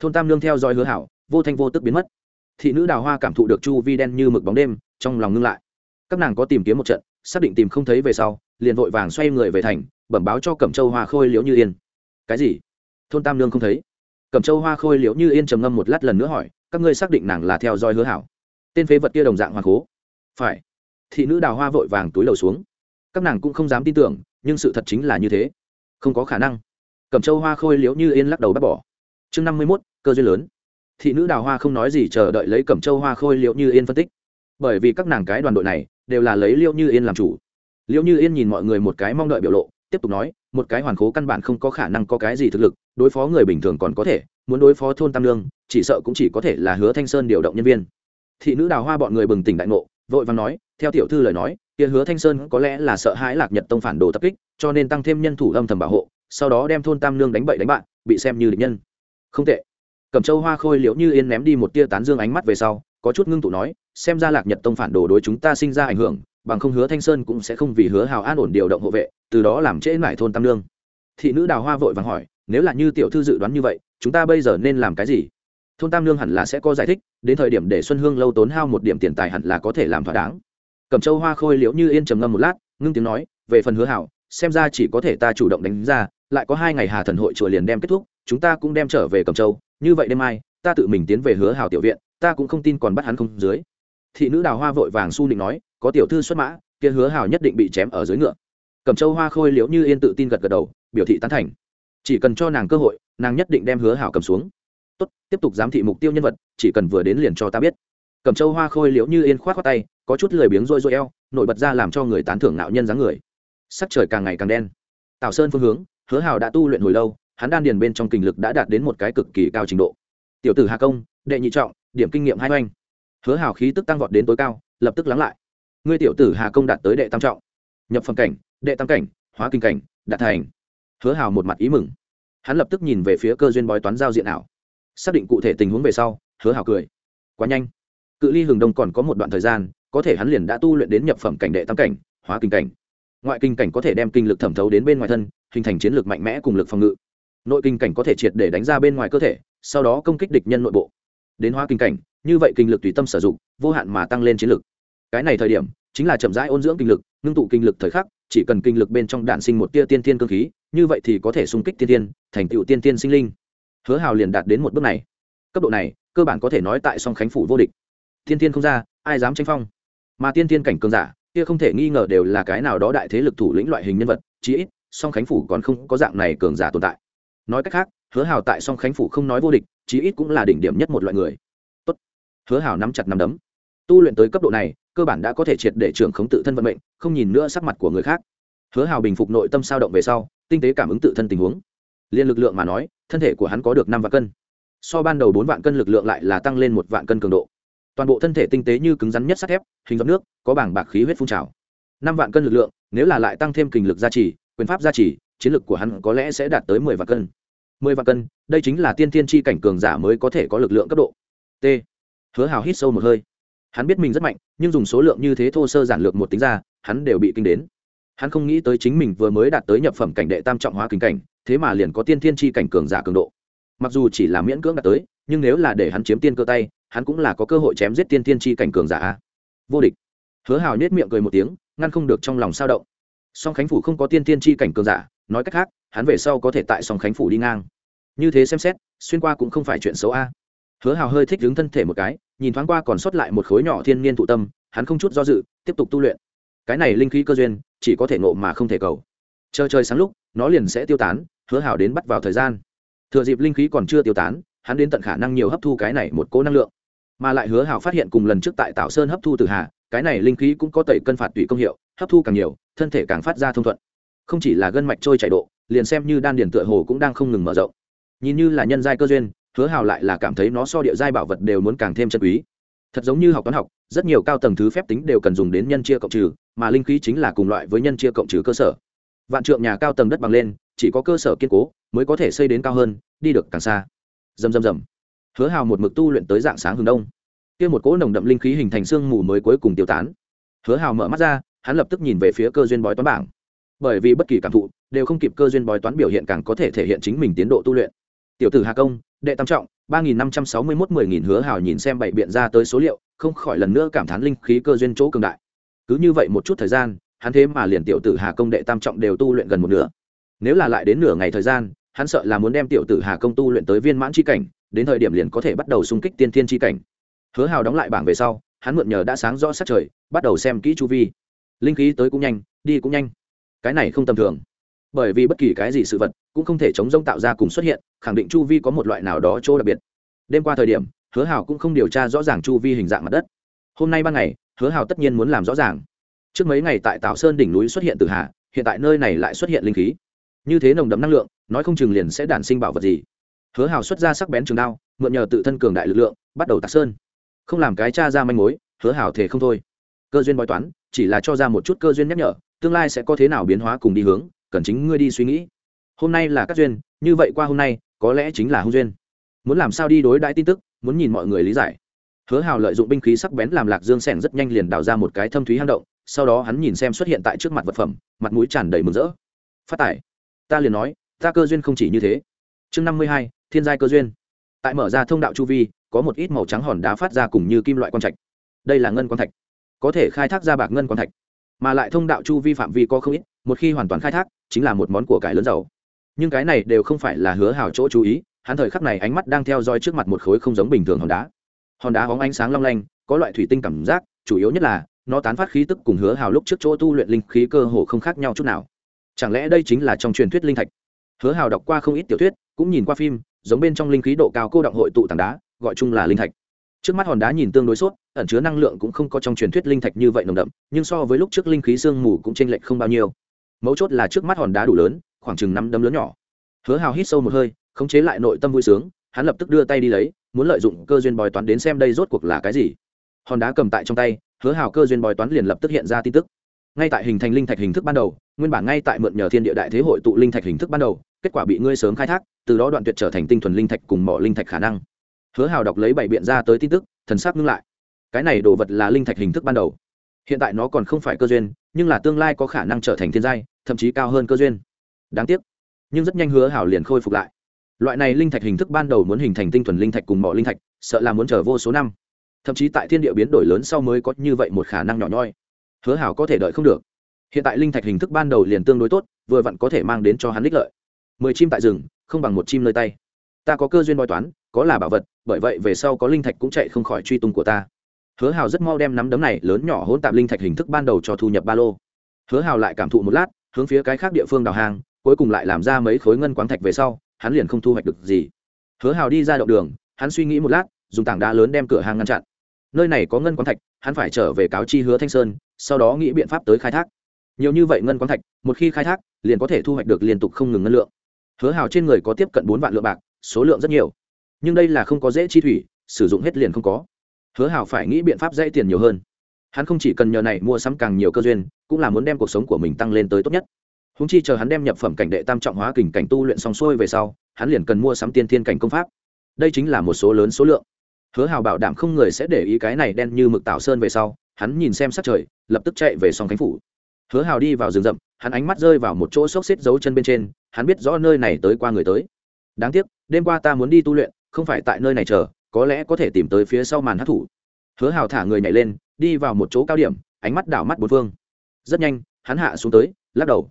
Thôn tam nương theo dõi hứa hảo, vô thanh vô tức biến mất. Thị nữ đào hoa cảm thụ được chu vi đen như mực bóng đêm, trong lòng ngưng lại. Các nàng có tìm kiếm một trận, xác định tìm không thấy về sau, liền vội vàng xoay người về thành, bẩm báo cho cẩm châu hoa khôi liễu như yên. Cái gì? Thôn tam nương không thấy. Cẩm châu hoa khôi liễu như yên trầm ngâm một lát lần nữa hỏi, các ngươi xác định nàng là theo dõi hứa hảo. Tên phế vật kia đồng dạng hoa cố. Phải. Thị nữ đào hoa vội vàng túi lầu xuống. Các nàng cũng không dám tin tưởng, nhưng sự thật chính là như thế. Không có khả năng. Cẩm châu hoa khôi liễu như yên lắc đầu bác bỏ. Chương năm mươi mốt, cơ duyên lớn. Thị nữ đào hoa không nói gì chờ đợi lấy cẩm châu hoa khôi liễu như yên phân tích. Bởi vì các nàng cái đoàn đội này đều là lấy liễu như yên làm chủ. Liễu như yên nhìn mọi người một cái mong đợi biểu lộ, tiếp tục nói, một cái hoàn khố căn bản không có khả năng có cái gì thực lực đối phó người bình thường còn có thể, muốn đối phó thôn tam lương, chỉ sợ cũng chỉ có thể là hứa thanh sơn điều động nhân viên. Thị nữ đào hoa bọn người bừng tỉnh đại ngộ, vội vàng nói, theo tiểu thư lời nói, kia hứa thanh sơn có lẽ là sợ hãi lạc nhật tông phản đồ tập kích, cho nên tăng thêm nhân thủ âm thầm bảo hộ, sau đó đem thôn tam lương đánh bậy đánh bạn, bị xem như địch nhân. Không tệ. Cẩm châu hoa khôi liễu như yên ném đi một tia tán dương ánh mắt về sau, có chút ngưng tụ nói, xem ra lạc nhật tông phản đồ đối chúng ta sinh ra ảnh hưởng, bằng không hứa thanh sơn cũng sẽ không vì hứa hào an ổn điều động hộ vệ, từ đó làm trễ mải thôn tam lương. Thị nữ đào hoa vội vàng hỏi nếu là như tiểu thư dự đoán như vậy, chúng ta bây giờ nên làm cái gì? Thôn tam lương hẳn là sẽ có giải thích, đến thời điểm để xuân hương lâu tốn hao một điểm tiền tài hẳn là có thể làm thỏa đáng. Cẩm châu hoa khôi liễu như yên trầm ngâm một lát, ngưng tiếng nói, về phần hứa hảo, xem ra chỉ có thể ta chủ động đánh ra, lại có hai ngày hà thần hội chùa liền đem kết thúc, chúng ta cũng đem trở về cẩm châu, như vậy đêm mai, ta tự mình tiến về hứa hảo tiểu viện, ta cũng không tin còn bắt hắn không dưới. Thị nữ đào hoa vội vàng su định nói, có tiểu thư xuất mã, kia hứa hảo nhất định bị chém ở dưới ngựa. Cẩm châu hoa khôi liễu như yên tự tin gật gật đầu, biểu thị tán thành chỉ cần cho nàng cơ hội, nàng nhất định đem hứa hảo cầm xuống. Tốt, tiếp tục giám thị mục tiêu nhân vật, chỉ cần vừa đến liền cho ta biết. Cẩm châu hoa khôi liễu như yên khoát khoát tay, có chút lười biếng rôi rôi eo, nổi bật ra làm cho người tán thưởng nạo nhân dáng người. Sắc trời càng ngày càng đen. Tào sơn phương hướng, hứa hảo đã tu luyện hồi lâu, hắn đan điền bên trong kinh lực đã đạt đến một cái cực kỳ cao trình độ. Tiểu tử hà công, đệ nhị trọng, điểm kinh nghiệm hai oanh. Hứa hảo khí tức tăng vọt đến tối cao, lập tức lắng lại. Ngươi tiểu tử hà công đạt tới đệ tam trọng. Nhập phẩm cảnh, đệ tam cảnh, hóa kinh cảnh, đạt thành hứa hào một mặt ý mừng. Hắn lập tức nhìn về phía cơ duyên bói toán giao diện ảo. Xác định cụ thể tình huống về sau, hứa hào cười. Quá nhanh. Cự ly hừng đông còn có một đoạn thời gian, có thể hắn liền đã tu luyện đến nhập phẩm cảnh đệ tam cảnh, hóa kinh cảnh. Ngoại kinh cảnh có thể đem kinh lực thẩm thấu đến bên ngoài thân, hình thành chiến lược mạnh mẽ cùng lực phòng ngự. Nội kinh cảnh có thể triệt để đánh ra bên ngoài cơ thể, sau đó công kích địch nhân nội bộ. Đến hóa kinh cảnh, như vậy kinh lực tùy tâm sử dụng, vô hạn mà tăng lên chiến lực. Cái này thời điểm, chính là chậm rãi ôn dưỡng kinh lực, ngưng tụ kinh lực thời khắc chỉ cần kinh lực bên trong đạn sinh một tia tiên tiên cương khí, như vậy thì có thể xung kích tiên tiên thành tựu tiên tiên sinh linh. Hứa hào liền đạt đến một bước này. Cấp độ này, cơ bản có thể nói tại song khánh phủ vô địch. Tiên tiên không ra, ai dám tranh phong? Mà tiên tiên cảnh cường giả, kia không thể nghi ngờ đều là cái nào đó đại thế lực thủ lĩnh loại hình nhân vật, chí ít, song khánh phủ còn không có dạng này cường giả tồn tại. Nói cách khác, hứa hào tại song khánh phủ không nói vô địch, chí ít cũng là đỉnh điểm nhất một loại người. Tốt. hứa hào nắm chặt nắm đấm. Tu luyện tới cấp độ này cơ bản đã có thể triệt để trưởng khống tự thân vận mệnh, không nhìn nữa sắc mặt của người khác. Hứa hào bình phục nội tâm sao động về sau, tinh tế cảm ứng tự thân tình huống. Liên lực lượng mà nói, thân thể của hắn có được năm vạn cân. So ban đầu bốn vạn cân lực lượng lại là tăng lên một vạn cân cường độ. Toàn bộ thân thể tinh tế như cứng rắn nhất sắt thép, hình giọt nước, có bảng bạc khí huyết phun trào. Năm vạn cân lực lượng, nếu là lại tăng thêm kình lực gia trì, quyền pháp gia trì, chiến lực của hắn có lẽ sẽ đạt tới mười vạn cân. Mười vạn cân, đây chính là tiên tiên tri cảnh cường giả mới có thể có lực lượng cấp độ. T. Hứa hào hít sâu một hơi hắn biết mình rất mạnh, nhưng dùng số lượng như thế thô sơ giản lược một tính ra, hắn đều bị kinh đến. Hắn không nghĩ tới chính mình vừa mới đạt tới nhập phẩm cảnh đệ tam trọng hóa kinh cảnh, thế mà liền có tiên thiên tri cảnh cường giả cường độ. Mặc dù chỉ là miễn cưỡng đạt tới, nhưng nếu là để hắn chiếm tiên cơ tay, hắn cũng là có cơ hội chém giết tiên thiên tri cảnh cường giả vô địch. Hứa hào nhét miệng cười một tiếng, ngăn không được trong lòng sao động. Song khánh phủ không có tiên thiên tri cảnh cường giả, nói cách khác, hắn về sau có thể tại song khánh phủ đi ngang. Như thế xem xét, xuyên qua cũng không phải chuyện xấu a hứa hào hơi thích đứng thân thể một cái, nhìn thoáng qua còn sót lại một khối nhỏ thiên niên thụ tâm, hắn không chút do dự, tiếp tục tu luyện. Cái này linh khí cơ duyên, chỉ có thể ngộ mà không thể cầu. Chờ chơi sáng lúc, nó liền sẽ tiêu tán, hứa hào đến bắt vào thời gian. Thừa dịp linh khí còn chưa tiêu tán, hắn đến tận khả năng nhiều hấp thu cái này một cố năng lượng. Mà lại hứa hào phát hiện cùng lần trước tại tạo sơn hấp thu từ hà cái này linh khí cũng có tẩy cân phạt tùy công hiệu, hấp thu càng nhiều, thân thể càng phát ra thông thuận. Không chỉ là gân mạch trôi chảy độ, liền xem như đan điền tựa hồ cũng đang không ngừng mở rộng. Nhìn như là nhân giai cơ duyên hứa hào lại là cảm thấy nó so địa giai bảo vật đều muốn càng thêm chân quý. Thật giống như học toán học, rất nhiều cao tầng thứ phép tính đều cần dùng đến nhân chia cộng trừ, mà linh khí chính là cùng loại với nhân chia cộng trừ cơ sở. Vạn trượng nhà cao tầng đất bằng lên, chỉ có cơ sở kiên cố mới có thể xây đến cao hơn, đi được càng xa. Dầm dầm dầm hứa hào một mực tu luyện tới dạng sáng hướng đông. Kia một cỗ nồng đậm linh khí hình thành sương mù mới cuối cùng tiêu tán. Hứa hào mở mắt ra, hắn lập tức nhìn về phía cơ duyên bói toán bảng. Bởi vì bất kỳ cảm thụ, đều không kịp cơ duyên bói toán biểu hiện càng có thể thể hiện chính mình tiến độ tu luyện. Tiểu tử hà công đệ tam trọng, ba nghìn năm trăm sáu mươi mốt mười nghìn hứa hào nhìn xem bảy biện ra tới số liệu, không khỏi lần nữa cảm thán linh khí cơ duyên chỗ cường đại. Cứ như vậy một chút thời gian, hắn thế mà liền tiểu tử hà công đệ tam trọng đều tu luyện gần một nửa. Nếu là lại đến nửa ngày thời gian, hắn sợ là muốn đem tiểu tử hà công tu luyện tới viên mãn c h i cảnh, đến thời điểm liền có thể bắt đầu xung kích tiên thiên c h i cảnh. Hứa hào đóng lại bảng về sau, hắn mượn nhờ đã sáng rõ sát trời, bắt đầu xem kỹ chu vi. Linh khí tới cũng nhanh, đi cũng nhanh. Cái này không tầm thường bởi vì bất kỳ cái gì sự vật cũng không thể chống rông tạo ra cùng xuất hiện, khẳng định chu vi có một loại nào đó chỗ đặc biệt. Đêm qua thời điểm, hứa hào cũng không điều tra rõ ràng chu vi hình dạng mặt đất. Hôm nay ban ngày, hứa hào tất nhiên muốn làm rõ ràng. Trước mấy ngày tại tảo sơn đỉnh núi xuất hiện từ hà hiện tại nơi này lại xuất hiện linh khí. Như thế nồng đậm năng lượng, nói không chừng liền sẽ đản sinh bảo vật gì. Hứa hào xuất ra sắc bén trường đao, mượn nhờ tự thân cường đại lực lượng, bắt đầu tạc sơn. Không làm cái cha ra manh mối, hứa hào thể không thôi. Cơ duyên bói toán, chỉ là cho ra một chút cơ duyên nhắc nhở, tương lai sẽ có thế nào biến hóa cùng đi hướng cần chính ngươi đi suy nghĩ. Hôm nay là các duyên, như vậy qua hôm nay, có lẽ chính là hung duyên. Muốn làm sao đi đối đãi tin tức, muốn nhìn mọi người lý giải. Hứa hào lợi dụng binh khí sắc bén làm lạc dương sẻng rất nhanh liền đào ra một cái thâm thúy hang động, sau đó hắn nhìn xem xuất hiện tại trước mặt vật phẩm, mặt mũi tràn đầy mừng rỡ. Phát tải ta liền nói, ta cơ duyên không chỉ như thế. Chương năm mươi hai, thiên giai cơ duyên. Tại mở ra thông đạo chu vi, có một ít màu trắng hòn đá phát ra cùng như kim loại quang trạch. Đây là ngân quang thạch. Có thể khai thác ra bạc ngân quang thạch mà lại thông đạo chu vi phạm vi có không ít, một khi hoàn toàn khai thác, chính là một món của cải lớn giàu. Nhưng cái này đều không phải là hứa hào chỗ chú ý, hắn thời khắc này ánh mắt đang theo dõi trước mặt một khối không giống bình thường hòn đá. Hòn đá hóng ánh sáng long lanh, có loại thủy tinh cảm giác, chủ yếu nhất là, nó tán phát khí tức cùng hứa hào lúc trước chỗ tu luyện linh khí cơ hồ không khác nhau chút nào. Chẳng lẽ đây chính là trong truyền thuyết linh thạch? Hứa hào đọc qua không ít tiểu thuyết, cũng nhìn qua phim, giống bên trong linh khí độ cao cô động hội tụ tảng đá, gọi chung là linh thạch trước mắt hòn đá nhìn tương đối sốt, ẩn chứa năng lượng cũng không có trong truyền thuyết linh thạch như vậy nồng đậm, nhưng so với lúc trước linh khí sương mù cũng chênh lệch không bao nhiêu. Mấu chốt là trước mắt hòn đá đủ lớn, khoảng chừng năm đấm lớn nhỏ. Hứa hào hít sâu một hơi, khống chế lại nội tâm vui sướng, hắn lập tức đưa tay đi lấy, muốn lợi dụng cơ duyên bói toán đến xem đây rốt cuộc là cái gì. Hòn đá cầm tại trong tay, hứa hào cơ duyên bói toán liền lập tức hiện ra tin tức. Ngay tại hình thành linh thạch hình thức ban đầu, nguyên bản ngay tại mượn nhờ thiên địa đại thế hội tụ linh thạch hình thức ban đầu, kết quả bị ngươi sớm khai thác, từ đó đoạn tuyệt trở thành tinh thuần linh thạch cùng mỏ linh thạch khả năng hứa hào đọc lấy bảy biện ra tới tin tức, thần sắc ngưng lại. Cái này đồ vật là linh thạch hình thức ban đầu. Hiện tại nó còn không phải cơ duyên, nhưng là tương lai có khả năng trở thành thiên giai, thậm chí cao hơn cơ duyên. Đáng tiếc. Nhưng rất nhanh hứa hảo liền khôi phục lại. Loại này linh thạch hình thức ban đầu muốn hình thành tinh thuần linh thạch cùng mỏ linh thạch, sợ là muốn chờ vô số năm. Thậm chí tại thiên địa biến đổi lớn sau mới có như vậy một khả năng nhỏ nhoi. Hứa hảo có thể đợi không được. Hiện tại linh thạch hình thức ban đầu liền tương đối tốt, vừa vặn có thể mang đến cho hắn ích lợi. Mười chim tại rừng, không bằng một chim nơi tay. Ta có cơ duyên bói toán có là bảo vật, bởi vậy về sau có linh thạch cũng chạy không khỏi truy tung của ta. Hứa hào rất mau đem nắm đấm này lớn nhỏ hỗn tạp linh thạch hình thức ban đầu cho thu nhập ba lô. Hứa hào lại cảm thụ một lát, hướng phía cái khác địa phương đào hàng cuối cùng lại làm ra mấy khối ngân quáng thạch về sau, hắn liền không thu hoạch được gì. Hứa hào đi ra động đường, hắn suy nghĩ một lát, dùng tảng đá lớn đem cửa hàng ngăn chặn. Nơi này có ngân quán thạch, hắn phải trở về cáo chi hứa thanh sơn, sau đó nghĩ biện pháp tới khai thác. Nhiều như vậy ngân quán thạch, một khi khai thác, liền có thể thu hoạch được liên tục không ngừng ngân lượng. Hứa hào trên người có tiếp cận bốn vạn lượng bạc, số lượng rất nhiều nhưng đây là không có dễ chi thủy, sử dụng hết liền không có. Hứa hào phải nghĩ biện pháp dễ tiền nhiều hơn. Hắn không chỉ cần nhờ này mua sắm càng nhiều cơ duyên, cũng là muốn đem cuộc sống của mình tăng lên tới tốt nhất. Húng chi chờ hắn đem nhập phẩm cảnh đệ tam trọng hóa kình cảnh tu luyện xong xuôi về sau, hắn liền cần mua sắm tiên thiên cảnh công pháp. Đây chính là một số lớn số lượng. Hứa hào bảo đảm không người sẽ để ý cái này đen như mực tảo sơn về sau, hắn nhìn xem sát trời, lập tức chạy về song khánh phủ. Hứa hào đi vào rừng rậm, hắn ánh mắt rơi vào một chỗ xốc xếp dấu chân bên trên, hắn biết rõ nơi này tới qua người tới. Đáng tiếc, đêm qua ta muốn đi tu luyện không phải tại nơi này chờ, có lẽ có thể tìm tới phía sau màn hát thủ. Hứa hào thả người nhảy lên, đi vào một chỗ cao điểm, ánh mắt đảo mắt bốn phương. Rất nhanh, hắn hạ xuống tới, lắc đầu.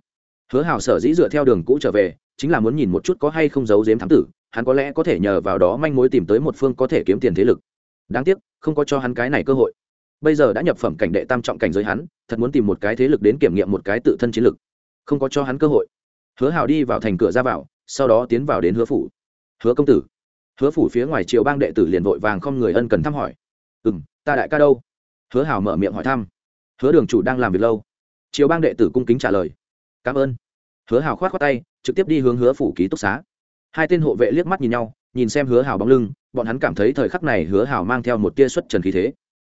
Hứa hào sở dĩ dựa theo đường cũ trở về, chính là muốn nhìn một chút có hay không giấu giếm thám tử, hắn có lẽ có thể nhờ vào đó manh mối tìm tới một phương có thể kiếm tiền thế lực. Đáng tiếc, không có cho hắn cái này cơ hội. Bây giờ đã nhập phẩm cảnh đệ tam trọng cảnh giới hắn, thật muốn tìm một cái thế lực đến kiểm nghiệm một cái tự thân chiến lực. Không có cho hắn cơ hội. Hứa hào đi vào thành cửa ra vào, sau đó tiến vào đến hứa phủ. Hứa công tử hứa phủ phía ngoài triều bang đệ tử liền vội vàng không người ân cần thăm hỏi. Ừ m ta đại ca đâu? Hứa Hảo mở miệng hỏi thăm. Hứa đường chủ đang làm việc lâu. Triều bang đệ tử cung kính trả lời. Cảm ơn. Hứa hào khoát khoát tay, trực tiếp đi hướng hứa phủ ký túc xá. Hai tên hộ vệ liếc mắt nhìn nhau, nhìn xem hứa Hảo bóng lưng, bọn hắn cảm thấy thời khắc này hứa Hảo mang theo một tia xuất trần khí thế.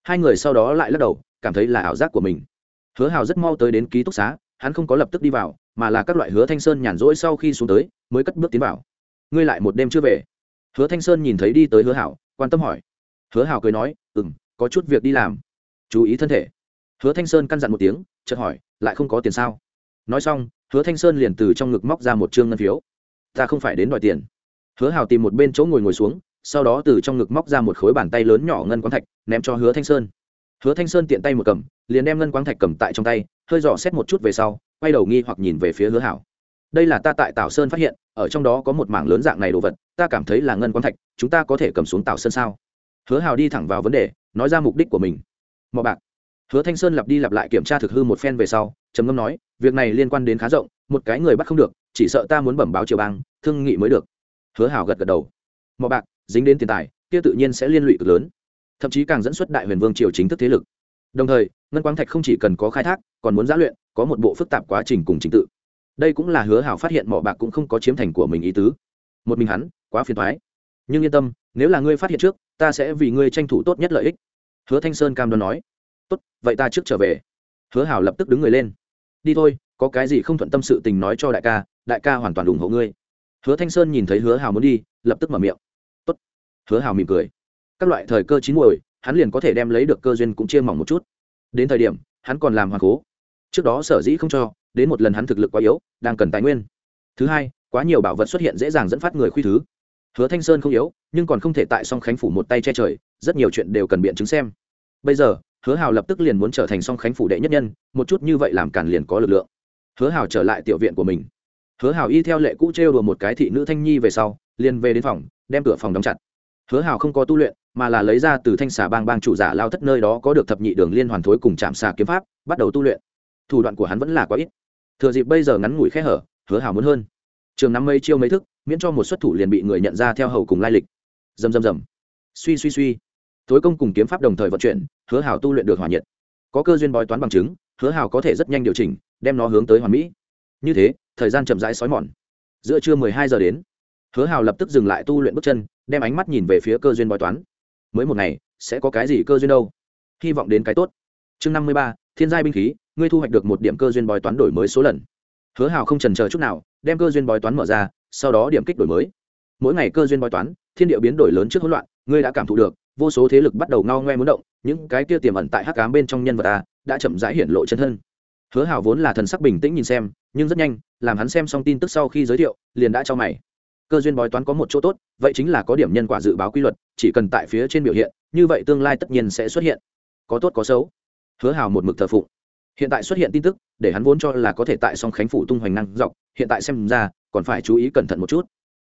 Hai người sau đó lại lắc đầu, cảm thấy là ảo giác của mình. Hứa Hảo rất mau tới đến ký túc xá, hắn không có lập tức đi vào, mà là các loại hứa thanh sơn nhàn rỗi sau khi xuống tới, mới cất bước tiến vào. Ngươi lại một đêm chưa về? Hứa thanh sơn nhìn thấy đi tới hứa hảo, quan tâm hỏi. Hứa hảo cười nói ừ m có chút việc đi làm. Chú ý thân thể. Hứa thanh sơn căn dặn một tiếng, chợt hỏi, lại không có tiền sao? Nói xong, hứa thanh sơn liền từ trong ngực móc ra một chương ngân phiếu. Ta không phải đến đòi tiền. Hứa Hảo tìm một bên chỗ ngồi ngồi xuống, sau đó từ trong ngực móc ra một khối bàn tay lớn nhỏ ngân quán thạch, ném cho hứa thanh sơn. Hứa thanh sơn tiện tay một cầm, liền đem ngân quán thạch cầm tại trong tay, hơi dò xét một chút về sau, quay đầu nghi hoặc nhìn về phía hứa hảo. Đây là ta tại tảo sơn phát hiện, ở trong đó có một mảng lớn dạng này đồ vật ta cảm thấy là ngân quang thạch, chúng ta có thể cầm xuống tảo sơn sao? Hứa hào đi thẳng vào vấn đề, nói ra mục đích của mình. Mò bạc. Hứa thanh sơn lặp đi lặp lại kiểm tra thực hư một phen về sau, trầm ngâm nói, việc này liên quan đến khá rộng, một cái người bắt không được, chỉ sợ ta muốn bẩm báo triều bang, thương nghị mới được. Hứa hào gật gật đầu. Mò bạc, dính đến tiền tài, kia tự nhiên sẽ liên lụy cực lớn. Thậm chí càng dẫn xuất đại huyền vương triều chính thức thế lực. Đồng thời, ngân quang thạch không chỉ cần có khai thác, còn muốn giã luyện, có một bộ phức tạp quá trình cùng trình tự. Đây cũng là hứa Hào phát hiện mỏ bạc cũng không có chiếm thành của mình ý tứ. Một mình hắn quá phiền thoái. Nhưng yên tâm, nếu là ngươi phát hiện trước, ta sẽ vì ngươi tranh thủ tốt nhất lợi ích. Hứa thanh sơn cam đoan nói. Tốt, vậy ta trước trở về. Hứa hảo lập tức đứng người lên. Đi thôi, có cái gì không thuận tâm sự tình nói cho đại ca đại ca hoàn toàn ủng hộ ngươi. Hứa thanh sơn nhìn thấy hứa hảo muốn đi, lập tức mở miệng. Tốt. Hứa hảo mỉm cười. Các loại thời cơ chín muồi, hắn liền có thể đem lấy được cơ duyên cũng chia mỏng một chút. Đến thời điểm, hắn còn làm hoàng cố. Trước đó sở dĩ không cho, đến một lần hắn thực lực quá yếu, đang cần tài nguyên. Thứ hai, quá nhiều bảo vật xuất hiện dễ dàng dẫn phát người khuy thứ hứa thanh sơn không yếu, nhưng còn không thể tại song khánh phủ một tay che trời, rất nhiều chuyện đều cần biện chứng xem. Bây giờ, hứa hào lập tức liền muốn trở thành song khánh phủ đệ nhất nhân, một chút như vậy làm cản liền có lực lượng. Hứa hào trở lại tiểu viện của mình. Hứa hào y theo lệ cũ trêu đùa một cái thị nữ thanh nhi về sau, liền về đến phòng, đem cửa phòng đóng chặt. Hứa hào không có tu luyện, mà là lấy ra từ thanh xà bang bang chủ giả lao thất nơi đó có được thập nhị đường liên hoàn thối cùng chạm xà kiếm pháp, bắt đầu tu luyện. Thủ đoạn của hắn vẫn là quá ít. Thừa dịp bây giờ ngắn ngủi khe hở, hứa hào muốn hơn. Trường năm mấy chiêu mấy thức miễn cho một xuất thủ liền bị người nhận ra theo hầu cùng lai lịch. Dầm dầm dầm. Suy suy suy. Tối công cùng kiếm pháp đồng thời vận chuyển, hứa hào tu luyện được hòa nhiệt. Có cơ duyên bói toán bằng chứng, hứa hào có thể rất nhanh điều chỉnh, đem nó hướng tới hoàn mỹ. Như thế, thời gian chậm rãi xói mòn. Giữa trưa mười hai giờ đến, hứa hào lập tức dừng lại tu luyện bước chân, đem ánh mắt nhìn về phía cơ duyên bói toán. Mới một ngày, sẽ có cái gì cơ duyên đâu? Hy vọng đến cái tốt. Chương năm mươi ba, thiên giai binh khí, ngươi thu hoạch được một điểm cơ duyên bói toán đổi mới số lần. Hứa hào không trần chờ chút nào, đem cơ duyên bói toán mở ra sau đó điểm kích đổi mới. Mỗi ngày cơ duyên bói toán, thiên địa biến đổi lớn trước hỗn loạn, ngươi đã cảm thụ được, vô số thế lực bắt đầu ngao ngoe muốn động, những cái kia tiềm ẩn tại hắc cám bên trong nhân vật ta, đã chậm rãi hiển lộ chân thân. Hứa hào vốn là thần sắc bình tĩnh nhìn xem, nhưng rất nhanh, làm hắn xem xong tin tức sau khi giới thiệu, liền đã cho mày. Cơ duyên bói toán có một chỗ tốt, vậy chính là có điểm nhân quả dự báo quy luật, chỉ cần tại phía trên biểu hiện, như vậy tương lai tất nhiên sẽ xuất hiện. Có tốt có xấu. Hứa hào một mực thờ phụng. Hiện tại xuất hiện tin tức, để hắn vốn cho là có thể tại song khánh phủ tung hoành năng dọc, hiện tại xem ra còn phải chú ý cẩn thận một chút.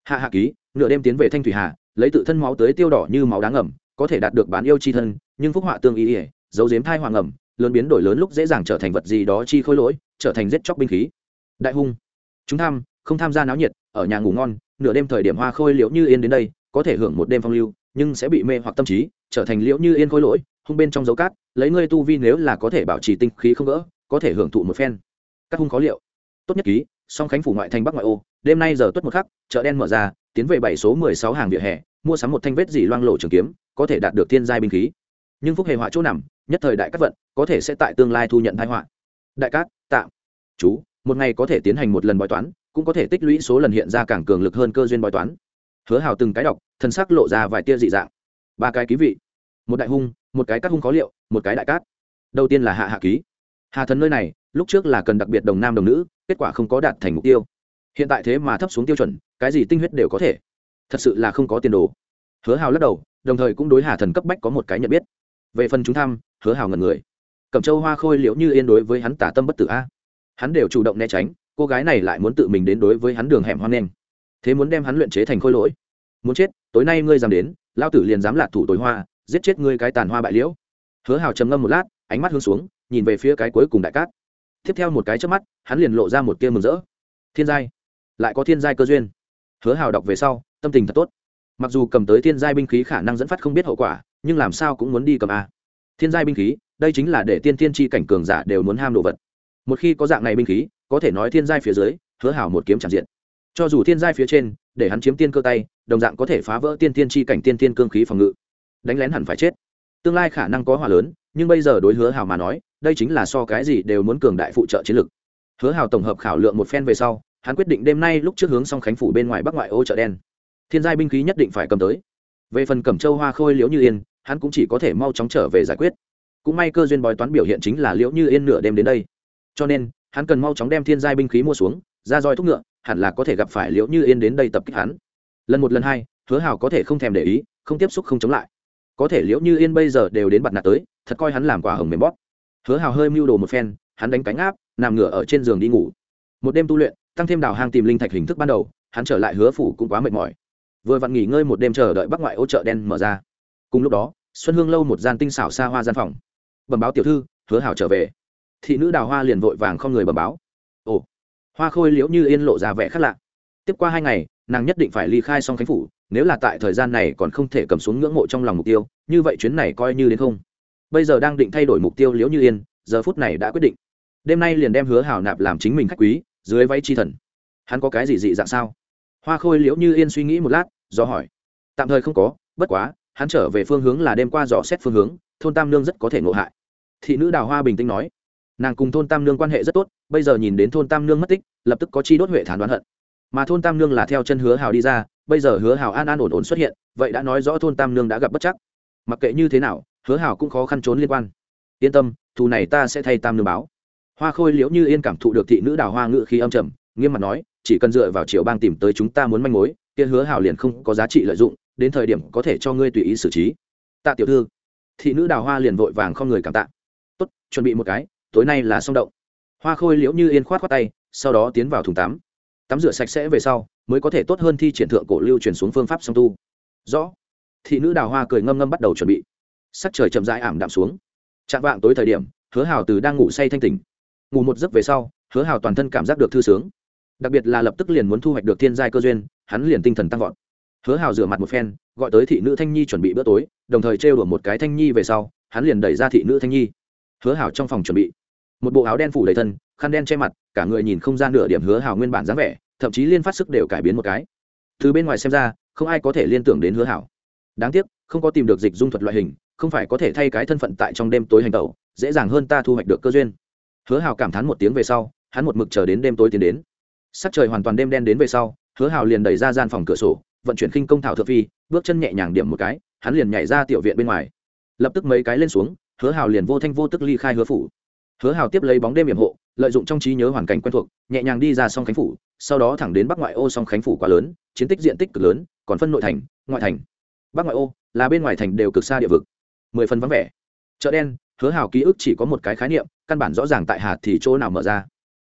Hạ hạ ký, nửa đêm tiến về thanh thủy hà, lấy tự thân máu tới tiêu đỏ như máu đáng ẩm có thể đạt được bán yêu chi thân, nhưng phúc họa tương ý ỉa giấu giếm thai hoàng ẩm lớn biến đổi lớn lúc dễ dàng trở thành vật gì đó chi khôi lỗi, trở thành giết chóc binh khí. Đại hung. Chúng tham, không tham gia náo nhiệt, ở nhà ngủ ngon, nửa đêm thời điểm hoa khôi liễu như yên đến đây, có thể hưởng một đêm phong lưu, nhưng sẽ bị mê hoặc tâm trí, trở thành liễu như yên khôi lỗi, hung bên trong dấu cát, lấy ngươi tu vi nếu là có thể bảo trì tinh khí không vỡ có thể hưởng thụ một phen. Các hung khó liệu. Tốt nhất ký song khánh phủ ngoại thành bắc ngoại ô, đêm nay giờ tuất một khắc, chợ đen mở ra, tiến về bảy số mười sáu hàng vỉa hè, mua sắm một thanh vết dỉ loang lộ trường kiếm, có thể đạt được thiên giai binh khí. Nhưng phúc hề họa chỗ nằm, nhất thời đại cát vận, có thể sẽ tại tương lai thu nhận thái họa. Đại cát, tạm. Chú, một ngày có thể tiến hành một lần bói toán, cũng có thể tích lũy số lần hiện ra càng cường lực hơn cơ duyên bói toán. Hứa hào từng cái đọc, thân sắc lộ ra vài tia dị dạng. Ba cái ký vị. Một đại hung, một cái cát hung khó liệu, một cái đại cát. Đầu tiên là hạ hạ ký. Hà thần nơi này, lúc trước là cần đặc biệt đồng nam đồng nữ kết quả không có đạt thành mục tiêu. Hiện tại thế mà thấp xuống tiêu chuẩn, cái gì tinh huyết đều có thể. Thật sự là không có tiền đồ. Hứa hào lắc đầu, đồng thời cũng đối hà thần cấp bách có một cái nhận biết. Về phần chúng thăm hứa hào ngần người. Cẩm châu hoa khôi liễu như yên đối với hắn tả tâm bất tử a. Hắn đều chủ động né tránh, cô gái này lại muốn tự mình đến đối với hắn đường hẻm hoan nghênh thế muốn đem hắn luyện chế thành khôi lỗi. Muốn chết, tối nay ngươi dám đến lao tử liền dám lạc thủ tối hoa, giết chết ngươi cái tàn hoa bại liễu. Hứa hào trầm ngâm một lát, ánh mắt hướng xuống, nhìn về phía cái cuối cùng đại cát tiếp theo một cái trước mắt, hắn liền lộ ra một tia mừng rỡ. Thiên giai. Lại có thiên giai cơ duyên. Hứa hào đọc về sau, tâm tình thật tốt. Mặc dù cầm tới thiên giai binh khí khả năng dẫn phát không biết hậu quả, nhưng làm sao cũng muốn đi cầm a. Thiên giai binh khí, đây chính là để tiên tiên tri cảnh cường giả đều muốn ham đồ vật. Một khi có dạng này binh khí, có thể nói thiên giai phía dưới, hứa hảo một kiếm tràn diện. Cho dù thiên giai phía trên, để hắn chiếm tiên cơ tay, đồng dạng có thể phá vỡ tiên tiên tri cảnh, tiên tiên cương khí phòng ngự. Đánh lén hẳn phải chết tương lai khả năng có hòa lớn, nhưng bây giờ đối hứa Hào mà nói, đây chính là so cái gì đều muốn cường đại phụ trợ chiến lực. Hứa Hào tổng hợp khảo lượng một phen về sau, hắn quyết định đêm nay lúc trước hướng song khánh phủ bên ngoài bắc ngoại ô chợ đen. Thiên giai binh khí nhất định phải cầm tới. Về phần cẩm châu hoa khôi liễu như yên, hắn cũng chỉ có thể mau chóng trở về giải quyết. Cũng may cơ duyên bói toán biểu hiện chính là liễu như yên nửa đêm đến đây. Cho nên, hắn cần mau chóng đem thiên giai binh khí mua xuống, ra roi thúc ngựa, hẳn là có thể gặp phải liễu như yên đến đây tập kích hắn. Lần một lần hai, hứa hào có thể không thèm để ý, không tiếp xúc không chống lại có thể liễu như yên bây giờ đều đến bặt nạt tới, thật coi hắn làm quả hồng mềm bóp. Hứa hào hơi mưu đồ một phen, hắn đánh cánh áp, nằm ngửa ở trên giường đi ngủ. Một đêm tu luyện, tăng thêm đào hang tìm linh thạch hình thức ban đầu, hắn trở lại hứa phủ cũng quá mệt mỏi. Vừa vặn nghỉ ngơi một đêm chờ đợi bắc ngoại ô chợ đen mở ra. Cùng lúc đó, xuân hương lâu một gian tinh xảo xa hoa gian phòng. Bẩm báo tiểu thư, hứa hảo trở về. Thị nữ đào hoa liền vội vàng không người bẩm báo. Ồ, hoa khôi liễu như yên lộ ra vẻ khác lạ. Tiếp qua hai ngày, nàng nhất định phải ly khai xong khánh phủ nếu là tại thời gian này còn không thể cầm xuống ngưỡng mộ trong lòng mục tiêu, như vậy chuyến này coi như đến không. Bây giờ đang định thay đổi mục tiêu liễu như yên, giờ phút này đã quyết định. Đêm nay liền đem hứa hảo nạp làm chính mình khách quý, dưới váy chi thần. Hắn có cái gì dị dạng sao? Hoa khôi liễu như yên suy nghĩ một lát, do hỏi. Tạm thời không có, bất quá, hắn trở về phương hướng là đêm qua dò xét phương hướng, thôn tam nương rất có thể ngộ hại. Thị nữ đào hoa bình tĩnh nói. Nàng cùng thôn tam nương quan hệ rất tốt, bây giờ nhìn đến thôn tam nương mất tích, lập tức có chi đốt huệ thản đoán hận. Mà thôn tam nương là theo chân hứa hào đi ra bây giờ hứa hào an an ổn ổn xuất hiện, vậy đã nói rõ thôn tam nương đã gặp bất chắc. Mặc kệ như thế nào, hứa hào cũng khó khăn trốn liên quan. Yên tâm, thù này ta sẽ thay tam nương báo. Hoa khôi liễu như yên cảm thụ được thị nữ đào hoa ngự khi âm trầm, nghiêm mặt nói, chỉ cần dựa vào triều bang tìm tới chúng ta muốn manh mối, kia hứa hào liền không có giá trị lợi dụng, đến thời điểm có thể cho ngươi tùy ý xử trí. Tạ tiểu thư, thị nữ đào hoa liền vội vàng không người cảm tạ. Tốt, chuẩn bị một cái, tối nay là xong động. Hoa khôi liễu như yên khoát khoát tay, sau đó tiến vào thùng tắm. Tắm rửa sạch sẽ về sau mới có thể tốt hơn thi triển thượng cổ lưu truyền xuống phương pháp song tu. Rõ. Thị nữ đào hoa cười ngâm ngâm bắt đầu chuẩn bị. Sắc trời chậm rãi ảm đạm xuống. Chạm vạng tối thời điểm, hứa hào từ đang ngủ say thanh tỉnh. Ngủ một giấc về sau, hứa hào toàn thân cảm giác được thư sướng. Đặc biệt là lập tức liền muốn thu hoạch được thiên giai cơ duyên, hắn liền tinh thần tăng vọt. Hứa hào rửa mặt một phen, gọi tới thị nữ thanh nhi chuẩn bị bữa tối, đồng thời trêu đùa một cái thanh nhi về sau, hắn liền đẩy ra thị nữ thanh nhi. Hứa hào trong phòng chuẩn bị. Một bộ áo đen phủ đầy thân, khăn đen che mặt, cả người nhìn không ra nửa điểm hứa hào nguyên bản dáng vẻ thậm chí liên phát sức đều cải biến một cái. Từ bên ngoài xem ra, không ai có thể liên tưởng đến hứa hảo. Đáng tiếc, không có tìm được dịch dung thuật loại hình, không phải có thể thay cái thân phận tại trong đêm tối hành tẩu, dễ dàng hơn ta thu hoạch được cơ duyên. Hứa Hảo cảm thán một tiếng về sau, hắn một mực chờ đến đêm tối tiến đến. Sắc trời hoàn toàn đêm đen đến về sau, hứa Hảo liền đẩy ra gian phòng cửa sổ, vận chuyển khinh công thảo thượng phi, bước chân nhẹ nhàng điểm một cái, hắn liền nhảy ra tiểu viện bên ngoài. Lập tức mấy cái lên xuống, hứa Hảo liền vô thanh vô tức ly khai hứa phủ. Hứa Hảo tiếp lấy bóng đêm hiểm hộ, lợi dụng trong trí nhớ hoàn cảnh quen thuộc, nhẹ nhàng đi ra song khánh phủ sau đó thẳng đến bắc ngoại ô song khánh phủ quá lớn, chiến tích diện tích cực lớn, còn phân nội thành, ngoại thành. Bắc ngoại ô là bên ngoài thành đều cực xa địa vực. Mười phần vắng vẻ. Chợ đen, hứa hào ký ức chỉ có một cái khái niệm, căn bản rõ ràng tại hà thì chỗ nào mở ra.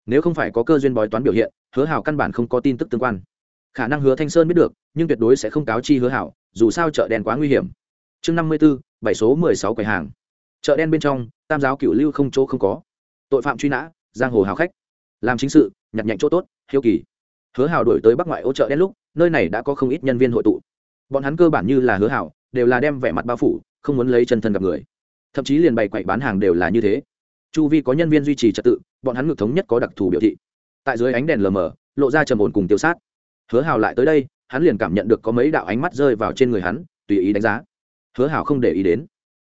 Nếu không phải có cơ duyên bói toán biểu hiện, hứa hào căn bản không có tin tức tương quan. Khả năng hứa thanh sơn biết được, nhưng tuyệt đối sẽ không cáo chi hứa hảo dù sao chợ đen quá nguy hiểm. Chương năm mươi b ố bảy số mười sáu quầy hàng. Chợ đen bên trong, tam giáo cựu lưu không chỗ không có. Tội phạm truy nã, giang hồ hào khách. Làm chính sự nhặt nhạnh chỗ tốt, hiếu kỳ. Hứa hào đổi tới bắc ngoại ô chợ đen lúc, nơi này đã có không ít nhân viên hội tụ. Bọn hắn cơ bản như là hứa hảo, đều là đem vẻ mặt bao phủ, không muốn lấy chân thân gặp người. Thậm chí liền bày quậy bán hàng đều là như thế. Chu vi có nhân viên duy trì trật tự, bọn hắn ngược thống nhất có đặc thù biểu thị. Tại dưới ánh đèn lờ mờ, lộ ra trầm ổn cùng tiêu sát. Hứa hào lại tới đây, hắn liền cảm nhận được có mấy đạo ánh mắt rơi vào trên người hắn, tùy ý đánh giá. Hứa hào không để ý đến.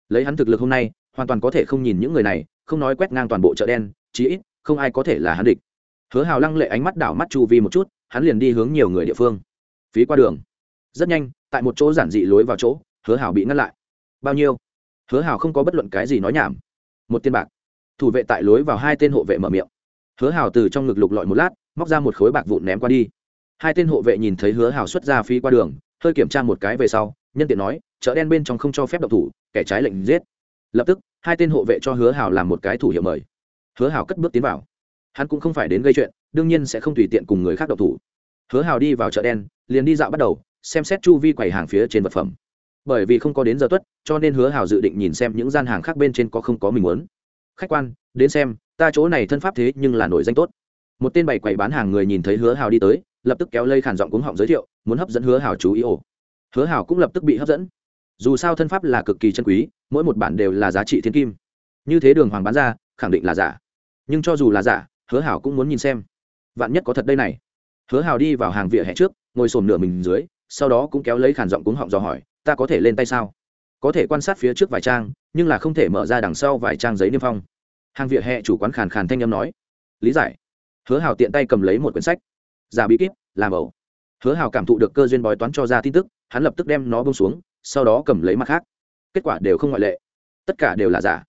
Lấy hắn thực lực hôm nay, hoàn toàn có thể không nhìn những người này, không nói quét ngang toàn bộ chợ đen, chí ít, không ai có thể là hắn địch hứa hào lăng lệ ánh mắt đảo mắt chu vi một chút, hắn liền đi hướng nhiều người địa phương. Phí qua đường. Rất nhanh, tại một chỗ giản dị lối vào chỗ, hứa hào bị ngăn lại. Bao nhiêu? Hứa hào không có bất luận cái gì nói nhảm. Một tiền bạc. Thủ vệ tại lối vào hai tên hộ vệ mở miệng. Hứa hào từ trong ngực lục lọi một lát, móc ra một khối bạc vụn ném qua đi. Hai tên hộ vệ nhìn thấy hứa hào xuất ra phí qua đường, hơi kiểm tra một cái về sau, nhân tiện nói, chợ đen bên trong không cho phép độc thủ, kẻ trái lệnh giết. Lập tức, hai tên hộ vệ cho hứa hào làm một cái thủ hiệu mời. Hứa hào cất bước tiến vào hắn cũng không phải đến gây chuyện, đương nhiên sẽ không tùy tiện cùng người khác độc thủ. Hứa hào đi vào chợ đen, liền đi dạo bắt đầu, xem xét chu vi quầy hàng phía trên vật phẩm. Bởi vì không có đến giờ tuất, cho nên hứa hào dự định nhìn xem những gian hàng khác bên trên có không có mình muốn. Khách quan, đến xem, ta chỗ này thân pháp thế nhưng là nổi danh tốt. Một tên bày quầy bán hàng người nhìn thấy hứa hào đi tới, lập tức kéo lây khản giọng cuống họng giới thiệu, muốn hấp dẫn hứa hào chú ý ổ hứa hào cũng lập tức bị hấp dẫn. Dù sao thân pháp là cực kỳ chân quý, mỗi một bản đều là giá trị thiên kim. Như thế đường hoàng bán ra, khẳng định là giả. Nhưng cho dù là giả hứa hào cũng muốn nhìn xem. Vạn nhất có thật đây này. Hứa hào đi vào hàng vỉa hè trước, ngồi sồn nửa mình dưới, sau đó cũng kéo lấy khản giọng cúng họng dò hỏi, ta có thể lên tay sao? Có thể quan sát phía trước vài trang, nhưng là không thể mở ra đằng sau vài trang giấy niêm phong. Hàng vỉa hè chủ quán khàn khàn thanh â m nói, lý giải. Hứa hào tiện tay cầm lấy một quyển sách. Giả bí kíp, làm ẩu. Hứa hào cảm thụ được cơ duyên bói toán cho ra tin tức, hắn lập tức đem nó bông xuống, sau đó cầm lấy mặt khác. Kết quả đều không ngoại lệ. Tất cả đều là giả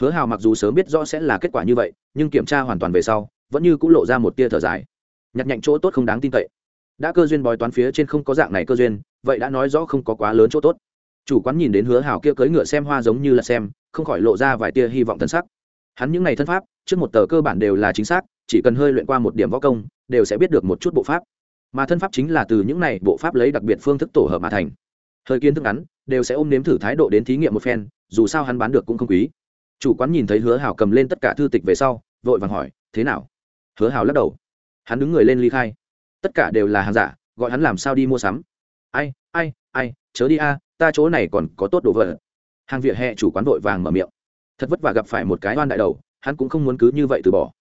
hứa hào mặc dù sớm biết rõ sẽ là kết quả như vậy, nhưng kiểm tra hoàn toàn về sau, vẫn như cũng lộ ra một tia thở dài. Nhặt nhạnh chỗ tốt không đáng tin cậy. Đã cơ duyên bói toán phía trên không có dạng này cơ duyên, vậy đã nói rõ không có quá lớn chỗ tốt. Chủ quán nhìn đến hứa hào kia cưỡi ngựa xem hoa giống như là xem, không khỏi lộ ra vài tia hy vọng thân sắc. Hắn những ngày thân pháp, trước một tờ cơ bản đều là chính xác, chỉ cần hơi luyện qua một điểm võ công, đều sẽ biết được một chút bộ pháp. Mà thân pháp chính là từ những này bộ pháp lấy đặc biệt phương thức tổ hợp mà thành. Hơi kiến thức ngắn, đều sẽ ôm nếm thử thái độ đến thí nghiệm một phen, dù sao hắn bán được cũng không quý chủ quán nhìn thấy hứa hào cầm lên tất cả thư tịch về sau, vội vàng hỏi, thế nào? Hứa hào lắc đầu. Hắn đứng người lên ly khai. Tất cả đều là hàng giả, gọi hắn làm sao đi mua sắm. Ai ai ai, chớ đi a, ta chỗ này còn có tốt đồ vật. Hàng vỉa hè chủ quán vội vàng mở miệng. Thật vất vả gặp phải một cái oan đại đầu, hắn cũng không muốn cứ như vậy từ bỏ.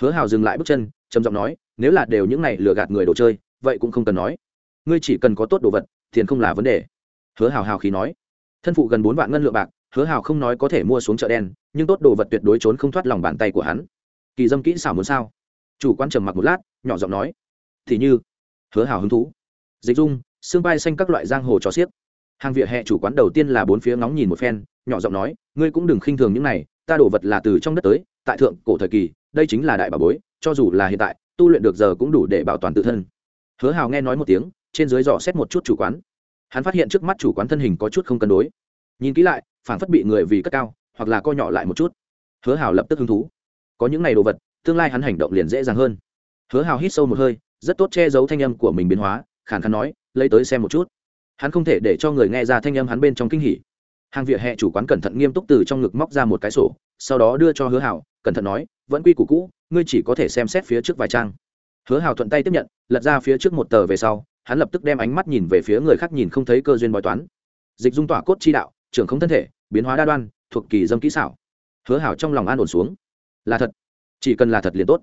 Hứa hào dừng lại bước chân, trầm giọng nói, nếu là đều những này lừa gạt người đồ chơi, vậy cũng không cần nói. Ngươi chỉ cần có tốt đồ vật, tiền không là vấn đề. Hứa hào hào khí nói. Thân phụ gần bốn vạn ngân lượng bạc hứa hào không nói có thể mua xuống chợ đen, nhưng tốt đồ vật tuyệt đối trốn không thoát lòng bàn tay của hắn. Kỳ dâm kỹ xảo muốn sao? Chủ quan trầm mặc một lát, nhỏ giọng nói. Thì như, hứa hào hứng thú. Dịch dung, xương vai xanh các loại giang hồ cho xiếc. Hàng vỉa hè chủ quán đầu tiên là bốn phía ngóng nhìn một phen, nhỏ giọng nói, ngươi cũng đừng khinh thường những này, ta đổ vật là từ trong đất tới, tại thượng cổ thời kỳ, đây chính là đại bà bối, cho dù là hiện tại, tu luyện được giờ cũng đủ để bảo toàn tự thân. Hứa hào nghe nói một tiếng, trên dưới dò xét một chút chủ quán. Hắn phát hiện trước mắt chủ quán thân hình có chút không cân đối nhìn kỹ lại phản phất bị người vì cất cao, hoặc là co nhỏ lại một chút. Hứa hào lập tức hứng thú. Có những ngày đồ vật, tương lai hắn hành động liền dễ dàng hơn. Hứa hào hít sâu một hơi, rất tốt che giấu thanh âm của mình biến hóa, khàn khàn nói, lấy tới xem một chút. Hắn không thể để cho người nghe ra thanh âm hắn bên trong kinh hỉ. Hàng vỉa hè chủ quán cẩn thận nghiêm túc từ trong ngực móc ra một cái sổ, sau đó đưa cho hứa hảo cẩn thận nói, vẫn quy củ cũ, ngươi chỉ có thể xem xét phía trước vài trang. Hứa hảo thuận tay tiếp nhận, lật ra phía trước một tờ về sau, hắn lập tức đem ánh mắt nhìn về phía người khác nhìn không thấy cơ duyên bói toán. Dịch dung tỏa cốt chi đạo trưởng không thân thể, biến hóa đa đoan, thuộc kỳ dâm kỹ xảo. Hứa hảo trong lòng an ổn xuống. Là thật. Chỉ cần là thật liền tốt.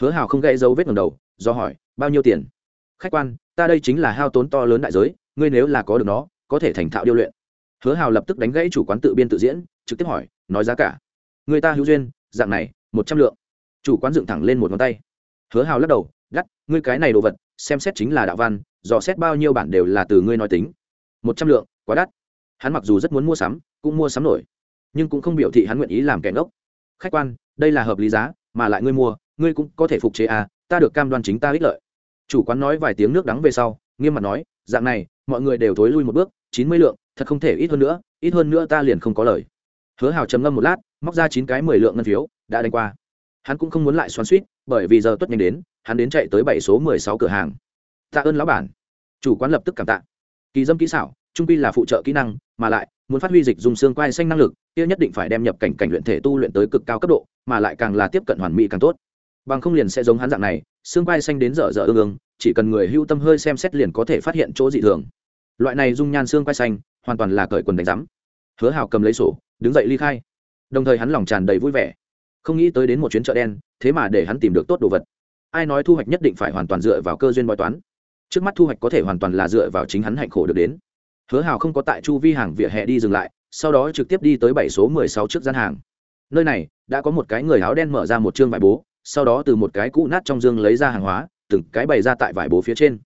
Hứa hảo không gãy dấu vết ngầm đầu, do hỏi, bao nhiêu tiền? Khách quan, ta đây chính là hao tốn to lớn đại giới, ngươi nếu là có được nó, có thể thành thạo điêu luyện. Hứa hào lập tức đánh gãy chủ quán tự biên tự diễn, trực tiếp hỏi, nói giá cả? Người ta hữu duyên, dạng này, một trăm lượng. Chủ quán dựng thẳng lên một ngón tay. Hứa hào lắc đầu, gắt, ngươi cái này đồ vật, xem xét chính là đạo văn, dò xét bao nhiêu bản đều là từ ngươi nói tính. Một trăm lượng, quá đắt hắn mặc dù rất muốn mua sắm, cũng mua sắm nổi, nhưng cũng không biểu thị hắn nguyện ý làm kẻ ngốc. Khách quan, đây là hợp lý giá, mà lại ngươi mua, ngươi cũng có thể phục chế à ta được cam đoan chính ta ích lợi. Chủ quán nói vài tiếng nước đắng về sau, nghiêm mặt nói, dạng này, mọi người đều thối lui một bước, chín mươi lượng, thật không thể ít hơn nữa, ít hơn nữa ta liền không có lời. Hứa hào trầm ngâm một lát, móc ra chín cái mười lượng ngân phiếu, đã đánh qua. Hắn cũng không muốn lại xoắn suýt bởi vì giờ tuất nhanh đến, hắn đến chạy tới bảy số mười sáu cửa hàng. Tạ ơn lão bản. Chủ quán lập tức cảm tạ. Kỳ dâm kỹ xảo trung quy là phụ trợ kỹ năng, mà lại, muốn phát huy dịch dùng xương quai xanh năng lực, kia nhất định phải đem nhập cảnh cảnh luyện thể tu luyện tới cực cao cấp độ, mà lại càng là tiếp cận hoàn mỹ càng tốt. Bằng không liền sẽ giống hắn dạng này, xương quai xanh đến dở dở ương ương, chỉ cần người hưu tâm hơi xem xét liền có thể phát hiện chỗ dị thường. Loại này dung nhan xương quai xanh, hoàn toàn là cởi quần đánh rắm hứa hào cầm lấy sổ, đứng dậy ly khai. Đồng thời hắn lòng tràn đầy vui vẻ. Không nghĩ tới đến một chuyến chợ đen, thế mà để hắn tìm được tốt đồ vật. Ai nói thu hoạch nhất định phải hoàn toàn dựa vào cơ duyên bói toán. Trước mắt thu hoạch có thể hoàn toàn là dựa vào chính hắn hạnh khổ được đến hứa hào không có tại chu vi hàng vỉa hè đi dừng lại, sau đó trực tiếp đi tới bảy số mười sáu trước gian hàng. Nơi này, đã có một cái người áo đen mở ra một chương vải bố, sau đó từ một cái cũ nát trong dương lấy ra hàng hóa, từng cái bày ra tại vải bố phía trên.